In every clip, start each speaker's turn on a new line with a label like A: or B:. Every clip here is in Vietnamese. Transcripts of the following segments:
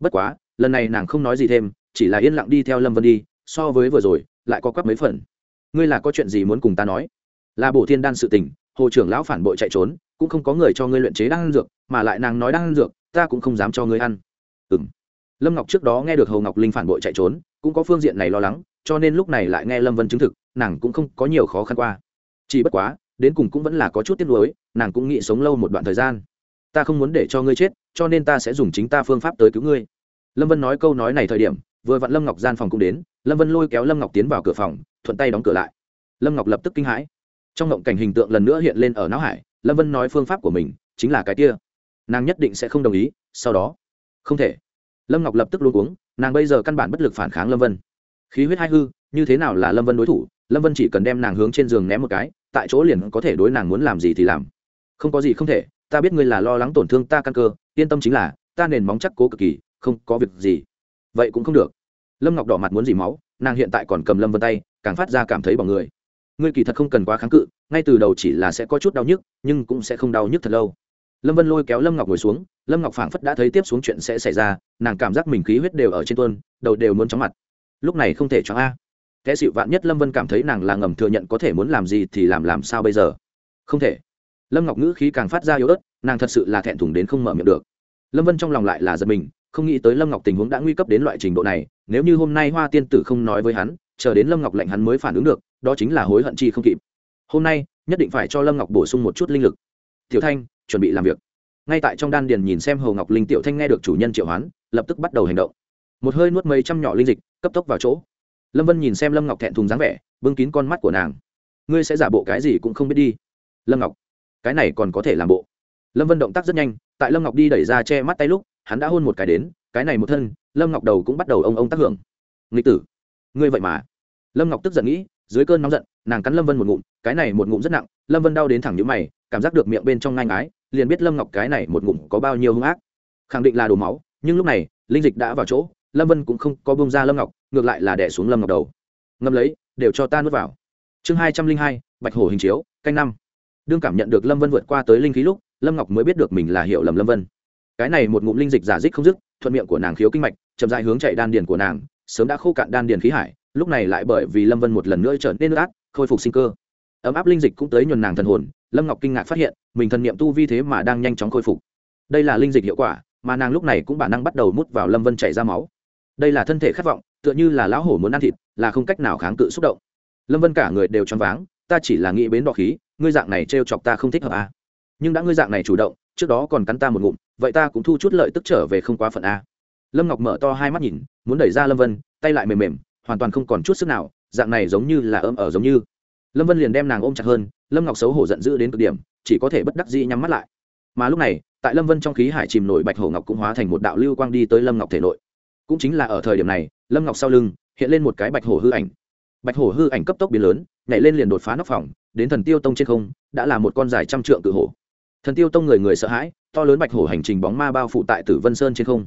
A: bất quá, lần này nàng không nói gì thêm, chỉ là yên lặng đi theo lâm vân đi, so với vừa rồi, lại có quắp mấy phần. Ngươi là có chuyện gì muốn cùng ta nói? Là bổ thiên đan sự tình, hồ trưởng lão phản bội chạy trốn, cũng không có người cho ngươi luyện chế đan dược, mà lại nàng nói đan dược, ta cũng không dám cho ngươi ăn. Ừ m lâm ngọc trước đó nghe được hồ ngọc linh phản bội chạy trốn, cũng có phương diện này lo lắng, cho nên lúc này lại nghe lâm vân chứng thực, nàng cũng không có nhiều khó khăn qua. Chỉ bất quá, đến cùng cũng vẫn là có chút tiếc nuối, nàng cũng nghĩ sống lâu một đoạn thời gian. Ta không muốn để cho ngươi chết cho nên ta sẽ dùng chính ta phương pháp tới cứu ngươi. Lâm vân nói câu nói này thời điểm, vừa vặn lâm ngọc gian phòng cũng đến, lâm vân lôi kéo lâm ngọc tiến vào cửa phòng, thuận tay đóng cửa lại. Lâm ngọc lập tức kinh hãi. Trong ngộng cảnh hình tượng lần nữa hiện lên ở não hải, lâm vân nói phương pháp của mình chính là cái kia. Nàng nhất định sẽ không đồng ý, sau đó. Không thể. Lâm ngọc lập tức luôn uống nàng bây giờ căn bản bất lực phản kháng lâm vân. Khí huyết hai hư, như thế nào là lâm vân đối thủ? Lâm vân chỉ cần đem nàng hướng trên giường ném một cái, tại chỗ liền có thể đối nàng muốn làm gì thì làm. Không có gì không thể ta biết ngươi là lo lắng tổn thương ta căn cơ, yên tâm chính là, ta nền móng chắc cố cực kỳ, không có việc gì. Vậy cũng không được. Lâm ngọc đỏ mặt muốn dỉ máu, nàng hiện tại còn cầm lâm vân tay, càng phát ra cảm thấy bỏng người. Ngươi kỳ thật không cần quá kháng cự, ngay từ đầu chỉ là sẽ có chút đau nhức, nhưng cũng sẽ không đau nhức thật lâu. Lâm vân lôi kéo lâm ngọc ngồi xuống, lâm ngọc phảng phất đã thấy tiếp xuống chuyện sẽ xảy ra, nàng cảm giác mình khí huyết đều ở trên tuôn, đầu đều muốn chóng mặt. Lúc này không thể cho a. Kẻ xịu vạn nhất lâm vân cảm thấy nàng là ngầm thừa nhận có thể muốn làm gì thì làm làm sao bây giờ? Không thể lâm ngọc ngữ khí càng phát ra yếu ớt, nàng thật sự là thẹn thùng đến không mở miệng được. Lâm vân trong lòng lại là giật mình, không nghĩ tới lâm ngọc tình huống đã nguy cấp đến loại trình độ này, nếu như hôm nay hoa tiên tử không nói với hắn, chờ đến lâm ngọc lệnh hắn mới phản ứng được, đó chính là hối hận chi không kịp. Hôm nay, nhất định phải cho lâm ngọc bổ sung một chút linh lực. Tiểu thanh, chuẩn bị làm việc. Ngay tại trong đan điền nhìn xem hồ ngọc linh tiểu thanh nghe được chủ nhân triệu hoán, lập tức bắt đầu hành động. Một hơi nuốt mấy trăm nhỏ linh dịch, cấp tốc vào chỗ. Lâm vân nhìn xem lâm ngọc thẹn thùng dáng vẻ, bưng kín con mắt của nàng. Ngươi sẽ giả bộ cái gì cũng không biết đi. Lâm ngọc cái này còn có thể làm bộ. Lâm vân động tác rất nhanh, tại lâm ngọc đi đẩy ra che mắt tay lúc, hắn đã hôn một cái đến, cái này một thân, lâm ngọc đầu cũng bắt đầu ông ông tác hưởng. Nghịch tử, ngươi vậy mà. Lâm ngọc tức giận nghĩ, dưới cơn nóng giận, nàng cắn lâm vân một ngụm, cái này một ngụm rất nặng, lâm vân đau đến thẳng nhũ mày, cảm giác được miệng bên trong ngang ái liền biết lâm ngọc cái này một ngụm có bao nhiêu hung ác. Khẳng định là đổ máu, nhưng lúc này, linh dịch đã vào chỗ, lâm vân cũng không có bông ra lâm ngọc, ngược lại là đẻ xuống lâm ngọc đầu. Ngâm lấy, đều cho ta nuốt vào. Chương hai trăm linh hai, bạch hổ hình chiếu, canh năm đương cảm nhận được lâm vân vượt qua tới linh khí lúc lâm ngọc mới biết được mình là hiểu lầm lâm vân cái này một ngụm linh dịch giả dích không dứt thuận miệng của nàng khiếu kinh mạch chậm dại hướng chạy đan điền của nàng sớm đã khô cạn đan điền khí hải lúc này lại bởi vì lâm vân một lần nữa trở nên ướt át khôi phục sinh cơ ấm áp linh dịch cũng tới nhuần nàng thần hồn lâm ngọc kinh ngạc phát hiện mình thần niệm tu vi thế mà đang nhanh chóng khôi phục đây là linh dịch hiệu quả mà nàng lúc này cũng bản năng bắt đầu mút vào lâm vân chảy ra máu đây là thân thể khát vọng tựa như là lão hổ muốn ăn thịt là không cách nào kháng cự xúc động lâm vân cả người đều choáng váng ta chỉ là nghĩ bến đỏ khí, ngươi dạng này t chọc ta không thích hợp à. nhưng đã ngươi dạng này chủ động, trước đó còn cắn ta một ngụm, vậy ta cũng thu chút lợi tức trở về không quá phận a lâm ngọc mở to hai mắt nhìn, muốn đẩy ra lâm vân, tay lại mềm mềm, hoàn toàn không còn chút sức nào, dạng này giống như là ôm ở giống như. Lâm vân liền đem nàng ôm chặt hơn, lâm ngọc xấu hổ giận dữ đến cực điểm, chỉ có thể bất đắc dĩ nhắm mắt lại. Mà lúc này, tại lâm vân trong khí hải chìm nổi bạch hổ ngọc cũng hóa thành một đạo lưu quang đi tới lâm ngọc thể nội. Cũng chính là ở thời điểm này, lâm ngọc sau lưng, hiện lên một cái bạch hổ hư ảnh. Bạch hổ hư ảnh cấp tốc biến lớn nhảy lên liền đột phá nóc phòng, đến thần tiêu tông trên không, đã là một con dài trăm trượng cự hổ. Thần tiêu tông người người sợ hãi, to lớn bạch hổ hành trình bóng ma bao phủ tại tử vân sơn trên không.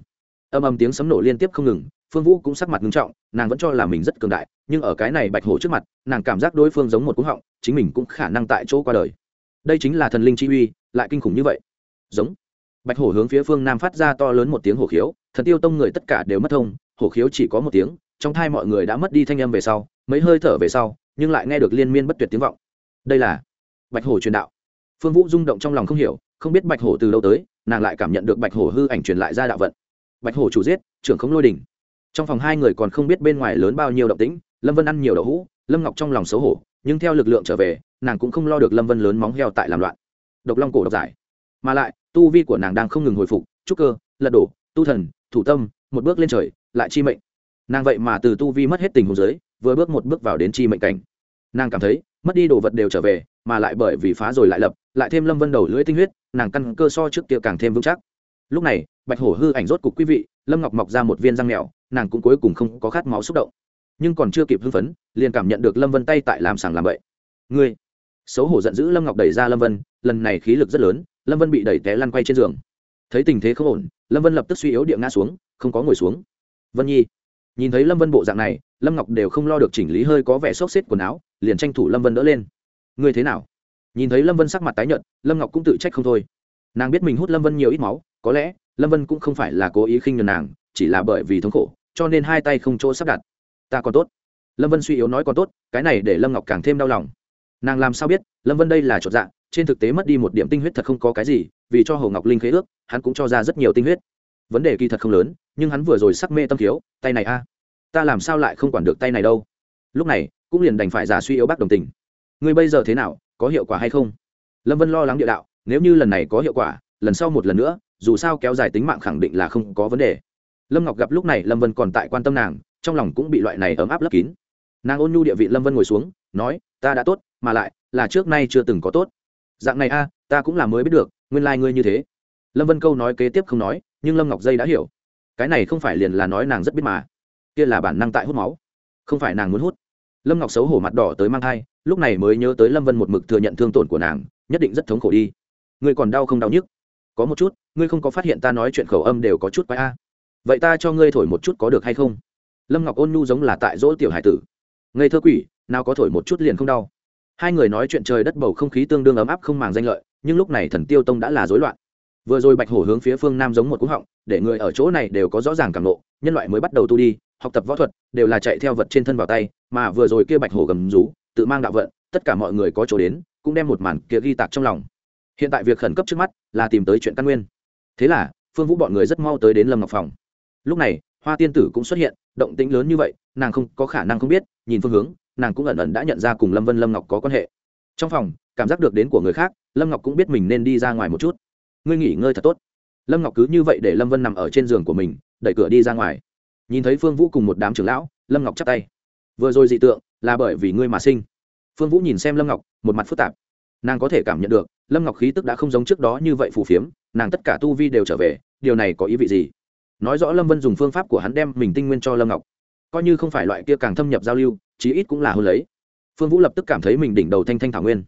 A: Âm âm tiếng sấm nổ liên tiếp không ngừng, phương vũ cũng sắc mặt nghiêm trọng, nàng vẫn cho là mình rất cường đại, nhưng ở cái này bạch hổ trước mặt, nàng cảm giác đối phương giống một cú họng, chính mình cũng khả năng tại chỗ qua đời. Đây chính là thần linh chi uy, lại kinh khủng như vậy. Giống. Bạch hổ hướng phía phương nam phát ra to lớn một tiếng hổ khiếu, thần tiêu tông người tất cả đều mất thông, hổ khiếu chỉ có một tiếng, trong thai mọi người đã mất đi thanh âm về sau, mấy hơi thở về sau nhưng lại nghe được liên miên bất tuyệt tiếng vọng. Đây là bạch hổ truyền đạo. Phương vũ rung động trong lòng không hiểu, không biết bạch hổ từ đâu tới, nàng lại cảm nhận được bạch hổ hư ảnh truyền lại ra đạo vận. Bạch hổ chủ giết, trưởng không lôi đỉnh. Trong phòng hai người còn không biết bên ngoài lớn bao nhiêu động tĩnh, lâm vân ăn nhiều đậu hũ, lâm ngọc trong lòng xấu hổ, nhưng theo lực lượng trở về, nàng cũng không lo được lâm vân lớn móng heo tại làm loạn. Độc long cổ độc giải. Mà lại, tu vi của nàng đang không ngừng hồi phục, trúc cơ, lật đổ, tu thần, thủ tâm, một bước lên trời, lại chi mệnh. Nàng vậy mà từ tu vi mất hết tình hồ giới vừa bước một bước vào đến chi mệnh cảnh. Nàng cảm thấy, mất đi đồ vật đều trở về, mà lại bởi vì phá rồi lại lập, lại thêm lâm vân đầu lưỡi tinh huyết, nàng căn cơ so trước kia càng thêm vững chắc. Lúc này, bạch hổ hư ảnh rốt cục quý vị, lâm ngọc mọc ra một viên răng mèo, nàng cũng cuối cùng không có khát máu xúc động. Nhưng còn chưa kịp hưng phấn, liền cảm nhận được lâm vân tay tại làm sàng làm bậy. Ngươi! Xấu hổ giận dữ lâm ngọc đẩy ra lâm vân, lần này khí lực rất lớn, lâm vân bị đẩy té lăn quay trên giường. Thấy tình thế không ổn, lâm vân lập tức suy yếu địa ngã xuống, không có ngồi xuống. Vân nhi! Nhìn thấy lâm vân bộ dạng này lâm ngọc đều không lo được chỉnh lý hơi có vẻ xốc xếp quần áo, liền tranh thủ lâm vân đỡ lên. Ngươi thế nào? Nhìn thấy lâm vân sắc mặt tái nhợt, lâm ngọc cũng tự trách không thôi. Nàng biết mình hút lâm vân nhiều ít máu, có lẽ lâm vân cũng không phải là cố ý khinh nhường nàng, chỉ là bởi vì thống khổ, cho nên hai tay không chỗ sắp đặt. Ta còn tốt. Lâm vân suy yếu nói còn tốt cái này để lâm ngọc càng thêm đau lòng. Nàng làm sao biết, lâm vân đây là chột dạ trên thực tế mất đi một điểm tinh huyết thật không có cái gì, vì cho hồ ngọc linh khế ước, hắn cũng cho ra rất nhiều tinh huyết. Vấn đề kỳ thật không lớn, nhưng hắn vừa rồi sắc mê tâm thiếu, tay này a ta làm sao lại không quản được tay này đâu? Lúc này, cũng liền đành phải giả suy yếu bác đồng tình. Ngươi bây giờ thế nào, có hiệu quả hay không? Lâm vân lo lắng địa đạo, nếu như lần này có hiệu quả, lần sau một lần nữa, dù sao kéo dài tính mạng khẳng định là không có vấn đề. Lâm ngọc gặp lúc này lâm vân còn tại quan tâm nàng, trong lòng cũng bị loại này ấm áp lấp kín. Nàng ôn nhu địa vị lâm vân ngồi xuống, nói, ta đã tốt, mà lại, là trước nay chưa từng có tốt. Dạng này a, ta cũng là mới biết được, nguyên lai、like、ngươi như thế. Lâm vân câu nói kế tiếp không nói, nhưng lâm ngọc dây đã hiểu. Cái này không phải liền là nói nàng rất biết mà kia là bản năng tại hút máu. Không phải nàng muốn hút. Lâm ngọc xấu hổ mặt đỏ tới mang thai, lúc này mới nhớ tới lâm vân một mực thừa nhận thương tổn của nàng, nhất định rất thống khổ đi. Ngươi còn đau không đau nhức? Có một chút, ngươi không có phát hiện ta nói chuyện khẩu âm đều có chút quái a. Vậy ta cho ngươi thổi một chút có được hay không? Lâm ngọc ôn nhu giống là tại dỗ tiểu hải tử. Ngây thơ quỷ, nào có thổi một chút liền không đau. Hai người nói chuyện trời đất bầu không khí tương đương ấm áp không màng danh lợi, nhưng lúc này thần tiêu tông đã là rối loạn. Vừa rồi bạch hổ hướng phía phương nam giống một cú họng, để người ở chỗ này đều có rõ ràng cảm nộ nhân loại mới bắt đầu tu đi học tập võ thuật, đều là chạy theo vật trên thân vào tay, mà vừa rồi kia bạch hổ gầm rú, tự mang đạo vận, tất cả mọi người có chỗ đến, cũng đem một màn kia ghi tạc trong lòng. Hiện tại việc khẩn cấp trước mắt là tìm tới chuyện căn nguyên. Thế là, phương vũ bọn người rất mau tới đến lâm ngọc phòng. Lúc này, hoa tiên tử cũng xuất hiện, động tĩnh lớn như vậy, nàng không có khả năng không biết, nhìn phương hướng, nàng cũng ẩn ẩn đã nhận ra cùng lâm vân lâm ngọc có quan hệ. Trong phòng, cảm giác được đến của người khác, lâm ngọc cũng biết mình nên đi ra ngoài một chút. Ngươi nghỉ ngơi thật tốt. Lâm ngọc cứ như vậy để lâm vân nằm ở trên giường của mình, đẩy cửa đi ra ngoài nhìn thấy phương vũ cùng một đám trưởng lão, lâm ngọc chắp tay. Vừa rồi dị tượng là bởi vì ngươi mà sinh. Phương vũ nhìn xem lâm ngọc, một mặt phức tạp. Nàng có thể cảm nhận được, lâm ngọc khí tức đã không giống trước đó như vậy phù phiếm, nàng tất cả tu vi đều trở về, điều này có ý vị gì? Nói rõ lâm vân dùng phương pháp của hắn đem mình tinh nguyên cho lâm ngọc. Coi như không phải loại kia càng thâm nhập giao lưu, chí ít cũng là hơn lấy. Phương vũ lập tức cảm thấy mình đỉnh đầu thanh thanh thảo nguyên.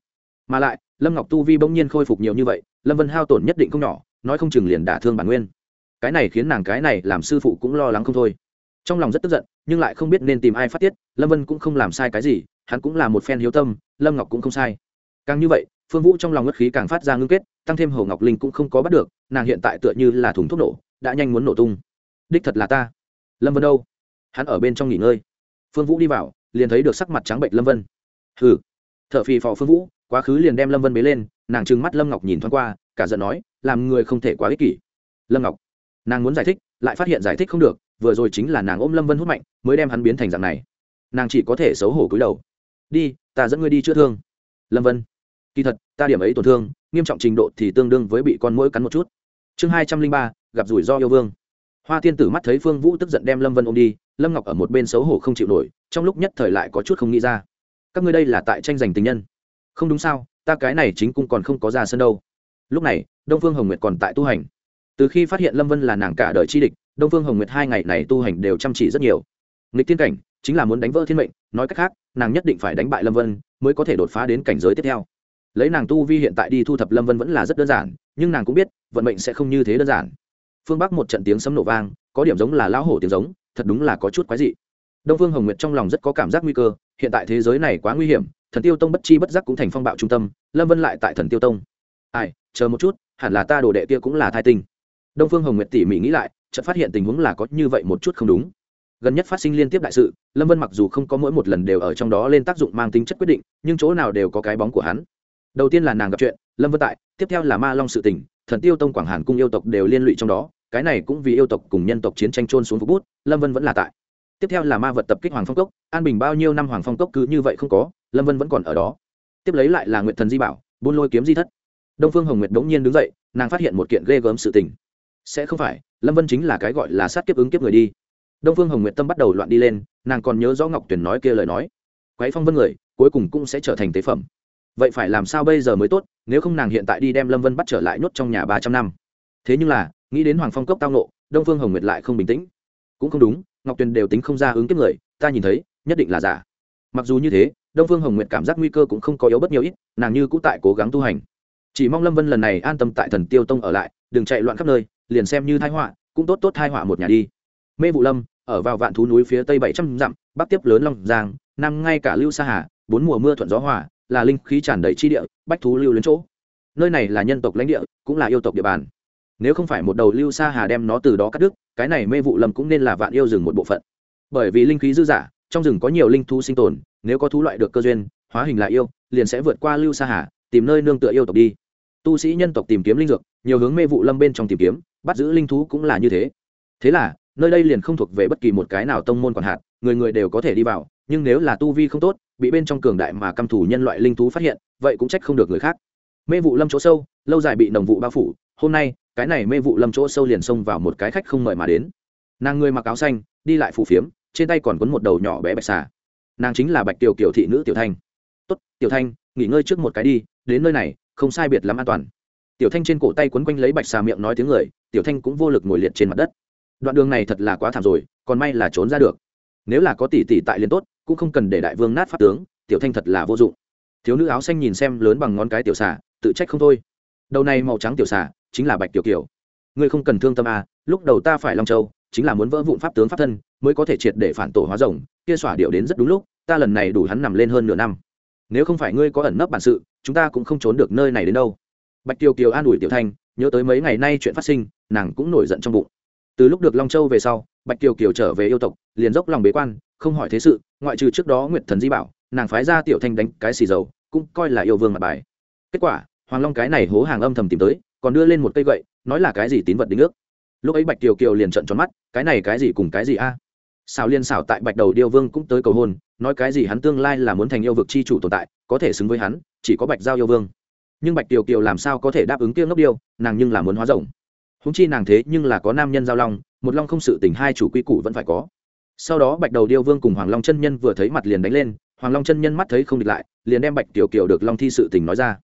A: Mà lại, lâm ngọc tu vi bỗng nhiên khôi phục nhiều như vậy, lâm vân hao tổn nhất định không nhỏ, nói không chừng liền đả thương bản nguyên. Cái này khiến nàng cái này làm sư phụ cũng lo lắng không thôi trong lòng rất tức giận, nhưng lại không biết nên tìm ai phát tiết, lâm vân cũng không làm sai cái gì, hắn cũng là một phen hiếu tâm, lâm ngọc cũng không sai. Càng như vậy, phương vũ trong lòng ngất khí càng phát ra ngưng kết, tăng thêm hồ ngọc linh cũng không có bắt được, nàng hiện tại tựa như là thùng thuốc nổ, đã nhanh muốn nổ tung. Đích thật là ta. Lâm vân đâu? Hắn ở bên trong nghỉ ngơi. Phương vũ đi vào, liền thấy được sắc mặt trắng bệnh lâm vân. Hừ. T h ở phì phò phương vũ, quá khứ liền đem lâm vân bế lên, nàng trừng mắt lâm ngọc nhìn thoáng qua, cả giận nói, làm người không thể quá ích kỷ. Lâm ngọc, nàng muốn giải thích, lại phát hiện giải thích không được vừa rồi chính là nàng ôm lâm vân hút mạnh, mới đem hắn biến thành dạng này. Nàng chỉ có thể xấu hổ cúi đầu. Đi, ta dẫn ngươi đi chữa thương. Lâm vân, kỳ thật, ta điểm ấy tổn thương, nghiêm trọng trình độ thì tương đương với bị con mũi cắn một chút. Chương hai trăm linh ba, gặp rủi ro yêu vương. Hoa tiên tử mắt thấy phương vũ tức giận đem lâm vân ôm đi, lâm ngọc ở một bên xấu hổ không chịu nổi, trong lúc nhất thời lại có chút không nghĩ ra. Các ngươi đây là tại tranh giành tình nhân. Không đúng sao, ta cái này chính cung còn không có ra sân đâu. Lúc này, đông phương hồng nguyệt còn tại tu hành. Từ khi phát hiện lâm vân là nàng cả đời chi địch đông phương hồng nguyệt hai ngày này tu hành đều chăm chỉ rất nhiều. Nghịch tiên cảnh chính là muốn đánh vỡ thiên mệnh, nói cách khác, nàng nhất định phải đánh bại lâm vân mới có thể đột phá đến cảnh giới tiếp theo. Lấy nàng tu vi hiện tại đi thu thập lâm vân vẫn là rất đơn giản, nhưng nàng cũng biết, vận mệnh sẽ không như thế đơn giản. Phương bắc một trận tiếng sấm nổ vang, có điểm giống là lão hổ tiếng giống, thật đúng là có chút quái dị. Đông phương hồng nguyệt trong lòng rất có cảm giác nguy cơ, hiện tại thế giới này quá nguy hiểm, thần tiêu tông bất chi bất giác cũng thành phong bạo trung tâm, lâm vân lại tại thần tiêu tông. Ai, chờ một chút, hẳn là ta đồ đệ kia cũng là thai tinh. Đông phương hồng nguyệt tỉ mỉ nghĩ lại chợt phát hiện tình huống là có như vậy một chút không đúng. Gần nhất phát sinh liên tiếp đại sự, lâm vân mặc dù không có mỗi một lần đều ở trong đó lên tác dụng mang tính chất quyết định, nhưng chỗ nào đều có cái bóng của hắn. Đầu tiên là nàng gặp chuyện, lâm vân tại, tiếp theo là ma long sự tình, thần tiêu tông quảng hàn cung yêu tộc đều liên lụy trong đó, cái này cũng vì yêu tộc cùng nhân tộc chiến tranh trôn xuống phục bút, lâm vân vẫn là tại. Tiếp theo là ma vật tập kích hoàng phong cốc, an bình bao nhiêu năm hoàng phong cốc cứ như vậy không có, lâm vân vẫn còn ở đó. Tiếp lấy lại là nguyện thần di bảo, buôn lôi kiếm di thất. Đông phương hồng nguyệt đ ố n g nhiên đứng dậy, nàng phát hiện một kiện ghê gớm sự tình. Sẽ không phải lâm vân chính là cái gọi là sát kiếp ứng kiếp người đi đông phương hồng nguyệt tâm bắt đầu loạn đi lên nàng còn nhớ rõ ngọc tuyền nói kia lời nói quái phong vân người cuối cùng cũng sẽ trở thành tế phẩm vậy phải làm sao bây giờ mới tốt nếu không nàng hiện tại đi đem lâm vân bắt trở lại nhốt trong nhà ba trăm năm thế nhưng là nghĩ đến hoàng phong cốc tao nộ đông phương hồng nguyệt lại không bình tĩnh cũng không đúng ngọc tuyền đều tính không ra ứng kiếp người ta nhìn thấy nhất định là giả mặc dù như thế đông phương hồng nguyệt cảm giác nguy cơ cũng không có yếu bất nhiều ít nàng như cũng tại cố gắng tu hành chỉ mong lâm vân lần này an tâm tại thần tiêu tông ở lại đừng chạy loạn khắp nơi, liền xem như thái họa, cũng tốt tốt thái họa một nhà đi. Mê vụ lâm, ở vào vạn thú núi phía tây bảy trăm dặm, bắc tiếp lớn long giang nam ngay cả lưu sa hà, bốn mùa mưa thuận gió hòa, là linh khí tràn đầy chi địa, bách thú lưu luyến chỗ. Nơi này là nhân tộc lãnh địa, cũng là yêu tộc địa bàn. Nếu không phải một đầu lưu sa hà đem nó từ đó cắt đứt, cái này mê vụ lâm cũng nên là vạn yêu rừng một bộ phận. Bởi vì linh khí dư giả trong rừng có nhiều linh thú sinh tồn, nếu có thú loại được cơ duyên, hóa hình lại yêu, liền sẽ vượt qua lưu sa hà, tìm nơi nương tựa yêu tộc đi tu sĩ nhân tộc tìm kiếm linh dược, nhiều hướng mê vụ lâm bên trong tìm kiếm, bắt giữ linh thú cũng là như thế. Thế là, nơi đây liền không thuộc về bất kỳ một cái nào tông môn còn hạt, người người đều có thể đi vào, nhưng nếu là tu vi không tốt, bị bên trong cường đại mà căm thủ nhân loại linh thú phát hiện, vậy cũng trách không được người khác. Mê vụ lâm chỗ sâu, lâu dài bị nồng vụ bao phủ, hôm nay, cái này mê vụ lâm chỗ sâu liền xông vào một cái khách không mời mà đến. Nàng người mặc áo xanh, đi lại phủ phiếm, trên tay còn quấn một đầu nhỏ bé bạch xà. Nàng chính là bạch tiểu kiểu thị nữ tiểu thanh. Tốt, tiểu thanh, nghỉ ngơi trước một cái đi, đến nơi này không sai biệt lắm an toàn. Tiểu thanh trên cổ tay quấn quanh lấy bạch xà miệng nói tiếng người, tiểu thanh cũng vô lực ngồi liệt trên mặt đất. Đoạn đường này thật là quá thảm rồi, còn may là trốn ra được. Nếu là có tỷ tỷ tại liền tốt, cũng không cần để đại vương nát pháp tướng, tiểu thanh thật là vô dụng. Thiếu nữ áo xanh nhìn xem lớn bằng ngón cái tiểu xà, tự trách không thôi. Đầu này màu trắng tiểu xà, chính là bạch tiểu kiều. Ngươi không cần thương tâm à lúc đầu ta phải long châu, chính là muốn vỡ vụn pháp tướng pháp thân, mới có thể triệt để phản tổ hóa rồng, kia xỏa điệu đến rất đúng lúc, ta lần này đủ hắn nằm lên hơn nửa năm nếu không phải ngươi có ẩn nấp bản sự, chúng ta cũng không trốn được nơi này đến đâu. Bạch tiêu kiều an ủi tiểu thanh, nhớ tới mấy ngày nay chuyện phát sinh, nàng cũng nổi giận trong bụng. Từ lúc được long châu về sau, bạch tiêu kiều trở về yêu tộc, liền dốc lòng bế quan, không hỏi thế sự, ngoại trừ trước đó nguyệt thần di bảo, nàng phái ra tiểu thanh đánh cái xì dầu, cũng coi là yêu vương mặt bài. Kết quả, hoàng long cái này hố hàng âm thầm tìm tới, còn đưa lên một cây gậy, nói là cái gì tín vật đính ước. Lúc ấy bạch Tiêu kiều liền trận tròn mắt, cái này cái gì cùng cái gì a? à? Xào liên xảo tại bạch đầu điêu vương cũng tới cầu hôn, nói cái gì hắn tương lai là muốn thành yêu vực c h i chủ tồn tại, có thể xứng với hắn, chỉ có bạch giao yêu vương. Nhưng bạch tiểu kiều làm sao có thể đáp ứng kia ngốc điêu, nàng nhưng là muốn hóa rồng. Húng chi nàng thế nhưng là có nam nhân giao long, một long không sự tình hai chủ quy củ vẫn phải có. Sau đó bạch đầu điêu vương cùng hoàng long chân nhân vừa thấy mặt liền đánh lên, hoàng long chân nhân mắt thấy không địch lại, liền đem bạch tiểu kiều được long thi sự tình nói ra.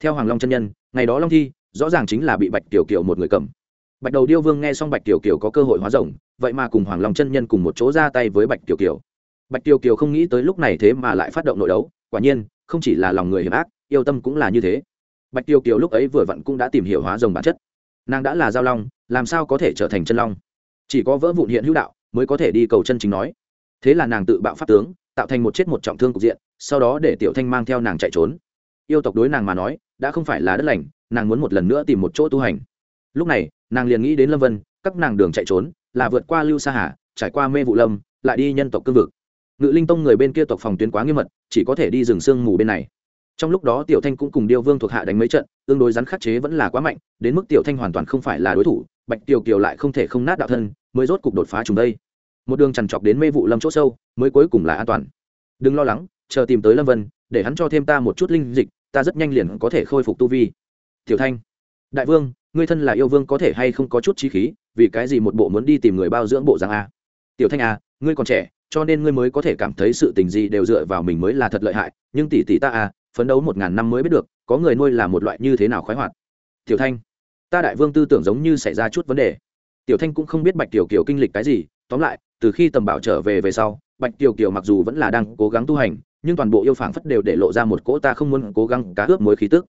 A: Theo hoàng long chân nhân, ngày đó long thi rõ ràng chính là bị bạch tiểu kiều một người cầm. Bạch đầu điêu vương nghe xong bạch tiểu kiều có cơ hội hóa rồng vậy mà cùng hoàng long chân nhân cùng một chỗ ra tay với bạch kiều kiều. Bạch kiều kiều không nghĩ tới lúc này thế mà lại phát động nội đấu, quả nhiên, không chỉ là lòng người hiểm ác, yêu tâm cũng là như thế. Bạch kiều kiều lúc ấy vừa vặn cũng đã tìm hiểu hóa rồng bản chất. Nàng đã là giao long, làm sao có thể trở thành chân long? Chỉ có vỡ vụn hiện hữu đạo mới có thể đi cầu chân chính nói. Thế là nàng tự bạo pháp tướng, tạo thành một chết một trọng thương cục diện, sau đó để tiểu thanh mang theo nàng chạy trốn. Yêu tộc đối nàng mà nói, đã không phải là đất lành, nàng muốn một lần nữa tìm một chỗ tu hành. Lúc này, nàng liền nghĩ đến lâm vân, các nàng đường chạy trốn là vượt qua lưu sa hà, trải qua mê vụ lâm, lại đi nhân tộc cương vực. Ngự linh tông người bên kia tộc phòng tuyến quá nghiêm mật, chỉ có thể đi rừng sương mù bên này. Trong lúc đó tiểu thanh cũng cùng điêu vương thuộc hạ đánh mấy trận, tương đối rắn khắc chế vẫn là quá mạnh, đến mức tiểu thanh hoàn toàn không phải là đối thủ, bạch tiểu kiều lại không thể không nát đạo thân, mới rốt cục đột phá trùng đây. Một đường trằn trọc đến mê vụ lâm chỗ sâu, mới cuối cùng là an toàn. Đừng lo lắng, chờ tìm tới lâm vân, để hắn cho thêm ta một chút linh dịch, ta rất nhanh liền có thể khôi phục tu vi. Tiểu thanh, đại vương, ngươi thân là yêu vương có thể hay không có chút trí khí vì cái gì một bộ muốn đi tìm người bao dưỡng bộ giang a? Tiểu thanh a ngươi còn trẻ, cho nên ngươi mới có thể cảm thấy sự tình gì đều dựa vào mình mới là thật lợi hại, nhưng tỷ tỷ ta a phấn đấu một ngàn năm mới biết được, có người nuôi là một loại như thế nào khoái hoạt. Tiểu thanh, ta đại vương tư tưởng giống như xảy ra chút vấn đề. Tiểu thanh cũng không biết bạch tiểu kiều kinh lịch cái gì, tóm lại, từ khi tầm bảo trở về về sau, bạch tiểu kiều mặc dù vẫn là đang cố gắng tu hành, nhưng toàn bộ yêu phảng phất đều để lộ ra một cỗ ta không muốn cố gắng cá ướp mối khí tức.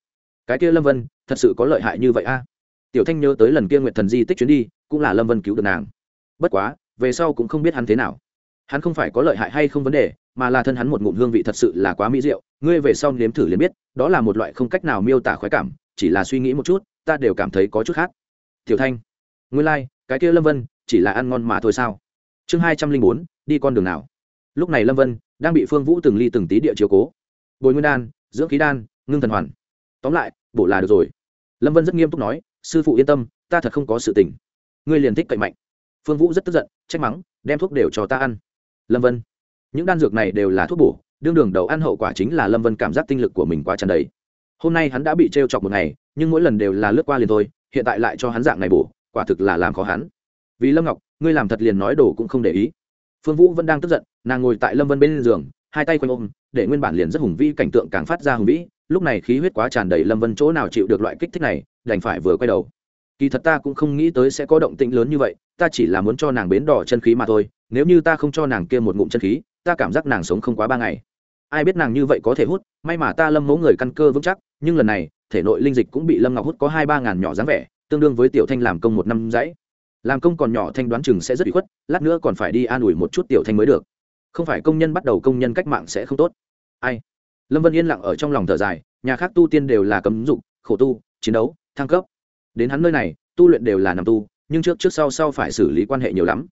A: Cái kia lâm vân, thật sự có lợi hại như vậy a? Tiểu thanh nhớ tới lần kia nguyện thần di tích chuyến đi cũng là lâm vân cứu được nàng. Bất quá về sau cũng không biết hắn thế nào. Hắn không phải có lợi hại hay không vấn đề mà là thân hắn một ngụm hương vị thật sự là quá mỹ diệu ngươi về sau nếm thử liền biết đó là một loại không cách nào miêu tả khoái cảm chỉ là suy nghĩ một chút ta đều cảm thấy có chút khác. Tiểu thanh ngươi lai、like, cái kia lâm vân chỉ là ăn ngon mà thôi sao? Chương hai trăm linh bốn đi con đường nào? Lúc này lâm vân đang bị phương vũ từng ly từng tí địa chiếu cố. Bồi nguyên đan dưỡng khí đan ngưng thần hoàn. Tóm lại bổ là được rồi. Lâm vân rất nghiêm túc nói sư phụ yên tâm ta thật không có sự tình ngươi liền thích cậy mạnh. Phương vũ rất tức giận, trách mắng, đem thuốc đều cho ta ăn. Lâm vân. Những đan dược này đều là thuốc bổ, đương đường đầu ăn hậu quả chính là lâm vân cảm giác tinh lực của mình quá tràn đầy. Hôm nay hắn đã bị t r e o chọc một ngày, nhưng mỗi lần đều là lướt qua liền thôi, hiện tại lại cho hắn dạng này bổ, quả thực là làm khó hắn. Vì lâm ngọc, ngươi làm thật liền nói đồ cũng không để ý. Phương vũ vẫn đang tức giận, nàng ngồi tại lâm vân bên giường, hai tay quanh ôm, để nguyên bản liền rất hùng vĩ cảnh tượng càng phát ra hùng vĩ, lúc này khí huyết quá tràn đầy lâm vân chỗ nào chịu được loại kích thích này, đành phải vừa quay đầu kỳ thật ta cũng không nghĩ tới sẽ có động tĩnh lớn như vậy, ta chỉ là muốn cho nàng bến đỏ chân khí mà thôi, nếu như ta không cho nàng kia một ngụm chân khí, ta cảm giác nàng sống không quá ba ngày. Ai biết nàng như vậy có thể hút, may mà ta lâm mẫu người căn cơ vững chắc, nhưng lần này, thể nội linh dịch cũng bị lâm ngọc hút có hai ba ngàn nhỏ dáng vẻ, tương đương với tiểu thanh làm công một năm dãy. Làm công còn nhỏ thanh đoán chừng sẽ rất bị khuất, lát nữa còn phải đi an ủi một chút tiểu thanh mới được. Không phải công nhân bắt đầu công nhân cách mạng sẽ không tốt. Ai? Lâm vân yên lặng ở trong lòng thở dài, nhà khác tu tiên đều là cấm dục, khổ tu, chiến đấu, thăng cấp đến hắn nơi này, tu luyện đều là nằm tu, nhưng trước trước sau sau phải xử lý quan hệ nhiều lắm.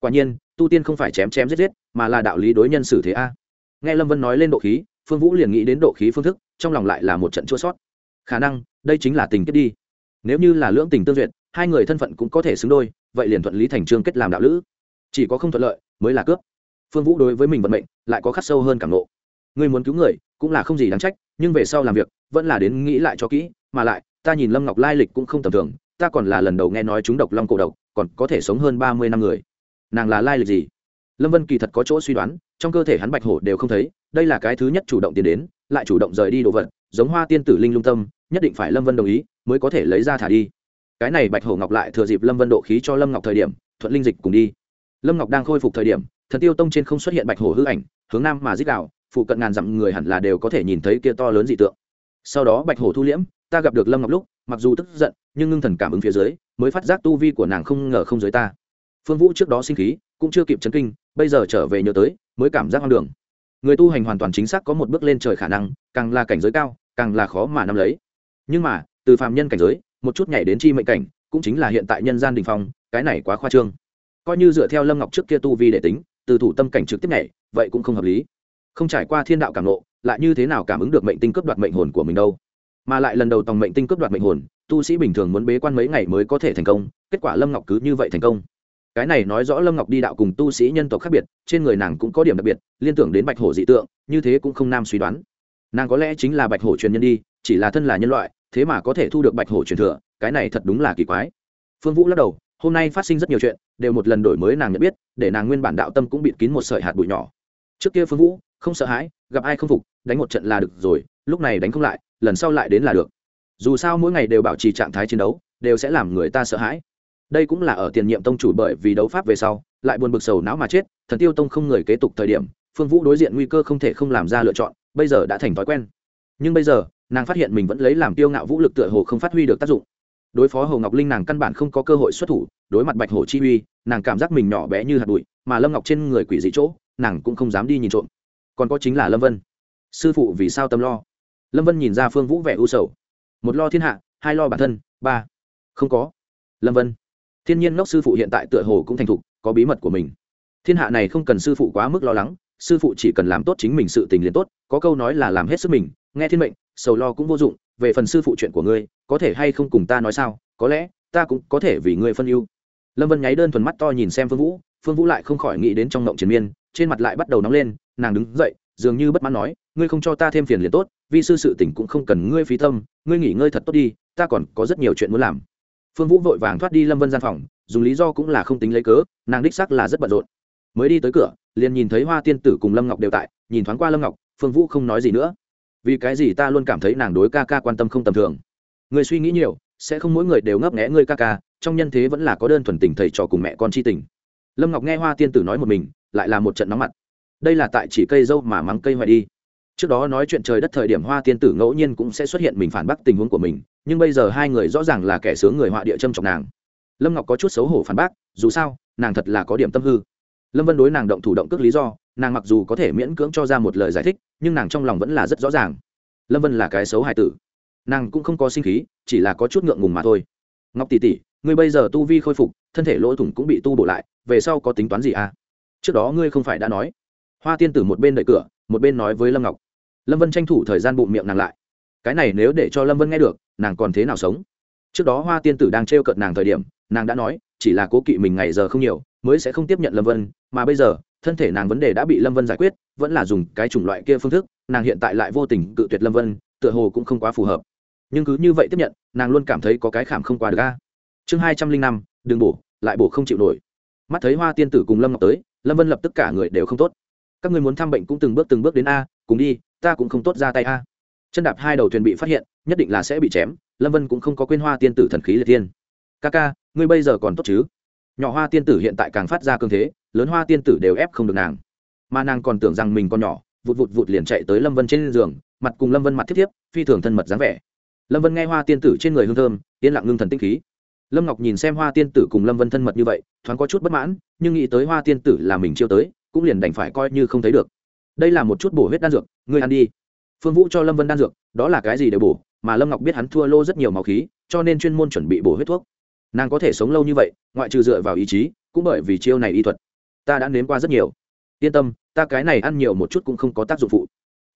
A: Quả nhiên, tu tiên không phải chém chém giết giết, mà là đạo lý đối nhân xử thế a. Nghe lâm vân nói lên độ khí, phương vũ liền nghĩ đến độ khí phương thức, trong lòng lại là một trận chua sót. Khả năng, đây chính là tình kết đi. Nếu như là lưỡng tình tương duyệt, hai người thân phận cũng có thể xứng đôi, vậy liền thuận lý thành trương kết làm đạo lữ. Chỉ có không thuận lợi, mới là cướp. Phương vũ đối với mình vận mệnh, lại có khắc sâu hơn cảm nộ người muốn cứu người, cũng là không gì đáng trách, nhưng về sau làm việc, vẫn là đến nghĩ lại cho kỹ, mà lại ta nhìn lâm ngọc lai lịch cũng không tầm thường, ta còn là lần đầu nghe nói chúng độc long cổ độc, còn có thể sống hơn ba mươi năm người. Nàng là lai lịch gì? Lâm vân kỳ thật có chỗ suy đoán, trong cơ thể hắn bạch hổ đều không thấy, đây là cái thứ nhất chủ động tiến đến, lại chủ động rời đi đồ vật, giống hoa tiên tử linh lung tâm, nhất định phải lâm vân đồng ý, mới có thể lấy ra thả đi. Cái này bạch hổ ngọc lại thừa dịp lâm vân độ khí cho lâm ngọc thời điểm, thuận linh dịch cùng đi. Lâm ngọc đang khôi phục thời điểm, thần tiêu tông trên không xuất hiện bạch hổ hư ảnh, hướng nam mà dích đạo phụ cận ngàn dặm người hẳn là đều có thể nhìn thấy kia to lớn dị tượng. Sau đó bạch hổ thu liễm ta gặp được lâm ngọc lúc, mặc dù tức giận, nhưng ngưng thần cảm ứng phía dưới, mới phát giác tu vi của nàng không ngờ không dưới ta. Phương vũ trước đó sinh khí, cũng chưa kịp chấn kinh, bây giờ trở về nhớ tới, mới cảm giác hoang đường. Người tu hành hoàn toàn chính xác có một bước lên trời khả năng, càng là cảnh giới cao, càng là khó mà nắm lấy. Nhưng mà, từ phạm nhân cảnh giới, một chút nhảy đến chi mệnh cảnh, cũng chính là hiện tại nhân gian đình phong, cái này quá khoa trương. Coi như dựa theo lâm ngọc trước kia tu vi để tính, từ thủ tâm cảnh trực tiếp nhảy, vậy cũng không hợp lý. Không trải qua thiên đạo cảm nộ lại như thế nào cảm ứng được mệnh tinh cướp đoạt mệnh hồn của mình đâu? Mà lại lần đầu tòng mệnh tinh cướp đoạt mệnh hồn, tu sĩ bình thường muốn bế quan mấy ngày mới có thể thành công, kết quả lâm ngọc cứ như vậy thành công. Cái này nói rõ lâm ngọc đi đạo cùng tu sĩ nhân tộc khác biệt, trên người nàng cũng có điểm đặc biệt, liên tưởng đến bạch hổ dị tượng, như thế cũng không nam suy đoán. Nàng có lẽ chính là bạch hổ truyền nhân đi, chỉ là thân là nhân loại, thế mà có thể thu được bạch hổ truyền thừa, cái này thật đúng là kỳ quái. Phương vũ lắc đầu, hôm nay phát sinh rất nhiều chuyện, đều một lần đổi mới nàng nhận biết, để nàng nguyên bản đạo tâm cũng bịt kín một sợi hạt bụi nhỏ. Trước kia phương vũ, không sợ hãi, gặp ai không phục, đánh một trận là được rồi, lúc này đánh không lại lần sau lại đến là được. Dù sao mỗi ngày đều bảo trì trạng thái chiến đấu, đều sẽ làm người ta sợ hãi. Đây cũng là ở tiền nhiệm tông chủ bởi vì đấu pháp về sau, lại buồn bực sầu não mà chết, thần tiêu tông không người kế tục thời điểm, phương vũ đối diện nguy cơ không thể không làm ra lựa chọn, bây giờ đã thành thói quen. Nhưng bây giờ, nàng phát hiện mình vẫn lấy làm tiêu ngạo vũ lực tựa hồ không phát huy được tác dụng. Đối phó hồ ngọc linh nàng căn bản không có cơ hội xuất thủ, đối mặt bạch hổ chi uy, nàng cảm giác mình nhỏ bé như hạt bụi, mà lâm ngọc trên người quỷ dị chỗ, nàng cũng không dám đi nhìn trộm. Còn có chính là lâm vân. Sư phụ vì sao tâm lo? Lâm vân nhìn ra phương vũ vẻ u sầu. Một lo thiên hạ, hai lo bản thân, ba. Không có. Lâm vân. Thiên nhiên ngốc sư phụ hiện tại tựa hồ cũng thành thục, có bí mật của mình. Thiên hạ này không cần sư phụ quá mức lo lắng, sư phụ chỉ cần làm tốt chính mình sự tình liền tốt, có câu nói là làm hết sức mình, nghe thiên mệnh, sầu lo cũng vô dụng, về phần sư phụ chuyện của ngươi, có thể hay không cùng ta nói sao, có lẽ, ta cũng có thể vì ngươi phân ưu. Lâm vân nháy đơn thuần mắt to nhìn xem phương vũ phương vũ lại không khỏi nghĩ đến trong ngộng triền miên, trên mặt lại bắt đầu nóng lên, nàng đứng dậy, dường như bất mãn nói, ngươi không cho ta thêm phiền liền tốt vi sư sự tỉnh cũng không cần ngươi phí tâm, ngươi nghỉ ngơi thật tốt đi, ta còn có rất nhiều chuyện muốn làm. Phương vũ vội vàng thoát đi lâm vân gian phòng, dùng lý do cũng là không tính lấy cớ, nàng đích sắc là rất bận rộn. Mới đi tới cửa, liền nhìn thấy hoa tiên tử cùng lâm ngọc đều tại, nhìn thoáng qua lâm ngọc, phương vũ không nói gì nữa. Vì cái gì ta luôn cảm thấy nàng đối ca ca quan tâm không tầm thường? Người suy nghĩ nhiều, sẽ không mỗi người đều ngấp nghẽ ngươi ca ca, trong nhân thế vẫn là có đơn thuần tình thầy trò cùng mẹ con chi tình. Lâm ngọc nghe hoa tiên tử nói một mình, lại là một trận nóng mặt. Đây là tại chỉ cây dâu mà mắng cây hoài đi trước đó nói chuyện trời đất thời điểm hoa tiên tử ngẫu nhiên cũng sẽ xuất hiện mình phản bác tình huống của mình, nhưng bây giờ hai người rõ ràng là kẻ sướng người họa địa châm trọng nàng. Lâm ngọc có chút xấu hổ phản bác, dù sao, nàng thật là có điểm tâm hư. Lâm vân đối nàng động thủ động cước lý do, nàng mặc dù có thể miễn cưỡng cho ra một lời giải thích, nhưng nàng trong lòng vẫn là rất rõ ràng. Lâm vân là cái xấu hài tử. Nàng cũng không có sinh khí, chỉ là có chút ngượng ngùng mà thôi. Ngọc tỷ tỷ, ngươi bây giờ tu vi khôi phục, thân thể lỗ thủng cũng bị tu bổ lại, về sau có tính toán gì à? Trước đó ngươi không phải đã nói. Hoa tiên tử một bên đợi cửa, một bên nói với lâm ngọc lâm vân tranh thủ thời gian bụng miệng nàng lại. Cái này nếu để cho lâm vân nghe được, nàng còn thế nào sống? Trước đó hoa tiên tử đang t r e o cợt nàng thời điểm, nàng đã nói, chỉ là cố kỵ mình ngày giờ không nhiều, mới sẽ không tiếp nhận lâm vân, mà bây giờ, thân thể nàng vấn đề đã bị lâm vân giải quyết, vẫn là dùng cái chủng loại kia phương thức, nàng hiện tại lại vô tình cự tuyệt lâm vân, tựa hồ cũng không quá phù hợp. Nhưng cứ như vậy tiếp nhận, nàng luôn cảm thấy có cái khảm không qua được ga chương hai trăm linh năm, đừng bổ, lại bổ không chịu nổi. Mắt thấy hoa tiên tử cùng lâm ngọc tới, lâm vân lập tức cả người đều không tốt. Các người muốn thăm bệnh cũng từng bước từng bước đến a cùng đi, ta cũng không tốt ra tay a. Chân đạp hai đầu thuyền bị phát hiện, nhất định là sẽ bị chém, lâm vân cũng không có quên hoa tiên tử thần khí liệt tiên ca ca ngươi bây giờ còn tốt chứ? Nhỏ hoa tiên tử hiện tại càng phát ra cương thế, lớn hoa tiên tử đều ép không được nàng. Mà nàng còn tưởng rằng mình còn nhỏ, vụt vụt vụt liền chạy tới lâm vân trên giường, mặt cùng lâm vân mặt thiết thiếp, phi thường thân mật dáng vẻ. Lâm vân nghe hoa tiên tử trên người hương thơm, yên lặng ngưng thần tinh khí. Lâm ngọc nhìn xem hoa tiên tử cùng lâm vân thân mật như vậy, thoáng có chút bất mãn, nhưng nghĩ tới hoa tiên tử là mình chiêu tới, cũng liền đành phải coi như không thấy được đây là một chút bổ huyết đan dược, ngươi ăn đi. Phương vũ cho lâm vân đan dược, đó là cái gì để bổ? Mà lâm ngọc biết hắn thua lô rất nhiều máu khí, cho nên chuyên môn chuẩn bị bổ huyết thuốc. Nàng có thể sống lâu như vậy, ngoại trừ dựa vào ý chí, cũng bởi vì chiêu này y thuật. Ta đã nếm qua rất nhiều. Yên tâm, ta cái này ăn nhiều một chút cũng không có tác dụng phụ.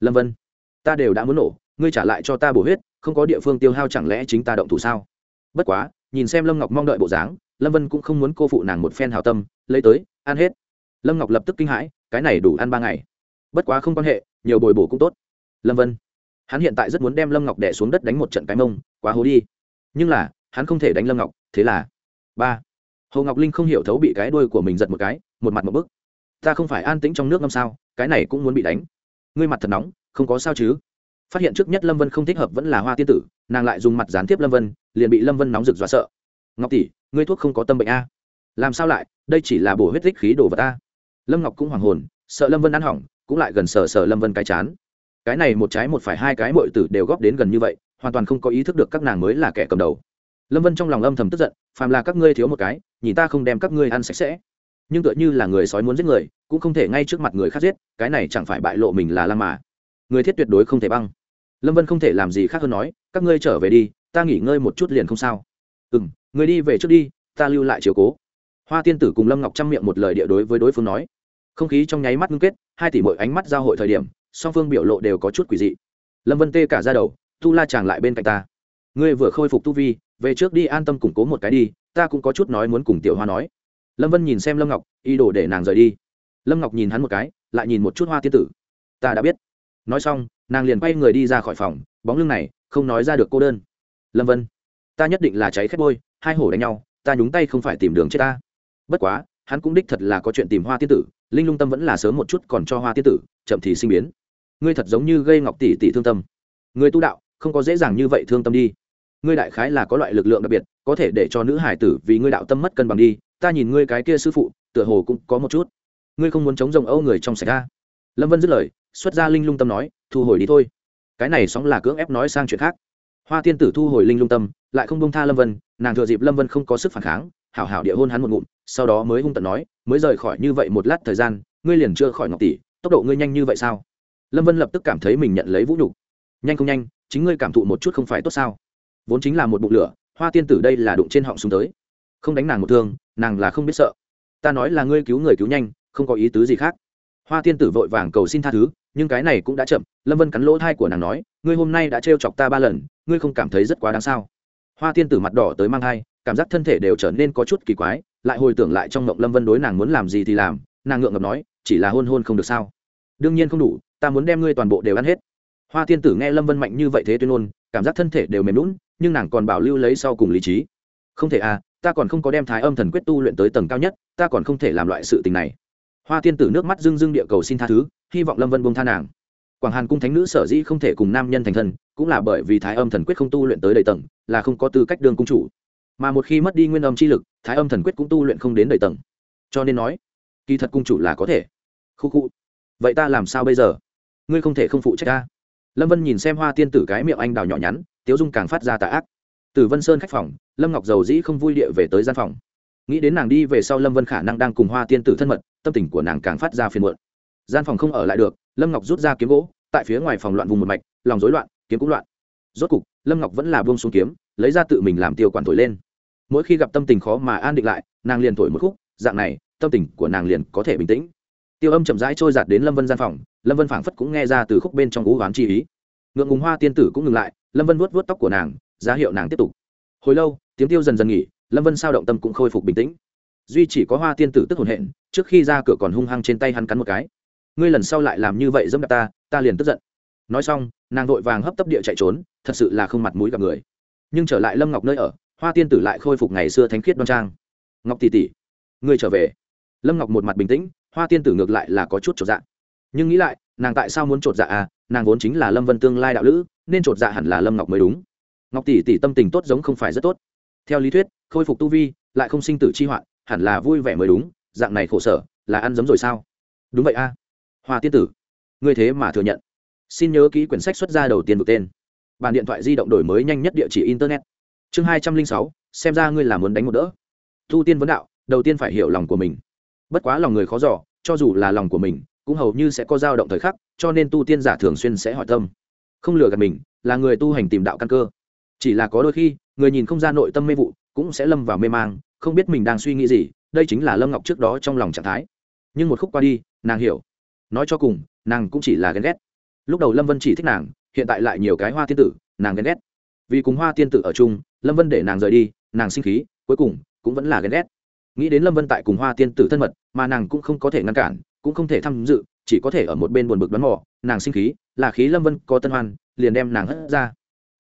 A: Lâm vân, ta đều đã muốn nổ, ngươi trả lại cho ta bổ huyết, không có địa phương tiêu hao chẳng lẽ chính ta động thủ sao? Bất quá, nhìn xem lâm ngọc mong đợi bộ dáng, lâm vân cũng không muốn cô phụ nàng một phen hào tâm, lấy tới, ăn hết. Lâm ngọc lập tức kinh hãi, cái này đủ ăn ba ngày bất quá không quan hệ, nhiều bồi bổ cũng tốt. Lâm vân, hắn hiện tại rất muốn đem lâm ngọc đẻ xuống đất đánh một trận cái mông, quá hố đi. Nhưng là, hắn không thể đánh lâm ngọc, thế là ba. Hồ ngọc linh không hiểu thấu bị cái đuôi của mình giật một cái, một mặt một bức. Ta không phải an tĩnh trong nước năm sao, cái này cũng muốn bị đánh. Ngươi mặt thật nóng, không có sao chứ? Phát hiện trước nhất lâm vân không thích hợp vẫn là hoa tiên tử, nàng lại dùng mặt gián tiếp lâm vân, liền bị lâm vân nóng rực dọa sợ. Ngọc tỷ, ngươi thuốc không có tâm bệnh a. Làm sao lại, đây chỉ là bổ huyết tích khí đồ vật a. Lâm ngọc cũng hoàng hồn, sợ lâm vân ăn hỏng cũng lại gần sờ sờ lâm vân cái chán. Cái này một trái một phải hai cái mọi tử đều góp đến gần như vậy, hoàn toàn không có ý thức được các nàng mới là kẻ cầm đầu. Lâm vân trong lòng âm thầm tức giận, phàm là các ngươi thiếu một cái, nhìn ta không đem các ngươi ăn sạch sẽ. Nhưng tựa như là người sói muốn giết người, cũng không thể ngay trước mặt người khác giết, cái này chẳng phải bại lộ mình là lăng mà. Người thiết tuyệt đối không thể băng. Lâm vân không thể làm gì khác hơn nói, các ngươi trở về đi, ta nghỉ ngơi một chút liền không sao. Ừ m người đi về trước đi, ta lưu lại chiều cố. Hoa tiên tử cùng lâm ngọc chăm miệng một lời địa đối với đối phương nói không khí trong nháy mắt ngưng kết, hai tỷ mỗi ánh mắt giao hội thời điểm, song phương biểu lộ đều có chút quỷ dị. Lâm vân tê cả ra đầu, tu la chàng lại bên cạnh ta. Ngươi vừa khôi phục tu vi, về trước đi an tâm củng cố một cái đi, ta cũng có chút nói muốn cùng tiểu hoa nói. Lâm vân nhìn xem lâm ngọc, ý đồ để nàng rời đi. Lâm ngọc nhìn hắn một cái, lại nhìn một chút hoa tiên tử. Ta đã biết. Nói xong, nàng liền quay người đi ra khỏi phòng, bóng lưng này, không nói ra được cô đơn. Lâm vân, ta nhất định là cháy khét bôi, hai hổ đánh nhau, ta nhúng tay không phải tìm đường chết ta. Bất quá hắn cũng đích thật là có chuyện tìm hoa tiên tử, linh lung tâm vẫn là sớm một chút còn cho hoa tiên tử, chậm thì sinh biến. Ngươi thật giống như gây ngọc tỷ tỷ thương tâm. Người tu đạo, không có dễ dàng như vậy thương tâm đi. Ngươi đại khái là có loại lực lượng đặc biệt, có thể để cho nữ hải tử vì ngươi đạo tâm mất cân bằng đi. Ta nhìn ngươi cái kia sư phụ, tựa hồ cũng có một chút. Ngươi không muốn chống rồng âu người trong sạch ra lâm vân dứt lời, xuất ra linh lung tâm nói, thu hồi đi thôi. Cái này sóng là cưỡng ép nói sang chuyện khác. Hoa tiên tử thu hồi linh lung tâm, lại không bông tha lâm vân, nàng thừa dịp lâm vân không có sức phản kháng, hảo hảo địa hôn hắn một ngụm sau đó mới hung tận nói, mới rời khỏi như vậy một lát thời gian, ngươi liền chưa khỏi ngọc tỷ, tốc độ ngươi nhanh như vậy sao? Lâm vân lập tức cảm thấy mình nhận lấy vũ nhục. Nhanh không nhanh, chính ngươi cảm thụ một chút không phải tốt sao? Vốn chính là một bụng lửa, hoa tiên tử đây là đụng trên họng xuống tới. Không đánh nàng một thương, nàng là không biết sợ. Ta nói là ngươi cứu người cứu nhanh, không có ý tứ gì khác. Hoa tiên tử vội vàng cầu xin tha thứ, nhưng cái này cũng đã chậm. Lâm vân cắn lỗ thai của nàng nói, ngươi hôm nay đã trêu chọc ta ba lần, ngươi không cảm thấy rất quá đáng sao? Hoa tiên tử mặt đỏ tới mang thai, cảm giác thân thể đều trở nên có chút kỳ quái, lại hồi tưởng lại trong mộng lâm vân đối nàng muốn làm gì thì làm, nàng ngượng ngập nói, chỉ là hôn hôn không được sao? Đương nhiên không đủ, ta muốn đem ngươi toàn bộ đều ăn hết. Hoa tiên tử nghe lâm vân mạnh như vậy thế tuyên ngôn, cảm giác thân thể đều mềm lún nhưng nàng còn bảo lưu lấy sau cùng lý trí. Không thể à ta còn không có đem thái âm thần quyết tu luyện tới tầng cao nhất, ta còn không thể làm loại sự tình này. Hoa tiên tử nước mắt dưng dưng địa cầu xin tha thứ, hy vọng lâm vân buông tha nàng quảng hàn cung thánh nữ sở dĩ không thể cùng nam nhân thành thân, cũng là bởi vì thái âm thần quyết không tu luyện tới đầy tầng, là không có tư cách đương cung chủ. Mà một khi mất đi nguyên âm chi lực, thái âm thần quyết cũng tu luyện không đến đầy tầng. Cho nên nói, kỳ thật cung chủ là có thể. Khu khu. Vậy ta làm sao bây giờ? Ngươi không thể không phụ trách ta. Lâm vân nhìn xem hoa tiên tử cái miệng anh đào nhỏ nhắn, tiếu dung càng phát ra tà ác. Từ vân sơn khách phòng, lâm ngọc dầu dĩ không vui địa về tới gian phòng. Nghĩ đến nàng đi về sau lâm vân khả năng đang cùng hoa tiên tử thân mật, tâm tình của nàng càng phát ra phiền muộn. Gian phòng không ở lại được lâm ngọc rút ra kiếm gỗ, tại phía ngoài phòng loạn vùng một mạch, lòng rối loạn, kiếm cũng loạn. Rốt cục, lâm ngọc vẫn là buông xuống kiếm, lấy ra tự mình làm tiêu quản thổi lên. Mỗi khi gặp tâm tình khó mà an định lại, nàng liền thổi một khúc, dạng này, tâm tình của nàng liền có thể bình tĩnh. Tiêu âm chậm rãi trôi giạt đến lâm vân gian phòng, lâm vân phảng phất cũng nghe ra từ khúc bên trong cú oán chi ý. Ngượng ngùng hoa tiên tử cũng ngừng lại, lâm vân vuốt vuốt tóc của nàng, ra hiệu nàng tiếp tục. Hồi lâu, tiếng tiêu dần dần nghỉ, lâm vân sao động tâm cũng khôi phục bình tĩnh. Duy chỉ có hoa tiên tử tức hồn hện, trước khi ra cửa còn hung hăng trên tay hắn cắn một cái ngươi lần sau lại làm như vậy dẫm đạp ta ta liền tức giận. Nói xong, nàng vội vàng hấp tấp địa chạy trốn, thật sự là không mặt mũi gặp người. Nhưng trở lại lâm ngọc nơi ở, hoa tiên tử lại khôi phục ngày xưa thánh khiết đoan trang. Ngọc tỷ tỷ, ngươi trở về. Lâm ngọc một mặt bình tĩnh, hoa tiên tử ngược lại là có chút trột dạ. Nhưng nghĩ lại, nàng tại sao muốn trột dạ à? Nàng vốn chính là lâm vân tương lai đạo lữ, nên trột dạ hẳn là lâm ngọc mới đúng. Ngọc tỷ tỷ tâm tình tốt giống không phải rất tốt. Theo lý thuyết, khôi phục tu vi, lại không sinh tử chi hoạn, hẳn là vui vẻ mới đúng, dạng này khổ sở, là ăn giấm rồi sao? Đúng vậy a. à hoa tiên tử. Ngươi thế mà thừa nhận. Xin nhớ ký quyển sách xuất ra đầu tiên vực tên. Bàn điện thoại di động đổi mới nhanh nhất địa chỉ internet. Chương hai trăm linh sáu, xem ra ngươi là muốn đánh một đỡ. Tu tiên vấn đạo, đầu tiên phải hiểu lòng của mình. Bất quá lòng người khó giỏ cho dù là lòng của mình, cũng hầu như sẽ có dao động thời khắc, cho nên tu tiên giả thường xuyên sẽ hỏi tâm không lừa gạt mình, là người tu hành tìm đạo căn cơ. Chỉ là có đôi khi, người nhìn không ra nội tâm mê vụ, cũng sẽ lâm vào mê mang, không biết mình đang suy nghĩ gì, đây chính là lâm ngọc trước đó trong lòng trạng thái. Nhưng một khúc qua đi, nàng hiểu nói cho cùng, nàng cũng chỉ là ghen ghét. Lúc đầu lâm vân chỉ thích nàng, hiện tại lại nhiều cái hoa tiên tử, nàng ghen ghét. Vì cùng hoa tiên tử ở chung, lâm vân để nàng rời đi, nàng sinh khí, cuối cùng cũng vẫn là ghen ghét. Nghĩ đến lâm vân tại cùng hoa tiên tử thân mật, mà nàng cũng không có thể ngăn cản, cũng không thể tham dự, chỉ có thể ở một bên buồn bực đoán mò, nàng sinh khí, là khí lâm vân có tân hoan, liền đem nàng hất ra.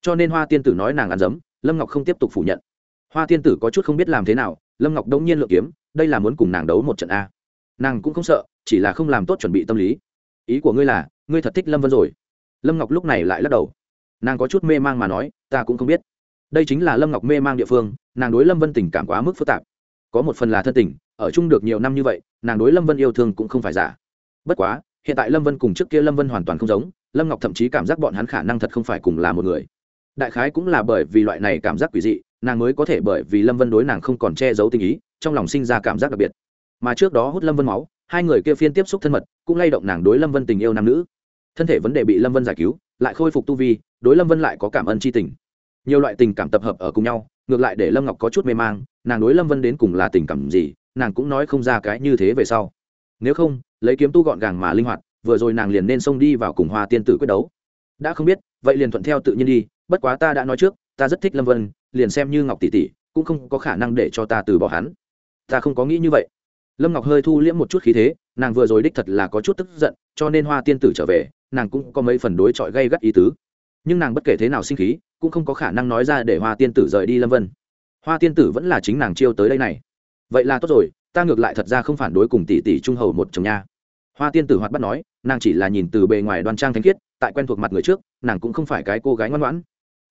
A: Cho nên hoa tiên tử nói nàng ăn dấm, lâm ngọc không tiếp tục phủ nhận. Hoa tiên tử có chút không biết làm thế nào, lâm ngọc đông nhiên lựa kiếm, đây là muốn cùng nàng đấu một trận a nàng cũng không sợ, chỉ là không làm tốt chuẩn bị tâm lý. Ý của ngươi là, ngươi thật thích lâm vân rồi. Lâm ngọc lúc này lại lắc đầu. Nàng có chút mê mang mà nói, ta cũng không biết. Đây chính là lâm ngọc mê mang địa phương, nàng đối lâm vân tình cảm quá mức phức tạp. Có một phần là thân tình, ở chung được nhiều năm như vậy, nàng đối lâm vân yêu thương cũng không phải giả. Bất quá, hiện tại lâm vân cùng trước kia lâm vân hoàn toàn không giống, lâm ngọc thậm chí cảm giác bọn hắn khả năng thật không phải cùng là một người. Đại khái cũng là bởi vì loại này cảm giác quỷ dị, nàng mới có thể bởi vì lâm vân đối nàng không còn che giấu tình ý, trong lòng sinh ra cảm giác đặc biệt mà trước đó hút lâm vân máu, hai người kia phiên tiếp xúc thân mật, cũng lay động nàng đối lâm vân tình yêu nam nữ. Thân thể vấn đề bị lâm vân giải cứu, lại khôi phục tu vi, đối lâm vân lại có cảm ơn c h i tình. Nhiều loại tình cảm tập hợp ở cùng nhau, ngược lại để lâm ngọc có chút mê mang, nàng đối lâm vân đến cùng là tình cảm gì, nàng cũng nói không ra cái như thế về sau. Nếu không, lấy kiếm tu gọn gàng mà linh hoạt, vừa rồi nàng liền nên xông đi vào cùng hoa tiên tử quyết đấu. Đã không biết, vậy liền thuận theo tự nhiên đi, bất quá ta đã nói trước, ta rất thích lâm vân, liền xem như ngọc tỷ tỷ, cũng không có khả năng để cho ta từ bỏ hắn. Ta không có nghĩ như vậy lâm ngọc hơi thu liễm một chút khí thế, nàng vừa rồi đích thật là có chút tức giận, cho nên hoa tiên tử trở về, nàng cũng có mấy phần đối chọi gây gắt ý tứ. Nhưng nàng bất kể thế nào sinh khí, cũng không có khả năng nói ra để hoa tiên tử rời đi lâm vân. Hoa tiên tử vẫn là chính nàng chiêu tới đây này. Vậy là tốt rồi, ta ngược lại thật ra không phản đối cùng tỷ tỷ trung hầu một chồng nha. Hoa tiên tử hoạt bắt nói, nàng chỉ là nhìn từ bề ngoài đoan trang thanh khiết, tại quen thuộc mặt người trước, nàng cũng không phải cái cô gái ngoan ngoãn.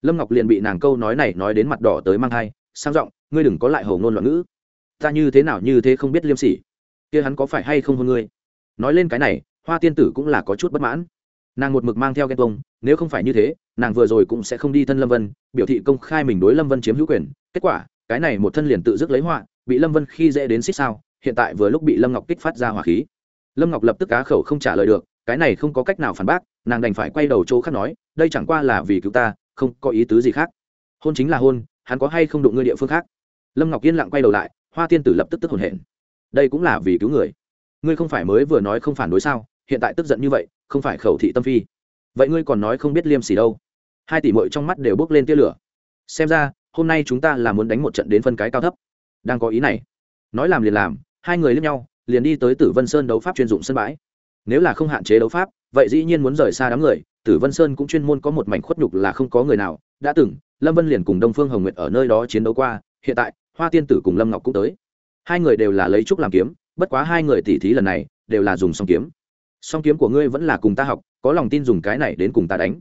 A: Lâm ngọc liền bị nàng câu nói này nói đến mặt đỏ tới mang thai, sang giọng, ngươi đừng có lại hầu ngôn loạn ngữ ta như thế nào như thế không biết liêm sỉ? Kia hắn có phải hay không hơn ngươi? Nói lên cái này, hoa tiên tử cũng là có chút bất mãn. Nàng một mực mang theo ghen tông nếu không phải như thế, nàng vừa rồi cũng sẽ không đi thân lâm vân, biểu thị công khai mình đối lâm vân chiếm hữu quyền. Kết quả, cái này một thân liền tự dứt lấy họa, bị lâm vân khi dễ đến xích sao, hiện tại vừa lúc bị lâm ngọc kích phát ra hỏa khí. Lâm ngọc lập tức cá khẩu không trả lời được, cái này không có cách nào phản bác, nàng đành phải quay đầu chỗ khác nói, đây chẳng qua là vì cứu ta, không có ý tứ gì khác. Hôn chính là hôn, hắn có hay không đụng ngươi địa phương khác? Lâm ngọc yên lặng quay đầu lại hoa tiên tử lập tức tức hồn hển. Đây cũng là vì cứu người. Ngươi không phải mới vừa nói không phản đối sao? Hiện tại tức giận như vậy, không phải khẩu thị tâm phi. Vậy ngươi còn nói không biết liêm sỉ đâu. Hai tỷ mội trong mắt đều bước lên tia lửa. Xem ra, hôm nay chúng ta là muốn đánh một trận đến phân cái cao thấp. Đang có ý này. Nói làm liền làm, hai người lên nhau, liền đi tới tử vân sơn đấu pháp chuyên dụng sân bãi. Nếu là không hạn chế đấu pháp, vậy dĩ nhiên muốn rời xa đám người. Tử vân sơn cũng chuyên môn có một mảnh khuất nhục là không có người nào. Đã từng, lâm vân liền cùng đông phương hồng nguyệt ở nơi đó chiến đấu qua. Hiện tại hoa tiên tử cùng lâm ngọc cũng tới. Hai người đều là lấy trúc làm kiếm, bất quá hai người tỉ thí lần này, đều là dùng song kiếm. Song kiếm của ngươi vẫn là cùng ta học, có lòng tin dùng cái này đến cùng ta đánh.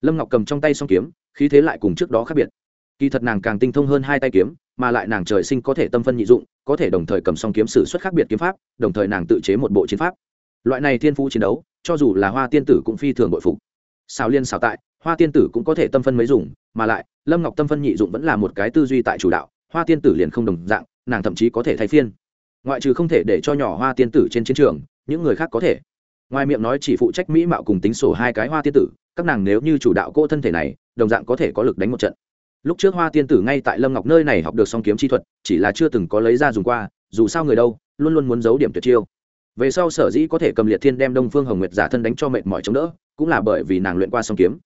A: Lâm ngọc cầm trong tay song kiếm, khí thế lại cùng trước đó khác biệt. Kỳ thật nàng càng tinh thông hơn hai tay kiếm, mà lại nàng trời sinh có thể tâm phân nhị dụng, có thể đồng thời cầm song kiếm sử xuất khác biệt kiếm pháp, đồng thời nàng tự chế một bộ chiến pháp. Loại này thiên phú chiến đấu, cho dù là hoa tiên tử cũng phi thường bội phục. Xào liên xào tại, hoa tiên tử cũng có thể tâm phân mấy dùng mà lại, lâm ngọc tâm phân nhị dụng vẫn là một cái tư duy tại chủ đạo hoa tiên tử liền không đồng dạng, nàng thậm chí có thể thay phiên. Ngoại trừ không thể để cho nhỏ hoa tiên tử trên chiến trường, những người khác có thể. Ngoài miệng nói chỉ phụ trách mỹ mạo cùng tính sổ hai cái hoa tiên tử, các nàng nếu như chủ đạo cô thân thể này, đồng dạng có thể có lực đánh một trận. Lúc trước hoa tiên tử ngay tại lâm ngọc nơi này học được song kiếm chi thuật, chỉ là chưa từng có lấy ra dùng qua, dù sao người đâu, luôn luôn muốn giấu điểm tuyệt chiêu. Về sau sở dĩ có thể cầm liệt thiên đem đông phương hồng nguyệt giả thân đánh cho mệt mỏi chống đỡ, cũng là bởi vì nàng luyện qua song kiếm.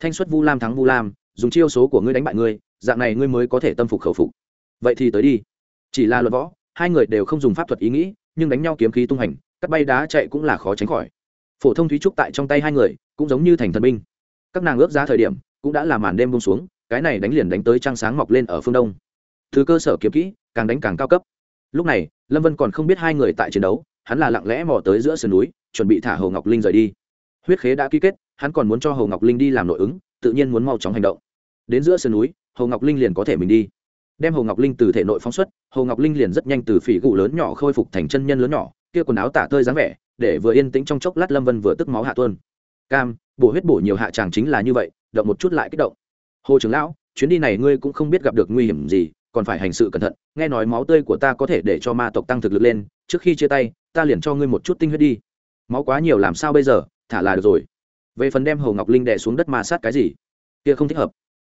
A: Thanh xuất vu lam thắng vu lam, dùng chiêu số của ngươi đánh bại ngươi, dạng này ngươi mới có thể tâm phục khẩu phục vậy thì tới đi. Chỉ là luật võ, hai người đều không dùng pháp thuật ý nghĩ, nhưng đánh nhau kiếm khí tung hành, cắt bay đá chạy cũng là khó tránh khỏi. Phổ thông thúy trúc tại trong tay hai người, cũng giống như thành thần binh. Các nàng ước giá thời điểm, cũng đã làm màn đêm bông xuống, cái này đánh liền đánh tới trăng sáng mọc lên ở phương đông. Thứ cơ sở kiếm kỹ, càng đánh càng cao cấp. Lúc này, lâm vân còn không biết hai người tại chiến đấu, hắn là lặng lẽ mò tới giữa sườn núi, chuẩn bị thả hồ ngọc linh rời đi. Huyết khế đã ký kết, hắn còn muốn cho hồ ngọc linh đi làm nội ứng, tự nhiên muốn mau chóng hành động. Đến giữa sườn núi, hồ ngọc linh liền có thể mình đi đem hồ ngọc linh từ thể nội phóng xuất, hồ ngọc linh liền rất nhanh từ phỉ gù lớn nhỏ khôi phục thành chân nhân lớn nhỏ, kia quần áo tả tơi dáng vẻ, để vừa yên tĩnh trong chốc lát lâm vân vừa tức máu hạ tuôn. Cam, bổ huyết bổ nhiều hạ tràng chính là như vậy, động một chút lại kích động. Hồ trưởng lão, chuyến đi này ngươi cũng không biết gặp được nguy hiểm gì, còn phải hành sự cẩn thận, nghe nói máu tươi của ta có thể để cho ma tộc tăng thực lực lên, trước khi chia tay, ta liền cho ngươi một chút tinh huyết đi. Máu quá nhiều làm sao bây giờ, thả là được rồi. Về phần đem hồ ngọc linh đè xuống đất ma sát cái gì, kia không thích hợp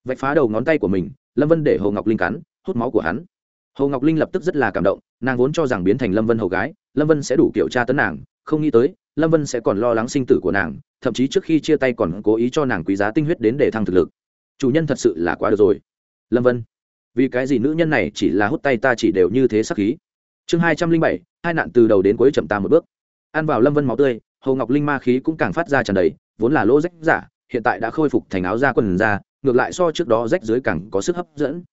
A: vạch phá đầu ngón tay của mình, lâm vân để hồ ngọc linh cắn, hút máu của hắn. Hồ ngọc linh lập tức rất là cảm động, nàng vốn cho rằng biến thành lâm vân hầu gái, lâm vân sẽ đủ kiểu tra tấn nàng, không nghĩ tới, lâm vân sẽ còn lo lắng sinh tử của nàng, thậm chí trước khi chia tay còn cố ý cho nàng quý giá tinh huyết đến để thăng thực lực. Chủ nhân thật sự là quá được rồi. Lâm vân, vì cái gì nữ nhân này chỉ là hút tay ta chỉ đều như thế sắc khí? Chương hai trăm linh bảy, hai nạn từ đầu đến cuối chậm ta một bước. Ăn vào lâm vân máu tươi, hồ ngọc linh ma khí cũng càng phát ra tràn đầy, vốn là lỗ rách giả, hiện tại đã khôi phục thành áo da quần da ngược lại so trước đó rách dưới càng có sức hấp dẫn.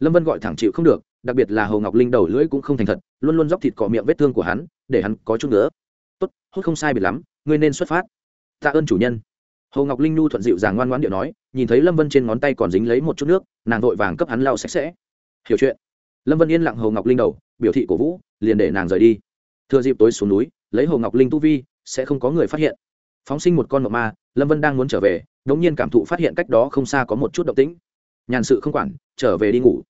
A: Lâm vân gọi thẳng chịu không được, đặc biệt là hồ ngọc linh đầu lưỡi cũng không thành thật, luôn luôn dóc thịt cọ miệng vết thương của hắn, để hắn có chút nữa. Tốt hút không sai biệt lắm, ngươi nên xuất phát. Tạ ơn chủ nhân. Hồ ngọc linh nhu thuận dịu dàng ngoan ngoãn điệu nói, nhìn thấy lâm vân trên ngón tay còn dính lấy một chút nước, nàng vội vàng cấp hắn lau sạch sẽ. Hiểu chuyện. Lâm vân yên lặng hồ ngọc linh đầu, biểu thị cổ vũ, liền để nàng rời đi. Thừa dịp tối xuống núi, lấy hồ ngọc linh tu vi, sẽ không có người phát hiện. Phóng sinh một con ngọc ma, lâm vân đang muốn trở về đ nhiên cảm thụ phát hiện cách đó không xa có một chút động tĩnh. Nhàn sự không quản, trở về đi ngủ.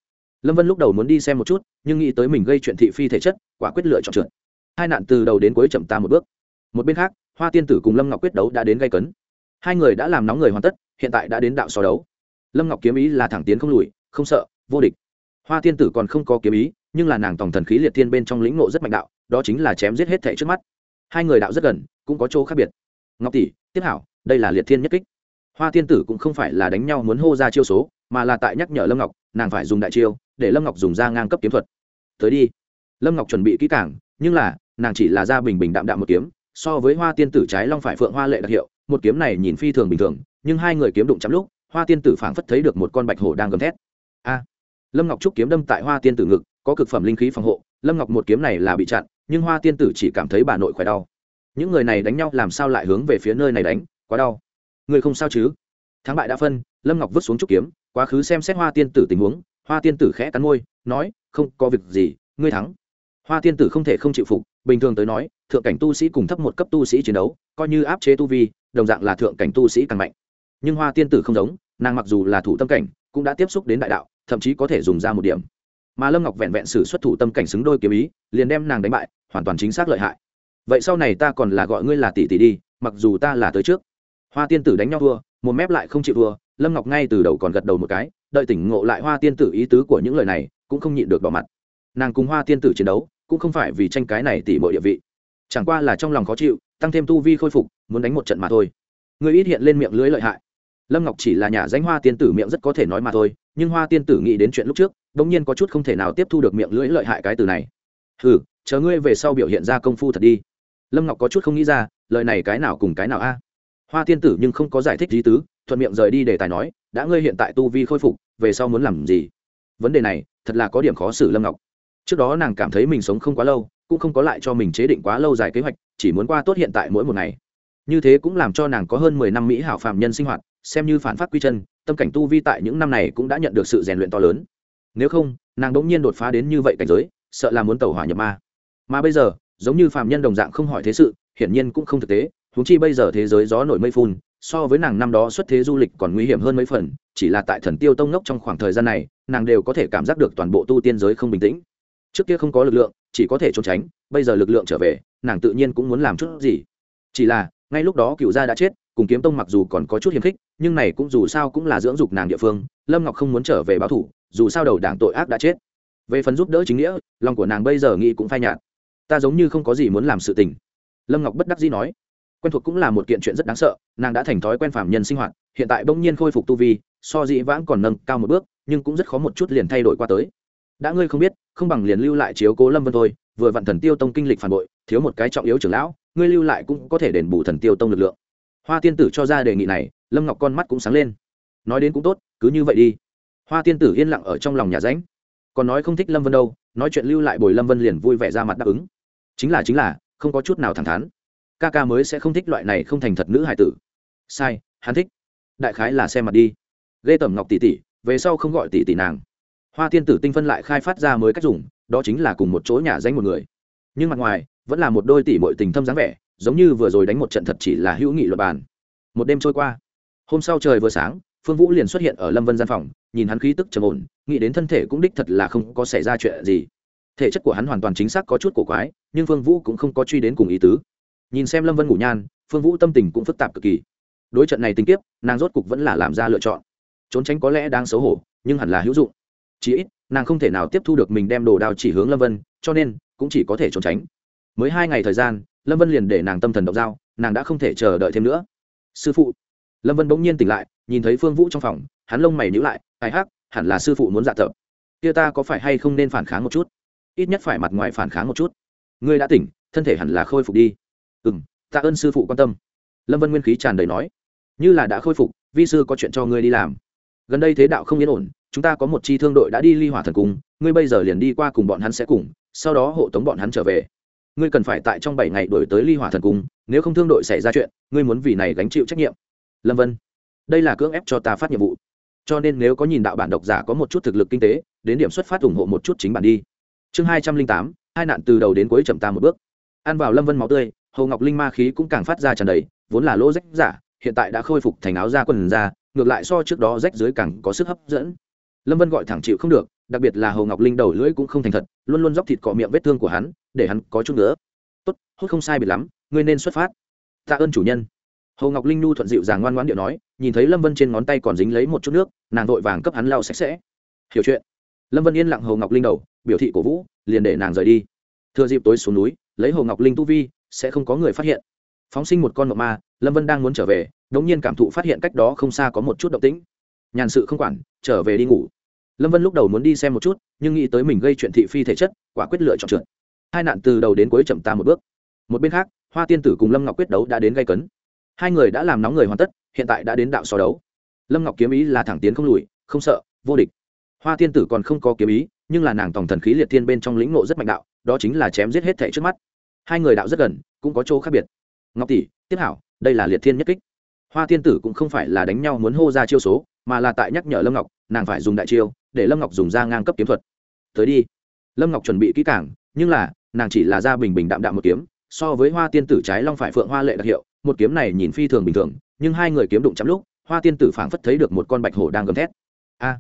A: Lâm vân lúc đầu muốn đi xem một chút, nhưng nghĩ tới mình gây chuyện thị phi thể chất, quả quyết lựa chọn trượt. Hai nạn từ đầu đến cuối chậm ta một bước. Một bên khác, hoa tiên tử cùng lâm ngọc quyết đấu đã đến gây cấn. Hai người đã làm nóng người hoàn tất, hiện tại đã đến đạo so đấu. Lâm ngọc kiếm ý là thẳng tiến không lùi, không sợ, vô địch. Hoa tiên tử còn không có kiếm ý, nhưng là nàng tổng thần khí liệt thiên bên trong lĩnh ngộ rất mạnh đạo, đó chính là chém giết hết thảy trước mắt. Hai người đạo rất gần, cũng có chỗ khác biệt. Ngọc tỷ tiếp hảo, đây là liệt thiên nhất kích hoa tiên tử cũng không phải là đánh nhau muốn hô ra chiêu số, mà là tại nhắc nhở lâm ngọc, nàng phải dùng đại chiêu, để lâm ngọc dùng ra ngang cấp kiếm thuật. Tới đi. Lâm ngọc chuẩn bị kỹ càng, nhưng là, nàng chỉ là ra bình bình đạm đạm một kiếm, so với hoa tiên tử trái long phải phượng hoa lệ đặc hiệu, một kiếm này nhìn phi thường bình thường, nhưng hai người kiếm đụng chắm lúc, hoa tiên tử phảng phất thấy được một con bạch hổ đang gầm thét. A. Lâm ngọc trúc kiếm đâm tại hoa tiên tử ngực, có cực phẩm linh khí phòng hộ, lâm ngọc một kiếm này là bị chặn, nhưng hoa tiên tử chỉ cảm thấy bà nội khỏe đau. Những người này đánh nhau làm sao lại hướng về phía nơi này đánh, quá đau người không sao chứ? Thắng bại đã phân, lâm ngọc vứt xuống trúc kiếm, quá khứ xem xét hoa tiên tử tình huống, hoa tiên tử khẽ cắn môi, nói, không có việc gì, ngươi thắng. Hoa tiên tử không thể không chịu phục, bình thường tới nói, thượng cảnh tu sĩ cùng thấp một cấp tu sĩ chiến đấu, coi như áp chế tu vi, đồng dạng là thượng cảnh tu sĩ càng mạnh. Nhưng hoa tiên tử không giống, nàng mặc dù là thủ tâm cảnh, cũng đã tiếp xúc đến đại đạo, thậm chí có thể dùng ra một điểm. Mà lâm ngọc vẹn vẹn xử xuất thủ tâm cảnh xứng đôi kiếm ý, liền đem nàng đánh bại, hoàn toàn chính xác lợi hại. Vậy sau này ta còn là gọi ngươi là tỷ tỷ đi, mặc dù ta là tới trước hoa tiên tử đánh nhau thua, một mép lại không chịu thua, lâm ngọc ngay từ đầu còn gật đầu một cái, đợi tỉnh ngộ lại hoa tiên tử ý tứ của những lời này, cũng không nhịn được bỏ mặt. Nàng cùng hoa tiên tử chiến đấu, cũng không phải vì tranh cái này tỉ mọi địa vị. Chẳng qua là trong lòng khó chịu, tăng thêm tu vi khôi phục, muốn đánh một trận mà thôi. Người ít hiện lên miệng lưới lợi hại. Lâm ngọc chỉ là nhà danh hoa tiên tử miệng rất có thể nói mà thôi, nhưng hoa tiên tử nghĩ đến chuyện lúc trước đ ỗ n g nhiên có chút không thể nào tiếp thu được miệng lưỡi lợi hại cái từ này. Ừ chờ ngươi về sau biểu hiện ra công phu thật đi. Lâm ngọc có chút không nghĩ ra, lời này cái nào cùng cái nào a? Hoa tiên tử nhưng không có giải thích lý tứ, thuận miệng rời đi để tài nói, đã ngươi hiện tại tu vi khôi phục, về sau muốn làm gì? Vấn đề này, thật là có điểm khó xử lâm ngọc. Trước đó nàng cảm thấy mình sống không quá lâu, cũng không có lại cho mình chế định quá lâu dài kế hoạch, chỉ muốn qua tốt hiện tại mỗi một ngày. Như thế cũng làm cho nàng có hơn mười năm mỹ hảo phạm nhân sinh hoạt, xem như phản phát quy chân, tâm cảnh tu vi tại những năm này cũng đã nhận được sự rèn luyện to lớn. Nếu không, nàng đ ỗ n g nhiên đột phá đến như vậy cảnh giới, sợ là muốn tàu hỏa nhập ma. Mà bây giờ, giống như phạm nhân đồng dạng không hỏi thế sự, hiển nhiên cũng không thực tế huống chi bây giờ thế giới gió nổi mây phun, so với nàng năm đó xuất thế du lịch còn nguy hiểm hơn mấy phần, chỉ là tại thần tiêu tông ngốc trong khoảng thời gian này, nàng đều có thể cảm giác được toàn bộ tu tiên giới không bình tĩnh. Trước kia không có lực lượng, chỉ có thể trốn tránh, bây giờ lực lượng trở về, nàng tự nhiên cũng muốn làm chút gì. Chỉ là, ngay lúc đó cựu gia đã chết, cùng kiếm tông mặc dù còn có chút hiềm khích, nhưng này cũng dù sao cũng là dưỡng dục nàng địa phương, lâm ngọc không muốn trở về báo thủ, dù sao đầu đảng tội ác đã chết. Về phần giúp đỡ chính nghĩa, lòng của nàng bây giờ nghĩ cũng phai nhạt. Ta giống như không có gì muốn làm sự tình. Lâm ngọc bất đắc dĩ nói quen thuộc cũng là một kiện chuyện rất đáng sợ, nàng đã thành thói quen phạm nhân sinh hoạt, hiện tại bỗng nhiên khôi phục tu vi, so dĩ vãng còn nâng cao một bước, nhưng cũng rất khó một chút liền thay đổi qua tới. Đã ngươi không biết, không bằng liền lưu lại chiếu cố lâm vân thôi, vừa vặn thần tiêu tông kinh lịch phản bội, thiếu một cái trọng yếu trưởng lão, ngươi lưu lại cũng có thể đền bù thần tiêu tông lực lượng. Hoa tiên tử cho ra đề nghị này, lâm ngọc con mắt cũng sáng lên. Nói đến cũng tốt, cứ như vậy đi. Hoa tiên tử yên lặng ở trong lòng nhà ránh còn nói không thích lâm vân đâu, nói chuyện lưu lại bồi lâm vân liền vui vẻ ra mặt đáp ứng. Chính là chính là, không có chút nào thẳng thắn ca ca mới sẽ không thích loại này không thành thật nữ hải tử. Sai, hắn thích. Đại khái là xem mặt đi. Ghê tẩm ngọc tỷ tỷ, về sau không gọi tỷ tỷ nàng. Hoa tiên tử tinh phân lại khai phát ra mới cách dùng, đó chính là cùng một chỗ nhà danh một người. Nhưng mặt ngoài, vẫn là một đôi tỷ bội tình thâm dáng vẻ, giống như vừa rồi đánh một trận thật chỉ là hữu nghị luật bàn. Một đêm trôi qua. Hôm sau trời vừa sáng, phương vũ liền xuất hiện ở lâm vân gian phòng, nhìn hắn khí tức trầm ổn, nghĩ đến thân thể cũng đích thật là không có xảy ra chuyện gì. Thể chất của hắn hoàn toàn chính xác có chút cổ quái, nhưng phương vũ cũng không có truy đến cùng ý tứ nhìn xem lâm vân ngủ nhan, phương vũ tâm tình cũng phức tạp cực kỳ. Đối trận này tình kiếp, nàng rốt cục vẫn là làm ra lựa chọn. Trốn tránh có lẽ đang xấu hổ, nhưng hẳn là hữu dụng. Chí ít, nàng không thể nào tiếp thu được mình đem đồ đao chỉ hướng lâm vân, cho nên cũng chỉ có thể trốn tránh. Mới hai ngày thời gian, lâm vân liền để nàng tâm thần động dao nàng đã không thể chờ đợi thêm nữa. Sư phụ. Lâm vân bỗng nhiên tỉnh lại, nhìn thấy phương vũ trong phòng, hắn lông mày nhữ lại, ai hắc, hẳn là sư phụ muốn dạ thợ kia ta có phải hay không nên phản kháng một chút? Ít nhất phải mặt ngoài phản kháng một chút. Ngươi đã tỉnh, thân thể hẳn là khôi phục đi ừ m tạ ơn sư phụ quan tâm. Lâm vân nguyên khí tràn đầy nói. Như là đã khôi phục, vi sư có chuyện cho ngươi đi làm. Gần đây thế đạo không yên ổn, chúng ta có một chi thương đội đã đi ly hỏa thần cung, ngươi bây giờ liền đi qua cùng bọn hắn sẽ cùng, sau đó hộ tống bọn hắn trở về. Ngươi cần phải tại trong bảy ngày đổi tới ly hỏa thần cung, nếu không thương đội xảy ra chuyện, ngươi muốn vì này gánh chịu trách nhiệm. Lâm vân, đây là cưỡng ép cho ta phát nhiệm vụ. Cho nên nếu có nhìn đạo bản độc giả có một chút thực lực kinh tế, đến điểm xuất phát ủng hộ một chút chính bản đi. Chương hai trăm linh tám, hai nạn từ đầu đến cuối chậm ta một bước. Ăn vào lâm vân máu tươi hồ ngọc linh ma khí cũng càng phát ra tràn đầy, vốn là lỗ rách giả, hiện tại đã khôi phục thành áo da quần da. ngược lại so trước đó rách dưới càng có sức hấp dẫn. Lâm vân gọi thẳng chịu không được, đặc biệt là hồ ngọc linh đầu lưỡi cũng không thành thật, luôn luôn dóc thịt cọ miệng vết thương của hắn, để hắn có chút nữa. Tốt, hốt không sai biệt lắm, ngươi nên xuất phát. Tạ ơn chủ nhân. Hồ ngọc linh nu thuận dịu dàng ngoan ngoãn điệu nói, nhìn thấy lâm vân trên ngón tay còn dính lấy một chút nước, nàng vội vàng cấp hắn lau sạch sẽ. Hiểu chuyện. Lâm vân yên lặng hồ ngọc linh đầu, biểu thị cổ vũ, liền để nàng rời đi. Thừa dịp tối xuống núi, lấy hồ ngọc linh tu vi sẽ không có người phát hiện. Phóng sinh một con mộng ma, lâm vân đang muốn trở về đống nhiên cảm thụ phát hiện cách đó không xa có một chút động tĩnh. Nhàn sự không quản, trở về đi ngủ. Lâm vân lúc đầu muốn đi xem một chút, nhưng nghĩ tới mình gây chuyện thị phi thể chất, quả quyết lựa chọn trượt. Hai nạn từ đầu đến cuối chậm ta một bước. Một bên khác, hoa tiên tử cùng lâm ngọc quyết đấu đã đến gây cấn. Hai người đã làm nóng người hoàn tất, hiện tại đã đến đạo so đấu. Lâm ngọc kiếm ý là thẳng tiến không lùi, không sợ, vô địch. Hoa tiên tử còn không có kiếm ý, nhưng là nàng tổng thần khí liệt thiên bên trong lĩnh ngộ rất mạnh đạo, đó chính là chém giết hết thảy trước mắt hai người đạo rất gần, cũng có chỗ khác biệt. Ngọc tỷ, tiếp hảo, đây là liệt thiên nhất kích. Hoa tiên tử cũng không phải là đánh nhau muốn hô ra chiêu số, mà là tại nhắc nhở lâm ngọc, nàng phải dùng đại chiêu, để lâm ngọc dùng ra ngang cấp kiếm thuật. Tới đi. Lâm ngọc chuẩn bị kỹ càng, nhưng là, nàng chỉ là ra bình bình đạm đạm một kiếm, so với hoa tiên tử trái long phải phượng hoa lệ đặc hiệu, một kiếm này nhìn phi thường bình thường, nhưng hai người kiếm đụng chắm lúc, hoa tiên tử phảng phất thấy được một con bạch hổ đang gầm thét. A.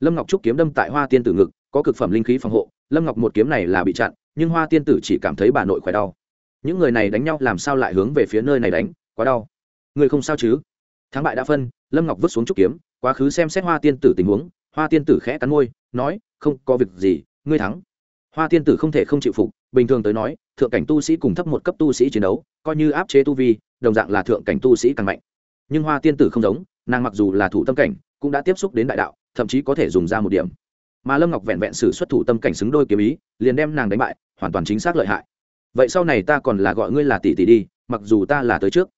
A: Lâm ngọc trúc kiếm đâm tại hoa tiên tử ngực, có cực phẩm linh khí phòng hộ, lâm ngọc một kiếm này là bị chặn nhưng hoa tiên tử chỉ cảm thấy bà nội khỏe đau. Những người này đánh nhau làm sao lại hướng về phía nơi này đánh, quá đau. Người không sao chứ? Thắng bại đã phân, lâm ngọc vứt xuống trúc kiếm, quá khứ xem xét hoa tiên tử tình huống, hoa tiên tử khẽ cắn môi, nói, không có việc gì, ngươi thắng. Hoa tiên tử không thể không chịu phục, bình thường tới nói, thượng cảnh tu sĩ cùng thấp một cấp tu sĩ chiến đấu, coi như áp chế tu vi, đồng dạng là thượng cảnh tu sĩ càng mạnh. Nhưng hoa tiên tử không giống, nàng mặc dù là thủ tâm cảnh, cũng đã tiếp xúc đến đại đạo, thậm chí có thể dùng ra một điểm mà lâm ngọc vẹn vẹn xử xuất thủ tâm cảnh xứng đôi kiếm ý, liền đem nàng đánh bại, hoàn toàn chính xác lợi hại. Vậy sau này ta còn là gọi ngươi là tỷ tỷ đi, mặc dù ta là tới trước.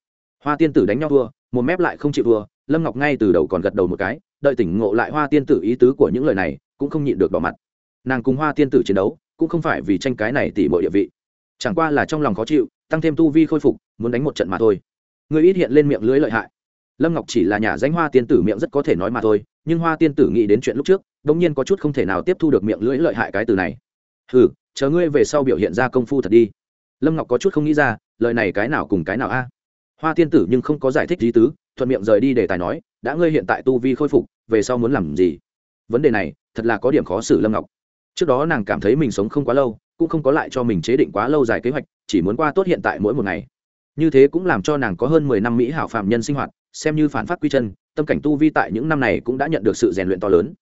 A: Hoa tiên tử đánh nhau thua, một mép lại không chịu thua, lâm ngọc ngay từ đầu còn gật đầu một cái, đợi tỉnh ngộ lại hoa tiên tử ý tứ của những lời này, cũng không nhịn được bỏ mặt. Nàng cùng hoa tiên tử chiến đấu, cũng không phải vì tranh cái này tỷ mọi địa vị. Chẳng qua là trong lòng khó chịu, tăng thêm tu vi khôi phục, muốn đánh một trận mà thôi. Người ít hiện lên miệng lưới lợi hại lâm ngọc chỉ là nhà danh hoa tiên tử miệng rất có thể nói mà thôi, nhưng hoa tiên tử nghĩ đến chuyện lúc trước đ ỗ n g nhiên có chút không thể nào tiếp thu được miệng lưỡi lợi hại cái từ này. Hừ, chờ ngươi về sau biểu hiện ra công phu thật đi. Lâm ngọc có chút không nghĩ ra, lời này cái nào cùng cái nào a? À? Hoa tiên tử nhưng không có giải thích lý tứ, thuận miệng rời đi để tài nói, đã ngươi hiện tại tu vi khôi phục, về sau muốn làm gì? Vấn đề này, thật là có điểm khó xử lâm ngọc. Trước đó nàng cảm thấy mình sống không quá lâu, cũng không có lại cho mình chế định quá lâu dài kế hoạch, chỉ muốn qua tốt hiện tại mỗi một ngày. Như thế cũng làm cho nàng có hơn mười năm mỹ hảo phạm nhân sinh hoạt xem như phản phát quy chân, tâm cảnh tu vi tại những năm này cũng đã nhận được sự rèn luyện to lớn.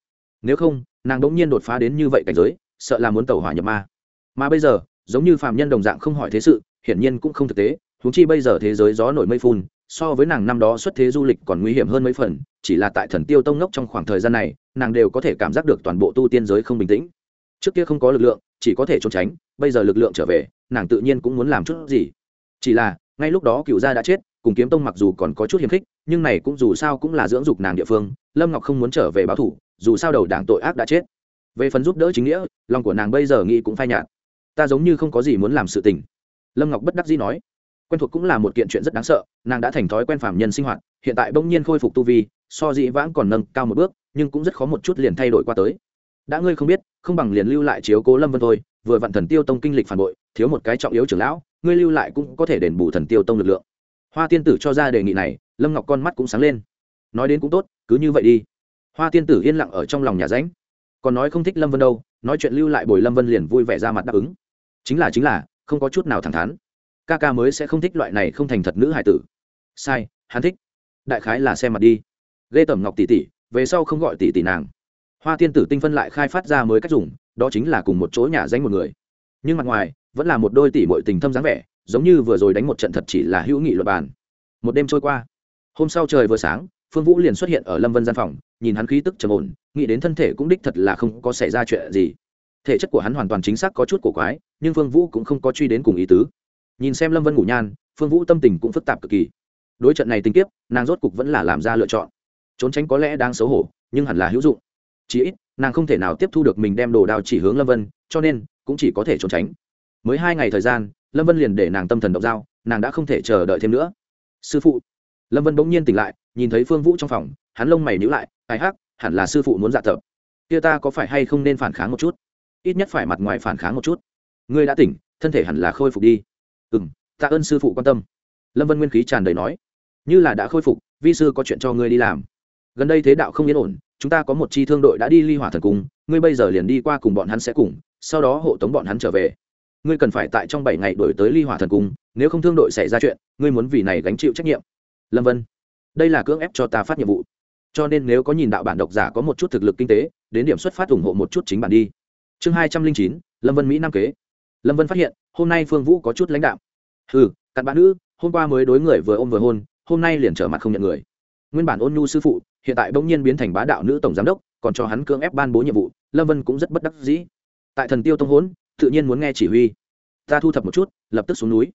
A: Nếu không, nàng đống nhiên đột phá đến như vậy cảnh giới, sợ là muốn tẩu hỏa nhập ma. Mà bây giờ, giống như phạm nhân đồng dạng không hỏi thế sự, hiển nhiên cũng không thực tế, huống chi bây giờ thế giới gió nổi mây phun, so với nàng năm đó xuất thế du lịch còn nguy hiểm hơn mấy phần, chỉ là tại thần tiêu tông ngốc trong khoảng thời gian này, nàng đều có thể cảm giác được toàn bộ tu tiên giới không bình tĩnh. Trước kia không có lực lượng, chỉ có thể trốn tránh, bây giờ lực lượng trở về, nàng tự nhiên cũng muốn làm chút gì. Chỉ là, ngay lúc đó cựu gia đã chết cùng kiếm tông mặc dù còn có chút hiềm khích, nhưng này cũng dù sao cũng là dưỡng dục nàng địa phương, lâm ngọc không muốn trở về báo thủ, dù sao đầu đảng tội ác đã chết. Về phần giúp đỡ chính nghĩa, lòng của nàng bây giờ nghĩ cũng phai nhạt. Ta giống như không có gì muốn làm sự tình. Lâm ngọc bất đắc dĩ nói. Quen thuộc cũng là một kiện chuyện rất đáng sợ, nàng đã thành thói quen phạm nhân sinh hoạt, hiện tại bỗng nhiên khôi phục tu vi, so dĩ vãng còn nâng cao một bước, nhưng cũng rất khó một chút liền thay đổi qua tới. Đã ngươi không biết, không bằng liền lưu lại chiếu cố lâm vân thôi, vừa vặn thần tiêu tông kinh lịch phản bội, thiếu một cái trọng yếu trưởng lão, ngươi lưu lại cũng có thể đền bù thần tiêu tông lực lượng hoa tiên tử cho ra đề nghị này, lâm ngọc con mắt cũng sáng lên. Nói đến cũng tốt, cứ như vậy đi. Hoa tiên tử yên lặng ở trong lòng nhà ránh còn nói không thích lâm vân đâu, nói chuyện lưu lại bồi lâm vân liền vui vẻ ra mặt đáp ứng. Chính là chính là, không có chút nào thẳng thắn. Ca ca mới sẽ không thích loại này không thành thật nữ hải tử. Sai, hắn thích. Đại khái là xem mặt đi. Ghê tẩm ngọc tỷ tỷ, về sau không gọi tỷ tỷ nàng. Hoa tiên tử tinh phân lại khai phát ra mới cách dùng, đó chính là cùng một chỗ nhà danh một người. Nhưng mặt ngoài, vẫn là một đôi tỷ muội tình thâm dáng vẻ giống như vừa rồi đánh một trận thật chỉ là hữu nghị luật bàn. Một đêm trôi qua. Hôm sau trời vừa sáng, phương vũ liền xuất hiện ở lâm vân gian phòng, nhìn hắn khí tức trầm ổn, nghĩ đến thân thể cũng đích thật là không có xảy ra chuyện gì. Thể chất của hắn hoàn toàn chính xác có chút cổ quái, nhưng phương vũ cũng không có truy đến cùng ý tứ. Nhìn xem lâm vân ngủ nhan, phương vũ tâm tình cũng phức tạp cực kỳ. Đối trận này tình kiếp, nàng rốt cục vẫn là làm ra lựa chọn. Trốn tránh có lẽ đang xấu hổ, nhưng hẳn là hữu dụng. Chí ít, nàng không thể nào tiếp thu được mình đem đồ đao chỉ hướng lâm vân, cho nên cũng chỉ có thể trốn tránh. Mới hai ngày thời gian lâm vân liền để nàng tâm thần động dao nàng đã không thể chờ đợi thêm nữa. Sư phụ. Lâm vân bỗng nhiên tỉnh lại, nhìn thấy phương vũ trong phòng, hắn lông mày nhữ lại ai hắc, hẳn là sư phụ muốn dạ thợ kia ta có phải hay không nên phản kháng một chút? Ít nhất phải mặt ngoài phản kháng một chút. Ngươi đã tỉnh, thân thể hẳn là khôi phục đi. Ừ m tạ ơn sư phụ quan tâm. Lâm vân nguyên khí tràn đầy nói. Như là đã khôi phục, vi sư có chuyện cho ngươi đi làm. Gần đây thế đạo không yên ổn, chúng ta có một chi thương đội đã đi ly hỏa thần cung, ngươi bây giờ liền đi qua cùng bọn hắn sẽ cùng, sau đó hộ tống bọn hắn trở về ngươi cần phải tại trong bảy ngày đổi tới ly hỏa thần cung, nếu không thương đội xảy ra chuyện, ngươi muốn vì này gánh chịu trách nhiệm. Lâm vân, đây là cưỡng ép cho ta phát nhiệm vụ. Cho nên nếu có nhìn đạo bản độc giả có một chút thực lực kinh tế, đến điểm xuất phát ủng hộ một chút chính bản đi. Chương hai trăm linh chín, lâm vân mỹ nam kế. Lâm vân phát hiện, hôm nay phương vũ có chút lãnh đạo ừ cặn bạn nữ, hôm qua mới đối người vừa ôm vừa hôn, hôm nay liền trở mặt không nhận người. Nguyên bản ôn nhu sư phụ, hiện tại bỗng nhiên biến thành bá đạo nữ tổng giám đốc, còn cho hắn cưỡng ép ban bố nhiệm vụ, lâm vân cũng rất bất đắc dĩ. Tại thần tiêu tông hốn tự nhiên muốn nghe chỉ huy. Ta thu thập một chút, lập tức xuống núi.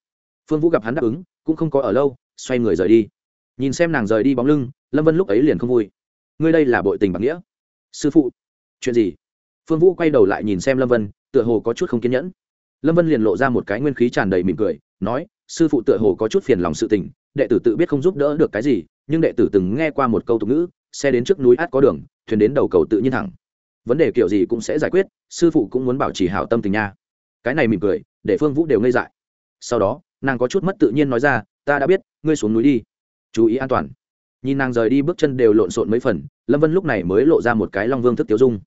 A: Phương vũ gặp hắn đáp ứng, cũng không có ở lâu, xoay người rời đi. Nhìn xem nàng rời đi bóng lưng, lâm vân lúc ấy liền không vui. Ngươi đây là bội tình bạc nghĩa. Sư phụ. Chuyện gì? Phương vũ quay đầu lại nhìn xem lâm vân, tựa hồ có chút không kiên nhẫn. Lâm vân liền lộ ra một cái nguyên khí tràn đầy mỉm cười, nói, sư phụ tựa hồ có chút phiền lòng sự tình, đệ tử tự biết không giúp đỡ được cái gì, nhưng đệ tử từng nghe qua một câu tục ngữ, xe đến trước núi át có đường, thuyền đến đầu cầu tự nhiên thẳng vấn đề kiểu gì cũng sẽ giải quyết, sư phụ cũng muốn bảo trì hảo tâm tình nha. Cái này mỉm cười, để phương vũ đều ngây dại. Sau đó, nàng có chút mất tự nhiên nói ra, ta đã biết, ngươi xuống núi đi. Chú ý an toàn. Nhìn nàng rời đi bước chân đều lộn xộn mấy phần, lâm vân lúc này mới lộ ra một cái long vương thức tiêu dung.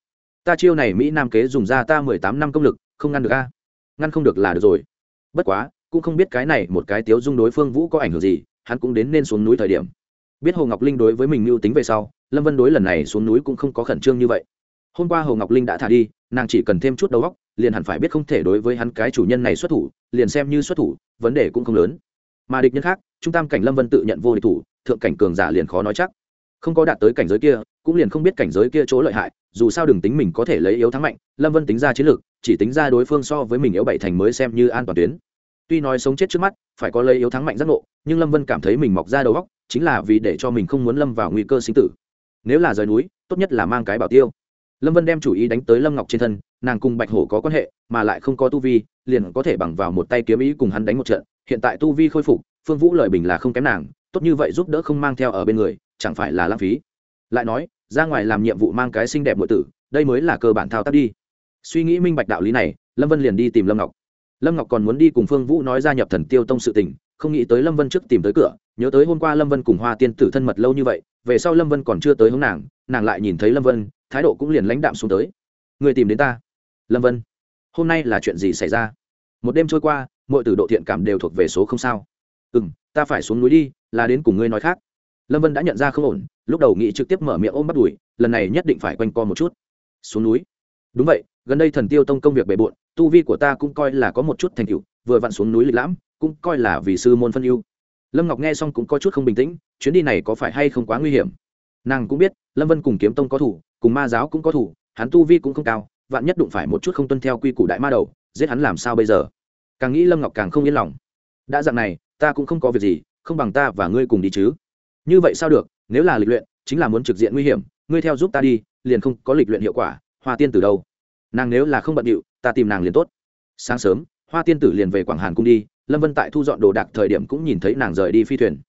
A: Ta chiêu này mỹ nam kế dùng ra ta mười tám năm công lực, không ngăn được a. Ngăn không được là được rồi. Bất quá, cũng không biết cái này một cái tiếu dung đối phương vũ có ảnh hưởng gì, hắn cũng đến nên xuống núi thời điểm. Biết hồ ngọc linh đối với mình mưu tính về sau, lâm vân đối lần này xuống núi cũng không có khẩn trương như vậy hôm qua hồ ngọc linh đã thả đi, nàng chỉ cần thêm chút đầu óc, liền hẳn phải biết không thể đối với hắn cái chủ nhân này xuất thủ, liền xem như xuất thủ, vấn đề cũng không lớn. Mà địch nhân khác, trung tam cảnh lâm vân tự nhận vô địch thủ, thượng cảnh cường giả liền khó nói chắc. Không có đạt tới cảnh giới kia, cũng liền không biết cảnh giới kia chỗ lợi hại, dù sao đừng tính mình có thể lấy yếu thắng mạnh, lâm vân tính ra chiến lược, chỉ tính ra đối phương so với mình yếu bảy thành mới xem như an toàn tuyến. Tuy nói sống chết trước mắt, phải có lấy yếu thắng mạnh giác ngộ, nhưng lâm vân cảm thấy mình mọc ra đầu góc chính là vì để cho mình không muốn lâm vào nguy cơ sinh tử. Nếu là rời núi, tốt nhất là mang cái bảo tiêu lâm vân đem chủ ý đánh tới lâm ngọc trên thân, nàng cùng bạch hổ có quan hệ, mà lại không có tu vi, liền có thể bằng vào một tay kiếm ý cùng hắn đánh một trận. Hiện tại tu vi khôi phục, phương vũ lời bình là không kém nàng, tốt như vậy giúp đỡ không mang theo ở bên người, chẳng phải là lãng phí. Lại nói, ra ngoài làm nhiệm vụ mang cái xinh đẹp nội tử, đây mới là cơ bản thao tác đi. Suy nghĩ minh bạch đạo lý này, lâm vân liền đi tìm lâm ngọc. Lâm ngọc còn muốn đi cùng phương vũ nói ra nhập thần tiêu tông sự tình, không nghĩ tới lâm vân trước tìm tới cửa, nhớ tới hôm qua lâm vân cùng hoa tiên tử thân mật lâu như vậy, về sau lâm vân còn chưa tới hướng nàng nàng lại nhìn thấy lâm vân thái độ cũng liền lãnh đạm xuống tới. Người tìm đến ta. Lâm vân, hôm nay là chuyện gì xảy ra? Một đêm trôi qua, mọi từ độ thiện cảm đều thuộc về số không sao. Ừ m ta phải xuống núi đi, là đến cùng ngươi nói khác. Lâm vân đã nhận ra không ổn, lúc đầu nghĩ trực tiếp mở miệng ôm bắt đùi, lần này nhất định phải quanh co một chút. Xuống núi. Đúng vậy, gần đây thần tiêu tông công việc bề bộn, tu vi của ta cũng coi là có một chút thành tựu, vừa vặn xuống núi lịch lãm, cũng coi là vì sư môn phân ưu. Lâm ngọc nghe xong cũng có chút không bình tĩnh, chuyến đi này có phải hay không quá nguy hiểm? Nàng cũng biết, lâm vân cùng kiếm tông có thủ cùng ma giáo cũng có thủ, hắn tu vi cũng không cao, vạn nhất đụng phải một chút không tuân theo quy củ đại ma đầu, giết hắn làm sao bây giờ? Càng nghĩ lâm ngọc càng không yên lòng. Đã dạng này, ta cũng không có việc gì, không bằng ta và ngươi cùng đi chứ. Như vậy sao được, nếu là lịch luyện, chính là muốn trực diện nguy hiểm, ngươi theo giúp ta đi, liền không có lịch luyện hiệu quả, hoa tiên từ đâu? Nàng nếu là không bận điệu, ta tìm nàng liền tốt. Sáng sớm, hoa tiên tử liền về quảng hàn cung đi, lâm vân tại thu dọn đồ đạc thời điểm cũng nhìn thấy nàng rời đi phi thuyền.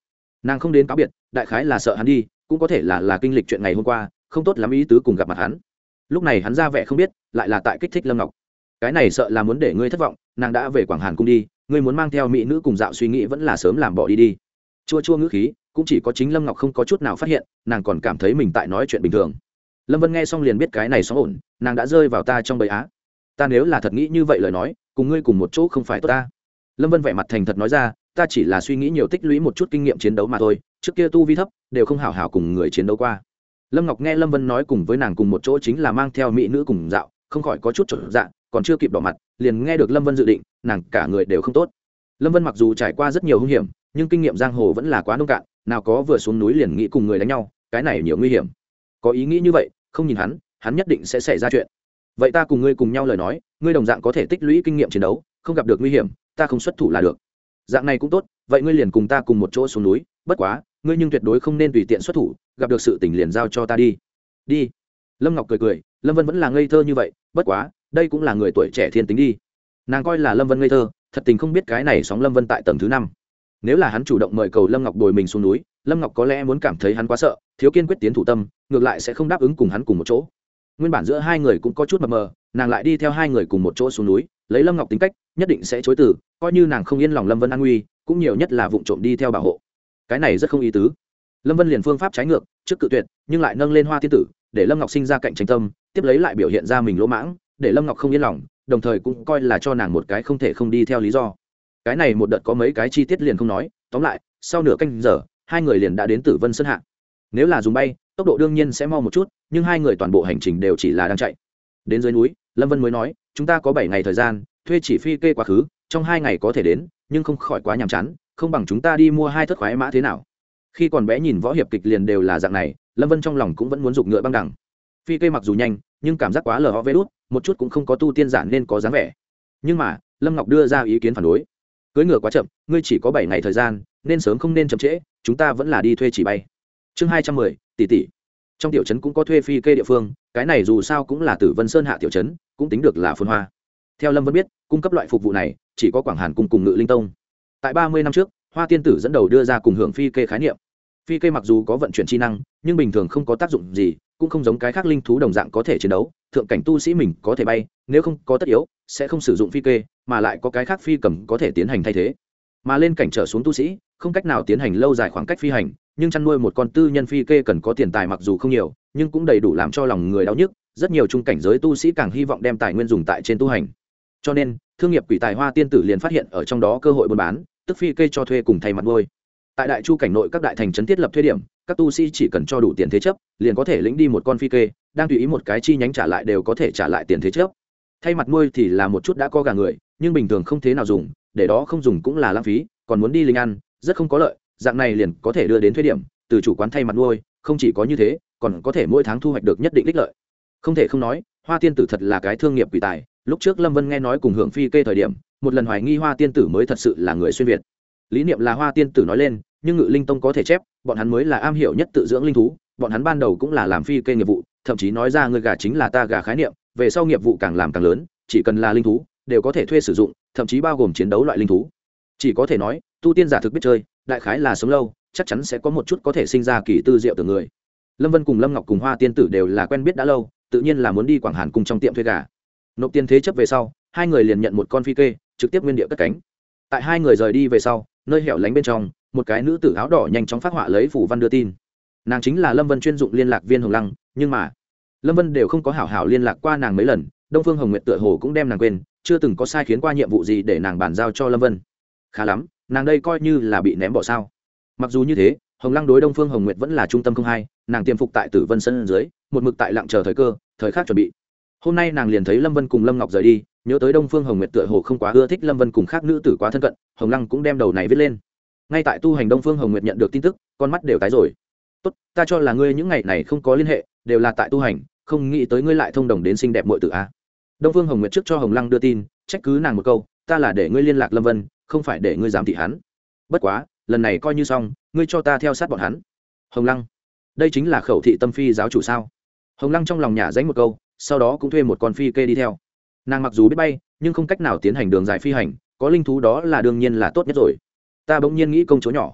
A: Nàng không đến cáo biệt, đại khái là sợ hắn đi, cũng có thể là là kinh lịch chuyện ngày hôm qua không tốt lắm ý tứ cùng gặp mặt hắn. Lúc này hắn ra vẻ không biết, lại là tại kích thích lâm ngọc. Cái này sợ là muốn để ngươi thất vọng, nàng đã về quảng hàn cung đi, ngươi muốn mang theo mỹ nữ cùng dạo suy nghĩ vẫn là sớm làm bỏ đi đi. Chua chua ngữ khí, cũng chỉ có chính lâm ngọc không có chút nào phát hiện, nàng còn cảm thấy mình tại nói chuyện bình thường. Lâm vân nghe xong liền biết cái này xóa ổn, nàng đã rơi vào ta trong bầy á. Ta nếu là thật nghĩ như vậy lời nói, cùng ngươi cùng một chỗ không phải tốt ta. Lâm vân vẻ mặt thành thật nói ra, ta chỉ là suy nghĩ nhiều tích lũy một chút kinh nghiệm chiến đấu mà thôi, trước kia tu vi thấp, đều không hảo hảo cùng người chiến đấu qua lâm ngọc nghe lâm vân nói cùng với nàng cùng một chỗ chính là mang theo mỹ nữ cùng dạo, không khỏi có chút trộn dạ còn chưa kịp đỏ mặt, liền nghe được lâm vân dự định, nàng cả người đều không tốt. Lâm vân mặc dù trải qua rất nhiều hung hiểm, nhưng kinh nghiệm giang hồ vẫn là quá nông cạn, nào có vừa xuống núi liền nghĩ cùng người đánh nhau, cái này nhiều nguy hiểm. Có ý nghĩ như vậy, không nhìn hắn hắn nhất định sẽ xảy ra chuyện. Vậy ta cùng ngươi cùng nhau lời nói, ngươi đồng dạng có thể tích lũy kinh nghiệm chiến đấu, không gặp được nguy hiểm, ta không xuất thủ là được. Dạng này cũng tốt vậy ngươi liền cùng ta cùng một chỗ xuống núi, bất quá, ngươi nhưng tuyệt đối không nên tùy tiện xuất thủ, gặp được sự tình liền giao cho ta đi. Đi. Lâm ngọc cười cười, lâm vân vẫn là ngây thơ như vậy, bất quá, đây cũng là người tuổi trẻ thiên tính đi. Nàng coi là lâm vân ngây thơ, thật tình không biết cái này sóng lâm vân tại tầng thứ năm. Nếu là hắn chủ động mời cầu lâm ngọc đồi mình xuống núi, lâm ngọc có lẽ muốn cảm thấy hắn quá sợ, thiếu kiên quyết tiến thủ tâm, ngược lại sẽ không đáp ứng cùng hắn cùng một chỗ. Nguyên bản giữa hai người cũng có chút mập mờ, nàng lại đi theo hai người cùng một chỗ xuống núi, lấy lâm ngọc tính cách, nhất định sẽ chối từ, coi như nàng không yên lòng lâm vân an nguy cũng nhiều nhất là vụ trộm đi theo bảo hộ. Cái này rất không ý tứ. Lâm vân liền phương pháp trái ngược, trước cự tuyệt, nhưng lại nâng lên hoa thiên tử, để lâm ngọc sinh ra cạnh tranh tâm, tiếp lấy lại biểu hiện ra mình lỗ mãng, để lâm ngọc không yên lòng, đồng thời cũng coi là cho nàng một cái không thể không đi theo lý do. Cái này một đợt có mấy cái chi tiết liền không nói, tóm lại, sau nửa canh giờ, hai người liền đã đến tử vân sơn hạ. Nếu là dùng bay, tốc độ đương nhiên sẽ mau một chút, nhưng hai người toàn bộ hành trình đều chỉ là đang chạy. Đến dưới núi, lâm vân mới nói, chúng ta có bảy ngày thời gian, thuê chỉ phi kê quá khứ trong hai ngày có thể đến, nhưng không khỏi quá nhàm chán, không bằng chúng ta đi mua hai thất khoái mã thế nào. Khi còn bé nhìn võ hiệp kịch liền đều là dạng này, lâm vân trong lòng cũng vẫn muốn giục ngựa băng đẳng. Phi kê mặc dù nhanh, nhưng cảm giác quá lờ ho vê đốt một chút cũng không có tu tiên giản nên có dáng vẻ. Nhưng mà, lâm ngọc đưa ra ý kiến phản đối. Cưới ngựa quá chậm, ngươi chỉ có bảy ngày thời gian, nên sớm không nên chậm trễ, chúng ta vẫn là đi thuê chỉ bay. Chương hai trăm mười, tỷ tỷ. Trong tiểu trấn cũng có thuê phi kê địa phương, cái này dù sao cũng là tử vân sơn hạ tiểu trấn, cũng tính được là phun hoa. Theo lâm vân biết cung cấp loại phục vụ này, chỉ có quảng hàn cung cùng ngự linh tông. Tại ba mươi năm trước, hoa tiên tử dẫn đầu đưa ra cùng hưởng phi kê khái niệm. Phi kê mặc dù có vận chuyển chi năng, nhưng bình thường không có tác dụng gì, cũng không giống cái khác linh thú đồng dạng có thể chiến đấu, thượng cảnh tu sĩ mình có thể bay, nếu không có tất yếu, sẽ không sử dụng phi kê, mà lại có cái khác phi cầm có thể tiến hành thay thế. Mà lên cảnh trở xuống tu sĩ, không cách nào tiến hành lâu dài khoảng cách phi hành, nhưng chăn nuôi một con tư nhân phi kê cần có tiền tài mặc dù không nhiều, nhưng cũng đầy đủ làm cho lòng người đau nhức, rất nhiều trung cảnh giới tu sĩ càng hy vọng đem tài nguyên dùng tại trên tu hành cho nên, thương nghiệp quỷ tài hoa tiên tử liền phát hiện ở trong đó cơ hội buôn bán, tức phi kê cho thuê cùng thay mặt nuôi. Tại đại chu cảnh nội các đại thành trấn thiết lập thuê điểm, các tu sĩ chỉ cần cho đủ tiền thế chấp, liền có thể lĩnh đi một con phi kê, đang tùy ý một cái chi nhánh trả lại đều có thể trả lại tiền thế chấp. Thay mặt nuôi thì là một chút đã có gà người, nhưng bình thường không thế nào dùng, để đó không dùng cũng là lãng phí, còn muốn đi linh ăn, rất không có lợi, dạng này liền có thể đưa đến thuế điểm, từ chủ quán thay mặt nuôi, không chỉ có như thế, còn có thể mỗi tháng thu hoạch được nhất định ích lợi. Không thể không nói, hoa tiên tử thật là cái thương nghiệp quỷ tài lúc trước lâm vân nghe nói cùng hưởng phi kê thời điểm, một lần hoài nghi hoa tiên tử mới thật sự là người xuyên việt. Lý niệm là hoa tiên tử nói lên, nhưng ngự linh tông có thể chép, bọn hắn mới là am hiểu nhất tự dưỡng linh thú, bọn hắn ban đầu cũng là làm phi kê nghiệp vụ, thậm chí nói ra người gà chính là ta gà khái niệm, về sau nghiệp vụ càng làm càng lớn, chỉ cần là linh thú, đều có thể thuê sử dụng, thậm chí bao gồm chiến đấu loại linh thú. Chỉ có thể nói, tu tiên giả thực biết chơi, đại khái là sống lâu, chắc chắn sẽ có một chút có thể sinh ra kỳ tư diệu từ người. Lâm vân cùng lâm ngọc cùng hoa tiên tử đều là quen biết đã lâu, tự nhiên là muốn đi quảng hàn cùng trong tiệm thuê gà nộp tiền thế chấp về sau, hai người liền nhận một con phi kê, trực tiếp nguyên địa cất cánh. Tại hai người rời đi về sau, nơi hẻo lánh bên trong, một cái nữ tử áo đỏ nhanh chóng phát họa lấy phủ văn đưa tin. Nàng chính là lâm vân chuyên dụng liên lạc viên hồng lăng, nhưng mà, lâm vân đều không có hảo hảo liên lạc qua nàng mấy lần, đông phương hồng nguyệt tựa hồ cũng đem nàng quên, chưa từng có sai khiến qua nhiệm vụ gì để nàng bàn giao cho lâm vân. Khá lắm, nàng đây coi như là bị ném bỏ sao. Mặc dù như thế, hồng lăng đối đông phương hồng nguyệt vẫn là trung tâm không hai, nàng tiêm phục tại tử vân sân dưới, một mực tại lặng chờ thời cơ, thời khắc chuẩn bị hôm nay nàng liền thấy lâm vân cùng lâm ngọc rời đi, nhớ tới đông phương hồng nguyệt tựa hồ không quá ưa thích lâm vân cùng khác nữ tử quá thân cận, hồng lăng cũng đem đầu này viết lên. Ngay tại tu hành đông phương hồng nguyệt nhận được tin tức, con mắt đều tái rồi. Tốt, ta cho là ngươi những ngày này không có liên hệ, đều là tại tu hành, không nghĩ tới ngươi lại thông đồng đến xinh đẹp muội tử a. Đông phương hồng nguyệt trước cho hồng lăng đưa tin, trách cứ nàng một câu, ta là để ngươi liên lạc lâm vân, không phải để ngươi giám thị hắn. Bất quá, lần này coi như xong, ngươi cho ta theo sát bọn hắn. Hồng lăng, đây chính là khẩu thị tâm phi giáo chủ sao? Hồng lăng trong lòng nhả dánh một câu sau đó cũng thuê một con phi kê đi theo. Nàng mặc dù biết bay, nhưng không cách nào tiến hành đường dài phi hành, có linh thú đó là đương nhiên là tốt nhất rồi. Ta bỗng nhiên nghĩ công chúa nhỏ.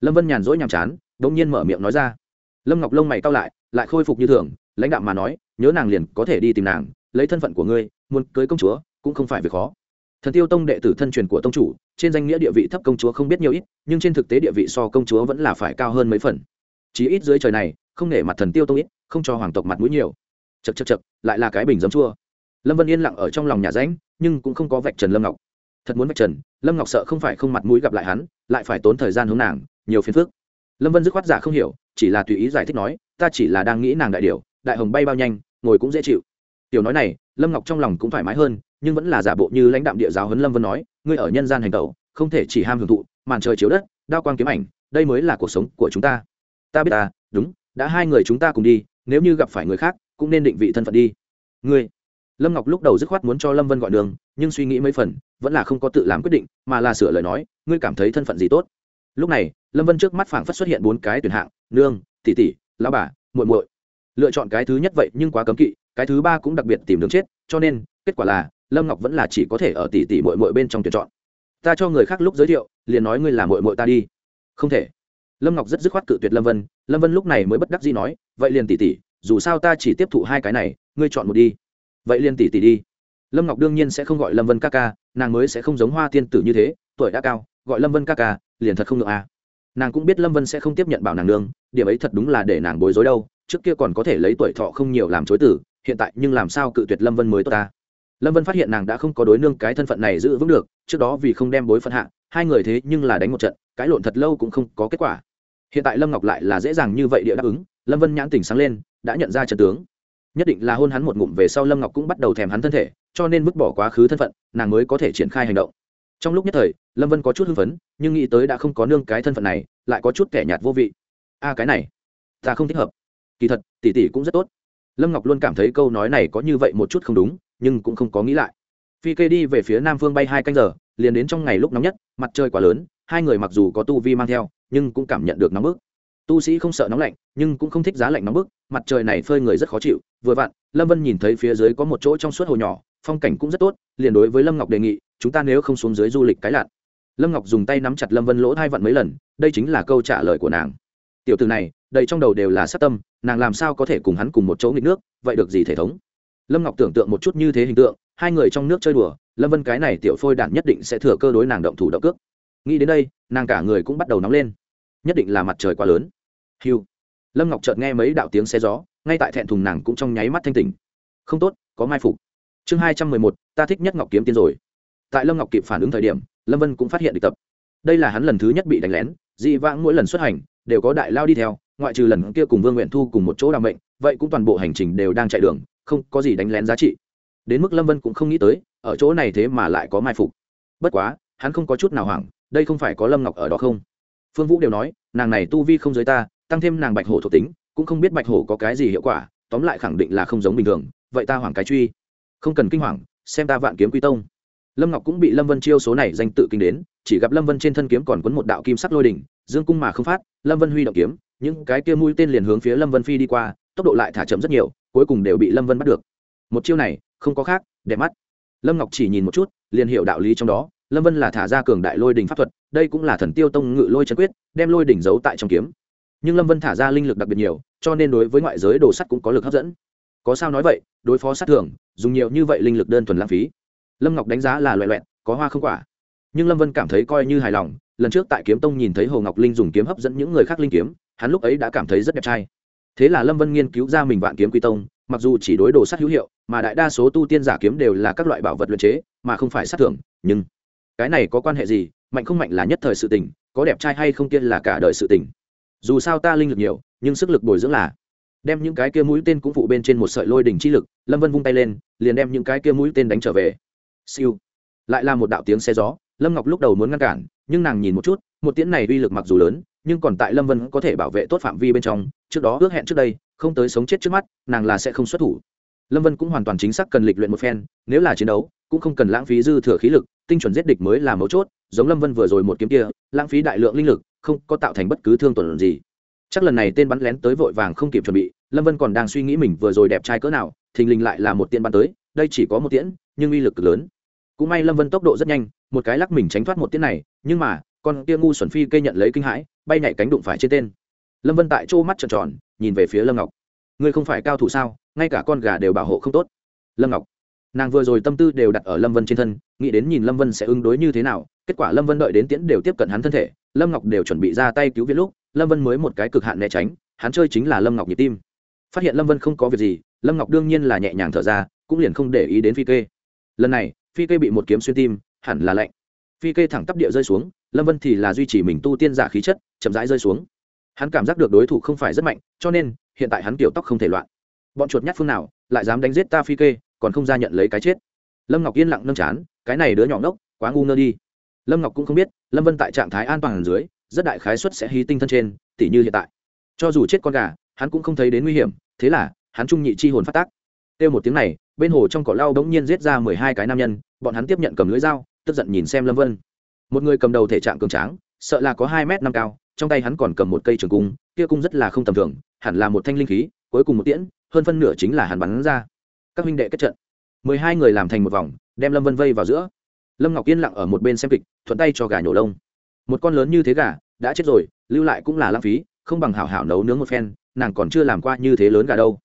A: Lâm vân nhàn rỗi nhàm chán, bỗng nhiên mở miệng nói ra. Lâm ngọc lông mày cao lại lại khôi phục như thường, lãnh đạo mà nói, nhớ nàng liền có thể đi tìm nàng, lấy thân phận của ngươi, muốn cưới công chúa, cũng không phải việc khó. Thần tiêu tông đệ tử thân truyền của tông chủ, trên danh nghĩa địa vị thấp công chúa không biết nhiều ít, nhưng trên thực tế địa vị so công chúa vẫn là phải cao hơn mấy phần. Chí ít dưới trời này, không nể mặt thần tiêu tông ít, không cho hoàng tộc mặt mũi nhiều chật chật chật, lại là cái bình giấm chua. Lâm vân yên lặng ở trong lòng nhà ránh nhưng cũng không có vạch trần lâm ngọc. Thật muốn vạch trần, lâm ngọc sợ không phải không mặt mũi gặp lại hắn, lại phải tốn thời gian hướng nàng, nhiều phiền phức. Lâm vân dứt khoát giả không hiểu, chỉ là tùy ý giải thích nói, ta chỉ là đang nghĩ nàng đại điều, đại hồng bay bao nhanh, ngồi cũng dễ chịu. Tiểu nói này, lâm ngọc trong lòng cũng thoải mái hơn, nhưng vẫn là giả bộ như lãnh đạm địa giáo huấn lâm vân nói, ngươi ở nhân gian hành tẩu, không thể chỉ ham hưởng thụ, màn trời chiếu đất, đao quang kiếm ảnh, đây mới là cuộc sống của chúng ta. Ta biết ta, đúng, đã hai người chúng ta cùng đi, nếu như gặp phải người khác cũng nên định vị thân phận đi. Ngươi. Lâm ngọc lúc đầu dứt khoát muốn cho lâm vân gọi đường, nhưng suy nghĩ mấy phần, vẫn là không có tự làm quyết định, mà là sửa lời nói, ngươi cảm thấy thân phận gì tốt? Lúc này, lâm vân trước mắt phảng phất xuất hiện bốn cái tuyển hạng, nương, tỷ tỷ, lão bà, muội muội. Lựa chọn cái thứ nhất vậy nhưng quá cấm kỵ, cái thứ ba cũng đặc biệt tìm đường chết, cho nên, kết quả là, lâm ngọc vẫn là chỉ có thể ở tỷ tỷ muội muội bên trong tuyển chọn. Ta cho người khác lúc giới thiệu, liền nói ngươi là muội muội ta đi. Không thể. Lâm ngọc rất dứt khoát cự tuyệt lâm vân lâm vân lúc này mới bất đắc dĩ nói, vậy liền tỷ tỷ dù sao ta chỉ tiếp thụ hai cái này, ngươi chọn một đi. Vậy liên tỷ tỷ đi. Lâm ngọc đương nhiên sẽ không gọi lâm vân ca ca, nàng mới sẽ không giống hoa tiên tử như thế, tuổi đã cao, gọi lâm vân ca ca, liền thật không được à. nàng cũng biết lâm vân sẽ không tiếp nhận bảo nàng nương, điểm ấy thật đúng là để nàng bối rối đâu, trước kia còn có thể lấy tuổi thọ không nhiều làm chối tử, hiện tại nhưng làm sao cự tuyệt lâm vân mới tốt ta. Lâm vân phát hiện nàng đã không có đối nương cái thân phận này giữ vững được, trước đó vì không đem bối phận hạ, hai người thế nhưng là đánh một trận cãi lộn thật lâu cũng không có kết quả. Hiện tại lâm ngọc lại là dễ dàng như vậy địa đáp ứng, lâm vân nhãn tỉnh sáng lên đã nhận ra trận tướng. Nhất định là hôn hắn một ngụm về sau lâm ngọc cũng bắt đầu thèm hắn thân thể, cho nên vứt bỏ quá khứ thân phận, nàng mới có thể triển khai hành động. Trong lúc nhất thời, lâm vân có chút hưng phấn, nhưng nghĩ tới đã không có nương cái thân phận này, lại có chút kẻ nhạt vô vị. A, cái này, ta không thích hợp. Kỳ thật, tỷ tỷ cũng rất tốt. Lâm ngọc luôn cảm thấy câu nói này có như vậy một chút không đúng, nhưng cũng không có nghĩ lại. Phi kê đi về phía nam phương bay hai canh giờ, liền đến trong ngày lúc nóng nhất, mặt trời quá lớn, hai người mặc dù có tu vi mang theo, nhưng cũng cảm nhận được nóng bức. Tu sĩ không sợ nóng lạnh, nhưng cũng không thích giá lạnh nóng bức mặt trời này phơi người rất khó chịu, vừa vặn, lâm vân nhìn thấy phía dưới có một chỗ trong suốt hồ nhỏ, phong cảnh cũng rất tốt, liền đối với lâm ngọc đề nghị, chúng ta nếu không xuống dưới du lịch cái lặn. Lâm ngọc dùng tay nắm chặt lâm vân lỗ hai vặn mấy lần, đây chính là câu trả lời của nàng. Tiểu từ này, đầy trong đầu đều là sát tâm, nàng làm sao có thể cùng hắn cùng một chỗ nghịch nước, vậy được gì thể thống? Lâm ngọc tưởng tượng một chút như thế hình tượng, hai người trong nước chơi đùa, lâm vân cái này tiểu phôi đản nhất định sẽ thừa cơ đối nàng động thủ động cước. Nghĩ đến đây, nàng cả người cũng bắt đầu nóng lên. Nhất định là mặt trời quá lớn. Hiu lâm ngọc chợt nghe mấy đạo tiếng xe gió ngay tại thẹn thùng nàng cũng trong nháy mắt thanh tỉnh không tốt có mai phục chương hai trăm mười một ta thích nhất ngọc kiếm tiên rồi tại lâm ngọc kịp phản ứng thời điểm lâm vân cũng phát hiện được tập đây là hắn lần thứ nhất bị đánh lén dị vãng mỗi lần xuất hành đều có đại lao đi theo ngoại trừ lần kia cùng vương nguyện thu cùng một chỗ đ mệnh vậy cũng toàn bộ hành trình đều đang chạy đường không có gì đánh lén giá trị đến mức lâm vân cũng không nghĩ tới ở chỗ này thế mà lại có mai phục bất quá hắn không có chút nào hoảng đây không phải có lâm ngọc ở đó không phương vũ đều nói nàng này tu vi không giới ta tăng thêm nàng bạch hổ thuộc tính, cũng không biết bạch hổ có cái gì hiệu quả, tóm lại khẳng định là không giống bình thường, vậy ta hoảng cái truy. Không cần kinh hoàng, xem ta vạn kiếm quy tông. Lâm ngọc cũng bị lâm vân chiêu số này danh tự kinh đến, chỉ gặp lâm vân trên thân kiếm còn quấn một đạo kim sắc lôi đỉnh, dương cung mà không phát, lâm vân huy động kiếm, những cái kia mũi tên liền hướng phía lâm vân phi đi qua, tốc độ lại thả chậm rất nhiều, cuối cùng đều bị lâm vân bắt được. Một chiêu này, không có khác, đẹp mắt. Lâm ngọc chỉ nhìn một chút, liền hiểu đạo lý trong đó, lâm vân là thả ra cường đại lôi đỉnh pháp thuật, đây cũng là thần tiêu tông ngự lôi chân quyết, đem lôi đỉnh giấu tại trong kiếm nhưng lâm vân thả ra linh lực đặc biệt nhiều cho nên đối với ngoại giới đồ sắt cũng có lực hấp dẫn có sao nói vậy đối phó sát thường dùng nhiều như vậy linh lực đơn thuần lãng phí lâm ngọc đánh giá là loại loẹn, có hoa không quả nhưng lâm vân cảm thấy coi như hài lòng lần trước tại kiếm tông nhìn thấy hồ ngọc linh dùng kiếm hấp dẫn những người khác linh kiếm hắn lúc ấy đã cảm thấy rất đẹp trai thế là lâm vân nghiên cứu ra mình vạn kiếm quy tông mặc dù chỉ đối đồ sắt hữu hiệu mà đại đa số tu tiên giả kiếm đều là các loại bảo vật luyện chế mà không phải sát thường. nhưng cái này có quan hệ gì mạnh không mạnh là nhất thời sự tình có đẹp trai hay không tiên là cả đời sự tình dù sao ta linh lực nhiều, nhưng sức lực bồi dưỡng là. Đem những cái kia mũi tên cũng phụ bên trên một sợi lôi đỉnh chi lực, lâm vân vung tay lên, liền đem những cái kia mũi tên đánh trở về. Siêu. Lại là một đạo tiếng xe gió, lâm ngọc lúc đầu muốn ngăn cản, nhưng nàng nhìn một chút, một tiễn này uy lực mặc dù lớn, nhưng còn tại lâm vân có thể bảo vệ tốt phạm vi bên trong, trước đó ước hẹn trước đây, không tới sống chết trước mắt, nàng là sẽ không xuất thủ. Lâm vân cũng hoàn toàn chính xác cần lịch luyện một phen, nếu là chiến đấu, cũng không cần lãng phí dư thừa khí lực, tinh chuẩn giết địch mới là mấu chốt, giống lâm vân vừa rồi một kiếm kia, lãng phí đại lượng linh lực không có tạo thành bất cứ thương tổn gì. Chắc lần này tên bắn lén tới vội vàng không kịp chuẩn bị, lâm vân còn đang suy nghĩ mình vừa rồi đẹp trai cỡ nào, thình lình lại là một tiên bắn tới, đây chỉ có một tiễn, nhưng uy lực cực lớn. Cũng may lâm vân tốc độ rất nhanh, một cái lắc mình tránh thoát một tiễn này, nhưng mà, con kia ngu xuẩn phi cây nhận lấy kinh hãi, bay nhảy cánh đụng phải trên tên. Lâm vân tại chỗ mắt trợn tròn, nhìn về phía lâm ngọc. Ngươi không phải cao thủ sao, ngay cả con gà đều bảo hộ không tốt. Lâm ngọc, nàng vừa rồi tâm tư đều đặt ở lâm vân trên thân, nghĩ đến nhìn lâm vân sẽ ứng đối như thế nào, kết quả lâm vân đợi đến tiễn đều tiếp cận hắn thân thể lâm ngọc đều chuẩn bị ra tay cứu viện lúc, lâm vân mới một cái cực hạn né tránh, hắn chơi chính là lâm ngọc nhịp tim. Phát hiện lâm vân không có việc gì, lâm ngọc đương nhiên là nhẹ nhàng thở ra, cũng liền không để ý đến phi kê. Lần này, phi kê bị một kiếm xuyên tim, hẳn là lạnh. Phi kê thẳng tắp địa rơi xuống, lâm vân thì là duy trì mình tu tiên giả khí chất, chậm rãi rơi xuống. Hắn cảm giác được đối thủ không phải rất mạnh, cho nên, hiện tại hắn kiểu tóc không thể loạn. Bọn chuột nhát phương nào, lại dám đánh giết ta phi kê, còn không ra nhận lấy cái chết. Lâm ngọc yên lặng nâng chán, cái này đứa nhỏ ngốc, quá ngu ngơ đi lâm ngọc cũng không biết, lâm vân tại trạng thái an toàn dưới, rất đại khái suất sẽ hí tinh thân trên, tỉ như hiện tại. Cho dù chết con gà, hắn cũng không thấy đến nguy hiểm, thế là, hắn trung nhị chi hồn phát tác. Kêu một tiếng này, bên hồ trong cỏ lau đống nhiên giết ra mười hai cái nam nhân, bọn hắn tiếp nhận cầm lưỡi dao, tức giận nhìn xem lâm vân. Một người cầm đầu thể trạng cường tráng, sợ là có hai m năm cao, trong tay hắn còn cầm một cây trường cung, kia cung rất là không tầm thường, hẳn là một thanh linh khí, cuối cùng một tiễn, hơn phân nửa chính là hắn bắn ra. Các huynh đệ kết trận. Mười hai người làm thành một vòng, đem lâm vân vây vào giữa lâm ngọc yên lặng ở một bên xem kịch thuận tay cho gà nhổ lông một con lớn như thế gà đã chết rồi lưu lại cũng là lãng phí không bằng hảo hảo nấu nướng một phen nàng còn chưa làm qua như thế lớn gà đâu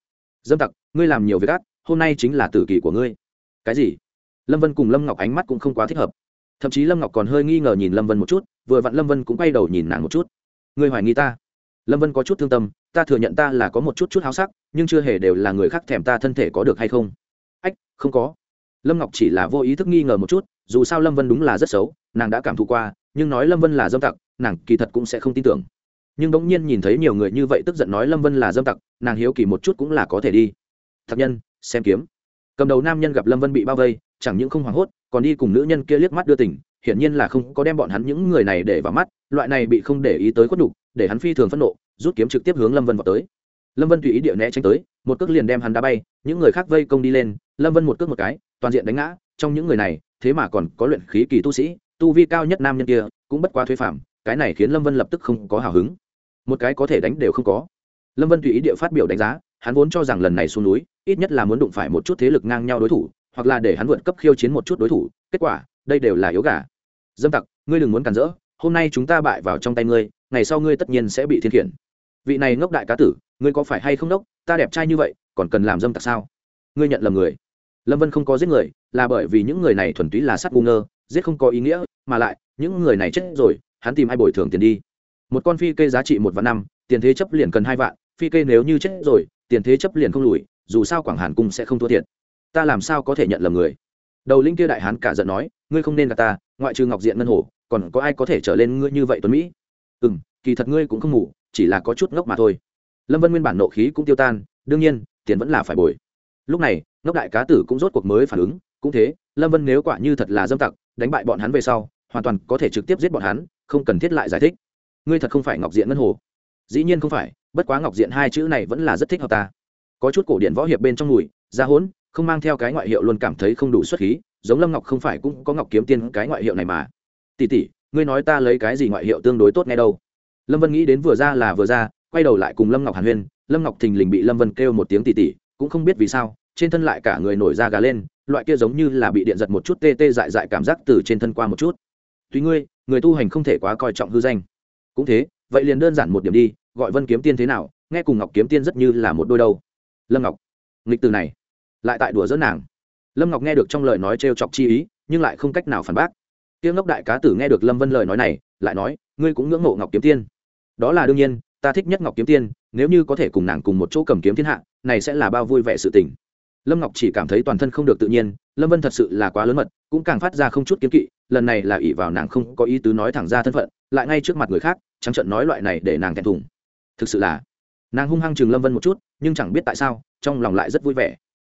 A: dâm tặc ngươi làm nhiều việc ác hôm nay chính là tử kỳ của ngươi cái gì lâm vân cùng lâm ngọc ánh mắt cũng không quá thích hợp thậm chí lâm ngọc còn hơi nghi ngờ nhìn lâm vân một chút vừa vặn lâm vân cũng quay đầu nhìn nàng một chút ngươi hoài nghi ta lâm vân có chút thương tâm ta thừa nhận ta là có một chút chút háo sắc nhưng chưa hề đều là người khác thèm ta thân thể có được hay không ách không có lâm ngọc chỉ là vô ý thức nghi ngờ một chút dù sao lâm vân đúng là rất xấu, nàng đã cảm thụ qua, nhưng nói lâm vân là dâm tặc, nàng kỳ thật cũng sẽ không tin tưởng. Nhưng bỗng nhiên nhìn thấy nhiều người như vậy tức giận nói lâm vân là dâm tặc, nàng hiếu kỳ một chút cũng là có thể đi. Thật nhân, xem kiếm. Cầm đầu nam nhân gặp lâm vân bị bao vây, chẳng những không hoảng hốt, còn đi cùng nữ nhân kia liếc mắt đưa tỉnh hiển nhiên là không có đem bọn hắn những người này để vào mắt, loại này bị không để ý tới khuất đục để hắn phi thường phẫn nộ, rút kiếm trực tiếp hướng lâm vân vào tới. Lâm vân tùy ý địa né tránh tới, một cước liền đem hắn đá bay, những người khác vây công đi lên, lâm vân một cước một cái, toàn diện đánh ngã, trong những người này thế mà còn có luyện khí kỳ tu sĩ, tu vi cao nhất nam nhân kia cũng bất quá thuế phạm cái này khiến lâm vân lập tức không có hào hứng. Một cái có thể đánh đều không có. Lâm vân tùy ý địa phát biểu đánh giá, hắn vốn cho rằng lần này xuống núi, ít nhất là muốn đụng phải một chút thế lực ngang nhau đối thủ, hoặc là để hắn vượt cấp khiêu chiến một chút đối thủ, kết quả, đây đều là yếu gà. Dâm tặc, ngươi đừng muốn cản rỡ, hôm nay chúng ta bại vào trong tay ngươi, ngày sau ngươi tất nhiên sẽ bị thiên khiển. Vị này ngốc đại cá tử, ngươi có phải hay không ngốc ta đẹp trai như vậy, còn cần làm dâm tặc sao? Ngươi nhận lầm người lâm vân không có giết người, là bởi vì những người này thuần túy là sát ngu ngơ, giết không có ý nghĩa, mà lại, những người này chết rồi, hắn tìm ai bồi thường tiền đi. Một con phi kê giá trị một vạn năm, tiền thế chấp liền cần hai vạn, phi kê nếu như chết rồi, tiền thế chấp liền không lùi, dù sao quảng hàn cung sẽ không thua thiệt. Ta làm sao có thể nhận lầm người? Đầu linh kia đại hán cả giận nói, ngươi không nên gặp ta, ngoại trừ ngọc diện ngân hồ, còn có ai có thể trở lên ngươi như vậy tuấn mỹ? Ừ m kỳ thật ngươi cũng không ngủ chỉ là có chút ngốc mà thôi. Lâm vân nguyên bản nộ khí cũng tiêu tan, đương nhiên, tiền vẫn là phải bồi. Lúc này ngốc đại cá tử cũng rốt cuộc mới phản ứng, cũng thế, lâm vân nếu quả như thật là dâm tặc, đánh bại bọn hắn về sau, hoàn toàn có thể trực tiếp giết bọn hắn, không cần thiết lại giải thích. Ngươi thật không phải ngọc diện ngân hồ. Dĩ nhiên không phải, bất quá ngọc diện hai chữ này vẫn là rất thích hợp ta. Có chút cổ điện võ hiệp bên trong mùi, ra hỗn không mang theo cái ngoại hiệu luôn cảm thấy không đủ xuất khí, giống lâm ngọc không phải cũng có ngọc kiếm tiên cái ngoại hiệu này mà. Tỉ tỉ ngươi nói ta lấy cái gì ngoại hiệu tương đối tốt nghe đâu? Lâm vân nghĩ đến vừa ra là vừa ra, quay đầu lại cùng lâm ngọc hàn huyên, lâm ngọc thình lình bị lâm vân kêu một tiếng tỉ tỉ cũng không biết vì sao trên thân lại cả người nổi da gà lên, loại kia giống như là bị điện giật một chút tê tê dại dại cảm giác từ trên thân qua một chút. Tuy ngươi, người tu hành không thể quá coi trọng hư danh. Cũng thế, vậy liền đơn giản một điểm đi, gọi vân kiếm tiên thế nào, nghe cùng ngọc kiếm tiên rất như là một đôi đâu. Lâm ngọc, nghịch từ này, lại tại đùa dẫn nàng. Lâm ngọc nghe được trong lời nói t chọc chi ý, nhưng lại không cách nào phản bác. Tiếng ngốc đại cá tử nghe được lâm vân lời nói này, lại nói, ngươi cũng ngưỡng mộ ngọc kiếm tiên. Đó là đương nhiên, ta thích nhất ngọc kiếm tiên, nếu như có thể cùng nàng cùng một chỗ cầm kiếm thiên hạ, này sẽ là bao vui vẻ sự tình lâm ngọc chỉ cảm thấy toàn thân không được tự nhiên, lâm vân thật sự là quá lớn mật, cũng càng phát ra không chút kiếm kỵ, lần này là ỷ vào nàng không có ý tứ nói thẳng ra thân phận, lại ngay trước mặt người khác, trắng trận nói loại này để nàng thẹn thùng. Thực sự là, nàng hung hăng chừng lâm vân một chút, nhưng chẳng biết tại sao, trong lòng lại rất vui vẻ.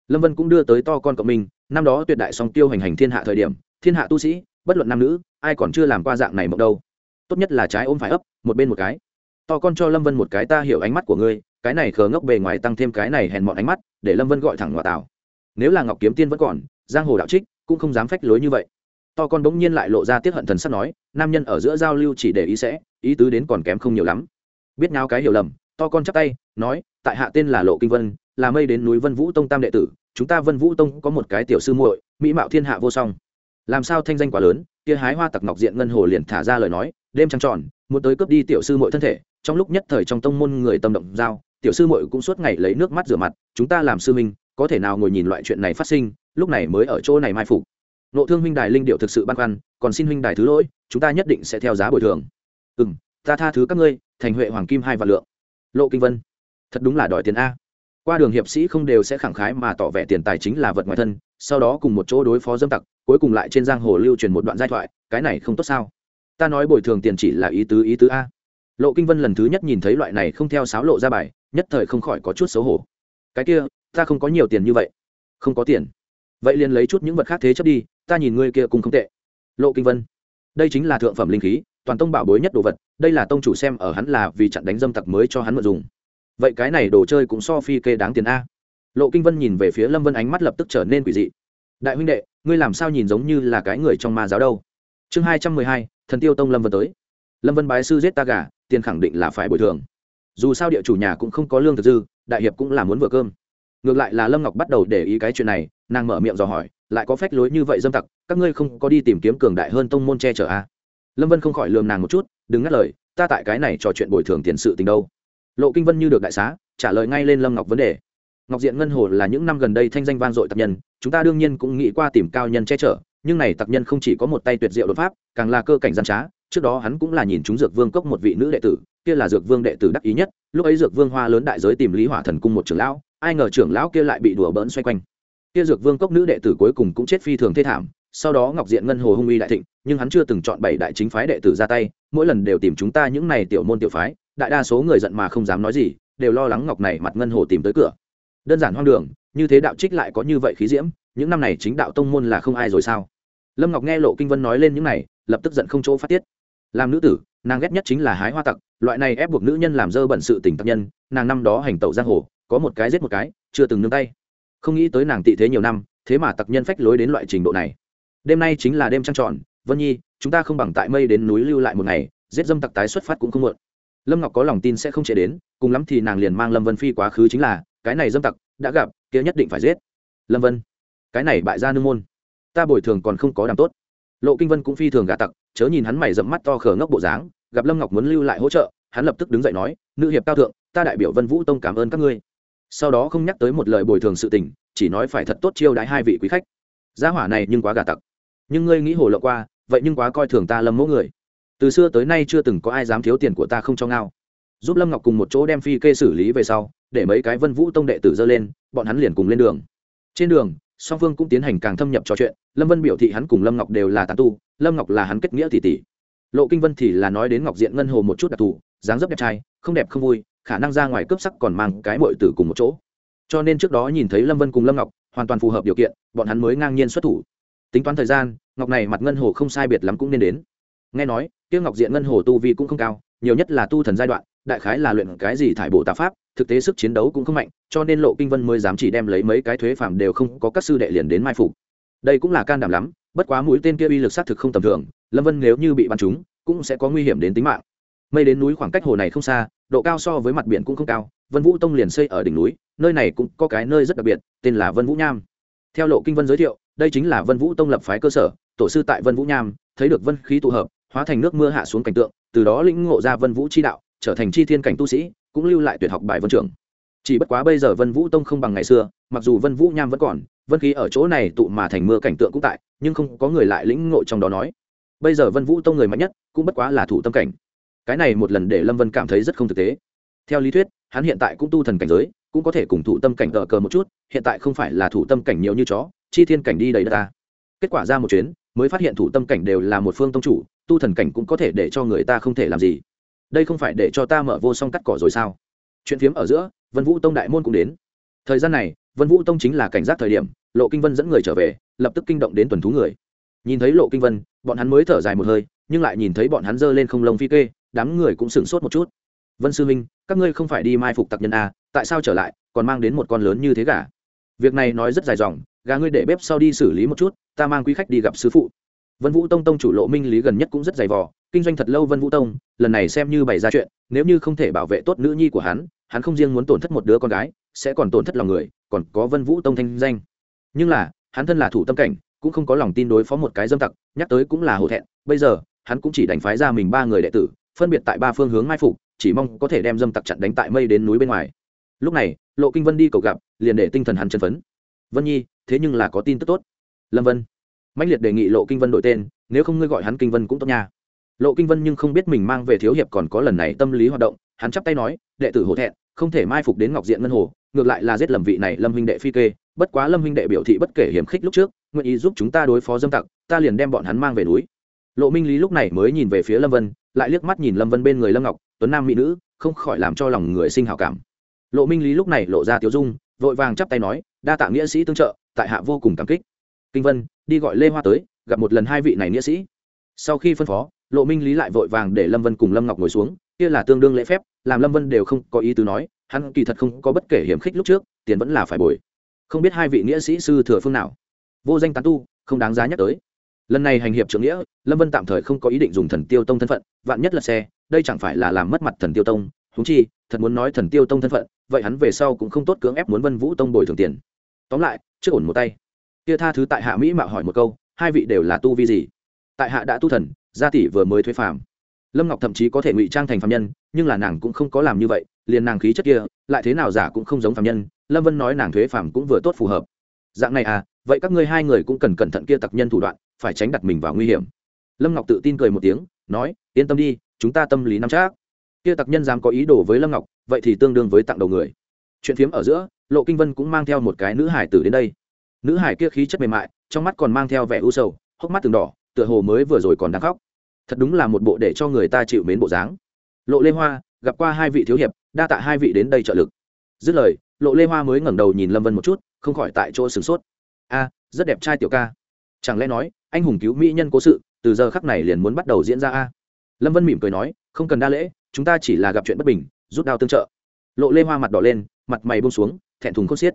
A: Lâm vân cũng đưa tới to con cộng mình, năm đó tuyệt đại song tiêu hành hành thiên hạ thời điểm, thiên hạ tu sĩ, bất luận nam nữ, ai còn chưa làm qua dạng này mộng đâu. Tốt nhất là trái ôm phải ấp, một bên một cái. To con cho lâm vân một cái, ta hiểu ánh mắt của ngươi cái này khờ ngốc bề ngoài tăng thêm cái này hèn mọn ánh mắt, để lâm vân gọi thẳng ngoại tảo. Nếu là ngọc kiếm tiên vẫn còn, giang hồ đạo trích cũng không dám phách lối như vậy. To con bỗng nhiên lại lộ ra tiết hận thần sắp nói, nam nhân ở giữa giao lưu chỉ để ý sẽ, ý tứ đến còn kém không nhiều lắm. Biết nhau cái hiểu lầm, to con chắp tay, nói, tại hạ tên là lộ kinh vân, là mây đến núi vân vũ tông tam đệ tử, chúng ta vân vũ tông có một cái tiểu sư muội, mỹ mạo thiên hạ vô song. Làm sao thanh danh quá lớn, kia hái hoa tặc ngọc diện ngân hồ liền thả ra lời nói, đêm trăng tròn, muốn tới cướp đi tiểu sư muội thân thể, trong lúc nhất thời trong tông môn người tâm động giao tiểu sư muội cũng suốt ngày lấy nước mắt rửa mặt, chúng ta làm sư minh, có thể nào ngồi nhìn loại chuyện này phát sinh, lúc này mới ở chỗ này mai phục. Nộ thương huynh đài linh điệu thực sự băn khoăn, còn xin huynh đài thứ lỗi, chúng ta nhất định sẽ theo giá bồi thường. Ừ m ta tha thứ các ngươi, thành huệ hoàng kim hai vạn lượng. Lộ kinh vân, thật đúng là đòi tiền a. Qua đường hiệp sĩ không đều sẽ khẳng khái mà tỏ vẻ tiền tài chính là vật ngoài thân, sau đó cùng một chỗ đối phó dâm tặc, cuối cùng lại trên giang hồ lưu truyền một đoạn giai thoại, cái này không tốt sao? Ta nói bồi thường tiền chỉ là ý tứ ý tứ a lộ kinh vân lần thứ nhất nhìn thấy loại này không theo sáo lộ ra bài, nhất thời không khỏi có chút xấu hổ. Cái kia, ta không có nhiều tiền như vậy. Không có tiền. Vậy liền lấy chút những vật khác thế chấp đi, ta nhìn ngươi kia cũng không tệ. Lộ kinh vân. Đây chính là thượng phẩm linh khí, toàn tông bảo bối nhất đồ vật, đây là tông chủ xem ở hắn là vì chặn đánh dâm tặc mới cho hắn mượn dùng. Vậy cái này đồ chơi cũng so phi kê đáng tiền a. Lộ kinh vân nhìn về phía lâm vân ánh mắt lập tức trở nên quỷ dị. Đại huynh đệ, ngươi làm sao nhìn giống như là cái người trong ma giáo đâu? Chương hai trăm mười hai, thần tiêu tông lâm vân tới. Lâm vân bái sư giết ta gà tiền khẳng định là phải bồi thường. Dù sao địa chủ nhà cũng không có lương thực dư, đại hiệp cũng là muốn vừa cơm. Ngược lại là lâm ngọc bắt đầu để ý cái chuyện này, nàng mở miệng dò hỏi, lại có phách lối như vậy dâm tặc, các ngươi không có đi tìm kiếm cường đại hơn tông môn che chở a à? lâm vân không khỏi lườm nàng một chút, đừng ngắt lời, ta tại cái này trò chuyện bồi thường tiền sự tình đâu. Lộ kinh vân như được đại xá, trả lời ngay lên lâm ngọc vấn đề. Ngọc diện ngân hồ là những năm gần đây thanh danh vang dội tặc nhân, chúng ta đương nhiên cũng nghĩ qua tìm cao nhân che chở, nhưng này tặc nhân không chỉ có một tay tuyệt diệu đột pháp, càng là cơ cảnh gian trá trước đó hắn cũng là nhìn chúng dược vương cốc một vị nữ đệ tử, kia là dược vương đệ tử đắc ý nhất, lúc ấy dược vương hoa lớn đại giới tìm lý hỏa thần cung một trưởng lão, ai ngờ trưởng lão kia lại bị đùa bỡn xoay quanh. Kia dược vương cốc nữ đệ tử cuối cùng cũng chết phi thường thê thảm, sau đó ngọc diện ngân hồ hung uy đại thịnh, nhưng hắn chưa từng chọn bảy đại chính phái đệ tử ra tay, mỗi lần đều tìm chúng ta những này tiểu môn tiểu phái, đại đa số người giận mà không dám nói gì, đều lo lắng ngọc này mặt ngân hồ tìm tới cửa. Đơn giản hoang đường, như thế đạo trích lại có như vậy khí diễm, những năm này chính đạo tông môn là không ai rồi sao? Lâm ngọc nghe lộ kinh vân nói lên những này, lập tức giận không chỗ phát tiết làm nữ tử, nàng ghét nhất chính là hái hoa tặc, loại này ép buộc nữ nhân làm dơ bẩn sự tình tặc nhân, nàng năm đó hành tẩu giang hồ, có một cái giết một cái, chưa từng nương tay. Không nghĩ tới nàng tị thế nhiều năm, thế mà tặc nhân phách lối đến loại trình độ này. Đêm nay chính là đêm trăng tròn, vân nhi, chúng ta không bằng tại mây đến núi lưu lại một ngày, giết dâm tặc tái xuất phát cũng không muộn. Lâm ngọc có lòng tin sẽ không chế đến, cùng lắm thì nàng liền mang lâm vân phi quá khứ chính là, cái này dâm tặc, đã gặp, kia nhất định phải giết. Lâm vân, cái này bại ra nương môn, ta bồi thường còn không có đàm tốt lộ kinh vân cũng phi thường gà tặc, chớ nhìn hắn mày dẫm mắt to khờ ngốc bộ dáng, gặp lâm ngọc muốn lưu lại hỗ trợ, hắn lập tức đứng dậy nói, nữ hiệp cao thượng, ta đại biểu vân vũ tông cảm ơn các ngươi. Sau đó không nhắc tới một lời bồi thường sự tình, chỉ nói phải thật tốt chiêu đãi hai vị quý khách. Gia hỏa này nhưng quá gà tặc. Nhưng ngươi nghĩ hồ lộ qua, vậy nhưng quá coi thường ta lâm mẫu người. Từ xưa tới nay chưa từng có ai dám thiếu tiền của ta không cho ngao. Giúp lâm ngọc cùng một chỗ đem phi kê xử lý về sau, để mấy cái vân vũ tông đệ tử dơ lên, bọn hắn liền cùng lên đường. Trên đường song phương cũng tiến hành càng thâm nhập trò chuyện, lâm vân biểu thị hắn cùng lâm ngọc đều là tàn tu, lâm ngọc là hắn kết nghĩa tỷ tỷ. Lộ kinh vân thì là nói đến ngọc diện ngân hồ một chút đặc thù, dáng dấp đẹp trai, không đẹp không vui, khả năng ra ngoài cướp sắc còn mang cái mội tử cùng một chỗ. Cho nên trước đó nhìn thấy lâm vân cùng lâm ngọc, hoàn toàn phù hợp điều kiện, bọn hắn mới ngang nhiên xuất thủ. Tính toán thời gian, ngọc này mặt ngân hồ không sai biệt lắm cũng nên đến. Nghe nói tiêu ngọc diện ngân hồ tu vi cũng không cao, nhiều nhất là tu thần giai đoạn đại khái là luyện cái gì thải bộ tà pháp, thực tế sức chiến đấu cũng không mạnh, cho nên lộ kinh vân mới dám chỉ đem lấy mấy cái thuế phạm đều không có các sư đệ liền đến mai phục. Đây cũng là can đảm lắm, bất quá mũi tên kia uy lực xác thực không tầm thường, lâm vân nếu như bị bắn trúng, cũng sẽ có nguy hiểm đến tính mạng. Mây đến núi khoảng cách hồ này không xa, độ cao so với mặt biển cũng không cao, vân vũ tông liền xây ở đỉnh núi, nơi này cũng có cái nơi rất đặc biệt, tên là vân vũ nham. Theo lộ kinh vân giới thiệu, đây chính là vân vũ tông lập phái cơ sở, tổ sư tại vân vũ nham, thấy được vân khí tụ hợp, hóa thành nước mưa hạ xuống cảnh tượng, từ đó lĩnh ngộ ra vân vũ chi đạo trở thành chi thiên cảnh tu sĩ, cũng lưu lại tuyệt học bài vân trưởng. Chỉ bất quá bây giờ vân vũ tông không bằng ngày xưa, mặc dù vân vũ nham vẫn còn, vân khí ở chỗ này tụ mà thành mưa cảnh tượng cũng tại, nhưng không có người lại lĩnh ngộ trong đó nói. Bây giờ vân vũ tông người mạnh nhất, cũng bất quá là thủ tâm cảnh. Cái này một lần để lâm vân cảm thấy rất không thực tế. Theo lý thuyết, hắn hiện tại cũng tu thần cảnh giới, cũng có thể cùng thủ tâm cảnh tờ cờ một chút, hiện tại không phải là thủ tâm cảnh nhiều như chó, chi thiên cảnh đi đầy đất ta. Kết quả ra một chuyến, mới phát hiện thủ tâm cảnh đều là một phương tông chủ, tu thần cảnh cũng có thể để cho người ta không thể làm gì đây không phải để cho ta mở vô song cắt cỏ rồi sao? Chuyện phiếm ở giữa, vân vũ tông đại môn cũng đến. Thời gian này, vân vũ tông chính là cảnh giác thời điểm, lộ kinh vân dẫn người trở về, lập tức kinh động đến tuần thú người. Nhìn thấy lộ kinh vân, bọn hắn mới thở dài một hơi, nhưng lại nhìn thấy bọn hắn giơ lên không lông phi kê, đám người cũng sửng sốt một chút. Vân sư minh, các ngươi không phải đi mai phục tặc nhân a tại sao trở lại, còn mang đến một con lớn như thế gà? Việc này nói rất dài dòng, gà ngươi để bếp sau đi xử lý một chút, ta mang quý khách đi gặp sư phụ. Vân vũ tông tông chủ lộ minh lý gần nhất cũng rất dày vò kinh doanh thật lâu vân vũ tông, lần này xem như bày ra chuyện, nếu như không thể bảo vệ tốt nữ nhi của hắn hắn không riêng muốn tổn thất một đứa con gái, sẽ còn tổn thất lòng người, còn có vân vũ tông thanh danh. Nhưng là, hắn thân là thủ tâm cảnh, cũng không có lòng tin đối phó một cái dâm tặc, nhắc tới cũng là hổ thẹn. Bây giờ, hắn cũng chỉ đánh phái ra mình ba người đệ tử, phân biệt tại ba phương hướng mai phục, chỉ mong có thể đem dâm tặc chặn đánh tại mây đến núi bên ngoài. Lúc này, lộ kinh vân đi cầu gặp, liền để tinh thần hắn chân phấn. Vân nhi, thế nhưng là có tin tức tốt. Lâm vân. Mạnh liệt đề nghị lộ kinh vân đổi tên, nếu không ngươi gọi hắn kinh vân cũng tốt nha lộ kinh vân nhưng không biết mình mang về thiếu hiệp còn có lần này tâm lý hoạt động, hắn chắp tay nói, đệ tử hổ thẹn, không thể mai phục đến ngọc diện ngân hồ, ngược lại là giết lầm vị này lâm huynh đệ phi kê, bất quá lâm huynh đệ biểu thị bất kể hiểm khích lúc trước, nguyện ý giúp chúng ta đối phó dâm tặc, ta liền đem bọn hắn mang về núi. Lộ minh lý lúc này mới nhìn về phía lâm vân, lại liếc mắt nhìn lâm vân bên người lâm ngọc, tuấn nam mỹ nữ, không khỏi làm cho lòng người sinh hào cảm. Lộ minh lý lúc này lộ ra tiếu dung, vội vàng chắp tay nói, đa tạ nghĩa sĩ tương trợ, tại hạ vô cùng cảm kích. Kinh vân, đi gọi lê hoa tới, gặp một lần hai vị này nghĩa sĩ. Sau khi phân phó lộ minh lý lại vội vàng để lâm vân cùng lâm ngọc ngồi xuống, kia là tương đương lễ phép, làm lâm vân đều không có ý tứ nói, hắn kỳ thật không có bất kể hiểm khích lúc trước, tiền vẫn là phải bồi. Không biết hai vị nghĩa sĩ sư thừa phương nào. Vô danh tán tu, không đáng giá nhắc tới. Lần này hành hiệp trưởng nghĩa, lâm vân tạm thời không có ý định dùng thần tiêu tông thân phận, vạn nhất là xe, đây chẳng phải là làm mất mặt thần tiêu tông. Húng chi, thật muốn nói thần tiêu tông thân phận, vậy hắn về sau cũng không tốt cưỡng ép muốn vân vũ tông bồi thường tiền. Tóm lại, trước ổn một tay. Kia tha thứ tại hạ mỹ mạo hỏi một câu, hai vị đều là tu vi gì? Tại hạ đã tu thần gia tỷ vừa mới thuế phàm. Lâm ngọc thậm chí có thể ngụy trang thành phạm nhân, nhưng là nàng cũng không có làm như vậy, liền nàng khí chất kia, lại thế nào giả cũng không giống phạm nhân, lâm vân nói nàng thuế phàm cũng vừa tốt phù hợp. Dạng này à vậy các ngươi hai người cũng cần cẩn thận kia tặc nhân thủ đoạn, phải tránh đặt mình vào nguy hiểm. Lâm ngọc tự tin cười một tiếng, nói, yên tâm đi, chúng ta tâm lý nắm chắc. Kia tặc nhân dám có ý đồ với lâm ngọc, vậy thì tương đương với tặng đầu người. Chuyện phiếm ở giữa, lộ kinh vân cũng mang theo một cái nữ hải tử đến đây. Nữ hải kia khí chất mềm mại, trong mắt còn mang theo vẻ u sầu, hốc mắt từng đỏ tựa hồ mới vừa rồi còn đang khóc. Thật đúng là một bộ để cho người ta chịu mến bộ dáng. Lộ lê hoa, gặp qua hai vị thiếu hiệp, đa tạ hai vị đến đây trợ lực. Dứt lời, lộ lê hoa mới ngẩng đầu nhìn lâm vân một chút, không khỏi tại chỗ sửng sốt. A, rất đẹp trai tiểu ca. Chẳng lẽ nói, anh hùng cứu mỹ nhân cố sự, từ giờ khắc này liền muốn bắt đầu diễn ra a? Lâm vân mỉm cười nói, không cần đa lễ, chúng ta chỉ là gặp chuyện bất bình, rút đao tương trợ. Lộ lê hoa mặt đỏ lên, mặt mày bông xuống, thẹn thùng khôn xiết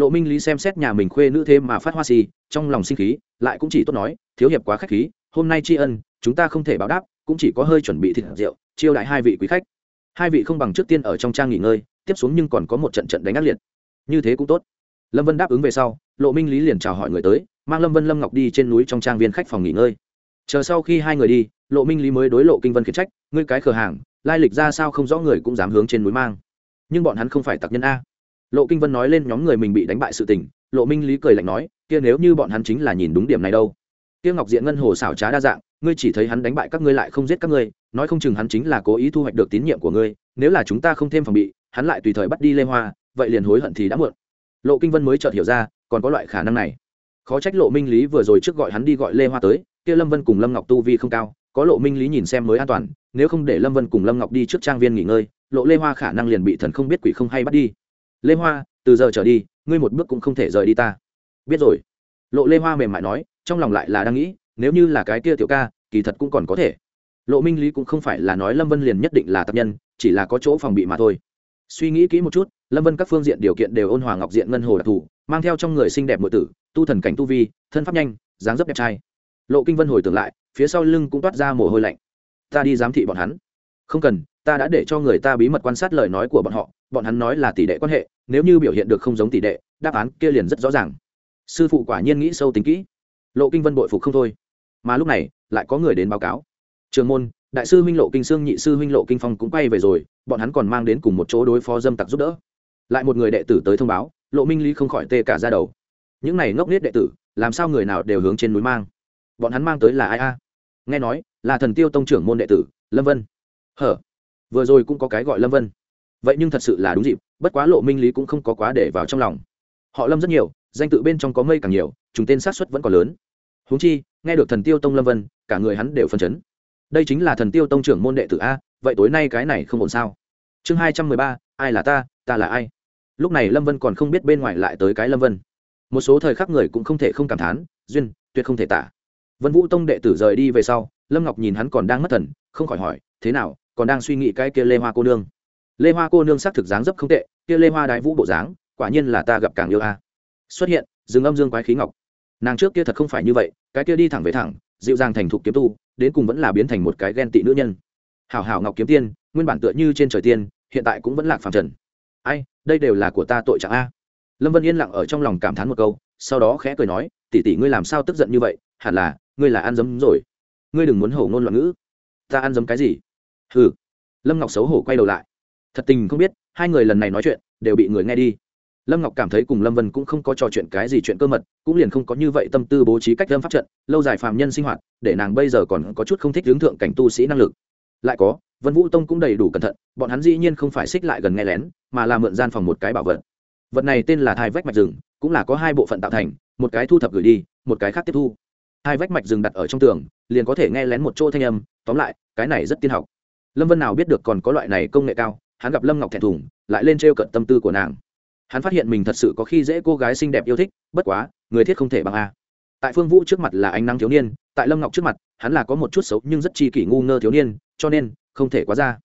A: lộ minh lý xem xét nhà mình khuê nữ thế mà phát hoa xì trong lòng sinh khí, lại cũng chỉ tốt nói, thiếu hiệp quá k h á c h khí, hôm nay tri ân, chúng ta không thể báo đáp, cũng chỉ có hơi chuẩn bị thịt rượu, chiêu đại hai vị quý khách. Hai vị không bằng trước tiên ở trong trang nghỉ ngơi, tiếp xuống nhưng còn có một trận trận đánh ác liệt. Như thế cũng tốt. Lâm vân đáp ứng về sau, lộ minh lý liền chào hỏi người tới, mang lâm vân lâm ngọc đi trên núi trong trang viên khách phòng nghỉ ngơi. Chờ sau khi hai người đi, lộ minh lý mới đối lộ kinh vân khiển trách, ngươi cái cửa hàng, lai lịch ra sao không rõ người cũng dám hướng trên núi mang. Nhưng bọn hắn không phải tặc nhân a lộ kinh vân nói lên nhóm người mình bị đánh bại sự tình, lộ minh lý cười lạnh nói, kia nếu như bọn hắn chính là nhìn đúng điểm này đâu? Kia ngọc diện ngân hồ xảo trá đa dạng, ngươi chỉ thấy hắn đánh bại các ngươi lại không giết các ngươi, nói không chừng hắn chính là cố ý thu hoạch được tín nhiệm của ngươi, nếu là chúng ta không thêm phòng bị, hắn lại tùy thời bắt đi lê hoa, vậy liền hối hận thì đã muộn. Lộ kinh vân mới chợt hiểu ra, còn có loại khả năng này. Khó trách lộ minh lý vừa rồi trước gọi hắn đi gọi lê hoa tới, kia lâm vân cùng lâm ngọc tu vi không cao, có lộ minh lý nhìn xem mới an toàn, nếu không để lâm vân cùng lâm ngọc đi trước trang viên nghỉ ngơi, lộ lê hoa khả năng liền bị thần không biết quỷ không hay bắt đi lê hoa, từ giờ trở đi, ngươi một bước cũng không thể rời đi ta. Biết rồi. Lộ lê hoa mềm mại nói, trong lòng lại là đang nghĩ, nếu như là cái kia tiểu ca, kỳ thật cũng còn có thể. Lộ minh lý cũng không phải là nói lâm vân liền nhất định là tập nhân, chỉ là có chỗ phòng bị mà thôi. Suy nghĩ kỹ một chút, lâm vân các phương diện điều kiện đều ôn hòa ngọc diện ngân hồ đặc thù, mang theo trong người xinh đẹp mượn tử, tu thần cảnh tu vi, thân pháp nhanh, dáng dấp đẹp trai. Lộ kinh vân hồi tưởng lại, phía sau lưng cũng toát ra mồ hôi lạnh. Ta đi giám thị bọn hắn. Không cần, ta đã để cho người ta bí mật quan sát lời nói của bọn họ bọn hắn nói là tỷ đệ quan hệ, nếu như biểu hiện được không giống tỷ đệ, đáp án kia liền rất rõ ràng. Sư phụ quả nhiên nghĩ sâu tính kỹ. Lộ kinh vân bội phục không thôi. Mà lúc này, lại có người đến báo cáo. Trường môn, đại sư huynh lộ kinh sương, nhị sư huynh lộ kinh phong cũng quay về rồi, bọn hắn còn mang đến cùng một chỗ đối phó dâm tặc giúp đỡ. Lại một người đệ tử tới thông báo, lộ minh lý không khỏi tê cả ra đầu. Những này ngốc nết đệ tử, làm sao người nào đều hướng trên núi mang? Bọn hắn mang tới là ai a? Nghe nói, là thần tiêu tông trưởng môn đệ tử, lâm vân. Hở, vừa rồi cũng có cái gọi lâm vân vậy nhưng thật sự là đúng dịp, bất quá lộ minh lý cũng không có quá để vào trong lòng. Họ lâm rất nhiều, danh tự bên trong có mây càng nhiều chúng tên sát xuất vẫn còn lớn. Huống chi, nghe được thần tiêu tông lâm vân, cả người hắn đều phân chấn. Đây chính là thần tiêu tông trưởng môn đệ tử a, vậy tối nay cái này không ổn sao? Chương hai trăm mười ba, ai là ta ta là ai? Lúc này lâm vân còn không biết bên ngoài lại tới cái lâm vân. Một số thời khắc người cũng không thể không cảm thán, duyên, tuyệt không thể tả. Vân vũ tông đệ tử rời đi về sau, lâm ngọc nhìn hắn còn đang mất thần, không khỏi hỏi, thế nào, còn đang suy nghĩ cái kia lê hoa cô nương? Lê hoa cô nương xác thực dáng dấp không tệ, kia lê hoa đại vũ bộ dáng, quả nhiên là ta gặp càng yêu a. Xuất hiện dừng âm dương quái khí ngọc. Nàng trước kia thật không phải như vậy, cái kia đi thẳng về thẳng, dịu dàng thành thục kiếm tu, đến cùng vẫn là biến thành một cái ghen tị nữ nhân. Hảo hảo ngọc kiếm tiên, nguyên bản tựa như trên trời tiên, hiện tại cũng vẫn lạc phàm trần. Ai, đây đều là của ta tội trạng a. Lâm vân yên lặng ở trong lòng cảm thán một câu, sau đó khẽ cười nói, tỷ tỷ ngươi làm sao tức giận như vậy? Hẳn là, ngươi là ăn dấm rồi. Ngươi đừng muốn hổ ngôn loạn ngữ. Ta ăn dấm cái gì? Hừ. Lâm ngọc xấu hổ quay đầu lại thật tình không biết, hai người lần này nói chuyện, đều bị người nghe đi. Lâm ngọc cảm thấy cùng lâm vân cũng không có trò chuyện cái gì chuyện cơ mật, cũng liền không có như vậy tâm tư bố trí cách lâm pháp trận, lâu dài phàm nhân sinh hoạt, để nàng bây giờ còn có chút không thích hướng thượng cảnh tu sĩ năng lực. Lại có, vân vũ tông cũng đầy đủ cẩn thận, bọn hắn dĩ nhiên không phải xích lại gần nghe lén, mà là mượn gian phòng một cái bảo vật. Vật này tên là thai vách mạch rừng, cũng là có hai bộ phận tạo thành, một cái thu thập gửi đi, một cái khác tiếp thu. Hai vách mạch rừng đặt ở trong tường, liền có thể nghe lén một chỗ thanh âm, tóm lại, cái này rất tiên học. Lâm vân nào biết được còn có loại này công nghệ cao hắn gặp lâm ngọc thẹn thùng, lại lên t r e o cận tâm tư của nàng. Hắn phát hiện mình thật sự có khi dễ cô gái xinh đẹp yêu thích, bất quá, người thiết không thể bằng a. Tại phương vũ trước mặt là ánh nắng thiếu niên, tại lâm ngọc trước mặt, hắn là có một chút xấu nhưng rất chi kỷ ngu ngơ thiếu niên, cho nên, không thể quá ra.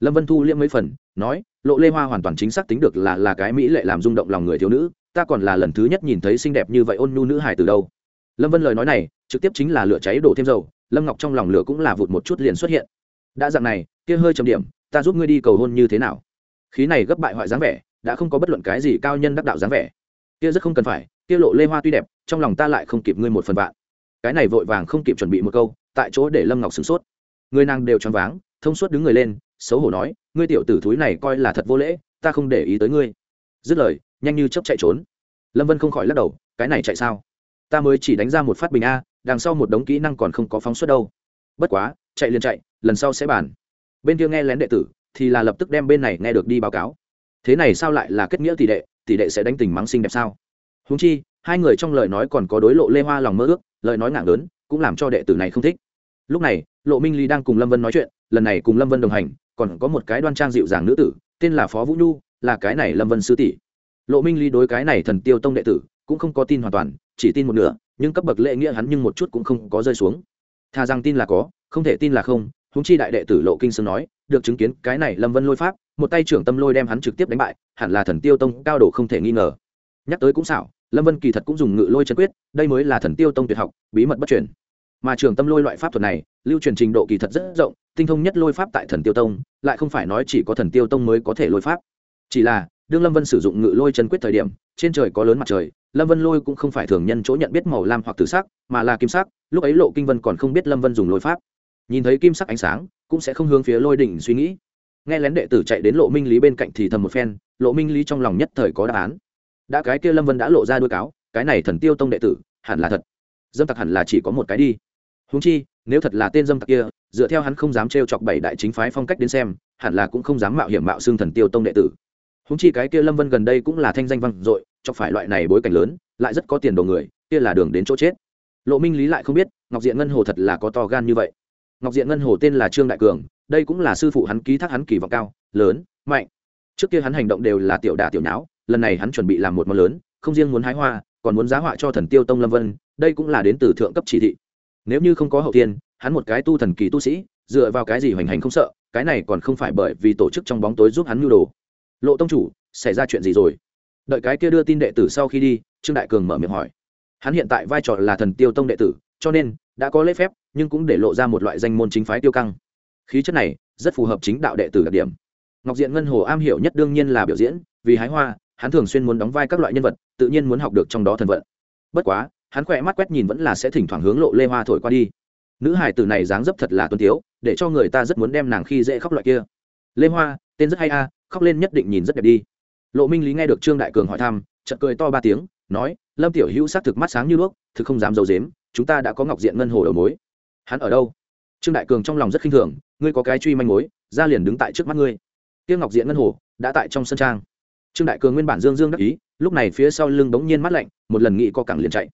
A: Lâm vân thu liễm mấy phần, nói, lộ lê hoa hoàn toàn chính xác tính được là là cái mỹ lệ làm rung động lòng người thiếu nữ, ta còn là lần thứ nhất nhìn thấy xinh đẹp như vậy ôn nhu nữ hài từ đâu. Lâm vân lời nói này, trực tiếp chính là lửa cháy đổ thêm dầu, lâm ngọc trong lòng lửa cũng là vụt một chút liền xuất hiện. Đã dạng này, kia hơi trầm điểm ta giúp ngươi đi cầu hôn như thế nào? Khí này gấp bại hoại dáng vẻ, đã không có bất luận cái gì cao nhân đắc đạo dáng vẻ. Kia rất không cần phải, kia lộ lê hoa tuy đẹp, trong lòng ta lại không kịp ngươi một phần vạn. Cái này vội vàng không kịp chuẩn bị một câu, tại chỗ để lâm ngọc sửng sốt. Người nàng đều choáng váng, thông suốt đứng người lên, xấu hổ nói, ngươi tiểu tử thúi này coi là thật vô lễ, ta không để ý tới ngươi. Dứt lời, nhanh như chấp chạy trốn. Lâm vân không khỏi lắc đầu, cái này chạy sao? Ta mới chỉ đánh ra một phát bình a, đằng sau một đống kỹ năng còn không có phóng xuất đâu. Bất quá, chạy liền chạy, lần sau sẽ bàn bên kia nghe lén đệ tử, thì là lập tức đem bên này nghe được đi báo cáo. Thế này sao lại là kết nghĩa tỷ đệ tỷ đệ sẽ đánh tình mắng xinh đẹp sao? Húng chi, hai người trong lời nói còn có đối lộ lê hoa lòng mơ ước, lời nói ngạng lớn, cũng làm cho đệ tử này không thích. Lúc này, lộ minh ly đang cùng lâm vân nói chuyện, lần này cùng lâm vân đồng hành, còn có một cái đoan trang dịu dàng nữ tử, tên là phó vũ nhu, là cái này lâm vân sư tỷ. Lộ minh ly đối cái này thần tiêu tông đệ tử, cũng không có tin hoàn toàn, chỉ tin một nửa, nhưng cấp bậc lễ nghĩa hắn nhưng một chút cũng không có rơi xuống. Thà rằng tin là có, không thể tin là không huống chi đại đệ tử lộ kinh sương nói, được chứng kiến cái này lâm vân lôi pháp, một tay trưởng tâm lôi đem hắn trực tiếp đánh bại, hẳn là thần tiêu tông cao độ không thể nghi ngờ. Nhắc tới cũng xảo, lâm vân kỳ thật cũng dùng ngự lôi chân quyết, đây mới là thần tiêu tông tuyệt học, bí mật bất truyền. Mà trường tâm lôi loại pháp thuật này, lưu truyền trình độ kỳ thật rất rộng, tinh thông nhất lôi pháp tại thần tiêu tông, lại không phải nói chỉ có thần tiêu tông mới có thể lôi pháp. Chỉ là, đương lâm vân sử dụng ngự lôi chân quyết thời điểm, trên trời có lớn mặt trời, lâm vân lôi cũng không phải thường nhân chỗ nhận biết màu lam hoặc tử sắc, mà là kim sắc, lúc ấy lộ kinh vân còn không biết lâm vân dùng lôi pháp nhìn thấy kim sắc ánh sáng, cũng sẽ không hướng phía lôi đỉnh suy nghĩ. Nghe lén đệ tử chạy đến lộ minh lý bên cạnh thì thầm một phen, lộ minh lý trong lòng nhất thời có đáp án. Đã cái kia lâm vân đã lộ ra đuôi cáo, cái này thần tiêu tông đệ tử, hẳn là thật. Dâm tặc hẳn là chỉ có một cái đi. Húng chi, nếu thật là tên dâm tặc kia, dựa theo hắn không dám trêu chọc bảy đại chính phái phong cách đến xem, hẳn là cũng không dám mạo hiểm mạo xương thần tiêu tông đệ tử. Húng chi cái kia lâm vân gần đây cũng là thanh danh văn dội, chọc phải loại này bối cảnh lớn, lại rất có tiền đồ người, kia là đường đến chỗ chết. Lộ minh lý lại không biết, ngọc diện ngân hồ thật là có to gan như vậy ngọc diện ngân hồ tên là trương đại cường, đây cũng là sư phụ hắn ký thác hắn kỳ vọng cao, lớn, mạnh. Trước kia hắn hành động đều là tiểu đả tiểu nháo, lần này hắn chuẩn bị làm một món lớn, không riêng muốn hái hoa, còn muốn giá họa cho thần tiêu tông lâm vân, đây cũng là đến từ thượng cấp chỉ thị. Nếu như không có hậu tiên hắn một cái tu thần kỳ tu sĩ, dựa vào cái gì hoành hành không sợ, cái này còn không phải bởi vì tổ chức trong bóng tối giúp hắn nhu đồ. Lộ tông chủ, xảy ra chuyện gì rồi? Đợi cái kia đưa tin đệ tử sau khi đi, trương đại cường mở miệng hỏi. Hắn hiện tại vai trò là thần tiêu tông đệ tử, cho nên đã có lễ phép, nhưng cũng để lộ ra một loại danh môn chính phái tiêu căng. Khí chất này rất phù hợp chính đạo đệ tử đặc điểm. Ngọc diện ngân hồ am hiểu nhất đương nhiên là biểu diễn, vì hái hoa, hắn thường xuyên muốn đóng vai các loại nhân vật, tự nhiên muốn học được trong đó thần vận. Bất quá, hắn khỏe mắt quét nhìn vẫn là sẽ thỉnh thoảng hướng lộ lê hoa thổi qua đi. Nữ hải tử này dáng dấp thật là tuân tiếu, để cho người ta rất muốn đem nàng khi dễ khóc loại kia. Lê hoa, tên rất hay a, khóc lên nhất định nhìn rất đẹp đi. Lộ minh lý nghe được trương đại cường hỏi thăm, chợt cười to ba tiếng, nói, lâm tiểu hữu s thực mắt sáng như đuốc, thực không dám d i ấ u dếm chúng ta đã có ngọc diện ngân hồ đầu mối. Hắn ở đâu? Trương đại cường trong lòng rất khinh thường, ngươi có cái truy manh mối, ra liền đứng tại trước mắt ngươi. Tiêu ngọc diện ngân hồ đã tại trong sân trang. Trương đại cường nguyên bản dương dương đắc ý, lúc này phía sau lưng bỗng nhiên mắt lạnh, một lần nghĩ co cẳng liền chạy.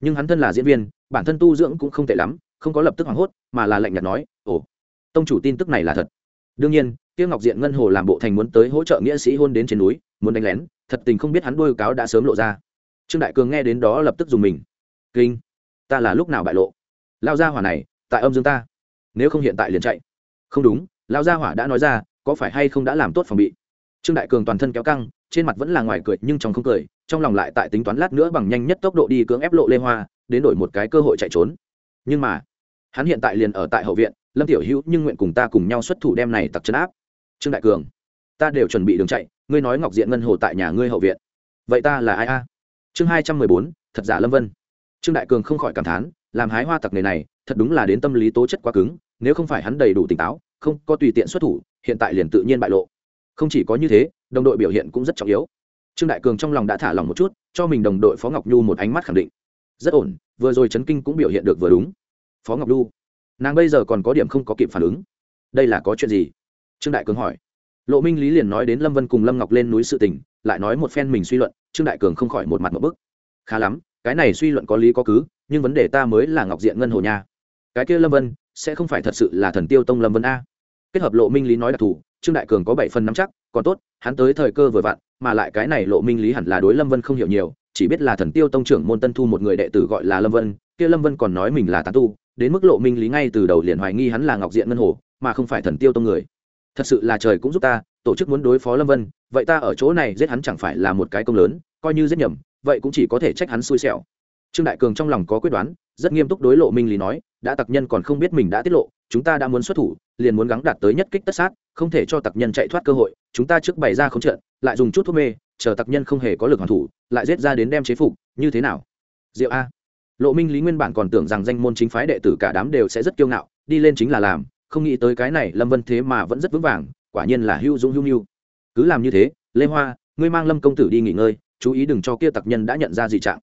A: Nhưng hắn thân là diễn viên, bản thân tu dưỡng cũng không tệ lắm, không có lập tức hoảng hốt, mà là lạnh nhạt nói, ồ, tông chủ tin tức này là thật. Đương nhiên tiêu ngọc diện ngân hồ làm bộ thành muốn tới hỗ trợ nghĩa sĩ hôn đến trên núi, muốn đánh lén, thật tình không biết hắn đôi cáo đã sớm lộ ra. Trương đại cường nghe đến đó lập tức dùng mình. Kinh ta là lúc nào bại lộ? Lao ra hỏa này, tại âm dương ta. Nếu không hiện tại liền chạy. Không đúng, lao gia hỏa đã nói ra, có phải hay không đã làm tốt phòng bị? Trương đại cường toàn thân kéo căng, trên mặt vẫn là ngoài cười nhưng trong không cười, trong lòng lại tại tính toán lát nữa bằng nhanh nhất tốc độ đi cưỡng ép lộ lê hoa, đến đổi một cái cơ hội chạy trốn. Nhưng mà, hắn hiện tại liền ở tại hậu viện, lâm tiểu hữu nhưng nguyện cùng ta cùng nhau xuất thủ đem này tặc chân áp. Trương đại cường, ta đều chuẩn bị đường chạy, ngươi nói ngọc diện ngân hồ tại nhà ngươi hậu viện. Vậy ta là ai a? Chương hai trăm mười bốn, thật giả lâm vân trương đại cường không khỏi cảm thán, làm hái hoa tặc nghề này, thật đúng là đến tâm lý tố chất quá cứng, nếu không phải hắn đầy đủ tỉnh táo, không có tùy tiện xuất thủ, hiện tại liền tự nhiên bại lộ. Không chỉ có như thế, đồng đội biểu hiện cũng rất trọng yếu. Trương đại cường trong lòng đã thả lòng một chút, cho mình đồng đội phó ngọc nhu một ánh mắt khẳng định. Rất ổn, vừa rồi trấn kinh cũng biểu hiện được vừa đúng. Phó ngọc nhu, nàng bây giờ còn có điểm không có kịp phản ứng. Đây là có chuyện gì? Trương đại cường hỏi. Lộ minh lý liền nói đến lâm vân cùng lâm ngọc lên núi sự tình, lại nói một phen mình suy luận, trương đại cường không khỏi một mặt một bức. Khá lắm cái này suy luận có lý có cứ, nhưng vấn đề ta mới là ngọc diện ngân hồ nha. Cái kia lâm vân, sẽ không phải thật sự là thần tiêu tông lâm vân a. Kết hợp lộ minh lý nói đặc thù trương đại cường có bảy phần nắm chắc, còn tốt, hắn tới thời cơ vừa vặn, mà lại cái này lộ minh lý hẳn là đối lâm vân không hiểu nhiều, chỉ biết là thần tiêu tông trưởng môn tân thu một người đệ tử gọi là lâm vân, kia lâm vân còn nói mình là tán tu, đến mức lộ minh lý ngay từ đầu liền hoài nghi hắn là ngọc diện ngân hồ, mà không phải thần tiêu tông người. Thật sự là trời cũng giúp ta tổ chức muốn đối phó lâm vân, vậy ta ở chỗ này giết hắn chẳng phải là một cái công lớn, coi như giết nhầm, vậy cũng chỉ có thể trách hắn xui xẻo. Trương đại cường trong lòng có quyết đoán, rất nghiêm túc đối lộ minh lý nói, đã tặc nhân còn không biết mình đã tiết lộ, chúng ta đã muốn xuất thủ, liền muốn gắng đạt tới nhất kích tất sát, không thể cho tặc nhân chạy thoát cơ hội, chúng ta trước bày ra không trận, lại dùng chút thuốc mê, chờ tặc nhân không hề có lực hoàn thủ, lại giết ra đến đem chế phục, như thế nào? Diệu a. Lộ minh lý nguyên bản còn tưởng rằng danh môn chính phái đệ tử cả đám đều sẽ rất kiêu ngạo, đi lên chính là làm, không nghĩ tới cái này lâm vân thế mà vẫn rất vững vàng quả nhiên là hữu dũng hữu nhu cứ làm như thế, lê hoa, ngươi mang lâm công tử đi nghỉ ngơi, chú ý đừng cho kia tặc nhân đã nhận ra gì trạng.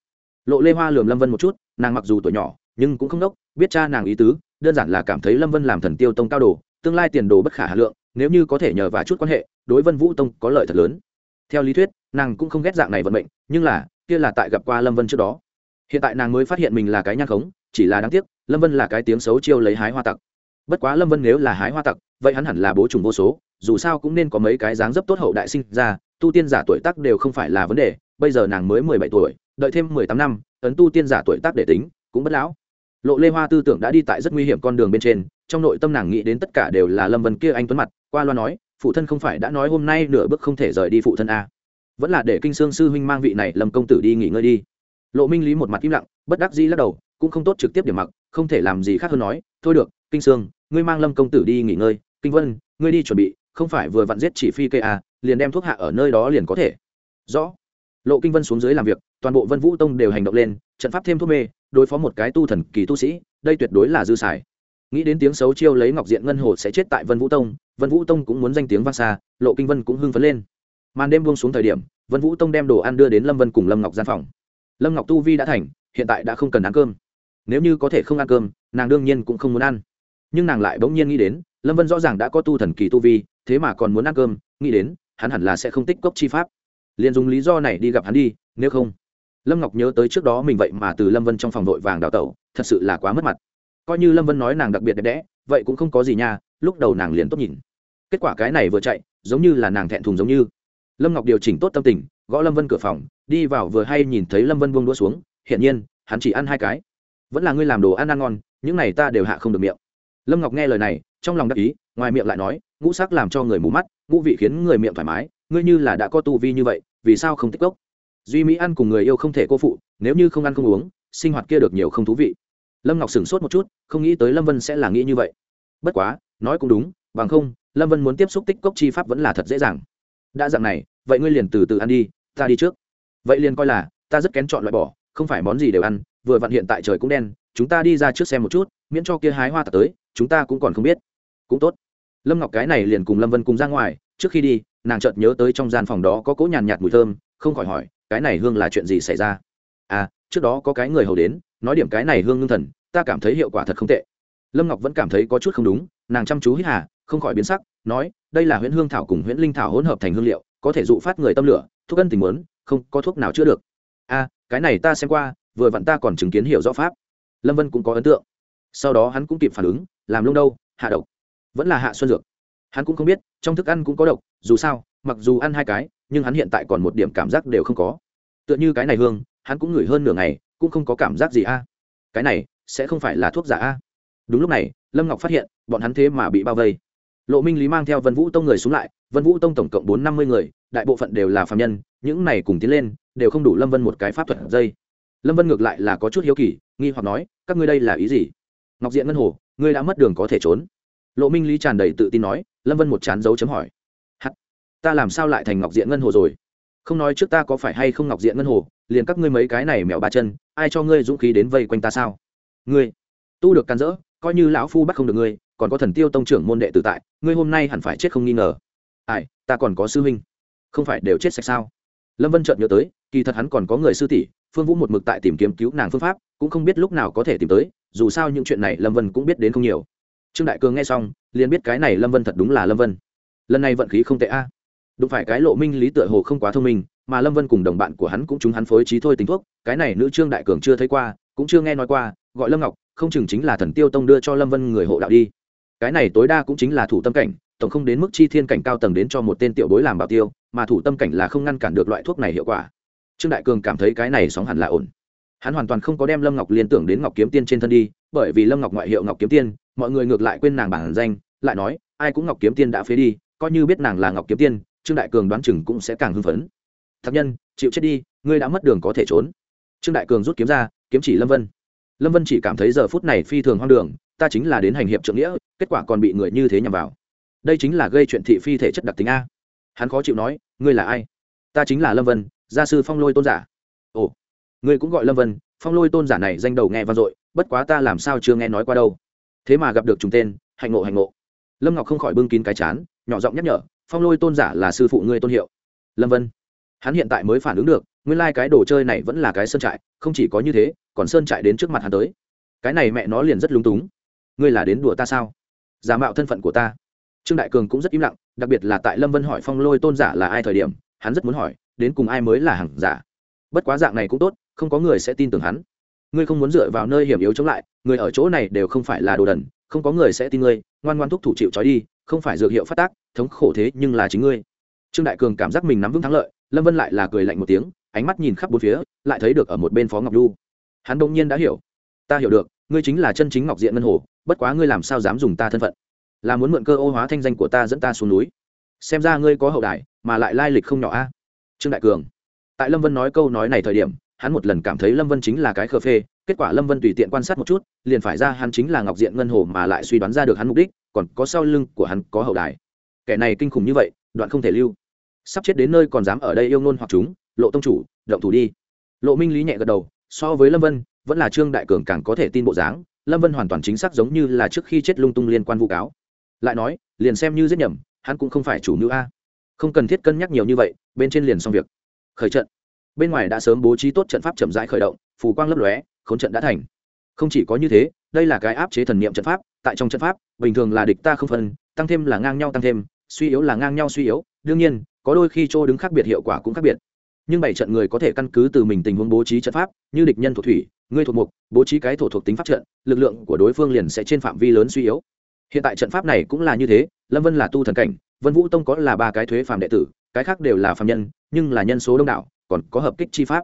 A: Lộ lê hoa lườm lâm vân một chút, nàng mặc dù tuổi nhỏ, nhưng cũng không đốc, biết cha nàng ý tứ, đơn giản là cảm thấy lâm vân làm thần tiêu tông cao đồ, tương lai tiền đồ bất khả hà lượng, nếu như có thể nhờ và chút quan hệ, đối vân vũ tông có lợi thật lớn. Theo lý thuyết, nàng cũng không ghét dạng này vận mệnh, nhưng là, kia là tại gặp qua lâm vân trước đó. Hiện tại nàng mới phát hiện mình là cái nhang khống, chỉ là đáng tiếc, lâm vân là cái tiếng xấu chiêu lấy hái hoa tặc. Bất quá lâm vân nếu là hái hoa tặc vậy hắn hẳn là bố trùng vô số, dù sao cũng nên có mấy cái dáng dấp tốt hậu đại sinh ra, tu tiên giả tuổi tác đều không phải là vấn đề, bây giờ nàng mới mười bảy tuổi, đợi thêm mười tám năm, ấn tu tiên giả tuổi tác để tính, cũng bất lão. Lộ lê hoa tư tưởng đã đi tại rất nguy hiểm con đường bên trên, trong nội tâm nàng nghĩ đến tất cả đều là lâm vân kia anh tuấn mặt, qua loa nói, phụ thân không phải đã nói hôm nay nửa bước không thể rời đi phụ thân a vẫn là để kinh sương sư huynh mang vị này lâm công tử đi nghỉ ngơi đi. Lộ minh lý một mặt im lặng, bất đắc dĩ lắc đầu, cũng không tốt trực tiếp điểm mặc, không thể làm gì khác hơn nói, thôi được, kinh sương ngươi mang lâm công tử đi nghỉ ngơi kinh vân, ngươi đi chuẩn bị, không phải vừa vặn giết chỉ phi Kê à liền đem thuốc hạ ở nơi đó liền có thể. Rõ. Lộ kinh vân xuống dưới làm việc, toàn bộ vân vũ tông đều hành động lên, trận pháp thêm thuốc mê, đối phó một cái tu thần kỳ tu sĩ, đây tuyệt đối là dư xài. Nghĩ đến tiếng xấu chiêu lấy ngọc diện ngân hồ sẽ chết tại vân vũ tông, vân vũ tông cũng muốn danh tiếng vang xa, lộ kinh vân cũng hưng phấn lên. Màn đêm buông xuống thời điểm, vân vũ tông đem đồ ăn đưa đến lâm vân cùng lâm ngọc gian phòng. Lâm ngọc tu vi đã thành, hiện tại đã không cần ăn cơm. Nếu như có thể không ăn cơm, nàng đương nhiên cũng không muốn ăn. Nhưng nàng lại bỗng nhiên nghĩ đến lâm vân rõ ràng đã có tu thần kỳ tu vi, thế mà còn muốn ăn cơm, nghĩ đến, hắn hẳn là sẽ không tích cốc chi pháp. Liền dùng lý do này đi gặp hắn đi, nếu không. Lâm ngọc nhớ tới trước đó mình vậy mà từ lâm vân trong phòng vội vàng đào tẩu, thật sự là quá mất mặt. Coi như lâm vân nói nàng đặc biệt đẹp đẽ, vậy cũng không có gì nha, lúc đầu nàng liền tốt nhìn. Kết quả cái này vừa chạy, giống như là nàng thẹn thùng giống như. Lâm ngọc điều chỉnh tốt tâm tình, gõ lâm vân cửa phòng, đi vào vừa hay nhìn thấy lâm vân buông đũa xuống, hiển nhiên, hắn chỉ ăn hai cái. Vẫn là ngươi làm đồ ăn ăn ngon, những này ta đều hạ không được miệng. Lâm ngọc nghe lời này trong lòng đắc ý, ngoài miệng lại nói, ngũ sắc làm cho người mù mắt, ngũ vị khiến người miệng thoải mái, ngươi như là đã có tu vi như vậy, vì sao không tích cốc? Duy mỹ ăn cùng người yêu không thể cô phụ, nếu như không ăn không uống, sinh hoạt kia được nhiều không thú vị. Lâm ngọc sửng sốt một chút, không nghĩ tới lâm vân sẽ là nghĩ như vậy. Bất quá, nói cũng đúng, bằng không, lâm vân muốn tiếp xúc tích cốc chi pháp vẫn là thật dễ dàng. Đã dạng này, vậy ngươi liền từ từ ăn đi, ta đi trước. Vậy liền coi là, ta rất kén chọn loại bỏ, không phải món gì đều ăn, vừa vặn hiện tại trời cũng đen, chúng ta đi ra trước xem một chút, miễn cho kia hái hoa tạt tới, chúng ta cũng còn không biết cũng tốt. Lâm ngọc cái này liền cùng lâm vân cùng ra ngoài trước khi đi nàng chợt nhớ tới trong gian phòng đó có cỗ nhàn nhạt mùi thơm không khỏi hỏi cái này hương là chuyện gì xảy ra? À trước đó có cái người hầu đến nói điểm cái này hương ngưng thần ta cảm thấy hiệu quả thật không tệ. Lâm ngọc vẫn cảm thấy có chút không đúng nàng chăm chú hít hà không khỏi biến sắc nói đây là huyễn hương thảo cùng huyễn linh thảo hỗn hợp thành hương liệu có thể dụ phát người tâm lửa thuốc ân tình muốn không có thuốc nào chữa được. A à, cái này ta xem qua vừa vặn ta còn chứng kiến hiểu rõ pháp. Lâm vân cũng có ấn tượng. Sau đó hắn cũng kịp phản ứng làm lung đâu hạ độc vẫn là hạ xuân dược. Hắn cũng không biết, trong thức ăn cũng có độc, dù sao, mặc dù ăn hai cái, nhưng hắn hiện tại còn một điểm cảm giác đều không có. Tựa như cái này hương, hắn cũng ngửi hơn nửa ngày, cũng không có cảm giác gì a. Cái này, sẽ không phải là thuốc giả a. Đúng lúc này, lâm ngọc phát hiện, bọn hắn thế mà bị bao vây. Lộ minh lý mang theo vân vũ tông người xuống lại, vân vũ tông tổng cộng bốn năm mươi người, đại bộ phận đều là phạm nhân, những này cùng tiến lên, đều không đủ lâm vân một cái pháp thuật dây. Lâm vân ngược lại là có chút hiếu kỳ, nghi hoặc nói, các ngươi đây là ý gì? Ngọc diện ngân hồ, ngươi đã mất đường có thể trốn lộ minh lý tràn đầy tự tin nói, lâm vân một chán dấu chấm hỏi. Hắt ta làm sao lại thành ngọc diện ngân hồ rồi? Không nói trước ta có phải hay không ngọc diện ngân hồ, liền các ngươi mấy cái này mèo ba chân, ai cho ngươi dũng khí đến vây quanh ta sao? Ngươi, tu được can dỡ, coi như lão phu bắt không được ngươi, còn có thần tiêu tông trưởng môn đệ tử tại, ngươi hôm nay hẳn phải chết không nghi ngờ. Ai, ta còn có sư huynh. Không phải đều chết sạch sao? Lâm vân chợt nhớ tới, kỳ thật hắn còn có người sư tỷ, phương vũ một mực tại tìm kiếm cứu nàng phương pháp, cũng không biết lúc nào có thể tìm tới, dù sao những chuyện này lâm vân cũng biết đến không nhiều trương đại cường nghe xong, liền biết cái này lâm vân thật đúng là lâm vân. Lần này vận khí không tệ a. À. đụng phải cái lộ minh lý tựa hồ không quá thông minh, mà lâm vân cùng đồng bạn của hắn cũng chúng hắn phối trí thôi tính thuốc, cái này nữ trương đại cường chưa thấy qua, cũng chưa nghe nói qua, gọi lâm ngọc, không chừng chính là thần tiêu tông đưa cho lâm vân người hộ đạo đi. Cái này tối đa cũng chính là thủ tâm cảnh, tổng không đến mức chi thiên cảnh cao tầng đến cho một tên tiểu bối làm bảo tiêu, mà thủ tâm cảnh là không ngăn cản được loại thuốc này hiệu quả. Trương đại cường cảm thấy cái này sóng hẳn là ổn. Hắn hoàn toàn không có đem lâm ngọc liên tưởng đến ngọc kiếm tiên trên thân đi, bởi vì lâm ngọc ngoại hiệu ngọc kiếm tiên mọi người ngược lại quên nàng bản danh, lại nói, ai cũng ngọc kiếm tiên đã phế đi, coi như biết nàng là ngọc kiếm tiên, trương đại cường đoán chừng cũng sẽ càng hưng phấn. Thạc nhân, chịu chết đi, ngươi đã mất đường có thể trốn. Trương đại cường rút kiếm ra, kiếm chỉ lâm vân. Lâm vân chỉ cảm thấy giờ phút này phi thường hoang đường, ta chính là đến hành hiệp trượng nghĩa, kết quả còn bị người như thế nhằm vào. Đây chính là gây chuyện thị phi thể chất đặc tính a. Hắn khó chịu nói, ngươi là ai? Ta chính là lâm vân, gia sư phong lôi tôn giả. Ồ, ngươi cũng gọi lâm vân, phong lôi tôn giả này danh đầu nghe vang dội, bất quá ta làm sao chưa nghe nói qua đâu thế mà gặp được trùng tên, hạnh ngộ hạnh ngộ. Lâm ngọc không khỏi bưng kín cái chán, nhỏ giọng nhắc nhở, phong lôi tôn giả là sư phụ ngươi tôn hiệu. Lâm vân. Hắn hiện tại mới phản ứng được, nguyên lai、like、cái đồ chơi này vẫn là cái sơn trại, không chỉ có như thế, còn sơn trại đến trước mặt hắn tới. Cái này mẹ nó liền rất lúng túng. Ngươi là đến đùa ta sao? Giả mạo thân phận của ta. Trương đại cường cũng rất im lặng, đặc biệt là tại lâm vân hỏi phong lôi tôn giả là ai thời điểm, hắn rất muốn hỏi, đến cùng ai mới là hàng giả. Bất quá dạng này cũng tốt, không có người sẽ tin tưởng hắn ngươi không muốn dựa vào nơi hiểm yếu chống lại, người ở chỗ này đều không phải là đồ đần, không có người sẽ tin ngươi, ngoan ngoan thúc thủ chịu trói đi, không phải dược hiệu phát tác, thống khổ thế nhưng là chính ngươi. Trương đại cường cảm giác mình nắm vững thắng lợi, lâm vân lại là cười lạnh một tiếng, ánh mắt nhìn khắp bốn phía, lại thấy được ở một bên phó ngọc lu hắn đông nhiên đã hiểu. Ta hiểu được, ngươi chính là chân chính ngọc diện ngân hồ, bất quá ngươi làm sao dám dùng ta thân phận? Là muốn mượn cơ ô hóa thanh danh của ta dẫn ta xuống núi. Xem ra ngươi có hậu đại mà lại lai lịch không nhỏ a. Trương đại cường. Tại lâm vân nói câu nói này thời điểm hắn một lần cảm thấy lâm vân chính là cái khờ phê, kết quả lâm vân tùy tiện quan sát một chút, liền phải ra hắn chính là ngọc diện ngân hồ mà lại suy đoán ra được hắn mục đích, còn có sau lưng của hắn có hậu đài. Kẻ này kinh khủng như vậy, đoạn không thể lưu. Sắp chết đến nơi còn dám ở đây yêu ngôn hoặc chúng, lộ tông chủ, động thủ đi. Lộ minh lý nhẹ gật đầu, so với lâm vân, vẫn là trương đại cường càng có thể tin bộ dáng, lâm vân hoàn toàn chính xác giống như là trước khi chết lung tung liên quan vụ cáo. Lại nói, liền xem như giết nhầm, hắn cũng không phải chủ nữ a. Không cần thiết cân nhắc nhiều như vậy, bên trên liền xong việc. Khởi trận bên ngoài đã sớm bố trí tốt trận pháp chậm rãi khởi động, phù quang lấp lóe, khốn trận đã thành. Không chỉ có như thế, đây là cái áp chế thần niệm trận pháp, tại trong trận pháp, bình thường là địch ta không phân, tăng thêm là ngang nhau tăng thêm, suy yếu là ngang nhau suy yếu, đương nhiên, có đôi khi chỗ đứng khác biệt hiệu quả cũng khác biệt. Nhưng bảy trận người có thể căn cứ từ mình tình huống bố trí trận pháp, như địch nhân thuộc thủy, ngươi thuộc mục, bố trí cái thổ thuộc tính pháp trận, lực lượng của đối phương liền sẽ trên phạm vi lớn suy yếu. Hiện tại trận pháp này cũng là như thế, lâm vân là tu thần cảnh, vân vũ tông có là ba cái thuế phàm đệ tử, cái khác đều là phàm nhân, nhưng là nhân số đông đảo còn có hợp kích chi pháp.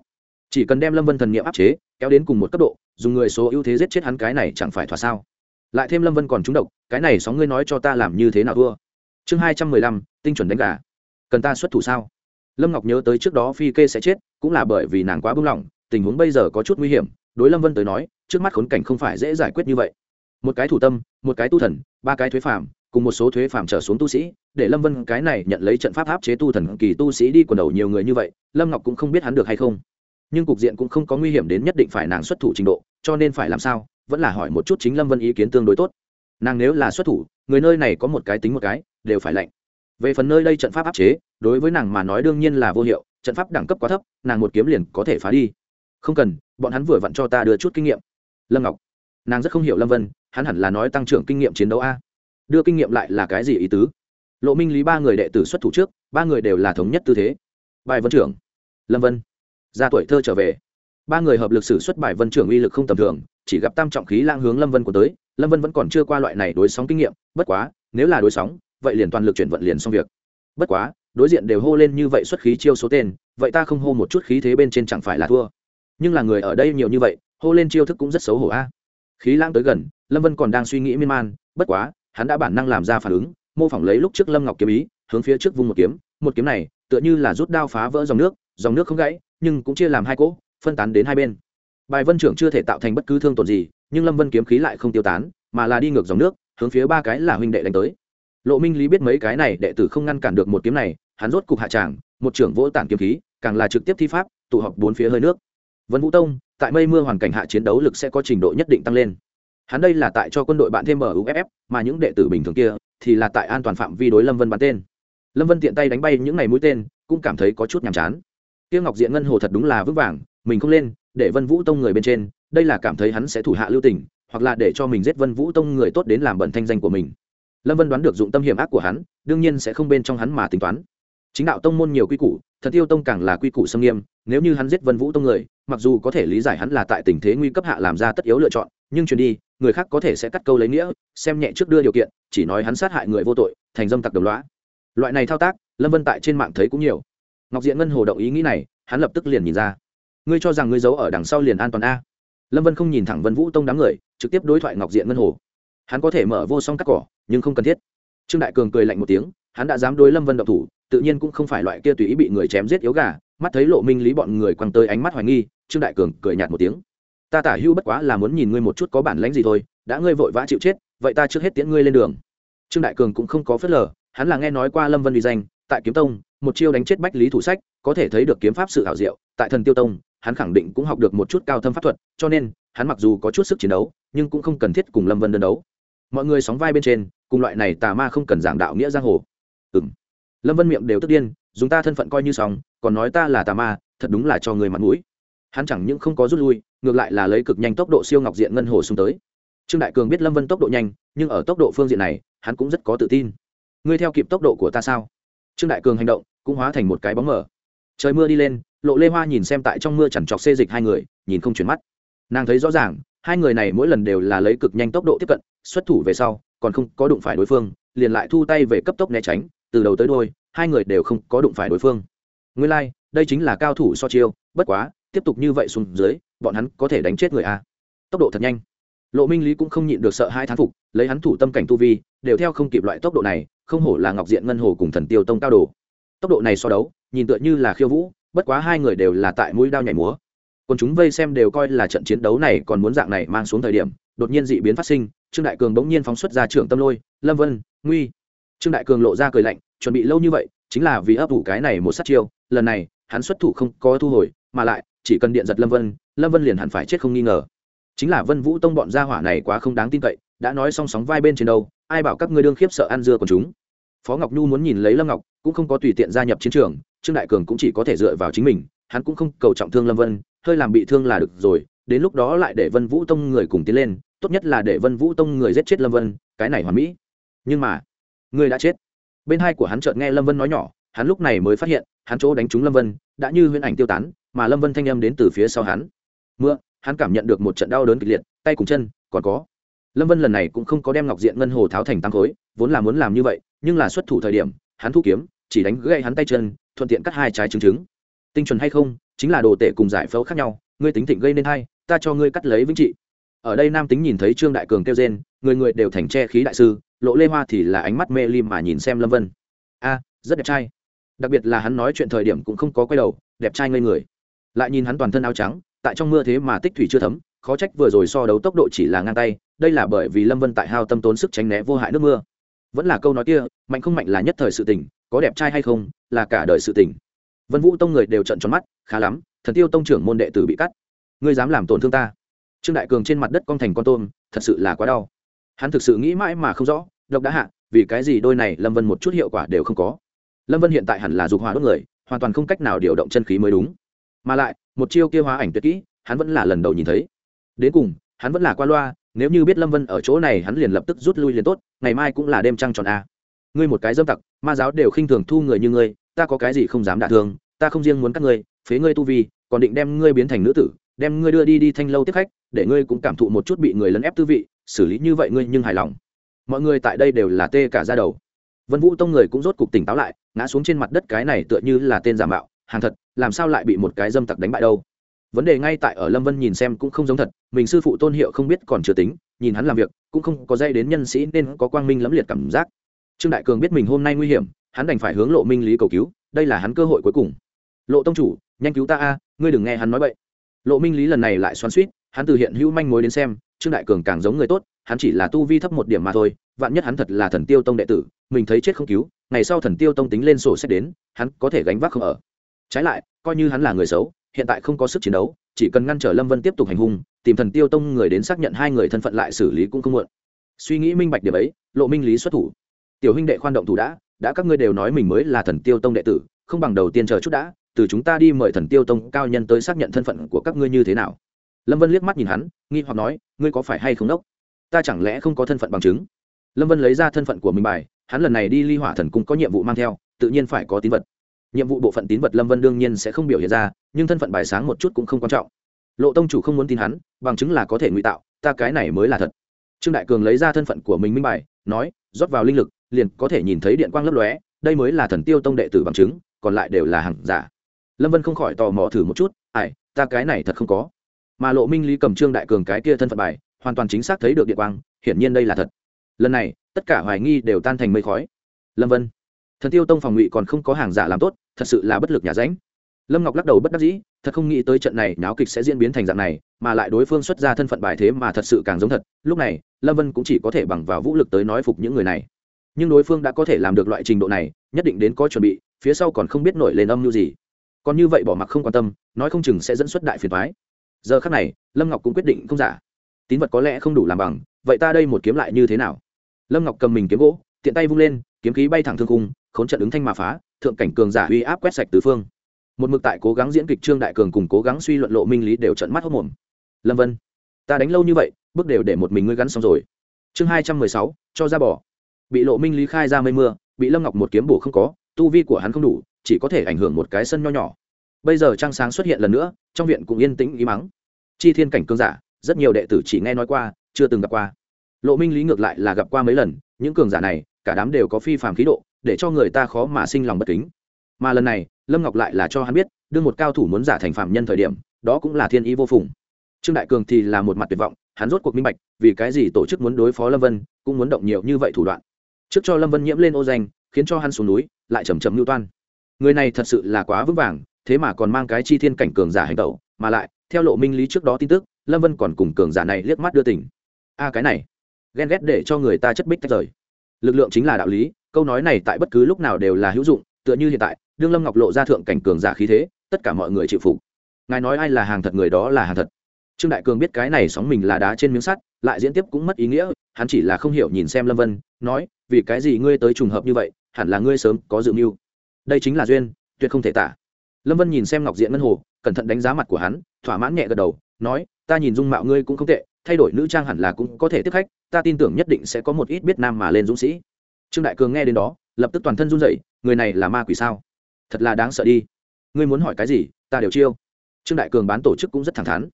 A: Chỉ cần đem lâm vân thần nghiệm áp chế, kéo đến cùng một cấp độ, dùng người số ưu thế giết chết hắn cái này chẳng phải thỏa sao? Lại thêm lâm vân còn trúng độc, cái này sóng ngươi nói cho ta làm như thế nào thua? Chương hai trăm mười lăm, tinh chuẩn đánh gà. Cần ta xuất thủ sao? Lâm ngọc nhớ tới trước đó phi kê sẽ chết, cũng là bởi vì nàng quá bưng lỏng tình huống bây giờ có chút nguy hiểm, đối lâm vân tới nói, trước mắt khốn cảnh không phải dễ giải quyết như vậy. Một cái thủ tâm, một cái tu thần, ba cái thuế phạm cùng một số thuế phạm trở xuống tu sĩ, để lâm vân cái này nhận lấy trận pháp áp chế tu thần kỳ tu sĩ đi quần đầu nhiều người như vậy, lâm ngọc cũng không biết hắn được hay không. Nhưng cục diện cũng không có nguy hiểm đến nhất định phải nàng xuất thủ trình độ, cho nên phải làm sao, vẫn là hỏi một chút chính lâm vân ý kiến tương đối tốt. Nàng nếu là xuất thủ, người nơi này có một cái tính một cái, đều phải lạnh về phần nơi đây trận pháp áp chế, đối với nàng mà nói đương nhiên là vô hiệu, trận pháp đẳng cấp quá thấp, nàng một kiếm liền có thể phá đi. Không cần, bọn hắn vừa vặn cho ta đưa chút kinh nghiệm. Lâm ngọc. Nàng rất không hiểu lâm vân, hắn hẳn là nói tăng trưởng kinh nghiệm chiến đấu a đưa kinh nghiệm lại là cái gì ý tứ? Lộ minh lý ba người đệ tử xuất thủ trước, ba người đều là thống nhất tư thế. Bài vân trưởng, lâm vân, ra tuổi thơ trở về. Ba người hợp lực xử xuất bài vân trưởng uy lực không tầm thường, chỉ gặp tam trọng khí lang hướng lâm vân của tới, lâm vân vẫn còn chưa qua loại này đối sóng kinh nghiệm, bất quá, nếu là đối sóng, vậy liền toàn lực chuyển vận liền xong việc. Bất quá, đối diện đều hô lên như vậy xuất khí chiêu số tên, vậy ta không hô một chút khí thế bên trên chẳng phải là thua. Nhưng là người ở đây nhiều như vậy, hô lên chiêu thức cũng rất xấu hổ a. Khí lang tới gần, lâm vân còn đang suy nghĩ miên man, bất quá hắn đã bản năng làm ra phản ứng, mô phỏng lấy lúc trước lâm ngọc kiếm ý, hướng phía trước vung một kiếm. Một kiếm này, tựa như là rút đao phá vỡ dòng nước dòng nước không gãy, nhưng cũng chia làm hai cỗ, phân tán đến hai bên. Bài vân trưởng chưa thể tạo thành bất cứ thương tổn gì, nhưng lâm vân kiếm khí lại không tiêu tán, mà là đi ngược dòng nước, hướng phía ba cái là huynh đệ đánh tới. Lộ minh lý biết mấy cái này đệ tử không ngăn cản được một kiếm này, hắn rốt cục hạ tràng, một trưởng vỗ tản kiếm khí, càng là trực tiếp thi pháp, tụ họp bốn phía hơi nước. Vân vũ tông, tại mây mưa hoàn cảnh hạ chiến đấu lực sẽ có trình độ nhất định tăng lên hắn đây là tại cho quân đội bạn thêm mở uff mà những đệ tử bình thường kia thì là tại an toàn phạm vi đối lâm vân bắn tên. Lâm vân tiện tay đánh bay những ngày mũi tên, cũng cảm thấy có chút nhàm chán. Tiêu ngọc diện ngân hồ thật đúng là vững vàng, mình không lên, để vân vũ tông người bên trên, đây là cảm thấy hắn sẽ thủ hạ lưu tình, hoặc là để cho mình giết vân vũ tông người tốt đến làm bẩn thanh danh của mình. Lâm vân đoán được dụng tâm hiểm ác của hắn, đương nhiên sẽ không bên trong hắn mà tính toán. Chính đạo tông môn nhiều quy củ thật tiêu tông càng là quy củ xâm nghiêm, nếu như hắn giết vân vũ tông người, mặc dù có thể lý giải hắn là tại tình thế nguy cấp hạ làm ra tất yếu lựa chọn, nhưng truyền đi người khác có thể sẽ cắt câu lấy nghĩa, xem nhẹ trước đưa điều kiện, chỉ nói hắn sát hại người vô tội, thành dâm tặc đồng loá loại này thao tác, lâm vân tại trên mạng thấy cũng nhiều. Ngọc diện ngân hồ động ý nghĩ này, hắn lập tức liền nhìn ra. Ngươi cho rằng ngươi giấu ở đằng sau liền an toàn a? Lâm vân không nhìn thẳng vân vũ tông đám người, trực tiếp đối thoại ngọc diện ngân hồ. Hắn có thể mở vô song cắt cỏ, nhưng không cần thiết. Trương đại cường cười lạnh một tiếng, hắn đã dám đối lâm vân động thủ, tự nhiên cũng không phải loại kia tùy ý bị người chém giết yếu gà, mắt thấy lộ minh lý bọn người quăng tới ánh mắt hoài nghi, trương đại cường cười nhạt một tiếng ta tả hưu bất quá là muốn nhìn ngươi một chút có bản lãnh gì thôi đã ngươi vội vã chịu chết vậy ta trước hết tiễn ngươi lên đường. Trương đại cường cũng không có phớt lờ hắn là nghe nói qua lâm vân uy danh tại kiếm tông một chiêu đánh chết bách lý thủ sách có thể thấy được kiếm pháp sự thảo diệu tại thần tiêu tông hắn khẳng định cũng học được một chút cao thâm pháp thuật cho nên hắn mặc dù có chút sức chiến đấu nhưng cũng không cần thiết cùng lâm vân đơn đấu. Mọi người sóng vai bên trên cùng loại này tà ma không cần giảng đạo nghĩa giang hồ. Ừ m lâm vân miệng đều tức điên dùng ta thân phận coi như sóng, còn nói ta là tà ma thật đúng là cho người mặt mũi. Hắn chẳng những không có rút lui ngược lại là lấy cực nhanh tốc độ siêu ngọc diện ngân hồ xuống tới. Trương đại cường biết lâm vân tốc độ nhanh nhưng ở tốc độ phương diện này hắn cũng rất có tự tin. Ngươi theo kịp tốc độ của ta sao? Trương đại cường hành động cũng hóa thành một cái bóng mở trời mưa đi lên lộ lê hoa nhìn xem tại trong mưa chẳng chọc xê dịch hai người nhìn không chuyển mắt. Nàng thấy rõ ràng hai người này mỗi lần đều là lấy cực nhanh tốc độ tiếp cận xuất thủ về sau còn không có đụng phải đối phương liền lại thu tay về cấp tốc né tránh từ đầu tới đôi hai người đều không có đụng phải đối phương. Nguyên lai、like, đây chính là cao thủ so chiêu bất quá tiếp tục như vậy xuống dưới bọn hắn có thể đánh chết người a. Tốc độ thật nhanh. Lộ minh lý cũng không nhịn được sợ hai thán phục, lấy hắn thủ tâm cảnh tu vi, đều theo không kịp loại tốc độ này, không hổ là ngọc diện ngân hồ cùng thần tiêu tông cao đồ. Tốc độ này so đấu, nhìn tựa như là khiêu vũ, bất quá hai người đều là tại mũi đao nhảy múa. Còn chúng vây xem đều coi là trận chiến đấu này còn muốn dạng này mang xuống thời điểm, đột nhiên dị biến phát sinh, trương đại cường bỗng nhiên phóng xuất ra trưởng tâm lôi, lâm vân, nguy. Trương đại cường lộ ra cười lạnh, chuẩn bị lâu như vậy, chính là vì ấp ủ cái này một sát chiêu, lần này, hắn xuất thủ không có thu hồi, mà lại, chỉ cần điện giật lâm vân lâm vân liền hẳn phải chết không nghi ngờ. Chính là vân vũ tông bọn gia hỏa này quá không đáng tin cậy, đã nói song sóng vai bên trên đâu, ai bảo các ngươi đương khiếp sợ ăn dưa của chúng. Phó ngọc nhu muốn nhìn lấy lâm ngọc, cũng không có tùy tiện gia nhập chiến trường, trương đại cường cũng chỉ có thể dựa vào chính mình, hắn cũng không cầu trọng thương lâm vân, hơi làm bị thương là được rồi, đến lúc đó lại để vân vũ tông người cùng tiến lên, tốt nhất là để vân vũ tông người giết chết lâm vân, cái này hoàn mỹ. Nhưng mà, người đã chết. Bên hai của hắn chợt nghe lâm vân nói nhỏ, hắn lúc này mới phát hiện, hắn chỗ đánh trúng lâm vân, đã như huyễn ảnh tiêu tán, mà lâm vân thanh âm đến từ phía sau hắn mưa, hắn cảm nhận được một trận đau đớn kịch liệt, tay cùng chân, còn có. Lâm vân lần này cũng không có đem ngọc diện ngân hồ tháo thành tăng khối, vốn là muốn làm như vậy, nhưng là xuất thủ thời điểm, hắn thu kiếm, chỉ đánh gãy hắn tay chân, thuận tiện cắt hai trái trứng trứng. Tinh chuẩn hay không, chính là đồ tể cùng giải phẫu khác nhau, ngươi tính thịnh gây nên hay ta cho ngươi cắt lấy vĩnh trị. Ở đây nam tính nhìn thấy trương đại cường kêu rên, người người đều thành che khí đại sư, lộ lê hoa thì là ánh mắt mê lim mà nhìn xem lâm vân. A, rất đẹp trai. Đặc biệt là hắn nói chuyện thời điểm cũng không có quay đầu, đẹp trai ngây người. Lại nhìn hắn toàn thân áo trắng tại trong mưa thế mà tích thủy chưa thấm, khó trách vừa rồi so đấu tốc độ chỉ là ngang tay, đây là bởi vì lâm vân tại hao tâm tốn sức tránh né vô hại nước mưa. Vẫn là câu nói kia, mạnh không mạnh là nhất thời sự tình, có đẹp trai hay không, là cả đời sự tình. Vân vũ tông người đều trận tròn mắt, khá lắm, thần tiêu tông trưởng môn đệ tử bị cắt. Ngươi dám làm tổn thương ta. Trương đại cường trên mặt đất con thành con tôm, thật sự là quá đau. Hắn thực sự nghĩ mãi mà không rõ, độc đã hạ, vì cái gì đôi này lâm vân một chút hiệu quả đều không có. Lâm vân hiện tại hẳn là dục hỏa đốt người, hoàn toàn không cách nào điều động chân khí mới đúng mà lại, một chiêu kia hóa ảnh tuyệt kỹ, hắn vẫn là lần đầu nhìn thấy. Đến cùng, hắn vẫn là qua loa, nếu như biết lâm vân ở chỗ này, hắn liền lập tức rút lui liền tốt, ngày mai cũng là đêm trăng tròn a. Ngươi một cái dâm tặc, ma giáo đều khinh thường thu người như ngươi, ta có cái gì không dám đả thương, ta không riêng muốn các ngươi, phế ngươi tu vi, còn định đem ngươi biến thành nữ tử, đem ngươi đưa đi đi thanh lâu tiếp khách, để ngươi cũng cảm thụ một chút bị người lấn ép tư vị, xử lý như vậy ngươi nhưng hài lòng. Mọi người tại đây đều là tê cả ra đầu. Vân vũ tông người cũng rốt cục tỉnh táo lại, ngã xuống trên mặt đất cái này tựa như là tên giả mạo, hàng thật làm sao lại bị một cái dâm tặc đánh bại đâu? Vấn đề ngay tại ở lâm vân nhìn xem cũng không giống thật, mình sư phụ tôn hiệu không biết còn chưa tính, nhìn hắn làm việc, cũng không có dây đến nhân sĩ nên có quang minh lẫm liệt cảm giác. Trương đại cường biết mình hôm nay nguy hiểm, hắn đành phải hướng lộ minh lý cầu cứu, đây là hắn cơ hội cuối cùng. Lộ tông chủ, nhanh cứu ta a, ngươi đừng nghe hắn nói vậy lộ minh lý lần này lại xoắn suýt hắn từ hiện hữu manh mối đến xem, trương đại cường càng giống người tốt, hắn chỉ là tu vi thấp một điểm mà thôi, vạn nhất hắn thật là thần tiêu tông đệ tử, mình thấy chết không cứu, ngày sau thần tiêu tông tính lên sổ sách đến, hắn có thể gánh vác không ở trái lại, coi như hắn là người xấu, hiện tại không có sức chiến đấu, chỉ cần ngăn trở lâm vân tiếp tục hành hung, tìm thần tiêu tông người đến xác nhận hai người thân phận lại xử lý cũng không muộn. Suy nghĩ minh bạch điểm ấy, lộ minh lý xuất thủ. Tiểu huynh đệ khoan động thủ đã đã các ngươi đều nói mình mới là thần tiêu tông đệ tử, không bằng đầu tiên chờ chút đã, từ chúng ta đi mời thần tiêu tông cao nhân tới xác nhận thân phận của các ngươi như thế nào. Lâm vân liếc mắt nhìn hắn, nghi hoặc nói, ngươi có phải hay không đốc? Ta chẳng lẽ không có thân phận bằng chứng? Lâm vân lấy ra thân phận của mình bài, hắn lần này đi ly hỏa thần cung có nhiệm vụ mang theo, tự nhiên phải có tín vật nhiệm vụ bộ phận tín vật lâm vân đương nhiên sẽ không biểu hiện ra, nhưng thân phận bài sáng một chút cũng không quan trọng. Lộ tông chủ không muốn tin hắn, bằng chứng là có thể ngụy tạo, ta cái này mới là thật. Trương đại cường lấy ra thân phận của mình minh bài, nói, rót vào linh lực, liền có thể nhìn thấy điện quang lấp lóe, đây mới là thần tiêu tông đệ tử bằng chứng, còn lại đều là hàng giả. Lâm vân không khỏi tò mò thử một chút, ai, ta cái này thật không có. Mà lộ minh lý cầm trương đại cường cái kia thân phận bài, hoàn toàn chính xác thấy được điện quang, hiển nhiên đây là thật. Lần này, tất cả hoài nghi đều tan thành mây khói. Lâm vân thần tiêu tông phòng ngụy còn không có hàng giả làm tốt, thật sự là bất lực nhà ránh lâm ngọc lắc đầu bất đắc dĩ, thật không nghĩ tới trận này náo kịch sẽ diễn biến thành dạng này, mà lại đối phương xuất ra thân phận bài thế mà thật sự càng giống thật. Lúc này, lâm vân cũng chỉ có thể bằng vào vũ lực tới nói phục những người này. Nhưng đối phương đã có thể làm được loại trình độ này, nhất định đến có chuẩn bị, phía sau còn không biết nổi lên âm mưu gì. Còn như vậy bỏ mặc không quan tâm, nói không chừng sẽ dẫn xuất đại phiền thoái giờ khác này, lâm ngọc cũng quyết định không giả. Tín vật có lẽ không đủ làm bằng, vậy ta đây một kiếm lại như thế nào? Lâm ngọc cầm mình kiếm gỗ, tiện tay vung lên, kiếm khí bay thẳng thương cung khốn trận ứng thanh mà phá, thượng cảnh cường giả uy áp quét sạch tứ phương. Một mực tại cố gắng diễn kịch trương đại cường cùng cố gắng suy luận lộ minh lý đều trận mắt hốc mồm. Lâm vân, ta đánh lâu như vậy, bước đều để một mình ngươi gắn xong rồi. Chương hai trăm mười sáu, cho ra bỏ. Bị lộ minh lý khai ra mây mưa, bị lâm ngọc một kiếm bổ không có, tu vi của hắn không đủ, chỉ có thể ảnh hưởng một cái sân nho nhỏ. Bây giờ trăng sáng xuất hiện lần nữa, trong viện cũng yên tĩnh ý mắng chi thiên cảnh cường giả, rất nhiều đệ tử chỉ nghe nói qua, chưa từng gặp qua. Lộ minh lý ngược lại là gặp qua mấy lần, những cường giả này, cả đám đều có phi phàm khí độ để cho người ta khó mà sinh lòng bất kính. Mà lần này, lâm ngọc lại là cho hắn biết, đương một cao thủ muốn giả thành phạm nhân thời điểm, đó cũng là thiên ý vô phùng. Trương đại cường thì là một mặt tuyệt vọng, hắn rốt cuộc minh bạch, vì cái gì tổ chức muốn đối phó lâm vân, cũng muốn động nhiều như vậy thủ đoạn. Trước cho lâm vân nhiễm lên ô danh, khiến cho hắn xuống núi, lại chầm chầm lưu toan. Người này thật sự là quá vững vàng, thế mà còn mang cái chi thiên cảnh cường giả hành tẩu, mà lại, theo lộ minh lý trước đó tin tức, lâm vân còn cùng cường giả này liếc mắt đưa tỉnh a, cái này, ghen ghét để cho người ta chất bích tách rời. Lực lượng chính là đạo lý câu nói này tại bất cứ lúc nào đều là hữu dụng, tựa như hiện tại, đương lâm ngọc lộ ra thượng cảnh cường giả khí thế, tất cả mọi người chịu phục. Ngài nói ai là hàng thật người đó là hàng thật. Trương đại cường biết cái này sóng mình là đá trên miếng sắt, lại diễn tiếp cũng mất ý nghĩa, hắn chỉ là không hiểu nhìn xem lâm vân, nói, vì cái gì ngươi tới trùng hợp như vậy, hẳn là ngươi sớm có dự mưu. Đây chính là duyên, tuyệt không thể tả. Lâm vân nhìn xem ngọc diện ngân hồ, cẩn thận đánh giá mặt của hắn, thỏa mãn nhẹ gật đầu, nói, ta nhìn dung mạo ngươi cũng không tệ, thay đổi nữ trang hẳn là cũng có thể tiếp khách, ta tin tưởng nhất định sẽ có một ít biết nam mà lên dũng sĩ trương đại cường nghe đến đó, lập tức toàn thân run rẩy, người này là ma quỷ sao? Thật là đáng sợ đi. Ngươi muốn hỏi cái gì, ta đều chiêu. Trương đại cường bán tổ chức cũng rất thẳng thắn.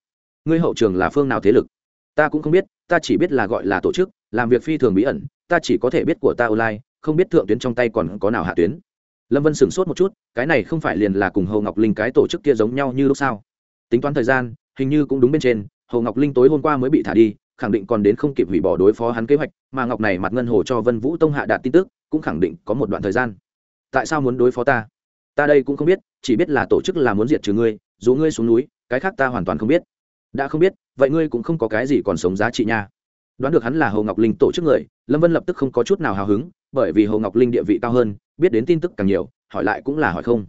A: Ngươi hậu trường là phương nào thế lực? Ta cũng không biết, ta chỉ biết là gọi là tổ chức, làm việc phi thường bí ẩn, ta chỉ có thể biết của ta online, không biết thượng tuyến trong tay còn có nào hạ tuyến. Lâm vân sửng sốt một chút, cái này không phải liền là cùng hầu ngọc linh cái tổ chức kia giống nhau như lúc sao? Tính toán thời gian, hình như cũng đúng bên trên hầu ngọc linh tối hôm qua mới bị thả đi khẳng định còn đến không kịp hủy bỏ đối phó hắn kế hoạch, mà ngọc này mặt ngân hồ cho vân vũ tông hạ đạt tin tức, cũng khẳng định có một đoạn thời gian. Tại sao muốn đối phó ta? Ta đây cũng không biết, chỉ biết là tổ chức là muốn diệt trừ ngươi, dù ngươi xuống núi, cái khác ta hoàn toàn không biết. Đã không biết, vậy ngươi cũng không có cái gì còn sống giá trị nha. Đoán được hắn là hồ ngọc linh tổ chức người, lâm vân lập tức không có chút nào hào hứng, bởi vì hồ ngọc linh địa vị cao hơn, biết đến tin tức càng nhiều, hỏi lại cũng là hỏi không.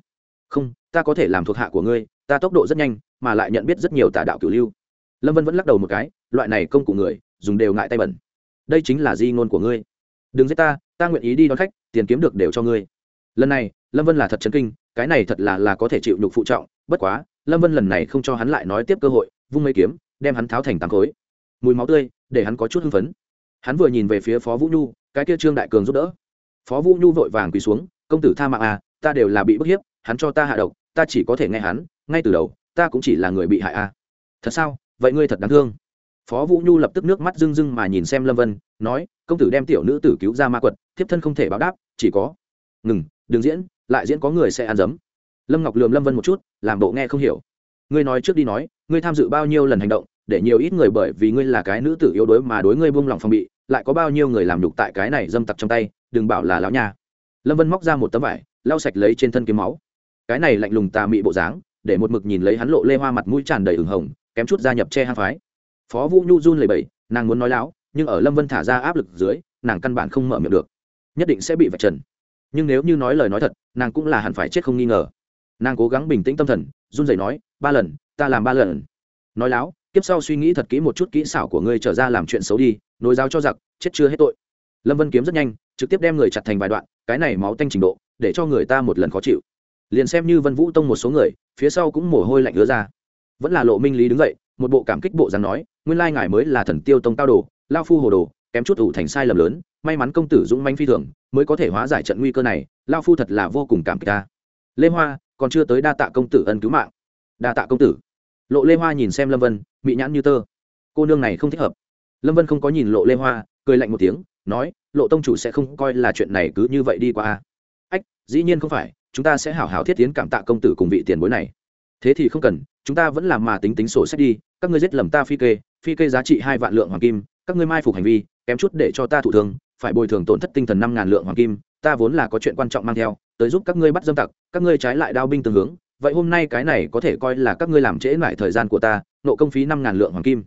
A: Không, ta có thể làm thuộc hạ của ngươi, ta tốc độ rất nhanh, mà lại nhận biết rất nhiều tà đạo cửu lưu. Lâm vân vẫn lắc đầu một cái loại này công cụ người, dùng đều ngại tay bẩn. Đây chính là di ngôn của ngươi. Đừng giết ta ta nguyện ý đi đón khách, tiền kiếm được đều cho ngươi. Lần này, lâm vân là thật chấn kinh, cái này thật là là có thể chịu nhục phụ trọng, bất quá, lâm vân lần này không cho hắn lại nói tiếp cơ hội, vung mấy kiếm, đem hắn tháo thành tám khối. Mùi máu tươi, để hắn có chút hưng phấn. Hắn vừa nhìn về phía phó vũ nhu, cái kia trương đại cường giúp đỡ. Phó vũ nhu vội vàng quỳ xuống, công tử tha mạng à ta đều là bị bức hiếp, hắn cho ta hạ độc, ta chỉ có thể nghe hắn, ngay từ đầu, ta cũng chỉ là người bị hại à. Thật sao? Vậy ngươi thật đáng thương phó vũ nhu lập tức nước mắt rưng rưng mà nhìn xem lâm vân, nói, công tử đem tiểu nữ tử cứu ra ma quật, thiếp thân không thể báo đáp, chỉ có ngừng, đừng diễn, lại diễn có người sẽ ăn dấm. Lâm ngọc lườm lâm vân một chút, làm bộ nghe không hiểu. Ngươi nói trước đi nói, ngươi tham dự bao nhiêu lần hành động, để nhiều ít người bởi vì ngươi là cái nữ tử yếu đuối mà đối ngươi buông lòng phòng bị, lại có bao nhiêu người làm đục tại cái này dâm tặc trong tay, đừng bảo là lão nha. Lâm vân móc ra một tấm vải, lau sạch lấy trên thân kiếm máu. Cái này lạnh lùng tà mị bộ dáng, để một mực nhìn lấy hắn lộ lê hoa mặt mũi tràn đầy ửng hồng, kém chút gia nhập che hang phái phó vũ nhu run lầy bẩy, nàng muốn nói láo, nhưng ở lâm vân thả ra áp lực dưới, nàng căn bản không mở miệng được. Nhất định sẽ bị vạch trần. Nhưng nếu như nói lời nói thật, nàng cũng là hẳn phải chết không nghi ngờ. Nàng cố gắng bình tĩnh tâm thần, run rẩy nói, ba lần, ta làm ba lần. Nói láo, kiếp sau suy nghĩ thật kỹ một chút kỹ xảo của ngươi trở ra làm chuyện xấu đi nối giáo cho giặc, chết chưa hết tội. Lâm vân kiếm rất nhanh, trực tiếp đem người chặt thành vài đoạn, cái này máu tanh trình độ, để cho người ta một lần khó chịu. Liền xem như vân vũ tông một số người, phía sau cũng mồ hôi lạnh ứa ra. Vẫn là lộ minh lý đứng dậy, một bộ cảm kích bộ dáng nói nguyên lai ngài mới là thần tiêu tông cao đồ, lao phu hồ đồ, kém chút ủ thành sai lầm lớn, may mắn công tử dũng manh phi thường, mới có thể hóa giải trận nguy cơ này, lao phu thật là vô cùng cảm kích ta. Lê hoa, còn chưa tới đa tạ công tử ân cứu mạng. Đa tạ công tử. Lộ lê hoa nhìn xem lâm vân bị nhãn như tơ. Cô nương này không thích hợp. Lâm vân không có nhìn lộ lê hoa, cười lạnh một tiếng, nói, lộ tông chủ sẽ không coi là chuyện này cứ như vậy đi qua ách, dĩ nhiên không phải, chúng ta sẽ hảo hảo thiết tiến cảm tạ công tử cùng vị tiền bối này. Thế thì không cần chúng ta vẫn làm mà tính tính sổ sách đi, các ngươi giết lầm ta phi kê phi kê giá trị hai vạn lượng hoàng kim, các ngươi mai phục hành vi, kém chút để cho ta thụ thương, phải bồi thường tổn thất tinh thần năm ngàn lượng hoàng kim, ta vốn là có chuyện quan trọng mang theo, tới giúp các ngươi bắt dâm tặc, các ngươi trái lại đao binh tương hướng, vậy hôm nay cái này có thể coi là các ngươi làm trễ lại thời gian của ta, nộ công phí năm ngàn lượng hoàng kim.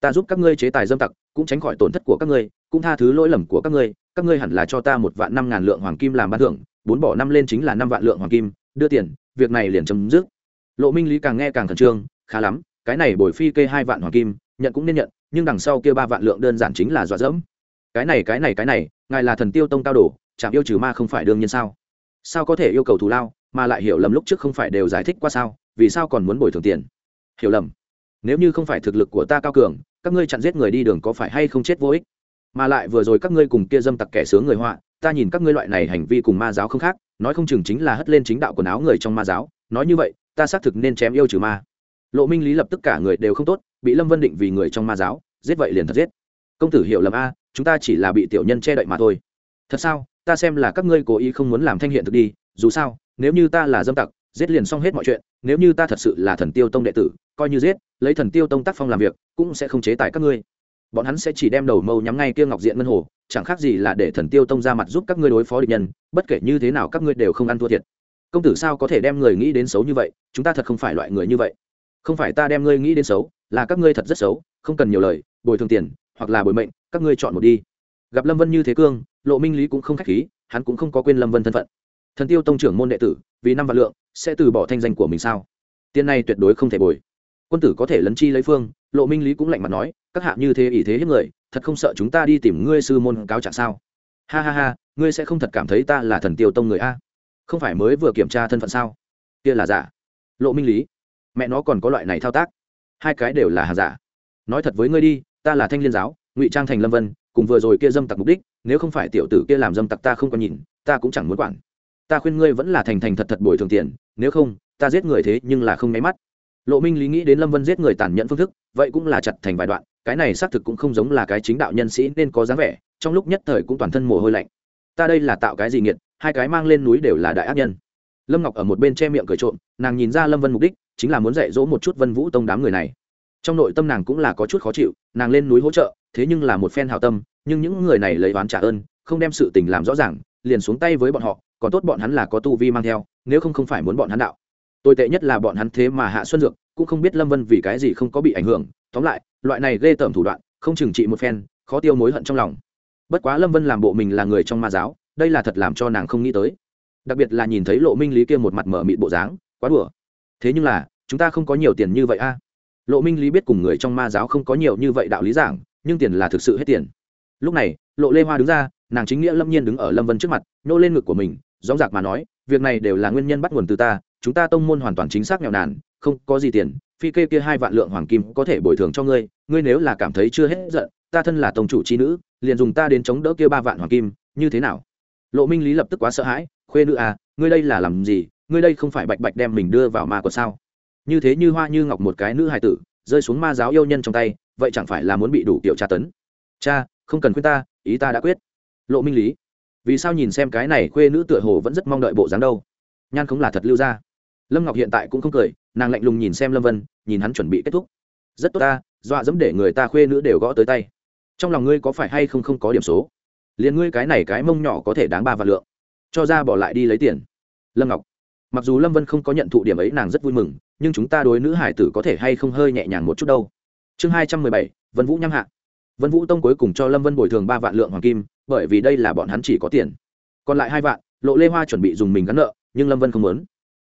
A: Ta giúp các ngươi chế tài dâm tặc, cũng tránh khỏi tổn thất của các ngươi, cũng tha thứ lỗi lầm của các ngươi các ngươi hẳn là cho ta một vạn năm ngàn lượng hoàng kim làm ban thưởng, bốn bỏ năm lên chính là năm vạn lượng hoàng kim, đưa tiền, việc này liền chấm dứt lộ minh lý càng nghe càng khẩn trương, khá lắm, cái này bồi phi kê hai vạn hoàng kim, nhận cũng nên nhận, nhưng đằng sau kia ba vạn lượng đơn giản chính là dọa dẫm. Cái này cái này cái này, ngài là thần tiêu tông cao đồ, chạm yêu trừ ma không phải đương nhiên sao? Sao có thể yêu cầu thù lao, mà lại hiểu lầm lúc trước không phải đều giải thích qua sao, vì sao còn muốn bồi thường tiền? Hiểu lầm. Nếu như không phải thực lực của ta cao cường, các ngươi chặn giết người đi đường có phải hay không chết vô ích? Mà lại vừa rồi các ngươi cùng kia dâm tặc kẻ sướng người họa, ta nhìn các ngươi loại này hành vi cùng ma giáo không khác, nói không chừng chính là hất lên chính đạo quần áo người trong ma giáo, nói như vậy ta xác thực nên chém yêu trừ ma. Lộ minh lý lập tức cả người đều không tốt, bị lâm vân định vì người trong ma giáo, giết vậy liền thật giết. Công tử hiểu lầm a, chúng ta chỉ là bị tiểu nhân che đậy mà thôi. Thật sao? Ta xem là các ngươi cố ý không muốn làm thanh hiện thực đi, dù sao, nếu như ta là dâm tặc, giết liền xong hết mọi chuyện, nếu như ta thật sự là thần tiêu tông đệ tử, coi như giết, lấy thần tiêu tông tác phong làm việc, cũng sẽ không chế tài các ngươi. Bọn hắn sẽ chỉ đem đầu mâu nhắm ngay kia ngọc diện ngân hồ, chẳng khác gì là để thần tiêu tông ra mặt giúp các ngươi đối phó địch nhân, bất kể như thế nào các ngươi đều không ăn thua thiệt công tử sao có thể đem người nghĩ đến xấu như vậy? Chúng ta thật không phải loại người như vậy. Không phải ta đem ngươi nghĩ đến xấu, là các ngươi thật rất xấu, không cần nhiều lời, bồi thường tiền, hoặc là bồi mệnh, các ngươi chọn một đi. Gặp lâm vân như thế cương, lộ minh lý cũng không k h á c h khí, hắn cũng không có quên lâm vân thân phận. Thần tiêu tông trưởng môn đệ tử, vì năm vạn lượng, sẽ từ bỏ thanh danh của mình sao? Tiền này tuyệt đối không thể bồi. Quân tử có thể lấn chi lấy phương, lộ minh lý cũng lạnh mặt nói, các hạ như thế ý thế hết người, thật không sợ chúng ta đi tìm ngươi sư môn cáo trạng sao? Ha ha ha, ngươi sẽ không thật cảm thấy ta là thần tiêu tông người a? Không phải mới vừa kiểm tra thân phận sao? Kia là giả. Lộ minh lý. Mẹ nó còn có loại này thao tác. Hai cái đều là hàng giả. Nói thật với ngươi đi, ta là thanh liên giáo, ngụy trang thành lâm vân, cùng vừa rồi kia dâm tặc mục đích, nếu không phải tiểu tử kia làm dâm tặc ta không có nhìn, ta cũng chẳng muốn quản. Ta khuyên ngươi vẫn là thành thành thật thật bồi thường tiền, nếu không, ta giết người thế nhưng là không nháy mắt. Lộ minh lý nghĩ đến lâm vân giết người tàn nhẫn phương thức, vậy cũng là chặt thành vài đoạn, cái này xác thực cũng không giống là cái chính đạo nhân sĩ nên có dáng vẻ, trong lúc nhất thời cũng toàn thân mồ hôi lạnh. Ta đây là tạo cái gì nghiệt hai cái mang lên núi đều là đại ác nhân. Lâm ngọc ở một bên che miệng cười trộm, nàng nhìn ra lâm vân mục đích, chính là muốn dạy dỗ một chút vân vũ tông đám người này. Trong nội tâm nàng cũng là có chút khó chịu, nàng lên núi hỗ trợ, thế nhưng là một phen hào tâm, nhưng những người này lấy oán trả ơn, không đem sự tình làm rõ ràng, liền xuống tay với bọn họ, còn tốt bọn hắn là có tu vi mang theo, nếu không không phải muốn bọn hắn đạo. Tồi tệ nhất là bọn hắn thế mà hạ xuân dược, cũng không biết lâm vân vì cái gì không có bị ảnh hưởng, tóm lại, loại này ghê tởm thủ đoạn, không trừng trị một phen, khó tiêu mối hận trong lòng. Bất quá lâm vân làm bộ mình là người trong ma giáo đây là thật làm cho nàng không nghĩ tới. Đặc biệt là nhìn thấy lộ minh lý kia một mặt mở mịt bộ dáng, quá đùa. Thế nhưng là, chúng ta không có nhiều tiền như vậy a. Lộ minh lý biết cùng người trong ma giáo không có nhiều như vậy đạo lý giảng, nhưng tiền là thực sự hết tiền. Lúc này, lộ lê hoa đứng ra, nàng chính nghĩa lâm nhiên đứng ở lâm vân trước mặt, nhô lên ngực của mình dóng dạc mà nói, việc này đều là nguyên nhân bắt nguồn từ ta, chúng ta tông môn hoàn toàn chính xác nghèo nàn, không có gì tiền, phi kê kia hai vạn lượng hoàng kim có thể bồi thường cho ngươi ngươi nếu là cảm thấy chưa hết giận, ta thân là tông chủ c h i nữ, liền dùng ta đến chống đỡ kia ba vạn hoàng kim, như thế nào? Lộ minh lý lập tức quá sợ hãi, khuê nữ à ngươi đây là làm gì? Ngươi đây không phải bạch bạch đem mình đưa vào ma của sao? Như thế như hoa như ngọc một cái nữ hài tử, rơi xuống ma giáo yêu nhân trong tay, vậy chẳng phải là muốn bị đủ kiểu tra tấn? Cha, không cần khuyên ta, ý ta đã quyết. Lộ minh lý, vì sao nhìn xem cái này khuê nữ tựa hồ vẫn rất mong đợi bộ dáng đâu? Nhan không là thật lưu ra lâm ngọc hiện tại cũng không cười, nàng lạnh lùng nhìn xem lâm vân, nhìn hắn chuẩn bị kết thúc. Rất tốt ta, dọa dẫm để người ta khuê nữ đều gõ tới tay. Trong lòng ngươi có phải hay không không có điểm số? Liền ngươi cái này cái mông nhỏ có thể đáng ba vạn lượng. Cho ra bỏ lại đi lấy tiền. Lâm ngọc, mặc dù lâm vân không có nhận thụ điểm ấy, nàng rất vui mừng, nhưng chúng ta đối nữ hải tử có thể hay không hơi nhẹ nhàng một chút đâu. Chương hai trăm mười bảy, vân vũ nhăm hạ. Vân vũ tông cuối cùng cho lâm vân bồi thường ba vạn lượng hoàng kim, bởi vì đây là bọn hắn chỉ có tiền. Còn lại hai vạn, lộ lê hoa chuẩn bị dùng mình gắn nợ, nhưng lâm vân không muốn.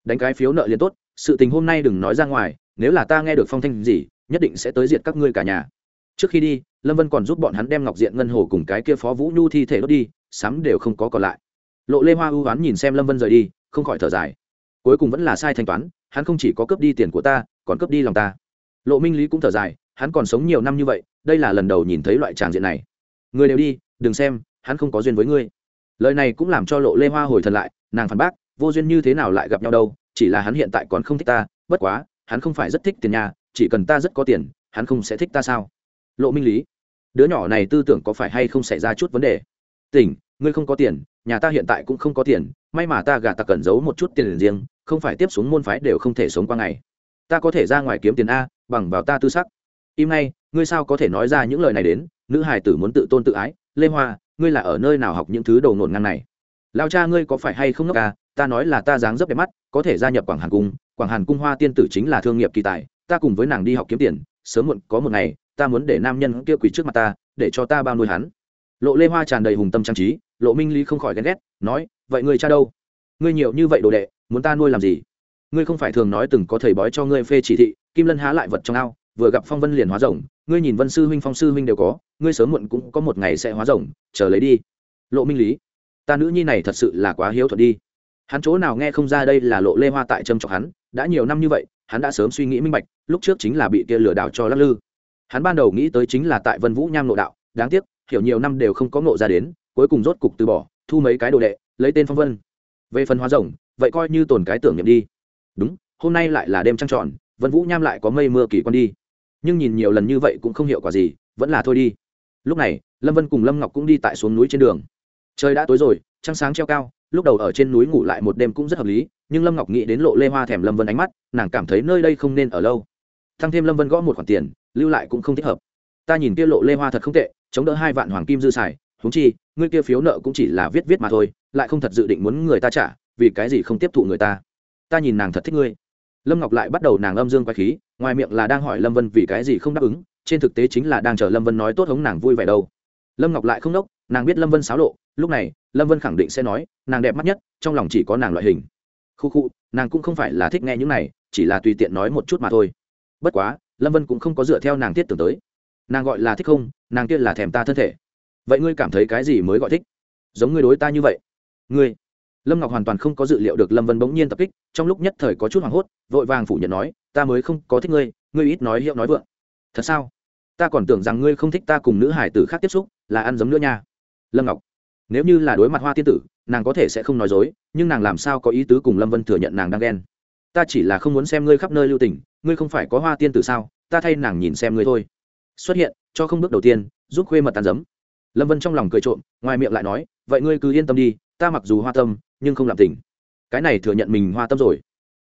A: Đánh cái phiếu nợ liền tốt, sự tình hôm nay đừng nói ra ngoài, nếu là ta nghe được phong thanh gì, nhất định sẽ tới diệt các ngươi cả nhà. Trước khi đi lâm vân còn giúp bọn hắn đem ngọc diện ngân hồ cùng cái kia phó vũ nhu thi thể đốt đi, sắm đều không có còn lại. Lộ lê hoa ưu oán nhìn xem lâm vân rời đi, không khỏi thở dài. Cuối cùng vẫn là sai thanh toán, hắn không chỉ có cướp đi tiền của ta, còn cướp đi lòng ta. Lộ minh lý cũng thở dài, hắn còn sống nhiều năm như vậy, đây là lần đầu nhìn thấy loại tràng diện này. Người đều đi, đừng xem, hắn không có duyên với ngươi. Lời này cũng làm cho lộ lê hoa hồi thần lại, nàng phản bác, vô duyên như thế nào lại gặp nhau đâu, chỉ là hắn hiện tại còn không thích ta, bất quá, hắn không phải rất thích tiền nhà, chỉ cần ta rất có tiền, hắn không sẽ thích ta sao? Lộ minh lý. Đứa nhỏ này tư tưởng có phải hay không xảy ra chút vấn đề? Tỉnh, ngươi không có tiền, nhà ta hiện tại cũng không có tiền, may mà ta gà ta cần giấu một chút tiền riêng, không phải tiếp xuống môn phái đều không thể sống qua ngày. Ta có thể ra ngoài kiếm tiền a, bằng vào ta tư sắc. Im ngay, ngươi sao có thể nói ra những lời này đến? Nữ hài tử muốn tự tôn tự ái. Lê hoa, ngươi là ở nơi nào học những thứ đầu nổn ngang này? Lao cha ngươi có phải hay không ngốc à ta nói là ta dáng dấp đẹp mắt, có thể gia nhập quảng hàn cung. Quảng hàn cung hoa tiên tử chính là thương nghiệp kỳ tài. Ta cùng với nàng đi học kiếm tiền, sớm muộn có một ngày ta muốn để nam nhân kia quỳ trước mặt ta, để cho ta bao nuôi hắn. Lộ lê hoa tràn đầy hùng tâm trang trí, lộ minh lý không khỏi ghen ghét, nói, vậy người cha đâu? Ngươi nhiều như vậy đồ đệ, muốn ta nuôi làm gì? Ngươi không phải thường nói từng có thầy bói cho ngươi phê chỉ thị, kim lân há lại vật trong ao, vừa gặp phong vân liền hóa rồng, ngươi nhìn vân sư huynh, phong sư huynh đều có, ngươi sớm muộn cũng có một ngày sẽ hóa rồng, chờ lấy đi. Lộ minh lý, ta nữ nhi này thật sự là quá hiếu thuận đi. Hắn chỗ nào nghe không ra đây là lộ lê hoa tại trâm trọc hắn, đã nhiều năm như vậy, hắn đã sớm suy nghĩ minh bạch, lúc trước chính là bị kia lừa đảo cho lắc lư hắn ban đầu nghĩ tới chính là tại vân vũ nham nội đạo, đáng tiếc, hiểu nhiều năm đều không có ngộ ra đến, cuối cùng rốt cục từ bỏ, thu mấy cái đồ đệ, lấy tên phong vân. Về phần hóa rồng, vậy coi như tồn cái tưởng niệm đi. Đúng, hôm nay lại là đêm trăng tròn, vân vũ nham lại có mây mưa kỳ quan đi. Nhưng nhìn nhiều lần như vậy cũng không hiệu quả gì, vẫn là thôi đi. Lúc này, lâm vân cùng lâm ngọc cũng đi tại xuống núi trên đường. Trời đã tối rồi, trăng sáng treo cao, lúc đầu ở trên núi ngủ lại một đêm cũng rất hợp lý, nhưng lâm ngọc nghĩ đến lộ lê hoa thèm lâm vân ánh mắt, nàng cảm thấy nơi đây không nên ở lâu thăng thêm lâm vân gõ một khoản tiền, lưu lại cũng không thích hợp. Ta nhìn kia lộ lê hoa thật không tệ, chống đỡ hai vạn hoàng kim dư xài húng chi, ngươi kia phiếu nợ cũng chỉ là viết viết mà thôi, lại không thật dự định muốn người ta trả, vì cái gì không tiếp thụ người ta? Ta nhìn nàng thật thích ngươi. Lâm ngọc lại bắt đầu nàng âm dương quay khí, ngoài miệng là đang hỏi lâm vân vì cái gì không đáp ứng, trên thực tế chính là đang chờ lâm vân nói tốt hống nàng vui vẻ đâu. Lâm ngọc lại không đốc, nàng biết lâm vân xáo lộ, lúc này, lâm vân khẳng định sẽ nói, nàng đẹp mắt nhất, trong lòng chỉ có nàng loại hình. Khu khu, nàng cũng không phải là thích nghe những này, chỉ là tùy tiện nói một chút mà thôi bất quá, lâm vân cũng không có dựa theo nàng thiết tưởng tới. Nàng gọi là thích không, nàng kia là thèm ta thân thể. Vậy ngươi cảm thấy cái gì mới gọi thích? Giống ngươi đối ta như vậy. Ngươi. Lâm ngọc hoàn toàn không có dự liệu được lâm vân bỗng nhiên tập kích, trong lúc nhất thời có chút hoảng hốt, vội vàng phủ nhận nói, ta mới không có thích ngươi ngươi ít nói hiệu nói vượng. Thật sao? Ta còn tưởng rằng ngươi không thích ta cùng nữ hải tử khác tiếp xúc, là ăn giấm nữa nha. Lâm ngọc. Nếu như là đối mặt hoa tiên tử, nàng có thể sẽ không nói dối, nhưng nàng làm sao có ý tứ cùng lâm vân thừa nhận nàng đang ghen? Ta chỉ là không muốn xem ngươi khắp nơi lưu tình, ngươi không phải có hoa tiên tử sao, ta thay nàng nhìn xem ngươi thôi. Xuất hiện, cho không bước đầu tiên, giúp khuê mật tàn giấm lâm vân trong lòng cười trộm, ngoài miệng lại nói, vậy ngươi cứ yên tâm đi, ta mặc dù hoa tâm, nhưng không làm tình. Cái này thừa nhận mình hoa tâm rồi.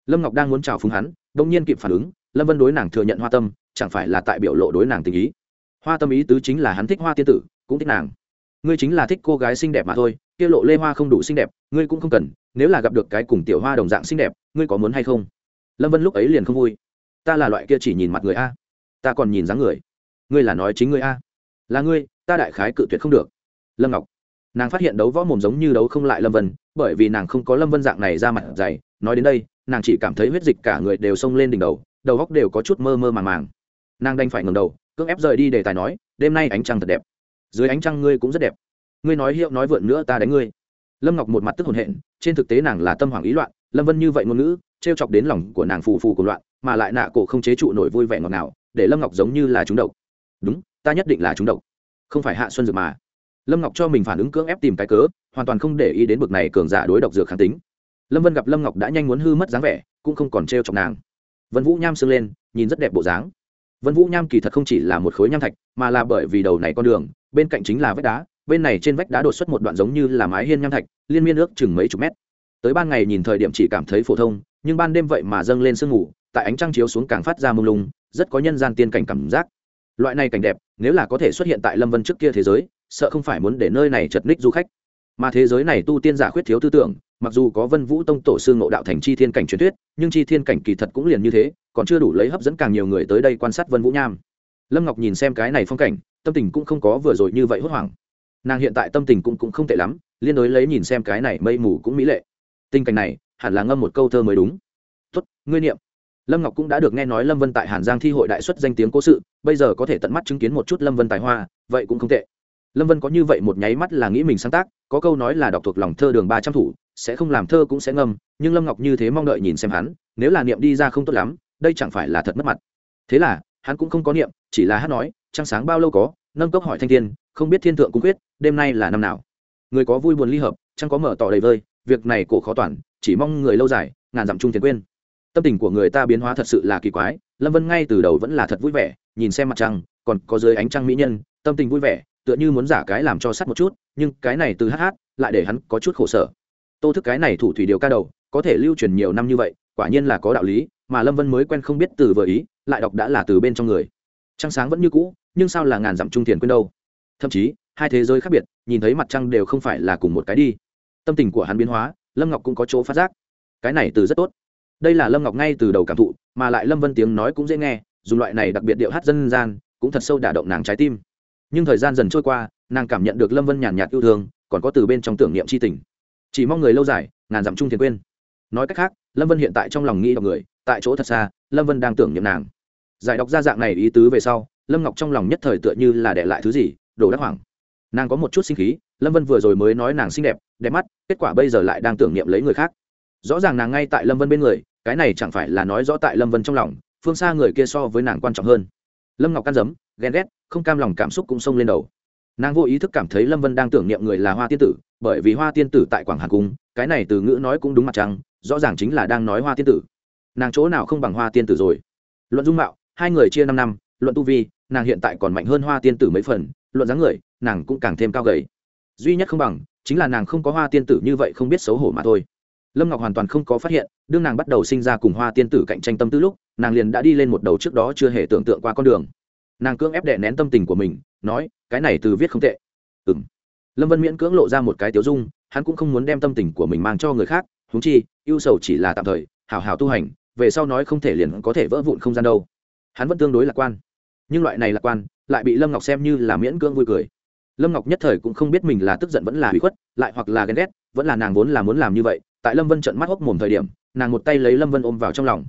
A: Lâm ngọc đang muốn chào phúng hắn đông nhiên kịp phản ứng, lâm vân đối nàng thừa nhận hoa tâm, chẳng phải là tại biểu lộ đối nàng tình ý. Hoa tâm ý tứ chính là hắn thích hoa tiên tử, cũng thích nàng. Ngươi chính là thích cô gái xinh đẹp mà thôi, kia lộ lê hoa không đủ xinh đẹp, ngươi cũng không cần, nếu là gặp được cái cùng tiểu hoa đồng dạng xinh đẹp ngươi có muốn hay không? Lâm vân lúc ấy liền không vui. Ta là loại kia chỉ nhìn mặt người a. Ta còn nhìn dáng người. Ngươi là nói chính ngươi a. Là ngươi, ta đại khái cự tuyệt không được. Lâm ngọc. Nàng phát hiện đấu võ mồm giống như đấu không lại lâm vân, bởi vì nàng không có lâm vân dạng này ra mặt dày. Nói đến đây, nàng chỉ cảm thấy huyết dịch cả người đều xông lên đỉnh đầu đầu góc đều có chút mơ mơ màng màng. Nàng đành phải ngầm đầu, cưỡng ép rời đi để tài nói, đêm nay ánh trăng thật đẹp. Dưới ánh trăng ngươi cũng rất đẹp. Ngươi nói hiệu nói vượn nữa ta đánh ngươi. Lâm ngọc một mặt tức hồn hện, trên thực tế nàng là tâm hoàng ý loạn lâm vân như vậy ngôn ngữ t r e o chọc đến lòng của nàng phù phù cùng loạn, mà lại nạ cổ không chế trụ nổi vui vẻ ngọt nào để lâm ngọc giống như là trúng độc. Đúng, ta nhất định là trúng độc. Không phải hạ xuân dược mà. Lâm ngọc cho mình phản ứng cưỡng ép tìm cái cớ, hoàn toàn không để ý đến bực này cường giả đối độc dược kháng tính. Lâm vân gặp lâm ngọc đã nhanh muốn hư mất dáng vẻ, cũng không còn t r e o chọc nàng. Vân vũ nham sưng lên, nhìn rất đẹp bộ dáng. Vân vũ nham kỳ thật không chỉ là một khối nham thạch, mà là bởi vì đầu này con đường, bên cạnh chính là vách đá, bên này trên vách đá đột xuất một đoạn giống như là mái hiên nham thạch, liên miên ước chừng mấy chục mét tới ban ngày nhìn thời điểm chỉ cảm thấy phổ thông nhưng ban đêm vậy mà dâng lên sương mù tại ánh trăng chiếu xuống càng phát ra mông lung rất có nhân gian tiên cảnh cảm giác. Loại này cảnh đẹp nếu là có thể xuất hiện tại lâm vân trước kia thế giới sợ không phải muốn để nơi này chật ních du khách. Mà thế giới này tu tiên giả khuyết thiếu tư tưởng mặc dù có vân vũ tông tổ sư ngộ đạo thành chi thiên cảnh truyền thuyết nhưng chi thiên cảnh kỳ thật cũng liền như thế còn chưa đủ lấy hấp dẫn càng nhiều người tới đây quan sát vân vũ nham. Lâm ngọc nhìn xem cái này phong cảnh tâm tình cũng không có vừa rồi như vậy hốt hoảng. Nàng hiện tại tâm tình cũng, cũng không tệ lắm liên đối lấy nhìn xem cái này mây mù cũng mỹ lệ tình cảnh này, hẳn là ngâm một câu thơ mới đúng. Tốt, ngươi niệm. Lâm ngọc cũng đã được nghe nói lâm vân tại hàn giang thi hội đại xuất danh tiếng cố sự, bây giờ có thể tận mắt chứng kiến một chút lâm vân tài hoa, vậy cũng không tệ. Lâm vân có như vậy một nháy mắt là nghĩ mình sáng tác, có câu nói là đọc thuộc lòng thơ đường ba trăm thủ, sẽ không làm thơ cũng sẽ ngâm, nhưng lâm ngọc như thế mong đợi nhìn xem hắn, nếu là niệm đi ra không tốt lắm, đây chẳng phải là thật mất mặt. Thế là, hắn cũng không có niệm, chỉ là hát nói, trăng sáng bao lâu có? Nâng cốc hỏi thanh thiên, không biết thiên thượng cung quyết, đêm nay là năm nào? Người có vui buồn ly hợp chẳng có mở tỏ đầy vơi việc này cổ khó toàn, chỉ mong người lâu dài, ngàn dặm chung tiền quên. Tâm tình của người ta biến hóa thật sự là kỳ quái, lâm vân ngay từ đầu vẫn là thật vui vẻ, nhìn xem mặt trăng, còn có dưới ánh trăng mỹ nhân, tâm tình vui vẻ, tựa như muốn giả cái làm cho sắt một chút, nhưng cái này từ hát hát, lại để hắn có chút khổ sở. Tô thức cái này thủ thủy điều ca đầu, có thể lưu truyền nhiều năm như vậy, quả nhiên là có đạo lý, mà lâm vân mới quen không biết từ vừa ý, lại đọc đã là từ bên trong người. Trăng sáng vẫn như cũ, nhưng sao là ngàn dặm trung tiền quên đâu? Thậm chí, hai thế giới khác biệt, nhìn thấy mặt trăng đều không phải là cùng một cái đi tâm tình của hắn biến hóa, lâm ngọc cũng có chỗ phát giác. Cái này từ rất tốt. Đây là lâm ngọc ngay từ đầu cảm thụ, mà lại lâm vân tiếng nói cũng dễ nghe, dùng loại này đặc biệt điệu hát dân gian, cũng thật sâu đả động nàng trái tim. Nhưng thời gian dần trôi qua, nàng cảm nhận được lâm vân nhàn nhạt yêu thương, còn có từ bên trong tưởng niệm c h i tình. Chỉ mong người lâu dài, ngàn dặm chung thiền quên. Nói cách khác, lâm vân hiện tại trong lòng nghĩ đọc người, tại chỗ thật xa, lâm vân đang tưởng niệm nàng. Giải đọc ra dạng này ý tứ về sau, lâm ngọc trong lòng nhất thời tựa như là để lại thứ gì đồ đắc hoảng nàng có một chút sinh khí, lâm vân vừa rồi mới nói nàng xinh đẹp đẹp mắt, kết quả bây giờ lại đang tưởng niệm lấy người khác. Rõ ràng nàng ngay tại lâm vân bên người, cái này chẳng phải là nói rõ tại lâm vân trong lòng, phương xa người kia so với nàng quan trọng hơn. Lâm ngọc can dấm ghen ghét, không cam lòng cảm xúc cũng xông lên đầu. Nàng vô ý thức cảm thấy lâm vân đang tưởng niệm người là hoa tiên tử, bởi vì hoa tiên tử tại quảng hà cung, cái này từ ngữ nói cũng đúng mặt trăng, rõ ràng chính là đang nói hoa tiên tử. Nàng chỗ nào không bằng hoa tiên tử rồi? Luận dung mạo, hai người chia năm năm, luận tu vi, nàng hiện tại còn mạnh hơn hoa tiên tử mấy phần luận dáng người, nàng cũng càng thêm cao gầy. Duy nhất không bằng, chính là nàng không có hoa tiên tử như vậy không biết xấu hổ mà thôi. Lâm ngọc hoàn toàn không có phát hiện, đương nàng bắt đầu sinh ra cùng hoa tiên tử cạnh tranh tâm tư lúc, nàng liền đã đi lên một đầu trước đó chưa hề tưởng tượng qua con đường. Nàng cưỡng ép đệ nén tâm tình của mình, nói, cái này từ viết không tệ. Ừ m lâm vân miễn cưỡng lộ ra một cái tiếu dung, hắn cũng không muốn đem tâm tình của mình mang cho người khác húng chi, ưu sầu chỉ là tạm thời, hảo hảo tu hành, về sau nói không thể liền có thể vỡ vụn không gian đâu. Hắn vẫn tương đối lạc quan nhưng loại này lạc quan, lại bị lâm ngọc xem như là miễn cưỡng vui cười. Lâm ngọc nhất thời cũng không biết mình là tức giận vẫn là hủy khuất, lại hoặc là ghen ghét, vẫn là nàng vốn là muốn làm như vậy, tại lâm vân trận mắt hốc mồm thời điểm, nàng một tay lấy lâm vân ôm vào trong lòng.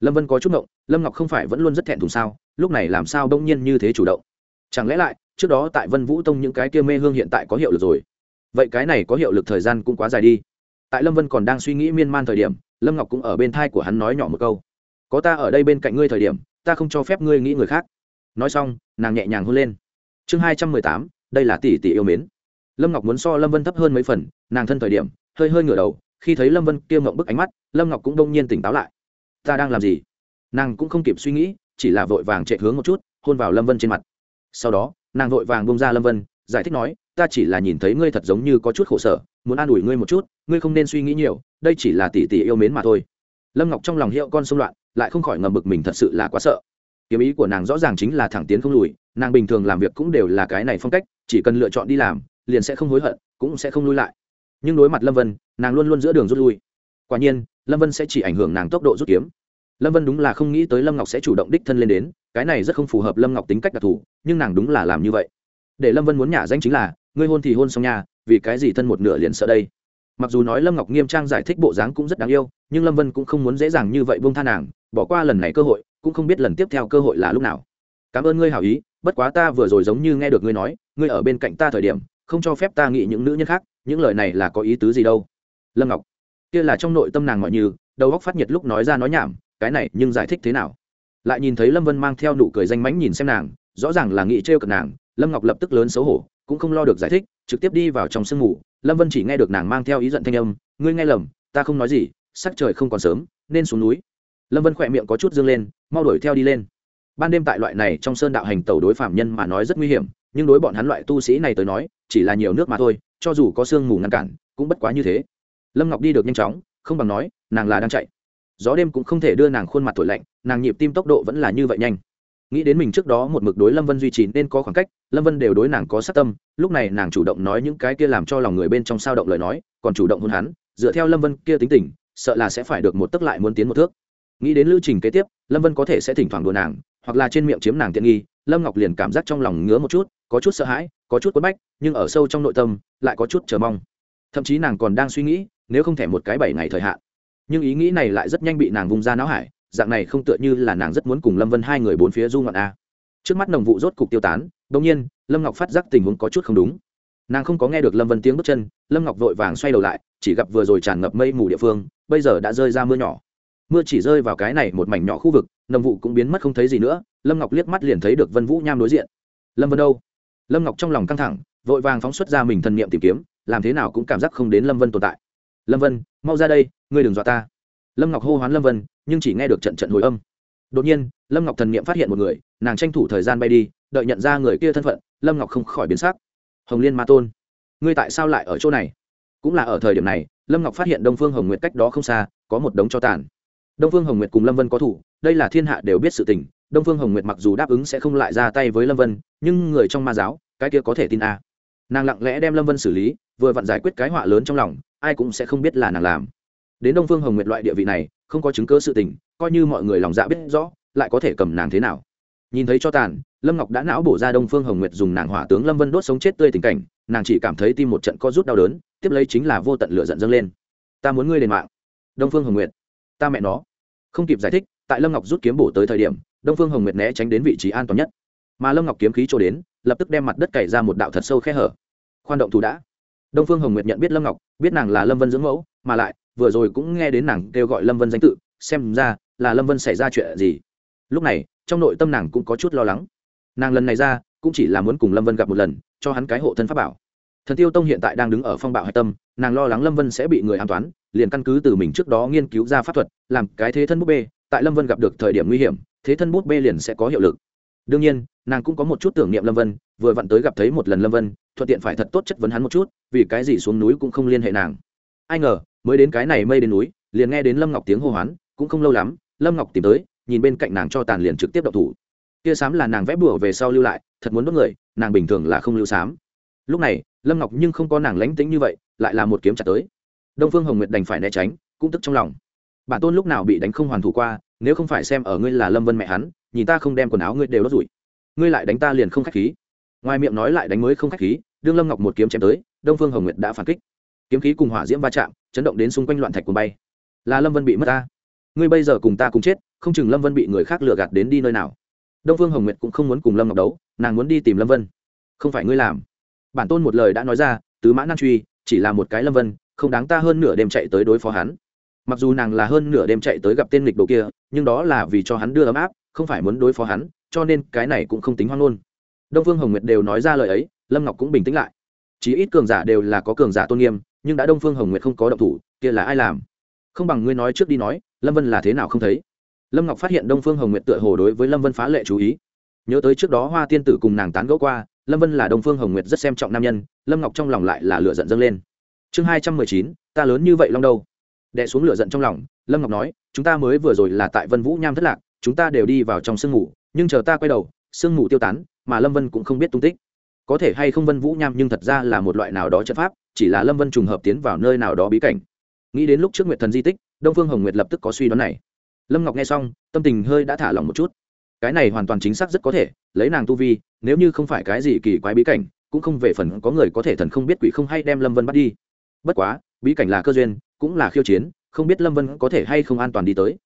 A: Lâm vân có chút ngộng, lâm ngọc không phải vẫn luôn rất thẹn thùng sao, lúc này làm sao đông nhiên như thế chủ động? Chẳng lẽ lại, trước đó tại vân vũ tông những cái kia mê hương hiện tại có hiệu lực rồi? Vậy cái này có hiệu lực thời gian cũng quá dài đi. Tại lâm vân còn đang suy nghĩ miên man thời điểm, lâm ngọc cũng ở bên thai của hắn nói nhỏ một câu. Có ta ở đây bên cạnh ngươi thời điểm, ta không cho phép ngươi nghĩ người khác nói xong, nàng nhẹ nhàng hôn lên. Chương hai trăm mười tám, đây là tỷ tỷ yêu mến. Lâm ngọc muốn so lâm vân thấp hơn mấy phần, nàng thân thời điểm, hơi hơi ngửa đầu, khi thấy lâm vân kia ngộng bức ánh mắt, lâm ngọc cũng đông nhiên tỉnh táo lại. Ta đang làm gì? Nàng cũng không kịp suy nghĩ, chỉ là vội vàng chạy hướng một chút, hôn vào lâm vân trên mặt. Sau đó, nàng vội vàng bông ra lâm vân, giải thích nói, ta chỉ là nhìn thấy ngươi thật giống như có chút khổ sở, muốn an ủi ngươi một chút, ngươi không nên suy nghĩ nhiều, đây chỉ là tỷ tỷ yêu mến mà thôi. Lâm ngọc trong lòng hiệu con xung loạn, lại không khỏi ngầm bực mình thật sự là quá sợ kiếm ý của nàng rõ ràng chính là thẳng tiến không lùi, nàng bình thường làm việc cũng đều là cái này phong cách, chỉ cần lựa chọn đi làm, liền sẽ không hối hận, cũng sẽ không lui lại. Nhưng đối mặt lâm vân, nàng luôn luôn giữa đường rút lui. Quả nhiên, lâm vân sẽ chỉ ảnh hưởng nàng tốc độ rút kiếm. Lâm vân đúng là không nghĩ tới lâm ngọc sẽ chủ động đích thân lên đến, cái này rất không phù hợp lâm ngọc tính cách đặc thù, nhưng nàng đúng là làm như vậy. Để lâm vân muốn nhả danh chính là, ngươi hôn thì hôn xong nhà vì cái gì thân một nửa liền sợ đây? Mặc dù nói lâm ngọc nghiêm trang giải thích bộ dáng cũng rất đáng yêu, nhưng lâm vân cũng không muốn dễ dàng như vậy buông tha nàng, bỏ qua lần này cơ hội cũng không biết lần tiếp theo cơ hội là lúc nào. Cảm ơn ngươi hảo ý, bất quá ta vừa rồi giống như nghe được ngươi nói, ngươi ở bên cạnh ta thời điểm, không cho phép ta nghĩ những nữ nhân khác, những lời này là có ý tứ gì đâu. Lâm ngọc, kia là trong nội tâm nàng mọi như, đầu góc phát nhiệt lúc nói ra nói nhảm, cái này nhưng giải thích thế nào? Lại nhìn thấy lâm vân mang theo nụ cười danh mánh nhìn xem nàng, rõ ràng là nghĩ trêu cợt nàng, lâm ngọc lập tức lớn xấu hổ, cũng không lo được giải thích, trực tiếp đi vào trong sương ngủ lâm vân chỉ nghe được nàng mang theo ý giận thanh âm, ngươi nghe lầm, ta không nói gì, sắc trời không còn sớm, nên xuống núi lâm vân khỏe miệng có chút dương lên, mau đuổi theo đi lên. Ban đêm tại loại này trong sơn đạo hành tẩu đối phạm nhân mà nói rất nguy hiểm, nhưng đối bọn hắn loại tu sĩ này tới nói, chỉ là nhiều nước mà thôi, cho dù có sương mù ngăn cản, cũng bất quá như thế. Lâm ngọc đi được nhanh chóng, không bằng nói, nàng là đang chạy. Gió đêm cũng không thể đưa nàng khuôn mặt thổi lạnh, nàng nhịp tim tốc độ vẫn là như vậy nhanh. Nghĩ đến mình trước đó một mực đối lâm vân duy trì nên có khoảng cách, lâm vân đều đối nàng có sát tâm, lúc này nàng chủ động nói những cái kia làm cho lòng người bên trong sao động lời nói, còn chủ động hôn hắn, dựa theo lâm vân kia tính tình, sợ là sẽ phải được một tức lại muốn tiến một thước nghĩ đến lưu trình kế tiếp, lâm vân có thể sẽ thỉnh thoảng đùa nàng, hoặc là trên miệng chiếm nàng tiện nghi, lâm ngọc liền cảm giác trong lòng ngứa một chút, có chút sợ hãi, có chút quất bách, nhưng ở sâu trong nội tâm, lại có chút chờ mong. Thậm chí nàng còn đang suy nghĩ, nếu không thể một cái bảy ngày thời hạn. Nhưng ý nghĩ này lại rất nhanh bị nàng vung ra não hải, dạng này không tựa như là nàng rất muốn cùng lâm vân hai người bốn phía du ngọn a. Trước mắt nồng vụ rốt cục tiêu tán đông nhiên, lâm ngọc phát giác tình huống có chút không đúng. Nàng không có nghe được lâm vân tiếng bước chân, lâm ngọc vội vàng xoay đầu lại, chỉ gặp vừa rồi tràn ngập mây mù địa phương, bây giờ đã rơi ra mưa nhỏ mưa chỉ rơi vào cái này một mảnh nhỏ khu vực nồng vụ cũng biến mất không thấy gì nữa, lâm ngọc liếc mắt liền thấy được vân vũ nham đối diện. Lâm vân đâu? Lâm ngọc trong lòng căng thẳng, vội vàng phóng xuất ra mình thần niệm tìm kiếm, làm thế nào cũng cảm giác không đến lâm vân tồn tại. Lâm vân, mau ra đây, ngươi đừng dọa ta. Lâm ngọc hô hoán lâm vân, nhưng chỉ nghe được trận trận hồi âm. Đột nhiên, lâm ngọc thần niệm phát hiện một người, nàng tranh thủ thời gian bay đi, đợi nhận ra người kia thân phận, lâm ngọc không khỏi biến sắc. Hồng liên ma tôn, ngươi tại sao lại ở chỗ này? Cũng là ở thời điểm này, lâm ngọc phát hiện đông phương hồng nguyệt cách đó không xa, có một đống cho tàn đông phương hồng nguyệt cùng lâm vân có thủ, đây là thiên hạ đều biết sự tình, đông phương hồng nguyệt mặc dù đáp ứng sẽ không lại ra tay với lâm vân, nhưng người trong ma giáo, cái kia có thể tin a à. nàng lặng lẽ đem lâm vân xử lý, vừa vặn giải quyết cái họa lớn trong lòng, ai cũng sẽ không biết là nàng làm. Đến đông phương hồng nguyệt loại địa vị này, không có chứng cớ sự tình, coi như mọi người lòng dạ biết rõ, lại có thể cầm nàng thế nào. Nhìn thấy cho tàn, lâm ngọc đã não bổ ra đông phương hồng nguyệt dùng nàng hỏa tướng lâm vân đốt sống chết tươi tình cảnh, nàng chỉ cảm thấy tim một trận co rút đau đớn, tiếp lấy chính là vô tận lửa giận dâng lên. Ta muốn ngươi lên mạng. Đông phương hồng nguyệt ta mẹ nó. Không kịp giải thích, tại lâm ngọc rút kiếm bổ tới thời điểm, đông phương hồng nguyệt né tránh đến vị trí an toàn nhất. Mà lâm ngọc kiếm khí trổ đến, lập tức đem mặt đất cày ra một đạo thật sâu khe hở. Khoan động thủ đã. Đông phương hồng nguyệt nhận biết lâm ngọc, biết nàng là lâm vân dưỡng mẫu, mà lại, vừa rồi cũng nghe đến nàng kêu gọi lâm vân danh tự, xem ra là lâm vân xảy ra chuyện gì. Lúc này, trong nội tâm nàng cũng có chút lo lắng. Nàng lần này ra, cũng chỉ là muốn cùng lâm vân gặp một lần, cho hắn cái hộ thân pháp bảo. Thần tiêu tông hiện tại đang đứng ở phong bạo hạch tâm, nàng lo lắng lâm vân sẽ bị người an toán liền căn cứ từ mình trước đó nghiên cứu ra pháp thuật, làm cái thế thân búp bê, tại lâm vân gặp được thời điểm nguy hiểm, thế thân búp bê liền sẽ có hiệu lực. Đương nhiên, nàng cũng có một chút tưởng niệm lâm vân, vừa vặn tới gặp thấy một lần lâm vân, thuận tiện phải thật tốt chất vấn hắn một chút, vì cái gì xuống núi cũng không liên hệ nàng. Ai ngờ, mới đến cái này mây đến núi, liền nghe đến lâm ngọc tiếng hô hoán, cũng không lâu lắm, lâm ngọc tìm tới, nhìn bên cạnh nàng cho tàn liền trực tiếp đậu thủ. Kia sám là nàng vẽ bùa về sau lưu lại, thật muốn đốt người, nàng bình thường là không lưu sám. Lúc này, lâm ngọc nhưng không có nàng lánh tính như vậy, lại là một kiếm chặt tới đông phương hồng nguyệt đành phải né tránh, cũng tức trong lòng. Bản tôn lúc nào bị đánh không hoàn thủ qua, nếu không phải xem ở ngươi là lâm vân mẹ hắn, nhìn ta không đem quần áo ngươi đều đốt rủi. Ngươi lại đánh ta liền không khách khí. Ngoài miệng nói lại đánh mới không khách khí, đương lâm ngọc một kiếm chém tới, đông phương hồng nguyệt đã phản kích. Kiếm khí cùng hỏa diễm va chạm, chấn động đến xung quanh loạn thạch cuồng bay. Là lâm vân bị mất ta. Ngươi bây giờ cùng ta cùng chết, không chừng lâm vân bị người khác lừa gạt đến đi nơi nào. Đông phương hồng nguyệt cũng không muốn cùng lâm ngọc đấu, nàng muốn đi tìm lâm vân. Không phải ngươi làm. Bản tôn một lời đã nói ra, tứ mã nan truy, chỉ là một cái lâm vân không đáng ta hơn nửa đêm chạy tới đối phó hắn. Mặc dù nàng là hơn nửa đêm chạy tới gặp tên lịch đồ kia, nhưng đó là vì cho hắn đưa ấm áp, không phải muốn đối phó hắn, cho nên cái này cũng không tính hoang ngôn. Đông phương hồng nguyệt đều nói ra lời ấy, lâm ngọc cũng bình tĩnh lại. Chí ít cường giả đều là có cường giả tôn nghiêm, nhưng đã đông phương hồng nguyệt không có động thủ, kia là ai làm? Không bằng ngươi nói trước đi nói, lâm vân là thế nào không thấy? Lâm ngọc phát hiện đông phương hồng nguyệt tựa hồ đối với lâm vân phá lệ chú ý. Nhớ tới trước đó hoa tiên tử cùng nàng tán gẫu qua, lâm vân là đông phương hồng nguyệt rất xem trọng nam nhân, lâm ngọc trong lòng lại là lựa giận dâng lên chương hai trăm mười chín, ta lớn như vậy long đâu? Đẻ xuống lửa giận trong lòng, lâm ngọc nói, chúng ta mới vừa rồi là tại vân vũ nham thất lạc, chúng ta đều đi vào trong sương mù, nhưng chờ ta quay đầu, sương mù tiêu tán, mà lâm vân cũng không biết tung tích. Có thể hay không vân vũ nham nhưng thật ra là một loại nào đó chất pháp, chỉ là lâm vân trùng hợp tiến vào nơi nào đó bí cảnh. Nghĩ đến lúc trước nguyệt thần di tích, đông phương hồng nguyệt lập tức có suy đoán này. Lâm ngọc nghe xong, tâm tình hơi đã thả lỏng một chút. Cái này hoàn toàn chính xác rất có thể, lấy nàng tu vi, nếu như không phải cái gì kỳ quái bí cảnh, cũng không về phần có người có thể thần không biết quỷ không hay đem lâm vân bắt đi bất quá, bí cảnh là cơ duyên, cũng là khiêu chiến, không biết lâm vân có thể hay không an toàn đi tới.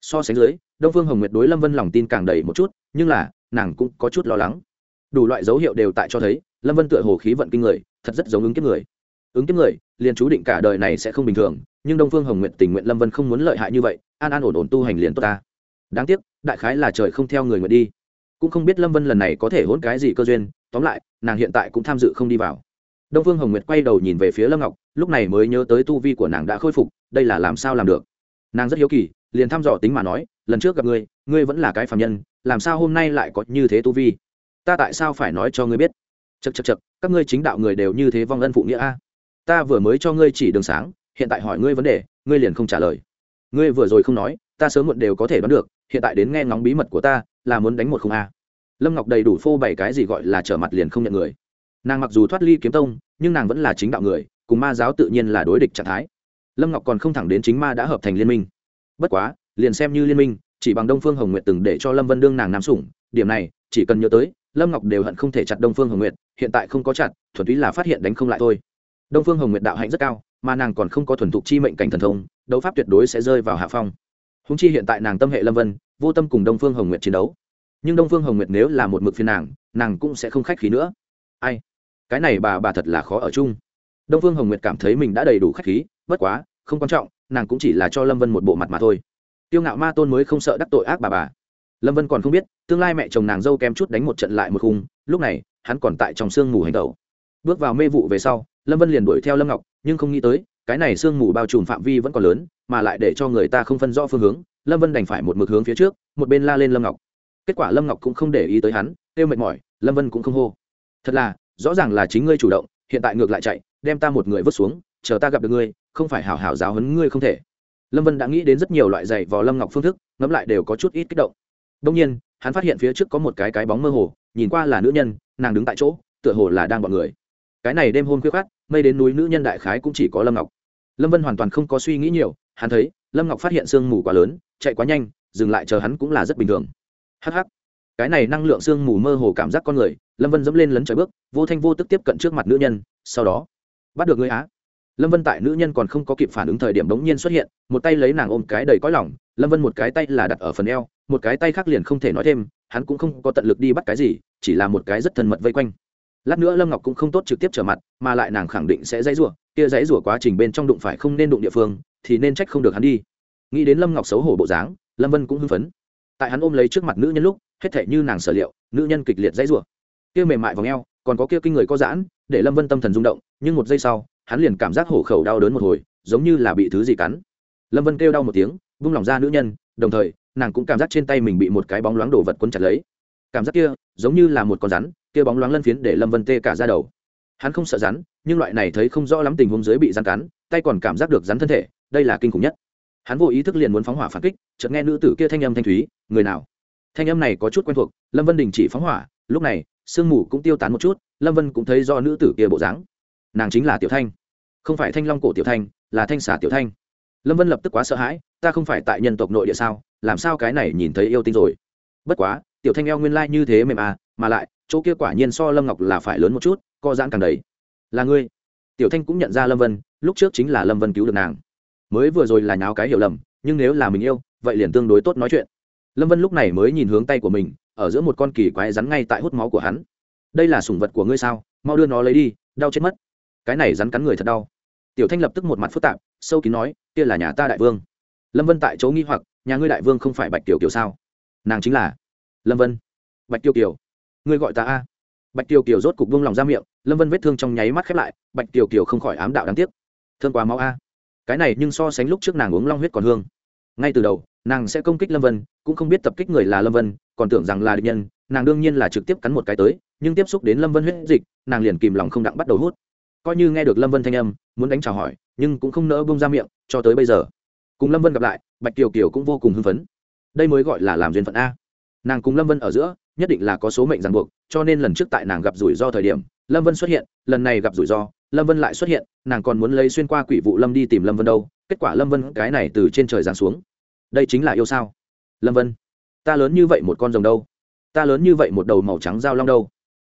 A: So sánh dưới, đông phương hồng nguyệt đối lâm vân lòng tin càng đầy một chút, nhưng là, nàng cũng có chút lo lắng. Đủ loại dấu hiệu đều tại cho thấy, lâm vân tựa hồ khí vận kinh người, thật rất giống ứng kiếp người. Ứng kiếp người, liền chú định cả đời này sẽ không bình thường, nhưng đông phương hồng nguyện tình nguyện lâm vân không muốn lợi hại như vậy, an an ổn ổn tu hành liền tốt ta. Đáng tiếc, đại khái là trời không theo người nguyện đi. Cũng không biết lâm vân lần này có thể hôn cái gì cơ duyên, tóm lại, nàng hiện tại cũng tham dự không đi vào. Đông phương hồng nguyệt quay đầu nhìn về phía lâm ngọc lúc này mới nhớ tới tu vi của nàng đã khôi phục, đây là làm sao làm được? Nàng rất hiếu kỳ, liền thăm dò tính mà nói, lần trước gặp ngươi ngươi vẫn là cái phạm nhân, làm sao hôm nay lại có như thế tu vi? Ta tại sao phải nói cho ngươi biết? Chật chật chật các ngươi chính đạo người đều như thế vong ân phụ nghĩa a. Ta vừa mới cho ngươi chỉ đường sáng, hiện tại hỏi ngươi vấn đề, ngươi liền không trả lời. Ngươi vừa rồi không nói, ta sớm muộn đều có thể đoán được, hiện tại đến nghe ngóng bí mật của ta, là muốn đánh một không a. Lâm ngọc đầy đủ phô bày cái gì gọi là trở mặt liền không nhận người. Nàng mặc dù thoát ly kiếm tông, nhưng nàng vẫn là chính đạo người cùng ma giáo tự nhiên là đối địch trạng thái. Lâm ngọc còn không thẳng đến chính ma đã hợp thành liên minh. Bất quá, liền xem như liên minh, chỉ bằng đông phương hồng nguyệt từng để cho lâm vân đương nàng nam sủng, điểm này, chỉ cần nhớ tới, lâm ngọc đều hận không thể chặt đông phương hồng nguyệt, hiện tại không có chặt, thuần túy là phát hiện đánh không lại thôi. Đông phương hồng nguyệt đạo hạnh rất cao, mà nàng còn không có thuần thục chi mệnh cảnh thần thông, đấu pháp tuyệt đối sẽ rơi vào hạ phong. Húng chi hiện tại nàng tâm hệ lâm vân, vô tâm cùng đông phương hồng nguyệt chiến đấu. Nhưng đông phương hồng nguyệt nếu là một mực phiên nàng nàng cũng sẽ không khách khí nữa. Ai? Cái này bà bà thật là khó ở chung đông phương hồng nguyệt cảm thấy mình đã đầy đủ khách khí, bất quá, không quan trọng, nàng cũng chỉ là cho lâm vân một bộ mặt mà thôi. Tiêu ngạo ma tôn mới không sợ đắc tội ác bà bà. Lâm vân còn không biết, tương lai mẹ chồng nàng dâu kém chút đánh một trận lại một khung, lúc này, hắn còn tại trong sương mù hành tẩu. Bước vào mê vụ về sau, lâm vân liền đuổi theo lâm ngọc, nhưng không nghĩ tới, cái này sương mù bao trùm phạm vi vẫn còn lớn, mà lại để cho người ta không phân rõ phương hướng, lâm vân đành phải một mực hướng phía trước, một bên la lên lâm ngọc. Kết quả lâm ngọc cũng không để ý tới hắn, kêu mệt mỏi, lâm vân cũng không hô. Thật là, rõ ràng là chính ngươi chủ động hiện tại ngược lại chạy, đem ta một người vứt xuống, chờ ta gặp được ngươi, không phải hảo hảo giáo hấn ngươi không thể. Lâm vân đã nghĩ đến rất nhiều loại giày vò lâm ngọc phương thức, ngẫm lại đều có chút ít kích động. Đông nhiên, hắn phát hiện phía trước có một cái cái bóng mơ hồ, nhìn qua là nữ nhân, nàng đứng tại chỗ, tựa hồ là đang bọn người. Cái này đêm hôm khuya khát mây đến núi nữ nhân đại khái cũng chỉ có lâm ngọc. Lâm vân hoàn toàn không có suy nghĩ nhiều, hắn thấy, lâm ngọc phát hiện sương mù quá lớn, chạy quá nhanh, dừng lại chờ hắn cũng là rất bình thường. Hh cái này năng lượng sương mù mơ hồ cảm giác con người lâm vân dẫm lên lấn trời bước, vô thanh vô tức tiếp cận trước mặt nữ nhân, sau đó, bắt được người á. Lâm vân tại nữ nhân còn không có kịp phản ứng thời điểm đống nhiên xuất hiện, một tay lấy nàng ôm cái đầy cõi lỏng lâm vân một cái tay là đặt ở phần eo, một cái tay khác liền không thể nói thêm, hắn cũng không có tận lực đi bắt cái gì, chỉ là một cái rất thân mật vây quanh. Lát nữa lâm ngọc cũng không tốt trực tiếp trở mặt, mà lại nàng khẳng định sẽ dãy rủa, kia dãy rủa quá trình bên trong đụng phải không nên đụng địa phương, thì nên trách không được hắn đi. Nghĩ đến lâm ngọc xấu hổ bộ dáng, lâm vân cũng hưng phấn. Tại hắn ôm lấy trước mặt nữ nhân lúc, hết thể như nàng sở liệu, nữ nhân kịch liệt dãy rủa kia mềm mại vòng eo, còn có kia kinh người có giãn, để lâm vân tâm thần rung động, nhưng một giây sau, hắn liền cảm giác hổ khẩu đau đớn một hồi, giống như là bị thứ gì cắn. Lâm vân kêu đau một tiếng, vung lòng ra nữ nhân, đồng thời, nàng cũng cảm giác trên tay mình bị một cái bóng loáng đổ vật quấn chặt lấy. Cảm giác kia, giống như là một con rắn, kia bóng loáng lân phiến để lâm vân tê cả ra đầu. Hắn không sợ rắn, nhưng loại này thấy không rõ lắm tình huống dưới bị rắn cắn, tay còn cảm giác được rắn thân thể, đây là kinh khủng nhất. Hắn vô ý thức liền muốn phóng hỏa phản kích, chợt nghe nữ tử kia thanh âm thanh thúy, người nào? Thanh âm này có chút quen thuộc, lâm vân đình chỉ phóng hỏa, lúc này sương mù cũng tiêu tán một chút, lâm vân cũng thấy do nữ tử kia bộ dáng. Nàng chính là tiểu thanh. Không phải thanh long cổ tiểu thanh, là thanh xà tiểu thanh. Lâm vân lập tức quá sợ hãi, ta không phải tại nhân tộc nội địa sao, làm sao cái này nhìn thấy yêu tinh rồi? Bất quá, tiểu thanh eo nguyên lai như thế mềm à mà lại, chỗ kia quả nhiên so lâm ngọc là phải lớn một chút, co giãn càng đầy. Là ngươi. Tiểu thanh cũng nhận ra lâm vân, lúc trước chính là lâm vân cứu được nàng. Mới vừa rồi là nháo cái hiểu lầm, nhưng nếu là mình yêu, vậy liền tương đối tốt nói chuyện. Lâm vân lúc này mới nhìn hướng tay của mình ở giữa một con kỳ quái rắn ngay tại hút máu của hắn. Đây là sủng vật của ngươi sao? Mau đưa nó lấy đi, đau chết mất. Cái này rắn cắn người thật đau. Tiểu thanh lập tức một mặt phức tạp, sâu kín nói, kia là nhà ta đại vương. Lâm vân tại chỗ nghi hoặc, nhà ngươi đại vương không phải bạch tiểu kiều sao? Nàng chính là. Lâm vân. Bạch tiểu kiều. Ngươi gọi ta a. Bạch tiểu kiều rốt cục buông lòng ra miệng, lâm vân vết thương trong nháy mắt khép lại, bạch tiểu kiều không khỏi ám đạo đáng tiếc. Thương quá máu a. Cái này nhưng so sánh lúc trước nàng uống long huyết còn hương. Ngay từ đầu, nàng sẽ công kích lâm vân, cũng không biết tập kích người là lâm vân còn tưởng rằng là địch nhân, nàng đương nhiên là trực tiếp cắn một cái tới, nhưng tiếp xúc đến lâm vân huyết dịch, nàng liền kìm lòng không đặng bắt đầu hút. Coi như nghe được lâm vân thanh âm, muốn đánh chào hỏi, nhưng cũng không nỡ bông ra miệng, cho tới bây giờ. Cùng lâm vân gặp lại, bạch kiều kiều cũng vô cùng hưng phấn. Đây mới gọi là làm duyên phận a. Nàng cùng lâm vân ở giữa, nhất định là có số mệnh ràng buộc, cho nên lần trước tại nàng gặp rủi ro thời điểm, lâm vân xuất hiện, lần này gặp rủi ro, lâm vân lại xuất hiện, nàng còn muốn lấy xuyên qua quỷ vụ lâm đi tìm lâm vân đâu, kết quả lâm vân cái này từ trên trời giáng xuống. Đây chính là yêu sao? Lâm vân ta lớn như vậy một con rồng đâu? Ta lớn như vậy một đầu màu trắng dao long đâu?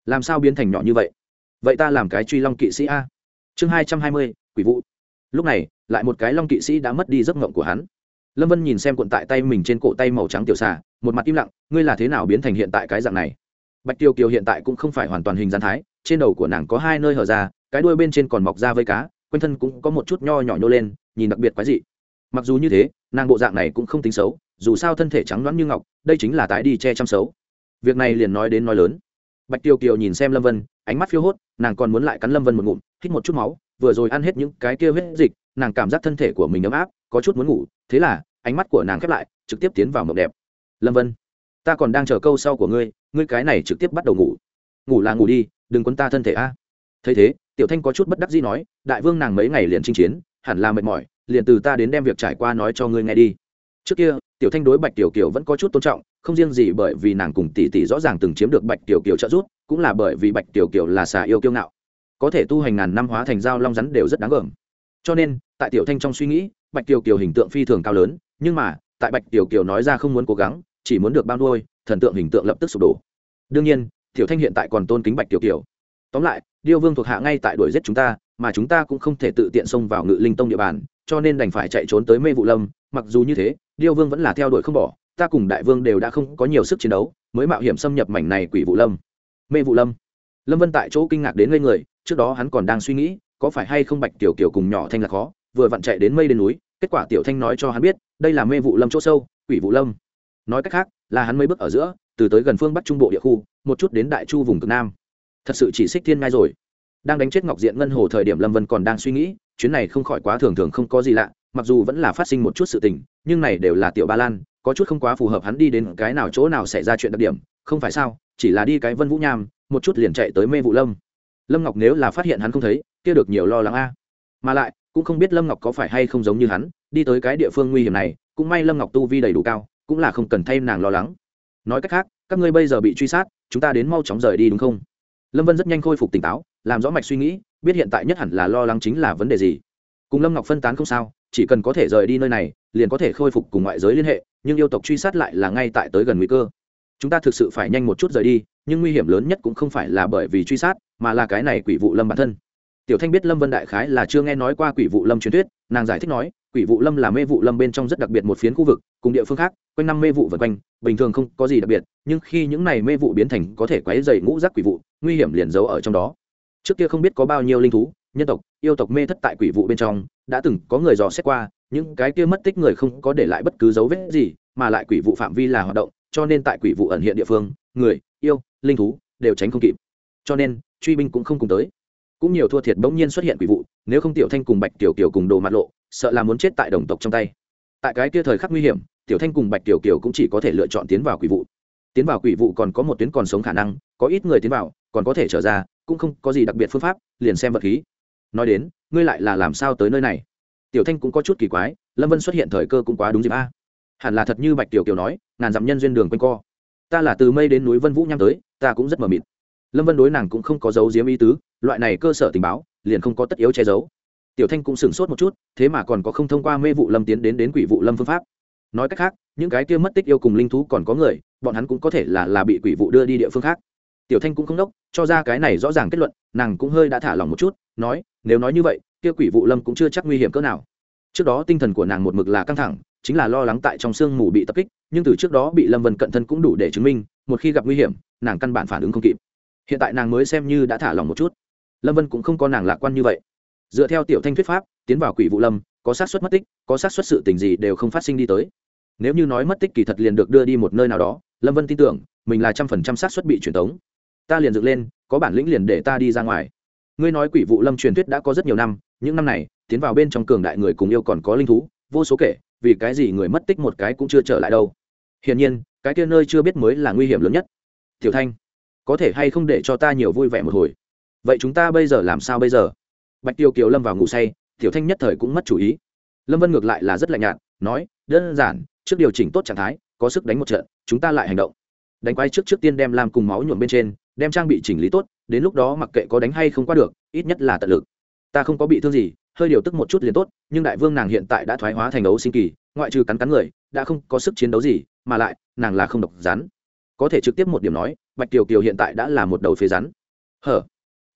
A: Làm sao biến thành nhỏ như vậy? Vậy ta làm cái truy long kỵ sĩ a. Chương hai trăm hai mươi, quỷ vụ. Lúc này, lại một cái long kỵ sĩ đã mất đi giấc ngộng của hắn. Lâm vân nhìn xem cuộn tại tay mình trên cổ tay màu trắng tiểu xà, một mặt im lặng, ngươi là thế nào biến thành hiện tại cái dạng này? Bạch tiêu kiều hiện tại cũng không phải hoàn toàn hình dáng thái, trên đầu của nàng có hai nơi hở ra, cái đuôi bên trên còn mọc ra vây cá, quanh thân cũng có một chút nho nhỏ nhô lên, nhìn đặc biệt quái dị. Mặc dù như thế, nàng bộ dạng này cũng không tính xấu dù sao thân thể trắng loãng như ngọc, đây chính là tái đi che chăm xấu. Việc này liền nói đến nói lớn. Bạch tiêu kiều nhìn xem lâm vân, ánh mắt phiêu hốt, nàng còn muốn lại cắn lâm vân một ngụm, hít một chút máu, vừa rồi ăn hết những cái kia huyết dịch, nàng cảm giác thân thể của mình ấm áp, có chút muốn ngủ, thế là, ánh mắt của nàng khép lại, trực tiếp tiến vào mộng đẹp. Lâm vân, ta còn đang chờ câu sau của ngươi ngươi cái này trực tiếp bắt đầu ngủ. Ngủ là ngủ đi, đừng quấn ta thân thể a. Thấy thế, tiểu thanh có chút bất đắc dĩ nói, đại vương nàng mấy ngày liền chinh chiến, hẳn là mệt mỏi, liền từ ta đến đem việc trải qua nói cho ngươi nghe đi. Trước kia tiểu thanh đối bạch tiểu kiều vẫn có chút tôn trọng, không riêng gì bởi vì nàng cùng tỷ tỷ rõ ràng từng chiếm được bạch tiểu kiều trợ giúp, cũng là bởi vì bạch tiểu kiều là xà yêu kiêu ngạo. Có thể tu hành ngàn năm hóa thành dao long rắn đều rất đáng gờm. Cho nên, tại tiểu thanh trong suy nghĩ, bạch tiểu kiều hình tượng phi thường cao lớn, nhưng mà, tại bạch tiểu kiều nói ra không muốn cố gắng, chỉ muốn được bao nuôi, thần tượng hình tượng lập tức sụp đổ. Đương nhiên, tiểu thanh hiện tại còn tôn kính bạch tiểu kiều. Tóm lại, điêu vương thuộc hạ ngay tại đuổi giết chúng ta, mà chúng ta cũng không thể tự tiện xông vào ngự linh tông địa bàn, cho nên đành phải chạy trốn tới mê vụ lâm mặc dù như thế, điêu vương vẫn là theo đuổi không bỏ, ta cùng đại vương đều đã không có nhiều sức chiến đấu, mới mạo hiểm xâm nhập mảnh này quỷ vụ lâm. Mê vụ lâm. Lâm vân tại chỗ kinh ngạc đến ngây người, trước đó hắn còn đang suy nghĩ, có phải hay không bạch tiểu kiểu cùng nhỏ thanh là khó, vừa vặn chạy đến mây đến núi, kết quả tiểu thanh nói cho hắn biết, đây là mê vụ lâm chỗ sâu, quỷ vụ lâm. Nói cách khác, là hắn mấy bước ở giữa, từ tới gần phương bắc trung bộ địa khu, một chút đến đại chu vùng cực nam. Thật sự chỉ xích thiên ngay rồi. Đang đánh chết ngọc diện ngân hồ thời điểm lâm vân còn đang suy nghĩ, chuyến này không khỏi quá thường thường không có gì lạ mặc dù vẫn là phát sinh một chút sự tình, nhưng này đều là tiểu ba lan, có chút không quá phù hợp hắn đi đến cái nào chỗ nào xảy ra chuyện đặc điểm, không phải sao, chỉ là đi cái vân vũ nham, một chút liền chạy tới mê vụ lâm. Lâm ngọc nếu là phát hiện hắn không thấy, kia được nhiều lo lắng a. Mà lại, cũng không biết lâm ngọc có phải hay không giống như hắn, đi tới cái địa phương nguy hiểm này, cũng may lâm ngọc tu vi đầy đủ cao, cũng là không cần thay nàng lo lắng. Nói cách khác, các ngươi bây giờ bị truy sát, chúng ta đến mau chóng rời đi đúng không? Lâm vân rất nhanh khôi phục tỉnh táo, làm rõ mạch suy nghĩ, biết hiện tại nhất hẳn là lo lắng chính là vấn đề gì. Cùng lâm ngọc phân tán không sao chỉ cần có thể rời đi nơi này, liền có thể khôi phục cùng ngoại giới liên hệ, nhưng yêu tộc truy sát lại là ngay tại tới gần nguy cơ. Chúng ta thực sự phải nhanh một chút rời đi, nhưng nguy hiểm lớn nhất cũng không phải là bởi vì truy sát, mà là cái này quỷ vụ lâm bản thân. Tiểu thanh biết lâm vân đại khái là chưa nghe nói qua quỷ vụ lâm truyền thuyết, nàng giải thích nói, quỷ vụ lâm là mê vụ lâm bên trong rất đặc biệt một phiến khu vực, cùng địa phương khác, quanh năm mê vụ vân quanh, bình thường không có gì đặc biệt, nhưng khi những này mê vụ biến thành có thể quấy dày ngũ rác quỷ vụ, nguy hiểm liền giấu ở trong đó. Trước kia không biết có bao nhiêu linh thú nhân tộc, yêu tộc mê thất tại quỷ vụ bên trong, đã từng có người dò xét qua, những cái kia mất tích người không có để lại bất cứ dấu vết gì, mà lại quỷ vụ phạm vi là hoạt động, cho nên tại quỷ vụ ẩn hiện địa phương, người, yêu, linh thú đều tránh không kịp. Cho nên, truy binh cũng không cùng tới. Cũng nhiều thua thiệt bỗng nhiên xuất hiện quỷ vụ, nếu không tiểu thanh cùng bạch tiểu kiều cùng đồ mặt lộ, sợ là muốn chết tại đồng tộc trong tay. Tại cái kia thời khắc nguy hiểm, tiểu thanh cùng bạch tiểu kiều cũng chỉ có thể lựa chọn tiến vào quỷ vụ. Tiến vào quỷ vụ còn có một tuyến còn sống khả năng, có ít người tiến vào, còn có thể trở ra, cũng không có gì đặc biệt phương pháp, liền xem vật khí nói đến, ngươi lại là làm sao tới nơi này? Tiểu thanh cũng có chút kỳ quái, lâm vân xuất hiện thời cơ cũng quá đúng dịp a. Hẳn là thật như bạch tiểu kiều nói, ngàn dặm nhân duyên đường quanh co. Ta là từ mây đến núi vân vũ nhắm tới, ta cũng rất mờ mịt. Lâm vân đối nàng cũng không có dấu diếm ý tứ, loại này cơ sở tình báo, liền không có tất yếu che giấu. Tiểu thanh cũng sửng sốt một chút, thế mà còn có không thông qua mê vụ lâm tiến đến đến quỷ vụ lâm phương pháp. Nói cách khác, những cái kia mất tích yêu cùng linh thú còn có người, bọn hắn cũng có thể là là bị quỷ vụ đưa đi địa phương khác tiểu thanh cũng không đốc, cho ra cái này rõ ràng kết luận, nàng cũng hơi đã thả lòng một chút, nói, nếu nói như vậy, kia quỷ vụ lâm cũng chưa chắc nguy hiểm cỡ nào. Trước đó tinh thần của nàng một mực là căng thẳng, chính là lo lắng tại trong sương mù bị tập kích, nhưng từ trước đó bị lâm vân cận thân cũng đủ để chứng minh, một khi gặp nguy hiểm, nàng căn bản phản ứng không kịp. Hiện tại nàng mới xem như đã thả lòng một chút. Lâm vân cũng không có nàng lạc quan như vậy. Dựa theo tiểu thanh thuyết pháp, tiến vào quỷ vụ lâm, có xác suất mất tích, có xác suất sự tình gì đều không phát sinh đi tới. Nếu như nói mất tích kỳ thật liền được đưa đi một nơi nào đó, lâm vân tin tưởng, mình là trăm phần trăm xác suất bị truyền tống ta liền dựng lên, có bản lĩnh liền để ta đi ra ngoài. Ngươi nói quỷ vụ lâm truyền thuyết đã có rất nhiều năm, những năm này, tiến vào bên trong cường đại người cùng yêu còn có linh thú, vô số kể, vì cái gì người mất tích một cái cũng chưa trở lại đâu. Hiển nhiên, cái kia nơi chưa biết mới là nguy hiểm lớn nhất. Tiểu thanh, có thể hay không để cho ta nhiều vui vẻ một hồi? Vậy chúng ta bây giờ làm sao bây giờ? Bạch tiêu kiều lâm vào ngủ say, tiểu thanh nhất thời cũng mất chủ ý. Lâm vân ngược lại là rất lạnh nhạt, nói, đơn giản, trước điều chỉnh tốt trạng thái, có sức đánh một trận, chúng ta lại hành động. Đánh quay trước trước tiên đem làm cùng máu nhuộm bên trên đem trang bị chỉnh lý tốt, đến lúc đó mặc kệ có đánh hay không qua được, ít nhất là tận lực. Ta không có bị thương gì, hơi điều tức một chút liền tốt, nhưng đại vương nàng hiện tại đã thoái hóa thành ấu sinh kỳ, ngoại trừ cắn cắn người, đã không có sức chiến đấu gì, mà lại, nàng là không độc rắn. Có thể trực tiếp một điểm nói, bạch kiều kiều hiện tại đã là một đầu phế rắn. Hở?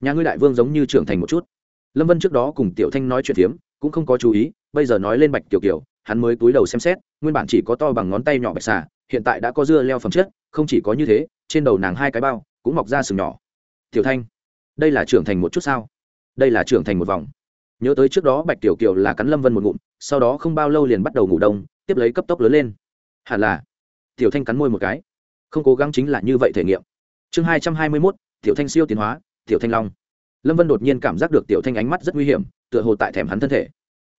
A: Nhà ngươi đại vương giống như trưởng thành một chút. Lâm vân trước đó cùng tiểu thanh nói chuyện phiếm, cũng không có chú ý, bây giờ nói lên bạch kiều kiều, hắn mới túi đầu xem xét, nguyên bản chỉ có to bằng ngón tay nhỏ bạch xà, hiện tại đã có dưa leo phẩm chất, không chỉ có như thế, trên đầu nàng hai cái bao cũng mọc ra sừng nhỏ. Tiểu thanh, đây là trưởng thành một chút sao? Đây là trưởng thành một vòng. Nhớ tới trước đó bạch tiểu kiều là cắn lâm vân một ngụm, sau đó không bao lâu liền bắt đầu ngủ đông, tiếp lấy cấp tốc lớn lên. Hẳn là. Tiểu thanh cắn môi một cái. Không cố gắng chính là như vậy thể nghiệm. Chương hai trăm hai mươi mốt, tiểu thanh siêu tiến hóa, tiểu thanh long. Lâm vân đột nhiên cảm giác được tiểu thanh ánh mắt rất nguy hiểm, tựa hồ tại thèm hắn thân thể.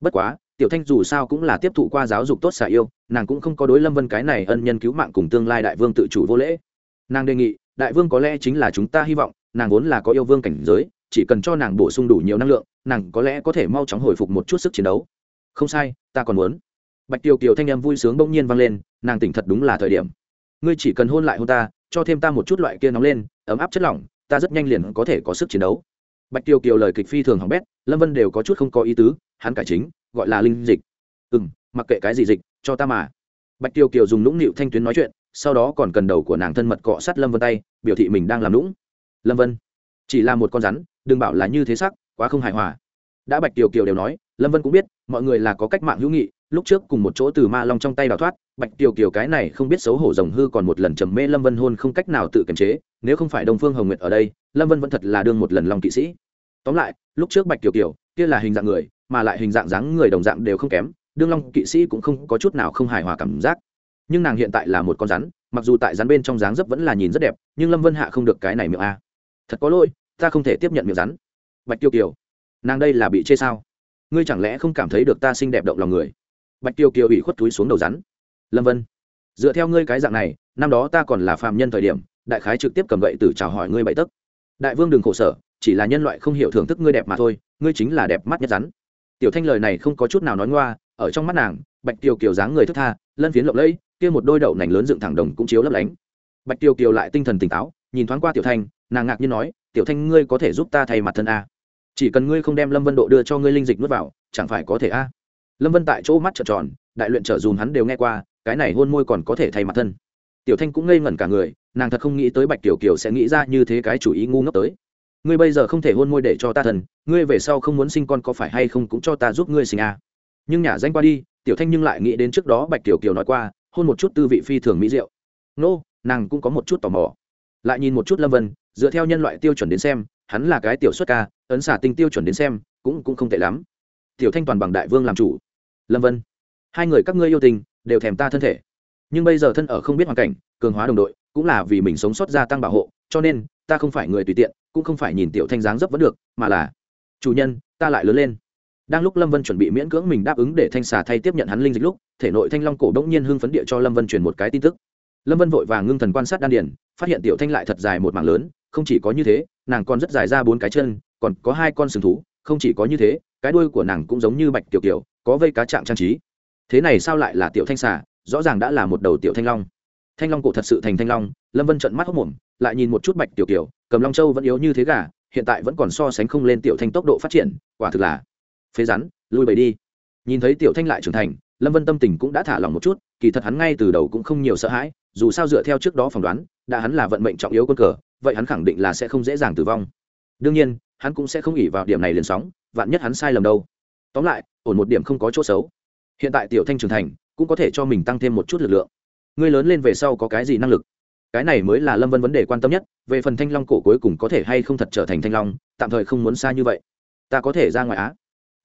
A: Bất quá, tiểu thanh dù sao cũng là tiếp thụ qua giáo dục tốt xả yêu, nàng cũng không có đối lâm vân cái này ân nhân cứu mạng cùng tương lai đại vương tự chủ vô lễ. Nàng đề nghị đại vương có lẽ chính là chúng ta hy vọng, nàng vốn là có yêu vương cảnh giới, chỉ cần cho nàng bổ sung đủ nhiều năng lượng, nàng có lẽ có thể mau chóng hồi phục một chút sức chiến đấu. Không sai, ta còn muốn. Bạch tiêu kiều thanh em vui sướng bỗng nhiên vang lên, nàng tỉnh thật đúng là thời điểm. Ngươi chỉ cần hôn lại hôn ta, cho thêm ta một chút loại kia nóng lên, ấm áp chất lỏng, ta rất nhanh liền có thể có sức chiến đấu. Bạch tiêu kiều lời kịch phi thường hỏng bét, lâm vân đều có chút không có ý tứ, hắn cải chính, gọi là linh dịch. Ừ m mặc kệ cái gì dịch, cho ta mà. Bạch tiêu kiều dùng nũng nịu thanh tuyến nói chuyện sau đó còn cần đầu của nàng thân mật cọ sát lâm vân tay, biểu thị mình đang làm lũng lâm vân, chỉ là một con rắn, đừng bảo là như thế sắc, quá không hài hòa. Đã bạch tiêu kiều đều nói, lâm vân cũng biết, mọi người là có cách mạng hữu nghị, lúc trước cùng một chỗ từ ma long trong tay đào thoát, bạch tiêu kiều cái này không biết xấu hổ rồng hư còn một lần trầm mê lâm vân hôn không cách nào tự kiềm chế, nếu không phải đông phương hồng nguyệt ở đây, lâm vân vẫn thật là đương một lần lòng kỵ sĩ. Tóm lại, lúc trước bạch tiêu kiều, kia là hình dạng người, mà lại hình dạng dáng người đồng dạng đều không kém, đương long kỵ sĩ cũng không có chút nào không hài hòa cảm giác nhưng nàng hiện tại là một con rắn, mặc dù tại rắn bên trong dáng dấp vẫn là nhìn rất đẹp, nhưng lâm vân hạ không được cái này miệng a. Thật có lỗi, ta không thể tiếp nhận miệng rắn. Bạch tiêu kiều, nàng đây là bị chê sao? Ngươi chẳng lẽ không cảm thấy được ta xinh đẹp động lòng người? Bạch tiêu kiều ủy khuất túi xuống đầu rắn. Lâm vân, dựa theo ngươi cái dạng này, năm đó ta còn là phạm nhân thời điểm, đại khái trực tiếp cầm gậy từ chào hỏi ngươi bậy tấc. Đại vương đừng khổ sở, chỉ là nhân loại không hiểu thưởng thức ngươi đẹp mà thôi, ngươi chính là đẹp mắt nhất rắn. Tiểu thanh lời này không có chút nào nói ngoa, ở trong mắt nàng, bạch tiêu kiều dáng người thức tha, lân phiến lộng lẫy kia một đôi đậu nành lớn dựng thẳng đồng cũng chiếu lấp lánh. Bạch tiêu kiều lại tinh thần tỉnh táo, nhìn thoáng qua tiểu thanh, nàng ngạc nhiên nói, tiểu thanh, ngươi có thể giúp ta thay mặt thân a? Chỉ cần ngươi không đem lâm vân độ đưa cho ngươi linh dịch nuốt vào, chẳng phải có thể a? Lâm vân tại chỗ mắt trợn tròn, đại luyện trở dùm hắn đều nghe qua, cái này hôn môi còn có thể thay mặt thân. Tiểu thanh cũng ngây ngẩn cả người, nàng thật không nghĩ tới bạch tiểu kiều sẽ nghĩ ra như thế cái chủ ý ngu ngốc tới. Ngươi bây giờ không thể hôn môi để cho ta thần, ngươi về sau không muốn sinh con có phải hay không cũng cho ta giúp ngươi sinh à. nhưng nhà danh qua đi, tiểu thanh nhưng lại nghĩ đến trước đó bạch tiểu kiều nói qua hôn một chút tư vị phi thường mỹ diệu. Nô, nàng cũng có một chút tò mò. Lại nhìn một chút lâm vân dựa theo nhân loại tiêu chuẩn đến xem hắn là cái tiểu xuất ca ấn xả tinh tiêu chuẩn đến xem cũng cũng không tệ lắm. Tiểu thanh toàn bằng đại vương làm chủ. Lâm vân hai người các ngươi yêu tình đều thèm ta thân thể. Nhưng bây giờ thân ở không biết hoàn cảnh cường hóa đồng đội cũng là vì mình sống sót gia tăng bảo hộ cho nên ta không phải người tùy tiện cũng không phải nhìn tiểu thanh dáng dấp vẫn được mà là chủ nhân ta lại lớn lên đang lúc lâm vân chuẩn bị miễn cưỡng mình đáp ứng để thanh xà thay tiếp nhận hắn linh dịch lúc, thể nội thanh long cổ đ ỗ n g nhiên hưng phấn địa cho lâm vân truyền một cái tin tức. Lâm vân vội vàng ngưng thần quan sát đan điền, phát hiện tiểu thanh lại thật dài một mảng lớn, không chỉ có như thế, nàng còn rất dài ra bốn cái chân, còn có hai con sừng thú, không chỉ có như thế, cái đuôi của nàng cũng giống như bạch tiểu kiểu có vây cá trạng trang trí. Thế này sao lại là tiểu thanh xà, rõ ràng đã là một đầu tiểu thanh long. Thanh long cổ thật sự thành thanh long, lâm vân trận mắt hốc mồm, lại nhìn một chút bạch tiểu kiểu cầm long châu vẫn yếu như thế gà, hiện tại vẫn còn so sánh không lên tiểu thanh tốc độ phát triển, quả thực là phế rắn, lui bầy đi. Nhìn thấy tiểu thanh lại trưởng thành, lâm vân tâm tình cũng đã thả lòng một chút, kỳ thật hắn ngay từ đầu cũng không nhiều sợ hãi, dù sao dựa theo trước đó phỏng đoán, đã hắn là vận mệnh trọng yếu quân cờ, vậy hắn khẳng định là sẽ không dễ dàng tử vong. Đương nhiên, hắn cũng sẽ không ỉ vào điểm này liền sóng, vạn nhất hắn sai lầm đâu. Tóm lại, ổn một điểm không có chỗ xấu. Hiện tại tiểu thanh trưởng thành, cũng có thể cho mình tăng thêm một chút lực lượng. Ngươi lớn lên về sau có cái gì năng lực? Cái này mới là lâm vân vấn đề quan tâm nhất, về phần thanh long cổ cuối cùng có thể hay không thật trở thành thanh long, tạm thời không muốn xa như vậy. Ta có thể ra ngoài á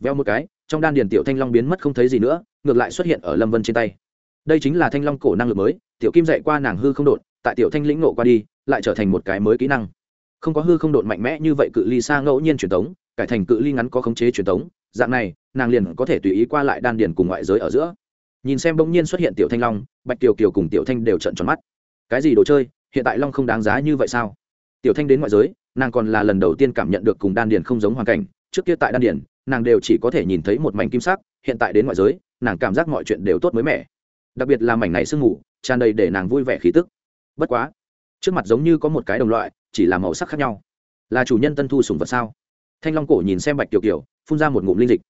A: veo một cái, trong đan điền tiểu thanh long biến mất không thấy gì nữa, ngược lại xuất hiện ở lâm vân trên tay. Đây chính là thanh long cổ năng lực mới, tiểu kim dạy qua nàng hư không đột, tại tiểu thanh lĩnh nộ qua đi, lại trở thành một cái mới kỹ năng. Không có hư không đột mạnh mẽ như vậy cự ly xa ngẫu nhiên truyền tống, cải thành cự ly ngắn có khống chế truyền tống, dạng này, nàng liền có thể tùy ý qua lại đan điền cùng ngoại giới ở giữa. Nhìn xem bỗng nhiên xuất hiện tiểu thanh long, bạch kiều kiều cùng tiểu thanh đều trận tròn mắt. Cái gì đồ chơi, hiện tại long không đáng giá như vậy sao? Tiểu thanh đến ngoại giới, nàng còn là lần đầu tiên cảm nhận được cùng đan điền không giống hoàn cảnh, trước kia tại đan điền nàng đều chỉ có thể nhìn thấy một mảnh kim sắc, hiện tại đến ngoại giới, nàng cảm giác mọi chuyện đều tốt mới mẻ. Đặc biệt là mảnh này sương mù, tràn đầy để nàng vui vẻ khí tức. Bất quá, trước mặt giống như có một cái đồng loại, chỉ là màu sắc khác nhau. Là chủ nhân tân thu sùng vật sao? Thanh long cổ nhìn xem bạch tiểu kiều, phun ra một ngụm linh dịch.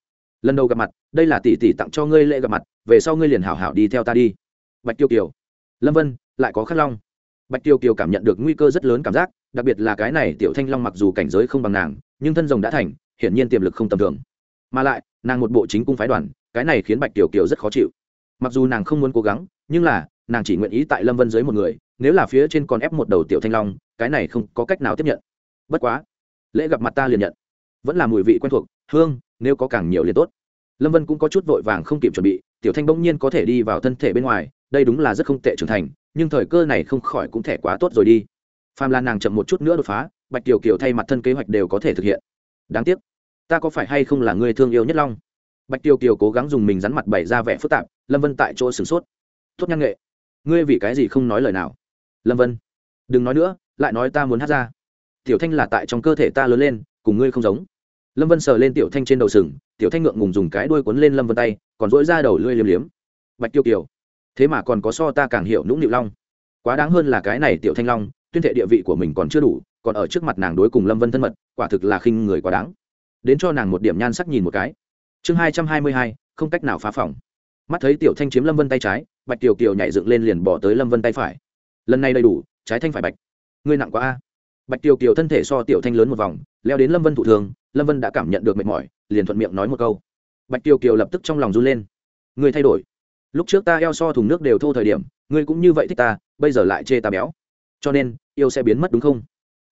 A: Lần đầu gặp mặt, đây là tỷ tỷ tặng cho ngươi lễ gặp mặt, về sau ngươi liền hảo hảo đi theo ta đi. Bạch tiêu kiều. Lâm vân, lại có khắc long. Bạch tiêu kiều cảm nhận được nguy cơ rất lớn cảm giác, đặc biệt là cái này tiểu thanh long mặc dù cảnh giới không bằng nàng, nhưng thân rồng đã thành hiển nhiên tiềm lực không tầm thường. Mà lại, nàng một bộ chính cung phái đoàn, cái này khiến bạch tiểu kiều rất khó chịu. Mặc dù nàng không muốn cố gắng, nhưng là, nàng chỉ nguyện ý tại lâm vân dưới một người, nếu là phía trên còn ép một đầu tiểu thanh long, cái này không có cách nào tiếp nhận. Bất quá, lễ gặp mặt ta liền nhận. Vẫn là mùi vị quen thuộc, hương, nếu có càng nhiều liền tốt. Lâm vân cũng có chút vội vàng không kịp chuẩn bị, tiểu thanh bỗng nhiên có thể đi vào thân thể bên ngoài, đây đúng là rất không tệ trưởng thành, nhưng thời cơ này không khỏi cũng thẻ quá tốt rồi đi. Phàm là nàng chậm một chút nữa đột phá, bạch tiểu kiều thay mặt thân kế hoạch đều có thể thực hiện đáng tiếc, ta có phải hay không là người thương yêu nhất long? Bạch tiêu kiều cố gắng dùng mình rắn mặt bày ra vẻ phức tạp, lâm vân tại chỗ sửng sốt. Tốt nhăn nghệ. Ngươi vì cái gì không nói lời nào? Lâm vân, đừng nói nữa, lại nói ta muốn hát ra. Tiểu thanh là tại trong cơ thể ta lớn lên, cùng ngươi không giống. Lâm vân sờ lên tiểu thanh trên đầu sừng, tiểu thanh ngượng ngùng dùng cái đuôi quấn lên lâm vân tay, còn dỗi ra đầu lưỡi liếm liếm. Bạch tiêu kiều, thế mà còn có so ta càng hiểu nũng nịu long. Quá đáng hơn là cái này tiểu thanh long, tuyên thệ địa vị của mình còn chưa đủ còn ở trước mặt nàng đối cùng lâm vân thân mật, quả thực là khinh người quá đáng. Đến cho nàng một điểm nhan sắc nhìn một cái. Chương hai trăm hai mươi hai, không cách nào phá phòng. Mắt thấy tiểu thanh chiếm lâm vân tay trái, bạch tiểu kiều nhảy dựng lên liền bỏ tới lâm vân tay phải. Lần này đầy đủ, trái thanh phải bạch. Ngươi nặng quá a. Bạch tiểu kiều thân thể so tiểu thanh lớn một vòng, leo đến lâm vân thụ thường, lâm vân đã cảm nhận được mệt mỏi, liền thuận miệng nói một câu. Bạch tiêu kiều lập tức trong lòng run lên. Ngươi thay đổi. Lúc trước ta eo so thùng nước đều thô thời điểm, ngươi cũng như vậy thích ta, bây giờ lại chê ta béo. Cho nên, yêu sẽ biến mất đúng không?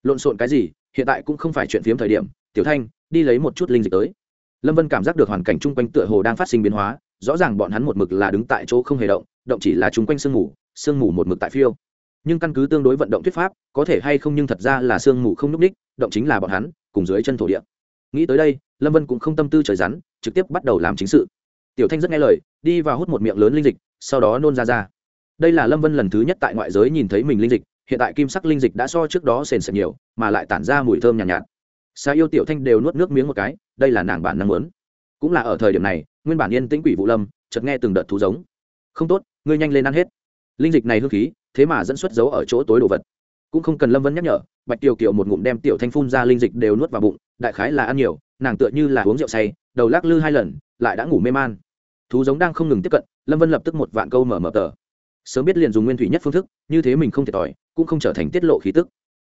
A: Lộn xộn cái gì, hiện tại cũng không phải chuyện phiếm thời điểm, tiểu thanh, đi lấy một chút linh dịch tới. Lâm vân cảm giác được hoàn cảnh chung quanh tựa hồ đang phát sinh biến hóa, rõ ràng bọn hắn một mực là đứng tại chỗ không hề động động chỉ là chung quanh sương mù sương mù một mực tại phiêu. Nhưng căn cứ tương đối vận động thuyết pháp, có thể hay không nhưng thật ra là sương mù không n ú c ních động chính là bọn hắn, cùng dưới chân thổ địa. Nghĩ tới đây, lâm vân cũng không tâm tư trời rắn, trực tiếp bắt đầu làm chính sự. Tiểu thanh rất nghe lời, đi và hút một miệng lớn linh dịch, sau đó nôn ra ra. Đây là lâm vân lần thứ nhất tại ngoại giới nhìn thấy mình linh dịch hiện tại kim sắc linh dịch đã so trước đó sền sệt nhiều mà lại tản ra mùi thơm nhàn nhạt, nhạt. Xa yêu tiểu thanh đều nuốt nước miếng một cái đây là nàng bản năng muốn. Cũng là ở thời điểm này nguyên bản yên tĩnh quỷ vũ lâm chợt nghe từng đợt thú giống. Không tốt ngươi nhanh lên ăn hết. Linh dịch này hương khí thế mà dẫn xuất dấu ở chỗ tối đồ vật. Cũng không cần lâm vân nhắc nhở bạch tiểu kiều một ngụm đem tiểu thanh phun ra linh dịch đều nuốt vào bụng đại khái là ăn nhiều nàng tựa như là uống rượu say đầu lắc lư hai lần lại đã ngủ mê man. Thú giống đang không ngừng tiếp cận lâm vân lập tức một vạn câu mở mở tờ. Sớm biết liền dùng nguyên thủy nhất phương thức như thế mình không thiệt thòi cũng không trở thành tiết lộ khí tức.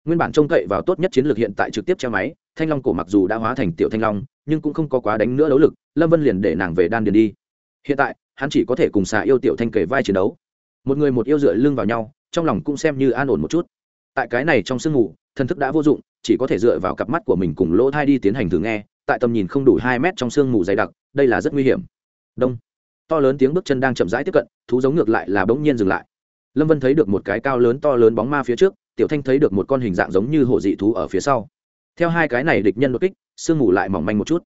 A: Nguyên bản trông cậy vào tốt nhất chiến lược hiện tại trực tiếp che máy thanh long cổ mặc dù đã hóa thành tiểu thanh long nhưng cũng không có quá đánh nữa đấu lực lâm vân liền để nàng về đan điền đi. Hiện tại hắn chỉ có thể cùng xà yêu tiểu thanh kể vai chiến đấu. Một người một yêu dựa lưng vào nhau trong lòng cũng xem như an ổn một chút. Tại cái này trong sương ngủ, thần thức đã vô dụng chỉ có thể dựa vào cặp mắt của mình cùng lỗ thai đi tiến hành thử nghe tại tầm nhìn không đủ hai mét trong sương mù dày đặc đây là rất nguy hiểm. Đông. To lớn tiếng bước chân đang chậm rãi tiếp cận thú giống ngược lại là bỗng nhiên dừng lại lâm vân thấy được một cái cao lớn to lớn bóng ma phía trước tiểu thanh thấy được một con hình dạng giống như hổ dị thú ở phía sau. Theo hai cái này địch nhân đột kích sương mù lại mỏng manh một chút.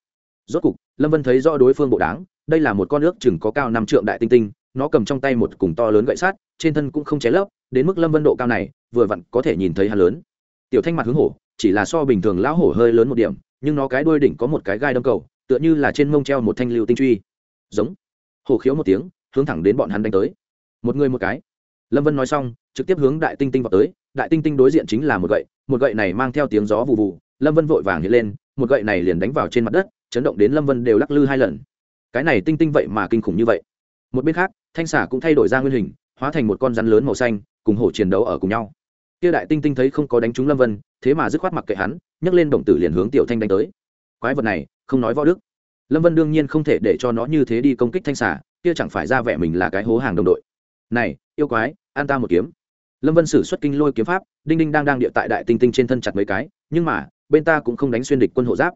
A: Rốt cục lâm vân thấy rõ đối phương bộ đáng đây là một con ước chừng có cao năm trượng đại tinh tinh nó cầm trong tay một cùng to lớn gậy sát trên thân cũng không cháy lớp, đến mức lâm vân độ cao này vừa vặn có thể nhìn thấy hắn lớn. Tiểu thanh mặt hướng hổ chỉ là so bình thường lão hổ hơi lớn một điểm nhưng nó cái đuôi đỉnh có một cái gai đâm cầu tựa như là trên mông treo một thanh lưu tinh truy. Giống. Hổ khiếu một tiếng hướng thẳng đến bọn hắn đánh tới. Một người một cái lâm vân nói xong, trực tiếp hướng đại tinh tinh vào tới. Đại tinh tinh đối diện chính là một gậy một gậy này mang theo tiếng gió vụ vụ lâm vân vội vàng hiện lên, một gậy này liền đánh vào trên mặt đất, chấn động đến lâm vân đều lắc lư hai lần. Cái này tinh tinh vậy mà kinh khủng như vậy. Một bên khác, thanh xả cũng thay đổi ra nguyên hình, hóa thành một con rắn lớn màu xanh, cùng hổ chiến đấu ở cùng nhau. Kia đại tinh tinh thấy không có đánh trúng lâm vân, thế mà dứt khoát mặc kệ hắn, nhấc lên đồng tử liền hướng tiểu thanh đánh tới. Quái vật này, không nói võ đức. Lâm vân đương nhiên không thể để cho nó như thế đi công kích thanh xả kia chẳng phải ra vẻ mình là cái hố hàng đồng đội này, yêu quái an ta một kiếm. Lâm vân sử xuất kinh lôi kiếm pháp, đinh đinh đang đang địa tại đại tinh tinh trên thân chặt mấy cái, nhưng mà, bên ta cũng không đánh xuyên địch quân hộ giáp.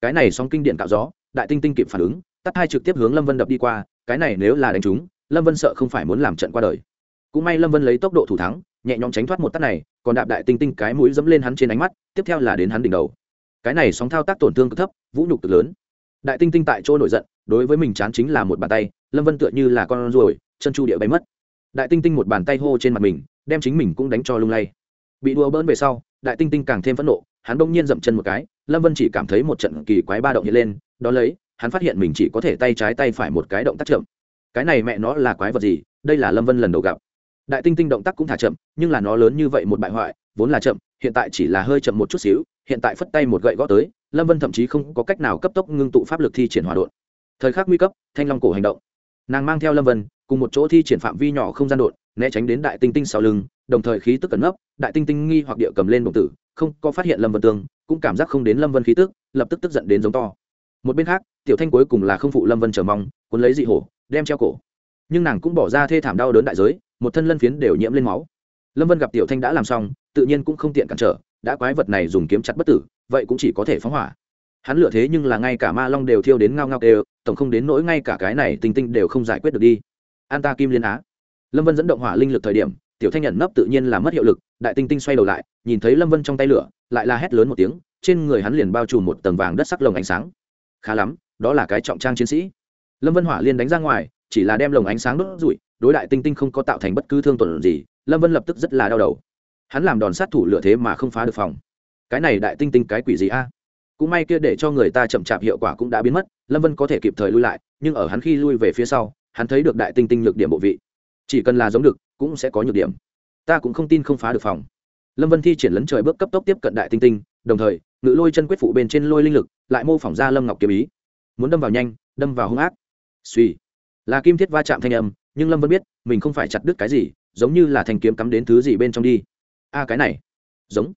A: Cái này song kinh điện cạo gió, đại tinh tinh kịp phản ứng, tắt hai trực tiếp hướng lâm vân đập đi qua, cái này nếu là đánh chúng, lâm vân sợ không phải muốn làm trận qua đời. Cũng may lâm vân lấy tốc độ thủ thắng, nhẹ nhõm tránh thoát một tắt này, còn đạp đại tinh tinh cái mũi dẫm lên hắn trên ánh mắt, tiếp theo là đến hắn đỉnh đầu. Cái này sóng thao tác tổn thương cực thấp, vũ nhục cực lớn. Đại tinh tinh tại chỗ nổi giận, đối với mình chán chính là một bàn tay, lâm vân tựa như là con ruồi, chân chu địa bay mất đại tinh tinh một bàn tay hô trên mặt mình, đem chính mình cũng đánh cho lung lay. Bị đùa bỡn về sau, đại tinh tinh càng thêm phẫn nộ, hắn bỗng nhiên dậm chân một cái, lâm vân chỉ cảm thấy một trận kỳ quái ba động hiện lên đ ó lấy, hắn phát hiện mình chỉ có thể tay trái tay phải một cái động tác chậm. Cái này mẹ nó là quái vật gì? Đây là lâm vân lần đầu gặp. Đại tinh tinh động tác cũng thả chậm, nhưng là nó lớn như vậy một bại hoại, vốn là chậm, hiện tại chỉ là hơi chậm một chút xíu, hiện tại phất tay một gậy gõ tới, lâm vân thậm chí không có cách nào cấp tốc ngưng tụ pháp lực thi triển hòa đột thời khắc nguy cấp, thanh long cổ hành động. Nàng mang theo lâm vân cùng một chỗ thi triển phạm vi nhỏ không gian đột, né tránh đến đại tinh tinh sau lưng, đồng thời khí tức cẩn nấp, đại tinh tinh nghi hoặc địa cầm lên đồng tử, không có phát hiện lâm vân tương cũng cảm giác không đến lâm vân khí tức, lập tức tức giận đến giống to. Một bên khác, tiểu thanh cuối cùng là không phụ lâm vân chờ mong, cuốn lấy dị hổ, đem treo cổ. Nhưng nàng cũng bỏ ra thê thảm đau đớn đại giới, một thân lân phiến đều nhiễm lên máu. Lâm vân gặp tiểu thanh đã làm xong, tự nhiên cũng không tiện cản trở, đã quái vật này dùng kiếm chặt bất tử, vậy cũng chỉ có thể phóng hỏa. Hắn lựa thế nhưng là ngay cả ma long đều thiêu đến ngao ngao đều tổng không đến nỗi ngay cả cái này tinh tinh đều không giải quyết được đi an ta kim liên á. Lâm vân dẫn động hỏa linh lực thời điểm, tiểu thanh nhận nấp tự nhiên là mất hiệu lực, đại tinh tinh xoay đầu lại, nhìn thấy lâm vân trong tay lửa, lại la hét lớn một tiếng, trên người hắn liền bao trùm một tầng vàng đất sắc lồng ánh sáng. Khá lắm, đó là cái trọng trang chiến sĩ. Lâm vân hỏa liên đánh ra ngoài, chỉ là đem lồng ánh sáng đốt rụi, đối đại tinh tinh không có tạo thành bất cứ thương tổn gì, lâm vân lập tức rất là đau đầu. Hắn làm đòn sát thủ lửa thế mà không phá được phòng. Cái này đại tinh tinh cái quỷ gì a? Cũng may kia để cho người ta chậm chạp hiệu quả cũng đã biến mất, lâm vân có thể kịp thời lui lại, nhưng ở hắn khi lui về phía sau hắn thấy được đại tinh tinh nhược điểm bộ vị. Chỉ cần là giống được, cũng sẽ có nhược điểm. Ta cũng không tin không phá được phòng. Lâm vân thi triển lấn trời bước cấp tốc tiếp cận đại tinh tinh, đồng thời, ngự lôi chân quyết phụ bên trên lôi linh lực, lại mô phỏng ra lâm ngọc kiếm ý. Muốn đâm vào nhanh, đâm vào hung ác. Suy là kim thiết va chạm thanh âm, nhưng lâm vân biết, mình không phải chặt đứt cái gì, giống như là thanh kiếm cắm đến thứ gì bên trong đi. A cái này. Giống.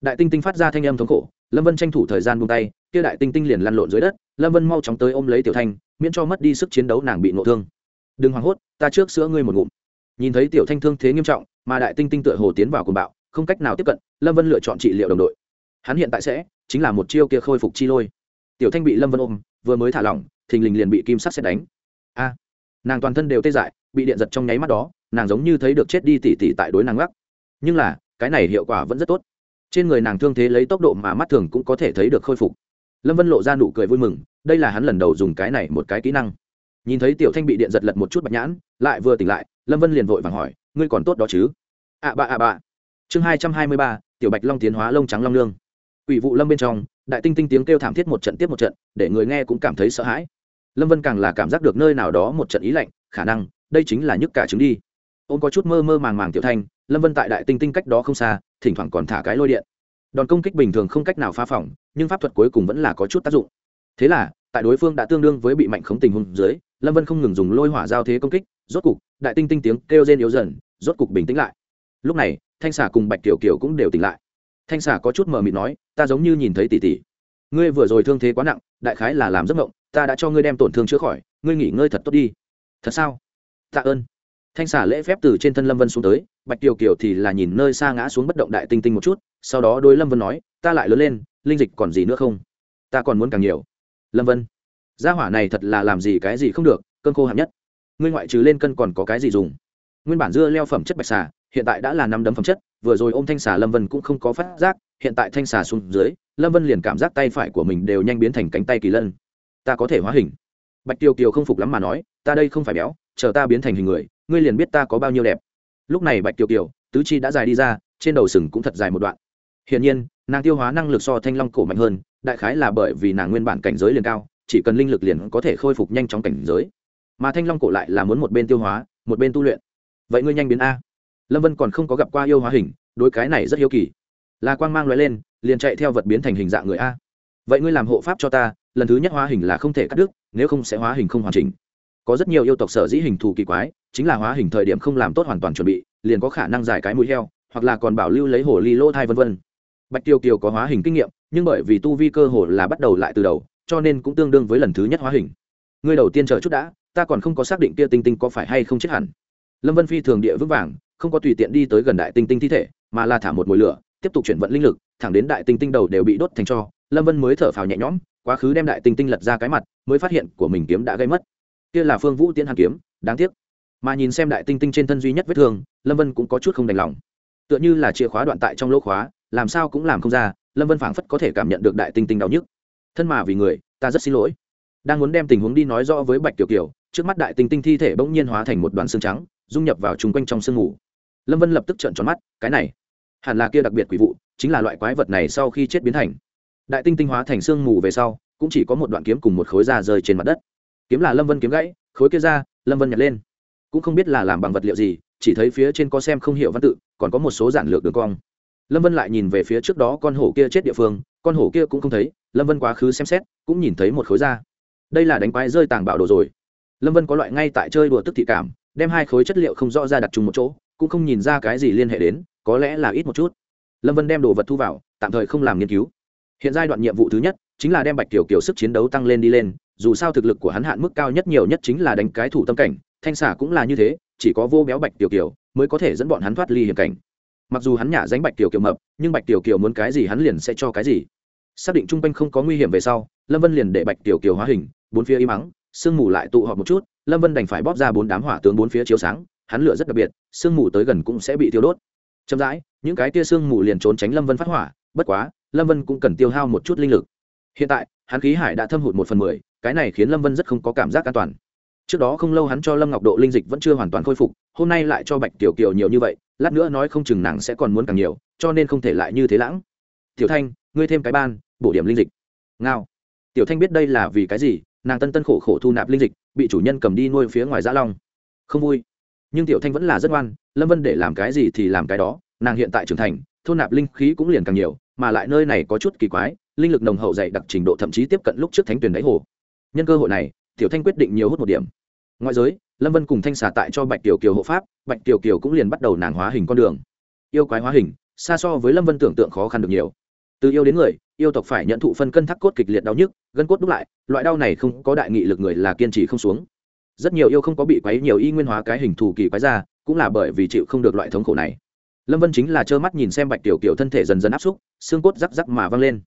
A: Đại tinh tinh phát ra thanh âm thống khổ, lâm vân tranh thủ thời gian buông tay, kia đại tinh tinh liền lăn lộn dưới đất, lâm vân mau chóng tới ôm lấy tiểu thanh, miễn cho mất đi sức chiến đấu nàng bị nộ thương đừng hoảng hốt, ta trước sữa ngươi một ngụm. Nhìn thấy tiểu thanh thương thế nghiêm trọng, mà đại tinh tinh tựa hồ tiến vào cùng bạo, không cách nào tiếp cận, lâm vân lựa chọn trị liệu đồng đội. Hắn hiện tại sẽ chính là một chiêu kia khôi phục chi lôi. Tiểu thanh bị lâm vân ôm, vừa mới thả lỏng, thình lình liền bị kim sắc xét đánh. A! Nàng toàn thân đều tê dại, bị điện giật trong nháy mắt đó, nàng giống như thấy được chết đi tỉ tỉ tại đối nàng gác nhưng là, cái này hiệu quả vẫn rất tốt. Trên người nàng thương thế lấy tốc độ mà mắt thường cũng có thể thấy được khôi phục. Lâm vân lộ ra nụ cười vui mừng, đây là hắn lần đầu dùng cái này một cái kỹ năng nhìn thấy tiểu thanh bị điện giật lật một chút bạch nhãn lại vừa tỉnh lại lâm vân liền vội vàng hỏi ngươi còn tốt đó chứ? Ạ à bạ ạ à bạ chương hai trăm hai mươi ba tiểu bạch long tiến hóa lông trắng long Lương, ủy vụ lâm bên trong đại tinh tinh tiếng kêu thảm thiết một trận tiếp một trận để người nghe cũng cảm thấy sợ hãi. Lâm vân càng là cảm giác được nơi nào đó một trận ý lạnh khả năng đây chính là nhức cả trứng đi. Ông có chút mơ mơ màng màng tiểu thanh lâm vân tại đại tinh tinh cách đó không xa thỉnh thoảng còn thả cái lôi điện. Đòn công kích bình thường không cách nào phá phỏng nhưng pháp thuật cuối cùng vẫn là có chút tác dụng. Thế là tại đối phương đã tương đương với bị mạnh khống tình hôn dưới lâm vân không ngừng dùng lôi hỏa giao thế công kích, rốt cục, đại tinh tinh tiếng kêu rên yếu dần, rốt cục bình tĩnh lại. Lúc này, thanh xà cùng bạch tiểu kiều cũng đều tỉnh lại. Thanh xà có chút mờ mịt nói, ta giống như nhìn thấy tỷ tỷ. Ngươi vừa rồi thương thế quá nặng, đại khái là làm giấc mộng, ta đã cho ngươi đem tổn thương chữa khỏi, ngươi nghỉ ngơi thật tốt đi. Thật sao? Tạ ơn. Thanh xà lễ phép từ trên thân lâm vân xuống tới, bạch kiều kiều thì là nhìn nơi xa ngã xuống bất động đại tinh tinh một chút, sau đó đôi lâm vân nói, ta lại lớn lên, linh dịch còn gì nữa không? Ta còn muốn càng nhiều. Lâm vân gia hỏa này thật là làm gì cái gì không được, cơn khô hạng nhất. Ngươi ngoại trừ lên cân còn có cái gì dùng? Nguyên bản dưa leo phẩm chất bạch xà, hiện tại đã là năm đấm phẩm chất, vừa rồi ôm thanh xà lâm vân cũng không có phát giác, hiện tại thanh xà xuống dưới, lâm vân liền cảm giác tay phải của mình đều nhanh biến thành cánh tay kỳ lân. Ta có thể hóa hình. Bạch tiêu kiều không phục lắm mà nói, ta đây không phải béo, chờ ta biến thành hình người, ngươi liền biết ta có bao nhiêu đẹp. Lúc này bạch tiêu kiều, tứ chi đã dài đi ra, trên đầu sừng cũng thật dài một đoạn. Hiển nhiên, nàng tiêu hóa năng lực so thanh long cổ mạnh hơn, đại khái là bởi vì nàng nguyên bản cảnh giới liền cao chỉ cần linh lực liền có thể khôi phục nhanh chóng cảnh giới. Mà thanh long cổ lại là muốn một bên tiêu hóa, một bên tu luyện. Vậy ngươi nhanh biến a. Lâm vân còn không có gặp qua yêu hóa hình, đối cái này rất hiếu kỳ. Là quang mang loại lên, liền chạy theo vật biến thành hình dạng người a. Vậy ngươi làm hộ pháp cho ta, lần thứ nhất hóa hình là không thể cắt đứt, nếu không sẽ hóa hình không hoàn chỉnh. Có rất nhiều yêu tộc sở dĩ hình thù kỳ quái, chính là hóa hình thời điểm không làm tốt hoàn toàn chuẩn bị, liền có khả năng giải cái mũi heo, hoặc là còn bảo lưu lấy hồ ly lỗ thai vân vân. Bạch tiêu kiều có hóa hình kinh nghiệm, nhưng bởi vì tu vi cơ hồ là bắt đầu lại từ đầu cho nên cũng tương đương với lần thứ nhất hóa hình. Ngươi đầu tiên chờ chút đã, ta còn không có xác định kia tinh tinh có phải hay không chết hẳn. Lâm vân phi thường địa vững vàng, không có tùy tiện đi tới gần đại tinh tinh thi thể, mà là thả một mồi lửa, tiếp tục chuyển vận linh lực, thẳng đến đại tinh tinh đầu đều bị đốt thành cho. Lâm vân mới thở phào nhẹ nhõm, quá khứ đem đại tinh tinh lật ra cái mặt, mới phát hiện của mình kiếm đã gây mất. Kia là phương vũ tiến hàn kiếm, đáng tiếc. Mà nhìn xem đại tinh tinh trên thân duy nhất vết thương, lâm vân cũng có chút không đành lòng. Tựa như là chìa khóa đoạn tại trong lỗ khóa, làm sao cũng làm không ra, lâm vân phảng phất có thể cảm nhận được đại tinh tinh đau nhức thân mà vì người, ta rất xin lỗi. Đang muốn đem tình huống đi nói rõ với bạch tiểu kiều, trước mắt đại tinh tinh thi thể bỗng nhiên hóa thành một đoàn xương trắng, dung nhập vào chung quanh trong sương ngủ. lâm vân lập tức trợn tròn mắt, cái này, hẳn là kia đặc biệt quỷ vụ, chính là loại quái vật này sau khi chết biến thành. Đại tinh tinh hóa thành sương mù về sau, cũng chỉ có một đoạn kiếm cùng một khối da rơi trên mặt đất. Kiếm là lâm vân kiếm gãy, khối kia ra, lâm vân nhặt lên. Cũng không biết là làm bằng vật liệu gì, chỉ thấy phía trên có xem không hiểu văn tự, còn có một số giản lược đường cong. Lâm vân lại nhìn về phía trước đó con hổ kia chết địa phương, con hổ kia cũng không thấy lâm vân quá khứ xem xét, cũng nhìn thấy một khối da. Đây là đánh quái rơi tàng bảo đồ rồi. Lâm vân có loại ngay tại chơi đùa tức thị cảm, đem hai khối chất liệu không rõ ra đặt chung một chỗ, cũng không nhìn ra cái gì liên hệ đến, có lẽ là ít một chút. Lâm vân đem đồ vật thu vào, tạm thời không làm nghiên cứu. Hiện giai đoạn nhiệm vụ thứ nhất, chính là đem bạch kiểu kiểu sức chiến đấu tăng lên đi lên, dù sao thực lực của hắn hạn mức cao nhất nhiều nhất chính là đánh cái thủ tâm cảnh, thanh xả cũng là như thế, chỉ có vô béo bạch tiểu kiều mới có thể dẫn bọn hắn thoát ly hiểm cảnh. Mặc dù hắn nhả danh bạch tiểu kiều mập, nhưng bạch tiểu kiều muốn cái gì hắn liền sẽ cho cái gì xác định chung quanh không có nguy hiểm về sau, lâm vân liền để bạch tiểu kiều hóa hình, bốn phía im ắng sương mù lại tụ họp một chút, lâm vân đành phải bóp ra bốn đám hỏa tướng bốn phía chiếu sáng, hắn lửa rất đặc biệt, sương mù tới gần cũng sẽ bị tiêu đốt. Chậm rãi, những cái tia sương mù liền trốn tránh lâm vân phát hỏa, bất quá, lâm vân cũng cần tiêu hao một chút linh lực. Hiện tại, hắn khí hải đã thâm hụt một phần mười, cái này khiến lâm vân rất không có cảm giác an toàn. Trước đó không lâu hắn cho lâm ngọc độ linh dịch vẫn chưa hoàn toàn khôi phục, hôm nay lại cho bạch tiểu kiều nhiều như vậy, lát nữa nói không chừng nàng sẽ còn muốn càng nhiều, cho nên không thể lại như thế lãng. Tiểu thanh, ngươi thêm cái ban bổ điểm linh dịch. Ngao. Tiểu thanh biết đây là vì cái gì, nàng tân tân khổ khổ thu nạp linh dịch, bị chủ nhân cầm đi nuôi phía ngoài giã long. Không vui. Nhưng tiểu thanh vẫn là rất ngoan, lâm vân để làm cái gì thì làm cái đó, nàng hiện tại trưởng thành, thu nạp linh khí cũng liền càng nhiều, mà lại nơi này có chút kỳ quái, linh lực nồng hậu dày đặc trình độ thậm chí tiếp cận lúc trước thánh tuyển đáy hồ. Nhân cơ hội này, tiểu thanh quyết định nhiều hút một điểm. Ngoại giới, lâm vân cùng thanh xà tại cho bạch tiểu kiều hộ pháp, bạch tiểu kiều cũng liền bắt đầu nàng hóa hình con đường. Yêu quái hóa hình, xa so với lâm vân tưởng tượng khó khăn được nhiều từ yêu đến người, yêu tộc phải nhận thụ phân cân thắt cốt kịch liệt đau nhức, gân cốt đúc lại, loại đau này không có đại nghị lực người là kiên trì không xuống. Rất nhiều yêu không có bị quấy nhiều y nguyên hóa cái hình thù kỳ quái ra, cũng là bởi vì chịu không được loại thống khổ này. Lâm vân chính là trơ mắt nhìn xem bạch tiểu kiểu thân thể dần dần áp xúc, xương cốt rắc rắc mà văng lên.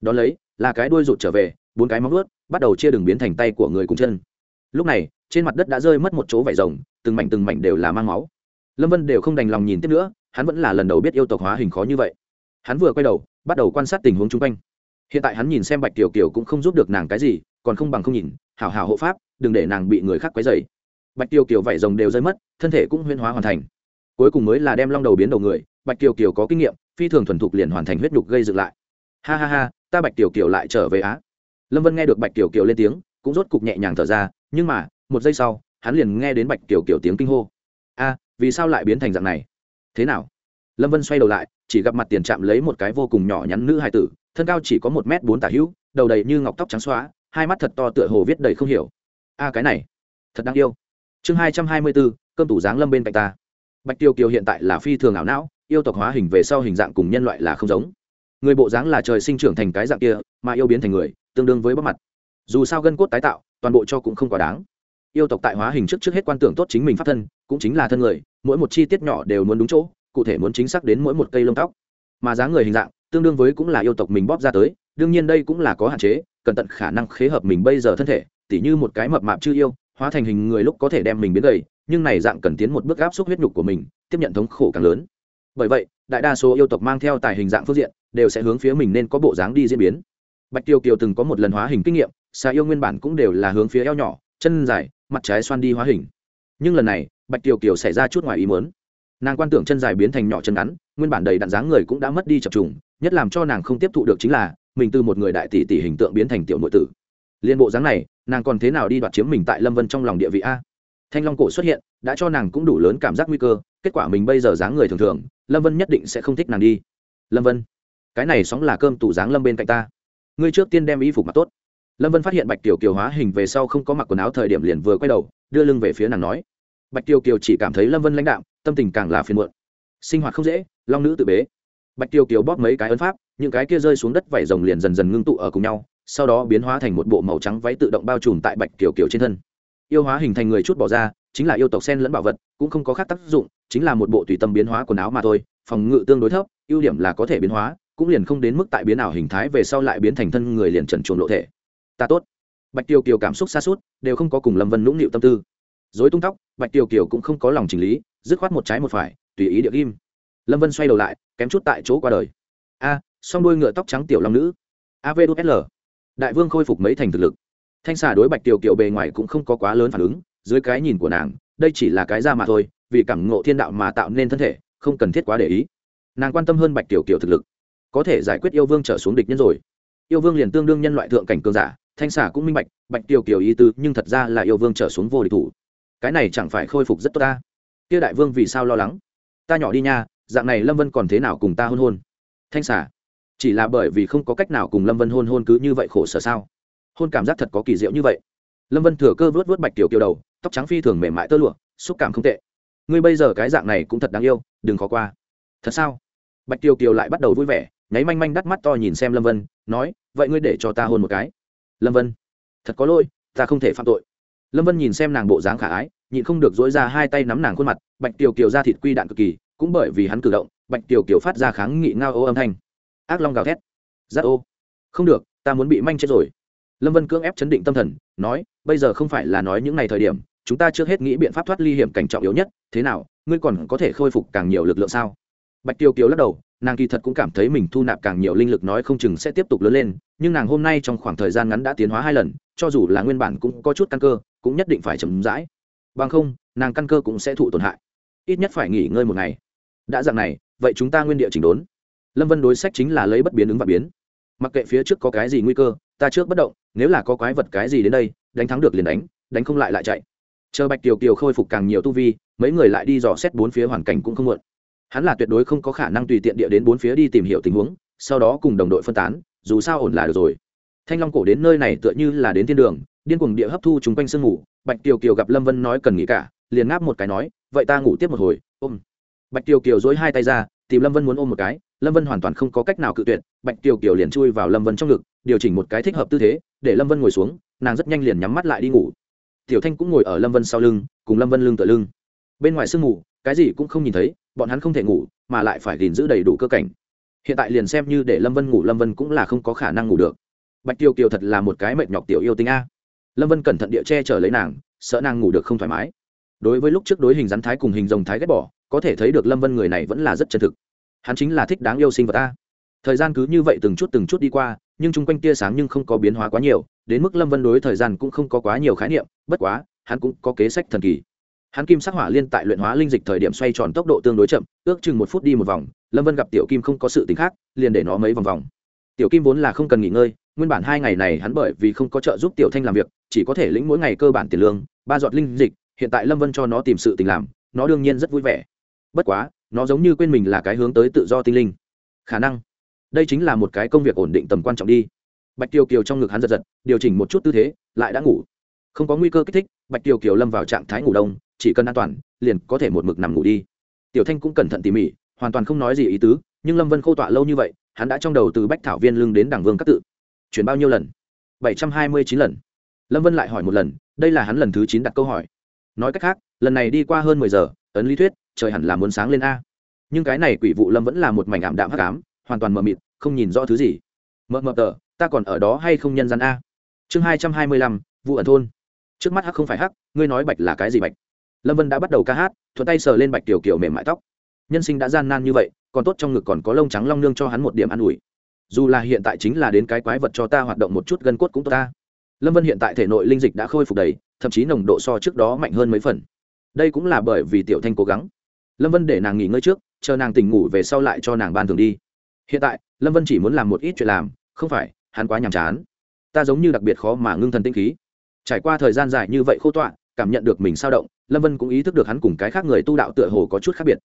A: Đ ó lấy, là cái đuôi rụt trở về, bốn cái móng ướt bắt đầu chia đường biến thành tay của người cùng chân. Lúc này, trên mặt đất đã rơi mất một chỗ vải rồng, từng mảnh từng mảnh đều là mang máu. Lâm vân đều không đành lòng nhìn tiếp nữa, hắn vẫn là lần đầu biết yêu tộc hóa hình khó như vậy. Hắn vừa quay đầu bắt đầu quan sát tình huống chung quanh. Hiện tại hắn nhìn xem bạch tiểu kiều cũng không giúp được nàng cái gì, còn không bằng không nhìn, hảo hảo hộ pháp, đừng để nàng bị người khác quấy dày bạch tiểu kiều vảy rồng đều rơi mất, thân thể cũng huyên hóa hoàn thành. Cuối cùng mới là đem long đầu biến đầu người, bạch tiểu kiều có kinh nghiệm, phi thường thuần thục liền hoàn thành huyết nhục gây dựng lại. Ha ha ha, ta bạch tiểu kiều lại trở về á. Lâm vân nghe được bạch tiểu kiều lên tiếng, cũng rốt cục nhẹ nhàng thở ra, nhưng mà, một giây sau, hắn liền nghe đến bạch tiểu kiều tiếng kinh hô. A, vì sao lại biến thành dạng này? Thế nào? Lâm vân xoay đầu lại chỉ gặp mặt tiền chạm lấy một cái vô cùng nhỏ nhắn nữ hài tử, thân cao chỉ có một m bốn tả hữu, đầu đầy như ngọc tóc trắng xóa, hai mắt thật to tựa hồ viết đầy không hiểu. A, cái này, thật đáng yêu. Chương hai trăm hai mươi bốn, cơm tủ giáng lâm bên cạnh ta. Bạch tiêu kiều hiện tại là phi thường ảo não, yêu tộc hóa hình về sau hình dạng cùng nhân loại là không giống. Người bộ dáng là trời sinh trưởng thành cái dạng kia, mà yêu biến thành người, tương đương với bắp mặt. Dù sao gân cốt tái tạo, toàn bộ cho cũng không quá đáng. Yêu tộc tại hóa hình trước trước hết quan tưởng tốt chính mình pháp thân, cũng chính là thân người, mỗi một chi tiết nhỏ đều muốn đúng chỗ cụ thể muốn chính xác đến mỗi một cây lông tóc. Mà dáng người hình dạng, tương đương với cũng là yêu tộc mình bóp ra tới, đương nhiên đây cũng là có hạn chế cần tận khả năng khế hợp mình bây giờ thân thể, tỉ như một cái mập mạp chưa yêu, hóa thành hình người lúc có thể đem mình biến gầy, nhưng này dạng cần tiến một bước áp suất huyết nhục của mình, tiếp nhận thống khổ càng lớn. Bởi vậy, đại đa số yêu tộc mang theo tài hình dạng phương diện, đều sẽ hướng phía mình nên có bộ dáng đi diễn biến. Bạch tiêu kiều từng có một lần hóa hình kinh nghiệm, xà yêu nguyên bản cũng đều là hướng phía eo nhỏ, chân dài, mặt trái xoan đi hóa hình. Nhưng lần này, bạch tiêu kiều xảy ra chút ngoài ý muốn nàng quan tưởng chân dài biến thành nhỏ chân ngắn, nguyên bản đầy đặn dáng người cũng đã mất đi chập trùng, nhất làm cho nàng không tiếp thụ được chính là, mình từ một người đại tỷ tỷ hình tượng biến thành tiểu nội tử. Liên bộ dáng này, nàng còn thế nào đi đoạt chiếm mình tại lâm vân trong lòng địa vị a? Thanh long cổ xuất hiện, đã cho nàng cũng đủ lớn cảm giác nguy cơ, kết quả mình bây giờ dáng người thường thường, lâm vân nhất định sẽ không thích nàng đi. Lâm vân, cái này sóng là cơm tủ dáng lâm bên cạnh ta. Ngươi trước tiên đem y phục mặc tốt. Lâm vân phát hiện bạch tiểu kiều hóa hình về sau không có mặc quần áo thời điểm liền vừa quay đầu, đưa lưng về phía nàng nói. Bạch tiểu kiều chỉ cảm thấy lâm vân lãnh đạo tâm tình càng là phiền muộn. Sinh hoạt không dễ, long nữ tự bế. Bạch tiểu kiều bóp mấy cái ấn pháp, những cái kia rơi xuống đất vảy rồng liền dần dần ngưng tụ ở cùng nhau, sau đó biến hóa thành một bộ màu trắng váy tự động bao trùm tại bạch kiều kiều trên thân. Yêu hóa hình thành người chút bỏ ra, chính là yêu tộc sen lẫn bảo vật, cũng không có khác tác dụng, chính là một bộ tùy tâm biến hóa quần áo mà thôi, phòng ngự tương đối thấp, ưu điểm là có thể biến hóa, cũng liền không đến mức tại biến ảo hình thái về sau lại biến thành thân người liền trần truồng lộ thể. Ta tốt. Bạch tiêu kiều cảm xúc xa suốt, đều không có cùng lâm vân nũng nịu tâm tư. Dối tung tóc, bạch tiêu kiều cũng không có lòng chỉnh lý dứt khoát một trái một phải, tùy ý địa kim lâm vân xoay đầu lại, kém chút tại chỗ qua đời. A, song đôi ngựa tóc trắng tiểu long nữ. Avsl đại vương khôi phục mấy thành thực lực. Thanh xà đối bạch tiểu kiều bề ngoài cũng không có quá lớn phản ứng, dưới cái nhìn của nàng, đây chỉ là cái ra mà thôi, vì cảm ngộ thiên đạo mà tạo nên thân thể, không cần thiết quá để ý. Nàng quan tâm hơn bạch tiểu kiều thực lực. Có thể giải quyết yêu vương trở xuống địch nhân rồi. Yêu vương liền tương đương nhân loại thượng cảnh cường giả, thanh xà cũng minh bạch bạch tiểu kiều ý tứ nhưng thật ra là yêu vương trở xuống vô địch thủ. Cái này chẳng phải khôi phục rất tốt ta? Kia đại vương vì sao lo lắng? Ta nhỏ đi nha, dạng này lâm vân còn thế nào cùng ta hôn hôn? Thanh xà, chỉ là bởi vì không có cách nào cùng lâm vân hôn hôn cứ như vậy khổ sở sao? Hôn cảm giác thật có kỳ diệu như vậy. Lâm vân thừa cơ vớt vớt bạch tiểu kiều đầu, tóc trắng phi thường mềm mại tơ lụa, xúc cảm không tệ. Ngươi bây giờ cái dạng này cũng thật đáng yêu, đừng khó qua. Thật sao? Bạch tiểu kiều lại bắt đầu vui vẻ, nháy manh manh đắt mắt to nhìn xem lâm vân, nói, vậy ngươi để cho ta hôn một cái. Lâm vân, thật có lỗi, ta không thể phạm tội. Lâm vân nhìn xem nàng bộ dáng khả ái nhịn không được dỗi ra hai tay nắm nàng khuôn mặt, bạch tiểu kiều ra thịt quy đạn cực kỳ, cũng bởi vì hắn cử động, bạch tiểu kiều phát ra kháng nghị ngao ô âm thanh. Ác long gào thét. Giác ô. Không được, ta muốn bị manh chết rồi. Lâm vân cưỡng ép chấn định tâm thần, nói, bây giờ không phải là nói những ngày thời điểm, chúng ta trước hết nghĩ biện pháp thoát ly hiểm cảnh trọng yếu nhất, thế nào, ngươi còn có thể khôi phục càng nhiều lực lượng sao? Bạch tiêu kiều lắc đầu, nàng kỳ thật cũng cảm thấy mình thu nạp càng nhiều linh lực nói không chừng sẽ tiếp tục lớn lên, nhưng nàng hôm nay trong khoảng thời gian ngắn đã tiến hóa hai lần, cho dù là nguyên bản cũng có chút căn cơ, cũng nhất định phải chấm dãi bằng không, nàng căn cơ cũng sẽ thụ tổn hại. Ít nhất phải nghỉ ngơi một ngày. Đã dạng này, vậy chúng ta nguyên địa chỉnh đốn. Lâm vân đối sách chính là lấy bất biến ứng và biến. Mặc kệ phía trước có cái gì nguy cơ, ta trước bất động, nếu là có quái vật cái gì đến đây, đánh thắng được liền đánh đánh không lại lại chạy. Chờ bạch kiều kiều khôi phục càng nhiều tu vi, mấy người lại đi dò xét bốn phía hoàn cảnh cũng không muộn. Hắn là tuyệt đối không có khả năng tùy tiện địa đến bốn phía đi tìm hiểu tình huống, sau đó cùng đồng đội phân tán, dù sao ổn là được rồi. Thanh long cổ đến nơi này tựa như là đến thiên đường điên cuồng địa hấp thu chúng quanh sương ngủ bạch kiều kiều gặp lâm vân nói cần nghỉ cả, liền ngáp một cái nói, vậy ta ngủ tiếp một hồi, ôm. Bạch kiều kiều dối hai tay ra, tìm lâm vân muốn ôm một cái, lâm vân hoàn toàn không có cách nào cự tuyệt, bạch kiều kiều liền chui vào lâm vân trong ngực, điều chỉnh một cái thích hợp tư thế, để lâm vân ngồi xuống, nàng rất nhanh liền nhắm mắt lại đi ngủ. Tiểu thanh cũng ngồi ở lâm vân sau lưng, cùng lâm vân lưng tựa lưng. Bên ngoài sương ngủ cái gì cũng không nhìn thấy, bọn hắn không thể ngủ, mà lại phải gìn giữ đầy đủ cơ cảnh. Hiện tại liền xem như để lâm vân ngủ, lâm vân cũng là không có khả năng ngủ được. Bạch tiêu kiều thật là một cái mệt nhọc tiểu yêu tinh a lâm vân cẩn thận địa che chở lấy nàng, sợ nàng ngủ được không thoải mái. Đối với lúc trước đối hình rắn thái cùng hình rồng thái ghét bỏ, có thể thấy được lâm vân người này vẫn là rất chân thực. Hắn chính là thích đáng yêu sinh vật ta thời gian cứ như vậy từng chút từng chút đi qua, nhưng chung quanh tia sáng nhưng không có biến hóa quá nhiều, đến mức lâm vân đối thời gian cũng không có quá nhiều khái niệm, bất quá, hắn cũng có kế sách thần kỳ. Hắn kim sắc hỏa liên tại luyện hóa linh dịch thời điểm xoay tròn tốc độ tương đối chậm, ước chừng một phút đi một vòng, lâm vân gặp tiểu kim không có sự t khác, liền để nó mấy vòng vòng. Tiểu kim vốn là không cần nghỉ ngơi nguyên bản hai ngày này hắn bởi vì không có trợ giúp tiểu thanh làm việc, chỉ có thể lĩnh mỗi ngày cơ bản tiền lương, ba giọt linh dịch, hiện tại lâm vân cho nó tìm sự tình làm, nó đương nhiên rất vui vẻ. Bất quá, nó giống như quên mình là cái hướng tới tự do tinh linh. Khả năng, đây chính là một cái công việc ổn định tầm quan trọng đi. Bạch tiêu kiều trong ngực hắn giật giật, điều chỉnh một chút tư thế, lại đã ngủ. Không có nguy cơ kích thích, bạch tiêu kiều lâm vào trạng thái ngủ đông, chỉ cần an toàn, liền có thể một mực nằm ngủ đi. Tiểu thanh cũng cẩn thận tỉ mỉ, hoàn toàn không nói gì ý tứ, nhưng lâm vân khô tọa lâu như vậy, hắn đã trong đầu từ bách thảo viên lưng đến đảng vương các tự chuyển bao nhiêu lần? Bảy trăm hai mươi chín lần. Lâm vân lại hỏi một lần, đây là hắn lần thứ chín đặt câu hỏi. Nói cách khác, lần này đi qua hơn mười giờ, ấn lý thuyết, trời hẳn là muốn sáng lên a. Nhưng cái này quỷ vụ lâm vẫn là một mảnh ảm đạm hắc ám, hoàn toàn mờ mịt, không nhìn rõ thứ gì. Mờ mờ tờ, ta còn ở đó hay không nhân gian a? Chương hai trăm hai mươi lăm vụ ẩn thôn. Trước mắt hắc không phải hắc, ngươi nói bạch là cái gì bạch? Lâm vân đã bắt đầu ca hát, thuận tay sờ lên bạch tiểu kiểu mềm mại tóc. Nhân sinh đã gian nan như vậy, còn tốt trong ngực còn có lông trắng long nương cho hắn một điểm an ủi dù là hiện tại chính là đến cái quái vật cho ta hoạt động một chút gân cốt cũng tốt ta. Lâm vân hiện tại thể nội linh dịch đã khôi phục đầy, thậm chí nồng độ so trước đó mạnh hơn mấy phần. Đây cũng là bởi vì tiểu thanh cố gắng. Lâm vân để nàng nghỉ ngơi trước, chờ nàng tỉnh ngủ về sau lại cho nàng ban thường đi. Hiện tại, lâm vân chỉ muốn làm một ít chuyện làm, không phải, hắn quá nhàm chán. Ta giống như đặc biệt khó mà ngưng thần tinh khí. Trải qua thời gian dài như vậy khô tọa, cảm nhận được mình sao động, lâm vân cũng ý thức được hắn cùng cái khác người tu đạo tựa hồ có chút khác biệt.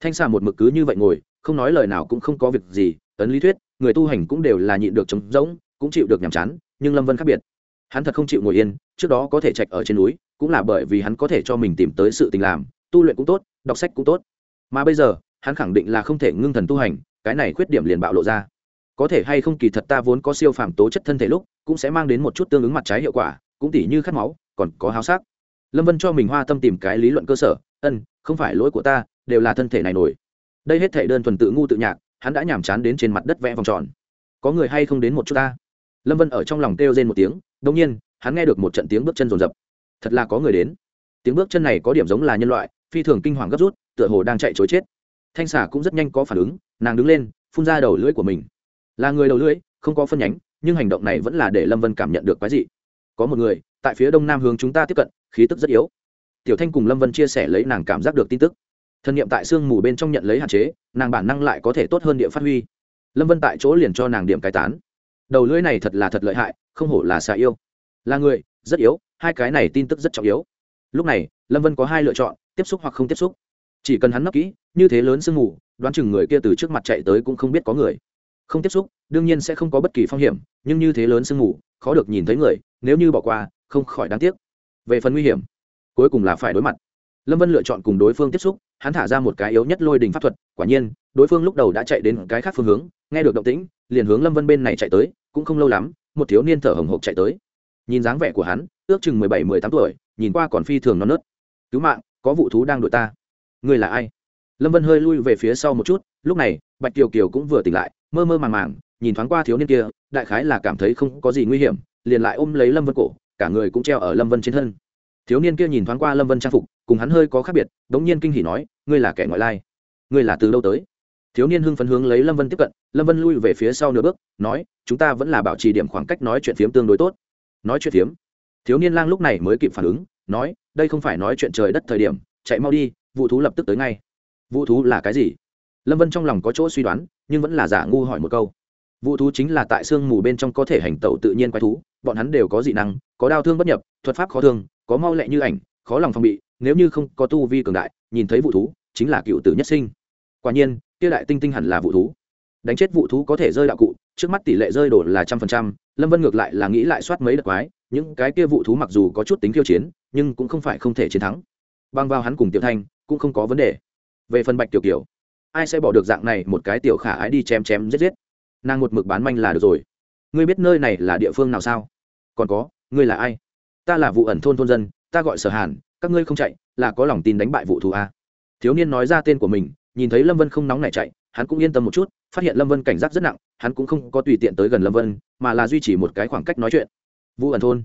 A: Thanh xà một mực cứ như vậy ngồi, không nói lời nào cũng không có việc gì, ấn lý thuyết người tu hành cũng đều là nhịn được trống rỗng, cũng chịu được nhàm chán, nhưng lâm vân khác biệt. Hắn thật không chịu ngồi yên, trước đó có thể trạch ở trên núi, cũng là bởi vì hắn có thể cho mình tìm tới sự tình làm, tu luyện cũng tốt, đọc sách cũng tốt. Mà bây giờ, hắn khẳng định là không thể ngưng thần tu hành, cái này khuyết điểm liền bạo lộ ra. Có thể hay không kỳ thật ta vốn có siêu phàm tố chất thân thể lúc, cũng sẽ mang đến một chút tương ứng mặt trái hiệu quả, cũng tỉ như khát máu, còn có háo sắc. Lâm vân cho mình hoa tâm tìm cái lý luận cơ sở, ân, không phải lỗi của ta, đều là thân thể này nổi. Đây hết thể đơn thuần tự ngu tự nhạc hắn đã nhàm chán đến trên mặt đất vẽ vòng tròn. Có người hay không đến một chút ta? Lâm vân ở trong lòng kêu rên một tiếng đông nhiên, hắn nghe được một trận tiếng bước chân rồn rập. Thật là có người đến. Tiếng bước chân này có điểm giống là nhân loại, phi thường kinh hoàng gấp rút, tựa hồ đang chạy chối chết. Thanh xà cũng rất nhanh có phản ứng, nàng đứng lên, phun ra đầu lưỡi của mình. Là người đầu lưỡi, không có phân nhánh, nhưng hành động này vẫn là để lâm vân cảm nhận được cái gì có một người, tại phía đông nam hướng chúng ta tiếp cận, khí tức rất yếu. Tiểu thanh cùng lâm vân chia sẻ lấy nàng cảm giác được tin tức thân nhiệm tại sương mù bên trong nhận lấy hạn chế, nàng bản năng lại có thể tốt hơn địa phát huy. Lâm vân tại chỗ liền cho nàng điểm cai tán. Đầu lưỡi này thật là thật lợi hại, không hổ là xà yêu. Là người, rất yếu, hai cái này tin tức rất trọng yếu. Lúc này, lâm vân có hai lựa chọn, tiếp xúc hoặc không tiếp xúc. Chỉ cần hắn nấp kỹ, như thế lớn sương mù, đoán chừng người kia từ trước mặt chạy tới cũng không biết có người. Không tiếp xúc, đương nhiên sẽ không có bất kỳ phong hiểm, nhưng như thế lớn sương mù, khó được nhìn thấy người, nếu như bỏ qua, không khỏi đáng tiếc. Về phần nguy hiểm, cuối cùng là phải đối mặt lâm vân lựa chọn cùng đối phương tiếp xúc, hắn thả ra một cái yếu nhất lôi đình pháp thuật, quả nhiên, đối phương lúc đầu đã chạy đến cái khác phương hướng, nghe được động tĩnh, liền hướng lâm vân bên này chạy tới, cũng không lâu lắm, một thiếu niên thở hồng hộc chạy tới. Nhìn dáng vẻ của hắn, ước chừng mười bảy, mười tám tuổi, nhìn qua còn phi thường non nớt. Cứu mạng, có vụ thú đang đuổi ta. Người là ai? Lâm vân hơi lui về phía sau một chút, lúc này, bạch kiều kiều cũng vừa tỉnh lại, mơ mơ màng màng, nhìn thoáng qua thiếu niên kia, đại khái là cảm thấy không có gì nguy hiểm, liền lại ôm lấy lâm vân cổ, cả người cũng treo ở lâm vân trên thân thiếu niên kia nhìn thoáng qua lâm vân trang phục, cùng hắn hơi có khác biệt đ ố n g nhiên kinh hỉ nói, ngươi là kẻ ngoại lai? Ngươi là từ đâu tới? Thiếu niên hưng phấn hướng lấy lâm vân tiếp cận, lâm vân lui về phía sau nửa bước, nói, chúng ta vẫn là bảo trì điểm khoảng cách nói chuyện phiếm tương đối tốt. Nói chuyện phiếm? Thiếu niên lang lúc này mới kịp phản ứng, nói, đây không phải nói chuyện trời đất thời điểm, chạy mau đi, vụ thú lập tức tới ngay. Vụ thú là cái gì? Lâm vân trong lòng có chỗ suy đoán, nhưng vẫn là giả ngu hỏi một câu. Vũ thú chính là tại sương mù bên trong có thể hành tẩu tự nhiên quái thú, bọn hắn đều có dị năng, có đau thương bất nhập, thuật pháp khó thương có mau lẹ như ảnh, khó lòng phòng bị, nếu như không có tu vi cường đại, nhìn thấy vũ thú, chính là cựu tử nhất sinh. Quả nhiên, kia đại tinh tinh hẳn là vũ thú. Đánh chết vũ thú có thể rơi đạo cụ, trước mắt tỷ lệ rơi đổ là trăm phần trăm, lâm vân ngược lại là nghĩ lại soát mấy đợt quái, những cái kia vũ thú mặc dù có chút tính khiêu chiến, nhưng cũng không phải không thể chiến thắng. Băng vào hắn cùng tiểu thanh, cũng không có vấn đề. Về phần bạch tiểu kiểu ai sẽ bỏ được dạng này một cái tiểu khả ái đi chém chém giết giết? Nàng một mực bán manh là được rồi. Ngươi biết nơi này là địa phương nào sao? Còn có, ngươi là ai? Ta là vụ ẩn thôn thôn dân, ta gọi sở hàn, các ngươi không chạy, là có lòng tin đánh bại vụ thù a. Thiếu niên nói ra tên của mình, nhìn thấy lâm vân không nóng nảy chạy, hắn cũng yên tâm một chút, phát hiện lâm vân cảnh giác rất nặng, hắn cũng không có tùy tiện tới gần lâm vân, mà là duy trì một cái khoảng cách nói chuyện. Vụ ẩn thôn.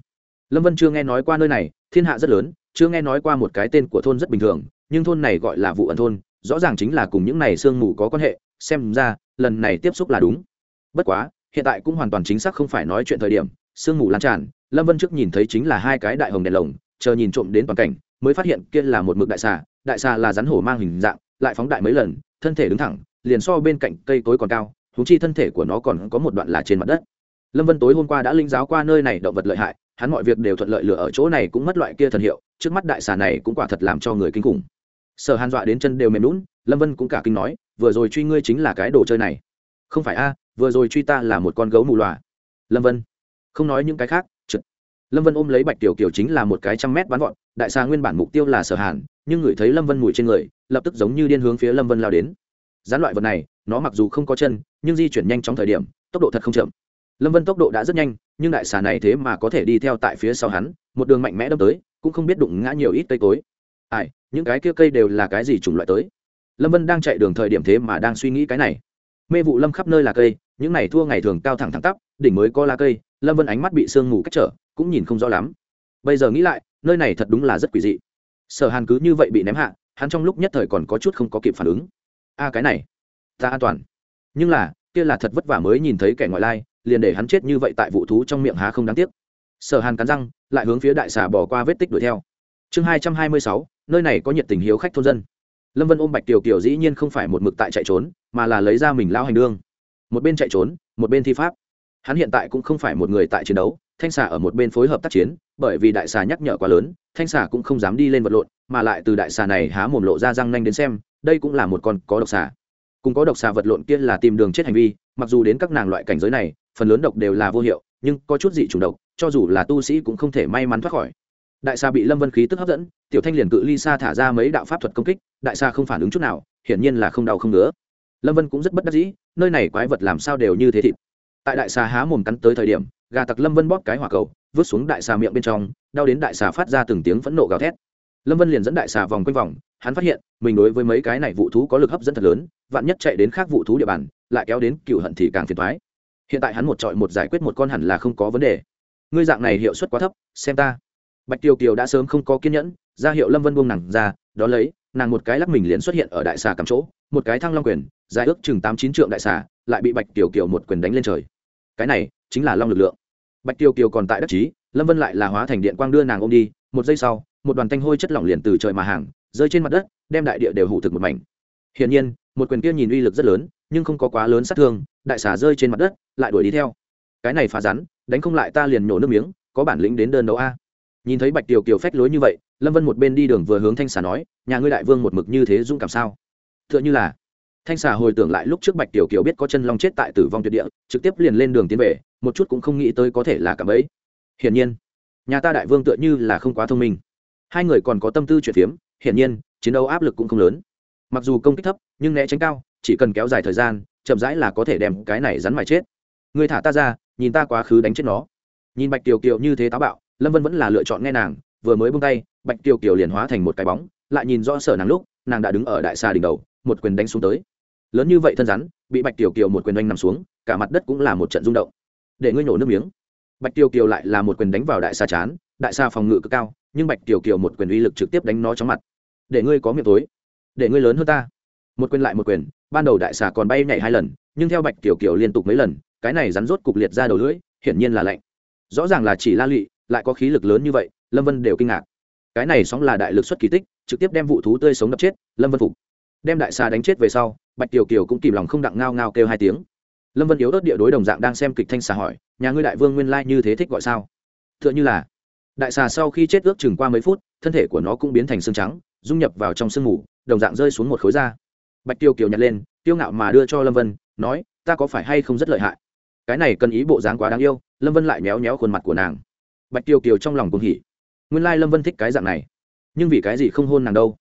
A: Lâm vân chưa nghe nói qua nơi này, thiên hạ rất lớn, chưa nghe nói qua một cái tên của thôn rất bình thường, nhưng thôn này gọi là vụ ẩn thôn, rõ ràng chính là cùng những này sương mù có quan hệ, xem ra, lần này tiếp xúc là đúng bất quá, hiện tại cũng hoàn toàn chính xác không phải nói chuyện thời điểm, sương mù lan tràn, lâm vân trước nhìn thấy chính là hai cái đại hồng đèn lồng, chờ nhìn trộm đến toàn cảnh, mới phát hiện kia là một mực đại xà đại xà là rắn hổ mang hình dạng, lại phóng đại mấy lần, thân thể đứng thẳng, liền so bên cạnh cây cối còn cao húng chi thân thể của nó còn có một đoạn là trên mặt đất. Lâm vân tối hôm qua đã linh giáo qua nơi này động vật lợi hại, hắn mọi việc đều thuận lợi lựa ở chỗ này cũng mất loại kia thần hiệu, trước mắt đại xà này cũng quả thật làm cho người kinh khủng. Sở hàn dọa đến chân đều mềm lún lâm vân cũng cả kinh nói, vừa rồi truy ngươi chính là cái đồ chơi này. Không phải a vừa rồi truy ta là một con gấu mù loà. Lâm vân. Không nói những cái khác trực lâm vân ôm lấy bạch tiểu kiều chính là một cái trăm mét bắn gọn đại xa nguyên bản mục tiêu là sở hàn, nhưng ngửi thấy lâm vân mùi trên người, lập tức giống như điên hướng phía lâm vân lao đến. Gián loại vật này, nó mặc dù không có chân, nhưng di chuyển nhanh trong thời điểm, tốc độ thật không chậm. Lâm vân tốc độ đã rất nhanh, nhưng đại xà này thế mà có thể đi theo tại phía sau hắn, một đường mạnh mẽ đâm tới, cũng không biết đụng ngã nhiều ít cây cối. Ai, những cái kia cây đều là cái gì chủng loại tới? Lâm vân đang chạy đường thời điểm thế mà đang suy nghĩ cái này. Mê vụ lâm khắp nơi là cây những này thua ngày thường cao thẳng thẳng tắp, đỉnh mới có lá cây, lâm vân ánh mắt bị sương mù cách trở, cũng nhìn không rõ lắm. Bây giờ nghĩ lại, nơi này thật đúng là rất quỷ dị. Sở hàn cứ như vậy bị ném hạ, hắn trong lúc nhất thời còn có chút không có kịp phản ứng. A cái này, ta an toàn. Nhưng là, kia là thật vất vả mới nhìn thấy kẻ ngoại lai, liền để hắn chết như vậy tại vụ thú trong miệng há không đáng tiếc. Sở hàn cắn răng, lại hướng phía đại xà bỏ qua vết tích đuổi theo. Chương hai trăm hai mươi sáu, nơi này có nhiệt tình hiếu khách thôn dân. Lâm vân ôm bạch tiểu kiều dĩ nhiên không phải một mực tại chạy trốn, mà là lấy ra mình lao hành đương một bên chạy trốn, một bên thi pháp. Hắn hiện tại cũng không phải một người tại chiến đấu, thanh xà ở một bên phối hợp tác chiến, bởi vì đại xà nhắc nhở quá lớn, thanh xà cũng không dám đi lên vật lộn, mà lại từ đại xà này há mồm lộ ra răng nanh đến xem, đây cũng là một con có độc xà. Cùng có độc xà vật lộn kia là tìm đường chết hành vi, mặc dù đến các nàng loại cảnh giới này, phần lớn độc đều là vô hiệu, nhưng có chút dị chủng độc, cho dù là tu sĩ cũng không thể may mắn thoát khỏi. Đại xà bị lâm vân khí tức hấp dẫn, tiểu thanh liền cự ly xa thả ra mấy đạo pháp thuật công kích, đại xà không phản ứng chút nào, hiển nhiên là không đau không ngứa. Lâm vân cũng rất bất đắc dĩ nơi này quái vật làm sao đều như thế thịt. Tại đại xà há mồm cắn tới thời điểm, gà tặc lâm vân bóp cái hỏa cầu, vứt xuống đại xà miệng bên trong, đau đến đại xà phát ra từng tiếng phẫn nộ gào thét. Lâm vân liền dẫn đại xà vòng quanh vòng, hắn phát hiện, mình đối với mấy cái này vụ thú có lực hấp dẫn thật lớn, vạn nhất chạy đến khác vụ thú địa bàn, lại kéo đến cựu hận thì càng phiền thoái hiện tại hắn một trọi một giải quyết một con hẳn là không có vấn đề. Ngươi dạng này hiệu suất quá thấp, xem ta. Bạch tiêu kiều đã sớm không có kiên nhẫn, ra hiệu lâm vân buông nàng ra đó lấy, nàng một cái lắc mình liền xuất hiện ở đại xà cắm chỗ, một cái thăng long quyền dài ước chừng tám chín trượng đại xà, lại bị bạch tiểu kiều một quyền đánh lên trời. Cái này chính là long lực lượng. Bạch tiểu kiều còn tại đắc chí, lâm vân lại là hóa thành điện quang đưa nàng ôm đi, một giây sau, một đoàn thanh hôi chất lỏng liền từ trời mà hàng, rơi trên mặt đất, đem đại địa đều hủ thực một mảnh. Hiển nhiên, một quyền kia nhìn uy lực rất lớn, nhưng không có quá lớn sát thương, đại xà rơi trên mặt đất, lại đuổi đi theo. Cái này phá rắn, đánh không lại ta liền nhổ nước miếng, có bản lĩnh đến đơn đấu a. Nhìn thấy bạch tiểu kiều phách lối như vậy, lâm vân một bên đi đường vừa hướng thanh xà nói, nhà ngươi đại vương một mực như thế dũng cảm sao? T h ư ợ n h ư là thanh xà hồi tưởng lại lúc trước bạch tiểu kiều biết có chân long chết tại tử vong tuyệt địa, trực tiếp liền lên đường tiến về, một chút cũng không nghĩ tới có thể là cảm ấy hiển nhiên, nhà ta đại vương tựa như là không quá thông minh. Hai người còn có tâm tư chuyển phiếm, hiển nhiên, chiến đấu áp lực cũng không lớn. Mặc dù công kích thấp, nhưng né tránh cao, chỉ cần kéo dài thời gian, chậm rãi là có thể đem cái này rắn mài chết. Người thả ta ra, nhìn ta quá khứ đánh chết nó. Nhìn bạch tiểu kiều như thế táo bạo, lâm vân vẫn là lựa chọn nghe nàng, vừa mới bung tay, bạch tiểu kiều liền hóa thành một cái bóng, lại nhìn rõ sở nàng lúc, nàng đã đứng ở đại xa đỉnh đầu, một quyền đánh xuống tới lớn như vậy thân rắn, bị bạch tiểu kiều một quyền đánh nằm xuống, cả mặt đất cũng là một trận rung động. Để ngươi nổ nước miếng. Bạch tiểu kiều lại là một quyền đánh vào đại xa chán, đại xa phòng ngự cực cao, nhưng bạch tiểu kiều một quyền uy lực trực tiếp đánh nó chóng mặt. Để ngươi có miệng tối. Để ngươi lớn hơn ta. Một quyền lại một quyền, ban đầu đại xà còn bay nhảy hai lần, nhưng theo bạch tiểu kiều liên tục mấy lần, cái này rắn rốt cục liệt ra đầu lưỡi, hiển nhiên là lạnh. Rõ ràng là chỉ la lụy, lại có khí lực lớn như vậy, lâm vân đều kinh ngạc. Cái này sóng là đại lực xuất kỳ tích, trực tiếp đem vụ thú tươi sống đập chết, lâm vân phục. Đem đại xà đánh chết về sau bạch tiểu kiều cũng kìm lòng không đặng ngao ngao kêu hai tiếng. Lâm vân yếu ớt địa đối đồng dạng đang xem kịch thanh xà hỏi, nhà ngươi đại vương nguyên lai như thế thích gọi sao? T h ư ợ n h ư là. Đại xà sau khi chết ước chừng qua mấy phút, thân thể của nó cũng biến thành xương trắng, dung nhập vào trong sương mù, đồng dạng rơi xuống một khối da. Bạch tiêu kiều nhặt lên tiêu ngạo mà đưa cho lâm vân, nói, ta có phải hay không rất lợi hại? Cái này cần ý bộ dáng quá đáng yêu. Lâm vân lại méo méo khuôn mặt của nàng. Bạch tiêu kiều trong lòng cũng hỉ. Nguyên lai lâm vân thích cái dạng này. Nhưng vì cái gì không hôn nàng đâu?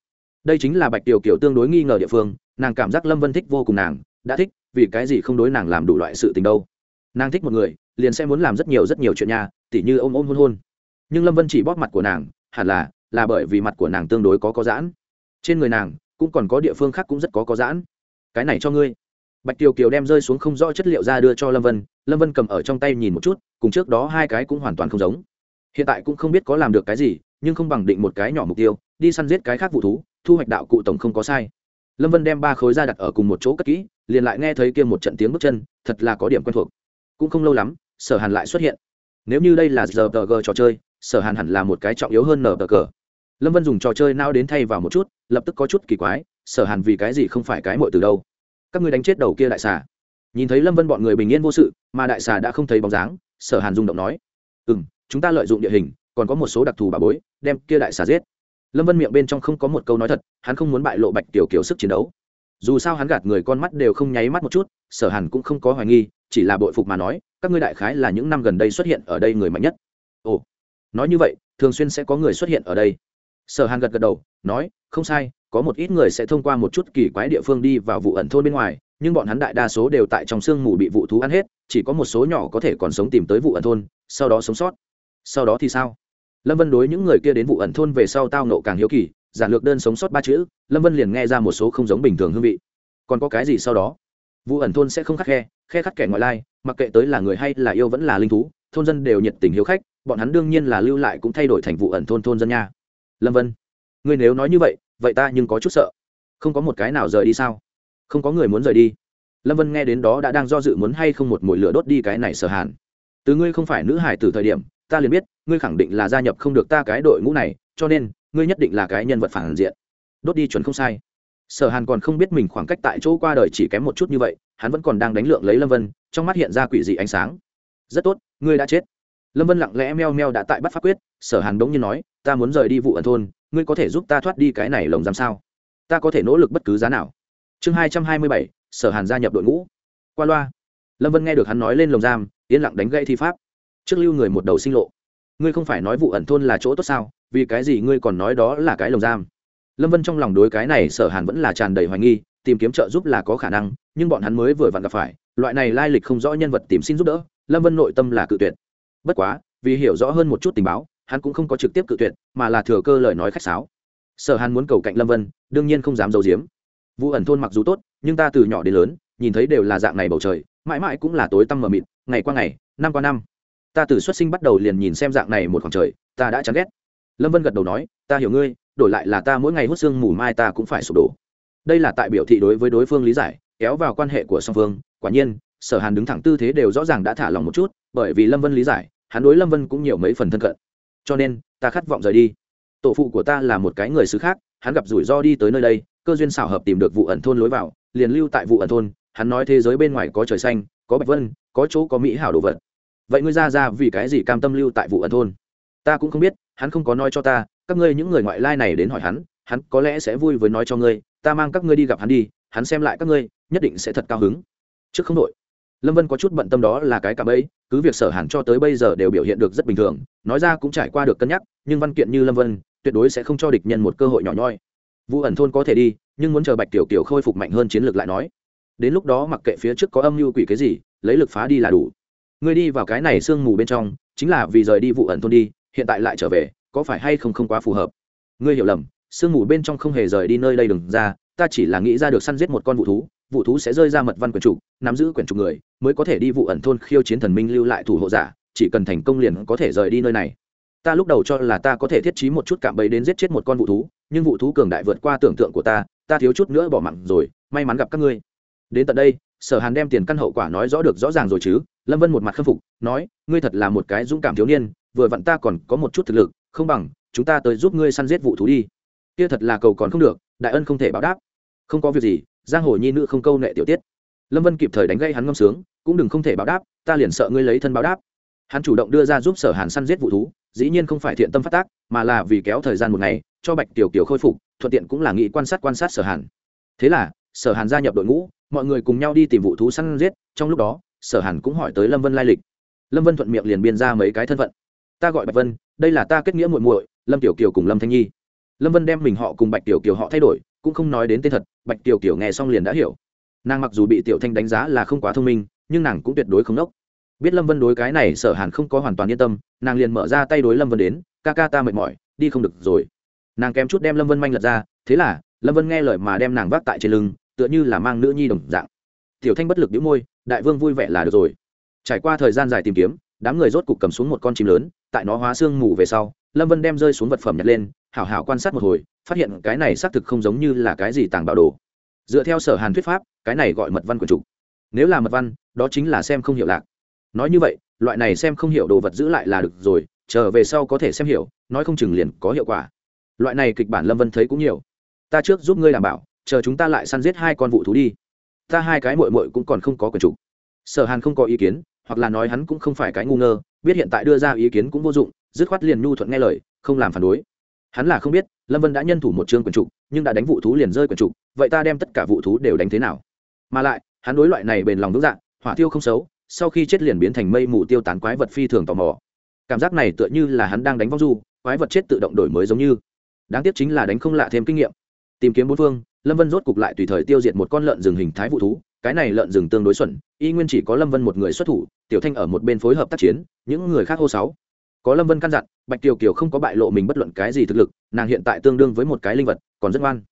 A: Đây chính là bạch tiêu kiều tương đối nghi ngờ địa phương nàng cảm giác lâm vân thích vô cùng nàng, đã thích, vì cái gì không đối nàng làm đủ loại sự tình đâu. Nàng thích một người, liền sẽ muốn làm rất nhiều rất nhiều chuyện nhà tỉ như ôm ôm hôn hôn. Nhưng lâm vân chỉ bóp mặt của nàng, hẳn là là bởi vì mặt của nàng tương đối có có giãn. Trên người nàng, cũng còn có địa phương khác cũng rất có có giãn. Cái này cho ngươi. Bạch tiêu kiều đem rơi xuống không rõ chất liệu ra đưa cho lâm vân. Lâm vân cầm ở trong tay nhìn một chút, cùng trước đó hai cái cũng hoàn toàn không giống. Hiện tại cũng không biết có làm được cái gì, nhưng không bằng định một cái nhỏ mục tiêu, đi săn giết cái khác vụ thú, thu hoạch đạo cụ tổng không có sai lâm vân đem ba khối ra đặt ở cùng một chỗ cất kỹ, liền lại nghe thấy kia một trận tiếng bước chân, thật là có điểm quen thuộc. Cũng không lâu lắm, sở hàn lại xuất hiện. Nếu như đây là giờ tờ gờ trò chơi, sở hàn hẳn là một cái trọng yếu hơn nở tờ cờ. Lâm vân dùng trò chơi nao đến thay vào một chút, lập tức có chút kỳ quái, sở hàn vì cái gì không phải cái mội từ đâu? Các ngươi đánh chết đầu kia đại xà. Nhìn thấy lâm vân bọn người bình yên vô sự, mà đại xà đã không thấy bóng dáng, sở hàn rung động nói ừ m chúng ta lợi dụng địa hình, còn có một số đặc thù bà bối, đem kia đại xà giết lâm vân miệng bên trong không có một câu nói thật, hắn không muốn bại lộ bạch tiểu kiểu sức chiến đấu. Dù sao hắn gạt người con mắt đều không nháy mắt một chút, sở hàn cũng không có hoài nghi, chỉ là bội phục mà nói, các ngươi đại khái là những năm gần đây xuất hiện ở đây người mạnh nhất. Ồ, nói như vậy, thường xuyên sẽ có người xuất hiện ở đây. Sở hàn gật gật đầu, nói, không sai, có một ít người sẽ thông qua một chút kỳ quái địa phương đi vào vụ ẩn thôn bên ngoài, nhưng bọn hắn đại đa số đều tại trong sương mù bị vụ thú ăn hết, chỉ có một số nhỏ có thể còn sống tìm tới vụ ẩn thôn, sau đó sống sót. Sau đó thì sao? Lâm vân đối những người kia đến vụ ẩn thôn về sau tao nộ càng hiếu kỳ, giản lược đơn sống sót ba chữ, lâm vân liền nghe ra một số không giống bình thường hương vị. Còn có cái gì sau đó? Vụ ẩn thôn sẽ không khắc khe khe khắc kẻ ngoại lai, mặc kệ tới là người hay là yêu vẫn là linh thú, thôn dân đều nhiệt tình hiếu khách, bọn hắn đương nhiên là lưu lại cũng thay đổi thành vụ ẩn thôn thôn dân nha. Lâm vân người nếu nói như vậy vậy ta nhưng có chút sợ. Không có một cái nào rời đi sao? Không có người muốn rời đi. Lâm vân nghe đến đó đã đang do dự muốn hay không một mồi lửa đốt đi cái này sở hàn. Từ ngươi không phải nữ hải từ thời điểm ta liền biết, ngươi khẳng định là gia nhập không được ta cái đội ngũ này, cho nên, ngươi nhất định là cái nhân vật phản diện. Đốt đi chuẩn không sai. Sở hàn còn không biết mình khoảng cách tại chỗ qua đời chỉ kém một chút như vậy, hắn vẫn còn đang đánh lượng lấy lâm vân, trong mắt hiện ra quỷ dị ánh sáng. Rất tốt, ngươi đã chết. Lâm vân lặng lẽ meo meo đã tại bắt pháp quyết, sở hàn đống như nói, ta muốn rời đi vụ ẩn thôn, ngươi có thể giúp ta thoát đi cái này lồng giam sao? Ta có thể nỗ lực bất cứ giá nào. Chương hai trăm hai mươi bảy, sở hàn gia nhập đội ngũ. Qua loa. Lâm vân nghe được hắn nói lên lồng giam, yên lặng đánh gãy thi pháp trước lưu người một đầu sinh lộ. Ngươi không phải nói vụ ẩn thôn là chỗ tốt sao? Vì cái gì ngươi còn nói đó là cái lồng giam? Lâm vân trong lòng đối cái này sở hàn vẫn là tràn đầy hoài nghi, tìm kiếm trợ giúp là có khả năng, nhưng bọn hắn mới vừa vặn gặp phải, loại này lai lịch không rõ nhân vật tìm xin giúp đỡ, lâm vân nội tâm là cự tuyệt. Bất quá, vì hiểu rõ hơn một chút tình báo, hắn cũng không có trực tiếp cự tuyệt, mà là thừa cơ lời nói khách sáo. Sở hàn muốn cầu cạnh lâm vân, đương nhiên không dám giấu giếm. Vụ ẩn thôn mặc dù tốt, nhưng ta từ nhỏ đến lớn, nhìn thấy đều là dạng này bầu trời, mãi mãi cũng là tối tăm mờ mịt, ngày qua ngày, năm qua năm ta từ xuất sinh bắt đầu liền nhìn xem dạng này một khoảng trời, ta đã chán ghét. Lâm vân gật đầu nói, ta hiểu ngươi, đổi lại là ta mỗi ngày hút xương mù mai ta cũng phải sụp đổ. Đây là tại biểu thị đối với đối phương lý giải, kéo vào quan hệ của song phương. Quả nhiên, sở hàn đứng thẳng tư thế đều rõ ràng đã thả lòng một chút, bởi vì lâm vân lý giải, hắn đối lâm vân cũng nhiều mấy phần thân cận. Cho nên, ta khát vọng rời đi. Tổ phụ của ta là một cái người xứ khác, hắn gặp rủi ro đi tới nơi đây, cơ duyên xảo hợp tìm được vụ ẩn thôn lối vào, liền lưu tại vụ ẩn thôn. Hắn nói thế giới bên ngoài có trời xanh, có bạch vân, có chỗ có mỹ hảo đồ vật vậy ngươi ra ra vì cái gì cam tâm lưu tại vụ ẩn thôn? Ta cũng không biết, hắn không có nói cho ta, các ngươi những người ngoại lai này đến hỏi hắn hắn có lẽ sẽ vui với nói cho ngươi, ta mang các ngươi đi gặp hắn đi, hắn xem lại các ngươi, nhất định sẽ thật cao hứng. Trước không đội lâm vân có chút bận tâm đó là cái cạm ấy cứ việc sở hàn cho tới bây giờ đều biểu hiện được rất bình thường, nói ra cũng trải qua được cân nhắc, nhưng văn kiện như lâm vân, tuyệt đối sẽ không cho địch nhân một cơ hội nhỏ nhoi. Vụ ẩn thôn có thể đi, nhưng muốn chờ bạch tiểu kiều khôi phục mạnh hơn chiến lược lại nói. Đến lúc đó mặc kệ phía trước có âm mưu quỷ cái gì, lấy lực phá đi là đủ ngươi đi vào cái này sương mù bên trong, chính là vì rời đi vụ ẩn thôn đi, hiện tại lại trở về, có phải hay không không quá phù hợp? Ngươi hiểu lầm, sương mù bên trong không hề rời đi nơi đây đừng ra, ta chỉ là nghĩ ra được săn giết một con vụ thú vụ thú sẽ rơi ra mật văn quyển trục nắm giữ quyển trục người, mới có thể đi vụ ẩn thôn khiêu chiến thần minh lưu lại thủ hộ giả, chỉ cần thành công liền có thể rời đi nơi này. Ta lúc đầu cho là ta có thể thiết trí một chút cạm bẫy đến giết chết một con vụ thú, nhưng vụ thú cường đại vượt qua tưởng tượng của ta ta thiếu chút nữa bỏ mặn rồi, may mắn gặp các ngươi. Đến tận đây sở hàn đem tiền căn hậu quả nói rõ được rõ ràng rồi chứ? Lâm vân một mặt khâm phục, nói, ngươi thật là một cái dũng cảm thiếu niên, vừa vặn ta còn có một chút thực lực, không bằng, chúng ta tới giúp ngươi săn giết vụ thú đi. Kia thật là cầu còn không được, đại ân không thể báo đáp. Không có việc gì, giang hồ nhi nữ không câu nệ tiểu tiết. Lâm vân kịp thời đánh gây hắn ngâm sướng, cũng đừng không thể báo đáp, ta liền sợ ngươi lấy thân báo đáp. Hắn chủ động đưa ra giúp sở hàn săn giết vụ thú, dĩ nhiên không phải thiện tâm phát tác, mà là vì kéo thời gian một ngày, cho bạch tiểu kiều khôi phục, thuận tiện cũng là nghĩ quan sát quan sát sở hàn. Thế là sở hàn gia nhập đội ngũ, mọi người cùng nhau đi tìm vụ thú săn giết, trong lúc đó, sở hàn cũng hỏi tới lâm vân lai lịch. Lâm vân thuận miệng liền biên ra mấy cái thân phận. Ta gọi bạch vân, đây là ta kết nghĩa muội muội, lâm tiểu kiều cùng lâm thanh nhi. Lâm vân đem mình họ cùng bạch tiểu kiều họ thay đổi, cũng không nói đến tên thật, bạch tiểu kiều nghe xong liền đã hiểu. Nàng mặc dù bị tiểu thanh đánh giá là không quá thông minh, nhưng nàng cũng tuyệt đối không đốc biết lâm vân đối cái này sở hàn không có hoàn toàn yên tâm, nàng liền mở ra tay đối lâm vân đến, ca ca ta mệt mỏi, đi không được rồi. Nàng kém chút đem lâm vân manh lật ra, thế là, lâm vân nghe lời mà đem nàng vác tại trên lưng tựa như là mang nữ nhi đồng dạng. Tiểu thanh bất lực đĩu môi, đại vương vui vẻ là được rồi. Trải qua thời gian dài tìm kiếm, đám người rốt cục cầm xuống một con chim lớn, tại nó hóa xương mù về sau, lâm vân đem rơi xuống vật phẩm nhặt lên, hảo hảo quan sát một hồi, phát hiện cái này xác thực không giống như là cái gì tàng bảo đồ. Dựa theo sở hàn thuyết pháp, cái này gọi mật văn quần trục. Nếu là mật văn, đó chính là xem không hiểu lạc. Nói như vậy, loại này xem không hiểu đồ vật giữ lại là được rồi, chờ về sau có thể xem hiểu, nói không chừng liền có hiệu quả. Loại này kịch bản lâm vân thấy cũng nhiều. Ta trước giúp ngươi đảm bảo chờ chúng ta lại săn giết hai con vụ thú đi. Ta hai cái mội mội cũng còn không có quyền chủ. Sở hàn không có ý kiến, hoặc là nói hắn cũng không phải cái ngu ngơ, biết hiện tại đưa ra ý kiến cũng vô dụng, dứt khoát liền nhu thuận nghe lời, không làm phản đối. Hắn là không biết, lâm vân đã nhân thủ một chương quyền trục nhưng đã đánh vụ thú liền rơi quyền trục vậy ta đem tất cả vụ thú đều đánh thế nào? Mà lại, hắn đối loại này bền lòng vững dạng hỏa tiêu không xấu, sau khi chết liền biến thành mây mù tiêu tán quái vật phi thường tò mò. Cảm giác này tựa như là hắn đang đánh vong du, quái vật chết tự động đổi mới giống như. Đáng tiếc chính là đánh không lạ thêm kinh nghiệm. Tìm kiếm bốn phương lâm vân rốt cục lại tùy thời tiêu diệt một con lợn rừng hình thái vụ thú cái này lợn rừng tương đối xuẩn y nguyên chỉ có lâm vân một người xuất thủ tiểu thanh ở một bên phối hợp tác chiến những người khác hô sáu. Có lâm vân căn dặn bạch kiều kiều không có bại lộ mình bất luận cái gì thực lực nàng hiện tại tương đương với một cái linh vật còn rất ngoan.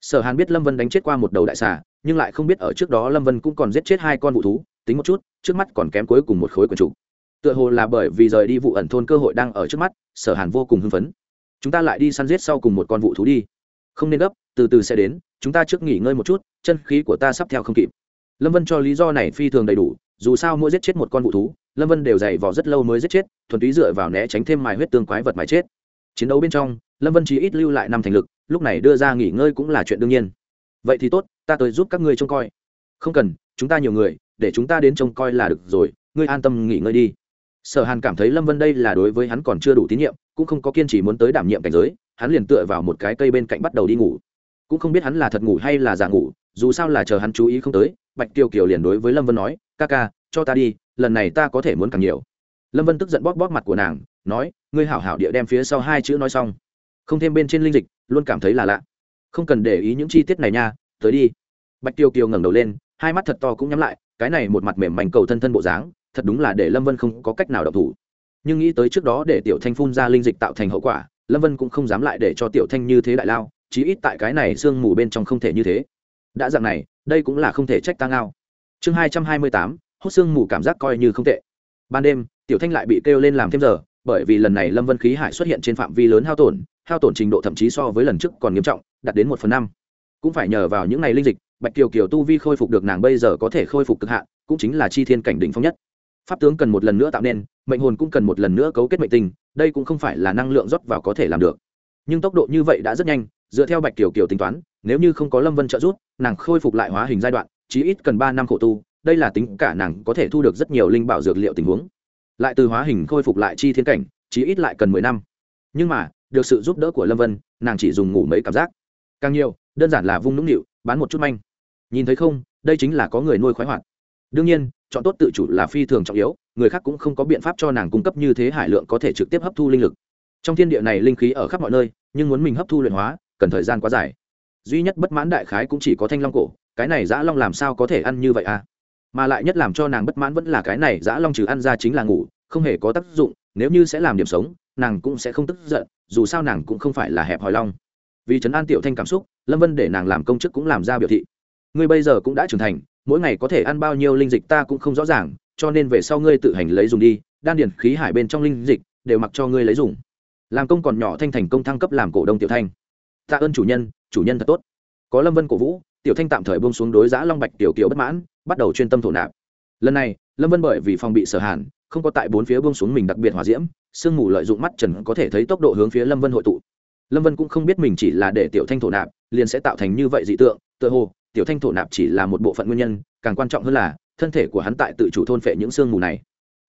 A: Sở hàn biết lâm vân đánh chết qua một đầu đại xà nhưng lại không biết ở trước đó lâm vân cũng còn giết chết hai con vụ thú tính một chút trước mắt còn kém cuối cùng một khối quần chủ, tựa hồ là bởi vì rời đi vụ ẩn thôn cơ hội đang ở trước mắt sở hàn vô cùng hưng phấn. Chúng ta lại đi săn giết sau cùng một con vụ thú đi. Không nên gấp từ từ sẽ đến, chúng ta trước nghỉ ngơi một chút, chân khí của ta sắp theo không kịp. Lâm vân cho lý do này phi thường đầy đủ, dù sao mỗi giết chết một con vụ thú, lâm vân đều dày vò rất lâu mới giết chết, thuần túy dựa vào né tránh thêm mài huyết tương quái vật mài chết. Chiến đấu bên trong, lâm vân chỉ ít lưu lại năm thành lực, lúc này đưa ra nghỉ ngơi cũng là chuyện đương nhiên. Vậy thì tốt, ta tới giúp các ngươi trông coi. Không cần, chúng ta nhiều người, để chúng ta đến trông coi là được rồi, ngươi an tâm nghỉ ngơi đi. Sở hàn cảm thấy lâm vân đây là đối với hắn còn chưa đủ tín nhiệm, cũng không có kiên trì muốn tới đảm nhiệm cảnh giới, hắn liền tựa vào một cái cây bên cạnh bắt đầu đi ngủ cũng không biết hắn là thật ngủ hay là giả ngủ, dù sao là chờ hắn chú ý không tới, bạch tiêu kiều liền đối với lâm vân nói, ca ca, cho ta đi, lần này ta có thể muốn càng nhiều. Lâm vân tức giận bóp bóp mặt của nàng, nói, ngươi hảo hảo địa đem phía sau hai chữ nói xong. Không thêm bên trên linh dịch, luôn cảm thấy là lạ. Không cần để ý những chi tiết này nha, tới đi. Bạch tiêu kiều ngẩng đầu lên, hai mắt thật to cũng nhắm lại, cái này một mặt mềm mảnh cầu thân thân bộ dáng, thật đúng là để lâm vân không có cách nào đọc thủ. Nhưng nghĩ tới trước đó để tiểu thanh phun ra linh dịch tạo thành hậu quả, lâm vân cũng không dám lại để cho tiểu thanh như thế đại lao chí ít tại cái này sương mù bên trong không thể như thế. Đã dạng này, đây cũng là không thể trách ta ngao. Chương hai trăm hai mươi tám, hốt sương mù cảm giác coi như không tệ. Ban đêm, tiểu thanh lại bị kêu lên làm thêm giờ, bởi vì lần này lâm vân khí hải xuất hiện trên phạm vi lớn hao tổn hao tổn trình độ thậm chí so với lần trước còn nghiêm trọng, đạt đến một phần năm. Cũng phải nhờ vào những ngày linh dịch, bạch kiều kiều tu vi khôi phục được nàng bây giờ có thể khôi phục cực hạn, cũng chính là chi thiên cảnh đỉnh phong nhất. Pháp tướng cần một lần nữa tạo nên, mệnh hồn cũng cần một lần nữa cấu kết mệnh tình, đây cũng không phải là năng lượng rót vào có thể làm được. Nhưng tốc độ như vậy đã rất nhanh dựa theo bạch kiều kiều tính toán, nếu như không có lâm vân trợ giúp, nàng khôi phục lại hóa hình giai đoạn, chí ít cần ba năm khổ tu, đây là tính cả nàng có thể thu được rất nhiều linh bảo dược liệu tình huống. Lại từ hóa hình khôi phục lại chi thiên cảnh, chí ít lại cần mười năm. Nhưng mà, được sự giúp đỡ của lâm vân, nàng chỉ dùng ngủ mấy cảm giác. Càng nhiều, đơn giản là vung nũng nịu, bán một chút manh. Nhìn thấy không, đây chính là có người nuôi khoái hoạt. Đương nhiên, chọn tốt tự chủ là phi thường trọng yếu, người khác cũng không có biện pháp cho nàng cung cấp như thế hải lượng có thể trực tiếp hấp thu linh lực. Trong thiên địa này linh khí ở khắp mọi nơi, nhưng muốn mình hấp thu luyện hóa cần thời gian quá dài. Duy nhất bất mãn đại khái cũng chỉ có thanh long cổ, cái này dã long làm sao có thể ăn như vậy à? Mà lại nhất làm cho nàng bất mãn vẫn là cái này dã long trừ ăn ra chính là ngủ, không hề có tác dụng, nếu như sẽ làm điểm sống, nàng cũng sẽ không tức giận, dù sao nàng cũng không phải là hẹp hòi long. Vì trấn an tiểu thanh cảm xúc, lâm vân để nàng làm công chức cũng làm ra biểu thị. Ngươi bây giờ cũng đã trưởng thành, mỗi ngày có thể ăn bao nhiêu linh dịch ta cũng không rõ ràng, cho nên về sau ngươi tự hành lấy dùng đi, đan điền khí hải bên trong linh dịch, đều mặc cho ngươi lấy dùng. Làm công còn nhỏ thanh thành công thăng cấp làm cổ đông tiểu thanh tạ ơn chủ nhân chủ nhân thật tốt. Có lâm vân cổ vũ, tiểu thanh tạm thời bông xuống đối giã long bạch tiểu kiều bất mãn, bắt đầu chuyên tâm thổ nạp. Lần này, lâm vân bởi vì phòng bị sở hàn, không có tại bốn phía bông xuống mình đặc biệt hòa diễm, sương mù lợi dụng mắt trần có thể thấy tốc độ hướng phía lâm vân hội tụ. Lâm vân cũng không biết mình chỉ là để tiểu thanh thổ nạp, liền sẽ tạo thành như vậy dị tượng, tựa hồ, tiểu thanh thổ nạp chỉ là một bộ phận nguyên nhân, càng quan trọng hơn là, thân thể của hắn tại tự chủ thôn phệ những sương mù này.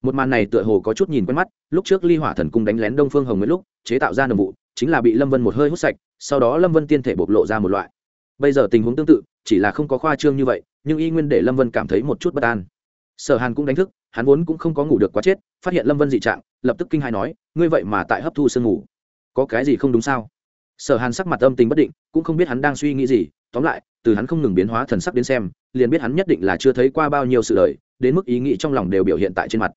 A: Một màn này tựa hồ có chút nhìn quen mắt, lúc trước ly hỏa thần cung đánh lén đông phương hồng nguyễn lúc, chế tạo ra nồng vụ, chính là bị lâm vân một hơi hút sạch sau đó lâm vân tiên thể bộc lộ ra một loại. Bây giờ tình huống tương tự, chỉ là không có khoa trương như vậy, nhưng y nguyên để lâm vân cảm thấy một chút bất an. Sở hàn cũng đánh thức, hắn vốn cũng không có ngủ được quá chết, phát hiện lâm vân dị trạng, lập tức kinh hai nói, ngươi vậy mà tại hấp thu sương ngủ. Có cái gì không đúng sao? Sở hàn sắc mặt âm tình bất định, cũng không biết hắn đang suy nghĩ gì, tóm lại, từ hắn không ngừng biến hóa thần sắc đến xem, liền biết hắn nhất định là chưa thấy qua bao nhiêu sự đời, đến mức ý nghĩ trong lòng đều biểu hiện tại trên mặt.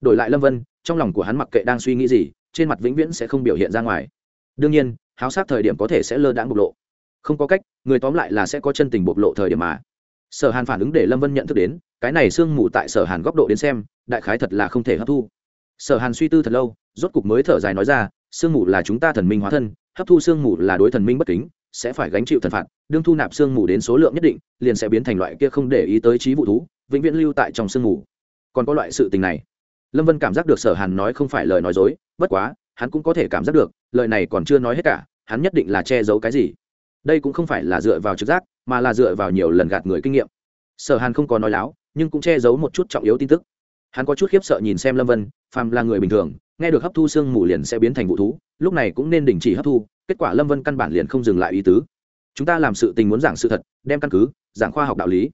A: Đổi lại lâm vân, trong lòng của hắn mặc kệ đang suy nghĩ gì, trên mặt vĩnh viễn sẽ không biểu hiện ra ngoài. Đương nhiên háo sát thời điểm có thể sẽ lơ đãng bộc lộ. Không có cách, người tóm lại là sẽ có chân tình bộc lộ thời điểm mà. Sở hàn phản ứng để lâm vân nhận thức đến, cái này sương mù tại sở hàn góc độ đến xem, đại khái thật là không thể hấp thu. Sở hàn suy tư thật lâu, rốt cục mới thở dài nói ra, sương mù là chúng ta thần minh hóa thân, hấp thu sương mù là đối thần minh bất kính, sẽ phải gánh chịu thần phạt, đương thu nạp sương mù đến số lượng nhất định, liền sẽ biến thành loại kia không để ý tới trí vụ thú, vĩnh viễn lưu tại trong sương mù. Còn có loại sự tình này. Lâm vân cảm giác được sở hàn nói không phải lời nói dối, bất quá hắn cũng có thể cảm giác được, lời này còn chưa nói hết cả, hắn nhất định là che giấu cái gì. Đây cũng không phải là dựa vào trực giác, mà là dựa vào nhiều lần gạt người kinh nghiệm. Sở hàn không có nói láo, nhưng cũng che giấu một chút trọng yếu tin tức. Hắn có chút khiếp sợ nhìn xem lâm vân, phàm là người bình thường, nghe được hấp thu xương mù liền sẽ biến thành vụ thú, lúc này cũng nên đình chỉ hấp thu, kết quả lâm vân căn bản liền không dừng lại ý tứ. Chúng ta làm sự tình muốn giảng sự thật, đem căn cứ, giảng khoa học đạo lý.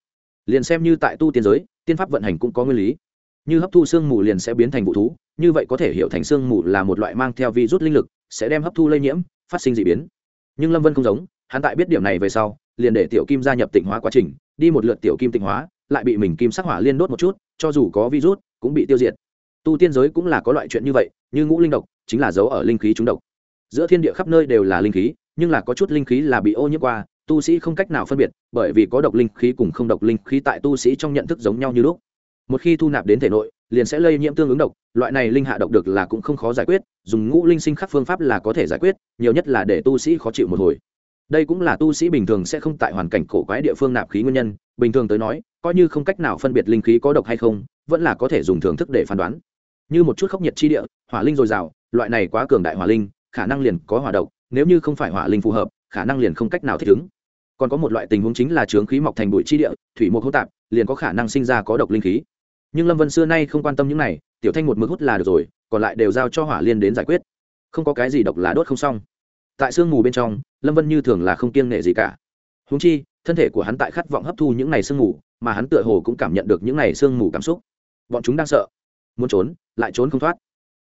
A: Liền xem như tại tu tiên giới, tiên pháp vận hành cũng có nguyên lý như hấp thu xương mù liền sẽ biến thành vụ thú, như vậy có thể hiểu thành xương mù là một loại mang theo virus linh lực, sẽ đem hấp thu lây nhiễm, phát sinh d ị biến. Nhưng lâm vân không giống, hắn tại biết điểm này về sau, liền để tiểu kim gia nhập tịnh hóa quá trình, đi một lượt tiểu kim tịnh hóa, lại bị mình kim sắc hỏa liên đốt một chút, cho dù có virus, cũng bị tiêu diệt. Tu tiên giới cũng là có loại chuyện như vậy, như ngũ linh độc, chính là dấu ở linh khí trúng độc. Giữa thiên địa khắp nơi đều là linh khí, nhưng là có chút linh khí là bị ô nhiễm qua, tu sĩ không cách nào phân biệt, bởi vì có độc linh khí cùng không độc linh khí tại tu sĩ trong nhận thức giống nhau như lúc một khi thu nạp đến thể nội, liền sẽ lây nhiễm tương ứng độc, loại này linh hạ độc được là cũng không khó giải quyết, dùng ngũ linh sinh khắc phương pháp là có thể giải quyết, nhiều nhất là để tu sĩ khó chịu một hồi. Đây cũng là tu sĩ bình thường sẽ không tại hoàn cảnh cổ quái địa phương nạp khí nguyên nhân, bình thường tới nói, coi như không cách nào phân biệt linh khí có độc hay không, vẫn là có thể dùng thưởng thức để phán đoán. Như một chút khốc nhiệt chi địa, hỏa linh dồi dào, loại này quá cường đại hỏa linh, khả năng liền có hỏa độc, nếu như không phải hỏa linh phù hợp, khả năng liền không cách nào thích ứng. Còn có một loại tình huống chính là trướng khí mọc thành bụi chi địa, thủy một hô tạp, liền có khả năng sinh ra có độc linh khí nhưng lâm vân xưa nay không quan tâm những này tiểu thanh một mực hút là được rồi còn lại đều giao cho hỏa liên đến giải quyết không có cái gì độc là đốt không xong tại sương mù bên trong lâm vân như thường là không kiêng nể gì cả húng chi thân thể của hắn tại khát vọng hấp thu những n à y sương mù mà hắn tựa hồ cũng cảm nhận được những n à y sương mù cảm xúc bọn chúng đang sợ muốn trốn lại trốn không thoát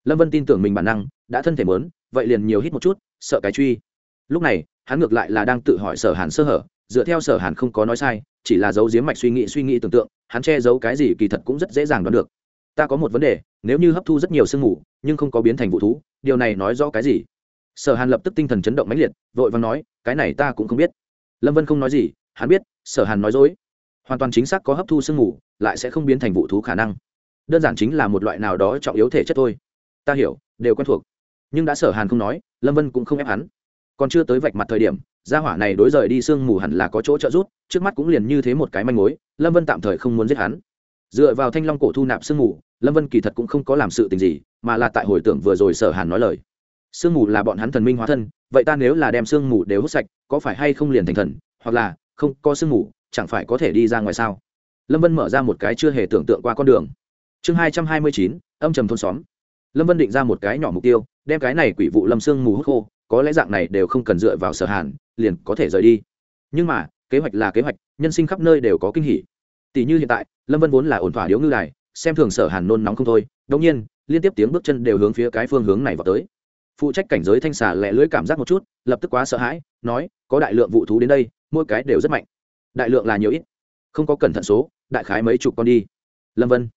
A: lâm vân tin tưởng mình bản năng đã thân thể mớn vậy liền nhiều hít một chút sợ cái truy lúc này hắn ngược lại là đang tự hỏi sở hàn sơ hở dựa theo sở hàn không có nói sai chỉ là giấu giếm mạch suy nghĩ suy nghĩ tưởng tượng hắn che giấu cái gì kỳ thật cũng rất dễ dàng đoán được. Ta có một vấn đề, nếu như hấp thu rất nhiều sương mù, nhưng không có biến thành vụ thú, điều này nói rõ cái gì? Sở hàn lập tức tinh thần chấn động mãnh liệt, vội vàng nói, cái này ta cũng không biết. Lâm vân không nói gì, hắn biết, sở hàn nói dối. Hoàn toàn chính xác có hấp thu sương mù, lại sẽ không biến thành vụ thú khả năng. Đơn giản chính là một loại nào đó trọng yếu thể chất thôi. Ta hiểu, đều quen thuộc. Nhưng đã sở hàn không nói, lâm vân cũng không ép hắn còn chưa tới vạch mặt thời điểm, gia hỏa này đối rời đi sương mù hẳn là có chỗ trợ giúp, trước mắt cũng liền như thế một cái manh mối, lâm vân tạm thời không muốn giết hắn. Dựa vào thanh long cổ thu nạp sương mù, lâm vân kỳ thật cũng không có làm sự tình gì, mà là tại hồi tưởng vừa rồi sở hàn nói lời. Sương mù là bọn hắn thần minh hóa thân, vậy ta nếu là đem sương mù đều hút sạch, có phải hay không liền thành thần, hoặc là không có sương mù, chẳng phải có thể đi ra ngoài sao? Lâm vân mở ra một cái chưa hề tưởng tượng qua con đường. Chương hai trăm hai mươi chín, âm trầm thôn xóm. Lâm vân định ra một cái nhỏ mục tiêu, đem cái này quỷ vụ lâm sương mù hút khô có lẽ dạng này đều không cần dựa vào sở hàn, liền có thể rời đi. Nhưng mà, kế hoạch là kế hoạch, nhân sinh khắp nơi đều có kinh hỉ. Tỷ như hiện tại, lâm vân vốn là ổn thỏa điếu ngư đài, xem thường sở hàn nôn nóng không thôi đông nhiên, liên tiếp tiếng bước chân đều hướng phía cái phương hướng này vào tới. Phụ trách cảnh giới thanh xà lẹ lưỡi cảm giác một chút, lập tức quá sợ hãi, nói, có đại lượng vụ thú đến đây, mỗi cái đều rất mạnh. Đại lượng là nhiều ít. Không có cẩn thận số, đại khái mấy chục con đi. Lâm vân,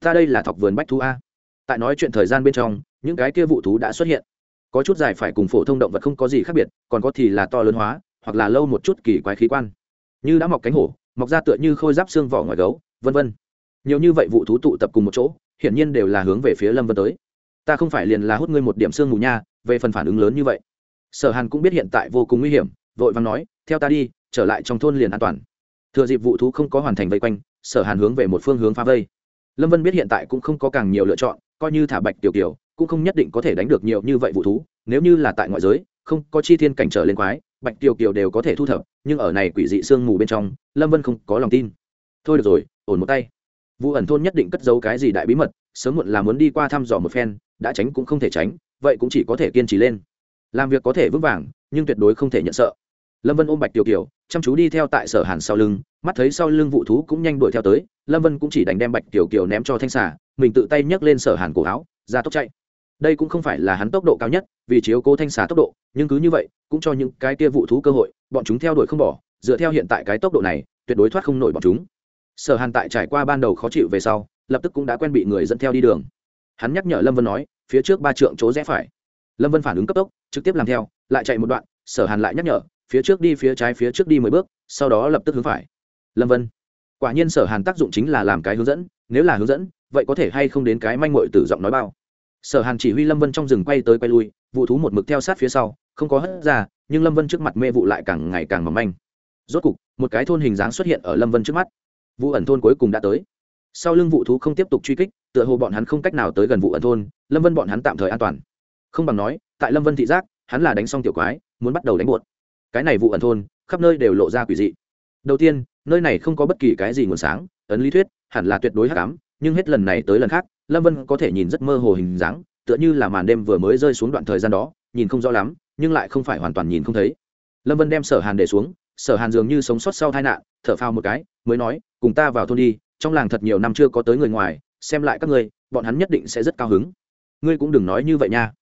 A: ta đây là thọc vườn bách thú a. Tại nói chuyện thời gian bên trong, những cái kia vụ thú đã xuất hiện có chút dài phải cùng phổ thông động vật không có gì khác biệt, còn có thì là to lớn hóa, hoặc là lâu một chút kỳ quái khí quan. Như đã mọc cánh hổ, mọc ra tựa như khôi giáp xương vỏ ngoài gấu, vân vân. Nhiều như vậy vụ thú tụ tập cùng một chỗ, hiển nhiên đều là hướng về phía lâm vân tới. Ta không phải liền là hút ngươi một điểm xương mù nha, về phần phản ứng lớn như vậy. Sở hàn cũng biết hiện tại vô cùng nguy hiểm, vội vàng nói, theo ta đi, trở lại trong thôn liền an toàn. Thừa dịp vụ thú không có hoàn thành vây quanh, sở hàn hướng về một phương hướng phá vây. Lâm vân biết hiện tại cũng không có càng nhiều lựa chọn, coi như thả bạch tiểu kiều cũng không nhất định có thể đánh được nhiều như vậy vụ thú, nếu như là tại ngoại giới, không có chi thiên cảnh trở lên quái, bạch kiều kiều đều có thể thu thập, nhưng ở này quỷ dị sương mù bên trong, lâm vân không có lòng tin. Thôi được rồi, ổn một tay. Vụ ẩn thôn nhất định cất giấu cái gì đại bí mật, sớm muộn là muốn đi qua thăm dò một phen, đã tránh cũng không thể tránh, vậy cũng chỉ có thể kiên trì lên. Làm việc có thể vững vàng, nhưng tuyệt đối không thể nhận sợ. Lâm vân ôm bạch tiểu kiều, chăm chú đi theo tại sở hàn sau lưng, mắt thấy sau lưng vụ thú cũng nhanh đuổi theo tới, lâm vân cũng chỉ đánh đem bạch tiểu kiều ném cho thanh xà, mình tự tay nhấc lên sở hàn cổ áo, ra tốc chạy đây cũng không phải là hắn tốc độ cao nhất, vì chiếu cố thanh xà tốc độ, nhưng cứ như vậy, cũng cho những cái kia vụ thú cơ hội, bọn chúng theo đuổi không bỏ, dựa theo hiện tại cái tốc độ này, tuyệt đối thoát không nổi bọn chúng. Sở hàn tại trải qua ban đầu khó chịu về sau, lập tức cũng đã quen bị người dẫn theo đi đường. Hắn nhắc nhở lâm vân nói, phía trước ba trượng chỗ rẽ phải. Lâm vân phản ứng cấp tốc, trực tiếp làm theo, lại chạy một đoạn, sở hàn lại nhắc nhở, phía trước đi phía trái phía trước đi mười bước, sau đó lập tức hướng phải. Lâm vân. Quả nhiên sở hàn tác dụng chính là làm cái hướng dẫn, nếu là hướng dẫn, vậy có thể hay không đến cái manh mội từ giọng nói bao sở hàn chỉ huy lâm vân trong rừng quay tới quay lui, vụ thú một mực theo sát phía sau, không có hất ra, nhưng lâm vân trước mặt mê vụ lại càng ngày càng mỏng manh. Rốt cục, một cái thôn hình dáng xuất hiện ở lâm vân trước mắt. Vụ ẩn thôn cuối cùng đã tới. Sau lưng vụ thú không tiếp tục truy kích, tựa hồ bọn hắn không cách nào tới gần vụ ẩn thôn, lâm vân bọn hắn tạm thời an toàn. Không bằng nói, tại lâm vân thị giác, hắn là đánh xong tiểu quái, muốn bắt đầu đánh buột. Cái này vụ ẩn thôn, khắp nơi đều lộ ra quỷ dị. Đầu tiên, nơi này không có bất kỳ cái gì nguồn sáng, ấn lý thuyết, hẳn là tuyệt đối hắc ám nhưng hết lần này tới lần khác, lâm vân có thể nhìn rất mơ hồ hình dáng, tựa như là màn đêm vừa mới rơi xuống đoạn thời gian đó, nhìn không rõ lắm, nhưng lại không phải hoàn toàn nhìn không thấy. Lâm vân đem sở hàn để xuống, sở hàn dường như sống sót sau tai nạn, thở phao một cái, mới nói, cùng ta vào thôn đi, trong làng thật nhiều năm chưa có tới người ngoài, xem lại các ngươi, bọn hắn nhất định sẽ rất cao hứng. Ngươi cũng đừng nói như vậy nha.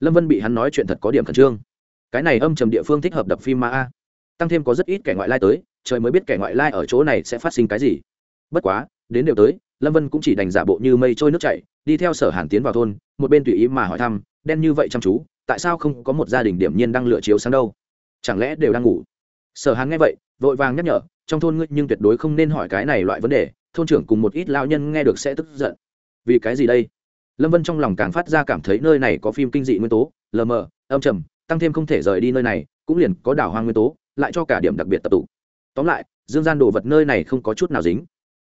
A: Lâm vân bị hắn nói chuyện thật có điểm khẩn trương. Cái này âm trầm địa phương thích hợp đập phim ma a. Tăng thêm có rất ít kẻ ngoại lai tới, trời mới biết kẻ ngoại lai ở chỗ này sẽ phát sinh cái gì. Bất quá, đến đều tới lâm vân cũng chỉ đành giả bộ như mây trôi nước chảy, đi theo sở hàn tiến vào thôn, một bên tùy ý mà hỏi thăm, đen như vậy chăm chú, tại sao không có một gia đình điểm nhiên đang lựa chiếu sáng đâu? Chẳng lẽ đều đang ngủ? Sở hàn nghe vậy, vội vàng nhắc nhở, trong thôn ngươi nhưng tuyệt đối không nên hỏi cái này loại vấn đề, thôn trưởng cùng một ít lao nhân nghe được sẽ tức giận. Vì cái gì đây? Lâm vân trong lòng càng phát ra cảm thấy nơi này có phim kinh dị nguyên tố, lờ mờ, âm trầm, tăng thêm không thể rời đi nơi này, cũng liền có đảo hoang nguyên tố, lại cho cả điểm đặc biệt tập tụ. Tóm lại, dương gian đồ vật nơi này không có chút nào dính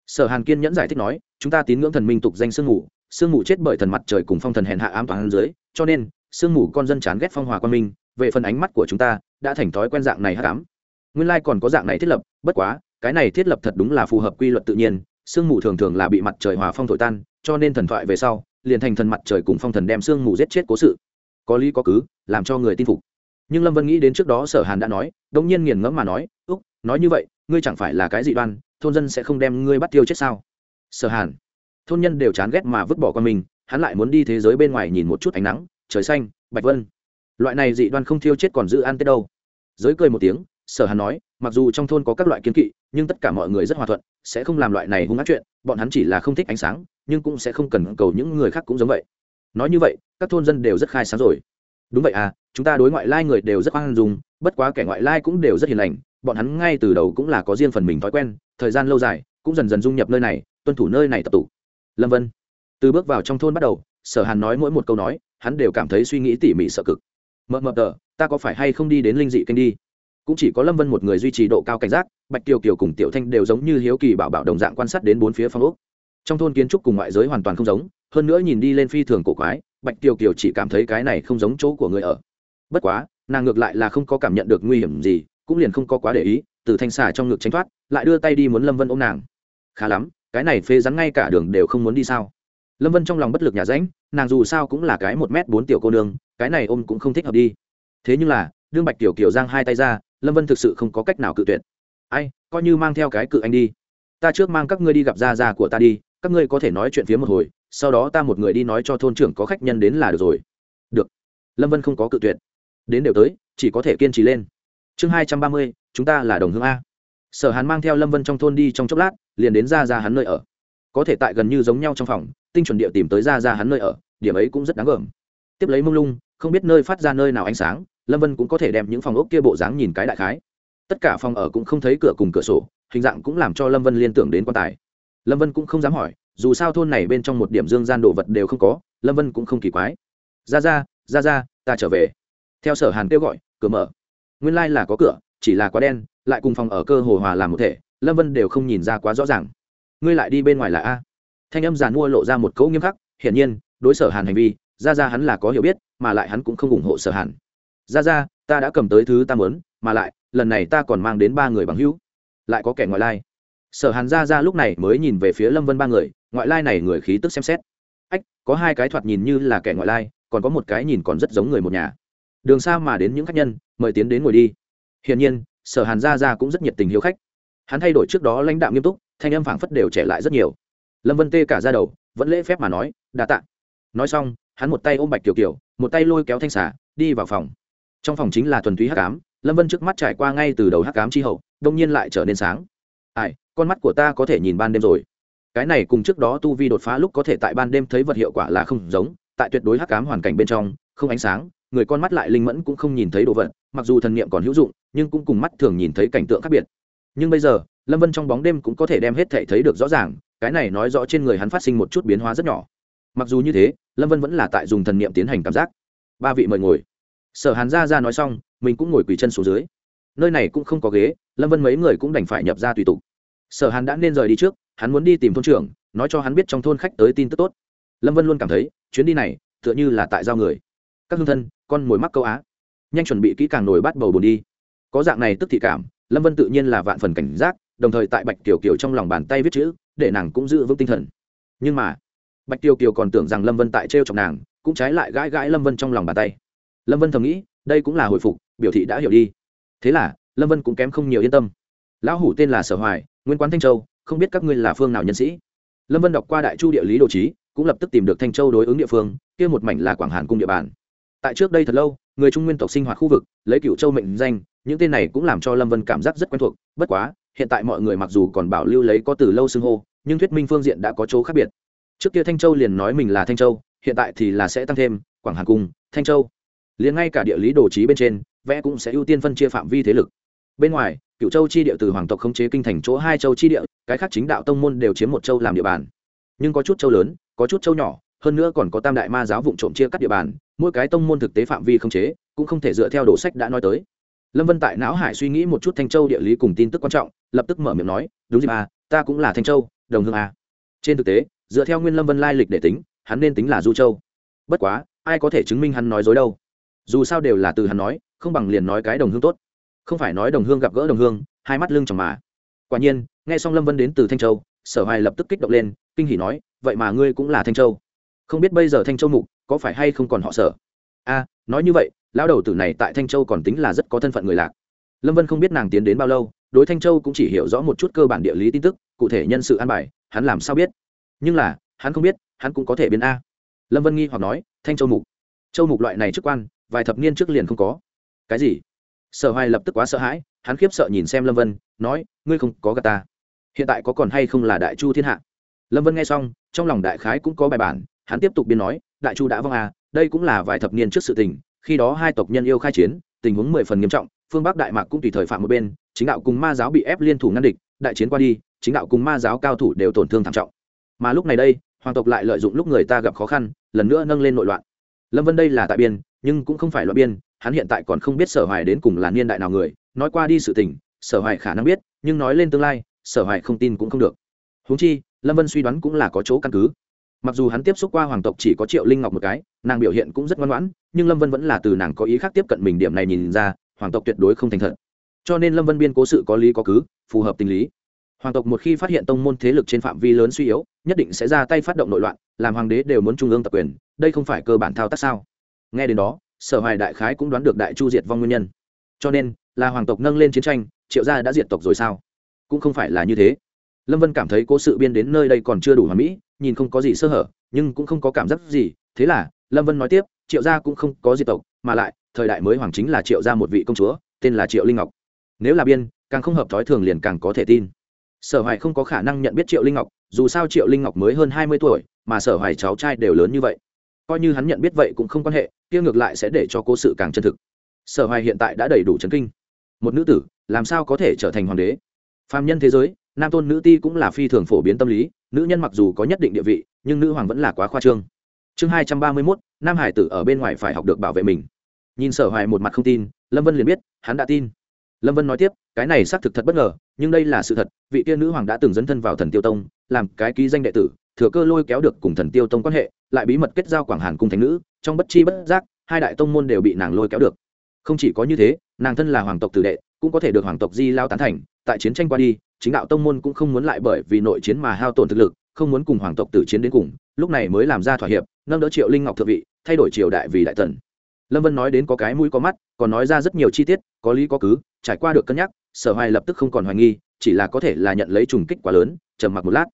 A: sở hàn kiên nhẫn giải thích nói, chúng ta tín ngưỡng thần minh tục danh sương mù sương mù chết bởi thần mặt trời cùng phong thần hèn hạ ám toàn dưới, cho nên, sương mù con dân chán ghét phong hòa quan minh, về phần ánh mắt của chúng ta, đã thành thói quen dạng này hát ám. Nguyên lai còn có dạng này thiết lập, bất quá, cái này thiết lập thật đúng là phù hợp quy luật tự nhiên, sương mù thường thường là bị mặt trời hòa phong thổi tan, cho nên thần thoại về sau, liền thành thần mặt trời cùng phong thần đem sương mù giết chết cố sự. Có lý có cứ, làm cho người tin phục. Nhưng lâm vân nghĩ đến trước đó sở hàn đã nói đông nhiên nghiền ngẫm mà nói, úc, nói như vậy, ngươi chẳng phải là cái dị đoan thôn dân sẽ không đem ngươi bắt tiêu chết sao? Sở hàn. Thôn nhân đều chán ghét mà vứt bỏ con mình, hắn lại muốn đi thế giới bên ngoài nhìn một chút ánh nắng, trời xanh, bạch vân. Loại này dị đoan không thiêu chết còn giữ ăn tết đâu. Giới cười một tiếng, sở hàn nói, mặc dù trong thôn có các loại kiến kỵ, nhưng tất cả mọi người rất hòa thuận, sẽ không làm loại này hung ác chuyện, bọn hắn chỉ là không thích ánh sáng, nhưng cũng sẽ không cần cầu những người khác cũng giống vậy. Nói như vậy, các thôn dân đều rất khai sáng rồi. Đúng vậy à chúng ta đối ngoại lai người đều rất khoan dung, bất quá kẻ ngoại lai cũng đều rất hiền lành bọn hắn ngay từ đầu cũng là có riêng phần mình thói quen, thời gian lâu dài cũng dần dần dung nhập nơi này, tuân thủ nơi này tập tụ. Lâm vân, từ bước vào trong thôn bắt đầu, sở hàn nói mỗi một câu nói, hắn đều cảm thấy suy nghĩ tỉ mỉ sợ cực. Mờ mờ tờ, ta có phải hay không đi đến linh dị kênh đi? Cũng chỉ có lâm vân một người duy trì độ cao cảnh giác, bạch kiều kiều cùng tiểu thanh đều giống như hiếu kỳ bảo bảo đồng dạng quan sát đến bốn phía phong ốc. Trong thôn kiến trúc cùng ngoại giới hoàn toàn không giống, hơn nữa nhìn đi lên phi thường cổ quái, bạch kiều kiều chỉ cảm thấy cái này không giống chỗ của người ở. Bất quá, nàng ngược lại là không có cảm nhận được nguy hiểm gì cũng liền không có quá để ý, từ thanh xả trong ngực tránh thoát, lại đưa tay đi muốn lâm vân ôm nàng. Khá lắm, cái này phê rắn ngay cả đường đều không muốn đi sao? Lâm vân trong lòng bất lực nhà ránh, nàng dù sao cũng là cái một m bốn tiểu cô nương, cái này ôm cũng không thích hợp đi. Thế nhưng là, đương bạch tiểu kiều giang hai tay ra, lâm vân thực sự không có cách nào cự tuyệt. Ai, coi như mang theo cái cự anh đi. Ta trước mang các ngươi đi gặp gia gia của ta đi, các ngươi có thể nói chuyện phía một hồi, sau đó ta một người đi nói cho thôn trưởng có khách nhân đến là được rồi. Được. Lâm vân không có cự tuyệt. Đến đều tới, chỉ có thể kiên trì lên chương hai trăm ba mươi, chúng ta là đồng hương a. Sở hàn mang theo lâm vân trong thôn đi trong chốc lát, liền đến ra ra hắn nơi ở. Có thể tại gần như giống nhau trong phòng, tinh chuẩn địa tìm tới ra ra hắn nơi ở, điểm ấy cũng rất đáng gờm. Tiếp lấy mông lung, không biết nơi phát ra nơi nào ánh sáng, lâm vân cũng có thể đem những phòng ốc kia bộ dáng nhìn cái đại khái. Tất cả phòng ở cũng không thấy cửa cùng cửa sổ, hình dạng cũng làm cho lâm vân liên tưởng đến quan tài. Lâm vân cũng không dám hỏi, dù sao thôn này bên trong một điểm dương gian đồ vật đều không có, lâm vân cũng không kỳ quái. Ra ra ra ra ta trở về. Theo sở hàn kêu gọi, cửa mở nguyên lai là có cửa, chỉ là quá đen, lại cùng phòng ở cơ hồ hòa làm một thể, lâm vân đều không nhìn ra quá rõ ràng. Ngươi lại đi bên ngoài là a. Thanh âm giàn mua lộ ra một cấu nghiêm khắc, hiển nhiên, đối sở hàn hành vi ra ra hắn là có hiểu biết, mà lại hắn cũng không ủng hộ sở hàn. Ra ra ta đã cầm tới thứ ta mớn mà lại, lần này ta còn mang đến ba người bằng hữu. Lại có kẻ ngoại lai. Sở hàn ra ra lúc này mới nhìn về phía lâm vân ba người, ngoại lai này người khí tức xem xét. Ách, có hai cái thoạt nhìn như là kẻ ngoại lai, còn có một cái nhìn còn rất giống người một nhà đường xa mà đến những khách nhân, mời tiến đến ngồi đi. Hiển nhiên, sở hàn Gia Gia cũng rất nhiệt tình hiếu khách. Hắn thay đổi trước đó lãnh đạo nghiêm túc, thanh âm phảng phất đều trẻ lại rất nhiều. Lâm vân tê cả ra đầu, vẫn lễ phép mà nói, đa tạ. Nói xong, hắn một tay ôm bạch kiều kiều, một tay lôi kéo thanh xả đi vào phòng. Trong phòng chính là thuần túy hắc ám, lâm vân trước mắt trải qua ngay từ đầu hắc ám tri hậu, đông nhiên lại trở nên sáng. Ai, con mắt của ta có thể nhìn ban đêm rồi. Cái này cùng trước đó tu vi đột phá lúc có thể tại ban đêm thấy vật hiệu quả là không giống, tại tuyệt đối hắc ám hoàn cảnh bên trong, không ánh sáng người con mắt lại linh mẫn cũng không nhìn thấy đồ vật, mặc dù thần niệm còn hữu dụng, nhưng cũng cùng mắt thường nhìn thấy cảnh tượng khác biệt. Nhưng bây giờ, lâm vân trong bóng đêm cũng có thể đem hết thể thấy được rõ ràng, cái này nói rõ trên người hắn phát sinh một chút biến hóa rất nhỏ. Mặc dù như thế, lâm vân vẫn là tại dùng thần niệm tiến hành cảm giác. Ba vị mời ngồi. Sở hàn ra ra nói xong, mình cũng ngồi quỳ chân xuống dưới. Nơi này cũng không có ghế, lâm vân mấy người cũng đành phải nhập ra tùy tục. Sở hàn đã nên rời đi trước, hắn muốn đi tìm thôn trưởng, nói cho hắn biết trong thôn khách tới tin tức tốt. Lâm vân luôn cảm thấy, chuyến đi này, tựa như là tại giao người. Các hương thân con mồi mắc câu á. Nhanh chuẩn bị kỹ càng nổi bắt bầu bồn đi. Có dạng này tức thị cảm, lâm vân tự nhiên là vạn phần cảnh giác, đồng thời tại bạch tiểu kiều trong lòng bàn tay viết chữ, để nàng cũng giữ vững tinh thần. Nhưng mà, bạch tiểu kiều còn tưởng rằng lâm vân tại t r chọc nàng, cũng trái lại gãi gãi lâm vân trong lòng bàn tay. Lâm vân thầm nghĩ, đây cũng là hồi phục, biểu thị đã hiểu đi. Thế là, lâm vân cũng kém không nhiều yên tâm. Lão hủ tên là sở hoài, nguyên quán thanh châu, không biết các ngươi là phương nào nhân sĩ. Lâm vân đọc qua đại chu địa lý đồ trí, cũng lập tức tìm được thanh châu đối ứng địa phương, kia một mảnh là quảng hàn cung địa bàn tại trước đây thật lâu, người trung nguyên tộc sinh hoạt khu vực, lấy cựu châu mệnh danh, những tên này cũng làm cho lâm vân cảm giác rất quen thuộc. Bất quá, hiện tại mọi người mặc dù còn bảo lưu lấy có từ lâu xưng hô, nhưng thuyết minh phương diện đã có chỗ khác biệt. Trước kia thanh châu liền nói mình là thanh châu, hiện tại thì là sẽ tăng thêm, quảng hàn cung, thanh châu. Liền ngay cả địa lý đồ trí bên trên, vẽ cũng sẽ ưu tiên phân chia phạm vi thế lực. Bên ngoài cựu châu chi địa từ hoàng tộc khống chế kinh thành chỗ hai châu chi địa, cái khác chính đạo tông môn đều chiếm một châu làm địa bàn. Nhưng có chút châu lớn, có chút châu nhỏ hơn nữa còn có tam đại ma giáo vụng trộm chia cắt địa bàn, mỗi cái tông môn thực tế phạm vi không chế, cũng không thể dựa theo đồ sách đã nói tới. Lâm vân tại não hải suy nghĩ một chút thanh châu địa lý cùng tin tức quan trọng, lập tức mở miệng nói, đúng gì à ta cũng là thanh châu, đồng hương à. trên thực tế, dựa theo nguyên lâm vân lai lịch để tính, hắn nên tính là du châu. Bất quá, ai có thể chứng minh hắn nói dối đâu? Dù sao đều là từ hắn nói, không bằng liền nói cái đồng hương tốt. Không phải nói đồng hương gặp gỡ đồng hương, hai mắt lưng chồng mà. Quả nhiên, nghe xong lâm vân đến từ thanh châu, sở hoài lập tức kích động lên, kinh hỉ nói, vậy mà ngươi cũng là thanh châu? Không biết bây giờ thanh châu mục có phải hay không còn họ sở? A, nói như vậy, lão đầu tử này tại thanh châu còn tính là rất có thân phận người lạc. Lâm vân không biết nàng tiến đến bao lâu, đối thanh châu cũng chỉ hiểu rõ một chút cơ bản địa lý tin tức, cụ thể nhân sự an bài, hắn làm sao biết? Nhưng là, hắn không biết, hắn cũng có thể biến a. Lâm vân nghi hoặc nói, thanh châu mục. Châu mục loại này chức quan, vài thập niên trước liền không có. Cái gì? Sở hoài lập tức quá sợ hãi, hắn khiếp sợ nhìn xem lâm vân, nói, ngươi không có gà ta. Hiện tại có còn hay không là đại chu thiên hạ? Lâm vân nghe xong, trong lòng đại khái cũng có bài bản hắn tiếp tục biên nói, đại chu đã vong à đây cũng là vài thập niên trước sự tình, khi đó hai tộc nhân yêu khai chiến, tình huống mười phần nghiêm trọng, phương bắc đại mạc cũng tùy thời phạm một bên, chính đạo cùng ma giáo bị ép liên thủ ngăn địch, đại chiến qua đi, chính đạo cùng ma giáo cao thủ đều tổn thương thảm trọng. Mà lúc này đây, hoàng tộc lại lợi dụng lúc người ta gặp khó khăn, lần nữa nâng lên nội loạn. Lâm vân đây là tại biên, nhưng cũng không phải loại biên, hắn hiện tại còn không biết sở hoài đến cùng là niên đại nào người, nói qua đi sự tình, sở hoài khả năng biết, nhưng nói lên tương lai, sở hoài không tin cũng không được. Huống chi, lâm vân suy đoán cũng là có chỗ căn cứ mặc dù hắn tiếp xúc qua hoàng tộc chỉ có triệu linh ngọc một cái, nàng biểu hiện cũng rất ngoan ngoãn, nhưng lâm vân vẫn là từ nàng có ý khác tiếp cận mình điểm này nhìn ra, hoàng tộc tuyệt đối không thành thật. Cho nên lâm vân biên cố sự có lý có cứ, phù hợp tình lý. Hoàng tộc một khi phát hiện tông môn thế lực trên phạm vi lớn suy yếu, nhất định sẽ ra tay phát động nội loạn, làm hoàng đế đều muốn trung ương tập quyền, đây không phải cơ bản thao tác sao? Nghe đến đó, sở hoài đại khái cũng đoán được đại chu diệt vong nguyên nhân. Cho nên, là hoàng tộc nâng lên chiến tranh, triệu gia đã diệt tộc rồi sao? Cũng không phải là như thế lâm vân cảm thấy cố sự biên đến nơi đây còn chưa đủ hoàn mỹ, nhìn không có gì sơ hở, nhưng cũng không có cảm giác gì. Thế là, lâm vân nói tiếp, triệu gia cũng không có diệt tộc, mà lại, thời đại mới hoàng chính là triệu gia một vị công chúa, tên là triệu linh ngọc. Nếu là biên, càng không hợp thói thường liền càng có thể tin. Sở hoài không có khả năng nhận biết triệu linh ngọc, dù sao triệu linh ngọc mới hơn hai mươi tuổi, mà sở hoài cháu trai đều lớn như vậy. Coi như hắn nhận biết vậy cũng không quan hệ, kia ngược lại sẽ để cho cố sự càng chân thực. Sở hoài hiện tại đã đầy đủ chấn kinh. Một nữ tử, làm sao có thể trở thành hoàng đế? Phạm nhân thế giới nam tôn nữ ti cũng là phi thường phổ biến tâm lý, nữ nhân mặc dù có nhất định địa vị, nhưng nữ hoàng vẫn là quá khoa trương. Chương hai trăm ba mươi mốt, nam hải tử ở bên ngoài phải học được bảo vệ mình. Nhìn sở hoài một mặt không tin, lâm vân liền biết, hắn đã tin. Lâm vân nói tiếp, cái này xác thực thật bất ngờ, nhưng đây là sự thật, vị tiên nữ hoàng đã từng dấn thân vào thần tiêu tông, làm cái ký danh đệ tử, thừa cơ lôi kéo được cùng thần tiêu tông quan hệ, lại bí mật kết giao quảng hàn cung thánh nữ, trong bất chi bất giác, hai đại tông môn đều bị nàng lôi kéo được. Không chỉ có như thế, nàng thân là hoàng tộc tử đệ, cũng có thể được hoàng tộc di lao tán thành, tại chiến tranh qua đi chính đạo tông môn cũng không muốn lại bởi vì nội chiến mà hao tổn thực lực, không muốn cùng hoàng tộc tử chiến đến cùng, lúc này mới làm ra thỏa hiệp, nâng đỡ triệu linh ngọc thượng vị, thay đổi triều đại vì đại tần. Lâm vân nói đến có cái mũi có mắt, còn nói ra rất nhiều chi tiết, có lý có cứ, trải qua được cân nhắc, sở hoài lập tức không còn hoài nghi, chỉ là có thể là nhận lấy trùng kích quá lớn, trầm mặc một lát.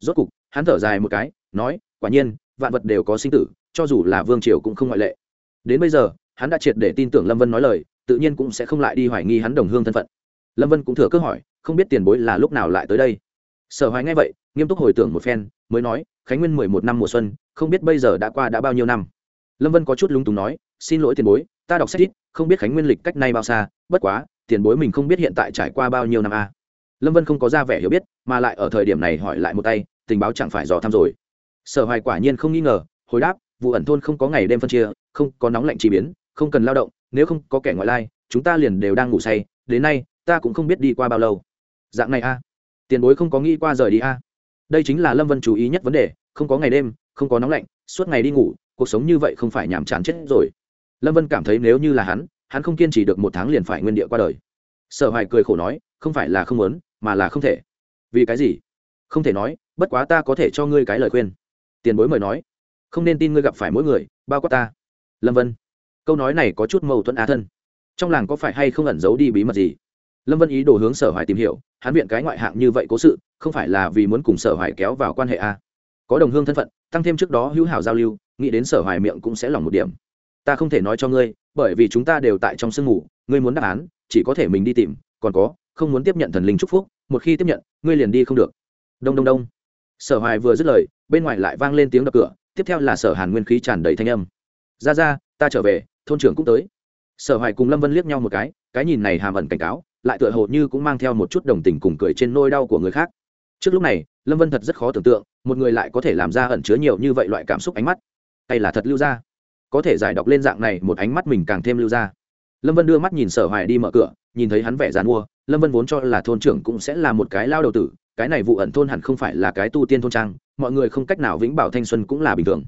A: Rốt cục, hắn thở dài một cái, nói, quả nhiên, vạn vật đều có sinh tử, cho dù là vương triều cũng không ngoại lệ. Đến bây giờ, hắn đã triệt để tin tưởng lâm vân nói lời, tự nhiên cũng sẽ không lại đi hoài nghi hắn đồng hương thân phận. Lâm vân cũng thừa cơ hỏi không biết tiền bối là lúc nào lại tới đây. Sở hoài nghe vậy, nghiêm túc hồi tưởng một phen, mới nói, khánh nguyên mười một năm mùa xuân, không biết bây giờ đã qua đã bao nhiêu năm? Lâm vân có chút lúng túng nói, xin lỗi tiền bối, ta đọc sách ít, không biết khánh nguyên lịch cách nay bao xa, bất quá, tiền bối mình không biết hiện tại trải qua bao nhiêu năm a. À. lâm vân không có ra vẻ hiểu biết, mà lại ở thời điểm này hỏi lại một tay, tình báo chẳng phải dò thăm rồi? Sở hoài quả nhiên không nghi ngờ, hồi đáp, vụ ẩn thôn không có ngày đêm phân chia, không có nóng lạnh chỉ biến, không cần lao động, nếu không có kẻ ngoại lai, chúng ta liền đều đang ngủ say, đến nay, ta cũng không biết đi qua bao lâu dạng này a. Tiền bối không có nghĩ qua rời đi a. Đây chính là lâm vân chú ý nhất vấn đề, không có ngày đêm, không có nóng lạnh, suốt ngày đi ngủ, cuộc sống như vậy không phải nhàm chán chết rồi. Lâm vân cảm thấy nếu như là hắn hắn không kiên trì được một tháng liền phải nguyên địa qua đời. Sở hoài cười khổ nói, không phải là không muốn, mà là không thể. Vì cái gì? Không thể nói, bất quá ta có thể cho ngươi cái lời khuyên. Tiền bối mời nói. Không nên tin ngươi gặp phải mỗi người, bao quát ta. Lâm vân. Câu nói này có chút mâu thuẫn á thân. Trong làng có phải hay không ẩn giấu đi bí mật gì? Lâm vân ý đồ hướng sở hoài tìm hiểu hắn viện cái ngoại hạng như vậy cố sự không phải là vì muốn cùng sở hoài kéo vào quan hệ a có đồng hương thân phận tăng thêm trước đó hữu hảo giao lưu nghĩ đến sở hoài miệng cũng sẽ lòng một điểm. Ta không thể nói cho ngươi bởi vì chúng ta đều tại trong sương ngủ, ngươi muốn đáp án chỉ có thể mình đi tìm còn có không muốn tiếp nhận thần linh chúc phúc một khi tiếp nhận ngươi liền đi không được. Đông đông đông. Sở hoài vừa dứt lời bên ngoài lại vang lên tiếng đập cửa tiếp theo là sở hàn nguyên khí tràn đầy thanh âm. Ra ra ta trở về thôn trưởng cũng tới. Sở hoài cùng lâm vân liếc nhau một cái cái nhìn này hàm ẩn cảnh cáo lại tựa hồ như cũng mang theo một chút đồng tình cùng cười trên nôi đau của người khác. Trước lúc này, lâm vân thật rất khó tưởng tượng, một người lại có thể làm ra ẩn chứa nhiều như vậy loại cảm xúc ánh mắt. Hay là thật lưu ra. Có thể giải đọc lên dạng này một ánh mắt mình càng thêm lưu ra. Lâm vân đưa mắt nhìn sở hoài đi mở cửa, nhìn thấy hắn vẻ dàn mua lâm vân vốn cho là thôn trưởng cũng sẽ là một cái lao đầu tử, cái này vụ ẩn thôn hẳn không phải là cái tu tiên thôn trang, mọi người không cách nào vĩnh bảo thanh xuân cũng là bình thường.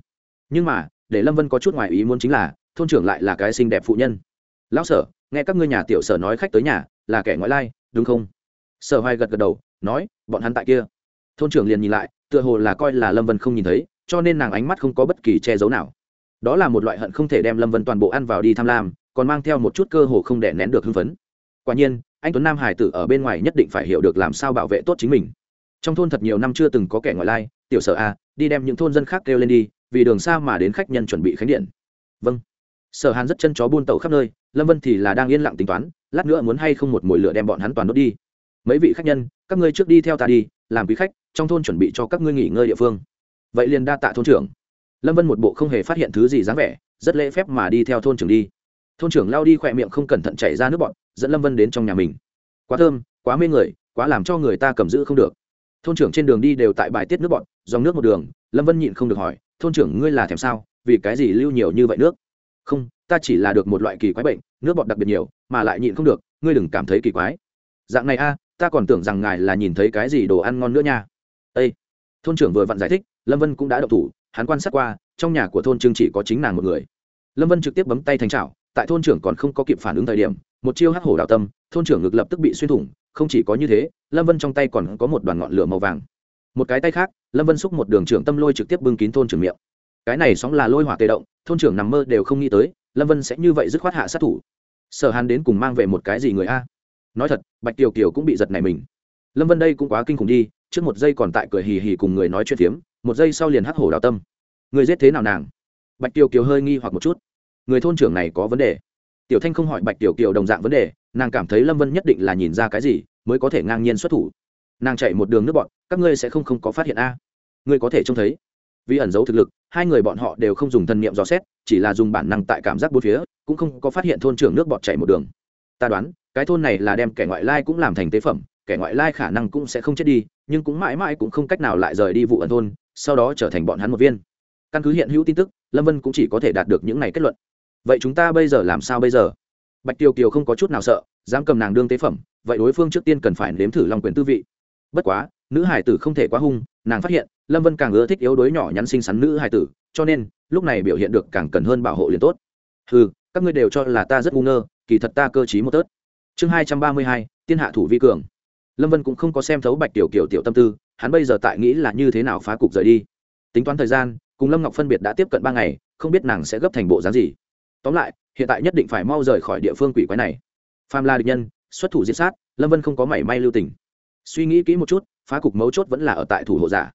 A: Nhưng mà, để lâm vân có chút ngoài ý muốn chính là, thôn trưởng lại là cái xinh đẹp phụ nhân. Lão sở, nghe các ngươi nhà tiểu sở nói khách tới nhà là kẻ ngoại lai, đúng không? Sở hoài gật gật đầu, nói, bọn hắn tại kia. Thôn trưởng liền nhìn lại, tựa hồ là coi là lâm vân không nhìn thấy, cho nên nàng ánh mắt không có bất kỳ che giấu nào. Đó là một loại hận không thể đem lâm vân toàn bộ ăn vào đi tham lam, còn mang theo một chút cơ hồ không đẻ nén được hưng phấn. Quả nhiên, anh tuấn nam hải tử ở bên ngoài nhất định phải hiểu được làm sao bảo vệ tốt chính mình. Trong thôn thật nhiều năm chưa từng có kẻ ngoại lai, tiểu sở a, đi đem những thôn dân khác kêu lên đi, vì đường xa mà đến khách nhân chuẩn bị khánh điện. Vâng. Sở hàn rất chân chó buôn tàu khắp nơi, lâm vân thì là đang yên lặng tính toán lát nữa muốn hay không một mồi lửa đem bọn hắn toàn đốt đi. Mấy vị khách nhân, các ngươi trước đi theo ta đi, làm quý khách, trong thôn chuẩn bị cho các ngươi nghỉ ngơi địa phương. Vậy liền đa tạ thôn trưởng. Lâm vân một bộ không hề phát hiện thứ gì dáng vẻ, rất lễ phép mà đi theo thôn trưởng đi. Thôn trưởng lao đi khỏe miệng không cẩn thận chảy ra nước bọn dẫn lâm vân đến trong nhà mình. Quá thơm, quá mê người, quá làm cho người ta cầm giữ không được. Thôn trưởng trên đường đi đều tại bài tiết nước bọn dòng nước một đường, lâm vân nhịn không được hỏi, thôn trưởng ngươi là thèm sao? Vì cái gì lưu nhiều như vậy nước? Không ta chỉ là được một loại kỳ quái bệnh, nước bọt đặc biệt nhiều, mà lại nhịn không được, ngươi đừng cảm thấy kỳ quái. Dạng này a, ta còn tưởng rằng ngài là nhìn thấy cái gì đồ ăn ngon nữa nha. Ây thôn trưởng vừa vặn giải thích, lâm vân cũng đã đậu thủ, hắn quan sát qua, trong nhà của thôn trương chỉ có chính nàng một người. Lâm vân trực tiếp bấm tay thành trào tại thôn trưởng còn không có kịp phản ứng thời điểm, một chiêu hắc hổ đạo tâm, thôn trưởng ngực lập tức bị xuyên thủng, không chỉ có như thế, lâm vân trong tay còn có một đoàn ngọn lửa màu vàng. Một cái tay khác, lâm vân xúc một đường trưởng tâm lôi trực tiếp bưng kín thôn trưởng miệng. Cái này sóng là lôi hỏa tê động, thôn trưởng nằm mơ đều không nghĩ tới lâm vân sẽ như vậy dứt khoát hạ sát thủ. Sở hàn đến cùng mang về một cái gì người a? Nói thật, bạch kiều kiều cũng bị giật này mình. Lâm vân đây cũng quá kinh khủng đi, trước một giây còn tại cười hì hì cùng người nói chuyện phiếm, một giây sau liền hắc hổ đào tâm. Người giết thế nào nàng? Bạch kiều kiều hơi nghi hoặc một chút. Người thôn trưởng này có vấn đề. Tiểu thanh không hỏi bạch kiều kiều đồng dạng vấn đề, nàng cảm thấy lâm vân nhất định là nhìn ra cái gì, mới có thể ngang nhiên xuất thủ. Nàng chạy một đường nước bọn, các ngươi sẽ không không có phát hiện a? Ngươi có thể trông thấy. Vì ẩn giấu thực lực, hai người bọn họ đều không dùng thân niệm dò xét chỉ là dùng bản năng tại cảm giác bốn phía, cũng không có phát hiện thôn trưởng nước bọt chảy một đường. Ta đoán, cái thôn này là đem kẻ ngoại lai cũng làm thành tế phẩm, kẻ ngoại lai khả năng cũng sẽ không chết đi, nhưng cũng mãi mãi cũng không cách nào lại rời đi vụ ẩn thôn, sau đó trở thành bọn hắn một viên. Căn cứ hiện hữu tin tức, lâm vân cũng chỉ có thể đạt được những này kết luận. Vậy chúng ta bây giờ làm sao bây giờ? Bạch tiêu kiều không có chút nào sợ, dám cầm nàng đương tế phẩm, vậy đối phương trước tiên cần phải nếm thử lòng quyền tư vị. Bất quá, nữ hải tử không thể quá hung, nàng phát hiện lâm vân càng ưa thích yếu đuối nhỏ nhắn xinh xắn nữ hài tử, cho nên, lúc này biểu hiện được càng cần hơn bảo hộ liền tốt. Ừ các ngươi đều cho là ta rất ngu ngơ, kỳ thật ta cơ t r í một tớt. Chương hai trăm ba mươi hai, tiên hạ thủ vi cường. Lâm vân cũng không có xem thấu bạch tiểu kiểu tiểu tâm tư, hắn bây giờ tại nghĩ là như thế nào phá cục rời đi. Tính toán thời gian, cùng lâm ngọc phân biệt đã tiếp cận ba ngày, không biết nàng sẽ gấp thành bộ dáng gì. Tóm lại, hiện tại nhất định phải mau rời khỏi địa phương quỷ quái này. Pham la địch nhân, xuất thủ diễn sát, lâm vân không có mảy may lưu tình. Suy nghĩ kỹ một chút, phá cục mấu chốt vẫn là ở tại thủ hộ giả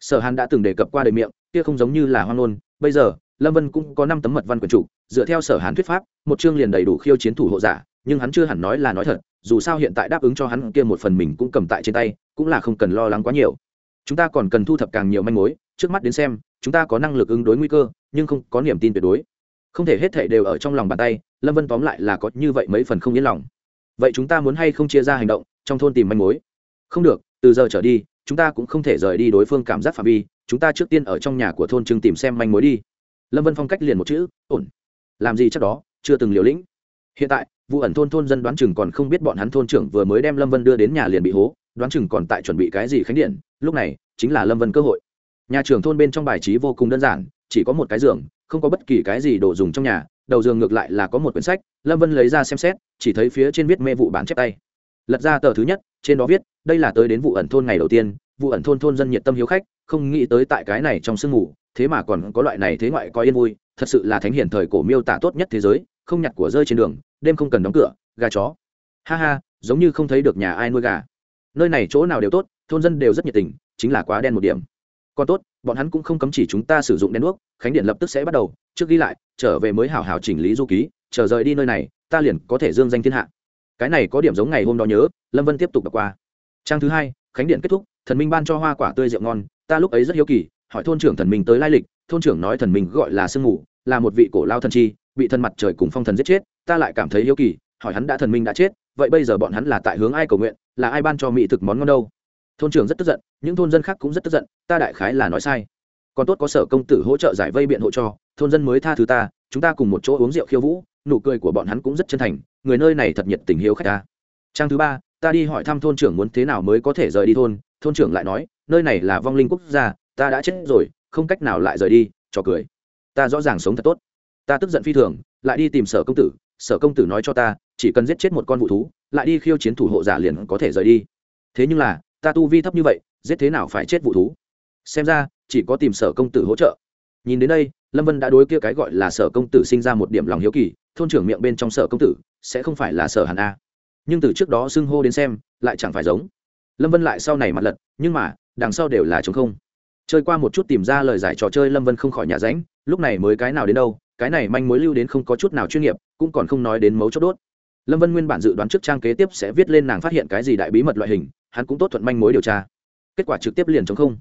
A: sở hàn đã từng đề cập qua đời miệng, kia không giống như là hoang nôn bây giờ, lâm vân cũng có năm tấm mật văn quyền chủ dựa theo sở hàn thuyết pháp, một chương liền đầy đủ khiêu chiến thủ hộ giả, nhưng hắn chưa hẳn nói là nói thật, dù sao hiện tại đáp ứng cho hắn kia một phần mình cũng cầm tại trên tay, cũng là không cần lo lắng quá nhiều. Chúng ta còn cần thu thập càng nhiều manh mối, trước mắt đến xem, chúng ta có năng lực ứng đối nguy cơ, nhưng không có niềm tin tuyệt đối. Không thể hết thảy đều ở trong lòng bàn tay, lâm vân tóm lại là có như vậy mấy phần không yên lòng. Vậy chúng ta muốn hay không chia ra hành động, trong thôn tìm manh mối? Không được, từ giờ trở đi chúng ta cũng không thể rời đi đối phương cảm giác phạm vi, chúng ta trước tiên ở trong nhà của thôn trưng tìm xem manh mối đi. Lâm vân phong cách liền một chữ, ổn. Làm gì chắc đó, chưa từng liều lĩnh. Hiện tại vụ ẩn thôn thôn dân đoán chừng còn không biết bọn hắn thôn trưởng vừa mới đem lâm vân đưa đến nhà liền bị hố, đoán chừng còn tại chuẩn bị cái gì khánh điện, lúc này, chính là lâm vân cơ hội. Nhà trưởng thôn bên trong bài trí vô cùng đơn giản, chỉ có một cái giường, không có bất kỳ cái gì đồ dùng trong nhà, đầu giường ngược lại là có một quyển sách, lâm vân lấy ra xem xét, chỉ thấy phía trên viết mê vụ bản chép tay lật ra tờ thứ nhất, trên đó viết, đây là tới đến vụ ẩn thôn ngày đầu tiên, vụ ẩn thôn thôn dân nhiệt tâm hiếu khách, không nghĩ tới tại cái này trong sương mù, thế mà còn có loại này thế ngoại coi yên vui, thật sự là thánh hiển thời cổ miêu tả tốt nhất thế giới, không nhặt của rơi trên đường, đêm không cần đóng cửa, gà chó. Ha ha, giống như không thấy được nhà ai nuôi gà. Nơi này chỗ nào đều tốt, thôn dân đều rất nhiệt tình, chính là quá đen một điểm. Còn tốt, bọn hắn cũng không cấm chỉ chúng ta sử dụng đen đuốc, khánh điện lập tức sẽ bắt đầu. Trước ghi lại, trở về mới hào hào chỉnh lý du ký, chờ rời đi nơi này, ta liền có thể dương danh thiên hạ cái này có điểm giống ngày hôm đó nhớ, lâm vân tiếp tục đọc qua. Trang thứ hai, khánh điện kết thúc, thần minh ban cho hoa quả tươi rượu ngon, ta lúc ấy rất hiếu kỳ, hỏi thôn trưởng thần minh tới lai lịch, thôn trưởng nói thần minh gọi là sương Ngủ là một vị cổ lao thần chi, bị thân mặt trời cùng phong thần giết chết, ta lại cảm thấy hiếu kỳ, hỏi hắn đã thần minh đã chết, vậy bây giờ bọn hắn là tại hướng ai cầu nguyện, là ai ban cho mỹ thực món ngon đâu? Thôn trưởng rất tức giận, những thôn dân khác cũng rất tức giận, ta đại khái là nói sai. Còn tốt có sở công tử hỗ trợ giải vây biện hộ cho, thôn dân mới tha thứ ta, chúng ta cùng một chỗ uống rượu khiêu vũ nụ cười của bọn hắn cũng rất chân thành, người nơi này thật nhiệt tình hiếu khách ta. Trang thứ ba, ta đi hỏi thăm thôn trưởng muốn thế nào mới có thể rời đi thôn. Thôn trưởng lại nói, nơi này là vong linh quốc gia, ta đã chết rồi, không cách nào lại rời đi, cho cười. Ta rõ ràng sống thật tốt. Ta tức giận phi thường, lại đi tìm sở công tử, sở công tử nói cho ta, chỉ cần giết chết một con vụ thú, lại đi khiêu chiến thủ hộ giả liền có thể rời đi. Thế nhưng là, ta tu vi thấp như vậy, giết thế nào phải chết vụ thú? Xem ra, chỉ có tìm sở công tử hỗ trợ. Nhìn đến đây, lâm vân đã đối kia cái gọi là sở công tử sinh ra một điểm lòng hiếu kỳ thôn trưởng miệng bên trong sở công tử, sẽ không phải là sở hàn a. Nhưng từ trước đó xưng hô đến xem, lại chẳng phải giống. Lâm vân lại sau này mặt lật, nhưng mà, đằng sau đều là chống không. Chơi qua một chút tìm ra lời giải trò chơi lâm vân không khỏi nhà ránh, lúc này mới cái nào đến đâu, cái này manh mối lưu đến không có chút nào chuyên nghiệp, cũng còn không nói đến mấu chốt đốt. Lâm vân nguyên bản dự đoán trước trang kế tiếp sẽ viết lên nàng phát hiện cái gì đại bí mật loại hình, hắn cũng tốt thuận manh mối điều tra. Kết quả trực tiếp liền chống không.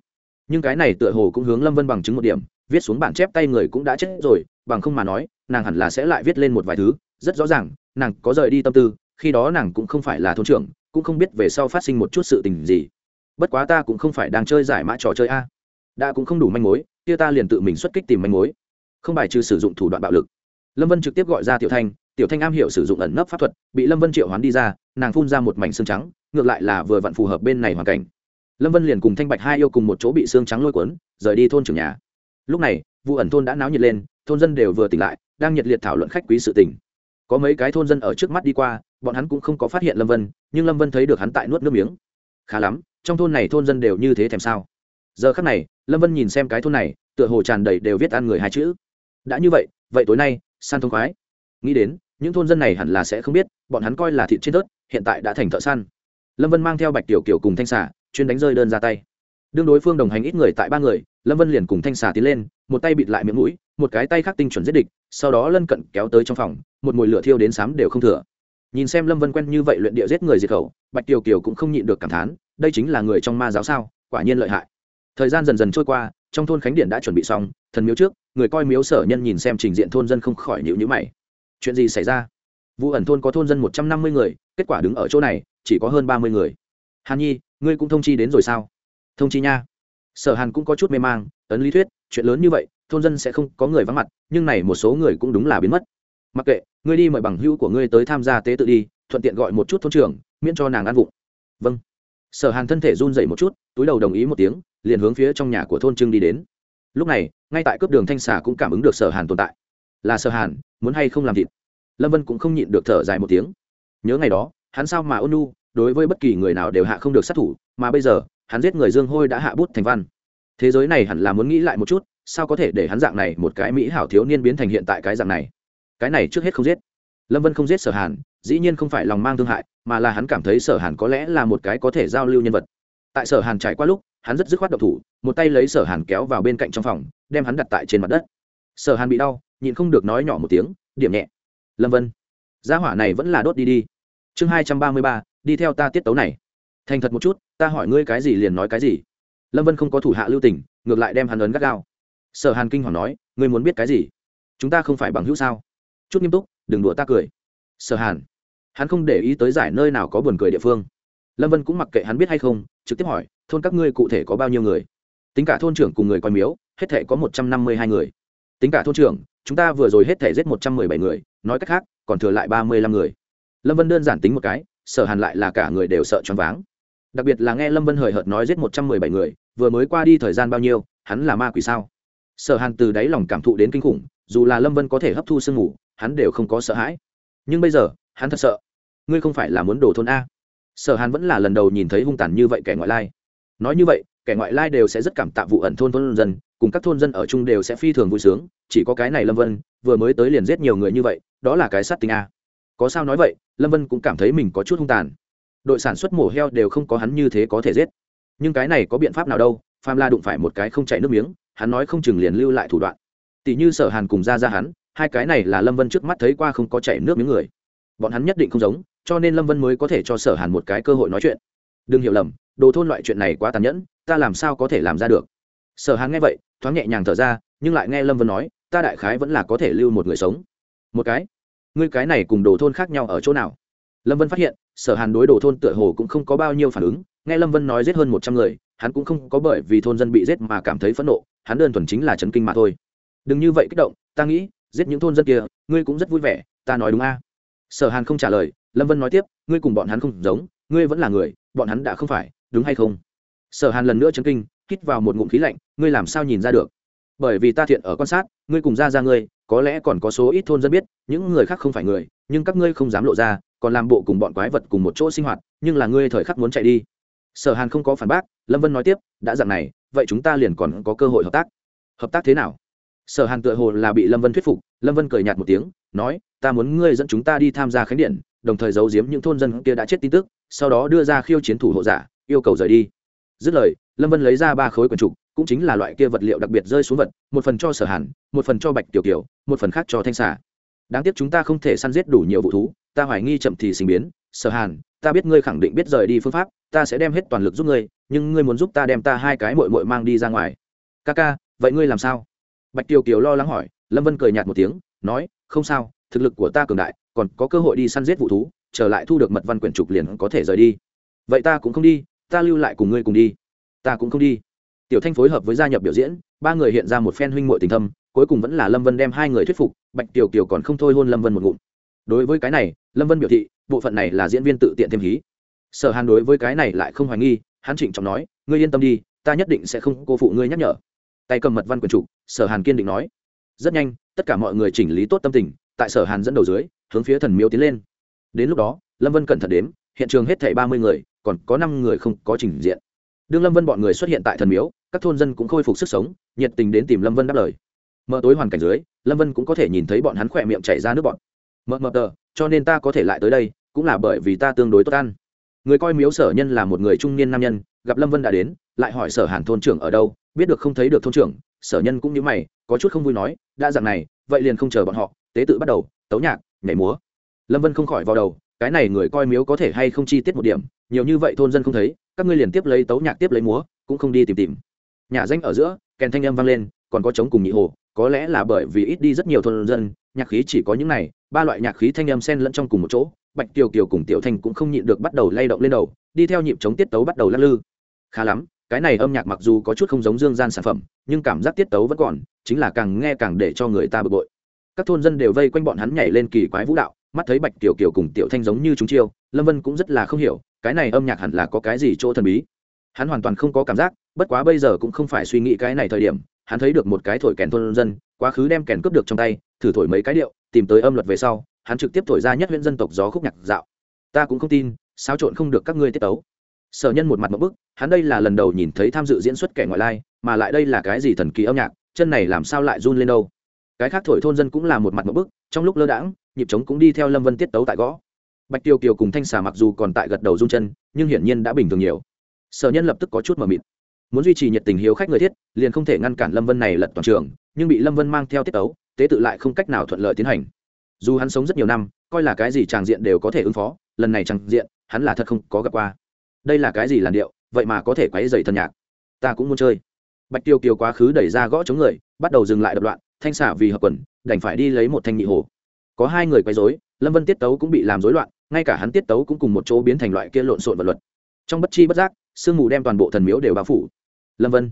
A: Nhưng cái này tựa hồ cũng hướng lâm vân bằng chứng một điểm, viết xuống bản chép tay người cũng đã chết rồi bằng không mà nói, nàng hẳn là sẽ lại viết lên một vài thứ, rất rõ ràng, nàng có rời đi tâm tư, khi đó nàng cũng không phải là thôn trưởng, cũng không biết về sau phát sinh một chút sự tình gì. Bất quá ta cũng không phải đang chơi giải mã trò chơi a. Đã cũng không đủ manh mối, kia ta liền tự mình xuất kích tìm manh mối. Không bài trừ sử dụng thủ đoạn bạo lực. Lâm vân trực tiếp gọi ra tiểu thanh tiểu thanh am hiểu sử dụng ẩn nấp pháp thuật, bị lâm vân triệu hoán đi ra, nàng phun ra một mảnh xương trắng, ngược lại là vừa vặn phù hợp bên này hoàn cảnh. Lâm vân liền cùng thanh bạch hai yêu cùng một chỗ bị xương trắng lôi cuốn, rời đi thôn trưởng nhà. Lúc này vụ ẩn thôn đã náo nhiệt lên thôn dân đều vừa tỉnh lại, đang nhiệt liệt thảo luận khách quý sự tình. có mấy cái thôn dân ở trước mắt đi qua, bọn hắn cũng không có phát hiện lâm vân, nhưng lâm vân thấy được hắn tại nuốt nước miếng. Khá lắm, trong thôn này thôn dân đều như thế thèm sao? Giờ khắc này, lâm vân nhìn xem cái thôn này, tựa hồ tràn đầy đều viết ăn người hai chữ. Đã như vậy vậy tối nay, san thông khoái. Nghĩ đến, những thôn dân này hẳn là sẽ không biết, bọn hắn coi là thịt trên tớt hiện tại đã thành thợ săn. Lâm vân mang theo bạch tiểu kiểu cùng thanh xà, chuyên đánh rơi đơn ra tay. Đương đối phương đồng hành ít người tại ba người, lâm vân liền cùng thanh xà tiến lên, một tay bịt lại miệng mũi một cái tay khác tinh chuẩn giết địch, sau đó lân cận kéo tới trong phòng, một mùi lửa thiêu đến sám đều không thừa. Nhìn xem lâm vân quen như vậy luyện địa giết người diệt khẩu, bạch kiều kiều cũng không nhịn được cảm thán, đây chính là người trong ma giáo sao, quả nhiên lợi hại. Thời gian dần dần trôi qua, trong thôn khánh điện đã chuẩn bị xong, thần miếu trước, người coi miếu sở nhân nhìn xem trình diện thôn dân không khỏi nhịu nhữ mày. Chuyện gì xảy ra? Vụ ẩn thôn có thôn dân một trăm năm mươi người, kết quả đứng ở chỗ này, chỉ có hơn ba mươi người. Hàn nhi, ngươi cũng thông chi đến rồi sao? Thông chi nha. Sở hàn cũng có chút mê mang, ấn lý thuyết, chuyện lớn như vậy thôn dân sẽ không có người vắng mặt, nhưng này một số người cũng đúng là biến mất. Mặc kệ, ngươi đi mời bằng hữu của ngươi tới tham gia tế tự đi, thuận tiện gọi một chút thôn trưởng, miễn cho nàng ăn vụng. Vâng. Sở hàn thân thể run dậy một chút, túi đầu đồng ý một tiếng, liền hướng phía trong nhà của thôn trưng đi đến. Lúc này, ngay tại cướp đường thanh xà cũng cảm ứng được sở hàn tồn tại. Là sở hàn, muốn hay không làm thịt? Lâm vân cũng không nhịn được thở dài một tiếng. Nhớ ngày đó, hắn sao mà ôn nu đối với bất kỳ người nào đều hạ không được sát thủ, mà bây giờ, hắn giết người dương hôi đã hạ bút thành văn. Thế giới này hẳn là muốn nghĩ lại một chút sao có thể để hắn dạng này một cái mỹ hảo thiếu niên biến thành hiện tại cái dạng này? Cái này trước hết không giết. Lâm vân không giết sở hàn, dĩ nhiên không phải lòng mang thương hại, mà là hắn cảm thấy sở hàn có lẽ là một cái có thể giao lưu nhân vật. Tại sở hàn trải qua lúc, hắn rất dứt khoát độc thủ, một tay lấy sở hàn kéo vào bên cạnh trong phòng, đem hắn đặt tại trên mặt đất. Sở hàn bị đau, nhịn không được nói nhỏ một tiếng, điểm nhẹ. Lâm vân, gia hỏa này vẫn là đốt đi đi. Chương hai trăm ba mươi ba, đi theo ta tiết tấu này. Thành thật một chút, ta hỏi ngươi cái gì liền nói cái gì. Lâm vân không có thủ hạ lưu tình, ngược lại đem hắn ấn gắt gao sở hàn kinh hoàng nói, ngươi muốn biết cái gì? Chúng ta không phải bằng hữu sao? Chút nghiêm túc, đừng đùa ta cười. Sở hàn, hắn không để ý tới giải nơi nào có buồn cười địa phương. Lâm vân cũng mặc kệ hắn biết hay không, trực tiếp hỏi, thôn các ngươi cụ thể có bao nhiêu người? Tính cả thôn trưởng cùng người coi miếu, hết thể có một trăm năm mươi hai người. Tính cả thôn trưởng, chúng ta vừa rồi hết thể giết một trăm mười bảy người, nói cách khác, còn thừa lại ba mươi lăm người. Lâm vân đơn giản tính một cái, sở hàn lại là cả người đều sợ choáng váng. Đặc biệt là nghe lâm vân hời hợt nói giết một trăm mười bảy người, vừa mới qua đi thời gian bao nhiêu, hắn là ma quỷ sao? Sở hàn từ đáy lòng cảm thụ đến kinh khủng, dù là lâm vân có thể hấp thu sương mù, hắn đều không có sợ hãi. Nhưng bây giờ, hắn thật sợ. Ngươi không phải là muốn đổ thôn a. Sở hàn vẫn là lần đầu nhìn thấy hung tàn như vậy kẻ ngoại lai. Nói như vậy, kẻ ngoại lai đều sẽ rất cảm tạ vụ ẩn thôn thôn dân, cùng các thôn dân ở chung đều sẽ phi thường vui sướng, chỉ có cái này lâm vân, vừa mới tới liền giết nhiều người như vậy, đó là cái sát tình a. Có sao nói vậy, lâm vân cũng cảm thấy mình có chút hung tàn. Đội sản xuất mổ heo đều không có hắn như thế có thể giết. Nhưng cái này có biện pháp nào đâu pham la đụng phải một cái không chạy nước miếng hắn nói không chừng liền lưu lại thủ đoạn. Tỷ như sở hàn cùng ra ra hắn, hai cái này là lâm vân trước mắt thấy qua không có chảy nước miếng người. Bọn hắn nhất định không giống, cho nên lâm vân mới có thể cho sở hàn một cái cơ hội nói chuyện. Đừng hiểu lầm, đồ thôn loại chuyện này quá tàn nhẫn, ta làm sao có thể làm ra được? Sở hàn nghe vậy, thoáng nhẹ nhàng thở ra, nhưng lại nghe lâm vân nói, ta đại khái vẫn là có thể lưu một người sống. Một cái? Ngươi cái này cùng đồ thôn khác nhau ở chỗ nào? Lâm vân phát hiện, sở hàn đối đồ thôn tựa hồ cũng không có bao nhiêu phản ứng, nghe lâm vân nói giết hơn một trăm người hắn cũng không có bởi vì thôn dân bị giết mà cảm thấy phẫn nộ, hắn đơn thuần chính là chấn kinh mà thôi. Đừng như vậy kích động, ta nghĩ, giết những thôn dân kia, ngươi cũng rất vui vẻ, ta nói đúng a. Sở hàn không trả lời, lâm vân nói tiếp, ngươi cùng bọn hắn không giống, ngươi vẫn là người, bọn hắn đã không phải, đúng hay không? Sở hàn lần nữa chấn kinh, hít vào một ngụm khí lạnh, ngươi làm sao nhìn ra được? Bởi vì ta thiện ở quan sát, ngươi cùng ra ra ngươi, có lẽ còn có số ít thôn dân biết, những người khác không phải người, nhưng các ngươi không dám lộ ra, còn làm bộ cùng bọn quái vật cùng một chỗ sinh hoạt, nhưng là ngươi thời khắc muốn chạy đi sở hàn không có phản bác, lâm vân nói tiếp, đã dặn này, vậy chúng ta liền còn có cơ hội hợp tác. Hợp tác thế nào? Sở hàn tựa hồ là bị lâm vân thuyết phục, lâm vân cười nhạt một tiếng, nói, ta muốn ngươi dẫn chúng ta đi tham gia khánh điện, đồng thời giấu giếm những thôn dân kia đã chết tin tức, sau đó đưa ra khiêu chiến thủ hộ giả, yêu cầu rời đi. Dứt lời, lâm vân lấy ra ba khối quần trục, cũng chính là loại kia vật liệu đặc biệt rơi xuống vật, một phần cho sở hàn, một phần cho bạch tiểu kiều, một phần khác cho thanh xà. Đáng tiếc chúng ta không thể săn giết đủ nhiều vụ thú, ta hoài nghi chậm thì sinh biến sở hàn, ta biết ngươi khẳng định biết rời đi phương pháp, ta sẽ đem hết toàn lực giúp ngươi, nhưng ngươi muốn giúp ta đem ta hai cái mội mội mang đi ra ngoài. Ca ca, vậy ngươi làm sao? Bạch tiêu kiều lo lắng hỏi, lâm vân cười nhạt một tiếng, nói, không sao, thực lực của ta cường đại, còn có cơ hội đi săn giết vụ thú, trở lại thu được mật văn quyển trục liền có thể rời đi. Vậy ta cũng không đi, ta lưu lại cùng ngươi cùng đi. Ta cũng không đi. Tiểu thanh phối hợp với gia nhập biểu diễn, ba người hiện ra một phen huynh muội tình thâm, cuối cùng vẫn là lâm vân đem hai người thuyết phục, bạch tiểu kiều còn không thôi hôn lâm vân một ngụm. Đối với cái này, lâm vân biểu thị bộ phận này là diễn viên tự tiện thêm hí. Sở hàn đối với cái này lại không hoài nghi hắn trịnh trọng nói ngươi yên tâm đi ta nhất định sẽ không cô phụ ngươi nhắc nhở. Tay cầm mật văn quyền chủ sở hàn kiên định nói rất nhanh tất cả mọi người chỉnh lý tốt tâm tình tại sở hàn dẫn đầu dưới hướng phía thần miếu tiến lên. Đến lúc đó lâm vân cẩn thận đến, hiện trường hết thảy ba mươi người còn có năm người không có trình diện. Đương lâm vân bọn người xuất hiện tại thần miếu các thôn dân cũng khôi phục sức sống nhiệt tình đến tìm lâm vân đáp lời. Mở tối hoàn cảnh dưới lâm vân cũng có thể nhìn thấy bọn hắn khỏe miệng chảy ra nước bọn mờ mờ tờ cho nên ta có thể lại tới đây cũng là bởi vì ta tương đối tốt ăn. Người coi miếu sở nhân là một người trung niên nam nhân, gặp lâm vân đã đến, lại hỏi sở hàn thôn trưởng ở đâu, biết được không thấy được thôn trưởng, sở nhân cũng như mày, có chút không vui nói, đã dặn này, vậy liền không chờ bọn họ, tế tự bắt đầu, tấu nhạc, nhảy múa. Lâm vân không khỏi vào đầu, cái này người coi miếu có thể hay không chi tiết một điểm, nhiều như vậy thôn dân không thấy, các ngươi liền tiếp lấy tấu nhạc tiếp lấy múa, cũng không đi tìm tìm. Nhà danh ở giữa, kèn thanh âm vang lên, còn có trống cùng nhị hồ, có lẽ là bởi vì ít đi rất nhiều thôn dân, nhạc khí chỉ có những này ba loại nhạc khí thanh âm xen lẫn trong cùng một chỗ, bạch Tiều kiều cùng tiểu thanh cũng không nhịn được bắt đầu lay động lên đầu, đi theo nhịp chống tiết tấu bắt đầu lắc lư. Khá lắm, cái này âm nhạc mặc dù có chút không giống dương gian sản phẩm, nhưng cảm giác tiết tấu vẫn còn, chính là càng nghe càng để cho người ta bực bội. Các thôn dân đều vây quanh bọn hắn nhảy lên kỳ quái vũ đạo, mắt thấy bạch tiểu kiều cùng tiểu thanh giống như chúng chiêu, lâm vân cũng rất là không hiểu, cái này âm nhạc hẳn là có cái gì chỗ thần bí. Hắn hoàn toàn không có cảm giác, bất quá bây giờ cũng không phải suy nghĩ cái này thời điểm, hắn thấy được một cái thổi kèn thôn dân, quá khứ đem kèn cướp được trong tay, thử thổi mấy cái điệu tìm tới âm luật về sau, hắn trực tiếp thổi ra nhất huyện dân tộc gió khúc nhạc dạo. Ta cũng không tin, xáo trộn không được các ngươi tiết tấu. Sở nhân một mặt một bức, hắn đây là lần đầu nhìn thấy tham dự diễn xuất kẻ ngoại lai, mà lại đây là cái gì thần kỳ âm nhạc, chân này làm sao lại run lên đâu? Cái khác thổi thôn dân cũng là một mặt một bức, trong lúc lơ đãng, nhịp trống cũng đi theo lâm vân tiết tấu tại gõ. Bạch tiêu kiều cùng thanh xà mặc dù còn tại gật đầu run chân, nhưng hiển nhiên đã bình thường nhiều. Sở nhân lập tức có chút mờ mịt. Muốn duy trì nhiệt tình hiếu khách người thiết, liền không thể ngăn cản lâm vân này lật toàn trường, nhưng bị lâm vân mang theo tiết tấu tế tự lại không cách nào thuận lợi tiến hành. Dù hắn sống rất nhiều năm coi là cái gì tràng diện đều có thể ứng phó lần này tràng diện hắn là thật không có gặp qua. Đây là cái gì làn điệu vậy mà có thể quấy dày thân nhạc. Ta cũng muốn chơi. Bạch tiêu kiều quá khứ đẩy ra gõ chống người bắt đầu dừng lại đập loạn, thanh xả vì hợp quần đành phải đi lấy một thanh nhị hồ. Có hai người quấy dối lâm vân tiết tấu cũng bị làm rối loạn ngay cả hắn tiết tấu cũng cùng một chỗ biến thành loại kia lộn xộn vật luật. Trong bất chi bất giác sương mù đem toàn bộ thần miếu đều bao phủ. Lâm vân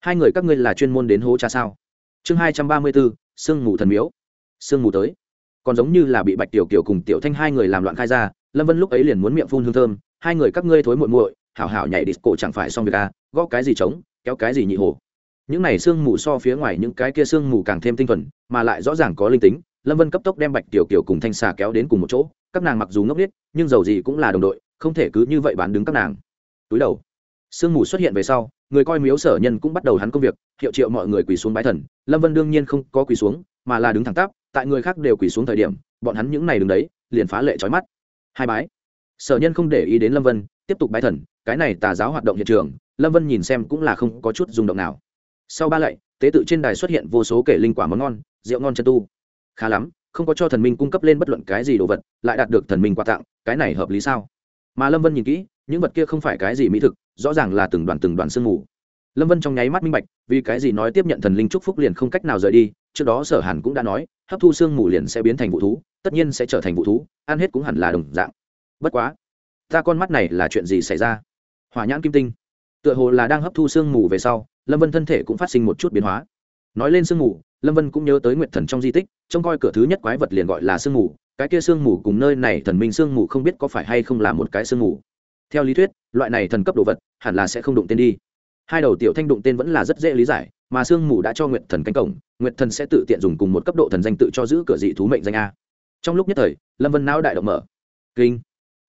A: hai người các ngươi là chuyên môn đến hố cha sao? Chương hai trăm ba mươi bốn sương mù thần miếu. Sương mù tới. Còn giống như là bị bạch tiểu kiều cùng tiểu thanh hai người làm loạn khai ra, lâm vân lúc ấy liền muốn miệng phun hương thơm, hai người các ngươi thối muội muội, hảo hảo nhảy disco chẳng phải xong việc à gõ cái gì trống, kéo cái gì nhị hồ. Những này sương mù so phía ngoài những cái kia sương mù càng thêm tinh thuần, mà lại rõ ràng có linh tính, lâm vân cấp tốc đem bạch tiểu kiều cùng thanh xà kéo đến cùng một chỗ, các nàng mặc dù ngốc nghếch, nhưng dầu gì cũng là đồng đội, không thể cứ như vậy bán đứng các nàng. Túi đầu. Sương mù xuất hiện về sau người coi miếu sở nhân cũng bắt đầu hắn công việc, hiệu triệu mọi người quỳ xuống bái thần. Lâm vân đương nhiên không có quỳ xuống, mà là đứng thẳng tắp, tại người khác đều quỳ xuống thời điểm, bọn hắn những này đứng đấy, liền phá lệ trói mắt. Hai bái. Sở nhân không để ý đến lâm vân, tiếp tục bái thần, cái này tà giáo hoạt động hiện trường, lâm vân nhìn xem cũng là không có chút rung động nào. Sau ba lạy, tế tự trên đài xuất hiện vô số kể linh quả món ngon, rượu ngon chân tu. Khá lắm, không có cho thần minh cung cấp lên bất luận cái gì đồ vật, lại đạt được thần minh quà tặng, cái này hợp lý sao? Mà lâm vân nhìn kỹ, những vật kia không phải cái gì mỹ thực rõ ràng là từng đoàn từng đoàn sương mù. Lâm vân trong nháy mắt minh bạch, vì cái gì nói tiếp nhận thần linh chúc phúc liền không cách nào rời đi, trước đó sở hàn cũng đã nói, hấp thu sương mù liền sẽ biến thành vụ thú, tất nhiên sẽ trở thành vụ thú, ăn hết cũng hẳn là đồng dạng. Bất quá, ta con mắt này là chuyện gì xảy ra? Hỏa nhãn kim tinh. Tựa hồ là đang hấp thu sương mù về sau, lâm vân thân thể cũng phát sinh một chút biến hóa. Nói lên sương mù, lâm vân cũng nhớ tới nguyện thần trong di tích, trông coi cửa thứ nhất quái vật liền gọi là sương mù, cái kia sương mù cùng nơi này thần minh sương mù không biết có phải hay không là một cái sương mù theo lý thuyết, loại này thần cấp đồ vật hẳn là sẽ không đụng tên đi. Hai đầu tiểu thanh đụng tên vẫn là rất dễ lý giải, mà sương mù đã cho nguyệt thần cánh cổng, nguyệt thần sẽ tự tiện dùng cùng một cấp độ thần danh tự cho giữ cửa dị thú mệnh danh a. Trong lúc nhất thời, lâm vân não đại động mở. Kinh!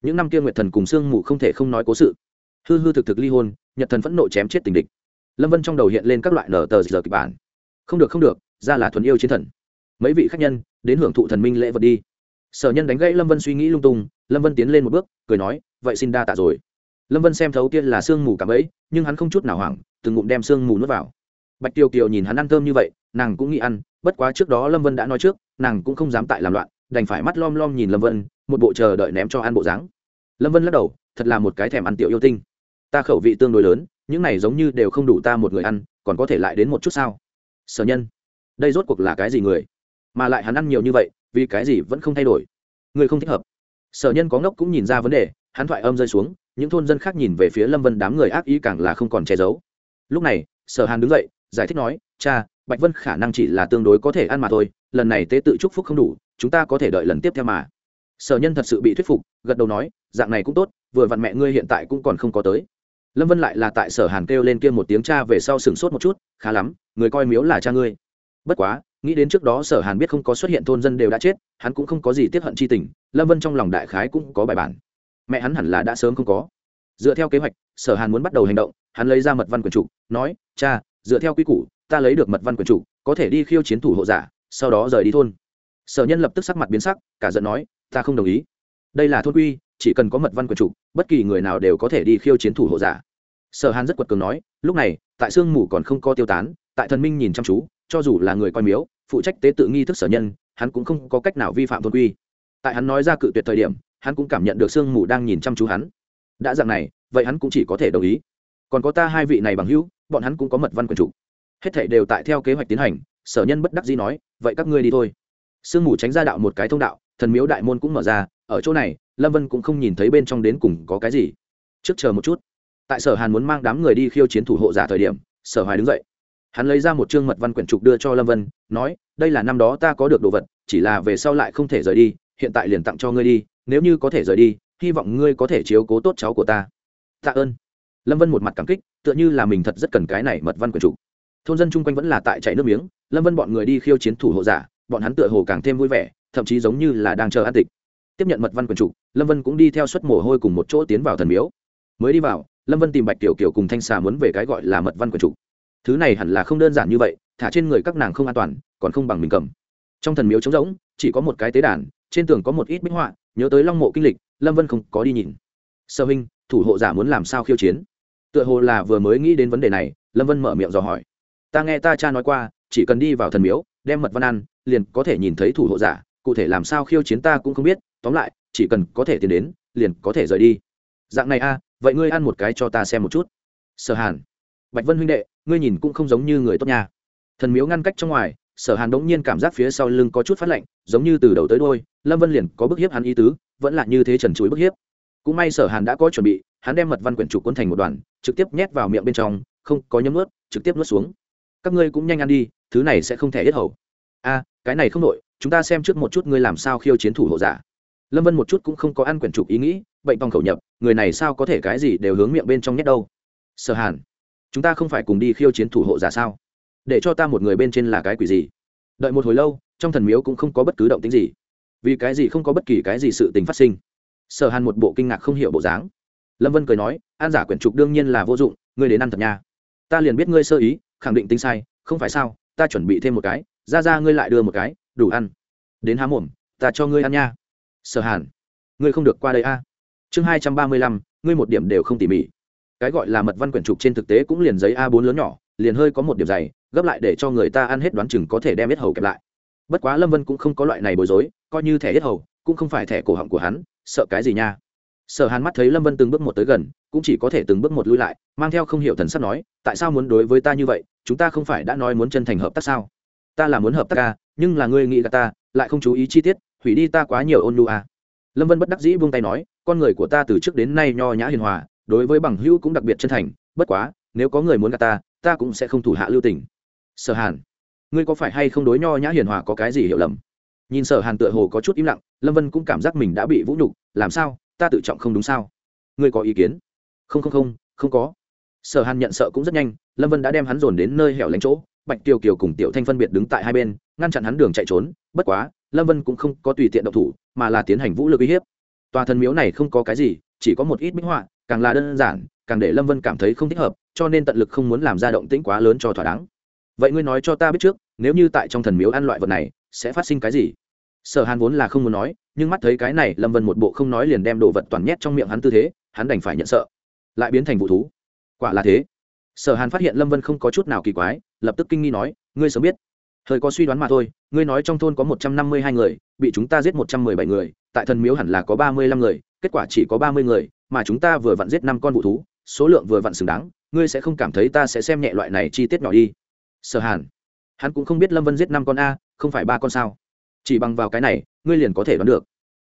A: Những năm kia nguyệt thần cùng sương mù không thể không nói cố sự. Hư hư thực thực ly hôn, nhật thần phẫn nộ chém chết tình địch. Lâm vân trong đầu hiện lên các loại nở tờ giờ kịch bản. Không được không được, ra là thuần yêu chiến thần. Mấy vị khách nhân, đến hưởng thụ thần minh lễ vật đi sở nhân đánh gãy lâm vân suy nghĩ lung tung, lâm vân tiến lên một bước, cười nói, vậy xin đa tạ rồi. Lâm vân xem thấu tiên là sương mù cảm ấy, nhưng hắn không chút nào hoảng, từng ngụm đem sương mù nuốt vào. Bạch tiêu kiều nhìn hắn ăn thơm như vậy, nàng cũng nghĩ ăn, bất quá trước đó lâm vân đã nói trước, nàng cũng không dám tại làm loạn, đành phải mắt lom lom nhìn lâm vân, một bộ chờ đợi ném cho ăn bộ dáng. Lâm vân lắc đầu, thật là một cái thèm ăn tiểu yêu tinh. Ta khẩu vị tương đối lớn, những này giống như đều không đủ ta một người ăn, còn có thể lại đến một chút sao? Sở nhân, đây rốt cuộc là cái gì người? Mà lại hắn ăn nhiều như vậy vì cái gì vẫn không thay đổi? Người không thích hợp. Sở nhân có ngốc cũng nhìn ra vấn đề, hắn thoại âm rơi xuống, những thôn dân khác nhìn về phía lâm vân đám người ác ý càng là không còn che giấu. Lúc này, sở hàn đứng dậy, giải thích nói, cha, bạch vân khả năng chỉ là tương đối có thể ăn mà thôi, lần này tế tự chúc phúc không đủ, chúng ta có thể đợi lần tiếp theo mà. Sở nhân thật sự bị thuyết phục, gật đầu nói, dạng này cũng tốt, vừa vặn mẹ ngươi hiện tại cũng còn không có tới. Lâm vân lại là tại sở hàn kêu lên kia một tiếng cha về sau sừng sốt một chút, khá lắm, người coi miếu là cha ngươi. Bất quá nghĩ đến trước đó sở hàn biết không có xuất hiện thôn dân đều đã chết, hắn cũng không có gì tiếp hận c h i tình, lâm vân trong lòng đại khái cũng có bài bản. Mẹ hắn hẳn là đã sớm không có. Dựa theo kế hoạch, sở hàn muốn bắt đầu hành động, hắn lấy ra mật văn quyền trục nói, cha, dựa theo quy củ, ta lấy được mật văn quyền trục có thể đi khiêu chiến thủ hộ giả, sau đó rời đi thôn. Sở nhân lập tức sắc mặt biến sắc, cả giận nói, ta không đồng ý. Đây là thôn quy, chỉ cần có mật văn quyền trục bất kỳ người nào đều có thể đi khiêu chiến thủ hộ giả. Sở hàn rất quật cường nói, lúc này, tại sương mù còn không co tiêu tán, tại thần minh nhìn chăm chú cho dù là người coi miếu, phụ trách tế tự nghi thức sở nhân, hắn cũng không có cách nào vi phạm thôn quy. Tại hắn nói ra cự tuyệt thời điểm, hắn cũng cảm nhận được sương mù đang nhìn chăm chú hắn. Đã dạng này, vậy hắn cũng chỉ có thể đồng ý. Còn có ta hai vị này bằng hữu, bọn hắn cũng có mật văn quyền chủ. Hết thảy đều tại theo kế hoạch tiến hành, sở nhân bất đắc dĩ nói, vậy các ngươi đi thôi. Sương mù tránh ra đạo một cái thông đạo, thần miếu đại môn cũng mở ra, ở chỗ này, lâm vân cũng không nhìn thấy bên trong đến cùng có cái gì. Trước chờ một chút. Tại sở hàn muốn mang đám người đi khiêu chiến thủ hộ giả thời điểm, sở hoài đứng dậy hắn lấy ra một chương mật văn quyển trục đưa cho lâm vân, nói, đây là năm đó ta có được đồ vật, chỉ là về sau lại không thể rời đi, hiện tại liền tặng cho ngươi đi, nếu như có thể rời đi, hy vọng ngươi có thể chiếu cố tốt cháu của ta. Tạ ơn. Lâm vân một mặt cảm kích, tựa như là mình thật rất cần cái này mật văn quyển trục. Thôn dân chung quanh vẫn là tại chạy nước miếng, lâm vân bọn người đi khiêu chiến thủ hộ giả, bọn hắn tựa hồ càng thêm vui vẻ, thậm chí giống như là đang chờ an tịch. Tiếp nhận mật văn quyển trục, lâm vân cũng đi theo suất mồ hôi cùng một chỗ tiến vào thần miếu. Mới đi vào, lâm vân tìm bạch tiểu kiều cùng thanh xà muốn về cái gọi là mật văn quyển trục thứ này hẳn là không đơn giản như vậy, thả trên người các nàng không an toàn, còn không bằng mình cầm. Trong thần miếu trống rỗng, chỉ có một cái tế đàn, trên tường có một ít bích họa, nhớ tới long mộ kinh lịch, lâm vân không có đi nhìn. Sơ huynh, thủ hộ giả muốn làm sao khiêu chiến? Tựa hồ là vừa mới nghĩ đến vấn đề này, lâm vân mở miệng dò hỏi. Ta nghe ta cha nói qua, chỉ cần đi vào thần miếu, đem mật văn ăn, liền có thể nhìn thấy thủ hộ giả, cụ thể làm sao khiêu chiến ta cũng không biết, tóm lại, chỉ cần có thể tiến đến, liền có thể rời đi. Dạng này a, vậy ngươi ăn một cái cho ta xem một chút. Sở hàn. Bạch vân huynh đệ ngươi nhìn cũng không giống như người tốt nha. Thần miếu ngăn cách trong ngoài, sở hàn đống nhiên cảm giác phía sau lưng có chút phát lạnh, giống như từ đầu tới đôi lâm vân liền có bức hiếp hắn ý tứ, vẫn là như thế trần chuối bức hiếp. Cũng may sở hàn đã có chuẩn bị, hắn đem mật văn quyển trục quân thành một đoàn trực tiếp nhét vào miệng bên trong, không có nhấm ướt trực tiếp nuốt xuống. Các ngươi cũng nhanh ăn đi, thứ này sẽ không thể hết hầu. A, cái này không nội chúng ta xem trước một chút ngươi làm sao khiêu chiến thủ hộ giả. Lâm vân một chút cũng không có ăn quyển trục ý nghĩ, bệnh tòng khẩu nhập, người này sao có thể cái gì đều hướng miệng bên trong nhét đâu. Sở hàn chúng ta không phải cùng đi khiêu chiến thủ hộ giả sao? Để cho ta một người bên trên là cái quỷ gì? Đợi một hồi lâu, trong thần miếu cũng không có bất cứ động tính gì. Vì cái gì không có bất kỳ cái gì sự tình phát sinh? Sở hàn một bộ kinh ngạc không hiểu bộ dáng. Lâm vân cười nói, an giả quyển trục đương nhiên là vô dụng, ngươi đến ăn thật nha. Ta liền biết ngươi sơ ý, khẳng định tính sai, không phải sao? Ta chuẩn bị thêm một cái, ra ra ngươi lại đưa một cái, đủ ăn. Đến há mồm, ta cho ngươi ăn nha. Sở hàn, ngươi không được qua đây a. Chương hai trăm ba mươi lăm, ngươi một điểm đều không tỉ mỉ cái gọi là mật văn quyển trục trên thực tế cũng liền giấy a 4 lớn nhỏ, liền hơi có một điểm dày, gấp lại để cho người ta ăn hết đoán chừng có thể đem hết hầu kẹp lại. Bất quá lâm vân cũng không có loại này bối rối, coi như thẻ hết hầu, cũng không phải thẻ cổ họng của hắn, sợ cái gì nha. Sở hàn mắt thấy lâm vân từng bước một tới gần, cũng chỉ có thể từng bước một lui lại, mang theo không hiểu thần sắp nói, tại sao muốn đối với ta như vậy? Chúng ta không phải đã nói muốn chân thành hợp tác sao? Ta là muốn hợp tác ca nhưng là ngươi nghĩ gà ta, lại không chú ý chi tiết, hủy đi ta quá nhiều ôn nhu à. lâm vân bất đắc dĩ buông tay nói, con người của ta từ trước đến nay nho nhã hiền hòa đối với bằng hữu cũng đặc biệt chân thành, bất quá, nếu có người muốn gạt ta ta cũng sẽ không thủ hạ lưu tình. Sở hàn, ngươi có phải hay không đối nho nhã hiền hòa có cái gì hiểu lầm? Nhìn sở hàn tựa hồ có chút im lặng, lâm vân cũng cảm giác mình đã bị vũ nhục, làm sao? Ta tự trọng không đúng sao? Ngươi có ý kiến? Không không không không có. Sở hàn nhận sợ cũng rất nhanh, lâm vân đã đem hắn dồn đến nơi hẻo lánh chỗ, bạch tiêu kiều cùng tiểu thanh phân biệt đứng tại hai bên, ngăn chặn hắn đường chạy trốn, bất quá, lâm vân cũng không có tùy tiện động thủ, mà là tiến hành vũ lực uy hiếp. Tòa thần miếu này không có cái gì chỉ có một ít minh họa, càng là đơn giản, càng để lâm vân cảm thấy không thích hợp, cho nên tận lực không muốn làm ra động tĩnh quá lớn cho thỏa đáng. Vậy ngươi nói cho ta biết trước, nếu như tại trong thần miếu ăn loại vật này, sẽ phát sinh cái gì? Sở hàn vốn là không muốn nói, nhưng mắt thấy cái này, lâm vân một bộ không nói liền đem đồ vật toàn nhét trong miệng hắn tư thế, hắn đành phải nhận sợ. Lại biến thành vụ thú. Quả là thế. Sở hàn phát hiện lâm vân không có chút nào kỳ quái, lập tức kinh nghi nói, ngươi sớm biết. Hơi có suy đoán mà thôi, ngươi nói trong thôn có một trăm năm mươi hai người, bị chúng ta giết một trăm mười bảy người tại thần miếu hẳn là có ba mươi lăm người, kết quả chỉ có ba mươi người, mà chúng ta vừa vặn giết năm con vụ thú, số lượng vừa vặn xứng đáng, ngươi sẽ không cảm thấy ta sẽ xem nhẹ loại này chi tiết nhỏ đi. Sở hàn, hắn cũng không biết lâm vân giết năm con a, không phải ba con sao? Chỉ bằng vào cái này, ngươi liền có thể đoán được.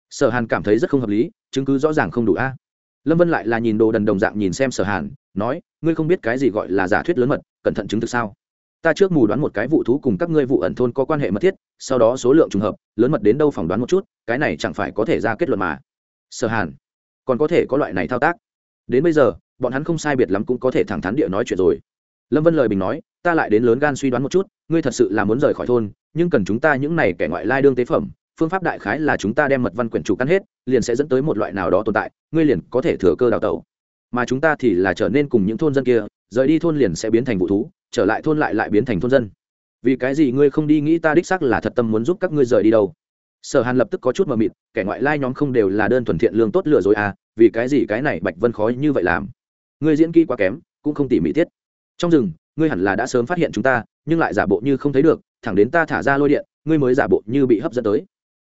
A: Sở hàn cảm thấy rất không hợp lý, chứng cứ rõ ràng không đủ a. Lâm vân lại là nhìn đồ đần đồng dạng nhìn xem sở hàn, nói, ngươi không biết cái gì gọi là giả thuyết lớn mật, cẩn thận chứng thực sao? Ta trước mù đoán một cái vụ thú cùng các ngươi vụ ẩn thôn có quan hệ mật thiết sau đó số lượng trùng hợp, lớn mật đến đâu phỏng đoán một chút, cái này chẳng phải có thể ra kết luận mà. Sở hàn, còn có thể có loại này thao tác. Đến bây giờ, bọn hắn không sai biệt lắm cũng có thể thẳng thắn địa nói chuyện rồi. Lâm vân lời bình nói, ta lại đến lớn gan suy đoán một chút, ngươi thật sự là muốn rời khỏi thôn, nhưng cần chúng ta những này kẻ ngoại lai đương tế phẩm, phương pháp đại khái là chúng ta đem mật văn quyển chủ căn hết, liền sẽ dẫn tới một loại nào đó tồn tại, ngươi liền có thể thừa cơ đào tẩu. Mà chúng ta thì là trở nên cùng những thôn dân kia, rời đi thôn liền sẽ biến thành vụ thú, trở lại thôn lại lại biến thành thôn dân vì cái gì ngươi không đi nghĩ ta đích xác là thật tâm muốn giúp các ngươi rời đi đâu? Sở hàn lập tức có chút mờ mịt, kẻ ngoại lai nhóm không đều là đơn thuần thiện lương tốt lừa rồi à vì cái gì cái này bạch vân khói như vậy làm? Ngươi diễn kỹ quá kém, cũng không tỉ mỉ tiết. Trong rừng, ngươi hẳn là đã sớm phát hiện chúng ta, nhưng lại giả bộ như không thấy được, thẳng đến ta thả ra lôi điện, ngươi mới giả bộ như bị hấp dẫn tới.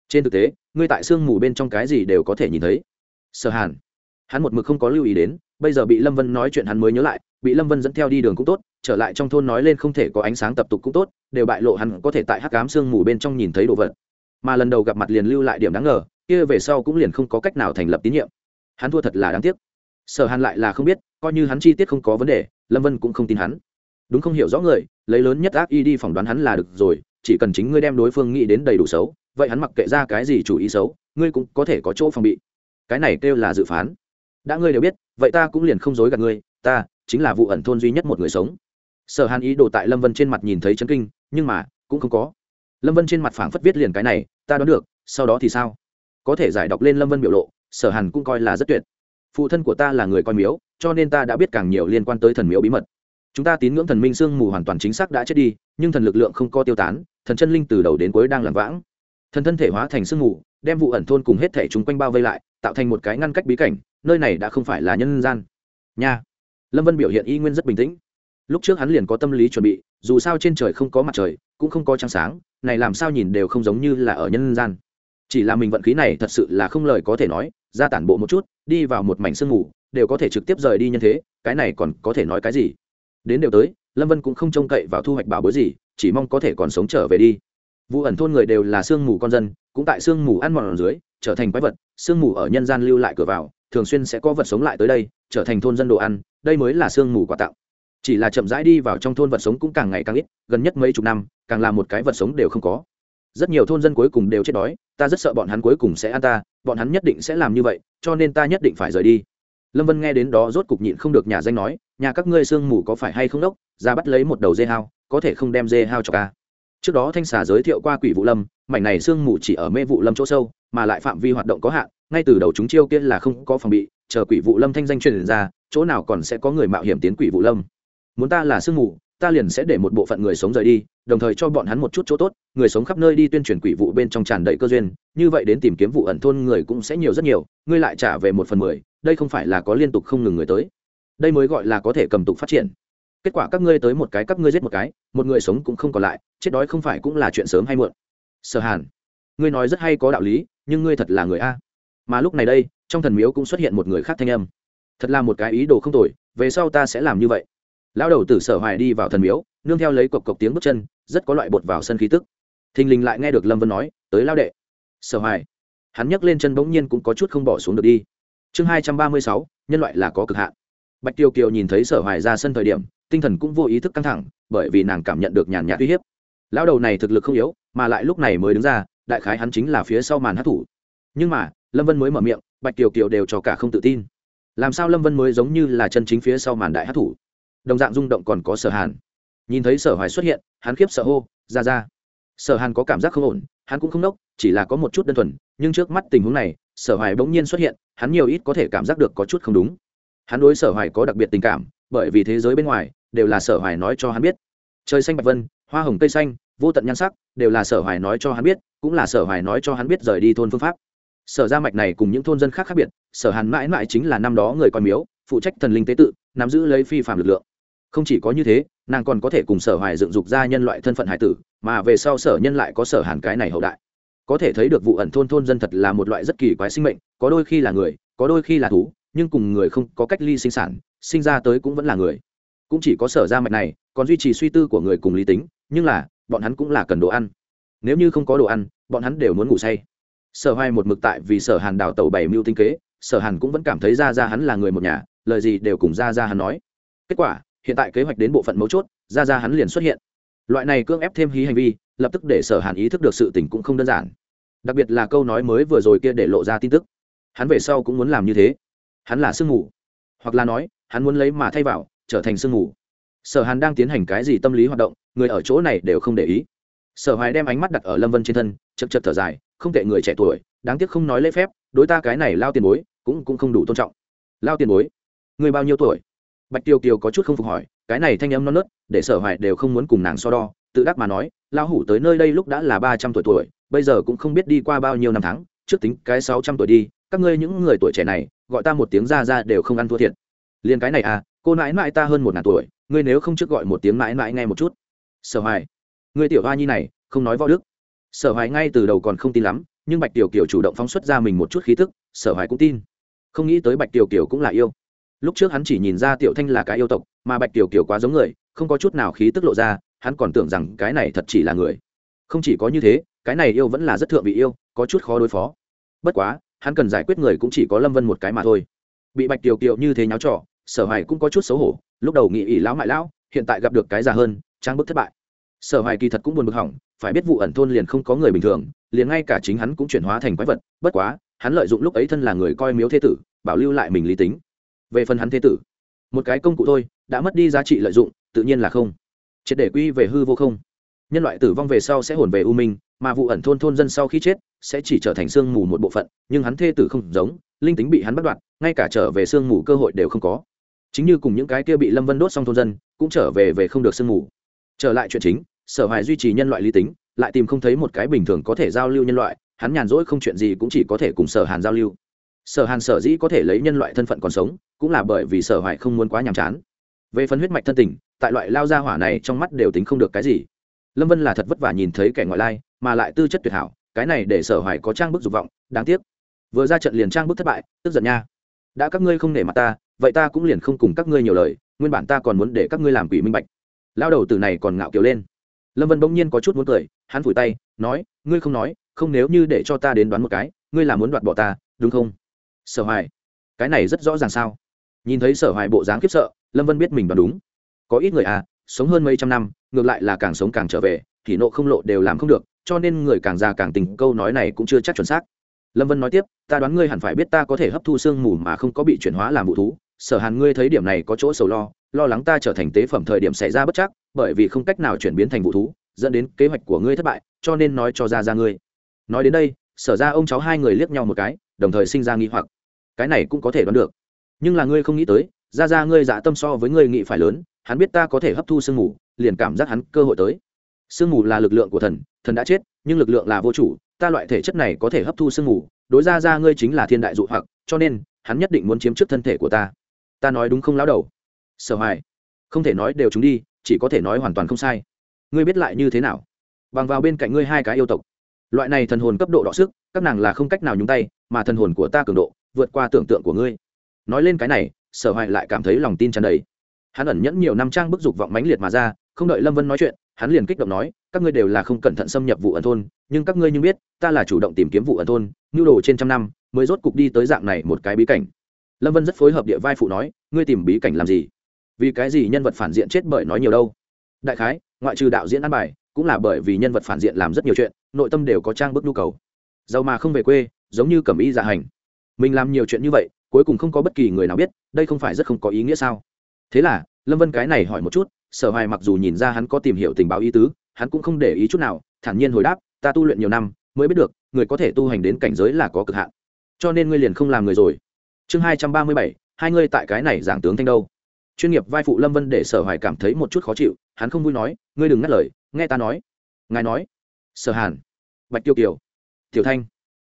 A: Trên thực tế, ngươi tại sương mù bên trong cái gì đều có thể nhìn thấy. Sở hàn, hắn một mực không có lưu ý đến, bây giờ bị lâm vân nói chuyện hắn mới nhớ lại bị lâm vân dẫn theo đi đường cũng tốt, trở lại trong thôn nói lên không thể có ánh sáng tập tục cũng tốt, đều bại lộ hắn có thể tại hắc cám sương mù bên trong nhìn thấy đồ vật. Mà lần đầu gặp mặt liền lưu lại điểm đáng ngờ, kia về sau cũng liền không có cách nào thành lập tín nhiệm. Hắn thua thật là đáng tiếc. Sở hàn lại là không biết, coi như hắn chi tiết không có vấn đề, lâm vân cũng không tin hắn. Đúng không hiểu rõ người, lấy lớn nhất ác y đi phỏng đoán hắn là được rồi, chỉ cần chính ngươi đem đối phương nghĩ đến đầy đủ xấu, vậy hắn mặc kệ ra cái gì chủ ý xấu, ngươi cũng có thể có chỗ phòng bị. Cái này kêu là dự phán. Đã ngươi đều biết, vậy ta cũng liền không dối gạt ngươi, ta chính là vụ ẩn thôn duy nhất một người sống. Sở hàn ý đồ tại lâm vân trên mặt nhìn thấy chấn kinh, nhưng mà, cũng không có. Lâm vân trên mặt phảng phất viết liền cái này, ta đoán được, sau đó thì sao? Có thể giải đọc lên lâm vân biểu lộ, sở hàn cũng coi là rất tuyệt. Phụ thân của ta là người coi miếu, cho nên ta đã biết càng nhiều liên quan tới thần miếu bí mật. Chúng ta tín ngưỡng thần minh sương mù hoàn toàn chính xác đã chết đi, nhưng thần lực lượng không co tiêu tán, thần chân linh từ đầu đến cuối đang làm vãng. Thần thân thể hóa thành sương mù, đem vụ ẩn thôn cùng hết thể chúng quanh bao vây lại, tạo thành một cái ngăn cách bí cảnh, nơi này đã không phải là nhân gian. Nha lâm vân biểu hiện y nguyên rất bình tĩnh. Lúc trước hắn liền có tâm lý chuẩn bị, dù sao trên trời không có mặt trời, cũng không có trăng sáng, này làm sao nhìn đều không giống như là ở nhân gian. Chỉ là mình vận khí này thật sự là không lời có thể nói, ra tản bộ một chút, đi vào một mảnh sương mù, đều có thể trực tiếp rời đi nhân thế, cái này còn có thể nói cái gì? Đến đều tới, lâm vân cũng không trông cậy vào thu hoạch bảo bối gì, chỉ mong có thể còn sống trở về đi. Vụ ẩn thôn người đều là sương mù con dân, cũng tại sương mù ăn mòn ở dưới, trở thành quái vật, sương mù ở nhân gian lưu lại cửa vào, thường xuyên sẽ có vật sống lại tới đây, trở thành thôn dân đồ ăn đây mới là sương mù quà tặng. Chỉ là chậm rãi đi vào trong thôn vật sống cũng càng ngày càng ít, gần nhất mấy chục năm, càng là một cái vật sống đều không có. Rất nhiều thôn dân cuối cùng đều chết đói, ta rất sợ bọn hắn cuối cùng sẽ ăn ta, bọn hắn nhất định sẽ làm như vậy, cho nên ta nhất định phải rời đi. Lâm vân nghe đến đó rốt cục nhịn không được nhà danh nói, nhà các ngươi sương mù có phải hay không đốc, ra bắt lấy một đầu dê hao, có thể không đem dê hao cho ca trước đó thanh xà giới thiệu qua quỷ vụ lâm, mảnh này sương mù chỉ ở mê vụ lâm chỗ sâu, mà lại phạm vi hoạt động có hạn, ngay từ đầu chúng chiêu kia là không có phòng bị, chờ quỷ vụ lâm thanh danh truyền ra chỗ nào còn sẽ có người mạo hiểm tiến quỷ vụ lâm. Muốn ta là sương mù, ta liền sẽ để một bộ phận người sống rời đi, đồng thời cho bọn hắn một chút chỗ tốt, người sống khắp nơi đi tuyên truyền quỷ vụ bên trong tràn đầy cơ duyên, như vậy đến tìm kiếm vụ ẩn thôn người cũng sẽ nhiều rất nhiều, ngươi lại trả về một phần mười, đây không phải là có liên tục không ngừng người tới. Đây mới gọi là có thể cầm tục phát triển. Kết quả các ngươi tới một cái, các ngươi giết một cái, một người sống cũng không còn lại, chết đói không phải cũng là chuyện sớm hay muộn. Sở hàn, ngươi nói rất hay có đạo lý, nhưng ngươi thật là người a. Mà lúc này đây, trong thần miếu cũng xuất hiện một người khác thanh âm thật là một cái ý đồ không tồi, về sau ta sẽ làm như vậy. Lão đầu tử sở hoài đi vào thần miếu, nương theo lấy cộc cộc tiếng bước chân, rất có loại bột vào sân khí tức. Thình lình lại nghe được lâm vân nói, tới lao đệ. Sở hoài, hắn nhấc lên chân bỗng nhiên cũng có chút không bỏ xuống được đi. Chương hai trăm ba mươi sáu, nhân loại là có cực hạn. Bạch tiêu kiều nhìn thấy sở hoài ra sân thời điểm, tinh thần cũng vô ý thức căng thẳng, bởi vì nàng cảm nhận được nhàn nhạt uy hiếp. Lão đầu này thực lực không yếu, mà lại lúc này mới đứng ra, đại khái hắn chính là phía sau màn hát thủ nhưng mà, lâm vân mới mở miệng, bạch kiều kiều đều cho cả không tự tin làm sao lâm vân mới giống như là chân chính phía sau màn đại hát thủ? Đồng dạng rung động còn có sở hàn. Nhìn thấy sở hoài xuất hiện, hắn khiếp sợ hô, ra ra. Sở hàn có cảm giác không ổn, hắn cũng không nốc, chỉ là có một chút đơn thuần, nhưng trước mắt tình huống này, sở hoài bỗng nhiên xuất hiện, hắn nhiều ít có thể cảm giác được có chút không đúng. Hắn đối sở hoài có đặc biệt tình cảm, bởi vì thế giới bên ngoài, đều là sở hoài nói cho hắn biết. Trời xanh bạch vân, hoa hồng cây xanh, vô tận nhan sắc, đều là sở hoài nói cho hắn biết, cũng là sở hoài nói cho hắn biết rời đi thôn phương pháp sở gia mạch này cùng những thôn dân khác khác biệt, sở hàn mãi mãi chính là năm đó người con miếu, phụ trách thần linh tế tự, nắm giữ lấy phi phạm lực lượng. Không chỉ có như thế, nàng còn có thể cùng sở hoài dựng dục ra nhân loại thân phận hải tử, mà về sau sở nhân lại có sở hàn cái này hậu đại. Có thể thấy được vụ ẩn thôn thôn dân thật là một loại rất kỳ quái sinh mệnh, có đôi khi là người, có đôi khi là thú, nhưng cùng người không có cách ly sinh sản, sinh ra tới cũng vẫn là người. Cũng chỉ có sở ra mạch này, còn duy trì suy tư của người cùng lý tính, nhưng là, bọn hắn cũng là cần đồ ăn. Nếu như không có đồ ăn, bọn hắn đều muốn ngủ say sở hoài một mực tại vì sở hàn đào tàu bảy mưu tinh kế sở hàn cũng vẫn cảm thấy ra ra hắn là người một nhà lời gì đều cùng ra ra hắn nói. Kết quả hiện tại kế hoạch đến bộ phận mấu chốt ra ra hắn liền xuất hiện. Loại này cưỡng ép thêm hí hành vi lập tức để sở hàn ý thức được sự tình cũng không đơn giản. Đặc biệt là câu nói mới vừa rồi kia để lộ ra tin tức. Hắn về sau cũng muốn làm như thế. Hắn là sương ngủ, hoặc là nói hắn muốn lấy mà thay vào trở thành sương ngủ. sở hàn đang tiến hành cái gì tâm lý hoạt động người ở chỗ này đều không để ý. Sở hoài đem ánh mắt đặt ở lâm vân trên thân chật chật thở dài, không tệ người trẻ tuổi, đáng tiếc không nói lễ phép, đối ta cái này lao tiền bối, cũng cũng không đủ tôn trọng. Lao tiền bối, người bao nhiêu tuổi? Bạch tiêu kiều có chút không phục hỏi, cái này thanh âm non nớt, để sở hoài đều không muốn cùng nàng so đo, tự đắc mà nói, lao hủ tới nơi đây lúc đã là ba trăm tuổi tuổi, bây giờ cũng không biết đi qua bao nhiêu năm tháng, trước tính cái sáu trăm tuổi đi, các ngươi những người tuổi trẻ này, gọi ta một tiếng ra ra đều không ăn thua thiệt. Liền cái này à cô nãi nãi ta hơn một ngàn tuổi, ngươi nếu không trước gọi một tiếng nãi nãi nghe một chút. Sở hoài, ngươi tiểu hoa nhi này, không nói võ đức sở hoài ngay từ đầu còn không tin lắm, nhưng bạch tiểu kiều chủ động phóng xuất ra mình một chút khí thức sở hoài cũng tin. Không nghĩ tới bạch tiểu kiều cũng là yêu. Lúc trước hắn chỉ nhìn ra tiểu thanh là cái yêu tộc, mà bạch tiểu kiều quá giống người, không có chút nào khí tức lộ ra, hắn còn tưởng rằng cái này thật chỉ là người. Không chỉ có như thế, cái này yêu vẫn là rất thượng vị yêu, có chút khó đối phó. Bất quá, hắn cần giải quyết người cũng chỉ có lâm vân một cái mà thôi. Bị bạch tiểu kiều như thế nháo trọ sở hoài cũng có chút xấu hổ, lúc đầu nghĩ ỷ lão mại lão, hiện tại gặp được cái già hơn trang bức thất bại. Sở hoài kỳ thật cũng buồn bực hỏng phải biết vụ ẩn thôn liền không có người bình thường, liền ngay cả chính hắn cũng chuyển hóa thành quái vật, bất quá, hắn lợi dụng lúc ấy thân là người coi miếu thế tử, bảo lưu lại mình lý tính. Về phần hắn thế tử, một cái công cụ thôi, đã mất đi giá trị lợi dụng, tự nhiên là không. Triệt để quy về hư vô không. Nhân loại tử vong về sau sẽ hồn về u minh, mà vụ ẩn thôn thôn dân sau khi chết, sẽ chỉ trở thành sương mù một bộ phận, nhưng hắn thê tử không giống, linh tính bị hắn bắt đoạt, ngay cả trở về sương mù cơ hội đều không có. Chính như cùng những cái kia bị lâm vân đốt xong thôn dân, cũng trở về về không được sương mù. Trở lại chuyện chính sở hoài duy trì nhân loại lý tính, lại tìm không thấy một cái bình thường có thể giao lưu nhân loại, hắn nhàn rỗi không chuyện gì cũng chỉ có thể cùng sở hàn giao lưu. Sở hàn sở dĩ có thể lấy nhân loại thân phận còn sống, cũng là bởi vì sở hoài không muốn quá nhàm chán. Về phần huyết mạch thân tình, tại loại lao gia hỏa này trong mắt đều tính không được cái gì. Lâm vân là thật vất vả nhìn thấy kẻ ngoại lai, mà lại tư chất tuyệt hảo, cái này để sở hoài có trang bức dục vọng, đáng tiếc. Vừa ra trận liền trang bức thất bại, tức giận nha. Đã các ngươi không nể mặt ta, vậy ta cũng liền không cùng các ngươi nhiều lời, nguyên bản ta còn muốn để các ngươi làm quỷ minh bạch. Lao đầu từ này còn ngạo kiều lên lâm vân bỗng nhiên có chút muốn cười, hắn phủi tay, nói, ngươi không nói, không nếu như để cho ta đến đoán một cái, ngươi là muốn đoạt bỏ ta, đúng không? Sở hoài, cái này rất rõ ràng sao? Nhìn thấy sở hoài bộ dáng khiếp sợ, lâm vân biết mình đoán đúng. Có ít người à sống hơn mấy trăm năm, ngược lại là càng sống càng trở về, thì nộ không lộ đều làm không được, cho nên người càng già càng tình, câu nói này cũng chưa chắc chuẩn xác. Lâm vân nói tiếp, ta đoán ngươi hẳn phải biết ta có thể hấp thu sương mù mà không có bị chuyển hóa làm vụ thú sở hàn ngươi thấy điểm này có chỗ sầu lo lo lắng ta trở thành tế phẩm thời điểm xảy ra bất chắc, bởi vì không cách nào chuyển biến thành vụ thú, dẫn đến kế hoạch của ngươi thất bại, cho nên nói cho ra ra ngươi. Nói đến đây, sở ra ông cháu hai người liếc nhau một cái, đồng thời sinh ra nghi hoặc. Cái này cũng có thể đoán được. Nhưng là ngươi không nghĩ tới, ra ra ngươi dạ tâm so với ngươi nghĩ phải lớn, hắn biết ta có thể hấp thu sương mù, liền cảm giác hắn cơ hội tới. Sương mù là lực lượng của thần thần đã chết, nhưng lực lượng là vô chủ, ta loại thể chất này có thể hấp thu sương mù, đối ra ra ngươi chính là thiên đại dụ hoặc, cho nên, hắn nhất định muốn chiếm trước thân thể của ta ta nói đúng không lão đầu? Sở hoài, không thể nói đều chúng đi, chỉ có thể nói hoàn toàn không sai. Ngươi biết lại như thế nào? Bằng vào bên cạnh ngươi hai cái yêu tộc. Loại này thần hồn cấp độ đọ sức, các nàng là không cách nào nhúng tay, mà thần hồn của ta cường độ, vượt qua tưởng tượng của ngươi. Nói lên cái này, sở hoài lại cảm thấy lòng tin tràn đầy. Hắn ẩn nhẫn nhiều năm trang bức dục vọng mãnh liệt mà ra, không đợi lâm vân nói chuyện, hắn liền kích động nói, các ngươi đều là không cẩn thận xâm nhập vụ ẩn thôn, nhưng các ngươi như biết, ta là chủ động tìm kiếm vụ ẩn thôn, nhu đồ trên trăm năm, mới rốt cục đi tới dạng này một cái bí cảnh lâm vân rất phối hợp địa vai phụ nói, ngươi tìm bí cảnh làm gì? Vì cái gì nhân vật phản diện chết bởi nói nhiều đâu? Đại khái, ngoại trừ đạo diễn ăn bài, cũng là bởi vì nhân vật phản diện làm rất nhiều chuyện, nội tâm đều có trang bức nhu cầu. Giàu mà không về quê, giống như cẩm y dạ hành. Mình làm nhiều chuyện như vậy, cuối cùng không có bất kỳ người nào biết, đây không phải rất không có ý nghĩa sao? Thế là, lâm vân cái này hỏi một chút, sở hoài mặc dù nhìn ra hắn có tìm hiểu tình báo ý tứ, hắn cũng không để ý chút nào, thản nhiên hồi đáp, ta tu luyện nhiều năm, mới biết được, người có thể tu hành đến cảnh giới là có cực hạn. Cho nên ngươi liền không làm người rồi chương hai trăm ba mươi bảy, hai ngươi tại cái này giảng tướng thanh đâu? Chuyên nghiệp vai phụ lâm vân để sở hoài cảm thấy một chút khó chịu, hắn không vui nói, ngươi đừng ngắt lời, nghe ta nói. Ngài nói. Sở hàn. Bạch tiêu kiều. Tiểu thanh.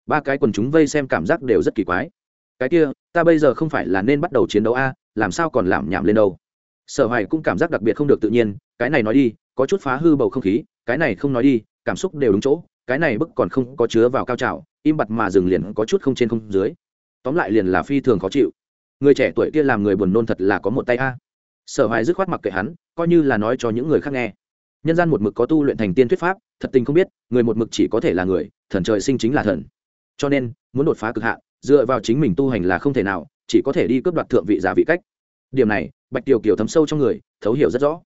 A: Ba cái quần chúng vây xem cảm giác đều rất kỳ quái. Cái kia, ta bây giờ không phải là nên bắt đầu chiến đấu a, làm sao còn làm nhảm lên đâu? Sở hoài cũng cảm giác đặc biệt không được tự nhiên, cái này nói đi, có chút phá hư bầu không khí, cái này không nói đi, cảm xúc đều đúng chỗ, cái này bức còn không có chứa vào cao trào, im bặt mà dừng liền có chút không trên không dưới tóm lại liền là phi thường khó chịu. Người trẻ tuổi kia làm người buồn nôn thật là có một tay a. Sở hoài dứt khoát mặc kệ hắn, coi như là nói cho những người khác nghe. Nhân gian một mực có tu luyện thành tiên thuyết pháp, thật tình không biết, người một mực chỉ có thể là người, thần trời sinh chính là thần. Cho nên, muốn đột phá cực hạn, dựa vào chính mình tu hành là không thể nào, chỉ có thể đi cướp đoạt thượng vị giả vị cách. Điểm này, bạch tiểu kiều thấm sâu trong người, thấu hiểu rất rõ.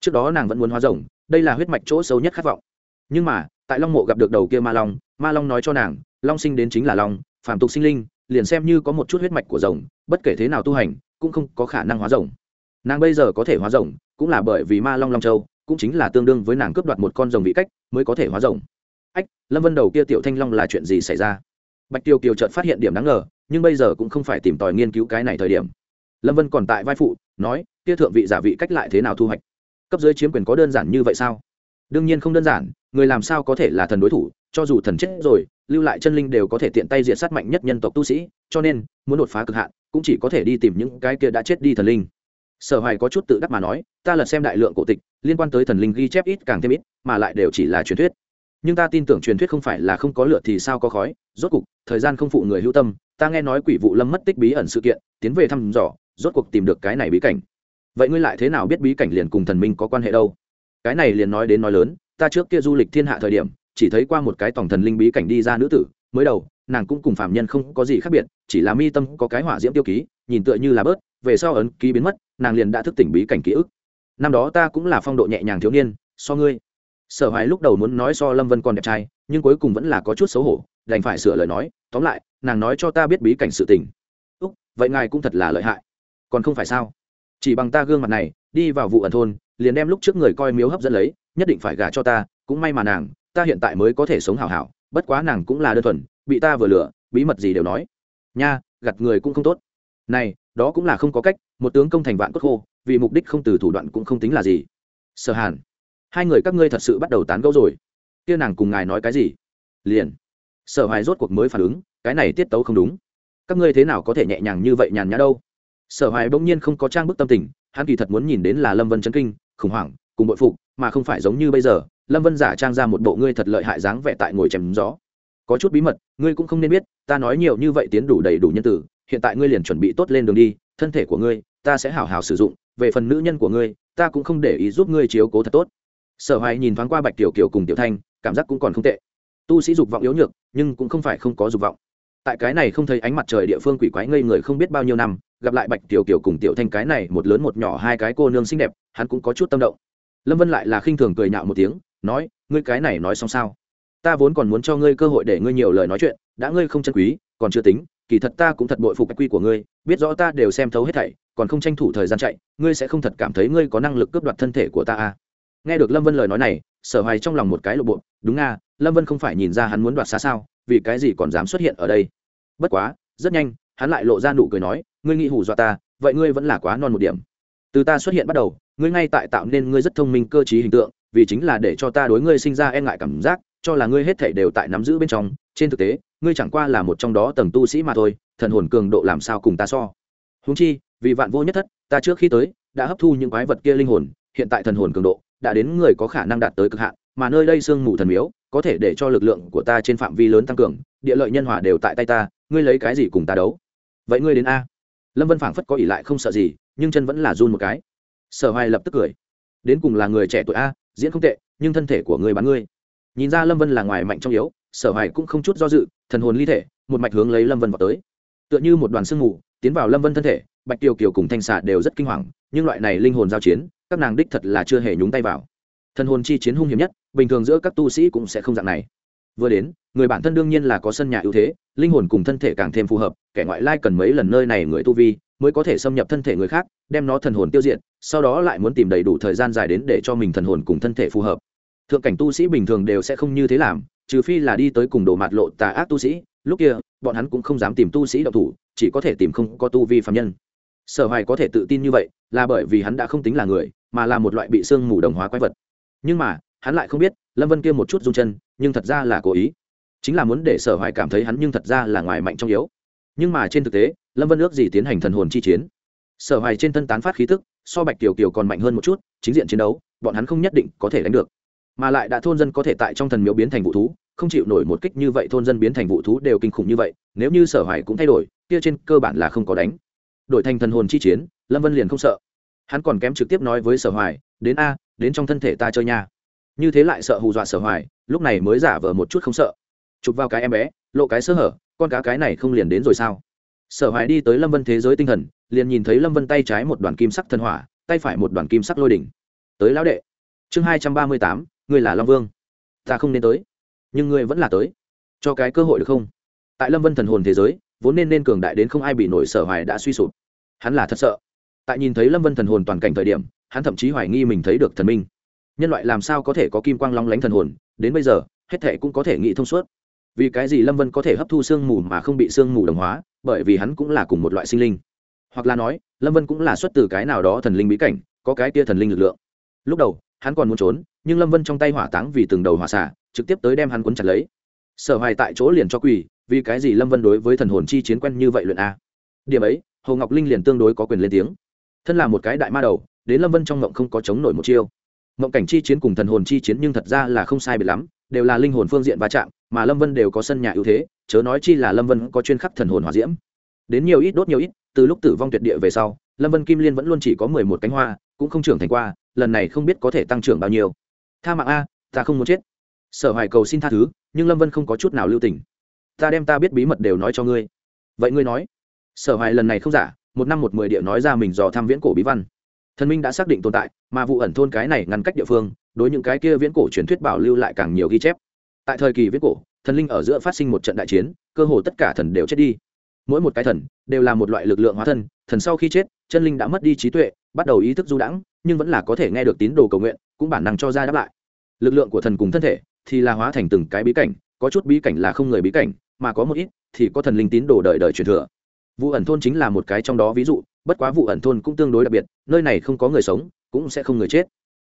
A: Trước đó nàng vẫn muốn hóa rồng, đây là huyết mạch chỗ sâu nhất khát vọng. Nhưng mà, tại long mộ gặp được đầu kia ma long ma long nói cho nàng, long sinh đến chính là long, phàm tục sinh linh liền xem như có một chút huyết mạch của rồng, bất kể thế nào tu hành, cũng không có khả năng hóa rồng. Nàng bây giờ có thể hóa rồng, cũng là bởi vì ma long long châu, cũng chính là tương đương với nàng cướp đoạt một con rồng vị cách, mới có thể hóa rồng. Ách, lâm vân đầu kia tiểu thanh long là chuyện gì xảy ra? Bạch tiêu kiều chợt phát hiện điểm đáng ngờ, nhưng bây giờ cũng không phải tìm tòi nghiên cứu cái này thời điểm. Lâm vân còn tại vai phụ, nói, kia thượng vị giả vị cách lại thế nào thu hoạch? Cấp dưới chiếm quyền có đơn giản như vậy sao? Đương nhiên không đơn giản, người làm sao có thể là thần đối thủ, cho dù thần chết rồi, lưu lại chân linh đều có thể tiện tay diện sát mạnh nhất nhân tộc tu sĩ, cho nên, muốn đột phá cực hạn, cũng chỉ có thể đi tìm những cái kia đã chết đi thần linh. Sở hoài có chút tự đắc mà nói, ta lật xem đại lượng cổ tịch, liên quan tới thần linh ghi chép ít càng thêm ít, mà lại đều chỉ là truyền thuyết. Nhưng ta tin tưởng truyền thuyết không phải là không có lửa thì sao có khói, rốt cục, thời gian không phụ người hữu tâm, ta nghe nói quỷ vụ lâm mất tích bí ẩn sự kiện, tiến về thăm dò, rốt cuộc tìm được cái này bí cảnh. Vậy ngươi lại thế nào biết bí cảnh liền cùng thần minh có quan hệ đâu? Cái này liền nói đến nói lớn, ta trước kia du lịch thiên hạ thời điểm, chỉ thấy qua một cái tổng thần linh bí cảnh đi ra nữ tử, mới đầu, nàng cũng cùng phạm nhân không có gì khác biệt, chỉ là mi tâm có cái hỏa diễm tiêu ký, nhìn tựa như là bớt, về sau ấn ký biến mất, nàng liền đã thức tỉnh bí cảnh ký ức. Năm đó ta cũng là phong độ nhẹ nhàng thiếu niên, so ngươi. Sở hoài lúc đầu muốn nói so lâm vân còn đẹp trai, nhưng cuối cùng vẫn là có chút xấu hổ, đành phải sửa lời nói, tóm lại, nàng nói cho ta biết bí cảnh sự tình. Úc, vậy ngài cũng thật là lợi hại. Còn không phải sao? Chỉ bằng ta gương mặt này, đi vào vụ ẩn thôn liền đem lúc trước người coi miếu hấp dẫn lấy, nhất định phải gả cho ta, cũng may mà nàng, ta hiện tại mới có thể sống hảo hảo, bất quá nàng cũng là đơn thuần, bị ta vừa lừa, bí mật gì đều nói. Nha gặt người cũng không tốt. Này, đó cũng là không có cách, một tướng công thành vạn cốt khô, vì mục đích không từ thủ đoạn cũng không tính là gì. Sở hàn, hai người các ngươi thật sự bắt đầu tán gẫu rồi. Kia nàng cùng ngài nói cái gì? Liền. Sở hoài rốt cuộc mới phản ứng, cái này tiết tấu không đúng. Các ngươi thế nào có thể nhẹ nhàng như vậy nhàn nhã đâu? Sở hoài bỗng nhiên không có trang bức tâm tình, hắn kỳ thật muốn nhìn đến là lâm vân chấn kinh khủng hoảng, cùng bội phục, mà không phải giống như bây giờ, lâm vân giả trang ra một bộ ngươi thật lợi hại dáng vẻ tại ngồi chèm gió. Có chút bí mật, ngươi cũng không nên biết, ta nói nhiều như vậy tiến đủ đầy đủ nhân tử, hiện tại ngươi liền chuẩn bị tốt lên đường đi, thân thể của ngươi, ta sẽ hào hào sử dụng, về phần nữ nhân của ngươi, ta cũng không để ý giúp ngươi chiếu cố thật tốt. Sở hoài nhìn thoáng qua bạch tiểu kiều cùng tiểu thanh, cảm giác cũng còn không tệ. Tu sĩ dục vọng yếu nhược, nhưng cũng không phải không có dục vọng. Tại cái này không thấy ánh mặt trời địa phương quỷ quái ngây người không biết bao nhiêu năm, gặp lại bạch tiểu kiều cùng tiểu thanh cái này, một lớn một nhỏ hai cái cô nương xinh đẹp hắn cũng có chút tâm động. Lâm vân lại là khinh thường cười nhạo một tiếng, nói, ngươi cái này nói xong sao? Ta vốn còn muốn cho ngươi cơ hội để ngươi nhiều lời nói chuyện, đã ngươi không chân quý, còn chưa tính, kỳ thật ta cũng thật bội phục quy của ngươi, biết rõ ta đều xem thấu hết thảy, còn không tranh thủ thời gian chạy, ngươi sẽ không thật cảm thấy ngươi có năng lực cướp đoạt thân thể của ta à? Nghe được lâm vân lời nói này, sở hoài trong lòng một cái lộ bộ đúng nga, lâm vân không phải nhìn ra hắn muốn đoạt xa sao, vì cái gì còn dám xuất hiện ở đây? Bất quá, rất nhanh, hắn lại lộ ra nụ cười nói, ngươi nghĩ hù dọa ta, vậy ngươi vẫn là quá non một điểm từ ta xuất hiện bắt đầu, ngươi ngay tại tạo nên ngươi rất thông minh cơ t hình tượng, vì chính là để cho ta đối ngươi sinh ra e ngại cảm giác, cho là ngươi hết thảy đều tại nắm giữ bên trong. Trên thực tế, ngươi chẳng qua là một trong đó tầng tu sĩ mà thôi, thần hồn cường độ làm sao cùng ta so? Húng chi, vì vạn vô nhất thất, ta trước khi tới, đã hấp thu những quái vật kia linh hồn, hiện tại thần hồn cường độ đã đến người có khả năng đạt tới cực hạn, mà nơi đây sương mù thần miếu, có thể để cho lực lượng của ta trên phạm vi lớn tăng cường, địa lợi nhân hòa đều tại tay ta, ngươi lấy cái gì cùng ta đấu? Vậy ngươi đến a? Lâm vân phảng phất có ỉ lại không sợ gì nhưng chân vẫn là run một cái. Sở hoài lập tức cười. Đến cùng là người trẻ tuổi a, diễn không tệ, nhưng thân thể của người bán ngươi. Nhìn ra lâm vân là ngoài mạnh trong yếu, sở hoài cũng không chút do dự, thần hồn ly thể, một mạch hướng lấy lâm vân vào tới. Tựa như một đoàn sương mù, tiến vào lâm vân thân thể, bạch tiêu kiều cùng thanh xà đều rất kinh hoàng, nhưng loại này linh hồn giao chiến, các nàng đích thật là chưa hề nhúng tay vào. Thần hồn chi chiến hung hiểm nhất, bình thường giữa các tu sĩ cũng sẽ không dạng này. Vừa đến, người bản thân đương nhiên là có sân nhà ưu thế, linh hồn cùng thân thể càng thêm phù hợp, kẻ ngoại lai cần mấy lần nơi này người tu vi mới có thể xâm nhập thân thể người khác, đem nó thần hồn tiêu diệt, sau đó lại muốn tìm đầy đủ thời gian dài đến để cho mình thần hồn cùng thân thể phù hợp. Thượng cảnh tu sĩ bình thường đều sẽ không như thế làm, trừ phi là đi tới cùng đồ mạt lộ tà ác tu sĩ, lúc kia, bọn hắn cũng không dám tìm tu sĩ độc thủ, chỉ có thể tìm không có tu vi phạm nhân. Sở hoài có thể tự tin như vậy, là bởi vì hắn đã không tính là người, mà là một loại bị sương mù đồng hóa quái vật. Nhưng mà, hắn lại không biết, lâm vân kia một chút rung chân, nhưng thật ra là cố ý. Chính là muốn để sở hoài cảm thấy hắn nhưng thật ra là ngoài mạnh trong yếu nhưng mà trên thực tế, lâm vân ước gì tiến hành thần hồn chi chiến? Sở hoài trên thân tán phát khí tức, so bạch tiểu kiều còn mạnh hơn một chút, chính diện chiến đấu, bọn hắn không nhất định có thể đánh được. Mà lại đã thôn dân có thể tại trong thần miếu biến thành vụ thú, không chịu nổi một kích như vậy thôn dân biến thành vụ thú đều kinh khủng như vậy, nếu như sở hoài cũng thay đổi, kia trên cơ bản là không có đánh. Đổi thành thần hồn chi chiến, lâm vân liền không sợ. Hắn còn kém trực tiếp nói với sở hoài, đến a, đến trong thân thể ta chơi nha. Như thế lại sợ hù dọa sở hoài, lúc này mới giả vờ một chút không sợ. Chụp vào cái em bé, lộ cái sơ hở con cá cái này không liền đến rồi sao? Sở hoài đi tới lâm vân thế giới tinh thần, liền nhìn thấy lâm vân tay trái một đoàn kim sắc thần hỏa, tay phải một đoàn kim sắc lôi đỉnh. Tới lão đệ. Chương hai trăm ba mươi tám, ngươi là long vương. Ta không nên tới. Nhưng ngươi vẫn là tới. Cho cái cơ hội được không? Tại lâm vân thần hồn thế giới, vốn nên nên cường đại đến không ai bị nổi sở hoài đã suy sụp. Hắn là thật sợ. Tại nhìn thấy lâm vân thần hồn toàn cảnh thời điểm, hắn thậm chí hoài nghi mình thấy được thần minh. Nhân loại làm sao có thể có kim quang long lánh thần hồn? Đến bây giờ, hết thệ cũng có thể nghĩ thông suốt vì cái gì lâm vân có thể hấp thu sương mù mà không bị sương mù đồng hóa, bởi vì hắn cũng là cùng một loại sinh linh. Hoặc là nói, lâm vân cũng là xuất từ cái nào đó thần linh bí cảnh, có cái tia thần linh lực lượng. Lúc đầu, hắn còn muốn trốn, nhưng lâm vân trong tay hỏa táng vì từng đầu hỏa xả trực tiếp tới đem hắn cuốn chặt lấy. Sở hoài tại chỗ liền cho quỳ, vì cái gì lâm vân đối với thần hồn chi chiến quen như vậy luyện a? Điểm ấy, hồ ngọc linh liền tương đối có quyền lên tiếng. Thân là một cái đại ma đầu, đến lâm vân trong ngộng không có chống nổi một chiêu. Ngộng cảnh chi chiến cùng thần hồn chi chiến nhưng thật ra là không sai biệt lắm, đều là linh hồn phương diện va chạm mà lâm vân đều có sân nhà ưu thế, chớ nói chi là lâm vân có chuyên khắc thần hồn hòa diễm. Đến nhiều ít đốt nhiều ít, từ lúc tử vong tuyệt địa về sau, lâm vân kim liên vẫn luôn chỉ có mười một cánh hoa, cũng không trưởng thành qua, lần này không biết có thể tăng trưởng bao nhiêu. Tha mạng a, ta không muốn chết. Sở hoài cầu xin tha thứ, nhưng lâm vân không có chút nào lưu tình. Ta đem ta biết bí mật đều nói cho ngươi. Vậy ngươi nói. Sở hoài lần này không giả, một năm một mười địa nói ra mình dò tham viễn cổ bí văn. Thần minh đã xác định tồn tại, mà vụ ẩn thôn cái này ngăn cách địa phương, đối những cái kia viễn cổ truyền thuyết bảo lưu lại càng nhiều ghi chép tại thời kỳ viết cổ, thần linh ở giữa phát sinh một trận đại chiến, cơ hồ tất cả thần đều chết đi. Mỗi một cái thần, đều là một loại lực lượng hóa thân, thần sau khi chết, chân linh đã mất đi trí tuệ, bắt đầu ý thức du đãng, nhưng vẫn là có thể nghe được tín đồ cầu nguyện, cũng bản năng cho ra đáp lại. Lực lượng của thần cùng thân thể, thì là hóa thành từng cái bí cảnh, có chút bí cảnh là không người bí cảnh, mà có một ít, thì có thần linh tín đồ đời đời truyền thừa. Vụ ẩn thôn chính là một cái trong đó ví dụ, bất quá vụ ẩn thôn cũng tương đối đặc biệt, nơi này không có người sống, cũng sẽ không người chết.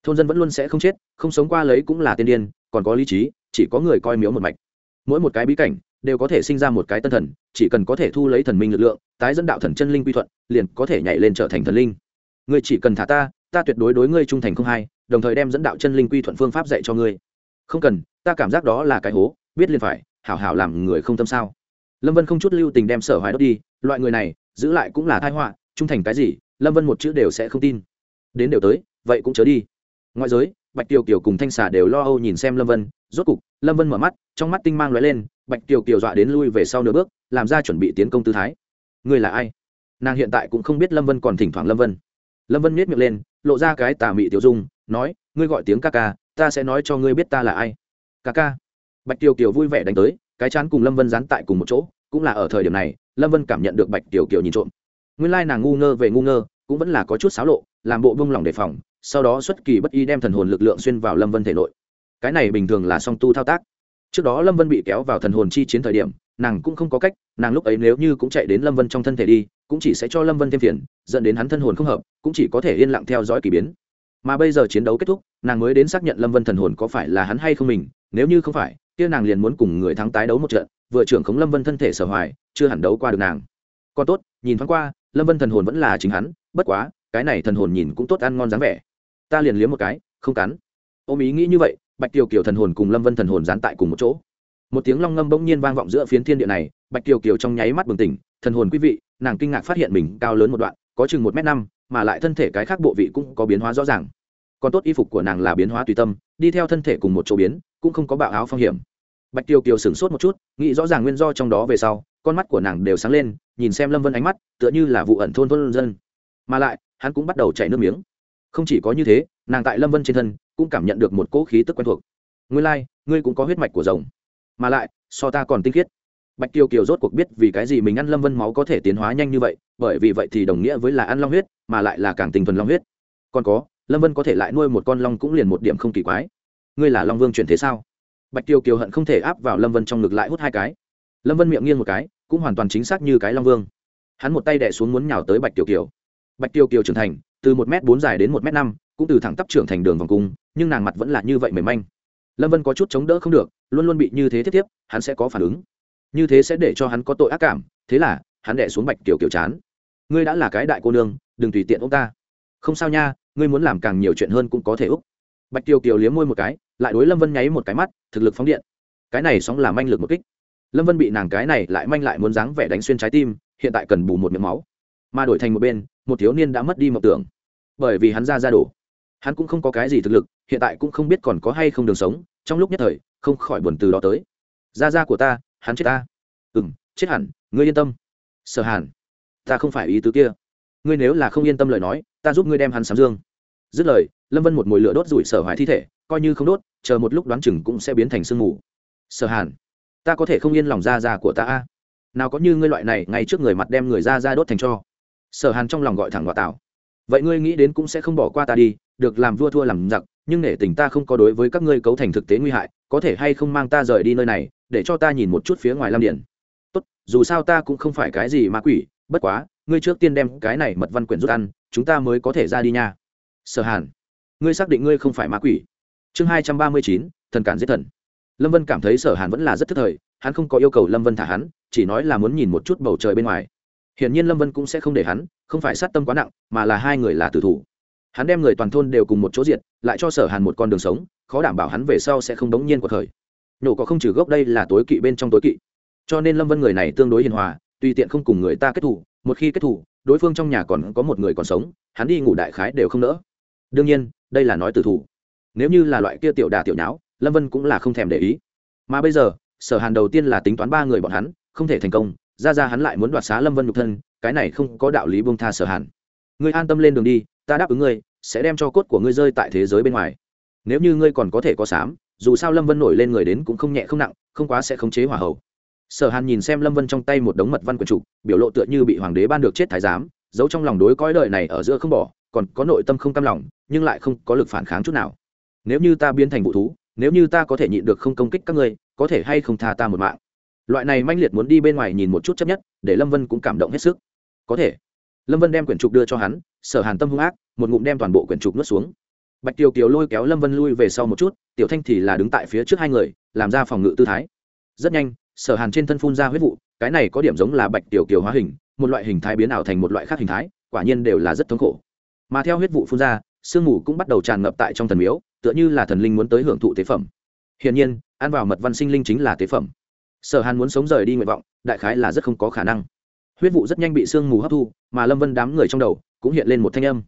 A: Thôn dân vẫn luôn sẽ không chết, không sống qua lấy cũng là tiên điên, còn có lý trí chỉ có người coi miếu một mạch. Mỗi một cái bí cảnh đều có thể sinh ra một cái tân thần, chỉ cần có thể thu lấy thần minh lực lượng, tái dẫn đạo thần chân linh quy thuận, liền có thể nhảy lên trở thành thần linh. Ngươi chỉ cần thả ta ta tuyệt đối đối ngươi trung thành không hai, đồng thời đem dẫn đạo chân linh quy thuận phương pháp dạy cho ngươi. Không cần, ta cảm giác đó là cái hố, biết liền phải, hảo hảo làm người không tâm sao. Lâm vân không chút lưu tình đem sở hoài đốt đi, loại người này, giữ lại cũng là thai họa, trung thành cái gì, lâm vân một chữ đều sẽ không tin. Đến đều tới, vậy cũng chớ đi. Ngoại giới bạch tiểu kiều cùng thanh xà đều lo âu nhìn xem lâm vân, rốt cục, lâm vân mở mắt, trong mắt tinh mang lóe lên, bạch tiểu kiều dọa đến lui về sau nửa bước, làm ra chuẩn bị tiến công tư thái. Ngươi là ai? Nàng hiện tại cũng không biết lâm vân còn thỉnh thoảng lâm vân. Lâm vân miết miệng lên, lộ ra cái tà mị tiểu dung, nói, ngươi gọi tiếng ca ca, ta sẽ nói cho ngươi biết ta là ai. Ca ca. Bạch tiểu kiều vui vẻ đánh tới, cái chán cùng lâm vân dán tại cùng một chỗ, cũng là ở thời điểm này, lâm vân cảm nhận được bạch tiểu kiều nhìn trộm. Nguyên lai nàng ngu ngơ về ngu ngơ cũng vẫn là có chút xáo lộ, làm bộ bông lỏng đề phòng, sau đó xuất kỳ bất y đem thần hồn lực lượng xuyên vào lâm vân thể nội. Cái này bình thường là song tu thao tác. Trước đó lâm vân bị kéo vào thần hồn chi chiến thời điểm, nàng cũng không có cách, nàng lúc ấy nếu như cũng chạy đến lâm vân trong thân thể đi, cũng chỉ sẽ cho lâm vân thêm phiền, dẫn đến hắn thân hồn không hợp, cũng chỉ có thể yên lặng theo dõi k ỳ biến. Mà bây giờ chiến đấu kết thúc, nàng mới đến xác nhận lâm vân thần hồn có phải là hắn hay không mình, nếu như không phải, kia nàng liền muốn cùng người thắng tái đấu một trận, vừa trưởng khống lâm vân thân thể sở hoài, chưa hẳn đấu qua được nàng. Còn tốt, nhìn thoáng qua, lâm vân thần hồn vẫn là chính hắn bất quá, cái này thần hồn nhìn cũng tốt ăn ngon dáng vẻ. Ta liền liếm một cái, không cắn. Ôm ý nghĩ như vậy, bạch kiều kiều thần hồn cùng lâm vân thần hồn dán tại cùng một chỗ. Một tiếng long ngâm bỗng nhiên vang vọng giữa phiến thiên địa này, bạch kiều kiều trong nháy mắt bừng tỉnh, thần hồn quý vị, nàng kinh ngạc phát hiện mình cao lớn một đoạn, có chừng một m năm, mà lại thân thể cái khác bộ vị cũng có biến hóa rõ ràng. Còn tốt y phục của nàng là biến hóa tùy tâm, đi theo thân thể cùng một chỗ biến, cũng không có bạo áo phong hiểm. Bạch kiều kiều sửng sốt một chút, nghĩ rõ ràng nguyên do trong đó về sau, con mắt của nàng đều sáng lên, nhìn xem lâm vân ánh mắt, tựa như là vụ ẩn thôn thôn dân mà lại hắn cũng bắt đầu chảy nước miếng. Không chỉ có như thế nàng tại lâm vân trên thân cũng cảm nhận được một cỗ khí tức quen thuộc. Ngươi lai、like, ngươi cũng có huyết mạch của rồng. Mà lại so ta còn tinh khiết. Bạch kiều kiều rốt cuộc biết vì cái gì mình ăn lâm vân máu có thể tiến hóa nhanh như vậy bởi vì vậy thì đồng nghĩa với là ăn long huyết mà lại là càng tình thuần long huyết. Còn có lâm vân có thể lại nuôi một con long cũng liền một điểm không kỳ quái. Ngươi là long vương chuyển thế sao? Bạch kiều kiều hận không thể áp vào lâm vân trong ngực lại hút hai cái. Lâm vân miệng nghiêng một cái cũng hoàn toàn chính xác như cái long vương. Hắn một tay đẻ xuống muốn nhào tới bạch kiều kiều bạch Tiêu kiều trưởng thành, từ một m bốn dài đến một m năm, cũng từ thẳng tắp trưởng thành đường vòng cung, nhưng nàng mặt vẫn là như vậy mềm manh. Lâm vân có chút chống đỡ không được, luôn luôn bị như thế tiếp tiếp hắn sẽ có phản ứng. Như thế sẽ để cho hắn có tội ác cảm, thế là, hắn đẻ xuống bạch kiều kiều chán. Ngươi đã là cái đại cô nương, đừng tùy tiện ông ta. Không sao nha, ngươi muốn làm càng nhiều chuyện hơn cũng có thể úc bạch kiều kiều liếm môi một cái, lại đối lâm vân nháy một cái mắt, thực lực phóng điện. Cái này sóng là manh lực một kích. Lâm vân bị nàng cái này lại manh lại muốn dáng vẻ đánh xuyên trái tim, hiện tại cần bù một miệng máu. Mà đổi thành một bên một thiếu niên đã mất đi mộng tưởng. Bởi vì hắn ra ra đổ hắn cũng không có cái gì thực lực, hiện tại cũng không biết còn có hay không đường sống, trong lúc nhất thời, không khỏi buồn từ đó tới. Ra ra của ta, hắn chết ta. Ừ m chết hẳn, ngươi yên tâm. Sở hàn, ta không phải ý tứ kia. Ngươi nếu là không yên tâm lời nói, ta giúp ngươi đem hắn sám dương. Dứt lời, lâm vân một mồi lửa đốt rủi sở hoài thi thể, coi như không đốt, chờ một lúc đoán chừng cũng sẽ biến thành sương mù. Sở hàn, ta có thể không yên lòng ra ra của ta a? Nào có như ngươi loại này, ngay trước người mặt đem người ra ra đốt thành cho sở hàn trong lòng gọi thẳng ngoại tảo. Vậy ngươi nghĩ đến cũng sẽ không bỏ qua ta đi, được làm vua thua làm giặc, nhưng nể tình ta không có đối với các ngươi cấu thành thực tế nguy hại, có thể hay không mang ta rời đi nơi này, để cho ta nhìn một chút phía ngoài lam điện tốt, dù sao ta cũng không phải cái gì ma quỷ, bất quá, ngươi trước tiên đem cái này mật văn quyển rút ăn, chúng ta mới có thể ra đi nha. Sở hàn, ngươi xác định ngươi không phải ma quỷ. Chương hai trăm ba mươi chín, thần cản giết thần. Lâm vân cảm thấy sở hàn vẫn là rất thức thời, hắn không có yêu cầu lâm vân thả hắn, chỉ nói là muốn nhìn một chút bầu trời bên ngoài hiển nhiên lâm vân cũng sẽ không để hắn, không phải sát tâm quá nặng, mà là hai người là tử thủ. Hắn đem người toàn thôn đều cùng một chỗ diệt, lại cho sở hàn một con đường sống, khó đảm bảo hắn về sau sẽ không đống nhiên của thời nổ có không trừ gốc đây là tối kỵ bên trong tối kỵ. Cho nên lâm vân người này tương đối hiền hòa, tùy tiện không cùng người ta kết thủ một khi kết thủ đối phương trong nhà còn có một người còn sống, hắn đi ngủ đại khái đều không nỡ. Đương nhiên, đây là nói tử thủ. Nếu như là loại kia tiểu đà tiểu nháo, lâm vân cũng là không thèm để ý. Mà bây giờ, sở hàn đầu tiên là tính toán ba người bọn hắn, không thể thành công ra ra hắn lại muốn đoạt xá lâm vân nhục thân, cái này không có đạo lý buông tha sở hàn. Ngươi an tâm lên đường đi, ta đáp ứng ngươi, sẽ đem cho cốt của ngươi rơi tại thế giới bên ngoài. Nếu như ngươi còn có thể có sám, dù sao lâm vân nổi lên người đến cũng không nhẹ không nặng, không quá sẽ khống chế hỏa hậu sở hàn nhìn xem lâm vân trong tay một đống mật văn quần trục, biểu lộ tựa như bị hoàng đế ban được chết thái giám, giấu trong lòng đối cõi đời này ở giữa không bỏ, còn có nội tâm không cam lòng, nhưng lại không có lực phản kháng chút nào. Nếu như ta biến thành vụ thú, nếu như ta có thể nhịn được không công kích các ngươi, có thể hay không tha ta một mạng? Loại này manh liệt muốn đi bên ngoài nhìn một chút chấp nhất, để lâm vân cũng cảm động hết sức. Có thể. Lâm vân đem quyển trục đưa cho hắn, sở hàn tâm hung ác, một ngụm đem toàn bộ quyển trục nuốt xuống. Bạch Tiêu kiều lôi kéo lâm vân lui về sau một chút, tiểu thanh thì là đứng tại phía trước hai người, làm ra phòng ngự tư thái. Rất nhanh, sở hàn trên thân phun ra huyết vụ, cái này có điểm giống là bạch kiều kiều hóa hình, một loại hình thái biến ảo thành một loại khác hình thái, quả nhiên đều là rất thống khổ. Mà theo huyết vụ phun ra, sương mù cũng bắt đầu tràn ngập tại trong thần miếu, tựa như là thần linh muốn tới hưởng thụ tế phẩm. Hiển nhiên, ăn vào mật văn sinh linh chính là tế phẩm sở hàn muốn sống rời đi nguyện vọng, đại khái là rất không có khả năng. Huyết vụ rất nhanh bị sương mù hấp thu, mà lâm vân đám người trong đầu cũng hiện lên một thanh âm.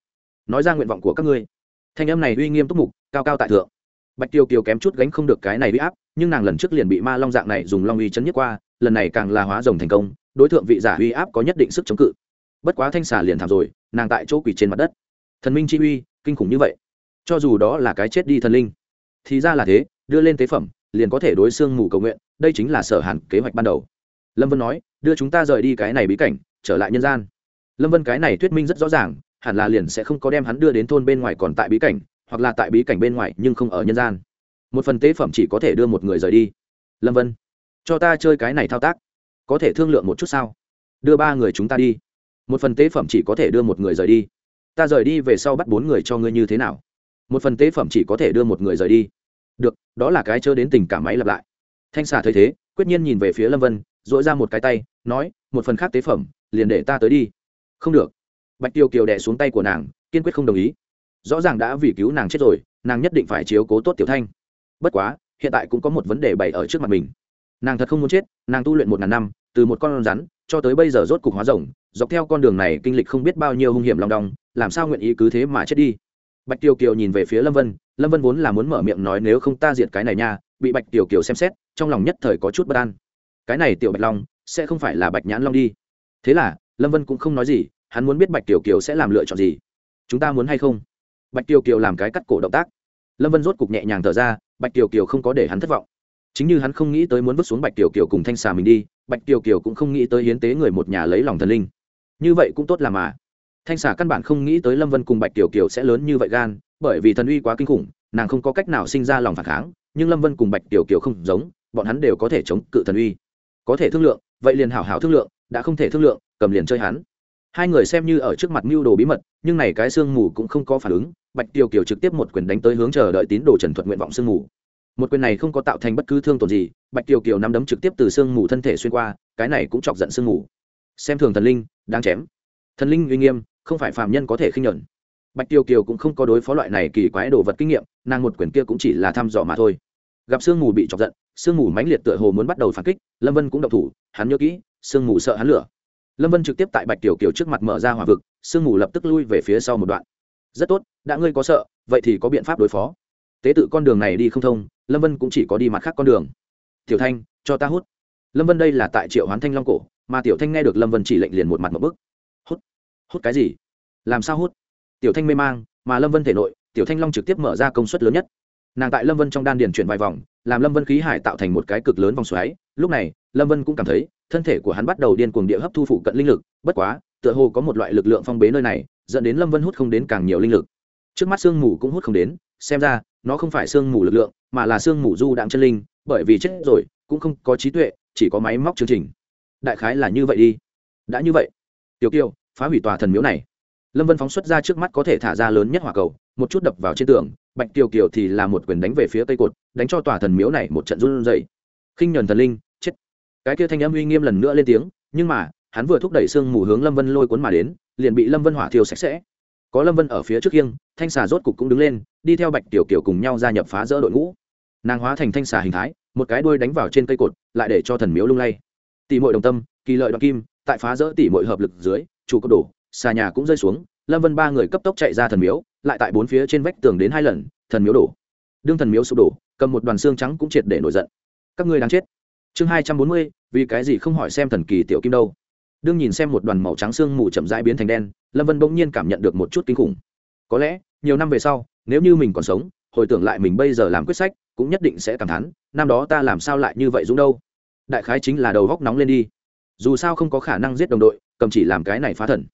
A: Nói ra nguyện vọng của các ngươi. Thanh âm này uy nghiêm túc mục, cao cao tại thượng. Bạch tiêu kiều kém chút gánh không được cái này uy áp, nhưng nàng lần trước liền bị ma long dạng này dùng long uy chấn nhất qua, lần này càng là hóa rồng thành công, đối tượng vị giả uy áp có nhất định sức chống cự. Bất quá thanh xà liền thảm rồi, nàng tại chỗ quỷ trên mặt đất. Thần minh chi uy, kinh khủng như vậy. Cho dù đó là cái chết đi thần linh, thì ra là thế, đưa lên tế phẩm, liền có thể đối xương mù cầu nguyện đây chính là sở hàn kế hoạch ban đầu. Lâm vân nói, đưa chúng ta rời đi cái này bí cảnh, trở lại nhân gian. Lâm vân cái này thuyết minh rất rõ ràng, hẳn là liền sẽ không có đem hắn đưa đến thôn bên ngoài còn tại bí cảnh, hoặc là tại bí cảnh bên ngoài nhưng không ở nhân gian. Một phần tế phẩm chỉ có thể đưa một người rời đi. Lâm vân, cho ta chơi cái này thao tác. Có thể thương lượng một chút sao? Đưa ba người chúng ta đi. Một phần tế phẩm chỉ có thể đưa một người rời đi. Ta rời đi về sau bắt bốn người cho ngươi như thế nào? Một phần tế phẩm chỉ có thể đưa một người rời đi. Được, đó là cái chớ đến tình cảm máy lặp lại thanh xà thấy thế, quyết nhiên nhìn về phía lâm vân dội ra một cái tay, nói, một phần khác tế phẩm, liền để ta tới đi. Không được. Bạch tiêu kiều đẻ xuống tay của nàng, kiên quyết không đồng ý. Rõ ràng đã vì cứu nàng chết rồi, nàng nhất định phải chiếu cố tốt tiểu thanh. Bất quá, hiện tại cũng có một vấn đề bày ở trước mặt mình. Nàng thật không muốn chết, nàng tu luyện một ngàn năm, từ một con rắn cho tới bây giờ rốt cục hóa rồng, dọc theo con đường này kinh lịch không biết bao nhiêu hung hiểm lòng đong, làm sao nguyện ý cứ thế mà chết đi? Bạch tiêu kiều nhìn về phía lâm vân lâm vân vốn là muốn mở miệng nói, nếu không ta diệt cái này nha bị bạch tiểu kiều xem xét, trong lòng nhất thời có chút bất an. Cái này tiểu bạch long, sẽ không phải là bạch nhãn long đi. Thế là, lâm vân cũng không nói gì, hắn muốn biết bạch tiểu kiều sẽ làm lựa chọn gì. Chúng ta muốn hay không? Bạch tiểu kiều làm cái cắt cổ động tác. Lâm vân rốt cục nhẹ nhàng thở ra, bạch tiểu kiều không có để hắn thất vọng. Chính như hắn không nghĩ tới muốn vứt xuống bạch tiểu kiều cùng thanh xà mình đi, bạch tiểu kiều cũng không nghĩ tới hiến tế người một nhà lấy lòng thần linh. Như vậy cũng tốt là mà. Thanh xà căn bản không nghĩ tới lâm vân cùng bạch tiểu kiều sẽ lớn như vậy gan, bởi vì thần uy quá kinh khủng, nàng không có cách nào sinh ra lòng phản kháng nhưng lâm vân cùng bạch tiểu kiều không giống, bọn hắn đều có thể chống cự thần uy. Có thể thương lượng, vậy liền hảo hảo thương lượng, đã không thể thương lượng, cầm liền chơi hắn. Hai người xem như ở trước mặt mưu đồ bí mật, nhưng này cái sương mù cũng không có phản ứng, bạch tiêu kiều trực tiếp một quyền đánh tới hướng chờ đợi tín đồ trần thuật nguyện vọng sương mù. Một quyền này không có tạo thành bất cứ thương tổn gì, bạch tiêu kiều nắm đấm trực tiếp từ sương mù thân thể xuyên qua, cái này cũng chọc giận sương mù. Xem thường thần linh, đang chém. Thần linh uy nghiêm, không phải phàm nhân có thể khinh nhuận. Bạch tiêu kiều cũng không có đối phó loại này kỳ quái đồ vật kinh nghiệm, nàng một quyền kia cũng chỉ là thăm dò mà thôi gặp sương mù bị chọc giận, sương mù mãnh liệt tựa hồ muốn bắt đầu phản kích, lâm vân cũng động thủ, hắn nhớ kỹ, sương mù sợ hắn lửa. Lâm vân trực tiếp tại bạch tiểu kiều trước mặt mở ra hỏa vực, sương mù lập tức lui về phía sau một đoạn. Rất tốt, đã ngươi có sợ, vậy thì có biện pháp đối phó. Tế tự con đường này đi không thông, lâm vân cũng chỉ có đi mặt khác con đường. Tiểu thanh, cho ta hút. Lâm vân đây là tại triệu hoán thanh long cổ, mà tiểu thanh nghe được lâm vân chỉ lệnh liền một mặt một bức. Hút hút cái gì? Làm sao hút? Tiểu thanh mê mang, mà lâm vân thể nội, tiểu thanh long trực tiếp mở ra công suất lớn nhất nàng tại lâm vân trong đan điền chuyển vài vòng làm lâm vân khí hải tạo thành một cái cực lớn vòng xoáy lúc này lâm vân cũng cảm thấy thân thể của hắn bắt đầu điên cuồng địa hấp thu phụ cận linh lực bất quá tựa hồ có một loại lực lượng phong bế nơi này dẫn đến lâm vân hút không đến càng nhiều linh lực trước mắt sương mù cũng hút không đến xem ra nó không phải sương mù lực lượng mà là sương mù du đạm chân linh bởi vì chết rồi cũng không có trí tuệ chỉ có máy móc chương trình đại khái là như vậy đi đã như vậy tiểu kiều phá hủy tòa thần miếu này lâm vân phóng xuất ra trước mắt có thể thả ra lớn nhất hỏa cầu, một chút đập vào trên tường, bạch kiều kiều thì là một quyền đánh về phía cây cột, đánh cho tòa thần miếu này một trận run dày khinh nhuần thần linh, chết. Cái kia thanh âm uy nghiêm lần nữa lên tiếng, nhưng mà, hắn vừa thúc đẩy sương mù hướng lâm vân lôi cuốn mà đến, liền bị lâm vân hỏa thiêu sạch sẽ. Có lâm vân ở phía trước khiêng, thanh xà rốt cục cũng đứng lên, đi theo bạch tiểu kiều cùng nhau gia nhập phá rỡ đội ngũ. Nàng hóa thành thanh xà hình thái, một cái đuôi đánh vào trên cây cột, lại để cho thần miếu lung lay. Tỷ mội đồng tâm, kỳ lợi đoạn kim, tại phá rỡ tỷ mội hợp lực dưới, chủ cột đổ xà nhà cũng rơi xuống, lâm vân ba người cấp tốc chạy ra thần miếu, lại tại bốn phía trên vách tường đến hai lần, thần miếu đổ. Đương thần miếu sụp đổ, cầm một đoàn xương trắng cũng triệt để nổi giận. Các ngươi đang chết. Chương hai trăm bốn mươi, vì cái gì không hỏi xem thần kỳ tiểu kim đâu? Đương nhìn xem một đoàn màu trắng xương mù chậm rãi biến thành đen, lâm vân bỗng nhiên cảm nhận được một chút kinh khủng. Có lẽ, nhiều năm về sau, nếu như mình còn sống, hồi tưởng lại mình bây giờ làm quyết sách, cũng nhất định sẽ cảm thán, năm đó ta làm sao lại như vậy dũng đâu? Đại khái chính là đầu góc nóng lên đi. Dù sao không có khả năng giết đồng đội, cầm chỉ làm cái này phá thần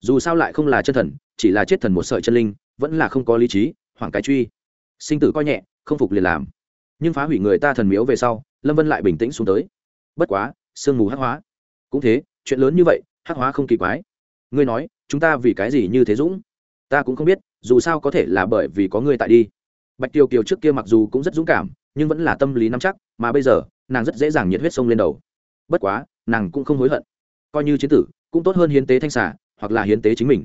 A: dù sao lại không là chân thần, chỉ là chết thần một sợi chân linh, vẫn là không có lý trí, hoảng cái truy. Sinh tử coi nhẹ, không phục liền làm. Nhưng phá hủy người ta thần miếu về sau, lâm vân lại bình tĩnh xuống tới. Bất quá, sương mù hắc hóa. Cũng thế, chuyện lớn như vậy, hắc hóa không kỳ quái. Ngươi nói, chúng ta vì cái gì như thế dũng? Ta cũng không biết, dù sao có thể là bởi vì có ngươi tại đi. Bạch tiêu kiều trước kia mặc dù cũng rất dũng cảm, nhưng vẫn là tâm lý nắm chắc, mà bây giờ, nàng rất dễ dàng nhiệt huyết sông lên đầu. Bất quá, nàng cũng không hối hận. Coi như chiến tử, cũng tốt hơn hiến tế thanh xả hoặc là hiến tế chính mình.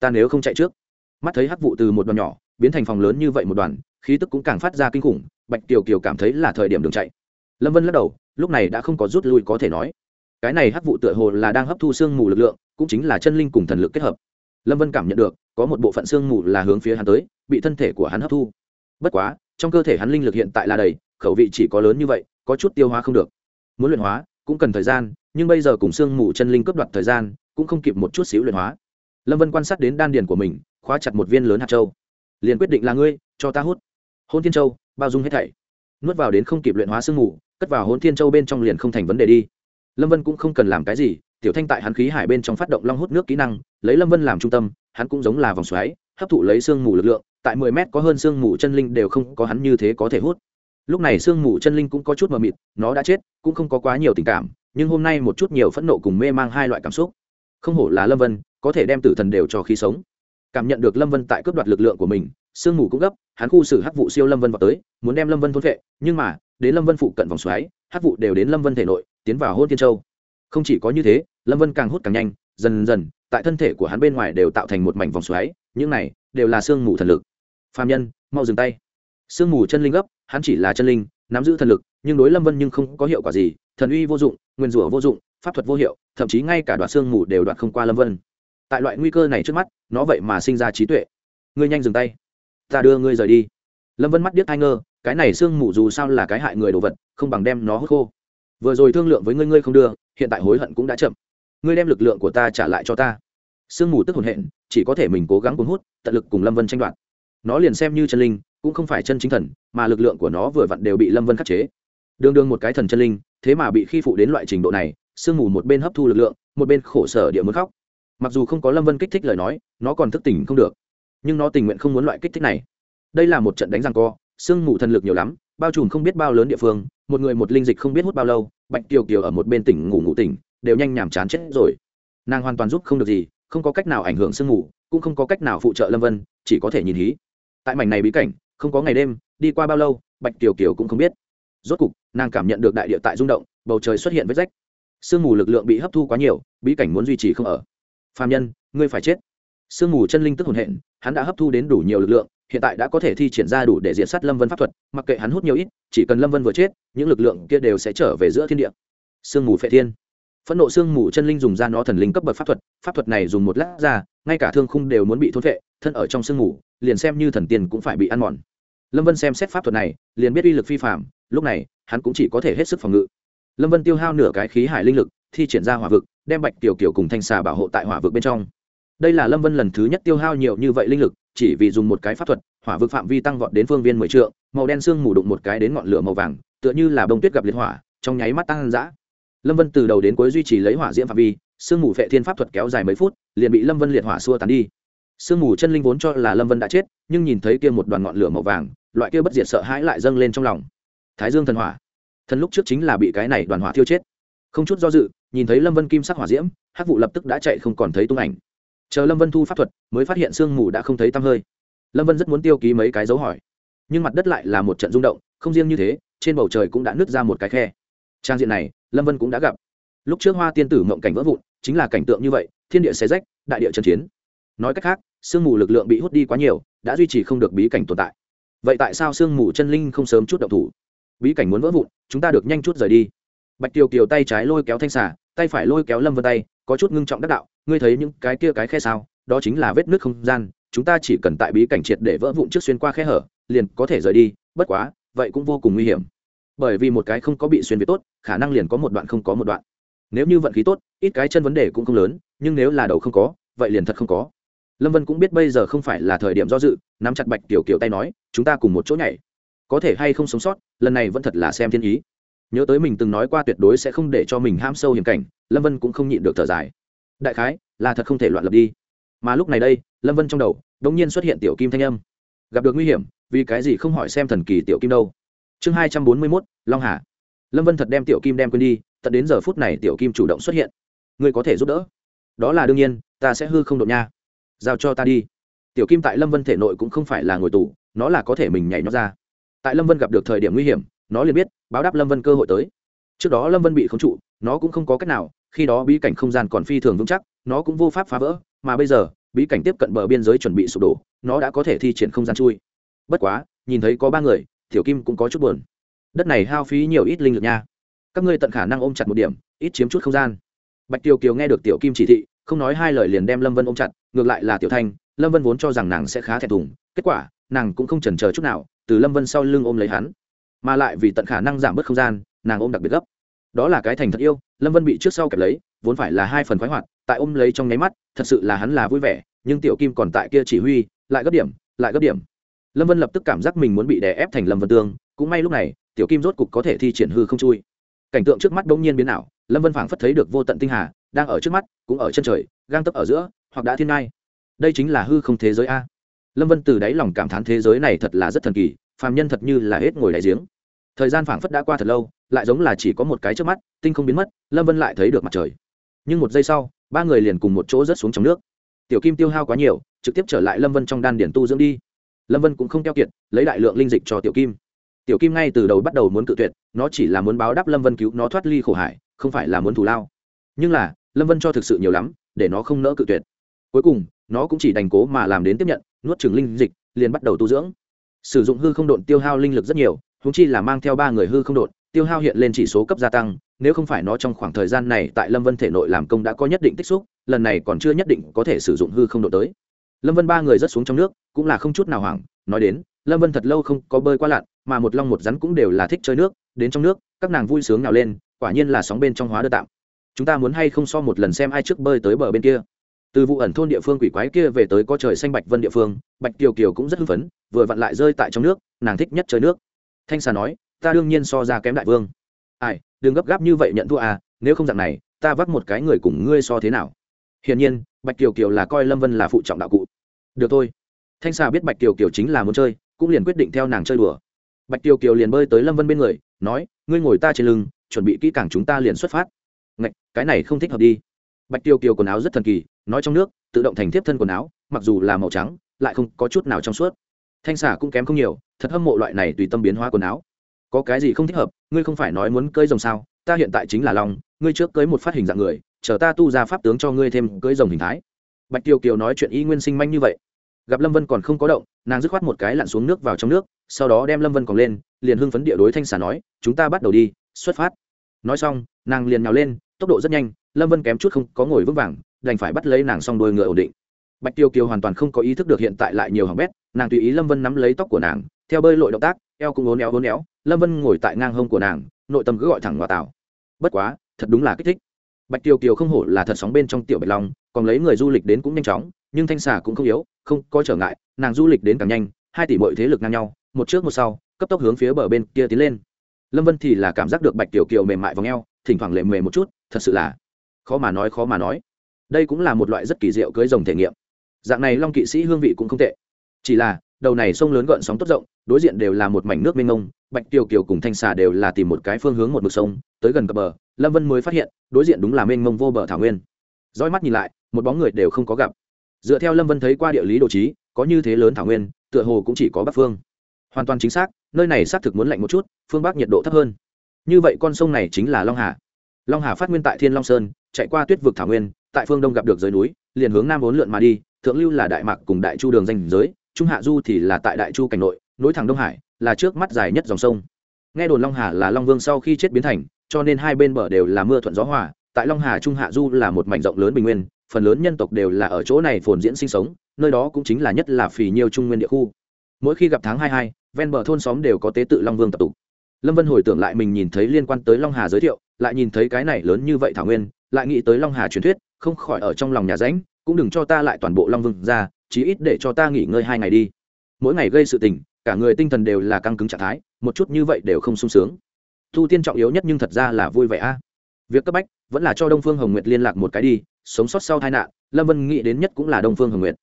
A: Ta nếu không chạy trước, mắt thấy hắc vụ từ một đoàn nhỏ biến thành phòng lớn như vậy một đoàn, khí tức cũng càng phát ra kinh khủng, bạch kiều kiều cảm thấy là thời điểm đường chạy. Lâm vân lắc đầu, lúc này đã không có rút lui có thể nói. Cái này hắc vụ tựa hồ là đang hấp thu sương mù lực lượng, cũng chính là chân linh cùng thần lực kết hợp. Lâm vân cảm nhận được, có một bộ phận sương mù là hướng phía hắn tới, bị thân thể của hắn hấp thu. Bất quá, trong cơ thể hắn linh lực hiện tại là đầy, khẩu vị chỉ có lớn như vậy, có chút tiêu hóa không được. Muốn luyện hóa, cũng cần thời gian, nhưng bây giờ cùng sương mù chân linh cướp đoạt thời gian cũng không kịp một chút xíu luyện hóa. Lâm vân quan sát đến đan điền của mình, khóa chặt một viên lớn hạt châu. Liền quyết định là ngươi, cho ta hút. Hôn thiên châu, bao dung hết thảy. Nuốt vào đến không kịp luyện hóa sương mù, cất vào hôn thiên châu bên trong liền không thành vấn đề đi. Lâm vân cũng không cần làm cái gì, tiểu thanh tại hắn khí hải bên trong phát động long hút nước kỹ năng, lấy lâm vân làm trung tâm, hắn cũng giống là vòng xoáy, hấp thụ lấy sương mù lực lượng, tại mười mét có hơn sương mù chân linh đều không có hắn như thế có thể hút. Lúc này sương mù chân linh cũng có chút mờ mịt, nó đã chết, cũng không có quá nhiều tình cảm, nhưng hôm nay một chút nhiều phẫn nộ cùng mê mang hai loại cảm xúc không hổ là lâm vân, có thể đem tử thần đều cho khí sống. Cảm nhận được lâm vân tại cướp đoạt lực lượng của mình, sương mù cũng gấp, hắn khu xử hắc vụ siêu lâm vân vào tới, muốn đem lâm vân thôn vệ nhưng mà, đến lâm vân phụ cận vòng xoáy, hắc vụ đều đến lâm vân thể nội, tiến vào hôn tiên châu. Không chỉ có như thế, lâm vân càng hút càng nhanh, dần dần, tại thân thể của hắn bên ngoài đều tạo thành một mảnh vòng xoáy, những này đều là sương mù thần lực. Phạm nhân, mau dừng tay. Sương mù chân linh gấp, hắn chỉ là chân linh, nắm giữ thần lực, nhưng đối lâm vân nhưng không có hiệu quả gì, thần uy vô dụng, nguyên rủa vô dụng pháp thuật vô hiệu, thậm chí ngay cả đoạn xương mù đều đoạn không qua lâm vân. Tại loại nguy cơ này trước mắt, nó vậy mà sinh ra trí tuệ. Ngươi nhanh dừng tay. Ta đưa ngươi rời đi. Lâm vân mắt điếc ai ngơ, cái này xương mù dù sao là cái hại người đồ vật, không bằng đem nó hút khô. Vừa rồi thương lượng với ngươi ngươi không đưa, hiện tại hối hận cũng đã chậm. Ngươi đem lực lượng của ta trả lại cho ta. Sương mù tức hồn hện, chỉ có thể mình cố gắng cuốn hút, tận lực cùng lâm vân tranh đoạt. Nó liền xem như chân linh, cũng không phải chân chính thần, mà lực lượng của nó vừa vặn đều bị lâm vân khắc chế. Đương đương một cái thần chân linh, thế mà bị khi phụ đến loại trình độ này sương mù một bên hấp thu lực lượng, một bên khổ sở địa muốn khóc. Mặc dù không có lâm vân kích thích lời nói, nó còn thức tỉnh không được. Nhưng nó tình nguyện không muốn loại kích thích này. Đây là một trận đánh răng co, sương mù thần lực nhiều lắm, bao trùm không biết bao lớn địa phương, một người một linh dịch không biết hút bao lâu, bạch kiều kiều ở một bên tỉnh ngủ ngủ tỉnh, đều nhanh nhàm chán chết rồi. Nàng hoàn toàn giúp không được gì, không có cách nào ảnh hưởng sương mù, cũng không có cách nào phụ trợ lâm vân, chỉ có thể nhìn hí. Tại mảnh này bí cảnh, không có ngày đêm, đi qua bao lâu, bạch kiều kiều cũng không biết. Rốt cục, nàng cảm nhận được đại địa tại rung động, bầu trời xuất hiện vết rách sương mù lực lượng bị hấp thu quá nhiều, bí cảnh muốn duy trì không ở. Phạm nhân, ngươi phải chết. Sương mù chân linh tức hồn hện, hắn đã hấp thu đến đủ nhiều lực lượng, hiện tại đã có thể thi triển ra đủ để diện sát lâm vân pháp thuật, mặc kệ hắn hút nhiều ít, chỉ cần lâm vân vừa chết, những lực lượng kia đều sẽ trở về giữa thiên địa. Sương mù phệ thiên. Phẫn nộ sương mù chân linh dùng ra nó thần linh cấp bậc pháp thuật pháp thuật này dùng một lát ra, ngay cả thương khung đều muốn bị thôn phệ, thân ở trong sương mù, liền xem như thần tiền cũng phải bị ăn mòn. Lâm vân xem xét pháp thuật này, liền biết uy lực phi phạm lúc này, hắn cũng chỉ có thể hết sức phòng ngự lâm vân tiêu hao nửa cái khí hải linh lực, thi triển ra hỏa vực, đem bạch tiểu kiểu cùng thanh xà bảo hộ tại hỏa vực bên trong. Đây là lâm vân lần thứ nhất tiêu hao nhiều như vậy linh lực, chỉ vì dùng một cái pháp thuật, hỏa vực phạm vi tăng vọt đến phương viên mười trượng, màu đen sương mù đụng một cái đến ngọn lửa màu vàng, tựa như là bông tuyết gặp liệt hỏa, trong nháy mắt tăng dã. Lâm vân từ đầu đến cuối duy trì lấy hỏa diễm phạm vi sương mù phệ thiên pháp thuật kéo dài mấy phút, liền bị lâm vân liệt hỏa xua tán đi. Sương mù chân linh vốn cho là lâm vân đã chết, nhưng nhìn thấy kia một đoàn ngọn lửa màu vàng, loại kia bất diệt sợ hãi lại dâng lên trong lòng. Thái dương thần hỏa thần lúc trước chính là bị cái này đoàn hỏa thiêu chết. Không chút do dự, nhìn thấy lâm vân kim sắc hỏa diễm, hắc vụ lập tức đã chạy không còn thấy tung ảnh. Chờ lâm vân thu pháp thuật, mới phát hiện sương mù đã không thấy tăm hơi. Lâm vân rất muốn tiêu ký mấy cái dấu hỏi, nhưng mặt đất lại là một trận rung động, không riêng như thế, trên bầu trời cũng đã nứt ra một cái khe. Trang diện này, lâm vân cũng đã gặp. Lúc trước hoa tiên tử mộng cảnh vỡ vụn, chính là cảnh tượng như vậy, thiên địa xé rách, đại địa trần chiến. Nói cách khác, sương mù lực lượng bị hút đi quá nhiều, đã duy trì không được bí cảnh tồn tại. Vậy tại sao sương mù chân linh không sớm chút động thủ? Bí cảnh muốn vỡ vụn, chúng ta được nhanh chút rời đi. Bạch Tiêu kiều tay trái lôi kéo thanh xà, tay phải lôi kéo lâm vân tay, có chút ngưng trọng đắc đạo, ngươi thấy những cái kia cái khe sao? Đó chính là vết nước không gian, chúng ta chỉ cần tại bí cảnh triệt để vỡ vụn trước xuyên qua khe hở, liền có thể rời đi, bất quá, vậy cũng vô cùng nguy hiểm. Bởi vì một cái không có bị xuyên việt tốt, khả năng liền có một đoạn không có một đoạn. Nếu như vận khí tốt, ít cái chân vấn đề cũng không lớn, nhưng nếu là đầu không có, vậy liền thật không có. Lâm vân cũng biết bây giờ không phải là thời điểm do dự, nắm chặt bạch tiểu kiểu tay nói, chúng ta cùng một chỗ nhảy có thể hay không sống sót, lần này vẫn thật là xem thiên ý. Nhớ tới mình từng nói qua tuyệt đối sẽ không để cho mình ham sâu hiểm cảnh, lâm vân cũng không nhịn được thở dài. Đại khái, là thật không thể loạn lập đi. Mà lúc này đây, lâm vân trong đầu đ ỗ n g nhiên xuất hiện tiểu kim thanh âm. Gặp được nguy hiểm, vì cái gì không hỏi xem thần kỳ tiểu kim đâu? Chương hai trăm bốn mươi mốt, long hà. Lâm vân thật đem tiểu kim đem quên đi, tận đến giờ phút này tiểu kim chủ động xuất hiện. Ngươi có thể giúp đỡ. Đó là đương nhiên, ta sẽ hư không đột nha. Giao cho ta đi. Tiểu kim tại lâm vân thể nội cũng không phải là ngồi tù, nó là có thể mình nhảy nó ra tại lâm vân gặp được thời điểm nguy hiểm, nó liền biết, báo đáp lâm vân cơ hội tới. Trước đó lâm vân bị khống trụ, nó cũng không có cách nào, khi đó bí cảnh không gian còn phi thường vững chắc, nó cũng vô pháp phá vỡ, mà bây giờ, bí cảnh tiếp cận bờ biên giới chuẩn bị sụp đổ, nó đã có thể thi triển không gian chui. Bất quá, nhìn thấy có ba người, tiểu kim cũng có chút buồn. Đất này hao phí nhiều ít linh lực nha. Các ngươi tận khả năng ôm chặt một điểm, ít chiếm chút không gian. Bạch tiêu kiều nghe được tiểu kim chỉ thị, không nói hai lời liền đem lâm vân ôm chặt, ngược lại là tiểu thanh lâm vân vốn cho rằng nàng sẽ khá thẹn thùng, kết quả, nàng cũng không chần chờ chút nào, từ lâm vân sau lưng ôm lấy hắn. Mà lại vì tận khả năng giảm bớt không gian, nàng ôm đặc biệt gấp. Đó là cái thành thật yêu, lâm vân bị trước sau kẹp lấy, vốn phải là hai phần khoái hoạt, tại ôm lấy trong nháy mắt, thật sự là hắn là vui vẻ, nhưng tiểu kim còn tại kia chỉ huy, lại gấp điểm, lại gấp điểm. Lâm vân lập tức cảm giác mình muốn bị đè ép thành lâm vân tương, cũng may lúc này, tiểu kim rốt cục có thể thi triển hư không chui. Cảnh tượng trước mắt bỗng nhiên biến ảo, lâm vân phảng phất thấy được vô tận tinh hà, đang ở trước mắt, cũng ở chân trời, gang tấp ở giữa, hoặc đã thiên ngai đây chính là hư không thế giới a. Lâm vân từ đáy lòng cảm thán thế giới này thật là rất thần kỳ, phàm nhân thật như là hết ngồi đại giếng. Thời gian phảng phất đã qua thật lâu, lại giống là chỉ có một cái trước mắt, tinh không biến mất, lâm vân lại thấy được mặt trời. Nhưng một giây sau, ba người liền cùng một chỗ rớt xuống trong nước. Tiểu kim tiêu hao quá nhiều, trực tiếp trở lại lâm vân trong đan điển tu dưỡng đi. Lâm vân cũng không keo kiệt, lấy đại lượng linh dịch cho tiểu kim. Tiểu kim ngay từ đầu bắt đầu muốn cự tuyệt, nó chỉ là muốn báo đáp lâm vân cứu, nó thoát ly khổ hải, không phải là muốn thù lao. Nhưng là, lâm vân cho thực sự nhiều lắm, để nó không nỡ cự tuyệt. Cuối cùng nó cũng chỉ đành cố mà làm đến tiếp nhận, nuốt trừng linh dịch, liền bắt đầu tu dưỡng. Sử dụng hư không độn tiêu hao linh lực rất nhiều húng chi là mang theo ba người hư không độn, tiêu hao hiện lên chỉ số cấp gia tăng, nếu không phải nó trong khoảng thời gian này tại lâm vân thể nội làm công đã có nhất định tích xúc, lần này còn chưa nhất định có thể sử dụng hư không độn tới. Lâm vân ba người rất xuống trong nước, cũng là không chút nào hoảng, nói đến, lâm vân thật lâu không có bơi qua lặn, mà một long một rắn cũng đều là thích chơi nước, đến trong nước, các nàng vui sướng nào lên, quả nhiên là sóng bên trong hóa đơn tạm. Chúng ta muốn hay không so một lần xem ai trước bơi tới bờ bên kia? Từ vụ ẩn thôn địa phương quỷ quái kia về tới có trời xanh bạch vân địa phương, bạch kiều kiều cũng rất hưng phấn, vừa vặn lại rơi tại trong nước, nàng thích nhất chơi nước. Thanh xà nói, ta đương nhiên so ra kém đại vương. Ai, đừng gấp gáp như vậy nhận thua à nếu không dạng này, ta vắt một cái người cùng ngươi so thế nào? Hiển nhiên, bạch kiều kiều là coi lâm vân là phụ trọng đạo cụ. Được thôi. Thanh xà biết bạch kiều kiều chính là muốn chơi, cũng liền quyết định theo nàng chơi đùa. Bạch kiều kiều liền bơi tới lâm vân bên người, nói, ngươi ngồi ta trên lưng, chuẩn bị kỹ càng chúng ta liền xuất phát. Ngạch, cái này không thích hợp đi bạch Tiêu kiều quần áo rất thần kỳ, nói trong nước, tự động thành tiếp thân quần áo, mặc dù là màu trắng, lại không có chút nào trong suốt. Thanh xà cũng kém không nhiều, thật hâm mộ loại này tùy tâm biến hóa quần áo. Có cái gì không thích hợp, ngươi không phải nói muốn cưới rồng sao, ta hiện tại chính là long, ngươi trước cưới một phát hình dạng người, chờ ta tu ra pháp tướng cho ngươi thêm cưới rồng hình thái. Bạch tiêu kiều nói chuyện y nguyên sinh manh như vậy. Gặp lâm vân còn không có động, nàng dứt khoát một cái lặn xuống nước vào trong nước, sau đó đem lâm vân còn lên, liền hưng phấn địa đối thanh xà nói, chúng ta bắt đầu đi, xuất phát. Nói xong, nàng liền nhào lên, tốc độ rất nhanh lâm vân kém chút không có ngồi vững vàng, đành phải bắt lấy nàng xong đôi ngựa ổn định. Bạch tiêu kiều hoàn toàn không có ý thức được hiện tại lại nhiều hỏng bét, nàng tùy ý lâm vân nắm lấy tóc của nàng, theo bơi lội động tác, eo cũng ốn éo ốn éo, lâm vân ngồi tại ngang hông của nàng, nội tâm cứ gọi thẳng ngoại tảo bất quá, thật đúng là kích thích. Bạch tiêu kiều không hổ là thật sóng bên trong tiểu bạch long, còn lấy người du lịch đến cũng nhanh chóng, nhưng thanh xà cũng không yếu, không có trở ngại, nàng du lịch đến càng nhanh, hai tỷ mọi thế lực ngang nhau, một trước một sau, cấp tốc hướng phía bờ bên kia tiến lên. Lâm vân thì là cảm giác được bạch tiểu kiều mềm mại v ò n g e o thỉnh thoảng lệ mềm một chút, thật sự là khó mà nói khó mà nói. Đây cũng là một loại rất kỳ diệu cưới rồng thể nghiệm. Dạng này long kỵ sĩ hương vị cũng không tệ. Chỉ là, đầu này sông lớn gợn sóng tốt rộng, đối diện đều là một mảnh nước mênh mông, bạch tiêu kiều cùng thanh xà đều là tìm một cái phương hướng một mực sông, tới gần cập bờ, lâm vân mới phát hiện, đối diện đúng là mênh mông vô bờ thảo nguyên. Roi mắt nhìn lại, một bóng người đều không có gặp. Dựa theo lâm vân thấy qua địa lý đồ trí, có như thế lớn thảo nguyên, tựa hồ cũng chỉ có bắc phương. Hoàn toàn chính xác, nơi này xác thực muốn lạnh một chút, phương bắc nhiệt độ thấp hơn. Như vậy con sông này chính là long hà long hà phát nguyên tại thiên long sơn, chạy qua tuyết vực thảo nguyên, tại phương đông gặp được dưới núi, liền hướng nam vốn lượn mà đi, thượng lưu là đại mạc cùng đại chu đường danh giới, trung hạ du thì là tại đại chu cảnh nội, nối thẳng đông hải, là trước mắt dài nhất dòng sông. Nghe đồn long hà là long vương sau khi chết biến thành, cho nên hai bên bờ đều là mưa thuận gió hòa, tại long hà trung hạ du là một mảnh rộng lớn bình nguyên, phần lớn nhân tộc đều là ở chỗ này phồn diễn sinh sống, nơi đó cũng chính là nhất là phì nhiêu trung nguyên địa khu. Mỗi khi gặp tháng hai hai, ven bờ thôn xóm đều có tế tự long vương tập tục lâm vân hồi tưởng lại mình nhìn thấy liên quan tới long hà giới thiệu lại nhìn thấy cái này lớn như vậy thảo nguyên, lại nghĩ tới long hà truyền thuyết, không khỏi ở trong lòng nhà ránh cũng đừng cho ta lại toàn bộ long vương ra, chí ít để cho ta nghỉ ngơi hai ngày đi. Mỗi ngày gây sự tình, cả người tinh thần đều là căng cứng trạng thái, một chút như vậy đều không sung sướng. Thu tiên trọng yếu nhất nhưng thật ra là vui vẻ a. Việc cấp bách vẫn là cho đông phương hồng nguyệt liên lạc một cái đi, sống sót sau tai nạn, lâm vân nghĩ đến nhất cũng là đông phương hồng nguyệt.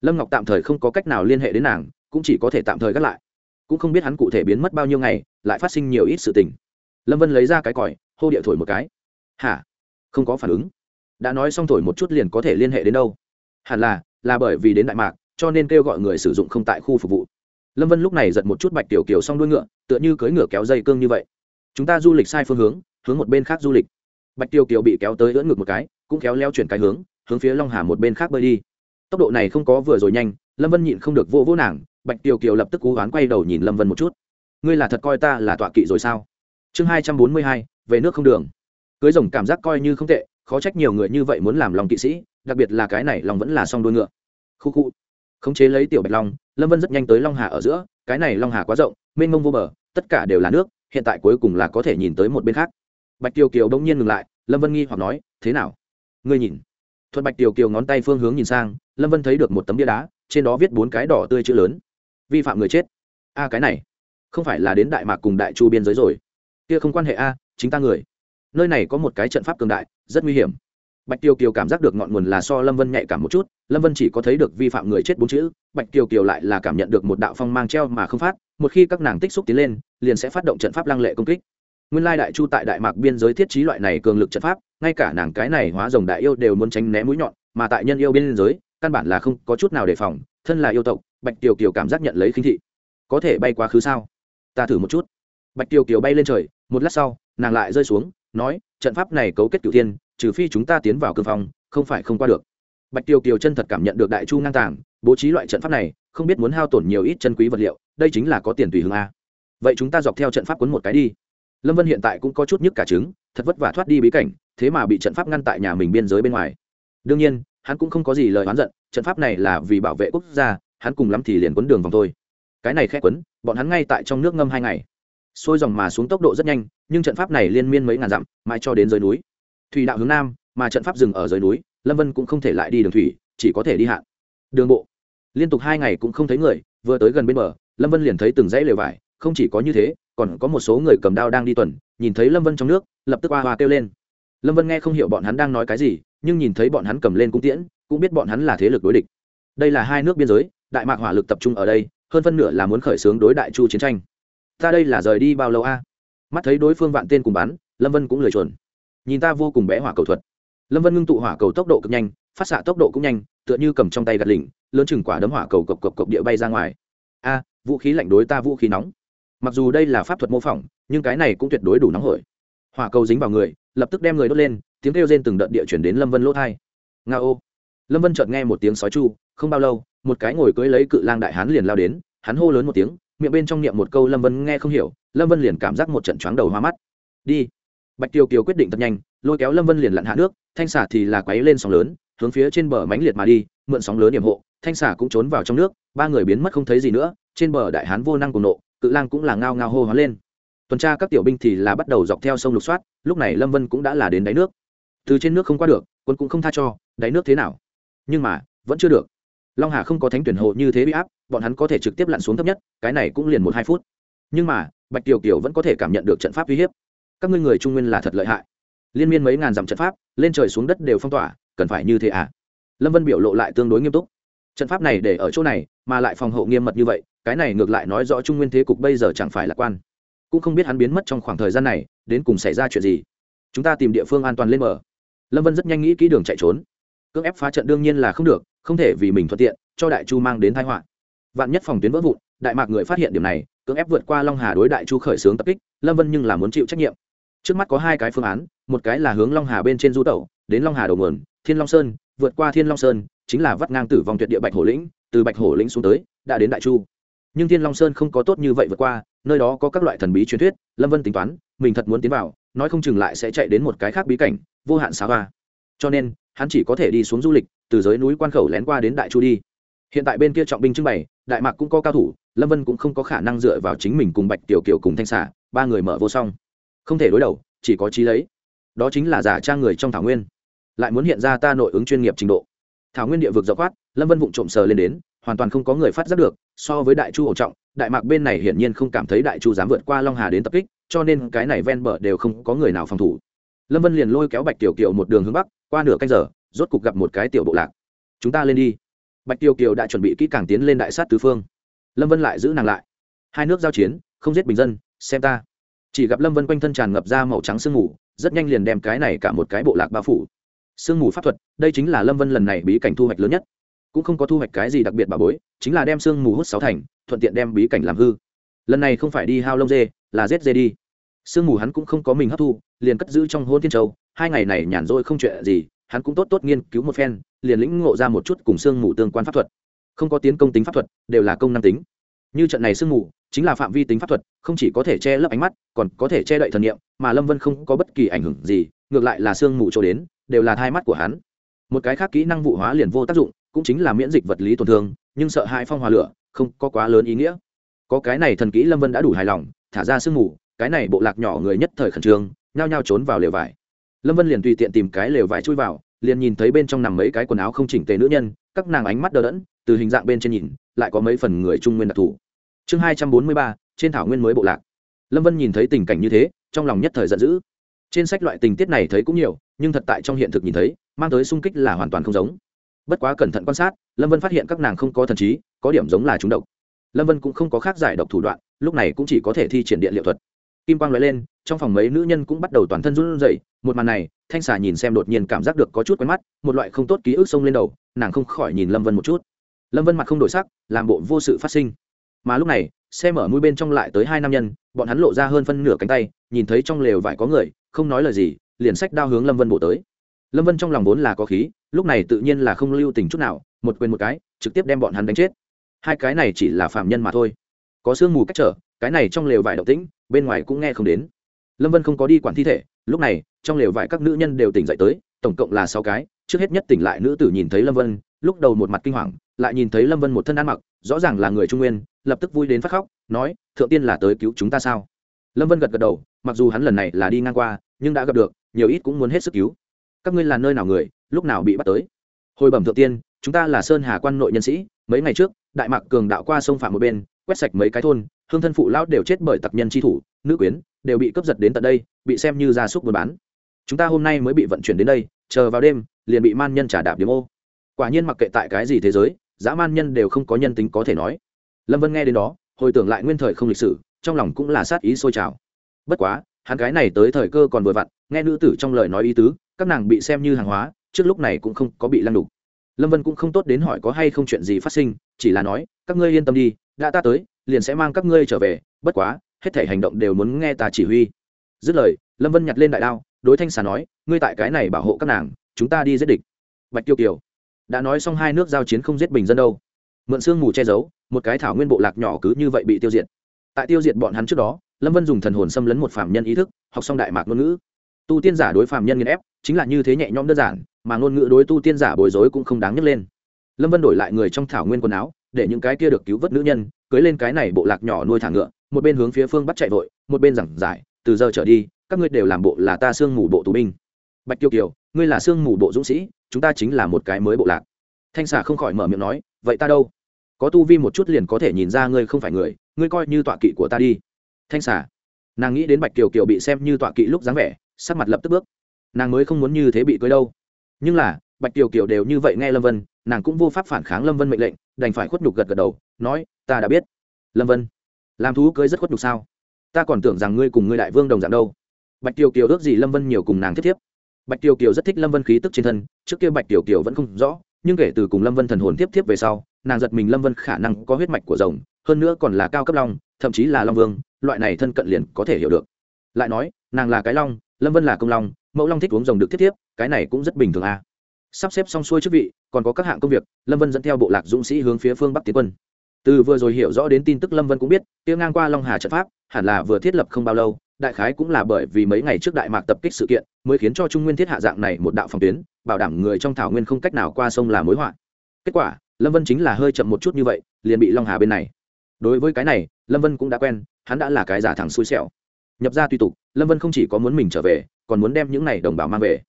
A: Lâm ngọc tạm thời không có cách nào liên hệ đến nàng, cũng chỉ có thể tạm thời gác lại. Cũng không biết hắn cụ thể biến mất bao nhiêu ngày, lại phát sinh nhiều ít sự tình lâm vân lấy ra cái còi, hô địa thổi một cái. Hả? Không có phản ứng. Đã nói xong thổi một chút liền có thể liên hệ đến đâu? Hẳn là là bởi vì đến đại mạc, cho nên kêu gọi người sử dụng không tại khu phục vụ. Lâm vân lúc này giật một chút bạch tiểu kiều xong đuôi ngựa, tựa như cưỡi ngựa kéo dây cương như vậy. Chúng ta du lịch sai phương hướng hướng một bên khác du lịch. Bạch tiểu kiều bị kéo tới ưỡn ngực một cái, cũng kéo leo chuyển cái hướng hướng phía long hà một bên khác bơi đi. Tốc độ này không có vừa rồi nhanh, lâm vân nhịn không được vô vô nàng, bạch tiểu kiều lập tức cố gắng quay đầu nhìn lâm vân một chút. Ngươi là thật coi ta là tọa kỵ rồi sao? Chương hai trăm bốn mươi hai, về nước không đường. Cưới rồng cảm giác coi như không tệ, khó trách nhiều người như vậy muốn làm lòng kỵ sĩ, đặc biệt là cái này lòng vẫn là song đuôi ngựa. Khu khu. Khống chế lấy tiểu bạch long, lâm vân rất nhanh tới long hà ở giữa, cái này long hà quá rộng, mênh mông vô bờ, tất cả đều là nước, hiện tại cuối cùng là có thể nhìn tới một bên khác. Bạch tiêu kiều bỗng nhiên ngừng lại, lâm vân nghi hoặc nói, thế nào? Ngươi nhìn. Thuật bạch tiêu kiều ngón tay phương hướng nhìn sang, lâm vân thấy được một tấm bia đá, trên đó viết bốn cái đỏ tươi chữ lớn. Vi phạm người chết. A, cái này không phải là đến đại mạc cùng đại chu biên giới rồi kia không quan hệ a, chính ta người. Nơi này có một cái trận pháp cường đại, rất nguy hiểm. Bạch tiêu kiều cảm giác được ngọn nguồn là so lâm vân nhạy cảm một chút, lâm vân chỉ có thấy được vi phạm người chết bốn chữ, bạch tiêu kiều lại là cảm nhận được một đạo phong mang treo mà không phát, một khi các nàng tích xúc tiến lên, liền sẽ phát động trận pháp lăng lệ công kích. Nguyên lai đại chu tại đại mạc biên giới thiết trí loại này cường lực trận pháp, ngay cả nàng cái này hóa rồng đại yêu đều muốn tránh né mũi nhọn, mà tại nhân yêu biên giới, căn bản là không có chút nào đề phòng, thân là yêu tộc, bạch tiêu kiều cảm giác nhận lấy khinh thị. Có thể bay quá khứ sao? Ta thử một chút. Bạch tiêu kiều bay lên trời một lát sau, nàng lại rơi xuống, nói, trận pháp này cấu kết cửu tiên trừ phi chúng ta tiến vào cương phòng không phải không qua được. Bạch tiêu kiều chân thật cảm nhận được đại chu ngang tàng, bố trí loại trận pháp này, không biết muốn hao tổn nhiều ít chân quý vật liệu, đây chính là có tiền tùy hướng a. Vậy chúng ta dọc theo trận pháp quấn một cái đi. Lâm vân hiện tại cũng có chút nhức cả trứng, thật vất vả thoát đi bí cảnh, thế mà bị trận pháp ngăn tại nhà mình biên giới bên ngoài. Đương nhiên, hắn cũng không có gì lời oán giận, trận pháp này là vì bảo vệ quốc gia, hắn cùng lắm thì liền quấn đường vòng thôi. Cái này khẽ quấn bọn hắn ngay tại trong nước ngâm hai ngày xôi dòng mà xuống tốc độ rất nhanh, nhưng trận pháp này liên miên mấy ngàn dặm, mãi cho đến dưới núi. Thủy đạo hướng nam, mà trận pháp dừng ở dưới núi, lâm vân cũng không thể lại đi đường thủy, chỉ có thể đi hạn đường bộ. Liên tục hai ngày cũng không thấy người, vừa tới gần bên bờ, lâm vân liền thấy từng dãy lều vải, không chỉ có như thế, còn có một số người cầm đao đang đi tuần, nhìn thấy lâm vân trong nước, lập tức hoa hoa kêu lên. Lâm vân nghe không hiểu bọn hắn đang nói cái gì, nhưng nhìn thấy bọn hắn cầm lên cung tiễn, cũng biết bọn hắn là thế lực đối địch. Đây là hai nước biên giới, đại mạc hỏa lực tập trung ở đây, hơn phân nửa là muốn khởi xướng đối đại chu chiến tranh ta đây là rời đi bao lâu a? Mắt thấy đối phương vạn tên cùng bắn, lâm vân cũng lười chuồn nhìn ta vô cùng bé hỏa cầu thuật. Lâm vân ngưng tụ hỏa cầu tốc độ cực nhanh, phát xạ tốc độ cũng nhanh, tựa như cầm trong tay gạt lỉnh, lớn chừng quả đấm hỏa cầu cộc cộc cộc địa bay ra ngoài. A, vũ khí lạnh đối ta vũ khí nóng. Mặc dù đây là pháp thuật mô phỏng, nhưng cái này cũng tuyệt đối đủ nóng hổi. Hỏa cầu dính vào người, lập tức đem người đốt lên, tiếng kêu rên từng đợt địa chuyển đến lâm vân lỗ thai nga ô. Lâm vân chợt nghe một tiếng sói chu, không bao lâu, một cái ngồi cưới lấy cự lang đại hán liền lao đến, hắn hô lớn một tiếng miệng bên trong niệm một câu lâm vân nghe không hiểu, lâm vân liền cảm giác một trận choáng đầu hoa mắt. Đi. Bạch tiêu kiều quyết định thật nhanh, lôi kéo lâm vân liền lặn hạ nước, thanh xả thì là quấy lên sóng lớn, hướng phía trên bờ mánh liệt mà đi, mượn sóng lớn điểm hộ, thanh xả cũng trốn vào trong nước, ba người biến mất không thấy gì nữa, trên bờ đại hán vô năng cùng nộ, cự lang cũng là ngao ngao hô hoán lên. Tuần tra các tiểu binh thì là bắt đầu dọc theo sông lục soát, lúc này lâm vân cũng đã là đến đáy nước. Từ trên nước không qua được, quân cũng không tha cho, đáy nước thế nào? Nhưng mà, vẫn chưa được. Long hà không có thánh tuyển hộ như thế bị áp bọn hắn có thể trực tiếp lặn xuống thấp nhất, cái này cũng liền một hai phút. Nhưng mà, bạch kiều kiều vẫn có thể cảm nhận được trận pháp uy hiếp. Các ngươi người trung nguyên là thật lợi hại. Liên miên mấy ngàn dặm trận pháp, lên trời xuống đất đều phong tỏa, cần phải như thế à? Lâm vân biểu lộ lại tương đối nghiêm túc. Trận pháp này để ở chỗ này, mà lại phòng hộ nghiêm mật như vậy, cái này ngược lại nói rõ trung nguyên thế cục bây giờ chẳng phải lạc quan. Cũng không biết hắn biến mất trong khoảng thời gian này, đến cùng xảy ra chuyện gì. Chúng ta tìm địa phương an toàn lên mở lâm vân rất nhanh nghĩ kỹ đường chạy trốn. Cưỡng ép phá trận đương nhiên là không được, không thể vì mình thuận tiện, cho đại chu mang đến thái họa vạn nhất phòng tuyến vỡ vụn, đại mạc người phát hiện điểm này, cưỡng ép vượt qua long hà đối đại chu khởi xướng tập kích, lâm vân nhưng là muốn chịu trách nhiệm. Trước mắt có hai cái phương án, một cái là hướng long hà bên trên du tẩu, đến long hà đầu nguồn, thiên long sơn, vượt qua thiên long sơn, chính là vắt ngang tử vong tuyệt địa bạch hổ lĩnh, từ bạch hổ lĩnh xuống tới, đã đến đại chu. Nhưng thiên long sơn không có tốt như vậy vượt qua, nơi đó có các loại thần bí truyền thuyết, lâm vân tính toán, mình thật muốn tiến vào, nói không chừng lại sẽ chạy đến một cái khác bí cảnh, vô hạn xá hoa. Cho nên, hắn chỉ có thể đi xuống du lịch, từ dưới núi quan khẩu lén qua đến đại chu đi hiện tại bên kia trọng binh trưng bày, đại mạc cũng có cao thủ, lâm vân cũng không có khả năng dựa vào chính mình cùng bạch tiểu kiều cùng thanh xả ba người mở vô song. Không thể đối đầu, chỉ có trí lấy. Đó chính là giả trang người trong thảo nguyên. Lại muốn hiện ra ta nội ứng chuyên nghiệp trình độ. Thảo nguyên địa vực dọc khoát lâm vân vụng trộm sờ lên đến, hoàn toàn không có người phát giác được, so với đại chu hậu trọng, đại mạc bên này hiển nhiên không cảm thấy đại chu dám vượt qua long hà đến tập kích, cho nên cái này ven bờ đều không có người nào phòng thủ. Lâm vân liền lôi kéo bạch tiểu kiều một đường hướng bắc, qua nửa canh giờ, rốt cục gặp một cái tiểu bộ lạc. Chúng ta lên đi bạch Tiêu kiều đã chuẩn bị kỹ càng tiến lên đại sát tứ phương. Lâm vân lại giữ nàng lại. Hai nước giao chiến, không giết bình dân, xem ta. Chỉ gặp lâm vân quanh thân tràn ngập ra màu trắng sương mù, rất nhanh liền đem cái này cả một cái bộ lạc bao phủ. Sương mù pháp thuật, đây chính là lâm vân lần này bí cảnh thu hoạch lớn nhất. Cũng không có thu hoạch cái gì đặc biệt bà bối, chính là đem sương mù hút sáu thành, thuận tiện đem bí cảnh làm hư. Lần này không phải đi hao lông dê, là giết dê đi. Sương mù hắn cũng không có mình hấp thu, liền cất giữ trong hôn thiên châu, hai ngày này nhàn rỗi không chuyện gì hắn cũng tốt tốt nghiên cứu một phen, liền lĩnh ngộ ra một chút cùng sương mù tương quan pháp thuật. Không có tiến công tính pháp thuật, đều là công năng tính. Như trận này sương mù, chính là phạm vi tính pháp thuật, không chỉ có thể che lấp ánh mắt, còn có thể che đậy thần niệm, mà lâm vân không có bất kỳ ảnh hưởng gì, ngược lại là sương mù chỗ đến, đều là thai mắt của hắn. Một cái khác kỹ năng vụ hóa liền vô tác dụng, cũng chính là miễn dịch vật lý tổn thương, nhưng sợ hãi phong hòa lửa, không có quá lớn ý nghĩa. Có cái này thần kỹ lâm vân đã đủ hài lòng, thả ra sương mù, cái này bộ lạc nhỏ người nhất thời khẩn trương, nhao nhao trốn vào lều vải lâm vân liền tùy tiện tìm cái lều vải chui vào, liền nhìn thấy bên trong nằm mấy cái quần áo không chỉnh tề nữ nhân, các nàng ánh mắt đờ đẫn, từ hình dạng bên trên nhìn, lại có mấy phần người trung nguyên đặc thù. Chương hai trăm bốn mươi ba, trên thảo nguyên mới bộ lạc. Lâm vân nhìn thấy tình cảnh như thế, trong lòng nhất thời giận dữ. Trên sách loại tình tiết này thấy cũng nhiều, nhưng thật tại trong hiện thực nhìn thấy, mang tới sung kích là hoàn toàn không giống. Bất quá cẩn thận quan sát, lâm vân phát hiện các nàng không có thần trí, có điểm giống là chúng độc. Lâm vân cũng không có khác giải độc thủ đoạn, lúc này cũng chỉ có thể thi triển điện liệu thuật kim quang l lên, trong phòng mấy nữ nhân cũng bắt đầu toàn thân run rẩy. Một màn này, thanh xà nhìn xem đột nhiên cảm giác được có chút quen mắt, một loại không tốt ký ức xông lên đầu, nàng không khỏi nhìn lâm vân một chút. Lâm vân mặt không đổi sắc, làm bộ vô sự phát sinh. Mà lúc này, xe mở mũi bên trong lại tới hai nam nhân, bọn hắn lộ ra hơn phân nửa cánh tay, nhìn thấy trong lều vải có người, không nói lời gì, liền sách đao hướng lâm vân bổ tới. Lâm vân trong lòng vốn là có khí, lúc này tự nhiên là không lưu tình chút nào, một quyền một cái, trực tiếp đem bọn hắn đánh chết. Hai cái này chỉ là phạm nhân mà thôi. Có sương mù cách trở, cái này trong lều vải động tĩnh bên ngoài cũng nghe không đến. Lâm vân không có đi quản thi thể, lúc này, trong lều vải các nữ nhân đều tỉnh dậy tới, tổng cộng là sáu cái, trước hết nhất tỉnh lại nữ tử nhìn thấy lâm vân, lúc đầu một mặt kinh hoàng, lại nhìn thấy lâm vân một thân ăn mặc, rõ ràng là người trung nguyên, lập tức vui đến phát khóc, nói, thượng tiên là tới cứu chúng ta sao? Lâm vân gật gật đầu, mặc dù hắn lần này là đi ngang qua, nhưng đã gặp được, nhiều ít cũng muốn hết sức cứu. Các ngươi là nơi nào người, lúc nào bị bắt tới? Hồi bẩm thượng tiên, chúng ta là sơn hà quan nội nhân sĩ, mấy ngày trước, đại mạc cường đạo qua sông phạm một bên, quét sạch mấy cái thôn hương thân phụ lão đều chết bởi tặc nhân tri thủ, nữ quyến, đều bị cướp giật đến tận đây, bị xem như gia súc buôn bán. Chúng ta hôm nay mới bị vận chuyển đến đây, chờ vào đêm, liền bị man nhân trả đạp điểm ô. Quả nhiên mặc kệ tại cái gì thế giới, dã man nhân đều không có nhân tính có thể nói. Lâm vân nghe đến đó, hồi tưởng lại nguyên thời không lịch sử, trong lòng cũng là sát ý sôi trào. Bất quá, hắn cái này tới thời cơ còn vừa vặn, nghe nữ tử trong lời nói ý tứ, các nàng bị xem như hàng hóa, trước lúc này cũng không có bị lăng đục. Lâm vân cũng không tốt đến hỏi có hay không chuyện gì phát sinh, chỉ là nói, các ngươi yên tâm đi, đã ta tới liền sẽ mang các ngươi trở về, bất quá, hết thể hành động đều muốn nghe ta chỉ huy. Dứt lời, lâm vân nhặt lên đại đao, đối thanh xà nói, ngươi tại cái này bảo hộ các nàng, chúng ta đi giết địch. Bạch tiêu kiều đã nói xong hai nước giao chiến không giết bình dân đâu. Mượn sương mù che giấu, một cái thảo nguyên bộ lạc nhỏ cứ như vậy bị tiêu diệt. Tại tiêu diệt bọn hắn trước đó, lâm vân dùng thần hồn xâm lấn một phạm nhân ý thức, học xong đại mạc ngôn ngữ. Tu tiên giả đối phạm nhân nghiên ép, chính là như thế nhẹ nhõm đơn giản, mà ngôn ngữ đối tu tiên giả bối rối cũng không đáng nhấc lên. Lâm vân đổi lại người trong thảo nguyên quần áo để những cái kia được cứu vớt nữ nhân, cưới lên cái này bộ lạc nhỏ nuôi thả ngựa, một bên hướng phía phương bắt chạy vội, một bên giảng giải, từ giờ trở đi, các ngươi đều làm bộ là ta sương mù bộ tù binh. Bạch kiều kiều, ngươi là sương mù bộ dũng sĩ, chúng ta chính là một cái mới bộ lạc. Thanh xà không khỏi mở miệng nói, vậy ta đâu? Có tu vi một chút liền có thể nhìn ra ngươi không phải người, ngươi coi như tọa kỵ của ta đi. Thanh xà, nàng nghĩ đến bạch kiều kiều bị xem như tọa kỵ lúc dáng vẻ, sắc mặt lập tức bước. Nàng mới không muốn như thế bị cưới đâu. Nhưng là, bạch kiều kiều đều như vậy nghe lâm vân nàng cũng vô pháp phản kháng lâm vân mệnh lệnh, đành phải khuất nhục gật gật đầu, nói, ta đã biết. Lâm vân, làm thú cưới rất khuất nhục sao? Ta còn tưởng rằng ngươi cùng ngươi đại vương đồng dạng đâu. Bạch kiều kiều ước gì lâm vân nhiều cùng nàng thiết thiếp. Bạch kiều kiều rất thích lâm vân khí tức trên thân, trước kia bạch kiều kiều vẫn không rõ, nhưng kể từ cùng lâm vân thần hồn tiếp tiếp về sau, nàng giật mình lâm vân khả năng có huyết mạch của rồng, hơn nữa còn là cao cấp long, thậm chí là long vương, loại này thân cận liền có thể hiểu được. Lại nói, nàng là cái long, lâm vân là công long, mẫu long thích uống rồng được thiết tiếp cái này cũng rất bình thường à sắp xếp xong xuôi chức vị, còn có các hạng công việc, lâm vân dẫn theo bộ lạc dũng sĩ hướng phía phương bắc tiến quân. Từ vừa rồi hiểu rõ đến tin tức lâm vân cũng biết tiêu ngang qua long hà trận pháp, hẳn là vừa thiết lập không bao lâu, đại khái cũng là bởi vì mấy ngày trước đại mạc tập kích sự kiện, mới khiến cho trung nguyên thiết hạ dạng này một đạo phòng tuyến, bảo đảm người trong thảo nguyên không cách nào qua sông là mối họa. Kết quả, lâm vân chính là hơi chậm một chút như vậy, liền bị long hà bên này. Đối với cái này, lâm vân cũng đã quen, hắn đã là cái giả thẳng xui xẻo. Nhập ra tùy tục, lâm vân không chỉ có muốn mình trở về, còn muốn đem những này đồng bào mang về.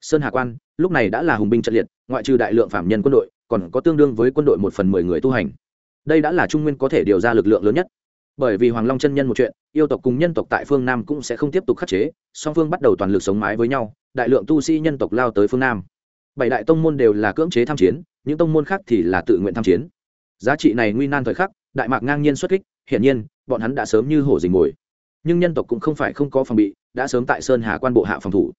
A: Sơn hà quan lúc này đã là hùng binh trận liệt, ngoại trừ đại lượng phạm nhân quân đội, còn có tương đương với quân đội một phần mười người tu hành. Đây đã là trung nguyên có thể điều ra lực lượng lớn nhất. Bởi vì hoàng long chân nhân một chuyện, yêu tộc cùng nhân tộc tại phương nam cũng sẽ không tiếp tục khắc chế, song phương bắt đầu toàn lực sống mái với nhau, đại lượng tu sĩ nhân tộc lao tới phương nam. Bảy đại tông môn đều là cưỡng chế tham chiến, những tông môn khác thì là tự nguyện tham chiến. Giá trị này nguy nan thời khắc, đại mạc ngang nhiên xuất kích, hiển nhiên, bọn hắn đã sớm như hổ dình mồi. Nhưng nhân tộc cũng không phải không có phòng bị, đã sớm tại sơn hà quan bộ hạ phòng thủ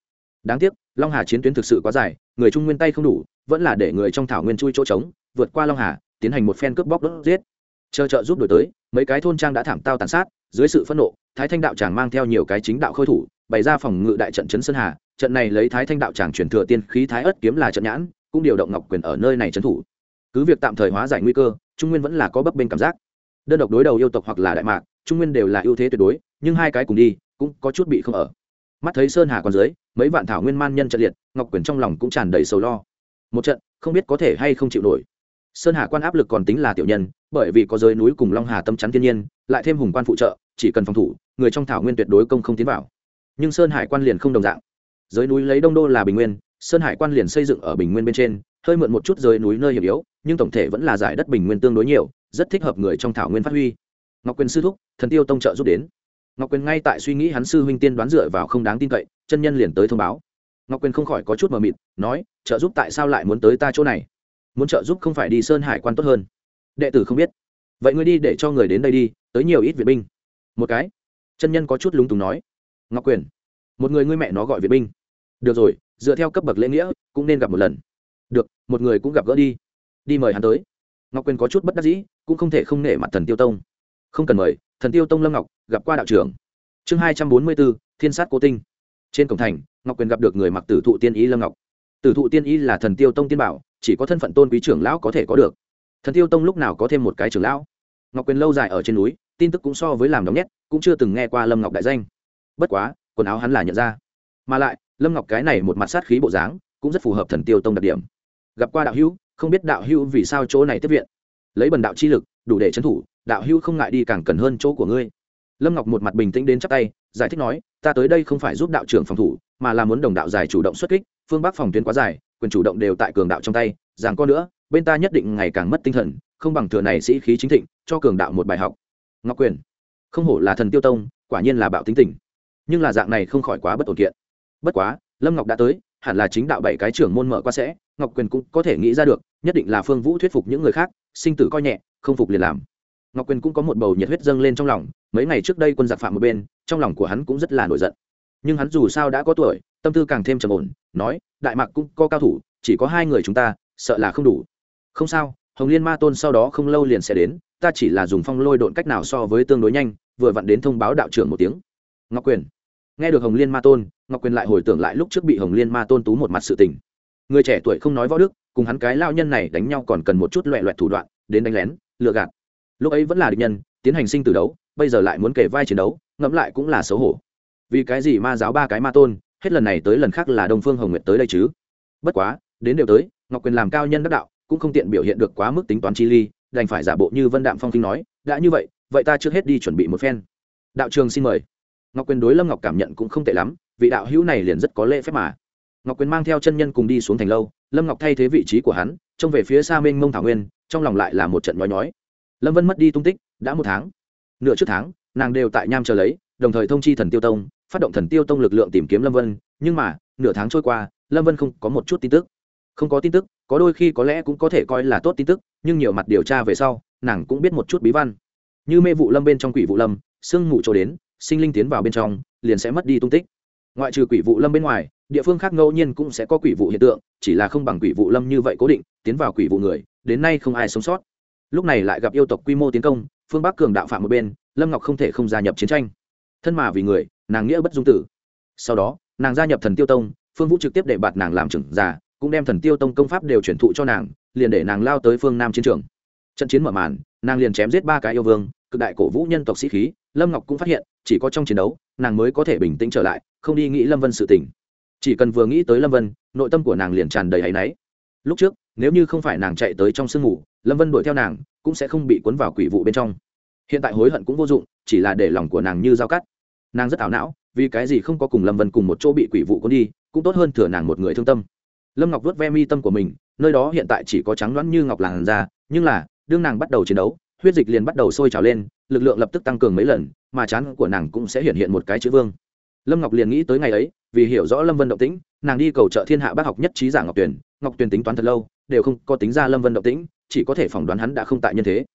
A: đáng tiếc, long hà chiến tuyến thực sự quá dài, người trung nguyên tay không đủ, vẫn là để người trong thảo nguyên chui chỗ trống, vượt qua long hà, tiến hành một phen cướp bóc đốt giết. Chờ trợ giúp đổi tới, mấy cái thôn trang đã thảm tao tàn sát, dưới sự phẫn nộ, thái thanh đạo tràng mang theo nhiều cái chính đạo khôi thủ, bày ra phòng ngự đại trận trấn sơn hà. Trận này lấy thái thanh đạo tràng chuyển thừa tiên khí thái ất kiếm là trận nhãn, cũng điều động ngọc quyền ở nơi này trấn thủ. Cứ việc tạm thời hóa giải nguy cơ, trung nguyên vẫn là có bấp bên cảm giác. Đơn độc đối đầu yêu tộc hoặc là đại mạc, trung nguyên đều là ưu thế tuyệt đối, nhưng hai cái cùng đi, cũng có chút bị không ở. Mắt thấy sơn hà còn dưới mấy vạn thảo nguyên man nhân trận liệt, ngọc quyền trong lòng cũng tràn đầy sầu lo. Một trận, không biết có thể hay không chịu nổi. Sơn hà quan áp lực còn tính là tiểu nhân, bởi vì có giới núi cùng long hà tâm chắn thiên nhiên, lại thêm hùng quan phụ trợ, chỉ cần phòng thủ, người trong thảo nguyên tuyệt đối công không tiến vào. Nhưng sơn hải quan liền không đồng dạng. Giới núi lấy đông đô là bình nguyên, sơn hải quan liền xây dựng ở bình nguyên bên trên, hơi mượn một chút giới núi nơi hiểm yếu, nhưng tổng thể vẫn là giải đất bình nguyên tương đối nhiều, rất thích hợp người trong thảo nguyên phát huy. Ngọc quyền sư thúc, thần tiêu tông trợ giúp đến ngọc quyền ngay tại suy nghĩ hắn sư huynh tiên đoán dựa vào không đáng tin cậy, chân nhân liền tới thông báo. Ngọc quyền không khỏi có chút mờ mịt, nói, trợ giúp tại sao lại muốn tới ta chỗ này? Muốn trợ giúp không phải đi sơn hải quan tốt hơn. Đệ tử không biết. Vậy ngươi đi để cho người đến đây đi, tới nhiều ít viện binh. Một cái. Chân nhân có chút lúng túng nói. Ngọc quyền, một người ngươi mẹ nó gọi viện binh. Được rồi, dựa theo cấp bậc lễ nghĩa, cũng nên gặp một lần. Được, một người cũng gặp gỡ đi. Đi mời hắn tới. Ngọc quyền có chút bất đắc dĩ, cũng không thể không nể mặt thần tiêu tông. Không cần mời thần tiêu tông lâm ngọc, gặp qua đạo trưởng. Chương hai trăm bốn mươi bốn, thiên sát cố tinh. Trên cổng thành, ngọc quyền gặp được người mặc tử thụ tiên ý lâm ngọc. Tử thụ tiên ý là thần tiêu tông tiên bảo, chỉ có thân phận tôn quý trưởng lão có thể có được. Thần tiêu tông lúc nào có thêm một cái trưởng lão? Ngọc quyền lâu dài ở trên núi, tin tức cũng so với làm đóng nhét cũng chưa từng nghe qua lâm ngọc đại danh. Bất quá, quần áo hắn là nhận ra. Mà lại, lâm ngọc cái này một mặt sát khí bộ dáng, cũng rất phù hợp thần tiêu tông đặc điểm. Gặp qua đạo hữu, không biết đạo hữu vì sao chỗ này tiếp viện. Lấy bần đạo chi lực, đủ để trấn thủ đạo hữu không ngại đi càng cần hơn chỗ của ngươi. Lâm ngọc một mặt bình tĩnh đến chắc tay, giải thích nói, ta tới đây không phải giúp đạo trưởng phòng thủ, mà là muốn đồng đạo giải chủ động xuất kích, phương bắc phòng tuyến quá dài, quyền chủ động đều tại cường đạo trong tay rằng có nữa, bên ta nhất định ngày càng mất tinh thần, không bằng thừa này sĩ khí chính thịnh, cho cường đạo một bài học. Ngọc quyền, không hổ là thần tiêu tông, quả nhiên là bạo tính tình. Nhưng là dạng này không khỏi quá bất ổn kiện. Bất quá, lâm ngọc đã tới, hẳn là chính đạo bảy cái trưởng môn mở qua sẽ, ngọc quyền cũng có thể nghĩ ra được, nhất định là phương vũ thuyết phục những người khác, sinh tử coi nhẹ, không phục liền làm ngọc quyền cũng có một bầu nhiệt huyết dâng lên trong lòng, mấy ngày trước đây quân giặc phạm một bên, trong lòng của hắn cũng rất là nổi giận. Nhưng hắn dù sao đã có tuổi, tâm tư càng thêm trầm ổn, nói, đại mạc cũng có cao thủ, chỉ có hai người chúng ta, sợ là không đủ. Không sao, hồng liên ma tôn sau đó không lâu liền sẽ đến, ta chỉ là dùng phong lôi độn cách nào so với tương đối nhanh, vừa vặn đến thông báo đạo trưởng một tiếng. Ngọc quyền. Nghe được hồng liên ma tôn, ngọc quyền lại hồi tưởng lại lúc trước bị hồng liên ma tôn tú một mặt sự tình. Người trẻ tuổi không nói võ đức, cùng hắn cái lao nhân này đánh nhau còn cần một chút loẹ loẹt thủ đoạn, đến đánh lén lựa gạt lúc ấy vẫn là địch nhân, tiến hành sinh tử đấu, bây giờ lại muốn kể vai chiến đấu, ngẫm lại cũng là xấu hổ. Vì cái gì ma giáo ba cái ma tôn, hết lần này tới lần khác là đông phương hồng nguyệt tới đây chứ? Bất quá, đến đều tới, ngọc quyền làm cao nhân đắc đạo, cũng không tiện biểu hiện được quá mức tính toán chi ly, đành phải giả bộ như vân đạm phong kinh nói, đã như vậy vậy ta trước hết đi chuẩn bị một phen. Đạo trường xin mời. Ngọc quyền đối lâm ngọc cảm nhận cũng không tệ lắm, vị đạo hữu này liền rất có lễ phép mà. Ngọc quyền mang theo chân nhân cùng đi xuống thành lâu, lâm ngọc thay thế vị trí của hắn, trông về phía xa mênh mông thảo nguyên, trong lòng lại là một trận nói nhói lâm vân mất đi tung tích, đã một tháng. Nửa trước tháng, nàng đều tại nham chờ lấy, đồng thời thông chi thần tiêu tông, phát động thần tiêu tông lực lượng tìm kiếm lâm vân, nhưng mà, nửa tháng trôi qua, lâm vân không có một chút tin tức. Không có tin tức, có đôi khi có lẽ cũng có thể coi là tốt tin tức, nhưng nhiều mặt điều tra về sau, nàng cũng biết một chút bí văn. Như mê vụ lâm bên trong quỷ vụ lâm, sương mù trổ đến, sinh linh tiến vào bên trong, liền sẽ mất đi tung tích. Ngoại trừ quỷ vụ lâm bên ngoài, địa phương khác ngẫu nhiên cũng sẽ có quỷ vụ hiện tượng, chỉ là không bằng quỷ vụ lâm như vậy cố định, tiến vào quỷ vụ người, đến nay không ai sống sót lúc này lại gặp yêu tộc quy mô tiến công, phương bắc cường đạo phạm một bên, lâm ngọc không thể không gia nhập chiến tranh. Thân mà vì người, nàng nghĩa bất dung tử. Sau đó, nàng gia nhập thần tiêu tông, phương vũ trực tiếp để bạt nàng làm trưởng già cũng đem thần tiêu tông công pháp đều chuyển thụ cho nàng, liền để nàng lao tới phương nam chiến trường. Trận chiến mở màn, nàng liền chém giết ba cái yêu vương, cực đại cổ vũ nhân tộc sĩ khí, lâm ngọc cũng phát hiện, chỉ có trong chiến đấu, nàng mới có thể bình tĩnh trở lại, không đi nghĩ lâm vân sự tình. Chỉ cần vừa nghĩ tới lâm vân, nội tâm của nàng liền tràn đầy áy náy. Lúc trước, nếu như không phải nàng chạy tới trong sương mù lâm vân đuổi theo nàng cũng sẽ không bị cuốn vào quỷ vụ bên trong. Hiện tại hối hận cũng vô dụng chỉ là để lòng của nàng như dao cắt. Nàng rất ảo não vì cái gì không có cùng lâm vân cùng một chỗ bị quỷ vụ cuốn đi cũng tốt hơn thừa nàng một người thương tâm. Lâm ngọc vớt ve mi tâm của mình nơi đó hiện tại chỉ có trắng loãng như ngọc làn da, nhưng là đương nàng bắt đầu chiến đấu huyết dịch liền bắt đầu sôi trào lên lực lượng lập tức tăng cường mấy lần mà chán của nàng cũng sẽ hiện hiện một cái chữ vương. Lâm ngọc liền nghĩ tới ngày ấy vì hiểu rõ lâm vân động tĩnh nàng đi cầu trợ thiên hạ bác học nhất trí giả ngọc tuyền. Ngọc tuyền tính toán thật lâu đều không có tính ra lâm vân động tĩnh chỉ có thể phỏng đoán hắn đã không tại nhân thế.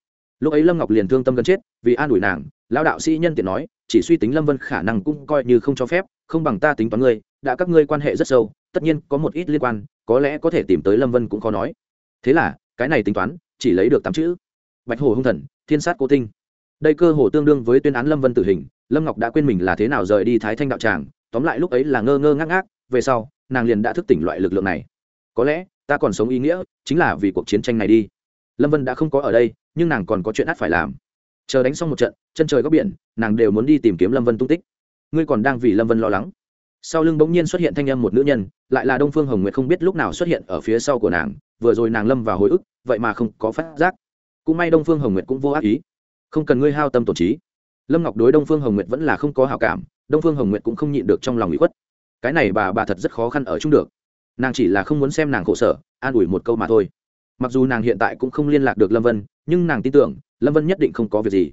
A: Lúc ấy lâm ngọc liền thương tâm gần chết, vì an ủi nàng, lão đạo sĩ nhân tiện nói, chỉ suy tính lâm vân khả năng cũng coi như không cho phép, không bằng ta tính toán ngươi, đã các ngươi quan hệ rất sâu, tất nhiên có một ít liên quan, có lẽ có thể tìm tới lâm vân cũng khó nói. Thế là, cái này tính toán, chỉ lấy được tám chữ. Bạch hồ hung thần, thiên sát cô tinh. Đây cơ hồ tương đương với tuyên án lâm vân tử hình, lâm ngọc đã quên mình là thế nào rời đi thái thanh đạo tràng, tóm lại lúc ấy là ngơ ngơ ngác ngác, về sau, nàng liền đã thức tỉnh loại lực lượng này. Có lẽ, ta còn sống ý nghĩa, chính là vì cuộc chiến tranh này đi lâm vân đã không có ở đây, nhưng nàng còn có chuyện ắt phải làm. Chờ đánh xong một trận, chân trời góc biển, nàng đều muốn đi tìm kiếm lâm vân tung tích. Ngươi còn đang vì lâm vân lo lắng. Sau lưng bỗng nhiên xuất hiện thanh âm một nữ nhân, lại là đông phương hồng nguyệt không biết lúc nào xuất hiện ở phía sau của nàng, vừa rồi nàng lâm vào hồi ức, vậy mà không có phát giác. Cũng may đông phương hồng nguyệt cũng vô ác ý. Không cần ngươi hao tâm tổn trí. Lâm ngọc đối đông phương hồng nguyệt vẫn là không có hào cảm, đông phương hồng nguyệt cũng không nhịn được trong lòng bị khuất. Cái này bà bà thật rất khó khăn ở chung được. Nàng chỉ là không muốn xem nàng khổ sở, an ủi một câu mà thôi mặc dù nàng hiện tại cũng không liên lạc được lâm vân, nhưng nàng tin tưởng, lâm vân nhất định không có việc gì.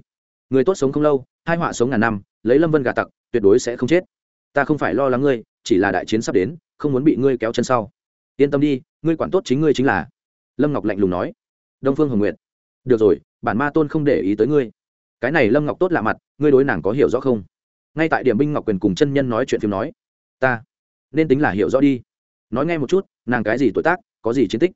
A: Người tốt sống không lâu, hai họa sống ngàn năm, lấy lâm vân gà tặc, tuyệt đối sẽ không chết. Ta không phải lo lắng ngươi, chỉ là đại chiến sắp đến, không muốn bị ngươi kéo chân sau. Yên tâm đi, ngươi quản tốt chính ngươi chính là. Lâm ngọc lạnh lùng nói. Đông phương hồng nguyện được rồi, bản ma tôn không để ý tới ngươi. Cái này lâm ngọc tốt lạ mặt, ngươi đối nàng có hiểu rõ không? Ngay tại điểm binh ngọc quyền cùng chân nhân nói chuyện phim nói. Ta, nên tính là hiểu rõ đi. Nói nghe một chút, nàng cái gì tuổi tác, có gì chiến tích?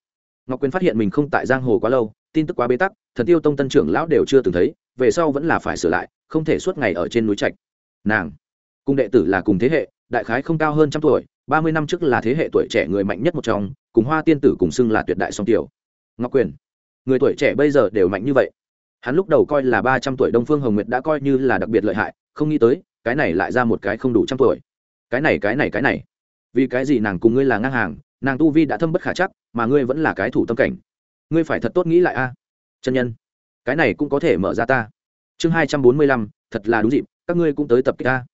A: Ngọc quyền phát hiện mình không tại giang hồ quá lâu, tin tức quá bế tắc, thần tiêu tông tân trưởng lão đều chưa từng thấy, về sau vẫn là phải sửa lại, không thể suốt ngày ở trên núi trạch. Nàng, cùng đệ tử là cùng thế hệ, đại khái không cao hơn trăm tuổi, ba mươi năm trước là thế hệ tuổi trẻ người mạnh nhất một trong, cùng hoa tiên tử cùng xưng là tuyệt đại song tiểu. Ngọc quyền, người tuổi trẻ bây giờ đều mạnh như vậy. Hắn lúc đầu coi là ba trăm tuổi đông phương hồng nguyệt đã coi như là đặc biệt lợi hại, không nghĩ tới, cái này lại ra một cái không đủ trăm tuổi. Cái này cái này cái này. Vì cái gì nàng cùng ngươi là ngang hàng nàng tu vi đã thâm bất khả chắc, mà ngươi vẫn là cái thủ tâm cảnh. Ngươi phải thật tốt nghĩ lại a. Chân nhân, cái này cũng có thể mở ra ta. Chương hai trăm bốn mươi lăm, thật là đúng dịp, các ngươi cũng tới tập kích ta.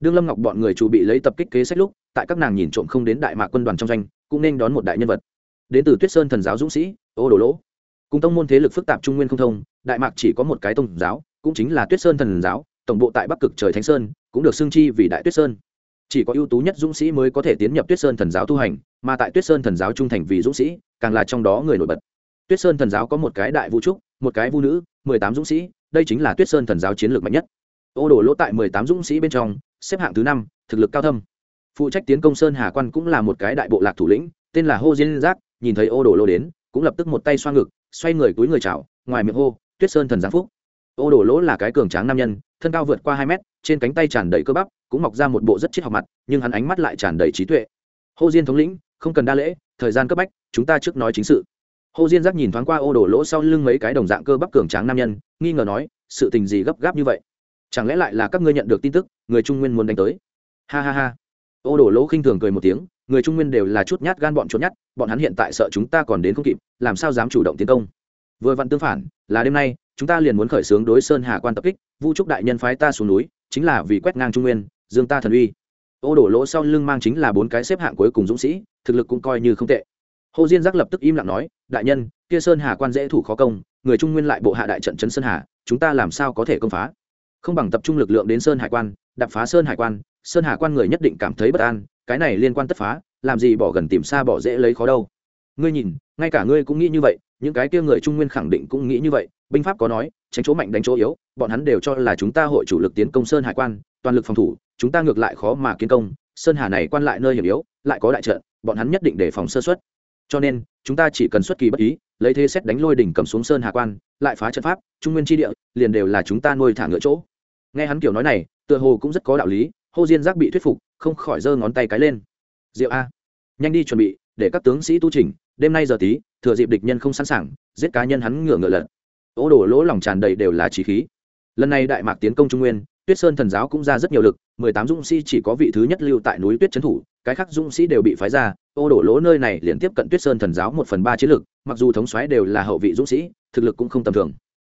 A: Đương lâm ngọc bọn người chủ bị lấy tập kích kế sách lúc, tại các nàng nhìn trộm không đến đại mạc quân đoàn trong danh cũng nên đón một đại nhân vật. Đến từ tuyết sơn thần giáo dũng sĩ, ô đồ lỗ. Cùng tông môn thế lực phức tạp trung nguyên không thông, đại mạc chỉ có một cái tông giáo, cũng chính là tuyết sơn thần giáo, tổng bộ tại bắc cực trời thánh sơn, cũng được xưng chi vì đại tuyết sơn. Chỉ có ưu tú nhất dũng sĩ mới có thể tiến nhập tuyết sơn thần giáo tu hành mà tại tuyết sơn thần giáo trung thành vì dũng sĩ, càng là trong đó người nổi bật. Tuyết sơn thần giáo có một cái đại vũ trúc, một cái vũ nữ, mười tám dũng sĩ, đây chính là tuyết sơn thần giáo chiến lược mạnh nhất. Ô đổ lỗ tại mười tám dũng sĩ bên trong, xếp hạng thứ năm, thực lực cao thâm. Phụ trách tiến công sơn hà quan cũng là một cái đại bộ lạc thủ lĩnh, tên là hô diên giác, nhìn thấy ô đổ lỗ đến, cũng lập tức một tay xoa ngực, xoay người túi người chào, ngoài miệng hô, tuyết sơn thần giáng phúc. Ô đổ lỗ là cái cường tráng nam nhân, thân cao vượt qua hai mét, trên cánh tay tràn đầy cơ bắp, cũng mọc ra một bộ rất chiết học mặt, nhưng hắn ánh mắt lại tràn đầy trí tuệ. Hô diên thống lĩnh không cần đa lễ, thời gian cấp bách, chúng ta trước nói chính sự. Hồ diên giác nhìn thoáng qua ô đổ lỗ sau lưng mấy cái đồng dạng cơ bắp cường tráng nam nhân, nghi ngờ nói, sự tình gì gấp gáp như vậy? Chẳng lẽ lại là các ngươi nhận được tin tức, người trung nguyên muốn đánh tới? Ha ha ha. Ô đổ lỗ khinh thường cười một tiếng, người trung nguyên đều là chút nhát gan bọn trốn nhát, bọn hắn hiện tại sợ chúng ta còn đến không kịp, làm sao dám chủ động tiến công? Vừa vặn tương phản, là đêm nay, chúng ta liền muốn khởi xướng đối sơn hà quan tập kích, vu trúc đại nhân phái ta xuống núi, chính là vì quét ngang trung nguyên, dương ta thần uy ô đổ lỗ sau lưng mang chính là bốn cái xếp hạng cuối cùng dũng sĩ, thực lực cũng coi như không tệ. Hồ diên giác lập tức im lặng nói, đại nhân, kia sơn hà quan dễ thủ khó công, người trung nguyên lại bộ hạ đại trận trấn sơn hà, chúng ta làm sao có thể công phá? Không bằng tập trung lực lượng đến sơn hải quan đập phá sơn hải quan, sơn hà quan người nhất định cảm thấy bất an, cái này liên quan tất phá, làm gì bỏ gần tìm xa bỏ dễ lấy khó đâu. Ngươi nhìn, ngay cả ngươi cũng nghĩ như vậy, những cái kia người trung nguyên khẳng định cũng nghĩ như vậy, binh pháp có nói, tránh chỗ mạnh đánh chỗ yếu, bọn hắn đều cho là chúng ta hội chủ lực tiến công sơn hải quan, toàn lực phòng thủ chúng ta ngược lại khó mà kiến công, sơn hà này quan lại nơi hiểm yếu, lại có đại trận, bọn hắn nhất định để phòng sơ xuất cho nên, chúng ta chỉ cần xuất kỳ bất ý, lấy thế xét đánh lôi đỉnh cầm xuống sơn hà quan, lại phá trận pháp, trung nguyên tri địa, liền đều là chúng ta nuôi thả ngựa chỗ. Nghe hắn kiểu nói này, tựa hồ cũng rất có đạo lý, hô diên giác bị thuyết phục, không khỏi giơ ngón tay cái lên. Diệu a. Nhanh đi chuẩn bị, để các tướng sĩ tu trình đêm nay giờ tí, thừa dịp địch nhân không sẵn sàng, giết cá nhân hắn ngựa ngựa lật. Ô đổ lỗ lòng tràn đầy đều là trí khí. Lần này đại mạc tiến công trung nguyên tuyết sơn thần giáo cũng ra rất nhiều lực, mười tám dũng sĩ chỉ có vị thứ nhất lưu tại núi tuyết trấn thủ, cái khác dũng sĩ đều bị phái ra, ô đổ lỗ nơi này liền tiếp cận tuyết sơn thần giáo một phần ba chiến lực, mặc dù thống xoáy đều là hậu vị dũng sĩ, thực lực cũng không tầm thường.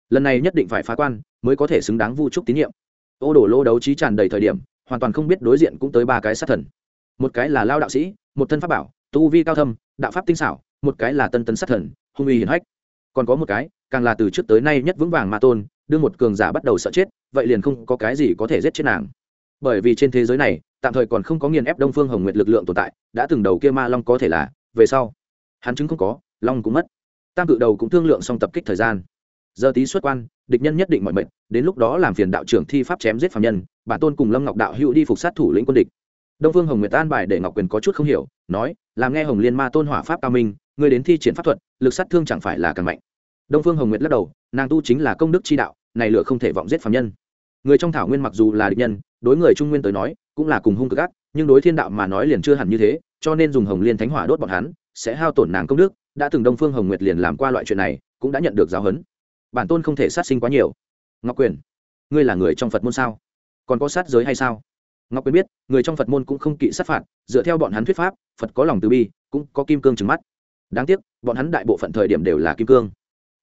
A: Lần này nhất định phải phá quan, mới có thể xứng đáng vu trúc tín nhiệm. Ô đổ lỗ đấu trí tràn đầy thời điểm, hoàn toàn không biết đối diện cũng tới ba cái sát thần. Một cái là lao đạo sĩ, một thân pháp bảo, tu vi cao thâm, đạo pháp tinh xảo, một cái là tân tấn sát thần, hung uy hiển hách. Còn có một cái, càng là từ trước tới nay nhất vững vàng ma tôn đưa một cường giả bắt đầu sợ chết, vậy liền không có cái gì có thể giết chết nàng. Bởi vì trên thế giới này, tạm thời còn không có nghiền ép đông phương hồng nguyệt lực lượng tồn tại, đã từng đầu kia ma long có thể là, về sau, hắn chứng không có, long cũng mất. Tam cự đầu cũng thương lượng xong tập kích thời gian. Giờ tí xuất quan, địch nhân nhất định mọi mệnh, đến lúc đó làm phiền đạo trưởng thi pháp chém giết phạm nhân, bản tôn cùng lâm ngọc đạo hữu đi phục sát thủ lĩnh quân địch. Đông phương hồng nguyệt an bài để ngọc quyền có chút không hiểu, nói, làm nghe hồng liên ma tôn hỏa pháp cao minh người đến thi triển pháp thuật, lực sát thương chẳng phải là càng mạnh. Đông phương hồng nguyệt lắc đầu, nàng tu chính là công đức chi đạo này lửa không thể vọng giết phạm nhân. Người trong thảo nguyên mặc dù là địch nhân, đối người trung nguyên tới nói, cũng là cùng hung cực ác, nhưng đối thiên đạo mà nói liền chưa hẳn như thế, cho nên dùng hồng liên thánh hỏa đốt bọn hắn, sẽ hao tổn nàng công đức, đã từng đông phương hồng nguyệt liền làm qua loại chuyện này, cũng đã nhận được giáo huấn. Bản tôn không thể sát sinh quá nhiều. Ngọc quyền, ngươi là người trong phật môn sao? Còn có sát giới hay sao? Ngọc quyền biết, người trong phật môn cũng không kỵ sát phạt, dựa theo bọn hắn thuyết pháp, phật có lòng từ bi, cũng có kim cương trừng mắt. Đáng tiếc, bọn hắn đại bộ phận thời điểm đều là kim cương.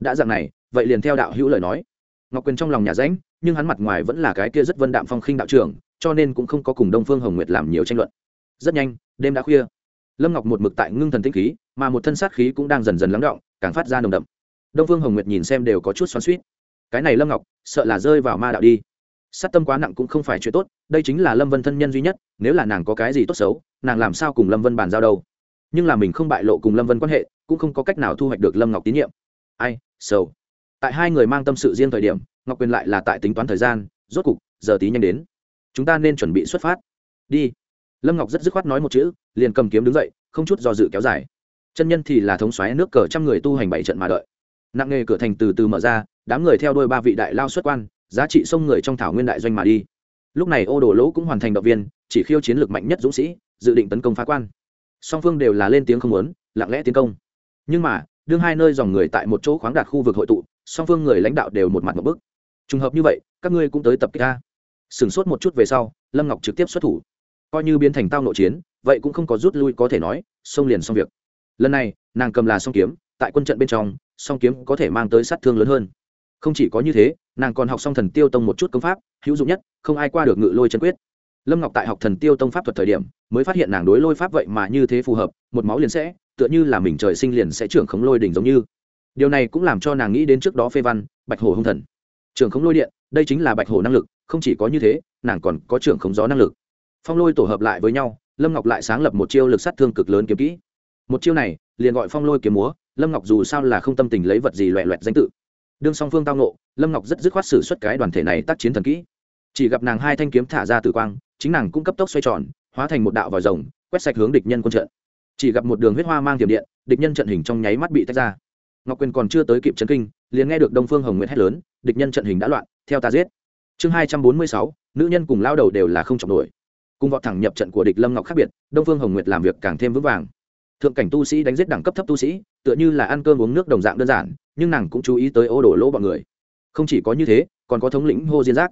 A: Đã dạng này, vậy liền theo đạo hữu lời nói ngọc quyền trong lòng nhà ránh nhưng hắn mặt ngoài vẫn là cái kia rất vân đạm phong khinh đạo trưởng, cho nên cũng không có cùng đông phương hồng nguyệt làm nhiều tranh luận. Rất nhanh, đêm đã khuya. Lâm ngọc một mực tại ngưng thần tinh khí, mà một thân sát khí cũng đang dần dần lắng động, càng phát ra nồng đậm. Đông phương hồng nguyệt nhìn xem đều có chút xoắn suýt cái này lâm ngọc, sợ là rơi vào ma đạo đi. Sát tâm quá nặng cũng không phải chuyện tốt, đây chính là lâm vân thân nhân duy nhất, nếu là nàng có cái gì tốt xấu, nàng làm sao cùng lâm vân bàn giao đâu? Nhưng là mình không bại lộ cùng lâm vân quan hệ, cũng không có cách nào thu hoạch được lâm ngọc tín nhiệm. Ai, sầu tại hai người mang tâm sự riêng thời điểm, ngọc quyền lại là tại tính toán thời gian, rốt cục, giờ tí nhanh đến. Chúng ta nên chuẩn bị xuất phát. Đi. Lâm ngọc rất dứt khoát nói một chữ, liền cầm kiếm đứng dậy, không chút do dự kéo dài. Chân nhân thì là thống xoáy nước cờ trăm người tu hành bảy trận mà đợi. Nặng nghề cửa thành từ từ mở ra, đám người theo đôi ba vị đại lao xuất quan, giá trị sông người trong thảo nguyên đại doanh mà đi. Lúc này ô đồ lỗ cũng hoàn thành động viên, chỉ khiêu chiến lược mạnh nhất dũng sĩ, dự định tấn công phá quan. Song phương đều là lên tiếng không muốn, lặng lẽ tiến công. Nhưng mà, đương hai nơi dòng người tại một chỗ khoáng đạt khu vực hội tụ song phương người lãnh đạo đều một mặt một bức. Trùng hợp như vậy, các ngươi cũng tới tập kích ta. Sửng sốt một chút về sau, lâm ngọc trực tiếp xuất thủ. Coi như biến thành tao nội chiến, vậy cũng không có rút lui có thể nói xông liền xong việc. Lần này, nàng cầm là song kiếm, tại quân trận bên trong, song kiếm có thể mang tới sát thương lớn hơn. Không chỉ có như thế, nàng còn học xong thần tiêu tông một chút công pháp, hữu dụng nhất, không ai qua được ngự lôi chân quyết. Lâm ngọc tại học thần tiêu tông pháp thuật thời điểm, mới phát hiện nàng đối lôi pháp vậy mà như thế phù hợp, một máu liền sẽ, tựa như là mình trời sinh liền sẽ trưởng khống lôi đỉnh giống như điều này cũng làm cho nàng nghĩ đến trước đó phê văn, bạch hồ hung thần. Trưởng khống lôi điện, đây chính là bạch hồ năng lực, không chỉ có như thế, nàng còn có trưởng khống gió năng lực. Phong lôi tổ hợp lại với nhau, lâm ngọc lại sáng lập một chiêu lực sát thương cực lớn kiếm kỹ. Một chiêu này, liền gọi phong lôi kiếm múa, lâm ngọc dù sao là không tâm tình lấy vật gì loẹ loẹt danh tự. Đương song phương tao nộ lâm ngọc rất dứt khoát xử suất cái đoàn thể này tác chiến thần kỹ. Chỉ gặp nàng hai thanh kiếm thả ra từ quang, chính nàng cũng cấp tốc xoay tròn, hóa thành một đạo vòi rồng, quét sạch hướng địch nhân quân trận. Chỉ gặp một đường huyết hoa mang tiềm điện, địch nhân trận hình trong nháy mắt bị tách ra ngọc quyền còn chưa tới kịp chấn kinh, liền nghe được đông phương hồng nguyệt hét lớn, địch nhân trận hình đã loạn, theo ta giết. Chương hai trăm bốn mươi sáu, nữ nhân cùng lao đầu đều là không trọng nổi. Cùng vọt thẳng nhập trận của địch lâm ngọc khác biệt, đông phương hồng nguyệt làm việc càng thêm vững vàng. Thượng cảnh tu sĩ đánh giết đẳng cấp thấp tu sĩ, tựa như là ăn cơm uống nước đồng dạng đơn giản, nhưng nàng cũng chú ý tới ô đổ lỗ bọn người. Không chỉ có như thế, còn có thống lĩnh hô diên giác.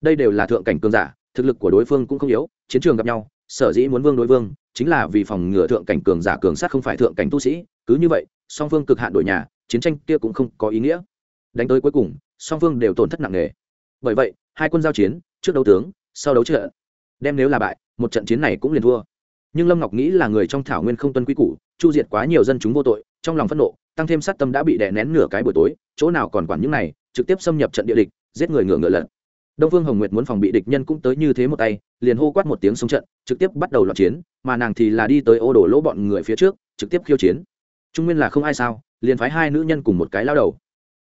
A: Đây đều là thượng cảnh cường giả, thực lực của đối phương cũng không yếu, chiến trường gặp nhau, sở dĩ muốn vương đối vương, chính là vì phòng ngừa thượng cảnh cường giả cường sát không phải thượng cảnh tu sĩ, cứ như vậy, song phương cực hạn đổi nhà chiến tranh kia cũng không có ý nghĩa. Đánh tới cuối cùng, song phương đều tổn thất nặng nề. Bởi vậy, hai quân giao chiến, trước đấu tướng, sau đấu trợ. Đem nếu là bại, một trận chiến này cũng liền thua. Nhưng lâm ngọc nghĩ là người trong thảo nguyên không tuân quy củ, chu diệt quá nhiều dân chúng vô tội, trong lòng phẫn nộ, tăng thêm sát tâm đã bị đè nén nửa cái buổi tối, chỗ nào còn quản những này, trực tiếp xâm nhập trận địa địch, giết người ngựa ngựa lật. Đông phương hồng nguyệt muốn phòng bị địch nhân cũng tới như thế một tay, liền hô quát một tiếng xuống trận, trực tiếp bắt đầu loạt chiến, mà nàng thì là đi tới ô đổ lỗ bọn người phía trước, trực tiếp khiêu chiến. Trung nguyên là không ai sao? Liền phái hai nữ nhân cùng một cái lao đầu.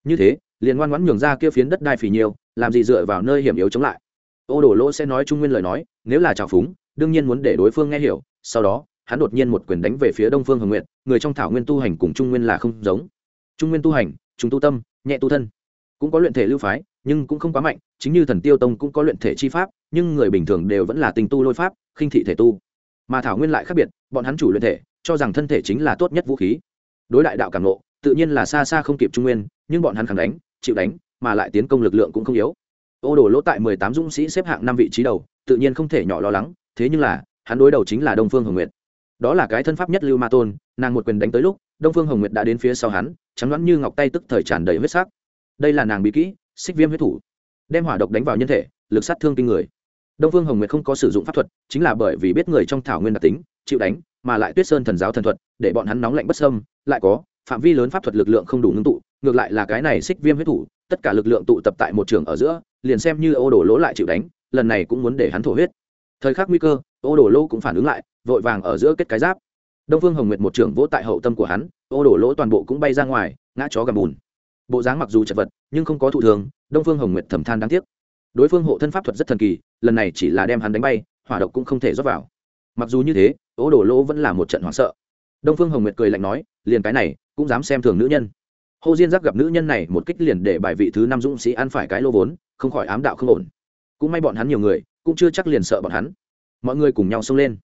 A: Như thế, liền ngoan ngoãn nhường ra kia phiến đất đai phì nhiều làm gì dựa vào nơi hiểm yếu chống lại. Ô đổ lỗ sẽ nói trung nguyên lời nói, nếu là trào phúng, đương nhiên muốn để đối phương nghe hiểu, sau đó, hắn đột nhiên một quyền đánh về phía đông phương hồng nguyện người trong thảo nguyên tu hành cùng trung nguyên là không giống. Trung nguyên tu hành chúng tu tâm, nhẹ tu thân. Cũng có luyện thể lưu phái, nhưng cũng không quá mạnh, chính như thần tiêu tông cũng có luyện thể chi pháp, nhưng người bình thường đều vẫn là tình tu lôi pháp, khinh thị thể tu. Mà thảo nguyên lại khác biệt, bọn hắn chủ luyện thể, cho rằng thân thể chính là tốt nhất vũ khí đối đại đạo cảm nộ tự nhiên là xa xa không kịp trung nguyên, nhưng bọn hắn khẳng đánh, chịu đánh, mà lại tiến công lực lượng cũng không yếu. Ô đồ lỗ tại mười tám dũng sĩ xếp hạng năm vị trí đầu, tự nhiên không thể nhỏ lo lắng, thế nhưng là, hắn đối đầu chính là đông phương hồng nguyệt. Đó là cái thân pháp nhất lưu ma tôn, nàng một quyền đánh tới lúc, đông phương hồng nguyệt đã đến phía sau hắn, trắng đoán như ngọc tay tức thời tràn đầy huyết sắc. Đây là nàng bị kỹ, xích viêm huyết thủ. Đem hỏa độc đánh vào nhân thể, lực sát thương kinh người. Đông phương hồng nguyệt không có sử dụng pháp thuật, chính là bởi vì biết người trong thảo nguyên đặc tính, chịu đánh mà lại tuyết sơn thần giáo thần thuật, để bọn hắn nóng lạnh bất sâm lại có, phạm vi lớn pháp thuật lực lượng không đủ ngưng tụ, ngược lại là cái này xích viêm huyết thủ, tất cả lực lượng tụ tập tại một trường ở giữa, liền xem như ô đổ lỗ lại chịu đánh, lần này cũng muốn để hắn thổ huyết. Thời khắc nguy cơ, ô đổ lỗ cũng phản ứng lại, vội vàng ở giữa kết cái giáp. Đông phương hồng nguyệt một trưởng vỗ tại hậu tâm của hắn, ô đổ lỗ toàn bộ cũng bay ra ngoài, ngã chó gầm bùn. Bộ dáng mặc dù chật vật, nhưng không có thụ thường, đông phương hồng nguyệt thầm than đáng tiếc. Đối phương hộ thân pháp thuật rất thần kỳ, lần này chỉ là đem hắn đánh bay, hỏa độc cũng không thể rót vào. Mặc dù như thế ố đổ lỗ vẫn là một trận hoảng sợ. Đông phương hồng nguyệt cười lạnh nói, liền cái này, cũng dám xem thường nữ nhân. Hồ diên giác gặp nữ nhân này một kích liền để bài vị thứ năm dũng sĩ ăn phải cái lô vốn, không khỏi ám đạo không ổn. Cũng may bọn hắn nhiều người, cũng chưa chắc liền sợ bọn hắn. Mọi người cùng nhau xông lên.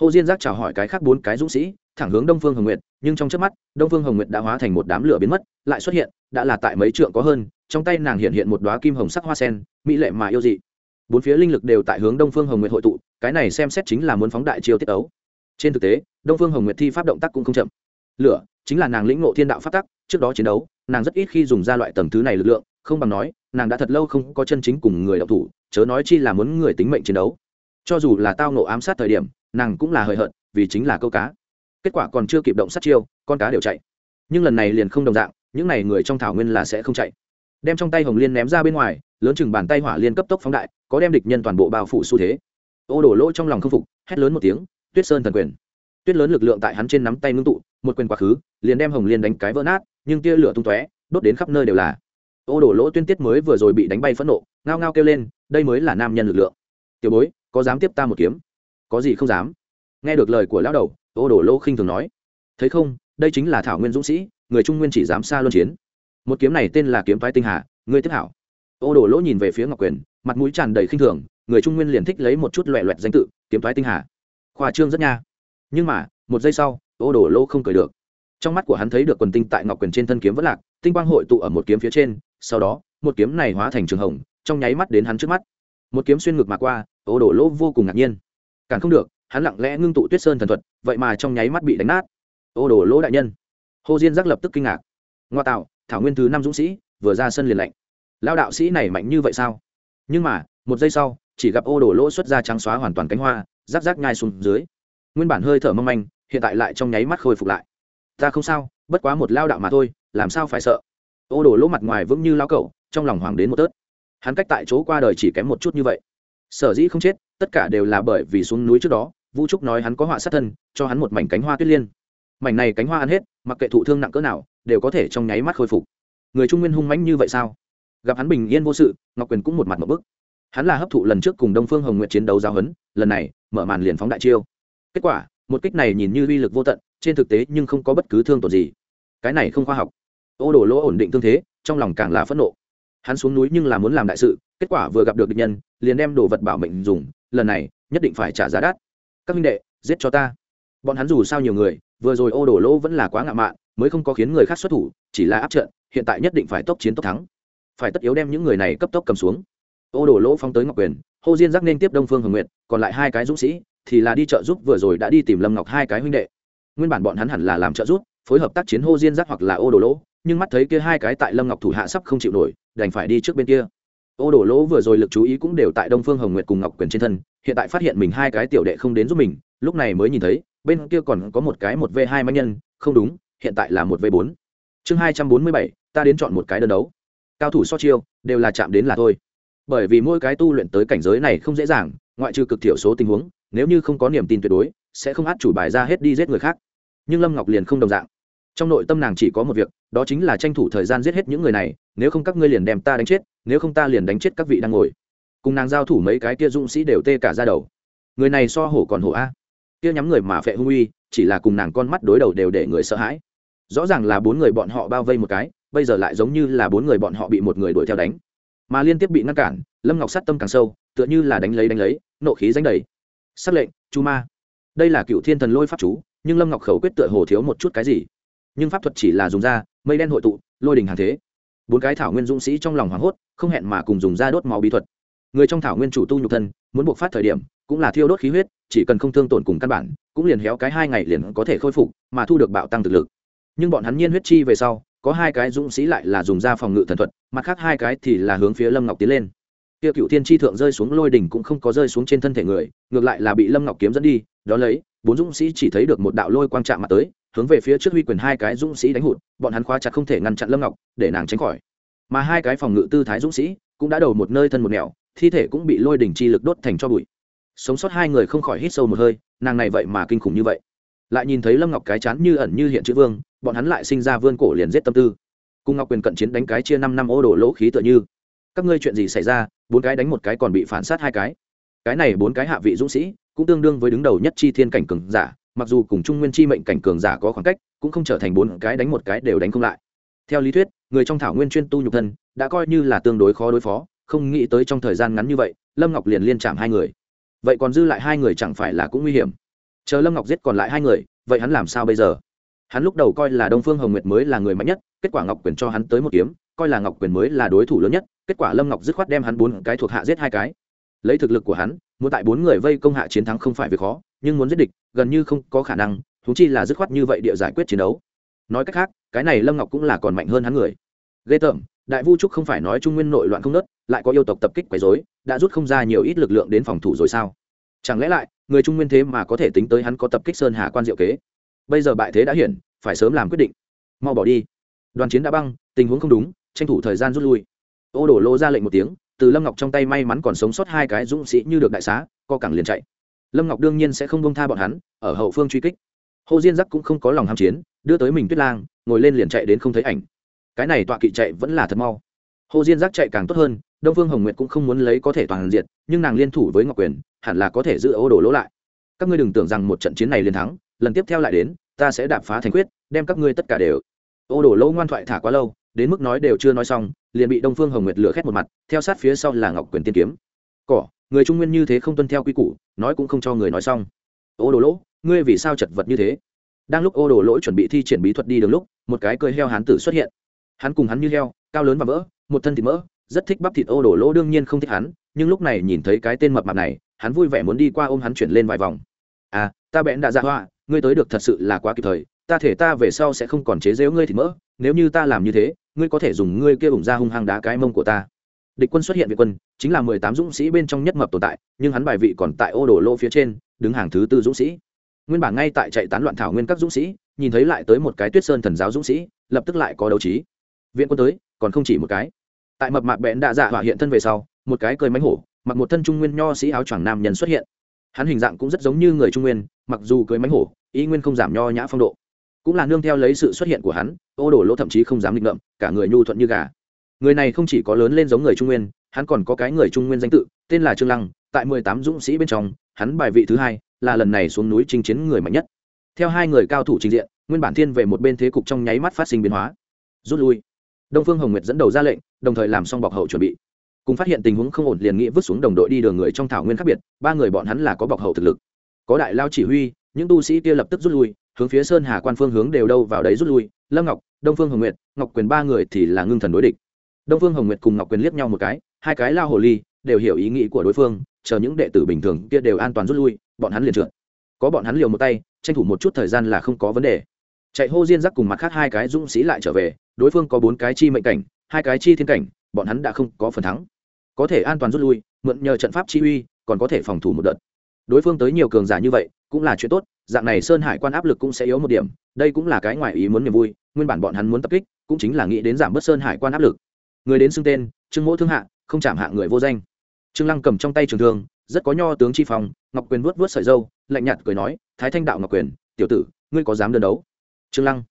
A: Hồ diên giác chào hỏi cái khác bốn cái dũng sĩ, thẳng hướng đông phương hồng nguyệt, nhưng trong trước mắt, đông phương hồng nguyệt đã hóa thành một đám lửa biến mất, lại xuất hiện, đã là tại mấy trượng có hơn, trong tay nàng hiện hiện một đoá kim hồng sắc hoa sen, mỹ lệ mà yêu dị. Bốn phía linh lực đều tại hướng đông phương hồng nguyệt hội tụ, cái này xem xét chính là muốn phóng đại chiêu tiết ấu trên thực tế, đông phương hồng nguyệt thi pháp động tác cũng không chậm. Lửa chính là nàng lĩnh ngộ thiên đạo pháp tắc, trước đó chiến đấu, nàng rất ít khi dùng ra loại tầng thứ này lực lượng, không bằng nói, nàng đã thật lâu không có chân chính cùng người đọc thủ, chớ nói chi là muốn người tính mệnh chiến đấu. Cho dù là tao nộ ám sát thời điểm, nàng cũng là hời hợt, vì chính là câu cá. Kết quả còn chưa kịp động sát chiêu, con cá đều chạy. Nhưng lần này liền không đồng dạng, những n à y người trong thảo nguyên là sẽ không chạy. Đem trong tay hồng liên ném ra bên ngoài, lớn chừng bàn tay hỏa liên cấp tốc phóng đại, có đem địch nhân toàn bộ bao phủ xu thế. Ô đổ lỗ trong lòng không phục, hét lớn một tiếng tuyết sơn thần quyền. Tuyết lớn lực lượng tại hắn trên nắm tay ngưng tụ, một quyền quá khứ, liền đem hồng liên đánh cái vỡ nát, nhưng tia lửa tung tóe, đốt đến khắp nơi đều là. Ô đổ lỗ tuyên tiết mới vừa rồi bị đánh bay phẫn nộ, ngao ngao kêu lên, đây mới là nam nhân lực lượng. Tiểu bối, có dám tiếp ta một kiếm? Có gì không dám. Nghe được lời của lão đầu, ô Đổ Lỗ khinh thường nói. Thấy không, đây chính là thảo nguyên dũng sĩ, người trung nguyên chỉ dám xa luân chiến. Một kiếm này tên là kiếm thoái tinh hà, ngươi tiếp hảo. Ô Đổ lỗ nhìn về phía ngọc quyền, mặt mũi tràn đầy khinh thường, người trung nguyên liền thích lấy một chút loẹ loẹt danh tự, kiếm thoái tinh hà khoa trương rất nha. Nhưng mà, một giây sau, ô đồ lỗ không cười được. Trong mắt của hắn thấy được quần tinh tại ngọc quyền trên thân kiếm vẫn lạc, tinh quang hội tụ ở một kiếm phía trên, sau đó, một kiếm này hóa thành trường hồng, trong nháy mắt đến hắn trước mắt. Một kiếm xuyên ngược mà qua, ô đồ lỗ vô cùng ngạc nhiên. Càng không được, hắn lặng lẽ ngưng tụ tuyết sơn thần thuật, vậy mà trong nháy mắt bị đánh nát. Ô đồ lỗ đại nhân. Hồ diên giác lập tức kinh ngạc. Ngoa tạo, thảo nguyên thứ năm dũng sĩ, vừa ra sân liền lạnh. Lao đạo sĩ này mạnh như vậy sao? Nhưng mà, một giây sau, chỉ gặp ô đồ lỗ xuất ra trắng xóa hoàn toàn cánh hoa rác rác nhai xuống dưới. Nguyên bản hơi thở mong manh, hiện tại lại trong nháy mắt khôi phục lại. Ta không sao, bất quá một lao đạo mà thôi, làm sao phải sợ? Ô đồ lỗ mặt ngoài vững như lao cậu trong lòng hoàng đến một tớt. Hắn cách tại chỗ qua đời chỉ kém một chút như vậy. Sở dĩ không chết, tất cả đều là bởi vì xuống núi trước đó vu trúc nói hắn có họa sát thân, cho hắn một mảnh cánh hoa tuyết liên. Mảnh này cánh hoa ăn hết, mặc kệ thụ thương nặng cỡ nào, đều có thể trong nháy mắt khôi phục. Người trung nguyên hung mãnh như vậy sao? Gặp hắn bình yên vô sự, ngọc quyền cũng một mặt một bức hắn là hấp thụ lần trước cùng đông phương hồng nguyện chiến đấu giao hấn lần này, mở màn liền phóng đại chiêu. Kết quả, một kích này nhìn như uy lực vô tận, trên thực tế nhưng không có bất cứ thương tổn gì. Cái này không khoa học. Ô đổ lỗ ổn định thương thế, trong lòng càng là phẫn nộ. Hắn xuống núi nhưng là muốn làm đại sự, kết quả vừa gặp được địch nhân, liền đem đồ vật bảo mệnh dùng, lần này, nhất định phải trả giá đắt. Các minh đệ, giết cho ta. Bọn hắn dù sao nhiều người, vừa rồi ô đổ lỗ vẫn là quá ngạo mạn, mới không có khiến người khác xuất thủ, chỉ là áp trận, hiện tại nhất định phải tốc chiến tốc thắng. Phải tất yếu đem những người này cấp tốc cầm xuống ô đổ lỗ phong tới ngọc quyền, hô diên giác nên tiếp đông phương hồng nguyệt, còn lại hai cái dũng sĩ thì là đi trợ giúp vừa rồi đã đi tìm lâm ngọc hai cái huynh đệ. Nguyên bản bọn hắn hẳn là làm trợ giúp, phối hợp tác chiến hô diên giác hoặc là ô đổ lỗ, nhưng mắt thấy kia hai cái tại lâm ngọc thủ hạ sắp không chịu nổi, đành phải đi trước bên kia. Ô đổ lỗ vừa rồi lực chú ý cũng đều tại đông phương hồng nguyệt cùng ngọc quyền trên thân, hiện tại phát hiện mình hai cái tiểu đệ không đến giúp mình, lúc này mới nhìn thấy, bên kia còn có một cái một v hai mã nhân, không đúng, hiện tại là một v bốn. Chương hai trăm bốn mươi bảy, ta đến chọn một cái đơn đấu. Cao thủ so chiêu, đều là chạm đến là thôi bởi vì mỗi cái tu luyện tới cảnh giới này không dễ dàng, ngoại trừ cực thiểu số tình huống, nếu như không có niềm tin tuyệt đối, sẽ không át chủ bài ra hết đi giết người khác. Nhưng lâm ngọc liền không đồng dạng. Trong nội tâm nàng chỉ có một việc, đó chính là tranh thủ thời gian giết hết những người này, nếu không các ngươi liền đem ta đánh chết, nếu không ta liền đánh chết các vị đang ngồi. Cùng nàng giao thủ mấy cái kia dũng sĩ đều tê cả ra đầu. Người này so hổ còn hổ a. Kia nhắm người mà phệ hung uy, chỉ là cùng nàng con mắt đối đầu đều để người sợ hãi. Rõ ràng là bốn người bọn họ bao vây một cái, bây giờ lại giống như là bốn người bọn họ bị một người đuổi theo đánh mà liên tiếp bị ngăn cản, lâm ngọc sát tâm càng sâu, tựa như là đánh lấy đánh lấy, nộ khí danh đầy. Xác lệnh, chu ma. Đây là cựu thiên thần lôi pháp chú, nhưng lâm ngọc khẩu quyết tựa hồ thiếu một chút cái gì. Nhưng pháp thuật chỉ là dùng ra mây đen hội tụ, lôi đình hàng thế. Bốn cái thảo nguyên dũng sĩ trong lòng hoảng hốt, không hẹn mà cùng dùng da đốt máu bí thuật. Người trong thảo nguyên chủ tu nhục thân, muốn buộc phát thời điểm, cũng là thiêu đốt khí huyết, chỉ cần không thương tổn cùng căn bản, cũng liền héo cái hai ngày liền có thể khôi phục, mà thu được bạo tăng thực lực. Nhưng bọn hắn nhiên huyết chi về sau có hai cái dũng sĩ lại là dùng da phòng ngự thần thuật, mặt khác hai cái thì là hướng phía lâm ngọc tiến lên. Kia cựu thiên tri thượng rơi xuống lôi đỉnh cũng không có rơi xuống trên thân thể người, ngược lại là bị lâm ngọc kiếm dẫn đi, đó lấy, bốn dũng sĩ chỉ thấy được một đạo lôi quang chạm mặt tới, hướng về phía trước huy quyền hai cái dũng sĩ đánh hụt, bọn hắn khóa chặt không thể ngăn chặn lâm ngọc, để nàng tránh khỏi. Mà hai cái phòng ngự tư thái dũng sĩ cũng đã đầu một nơi thân một nẻo, thi thể cũng bị lôi đỉnh chi lực đốt thành cho bụi. Sống sót hai người không khỏi hít sâu một hơi, nàng này vậy mà kinh khủng như vậy. Lại nhìn thấy lâm ngọc cái chán như ẩn như hiện chữ vương bọn hắn lại sinh ra vươn cổ liền giết tâm tư. Cùng ngọc quyền cận chiến đánh cái chia năm năm ô đổ lỗ khí tựa như. Các ngươi chuyện gì xảy ra, bốn cái đánh một cái còn bị phản sát hai cái. Cái này bốn cái hạ vị dũng sĩ, cũng tương đương với đứng đầu nhất chi thiên cảnh cường giả, mặc dù cùng trung nguyên chi mệnh cảnh cường giả có khoảng cách, cũng không trở thành bốn cái đánh một cái đều đánh không lại. Theo lý thuyết, người trong thảo nguyên chuyên tu nhục thân, đã coi như là tương đối khó đối phó, không nghĩ tới trong thời gian ngắn như vậy, lâm ngọc liền liên chạm hai người. Vậy còn dư lại hai người chẳng phải là cũng nguy hiểm? Chờ lâm ngọc giết còn lại hai người, vậy hắn làm sao bây giờ? Hắn lúc đầu coi là đông phương hồng nguyệt mới là người mạnh nhất, kết quả ngọc quyền cho hắn tới một kiếm, coi là ngọc quyền mới là đối thủ lớn nhất, kết quả lâm ngọc dứt khoát đem hắn bốn cái thuộc hạ giết hai cái. Lấy thực lực của hắn, muốn tại bốn người vây công hạ chiến thắng không phải việc khó, nhưng muốn giết địch, gần như không có khả năng thú chi là dứt khoát như vậy địa giải quyết chiến đấu. Nói cách khác, cái này lâm ngọc cũng là còn mạnh hơn hắn người. Ghê tởm, đại vu trúc không phải nói trung nguyên nội loạn không nớt, lại có yêu tộc tập kích quấy dối đã rút không ra nhiều ít lực lượng đến phòng thủ rồi sao? Chẳng lẽ lại, người trung nguyên thế mà có thể tính tới hắn có tập kích sơn hà quan diệu kế? Bây giờ bại thế đã hiển, phải sớm làm quyết định. Mau bỏ đi. Đoàn chiến đã băng, tình huống không đúng, tranh thủ thời gian rút lui. Ô đổ lô ra lệnh một tiếng, từ lâm ngọc trong tay may mắn còn sống sót hai cái dũng sĩ như được đại xá, co cẳng liền chạy. Lâm ngọc đương nhiên sẽ không bông tha bọn hắn, ở hậu phương truy kích. Hồ diên giác cũng không có lòng ham chiến, đưa tới mình tuyết lang, ngồi lên liền chạy đến không thấy ảnh. Cái này tọa kỵ chạy vẫn là thật mau. Hồ diên giác chạy càng tốt hơn, đông phương hồng nguyệt cũng không muốn lấy có thể toàn diện, nhưng nàng liên thủ với ngọc quyền, hẳn là có thể giữ ô đổ lỗ lại. Các ngươi đừng tưởng rằng một trận chiến này liền thắng lần tiếp theo lại đến, ta sẽ đạp phá thành quyết đem các ngươi tất cả đều. Ô đồ lỗ ngoan thoại thả quá lâu, đến mức nói đều chưa nói xong, liền bị đông phương hồng nguyệt lửa khét một mặt, theo sát phía sau là ngọc quyền tiên kiếm. Cỏ, người trung nguyên như thế không tuân theo quy củ, nói cũng không cho người nói xong. Ô đồ lỗ, ngươi vì sao chật vật như thế? Đang lúc ô đồ lỗ chuẩn bị thi triển bí thuật đi đường lúc, một cái cười heo hán tử xuất hiện. Hắn cùng hắn như heo, cao lớn và vỡ, một thân thịt mỡ, rất thích bắp thịt ô đồ lỗ đương nhiên không thích hắn, nhưng lúc này nhìn thấy cái tên mập mạp này, hắn vui vẻ muốn đi qua ôm hắn chuyển lên vài vòng. À ta bẽn đã ra hoa, ngươi tới được thật sự là quá kịp thời, ta thể ta về sau sẽ không còn chế giễu ngươi thì mỡ, nếu như ta làm như thế, ngươi có thể dùng ngươi kia ủng ra hung hăng đá cái mông của ta. Địch quân xuất hiện việt quân, chính là mười tám dũng sĩ bên trong nhất mập tồn tại, nhưng hắn bài vị còn tại ô Đổ lô phía trên, đứng hàng thứ tư dũng sĩ. Nguyên bản ngay tại chạy tán loạn thảo nguyên các dũng sĩ, nhìn thấy lại tới một cái tuyết sơn thần giáo dũng sĩ, lập tức lại có đấu trí. Viện quân tới, còn không chỉ một cái. Tại mập mạc bẽn đạ dạ hỏa hiện thân về sau, một cái cười mánh hổ, mặc một thân trung nguyên nho sĩ áo choàng nam nhân xuất hiện hắn hình dạng cũng rất giống như người trung nguyên, mặc dù cưới mánh hổ, ý nguyên không giảm nho nhã phong độ. Cũng là nương theo lấy sự xuất hiện của hắn, ô đổ lỗ thậm chí không dám định ngậm cả người nhu thuận như gà. Người này không chỉ có lớn lên giống người trung nguyên, hắn còn có cái người trung nguyên danh tự, tên là trương lăng, tại mười tám dũng sĩ bên trong, hắn bài vị thứ hai, là lần này xuống núi chinh chiến người mạnh nhất. Theo hai người cao thủ trình diện, nguyên bản thiên về một bên thế cục trong nháy mắt phát sinh biến hóa. Rút lui. Đông phương hồng nguyệt dẫn đầu ra lệnh, đồng thời làm xong bọc hậu chuẩn bị cùng phát hiện tình huống không ổn liền nghĩ vứt xuống đồng đội đi đường người trong thảo nguyên khác biệt, ba người bọn hắn là có bọc hậu thực lực. Có đại lao chỉ huy, những tu sĩ kia lập tức rút lui, hướng phía sơn hà quan phương hướng đều đâu vào đấy rút lui, lâm ngọc, đông phương hồng nguyệt, ngọc quyền ba người thì là ngưng thần đối địch. Đông phương hồng nguyệt cùng ngọc quyền liếc nhau một cái, hai cái lao hồ ly đều hiểu ý nghĩ của đối phương, chờ những đệ tử bình thường kia đều an toàn rút lui, bọn hắn liền trượt. Có bọn hắn liều một tay, tranh thủ một chút thời gian là không có vấn đề. Chạy hô diên giác cùng mặt khác hai cái dũng sĩ lại trở về, đối phương có bốn cái chi mệnh cảnh, hai cái chi thiên cảnh bọn hắn đã không có phần thắng. Có thể an toàn rút lui, mượn nhờ trận pháp chi uy, còn có thể phòng thủ một đợt. Đối phương tới nhiều cường giả như vậy, cũng là chuyện tốt, dạng này sơn hải quan áp lực cũng sẽ yếu một điểm, đây cũng là cái ngoài ý muốn niềm vui, nguyên bản bọn hắn muốn tập kích, cũng chính là nghĩ đến giảm bớt sơn hải quan áp lực. Người đến xưng tên, trương mỗ thương hạ, không chạm hạ người vô danh. Trương lăng cầm trong tay trường thương, rất có nho tướng chi phòng. ngọc quyền vuốt vuốt sợi dâu lạnh nhạt cười nói, thái thanh đạo ngọc quyền, tiểu tử, ngươi có dám đơn đấu? Trương lăng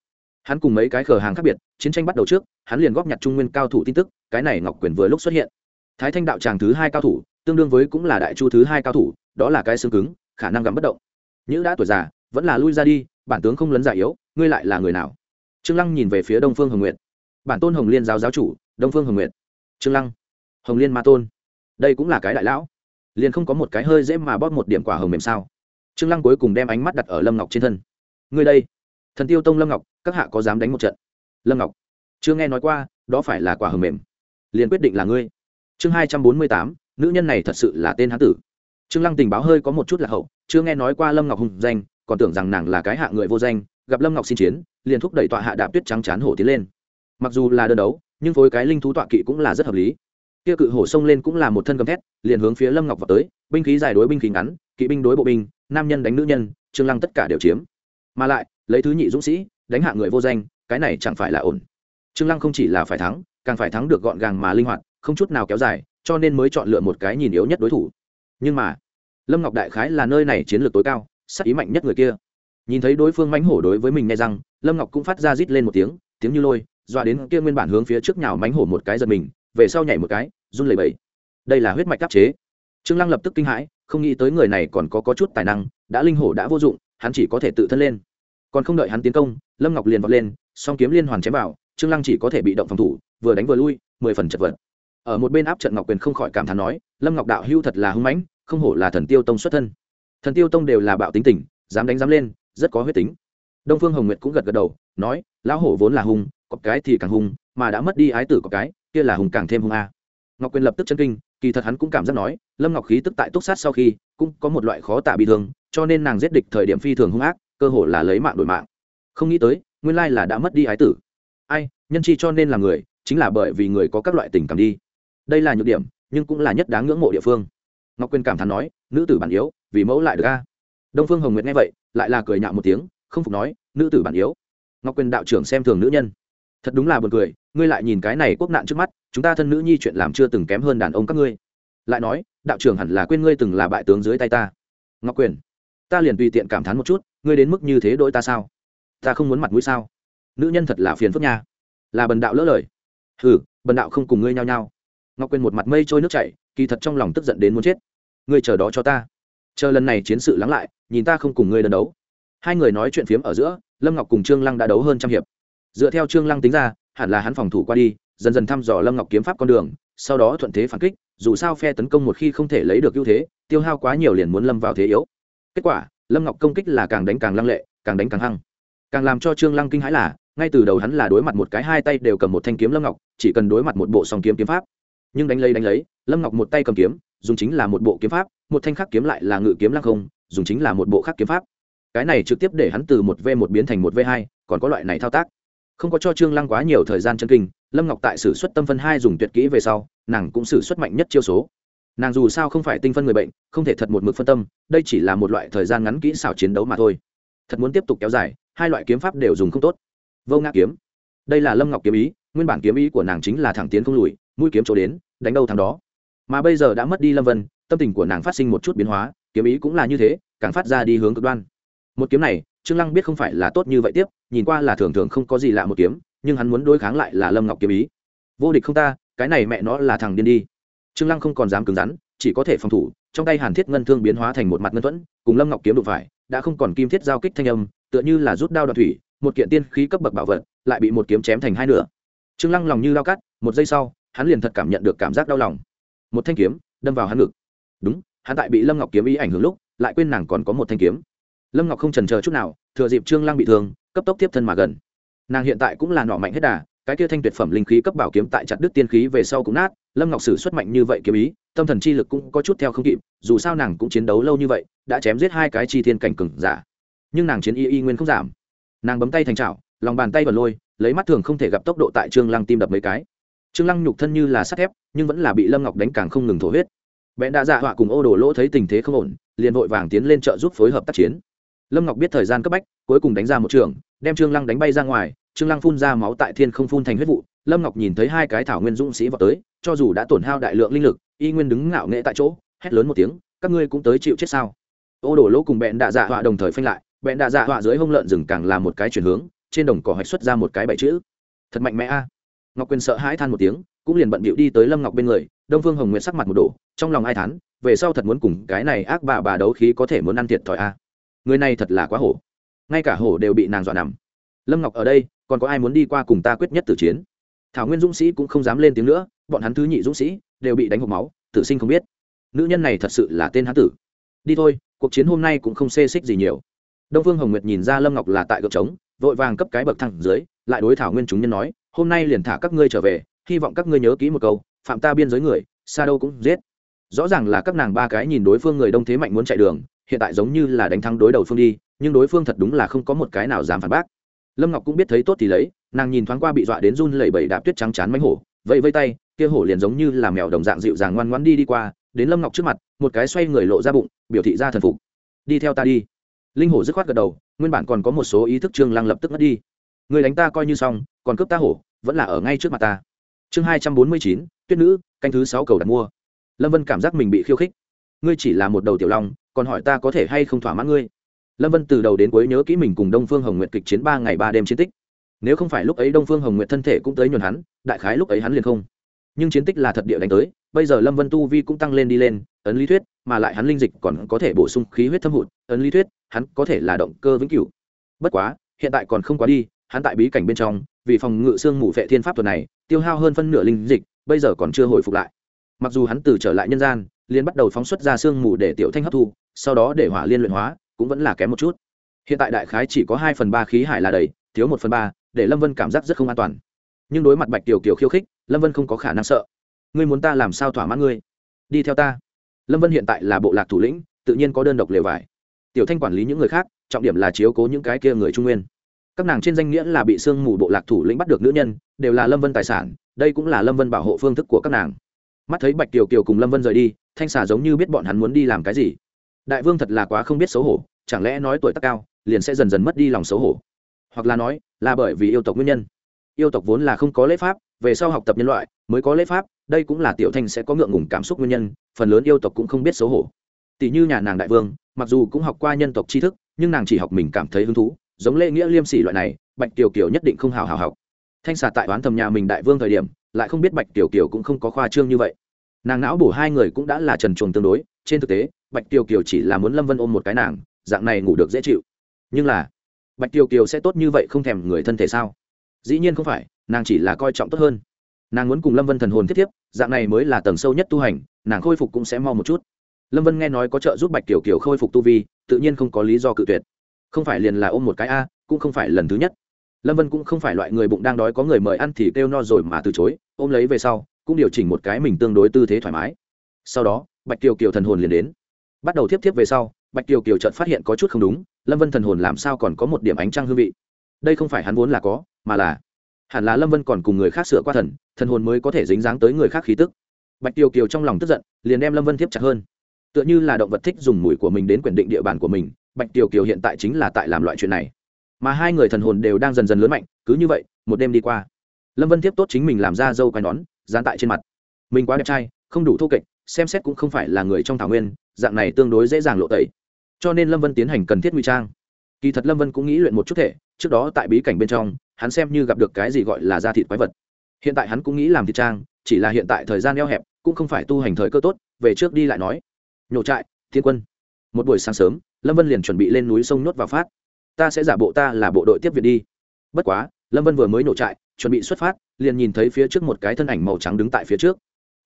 A: hắn cùng mấy cái khờ hàng khác biệt, chiến tranh bắt đầu trước, hắn liền góp nhặt trung nguyên cao thủ tin tức, cái này ngọc quyền vừa lúc xuất hiện. Thái thanh đạo tràng thứ hai cao thủ, tương đương với cũng là đại chu thứ hai cao thủ, đó là cái xương cứng, khả năng gắm bất động. Nhữ đã tuổi già, vẫn là lui ra đi, bản tướng không lấn giả yếu, ngươi lại là người nào? Trương lăng nhìn về phía đông phương hồng nguyệt. Bản tôn hồng liên giáo giáo chủ, đông phương hồng nguyệt. Trương lăng. Hồng liên ma tôn. Đây cũng là cái đại lão. Liền không có một cái hơi dễ mà bóp một điểm quả hồng mềm sao. Trương lăng cuối cùng đem ánh mắt đặt ở lâm ngọc trên thân. Ngươi đây thần tiêu tông lâm ngọc, các hạ có dám đánh một trận? Lâm ngọc, chưa nghe nói qua, đó phải là quả hầm mềm. Liền quyết định là ngươi. Chương hai trăm bốn mươi tám, nữ nhân này thật sự là tên hán tử. Trương lăng tình báo hơi có một chút là hậu, chưa nghe nói qua lâm ngọc hùng danh, còn tưởng rằng nàng là cái hạ người vô danh, gặp lâm ngọc xin chiến, liền thúc đẩy tọa hạ đạp tuyết trắng chán hổ tiến lên. Mặc dù là đơn đấu, nhưng phối cái linh thú tọa kỵ cũng là rất hợp lý. Kia cự hổ xông lên cũng là một thân gầm thét, liền hướng phía lâm ngọc vào tới, binh khí dài đối binh khí ngắn, kỵ binh đối bộ binh, nam nhân đánh nữ nhân, trương lăng tất cả đều chiếm. Mà lại lấy thứ nhị dũng sĩ đánh hạ người vô danh cái này chẳng phải là ổn. Trương lăng không chỉ là phải thắng càng phải thắng được gọn gàng mà linh hoạt không chút nào kéo dài cho nên mới chọn lựa một cái nhìn yếu nhất đối thủ. Nhưng mà lâm ngọc đại khái là nơi này chiến lược tối cao sắc ý mạnh nhất người kia. Nhìn thấy đối phương mãnh hổ đối với mình nghe rằng lâm ngọc cũng phát ra rít lên một tiếng tiếng như lôi dọa đến kia nguyên bản hướng phía trước nhào mãnh hổ một cái giật mình về sau nhảy một cái run lẩy bẩy. Đây là huyết mạch đáp chế. Trương lăng lập tức kinh hãi không nghĩ tới người này còn có, có chút tài năng đã linh hổ đã vô dụng hắn chỉ có thể tự thân lên còn không đợi hắn tiến công, lâm ngọc liền vọt lên, song kiếm liên hoàn chém vào, trương lăng chỉ có thể bị động phòng thủ, vừa đánh vừa lui, mười phần chật vật. Ở một bên áp trận ngọc quyền không khỏi cảm thán nói, lâm ngọc đạo hưu thật là hung mãnh, không hổ là thần tiêu tông xuất thân. Thần tiêu tông đều là bạo tính tình, dám đánh dám lên, rất có huyết tính. Đông phương hồng nguyệt cũng gật gật đầu, nói, lão hổ vốn là hung, có cái thì càng hung, mà đã mất đi ái tử có cái, kia là hùng càng thêm hung a. Ngọc quyền lập tức chân kinh, kỳ thật hắn cũng cảm giác nói, lâm ngọc khí tức tại túc sát sau khi, cũng có một loại khó tả bị thương, cho nên nàng giết địch thời điểm phi thường hung ác cơ hội là lấy mạng đổi mạng. Không nghĩ tới, nguyên lai là đã mất đi ái tử. Ai, nhân chi cho nên là người, chính là bởi vì người có các loại tình cảm đi. Đây là nhược điểm, nhưng cũng là nhất đáng ngưỡng mộ địa phương. Ngọc quyên cảm thán nói, nữ tử bản yếu, vì mẫu lại được a. Đông phương hồng nguyệt nghe vậy, lại là cười nhạo một tiếng, không phục nói, nữ tử bản yếu. Ngọc quyên đạo trưởng xem thường nữ nhân. Thật đúng là buồn cười, ngươi lại nhìn cái này quốc nạn trước mắt, chúng ta thân nữ nhi chuyện làm chưa từng kém hơn đàn ông các ngươi. Lại nói, đạo trưởng hẳn là quên ngươi từng là bại tướng dưới tay ta. Ngọc quyền ta liền tùy tiện cảm thán một chút, ngươi đến mức như thế đôi ta sao? Ta không muốn mặt mũi sao? Nữ nhân thật là phiền phức nha. Là bần đạo lỡ lời. Hừ, bần đạo không cùng ngươi nhao nhao. Ngọc quên một mặt mây trôi nước chảy, kỳ thật trong lòng tức giận đến muốn chết. Ngươi chờ đó cho ta. Chờ lần này chiến sự lắng lại, nhìn ta không cùng ngươi đơn đấu. Hai người nói chuyện phiếm ở giữa, lâm ngọc cùng trương lăng đã đấu hơn trăm hiệp. Dựa theo trương lăng tính ra, hẳn là hắn phòng thủ qua đi, dần dần thăm dò lâm ngọc kiếm pháp con đường, sau đó thuận thế phản kích, dù sao phe tấn công một khi không thể lấy được ưu thế, tiêu hao quá nhiều liền muốn lâm vào thế yếu kết quả, lâm ngọc công kích là càng đánh càng lăng lệ, càng đánh càng hăng. Càng làm cho trương lăng kinh hãi là, ngay từ đầu hắn là đối mặt một cái hai tay đều cầm một thanh kiếm lâm ngọc, chỉ cần đối mặt một bộ song kiếm kiếm pháp. Nhưng đánh lấy đánh lấy, lâm ngọc một tay cầm kiếm, dùng chính là một bộ kiếm pháp, một thanh khác kiếm lại là ngự kiếm lăng không, dùng chính là một bộ khác kiếm pháp. Cái này trực tiếp để hắn từ một v một biến thành một v hai, còn có loại này thao tác. Không có cho trương lăng quá nhiều thời gian chân kinh, lâm ngọc tại sử xuất tâm phân hai dùng tuyệt kỹ về sau, nàng cũng sử xuất mạnh nhất chiêu số nàng dù sao không phải tinh phân người bệnh, không thể thật một mực phân tâm, đây chỉ là một loại thời gian ngắn kỹ xảo chiến đấu mà thôi. Thật muốn tiếp tục kéo dài, hai loại kiếm pháp đều dùng không tốt. Vô ngã kiếm. Đây là lâm ngọc kiếm ý, nguyên bản kiếm ý của nàng chính là thẳng tiến không lùi, mũi kiếm chỗ đến, đánh đâu thằng đó. Mà bây giờ đã mất đi lâm vân, tâm tình của nàng phát sinh một chút biến hóa, kiếm ý cũng là như thế, càng phát ra đi hướng cực đoan. Một kiếm này, trương lăng biết không phải là tốt như vậy tiếp, nhìn qua là thường thường không có gì lạ một kiếm, nhưng hắn muốn đối kháng lại là lâm ngọc kiếm ý. Vô địch không ta, cái này mẹ nó là thằng điên đi trương lăng không còn dám cứng rắn, chỉ có thể phòng thủ, trong tay hàn thiết ngân thương biến hóa thành một mặt ngân thuẫn, cùng lâm ngọc kiếm đụng phải, đã không còn kim thiết giao kích thanh âm, tựa như là rút đao đoạn thủy, một kiện tiên khí cấp bậc bảo vật, lại bị một kiếm chém thành hai nửa. Trương lăng lòng như lao cắt, một giây sau, hắn liền thật cảm nhận được cảm giác đau lòng. Một thanh kiếm, đâm vào hắn ngực. Đúng, hắn tại bị lâm ngọc kiếm ý ảnh hưởng lúc, lại quên nàng còn có một thanh kiếm. Lâm ngọc không trần chờ chút nào, thừa dịp trương lăng bị thương, cấp tốc tiếp thân mà gần. Nàng hiện tại cũng là nọ mạnh hết đà cái kia thanh tuyệt phẩm linh khí cấp bảo kiếm tại chặt đứt tiên khí về sau cũng nát, lâm ngọc sử xuất mạnh như vậy kiếm ý, tâm thần chi lực cũng có chút theo không kịp, dù sao nàng cũng chiến đấu lâu như vậy, đã chém giết hai cái chi thiên cảnh cừng giả. Nhưng nàng chiến y y nguyên không giảm. Nàng bấm tay thành trào lòng bàn tay vào lôi, lấy mắt thường không thể gặp tốc độ tại trương lăng tim đập mấy cái. Trương lăng nhục thân như là sắt thép, nhưng vẫn là bị lâm ngọc đánh càng không ngừng thổ huyết. Bẽn đã dạ họa cùng ô đồ lỗ thấy tình thế không ổn, liền vội vàng tiến lên trợ giúp phối hợp tác chiến. Lâm ngọc biết thời gian cấp bách, cuối cùng đánh ra một trường, đem trương lăng đánh bay ra ngoài trương lăng phun ra máu tại thiên không phun thành huyết vụ, lâm ngọc nhìn thấy hai cái thảo nguyên dũng sĩ vào tới, cho dù đã tổn hao đại lượng linh lực, y nguyên đứng ngạo nghệ tại chỗ, hét lớn một tiếng, các ngươi cũng tới chịu chết sao? Ô đổ lỗ cùng bẹn đạ dạ họa đồng thời phanh lại, bẹn đạ dạ họa dưới hông lợn rừng càng là một cái chuyển hướng, trên đồng cỏ hạch xuất ra một cái bảy chữ. Thật mạnh mẽ a. Ngọc quyền sợ hãi than một tiếng, cũng liền bận bịu đi tới lâm ngọc bên người, đông phương hồng nguyện sắc mặt một đổ, trong lòng ai thán, về sau thật muốn cùng cái này ác bà bà đấu khí có thể muốn ăn thiệt thòi a. Người này thật là quá hổ. Ngay cả hổ đều bị nàng dọa nằm. Lâm ngọc ở đây còn có ai muốn đi qua cùng ta quyết nhất tử chiến? Thảo nguyên dũng sĩ cũng không dám lên tiếng nữa, bọn hắn thứ nhị dũng sĩ đều bị đánh hộp máu, tử sinh không biết. Nữ nhân này thật sự là tên hán tử. Đi thôi, cuộc chiến hôm nay cũng không xê xích gì nhiều. Đông phương hồng nguyệt nhìn ra lâm ngọc là tại gợp trống, vội vàng cấp cái bậc thẳng dưới, lại đối thảo nguyên chúng nhân nói, hôm nay liền thả các ngươi trở về, hy vọng các ngươi nhớ kỹ một câu, phạm ta biên giới người, xa đâu cũng giết. Rõ ràng là các nàng ba cái nhìn đối phương người đông thế mạnh muốn chạy đường, hiện tại giống như là đánh thắng đối đầu phương đi, nhưng đối phương thật đúng là không có một cái nào dám phản bác lâm ngọc cũng biết thấy tốt thì lấy, nàng nhìn thoáng qua bị dọa đến run lẩy bẩy đạp tuyết trắng chán mánh hổ, vẫy vây tay, kia hổ liền giống như là mèo đồng dạng dịu dàng ngoan ngoãn đi đi qua, đến lâm ngọc trước mặt, một cái xoay người lộ ra bụng, biểu thị ra thần phục. Đi theo ta đi. Linh hổ dứt khoát gật đầu, nguyên bản còn có một số ý thức trương lăng lập tức mất đi. Người đánh ta coi như xong, còn cướp ta hổ, vẫn là ở ngay trước mặt ta. Chương hai trăm bốn mươi chín, tuyết nữ, canh thứ sáu cầu đặt mua. Lâm vân cảm giác mình bị khiêu khích. Ngươi chỉ là một đầu tiểu long, còn hỏi ta có thể hay không thỏa mãn ngươi? Lâm vân từ đầu đến cuối nhớ kỹ mình cùng đông phương hồng nguyệt kịch chiến ba ngày ba đêm chiến tích. Nếu không phải lúc ấy đông phương hồng nguyệt thân thể cũng tới nhuần hắn, đại khái lúc ấy hắn liền không. Nhưng chiến tích là thật địa đánh tới, bây giờ lâm vân tu vi cũng tăng lên đi lên, ấn lý thuyết, mà lại hắn linh dịch còn có thể bổ sung khí huyết thâm hụt, ấn lý thuyết, hắn có thể là động cơ vĩnh cửu. Bất quá, hiện tại còn không quá đi, hắn tại bí cảnh bên trong, vì phòng ngự xương mù vệ thiên pháp thuật này, tiêu hao hơn phân nửa linh dịch, bây giờ còn chưa hồi phục lại. Mặc dù hắn từ trở lại nhân gian liên bắt đầu phóng xuất ra xương mù để tiểu thanh hấp thu, sau đó để hỏa liên luyện hóa cũng vẫn là kém một chút. Hiện tại đại khái chỉ có hai phần ba khí hải là đầy, thiếu một phần ba, để lâm vân cảm giác rất không an toàn. Nhưng đối mặt bạch tiểu kiều khiêu khích, lâm vân không có khả năng sợ. Ngươi muốn ta làm sao thỏa mãn ngươi? Đi theo ta. Lâm vân hiện tại là bộ lạc thủ lĩnh, tự nhiên có đơn độc lều vải. Tiểu thanh quản lý những người khác, trọng điểm là chiếu cố những cái kia người trung nguyên. Các nàng trên danh nghĩa là bị sương mù bộ lạc thủ lĩnh bắt được nữ nhân, đều là lâm vân tài sản, đây cũng là lâm vân bảo hộ phương thức của các nàng. Mắt thấy bạch tiểu kiều cùng lâm vân rời đi, thanh xà giống như biết bọn hắn muốn đi làm cái gì đại vương thật là quá không biết xấu hổ, chẳng lẽ nói tuổi tác cao, liền sẽ dần dần mất đi lòng xấu hổ? Hoặc là nói, là bởi vì yêu tộc nguyên nhân. Yêu tộc vốn là không có lễ pháp, về sau học tập nhân loại mới có lễ pháp, đây cũng là tiểu thanh sẽ có ngượng ngùng cảm xúc nguyên nhân, phần lớn yêu tộc cũng không biết xấu hổ. Tỷ như nhà nàng đại vương, mặc dù cũng học qua nhân tộc tri thức, nhưng nàng chỉ học mình cảm thấy hứng thú, giống lễ nghĩa liêm sỉ loại này, bạch tiểu kiều nhất định không hào hào học. Thanh xà tại oán thầm nhà mình đại vương thời điểm, lại không biết bạch tiểu kiều cũng không có khoa trương như vậy. Nàng não bổ hai người cũng đã là trần chuồng tương đối, trên thực tế bạch Tiêu kiều chỉ là muốn lâm vân ôm một cái nàng, dạng này ngủ được dễ chịu. Nhưng là, bạch Tiêu kiều sẽ tốt như vậy không thèm người thân thể sao? Dĩ nhiên không phải, nàng chỉ là coi trọng tốt hơn. Nàng muốn cùng lâm vân thần hồn thiết thiếp, dạng này mới là tầng sâu nhất tu hành, nàng khôi phục cũng sẽ mau một chút. Lâm vân nghe nói có trợ giúp bạch tiểu kiều khôi phục tu vi, tự nhiên không có lý do cự tuyệt. Không phải liền là ôm một cái a, cũng không phải lần thứ nhất. Lâm vân cũng không phải loại người bụng đang đói có người mời ăn thì kêu no rồi mà từ chối, ôm lấy về sau, cũng điều chỉnh một cái mình tương đối tư thế thoải mái. Sau đó, bạch kiều kiều thần hồn liền đến bắt đầu tiếp tiếp về sau, bạch kiều kiều chợt phát hiện có chút không đúng, lâm vân thần hồn làm sao còn có một điểm ánh trăng hương vị? Đây không phải hắn vốn là có, mà là, hẳn là lâm vân còn cùng người khác sửa qua thần thần hồn mới có thể dính dáng tới người khác khí tức. Bạch kiều kiều trong lòng tức giận, liền đem lâm vân tiếp chặt hơn. Tựa như là động vật thích dùng mùi của mình đến quyền định địa bàn của mình, bạch kiều kiều hiện tại chính là tại làm loại chuyện này. Mà hai người thần hồn đều đang dần dần lớn mạnh, cứ như vậy, một đêm đi qua. Lâm vân tiếp tốt chính mình làm ra dâu quai nón, dán tại trên mặt. Mình quá đẹp trai, không đủ thô kệch, xem xét cũng không phải là người trong thảo nguyên dạng này tương đối dễ dàng lộ tẩy. Cho nên lâm vân tiến hành cần thiết nguy trang. Kỳ thật lâm vân cũng nghĩ luyện một chút thể, trước đó tại bí cảnh bên trong, hắn xem như gặp được cái gì gọi là da thịt quái vật. Hiện tại hắn cũng nghĩ làm thịt trang, chỉ là hiện tại thời gian eo hẹp, cũng không phải tu hành thời cơ tốt, về trước đi lại nói. Nhổ trại, thiên quân. Một buổi sáng sớm, lâm vân liền chuẩn bị lên núi sông nhốt vào phát. Ta sẽ giả bộ ta là bộ đội tiếp viện đi. Bất quá, lâm vân vừa mới nổ trại, chuẩn bị xuất phát, liền nhìn thấy phía trước một cái thân ảnh màu trắng đứng tại phía trước.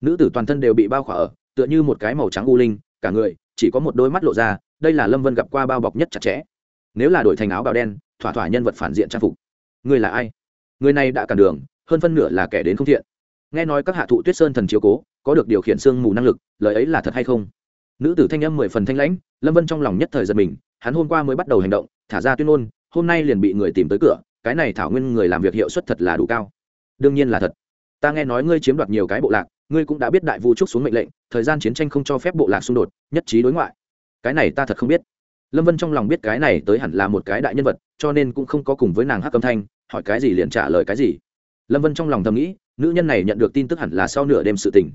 A: Nữ tử toàn thân đều bị bao khỏa ở, tựa như một cái màu trắng u linh cả người, chỉ có một đôi mắt lộ ra, đây là lâm vân gặp qua bao bọc nhất chặt chẽ. Nếu là đổi thành áo bào đen, thỏa thỏa nhân vật phản diện trang phục. Người là ai? Người này đã cản đường, hơn phân nửa là kẻ đến không thiện. Nghe nói các hạ thụ tuyết sơn thần chiếu cố, có được điều khiển sương mù năng lực, lời ấy là thật hay không? Nữ tử thanh âm mười phần thanh lãnh, lâm vân trong lòng nhất thời giật mình, hắn hôm qua mới bắt đầu hành động, thả ra tuyên ngôn, hôm nay liền bị người tìm tới cửa, cái này thảo nguyên người làm việc hiệu suất thật là đủ cao. Đương nhiên là thật. Ta nghe nói ngươi chiếm đoạt nhiều cái bộ lạc ngươi cũng đã biết đại vũ trúc xuống mệnh lệnh, thời gian chiến tranh không cho phép bộ lạc xung đột, nhất trí đối ngoại. Cái này ta thật không biết. Lâm vân trong lòng biết cái này tới hẳn là một cái đại nhân vật, cho nên cũng không có cùng với nàng hắc âm thanh, hỏi cái gì liền trả lời cái gì. Lâm vân trong lòng thầm nghĩ, nữ nhân này nhận được tin tức hẳn là sau nửa đêm sự tình.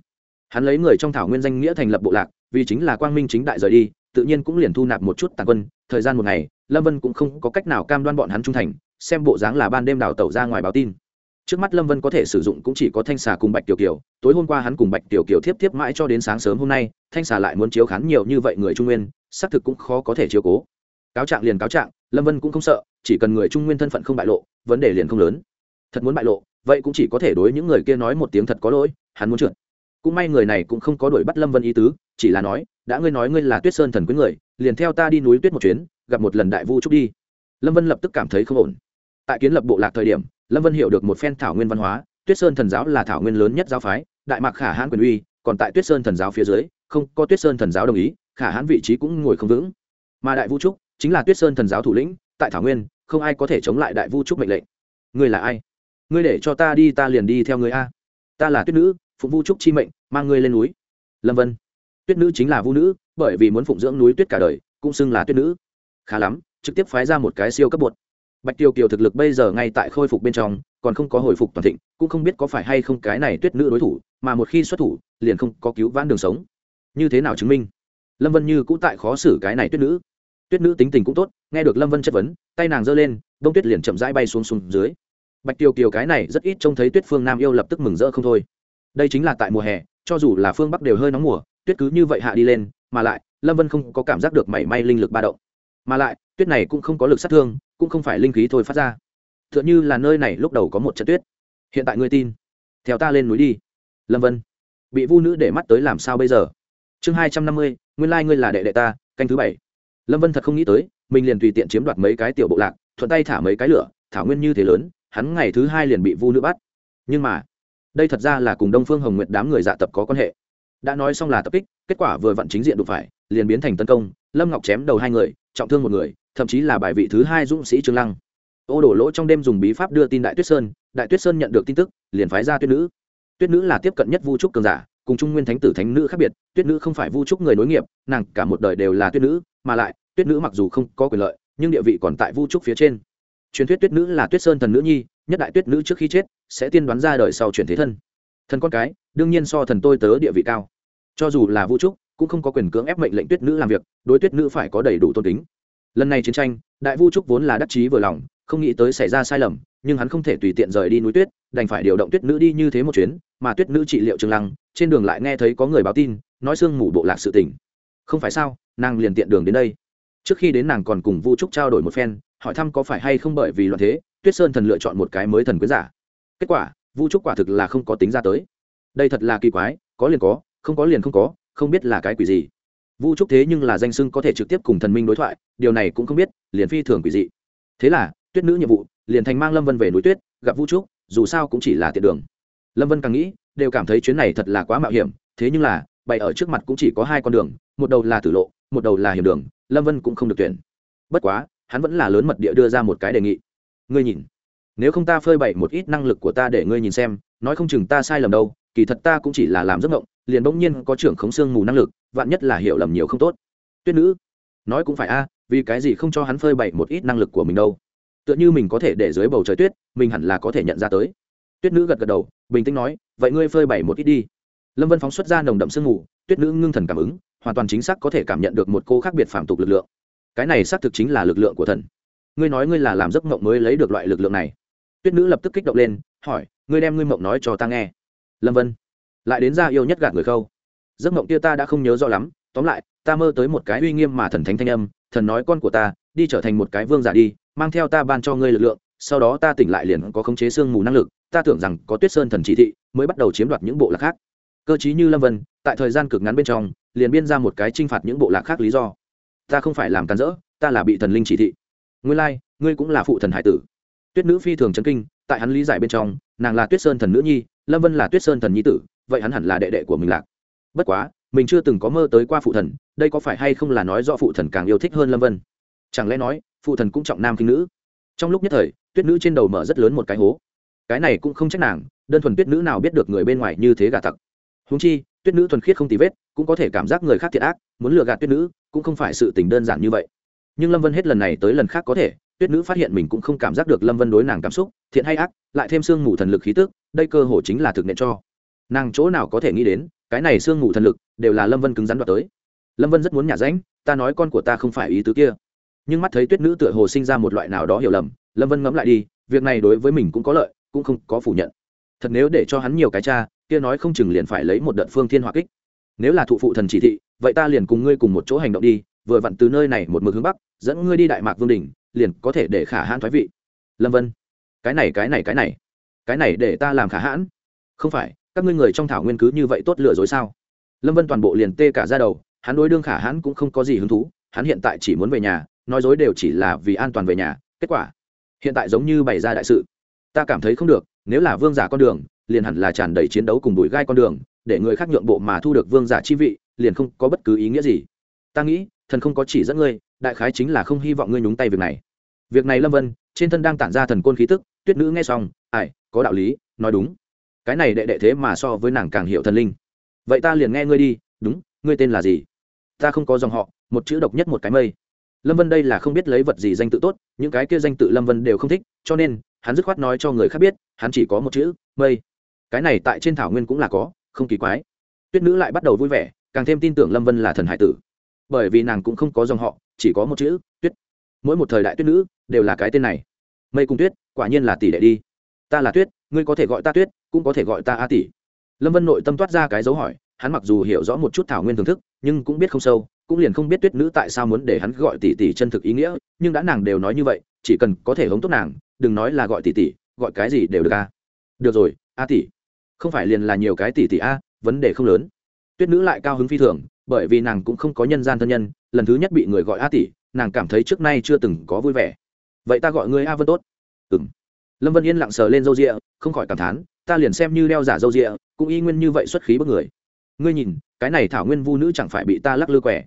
A: Hắn lấy người trong thảo nguyên danh nghĩa thành lập bộ lạc, vì chính là quang minh chính đại rời đi, tự nhiên cũng liền thu nạp một chút tàn quân, thời gian một ngày, lâm vân cũng không có cách nào cam đoan bọn hắn trung thành, xem bộ dáng là ban đêm đào tẩu ra ngoài báo tin trước mắt lâm vân có thể sử dụng cũng chỉ có thanh xà cùng bạch tiểu kiều. Tối hôm qua hắn cùng bạch tiểu kiều thiếp thiếp mãi cho đến sáng sớm hôm nay, thanh xà lại muốn chiếu khán nhiều như vậy người trung nguyên, xác thực cũng khó có thể chiếu cố. Cáo trạng liền cáo trạng, lâm vân cũng không sợ, chỉ cần người trung nguyên thân phận không bại lộ, vấn đề liền không lớn. Thật muốn bại lộ, vậy cũng chỉ có thể đối những người kia nói một tiếng thật có lỗi, hắn muốn trượt. Cũng may người này cũng không có đuổi bắt lâm vân ý tứ, chỉ là nói, đã ngươi nói ngươi là tuyết sơn thần quý người, liền theo ta đi núi tuyết một chuyến, gặp một lần đại vu trúc đi. Lâm vân lập tức cảm thấy không ổn. Tại kiến lập bộ lạc thời điểm lâm vân hiểu được một phen thảo nguyên văn hóa, tuyết sơn thần giáo là thảo nguyên lớn nhất giáo phái, đại mạc khả hãn quyền uy, còn tại tuyết sơn thần giáo phía dưới, không có tuyết sơn thần giáo đồng ý, khả hãn vị trí cũng ngồi không vững. Mà đại vu trúc chính là tuyết sơn thần giáo thủ lĩnh, tại thảo nguyên, không ai có thể chống lại đại vu trúc mệnh lệnh. Ngươi là ai? Ngươi để cho ta đi, ta liền đi theo ngươi a. Ta là tuyết nữ, phụng vu trúc chi mệnh, mang ngươi lên núi. Lâm vân. Tuyết nữ chính là vu nữ, bởi vì muốn phụng dưỡng núi tuyết cả đời, cũng xưng là tuyết nữ. Khá lắm, trực tiếp phái ra một cái siêu cấp bột bạch tiêu kiều thực lực bây giờ ngay tại khôi phục bên trong, còn không có hồi phục toàn thịnh, cũng không biết có phải hay không cái này tuyết nữ đối thủ, mà một khi xuất thủ, liền không có cứu vãn đường sống. Như thế nào chứng minh? Lâm vân như cũng tại khó xử cái này tuyết nữ. Tuyết nữ tính tình cũng tốt, nghe được lâm vân chất vấn, tay nàng giơ lên bông tuyết liền chậm rãi bay xuống xuống dưới. Bạch tiêu kiều cái này rất ít trông thấy tuyết phương nam yêu lập tức mừng rỡ không thôi. Đây chính là tại mùa hè, cho dù là phương bắc đều hơi nóng mùa, tuyết cứ như vậy hạ đi lên, mà lại, lâm vân không có cảm giác được mảy may linh lực ba động. Mà lại, tuyết này cũng không có lực sát thương cũng không phải linh khí thôi phát ra. T h ư ợ n h ư là nơi này lúc đầu có một trận tuyết. Hiện tại ngươi tin. Theo ta lên núi đi. Lâm vân. Bị vu nữ để mắt tới làm sao bây giờ? Chương hai trăm năm mươi, nguyên lai、like、ngươi là đệ đệ ta, canh thứ bảy. Lâm vân thật không nghĩ tới, mình liền tùy tiện chiếm đoạt mấy cái tiểu bộ lạc, thuận tay thả mấy cái lửa thảo nguyên như thế lớn, hắn ngày thứ hai liền bị vu nữ bắt. Nhưng mà, đây thật ra là cùng đông phương hồng nguyệt đám người dạ tập có quan hệ. Đã nói xong là tập kích, kết quả vừa vặn chính diện đụng phải liền biến thành tấn công, lâm ngọc chém đầu hai người, trọng thương một người, thậm chí là bài vị thứ hai dũng sĩ trương lăng. Ô đổ lỗ trong đêm dùng bí pháp đưa tin đại tuyết sơn, đại tuyết sơn nhận được tin tức, liền phái ra tuyết nữ. Tuyết nữ là tiếp cận nhất vu trúc cường giả, cùng trung nguyên thánh tử thánh nữ khác biệt, tuyết nữ không phải vu trúc người nối nghiệp, nàng cả một đời đều là tuyết nữ, mà lại, tuyết nữ mặc dù không có quyền lợi, nhưng địa vị còn tại vu trúc phía trên. Truyền thuyết tuyết nữ là tuyết sơn thần nữ nhi, nhất đại tuyết nữ trước khi chết, sẽ tiên đoán ra đời sau chuyển thế thân. Thần con cái, đương nhiên so thần tôi tớ địa vị cao. Cho dù là vũ trúc cũng không có quyền cưỡng ép mệnh lệnh tuyết nữ làm việc, đối tuyết nữ phải có đầy đủ tôn kính. Lần này chiến tranh, đại vu trúc vốn là đắc chí vừa lòng, không nghĩ tới xảy ra sai lầm, nhưng hắn không thể tùy tiện rời đi núi tuyết, đành phải điều động tuyết nữ đi như thế một chuyến, mà tuyết nữ trị liệu trường lăng, trên đường lại nghe thấy có người báo tin, nói sương mù bộ lạc sự tỉnh không phải sao, nàng liền tiện đường đến đây. Trước khi đến nàng còn cùng vu trúc trao đổi một phen, hỏi thăm có phải hay không bởi vì loạn thế, tuyết sơn thần lựa chọn một cái mới thần quyến giả. Kết quả, vu trúc quả thực là không có tính ra tới. Đây thật là kỳ quái, có liền có, không có liền không có không biết là cái quỷ gì. Vu trúc thế nhưng là danh sưng có thể trực tiếp cùng thần minh đối thoại, điều này cũng không biết, liền phi thường quỷ dị. Thế là, tuyết nữ nhiệm vụ, liền thành mang lâm vân về núi tuyết, gặp vu trúc, dù sao cũng chỉ là tiện đường. Lâm vân càng nghĩ, đều cảm thấy chuyến này thật là quá mạo hiểm, thế nhưng là, bày ở trước mặt cũng chỉ có hai con đường, một đầu là tử lộ, một đầu là hiểm đường, lâm vân cũng không được tuyển. Bất quá, hắn vẫn là lớn mật địa đưa ra một cái đề nghị. Ngươi nhìn, nếu không ta phơi bày một ít năng lực của ta để ngươi nhìn xem, nói không chừng ta sai lầm đâu, kỳ thật ta cũng chỉ là làm giấc mộng liền bỗng nhiên có trưởng khống xương mù năng lực, vạn nhất là hiểu lầm nhiều không tốt. Tuyết nữ, nói cũng phải a, vì cái gì không cho hắn phơi bày một ít năng lực của mình đâu? Tựa như mình có thể để dưới bầu trời tuyết, mình hẳn là có thể nhận ra tới. Tuyết nữ gật gật đầu, bình tĩnh nói, vậy ngươi phơi bày một ít đi. Lâm vân phóng xuất ra nồng đậm sương mù, tuyết nữ ngưng thần cảm ứng, hoàn toàn chính xác có thể cảm nhận được một cô khác biệt phạm tục lực lượng. Cái này xác thực chính là lực lượng của thần. Ngươi nói ngươi là làm giấc mộng mới lấy được loại lực lượng này. Tuyết nữ lập tức kích động lên, hỏi, ngươi đem ngươi mộng nói cho ta nghe. Lâm vân lại đến ra yêu nhất gạt người khâu. Giấc mộng kia ta đã không nhớ rõ lắm tóm lại ta mơ tới một cái uy nghiêm mà thần thánh thanh âm thần nói con của ta đi trở thành một cái vương giả đi mang theo ta ban cho ngươi lực lượng sau đó ta tỉnh lại liền có khống chế sương mù năng lực ta tưởng rằng có tuyết sơn thần chỉ thị mới bắt đầu chiếm đoạt những bộ lạc khác. Cơ chí như lâm vân tại thời gian cực ngắn bên trong liền biên ra một cái t r i n h phạt những bộ lạc khác lý do. Ta không phải làm càn rỡ ta là bị thần linh chỉ thị. Ngươi lai、like, ngươi cũng là phụ thần hải tử. Tuyết nữ phi thường chấn kinh tại hắn lý giải bên trong nàng là tuyết sơn thần nữ nhi lâm vân là tuyết sơn thần nhi tử vậy hắn hẳn là đệ đệ của mình lạc. Bất quá, mình chưa từng có mơ tới qua phụ thần, đây có phải hay không là nói do phụ thần càng yêu thích hơn lâm vân? Chẳng lẽ nói, phụ thần cũng trọng nam kinh nữ? Trong lúc nhất thời, tuyết nữ trên đầu mở rất lớn một cái hố. Cái này cũng không trách nàng, đơn thuần tuyết nữ nào biết được người bên ngoài như thế gà tặc. Húng chi, tuyết nữ thuần khiết không tì vết, cũng có thể cảm giác người khác thiệt ác, muốn lừa gạt tuyết nữ, cũng không phải sự tình đơn giản như vậy. Nhưng lâm vân hết lần này tới lần khác có thể, tuyết nữ phát hiện mình cũng không cảm giác được lâm vân đối nàng cảm xúc, thiện hay ác, lại thêm sương mù thần lực khí tức, đây cơ hồ chính là thực nghệ cho nàng chỗ nào có thể nghĩ đến, cái này sương ngủ thần lực đều là lâm vân cứng rắn đoạt tới. Lâm vân rất muốn nhả ránh, ta nói con của ta không phải ý tứ kia. Nhưng mắt thấy tuyết nữ tựa hồ sinh ra một loại nào đó hiểu lầm, lâm vân ngẫm lại đi, việc này đối với mình cũng có lợi, cũng không có phủ nhận. Thật nếu để cho hắn nhiều cái cha, kia nói không chừng liền phải lấy một đợt phương thiên hỏa kích. Nếu là thụ phụ thần chỉ thị, vậy ta liền cùng ngươi cùng một chỗ hành động đi, vừa vặn từ nơi này một mực hướng bắc, dẫn ngươi đi đại mạc vương đình liền có thể để khả hãn thoái vị. Lâm vân, cái này cái này cái này cái này để ta làm khả hãn. Không phải các ngươi người trong thảo nguyên cứ như vậy tốt lừa dối sao? Lâm vân toàn bộ liền tê cả ra đầu, hắn đối đương khả hãn cũng không có gì hứng thú, hắn hiện tại chỉ muốn về nhà, nói dối đều chỉ là vì an toàn về nhà, kết quả, hiện tại giống như bày ra đại sự. Ta cảm thấy không được, nếu là vương giả con đường, liền hẳn là tràn đầy chiến đấu cùng đùi gai con đường, để người khác nhượng bộ mà thu được vương giả chi vị, liền không có bất cứ ý nghĩa gì. Ta nghĩ, thần không có chỉ dẫn ngươi, đại khái chính là không hy vọng ngươi nhúng tay việc này. Việc này lâm vân, trên thân đang tản ra thần côn khí tức, tuyết nữ nghe xong, ai, có đạo lý, nói đúng cái này đệ đệ thế mà so với nàng càng hiểu thần linh. Vậy ta liền nghe ngươi đi, đúng, ngươi tên là gì? Ta không có dòng họ, một chữ độc nhất một cái mây. Lâm vân đây là không biết lấy vật gì danh tự tốt, những cái kia danh tự lâm vân đều không thích, cho nên, hắn dứt khoát nói cho người khác biết, hắn chỉ có một chữ, mây. Cái này tại trên thảo nguyên cũng là có, không kỳ quái. Tuyết nữ lại bắt đầu vui vẻ, càng thêm tin tưởng lâm vân là thần hải tử. Bởi vì nàng cũng không có dòng họ, chỉ có một chữ, tuyết. Mỗi một thời đại tuyết nữ, đều là cái tên này. Mây cùng tuyết, quả nhiên là tỷ đệ đi. Ta là tuyết ngươi có thể gọi ta tuyết, cũng có thể gọi ta a tỷ. Lâm vân nội tâm toát ra cái dấu hỏi, hắn mặc dù hiểu rõ một chút thảo nguyên thưởng thức, nhưng cũng biết không sâu, cũng liền không biết tuyết nữ tại sao muốn để hắn gọi tỷ tỷ chân thực ý nghĩa, nhưng đã nàng đều nói như vậy, chỉ cần có thể hống tốt nàng, đừng nói là gọi tỷ tỷ, gọi cái gì đều được a được rồi, a tỷ. Không phải liền là nhiều cái tỷ tỷ a, vấn đề không lớn. Tuyết nữ lại cao hứng phi thường, bởi vì nàng cũng không có nhân gian thân nhân, lần thứ nhất bị người gọi a tỷ, nàng cảm thấy trước nay chưa từng có vui vẻ. Vậy ta gọi ngươi a vân tốt. Ừng lâm vân yên lặng sờ lên râu rịa, không khỏi cảm thán, ta liền xem như đeo giả râu rịa, cũng y nguyên như vậy xuất khí bức người. Ngươi nhìn, cái này thảo nguyên vu nữ chẳng phải bị ta lắc lư quẻ.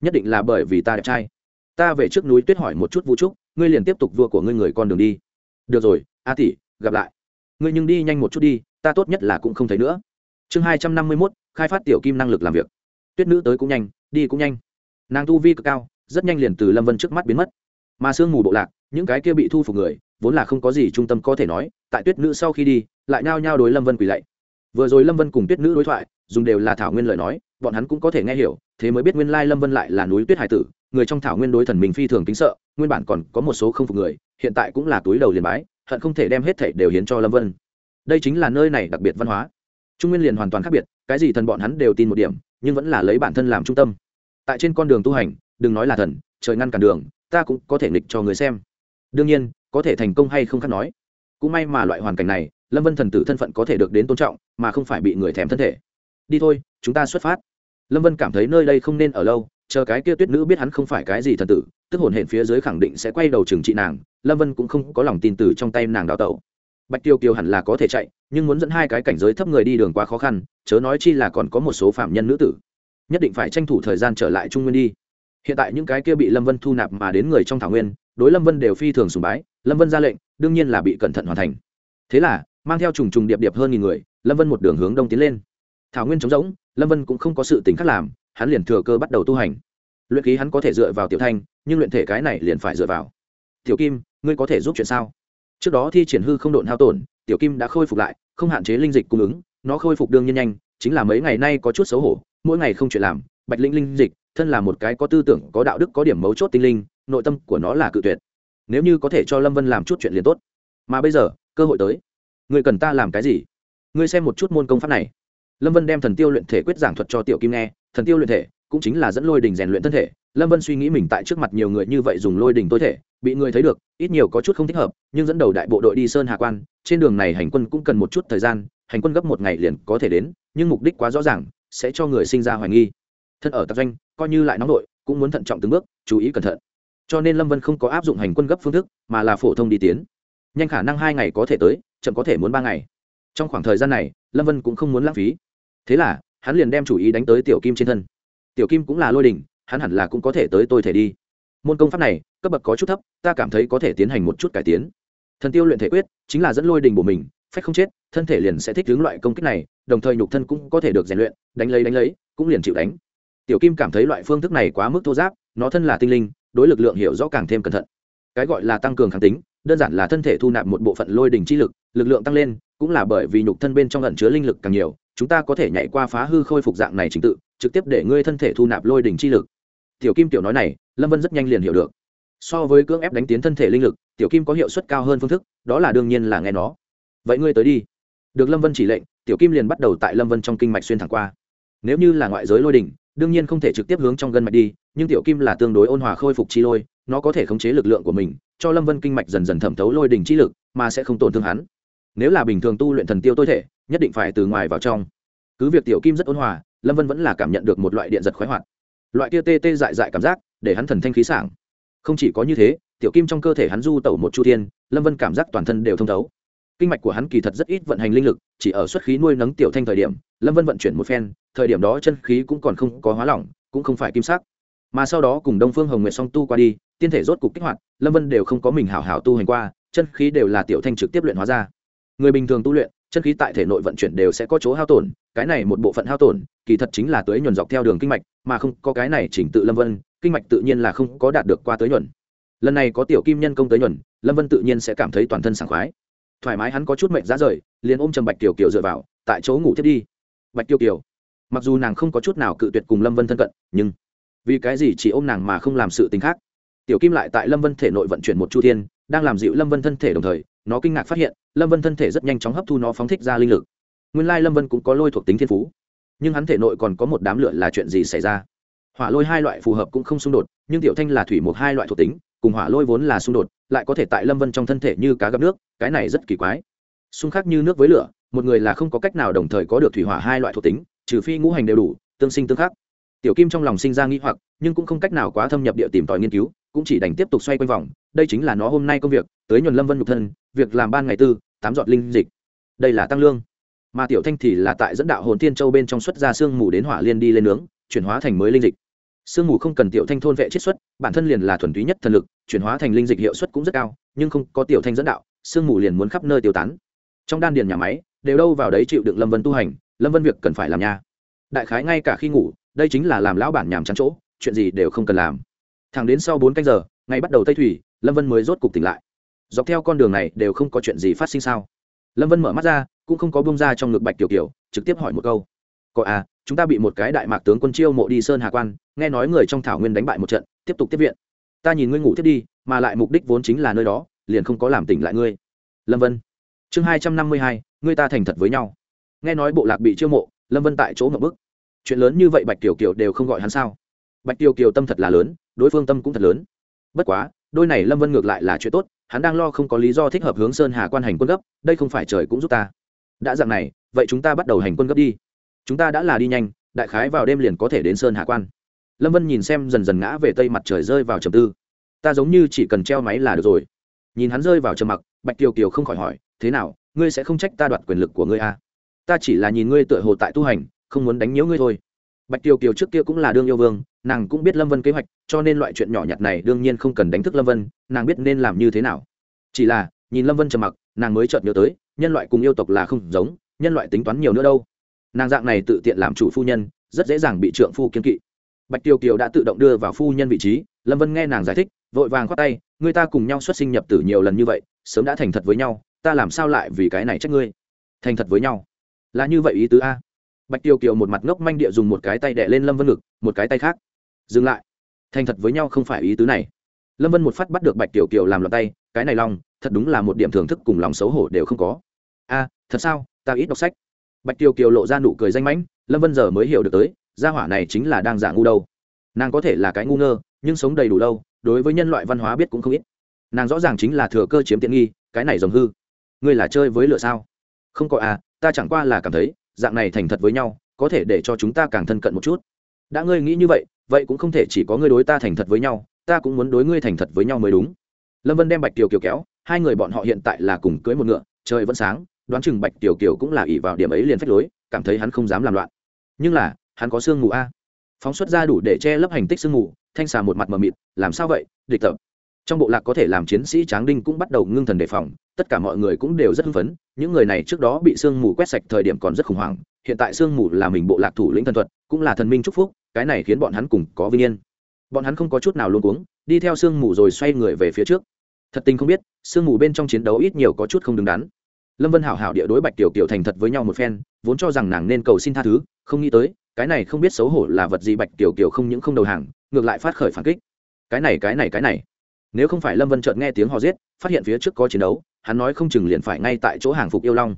A: Nhất định là bởi vì ta đẹp trai. Ta về trước núi tuyết hỏi một chút vũ trúc, ngươi liền tiếp tục vua của ngươi người con đường đi. Được rồi, a tỷ, gặp lại. Ngươi nhưng đi nhanh một chút đi, ta tốt nhất là cũng không thấy nữa. Chương hai trăm năm mươi mốt, khai phát tiểu kim năng lực làm việc. Tuyết nữ tới cũng nhanh, đi cũng nhanh. Nàng tu vi cực cao, rất nhanh liền từ lâm vân trước mắt biến mất. Mà sương mù bộ lạc, những cái kia bị thu phục người vốn là không có gì trung tâm có thể nói, tại tuyết nữ sau khi đi, lại nhao nhao đối lâm vân quỳ lạy. Vừa rồi lâm vân cùng tuyết nữ đối thoại, dùng đều là thảo nguyên lời nói, bọn hắn cũng có thể nghe hiểu, thế mới biết nguyên lai lâm vân lại là núi tuyết hải tử, người trong thảo nguyên đối thần mình phi thường kính sợ, nguyên bản còn có một số không phục người, hiện tại cũng là túi đầu liền bái, hận không thể đem hết thảy đều hiến cho lâm vân. Đây chính là nơi này đặc biệt văn hóa. Trung nguyên liền hoàn toàn khác biệt, cái gì thần bọn hắn đều tin một điểm, nhưng vẫn là lấy bản thân làm trung tâm. Tại trên con đường tu hành, đừng nói là thần, trời ngăn cản đường, ta cũng có thể nghịch cho người xem đương nhiên, có thể thành công hay không khác nói. Cũng may mà loại hoàn cảnh này, lâm vân thần tử thân phận có thể được đến tôn trọng, mà không phải bị người thèm thân thể. Đi thôi, chúng ta xuất phát. Lâm vân cảm thấy nơi đây không nên ở lâu, chờ cái kia tuyết nữ biết hắn không phải cái gì thần tử, tức hồn hển phía dưới khẳng định sẽ quay đầu trừng trị nàng, lâm vân cũng không có lòng tin từ trong tay nàng đào tẩu. Bạch tiêu kiều hẳn là có thể chạy, nhưng muốn dẫn hai cái cảnh giới thấp người đi đường quá khó khăn, chớ nói chi là còn có một số phạm nhân nữ tử. Nhất định phải tranh thủ thời gian trở lại trung nguyên đi. Hiện tại những cái kia bị lâm vân thu nạp mà đến người trong thảo nguyên đối lâm vân đều phi thường sùng bái, lâm vân ra lệnh, đương nhiên là bị cẩn thận hoàn thành. Thế là, mang theo trùng trùng điệp điệp hơn nghìn người, lâm vân một đường hướng đông tiến lên. Thảo nguyên trống rỗng, lâm vân cũng không có sự tính khác làm, hắn liền thừa cơ bắt đầu tu hành. Luyện khí hắn có thể dựa vào tiểu thanh, nhưng luyện thể cái này liền phải dựa vào. Tiểu kim, ngươi có thể giúp chuyện sao? Trước đó thi triển hư không độn hao tổn, tiểu kim đã khôi phục lại, không hạn chế linh dịch cung ứng, nó khôi phục đương nhiên nhanh, chính là mấy ngày nay có chút xấu hổ, mỗi ngày không chuyện làm, bạch linh linh dịch, thân là một cái có tư tưởng, có đạo đức, có điểm mấu chốt tinh linh nội tâm của nó là cự tuyệt. Nếu như có thể cho lâm vân làm chút chuyện liền tốt. Mà bây giờ, cơ hội tới. Người cần ta làm cái gì? Ngươi xem một chút môn công pháp này. Lâm vân đem thần tiêu luyện thể quyết giảng thuật cho tiểu kim nghe. Thần tiêu luyện thể cũng chính là dẫn lôi đình rèn luyện thân thể. Lâm vân suy nghĩ mình tại trước mặt nhiều người như vậy dùng lôi đình tối thể, bị người thấy được, ít nhiều có chút không thích hợp, nhưng dẫn đầu đại bộ đội đi sơn hà quan, trên đường này hành quân cũng cần một chút thời gian, hành quân gấp một ngày liền có thể đến, nhưng mục đích quá rõ ràng, sẽ cho người sinh ra hoài nghi. Thân ở tập doanh, coi như lại nóng đội, cũng muốn thận trọng từng bước, chú ý cẩn thận cho nên lâm vân không có áp dụng hành quân gấp phương thức mà là phổ thông đi tiến nhanh khả năng hai ngày có thể tới chậm có thể muốn ba ngày trong khoảng thời gian này lâm vân cũng không muốn lãng phí thế là hắn liền đem chủ ý đánh tới tiểu kim trên thân tiểu kim cũng là lôi đình hắn hẳn là cũng có thể tới tôi thể đi môn công pháp này cấp bậc có chút thấp ta cảm thấy có thể tiến hành một chút cải tiến thần tiêu luyện thể quyết chính là dẫn lôi đình của mình phách không chết thân thể liền sẽ thích hướng loại công kích này đồng thời nhục thân cũng có thể được rèn luyện đánh lấy đánh lấy cũng liền chịu đánh tiểu kim cảm thấy loại phương thức này quá mức thô giáp nó thân là tinh linh đối lực lượng hiểu rõ càng thêm cẩn thận. Cái gọi là tăng cường kháng tính, đơn giản là thân thể thu nạp một bộ phận lôi đỉnh chi lực lực lượng tăng lên, cũng là bởi vì nhục thân bên trong ẩn chứa linh lực càng nhiều, chúng ta có thể nhảy qua phá hư khôi phục dạng này trình tự, trực tiếp để ngươi thân thể thu nạp lôi đỉnh chi lực. Tiểu kim tiểu nói này, lâm vân rất nhanh liền hiểu được. So với cưỡng ép đánh tiến thân thể linh lực, tiểu kim có hiệu suất cao hơn phương thức, đó là đương nhiên là nghe nó. Vậy ngươi tới đi. Được lâm vân chỉ lệnh, tiểu kim liền bắt đầu tại lâm vân trong kinh mạch xuyên thẳng qua. Nếu như là ngoại giới lôi đỉnh đương nhiên không thể trực tiếp hướng trong gân mạch đi, nhưng tiểu kim là tương đối ôn hòa khôi phục chi lôi, nó có thể khống chế lực lượng của mình, cho lâm vân kinh mạch dần dần thẩm thấu lôi đình chi lực, mà sẽ không tổn thương hắn. Nếu là bình thường tu luyện thần tiêu tối thể, nhất định phải từ ngoài vào trong. Cứ việc tiểu kim rất ôn hòa, lâm vân vẫn là cảm nhận được một loại điện giật khoái hoạt. Loại kia tê tê dại dại cảm giác, để hắn thần thanh khí sảng. Không chỉ có như thế, tiểu kim trong cơ thể hắn du tẩu một chu thiên, lâm vân cảm giác toàn thân đều thông thấu. Kinh mạch của hắn kỳ thật rất ít vận hành linh lực, chỉ ở xuất khí nuôi nấng tiểu thanh thời điểm, lâm vân vận chuyển một phen thời điểm đó chân khí cũng còn không có hóa lỏng, cũng không phải kim sắc. Mà sau đó cùng đông phương hồng nguyệt song tu qua đi, tiên thể rốt cục kích hoạt, lâm vân đều không có mình hảo hảo tu hành qua, chân khí đều là tiểu thanh trực tiếp luyện hóa ra. Người bình thường tu luyện, chân khí tại thể nội vận chuyển đều sẽ có chỗ hao tổn, cái này một bộ phận hao tổn, kỳ thật chính là tới nhuần dọc theo đường kinh mạch, mà không có cái này chỉnh tự lâm vân, kinh mạch tự nhiên là không có đạt được qua tới nhuần. Lần này có tiểu kim nhân công tới nhuần, lâm vân tự nhiên sẽ cảm thấy toàn thân sảng khoái. Thoải mái hắn có chút mệnh ra rời, liền ôm trầm bạch kiều kiều dựa vào, tại chỗ ngủ thiết đi. Bạch kiều kiều mặc dù nàng không có chút nào cự tuyệt cùng lâm vân thân cận nhưng vì cái gì chỉ ôm nàng mà không làm sự tình khác tiểu kim lại tại lâm vân thể nội vận chuyển một chu thiên đang làm dịu lâm vân thân thể đồng thời nó kinh ngạc phát hiện lâm vân thân thể rất nhanh chóng hấp thu nó phóng thích ra linh lực nguyên lai lâm vân cũng có lôi thuộc tính thiên phú nhưng hắn thể nội còn có một đám lửa là chuyện gì xảy ra hỏa lôi hai loại phù hợp cũng không xung đột nhưng tiểu thanh là thủy một hai loại thuộc tính cùng hỏa lôi vốn là xung đột lại có thể tại lâm vân trong thân thể như cá gặp nước cái này rất kỳ quái xung khác như nước với lửa một người là không có cách nào đồng thời có được thủy hỏa hai loại thuộc tính trừ phi ngũ hành đều đủ, tương sinh tương khắc. Tiểu kim trong lòng sinh ra nghĩ hoặc, nhưng cũng không cách nào quá thâm nhập địa tìm tòi nghiên cứu, cũng chỉ đành tiếp tục xoay quanh vòng, đây chính là nó hôm nay công việc, tới nhuần lâm vân nhục thân, việc làm ban ngày tư, tám giọt linh dịch. Đây là tăng lương. Mà tiểu thanh thì là tại dẫn đạo hồn thiên châu bên trong xuất ra sương mù đến hỏa liên đi lên nướng, chuyển hóa thành mới linh dịch. Sương mù không cần tiểu thanh thôn vệ chiết xuất, bản thân liền là thuần túy nhất thần lực, chuyển hóa thành linh dịch hiệu suất cũng rất cao, nhưng không có tiểu thanh dẫn đạo, sương mù liền muốn khắp nơi tiêu tán. Trong đan điền nhà máy, đều đâu vào đấy chịu đựng lâm vân tu hành lâm vân việc cần phải làm nha. Đại khái ngay cả khi ngủ, đây chính là làm lão bản nhàm chán chỗ, chuyện gì đều không cần làm. Thẳng đến sau bốn canh giờ ngày bắt đầu tây thủy, lâm vân mới rốt cục tỉnh lại. Dọc theo con đường này đều không có chuyện gì phát sinh sao? Lâm vân mở mắt ra, cũng không có bông ra trong ngực bạch kiểu kiểu trực tiếp hỏi một câu. Có à chúng ta bị một cái đại mạc tướng quân chiêu mộ đi sơn hà quan, nghe nói người trong thảo nguyên đánh bại một trận, tiếp tục tiếp viện. Ta nhìn ngươi ngủ tiếp đi, mà lại mục đích vốn chính là nơi đó, liền không có làm tỉnh lại ngươi. Lâm vân, chương hai trăm năm mươi hai, ngươi ta thành thật với nhau nghe nói bộ lạc bị chiêu mộ, lâm vân tại chỗ ngậm bức. Chuyện lớn như vậy bạch kiều kiều đều không gọi hắn sao? Bạch kiều kiều tâm thật là lớn, đối phương tâm cũng thật lớn. Bất quá, đôi này lâm vân ngược lại là chuyện tốt, hắn đang lo không có lý do thích hợp hướng sơn hà quan hành quân gấp, đây không phải trời cũng giúp ta. Đã dạng này, vậy chúng ta bắt đầu hành quân gấp đi. Chúng ta đã là đi nhanh, đại khái vào đêm liền có thể đến sơn hà quan. Lâm vân nhìn xem dần dần ngã về tây mặt trời rơi vào trầm tư. Ta giống như chỉ cần treo máy là được rồi. Nhìn hắn rơi vào trầm mặc, bạch kiều kiều không khỏi hỏi, thế nào, ngươi sẽ không trách ta đoạt quyền lực của ngươi à? Ta chỉ là nhìn ngươi tựa hồ tại tu hành, không muốn đánh nhiễu ngươi thôi. Bạch Tiêu kiều trước kia cũng là đương yêu vương, nàng cũng biết lâm vân kế hoạch, cho nên loại chuyện nhỏ nhặt này đương nhiên không cần đánh thức lâm vân, nàng biết nên làm như thế nào. Chỉ là, nhìn lâm vân trầm mặc, nàng mới chợt nhớ tới, nhân loại cùng yêu tộc là không giống, nhân loại tính toán nhiều nữa đâu. Nàng dạng này tự tiện làm chủ phu nhân, rất dễ dàng bị trượng phu kiên kỵ. Bạch tiêu kiều đã tự động đưa vào phu nhân vị trí, lâm vân nghe nàng giải thích, vội vàng khoát tay người ta cùng nhau xuất sinh nhập tử nhiều lần như vậy, sớm đã thành thật với nhau, ta làm sao lại vì cái này trách ngươi? Thành thật với nhau là như vậy ý tứ a. Bạch tiêu kiều một mặt ngốc manh địa dùng một cái tay đẻ lên lâm vân ngực, một cái tay khác. Dừng lại. Thành thật với nhau không phải ý tứ này. Lâm vân một phát bắt được bạch tiểu kiều làm loạn tay, cái này lòng thật đúng là một điểm thưởng thức cùng lòng xấu hổ đều không có. A, thật sao? Ta ít đọc sách. Bạch tiểu kiều lộ ra nụ cười danh mãnh, lâm vân giờ mới hiểu được tới, gia hỏa này chính là đang giả ngu đâu. Nàng có thể là cái ngu ngơ, nhưng sống đầy đủ lâu, đối với nhân loại văn hóa biết cũng không ít. Nàng rõ ràng chính là thừa cơ chiếm tiện nghi, cái này dòng hư. Ngươi là chơi với lửa sao? Không có à ta chẳng qua là cảm thấy, dạng này thành thật với nhau, có thể để cho chúng ta càng thân cận một chút. Đã ngươi nghĩ như vậy vậy cũng không thể chỉ có ngươi đối ta thành thật với nhau, ta cũng muốn đối ngươi thành thật với nhau mới đúng. Lâm vân đem bạch kiều kiều kéo, hai người bọn họ hiện tại là cùng cưới một ngựa, trời vẫn sáng, đoán chừng bạch kiều kiều cũng là ỉ vào điểm ấy liền phách lối, cảm thấy hắn không dám làm loạn. Nhưng là, hắn có sương mù a. Phóng xuất ra đủ để che lấp hành tích sương mù, thanh xà một mặt mờ mịt, làm sao vậy, địch tập? Trong bộ lạc có thể làm chiến sĩ tráng đinh cũng bắt đầu ngưng thần đề phòng, tất cả mọi người cũng đều rất hưng phấn. Những người này trước đó bị sương mù quét sạch thời điểm còn rất khủng hoảng, hiện tại sương mù là mình bộ lạc thủ lĩnh thần thuật, cũng là thần minh chúc phúc, cái này khiến bọn hắn cùng có vinh yên. Bọn hắn không có chút nào luôn cuống, đi theo sương mù rồi xoay người về phía trước. Thật tình không biết, sương mù bên trong chiến đấu ít nhiều có chút không đứng đắn. Lâm vân hảo hảo địa đối bạch tiểu kiểu thành thật với nhau một phen, vốn cho rằng nàng nên cầu xin tha thứ, không nghĩ tới, cái này không biết xấu hổ là vật gì bạch tiểu kiểu không những không đầu hàng, ngược lại phát khởi phản kích. Cái này cái này cái này nếu không phải lâm vân chợt nghe tiếng hò giết, phát hiện phía trước có chiến đấu, hắn nói không chừng liền phải ngay tại chỗ hàng phục yêu long.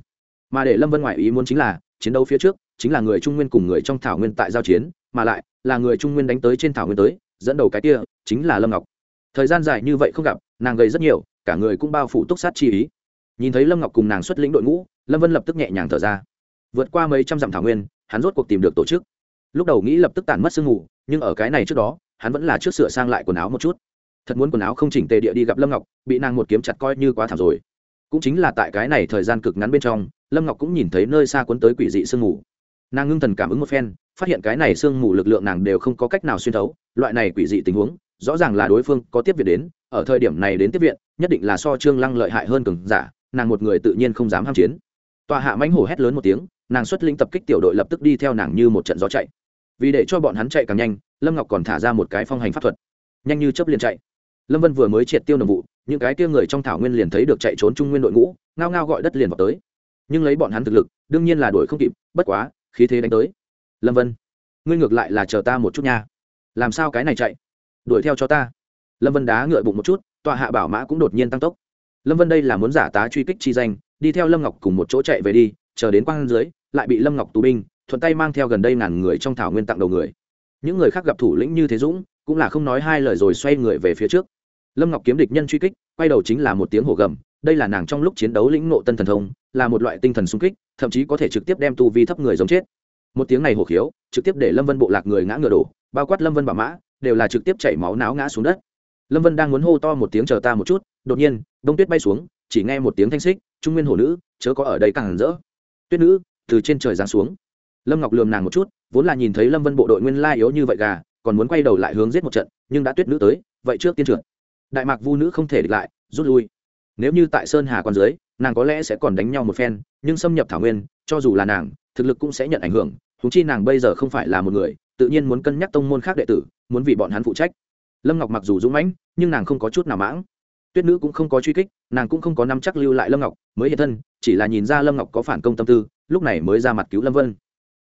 A: Mà để lâm vân ngoại ý muốn chính là, chiến đấu phía trước, chính là người trung nguyên cùng người trong thảo nguyên tại giao chiến, mà lại, là người trung nguyên đánh tới trên thảo nguyên tới, dẫn đầu cái kia, chính là lâm ngọc. Thời gian dài như vậy không gặp, nàng gầy rất nhiều, cả người cũng bao phủ túc sát chi ý. Nhìn thấy lâm ngọc cùng nàng xuất lĩnh đội ngũ, lâm vân lập tức nhẹ nhàng thở ra. Vượt qua mấy trăm dặm thảo nguyên, hắn rốt cuộc tìm được tổ chức. Lúc đầu nghĩ lập tức tản mất sương ngủ nhưng ở cái này trước đó, hắn vẫn là trước sửa sang lại quần áo một chút thật muốn quần áo không chỉnh tề địa đi gặp lâm ngọc, bị nàng một kiếm chặt coi như quá thảm rồi. Cũng chính là tại cái này thời gian cực ngắn bên trong, lâm ngọc cũng nhìn thấy nơi xa cuốn tới quỷ dị sương mù. Nàng ngưng thần cảm ứng một phen, phát hiện cái này sương mù lực lượng nàng đều không có cách nào xuyên thấu, loại này quỷ dị tình huống, rõ ràng là đối phương có tiếp viện đến, ở thời điểm này đến tiếp viện, nhất định là so trương lăng lợi hại hơn cường giả, nàng một người tự nhiên không dám ham chiến. Tòa hạ mãnh hổ hét lớn một tiếng, nàng xuất linh tập kích tiểu đội lập tức đi theo nàng như một trận gió chạy. Vì để cho bọn hắn chạy càng nhanh, lâm ngọc còn thả ra một cái phong hành pháp thuật, nhanh như chấp liền chạy lâm vân vừa mới triệt tiêu nồng vụ, những cái kia người trong thảo nguyên liền thấy được chạy trốn trung nguyên đội ngũ, ngao ngao gọi đất liền vào tới. Nhưng lấy bọn hắn thực lực, đương nhiên là đuổi không kịp, bất quá, khí thế đánh tới. Lâm vân, ngươi ngược lại là chờ ta một chút nha. Làm sao cái này chạy? Đuổi theo cho ta. Lâm vân đá ngựa bụng một chút, tọa hạ bảo mã cũng đột nhiên tăng tốc. Lâm vân đây là muốn giả tá truy kích chi danh, đi theo lâm ngọc cùng một chỗ chạy về đi, chờ đến quang dưới, lại bị lâm ngọc tù binh, thuận tay mang theo gần đây ngàn người trong thảo nguyên tặng đầu người. Những người khác gặp thủ lĩnh như thế dũng, cũng là không nói hai lời rồi xoay người về phía trước lâm ngọc kiếm địch nhân truy kích, quay đầu chính là một tiếng hổ gầm, đây là nàng trong lúc chiến đấu lĩnh nộ tân thần thông, là một loại tinh thần sung kích, thậm chí có thể trực tiếp đem tu vi thấp người giống chết. Một tiếng này hổ khiếu, trực tiếp để lâm vân bộ lạc người ngã ngựa đổ, bao quát lâm vân bảo mã, đều là trực tiếp chảy máu náo ngã xuống đất. Lâm vân đang muốn hô to một tiếng chờ ta một chút, đột nhiên, đông tuyết bay xuống, chỉ nghe một tiếng thanh xích, trung nguyên hổ nữ, chớ có ở đây càng rỡ. Tuyết nữ, từ trên trời giáng xuống. Lâm ngọc lườm nàng một chút, vốn là nhìn thấy lâm vân bộ đội nguyên lai yếu như vậy gà, còn muốn quay đầu lại hướng giết một trận, nhưng đã tuyết nữ tới, vậy trước tiên trượt đại mạc vu nữ không thể địch lại, rút lui. Nếu như tại sơn hà còn dưới, nàng có lẽ sẽ còn đánh nhau một phen, nhưng xâm nhập thảo nguyên, cho dù là nàng, thực lực cũng sẽ nhận ảnh hưởng húng chi nàng bây giờ không phải là một người, tự nhiên muốn cân nhắc tông môn khác đệ tử, muốn vì bọn hắn phụ trách. Lâm ngọc mặc dù dũng mãnh, nhưng nàng không có chút nào mãng. Tuyết nữ cũng không có truy kích, nàng cũng không có nắm chắc lưu lại lâm ngọc, mới hiện thân, chỉ là nhìn ra lâm ngọc có phản công tâm tư, lúc này mới ra mặt cứu lâm vân.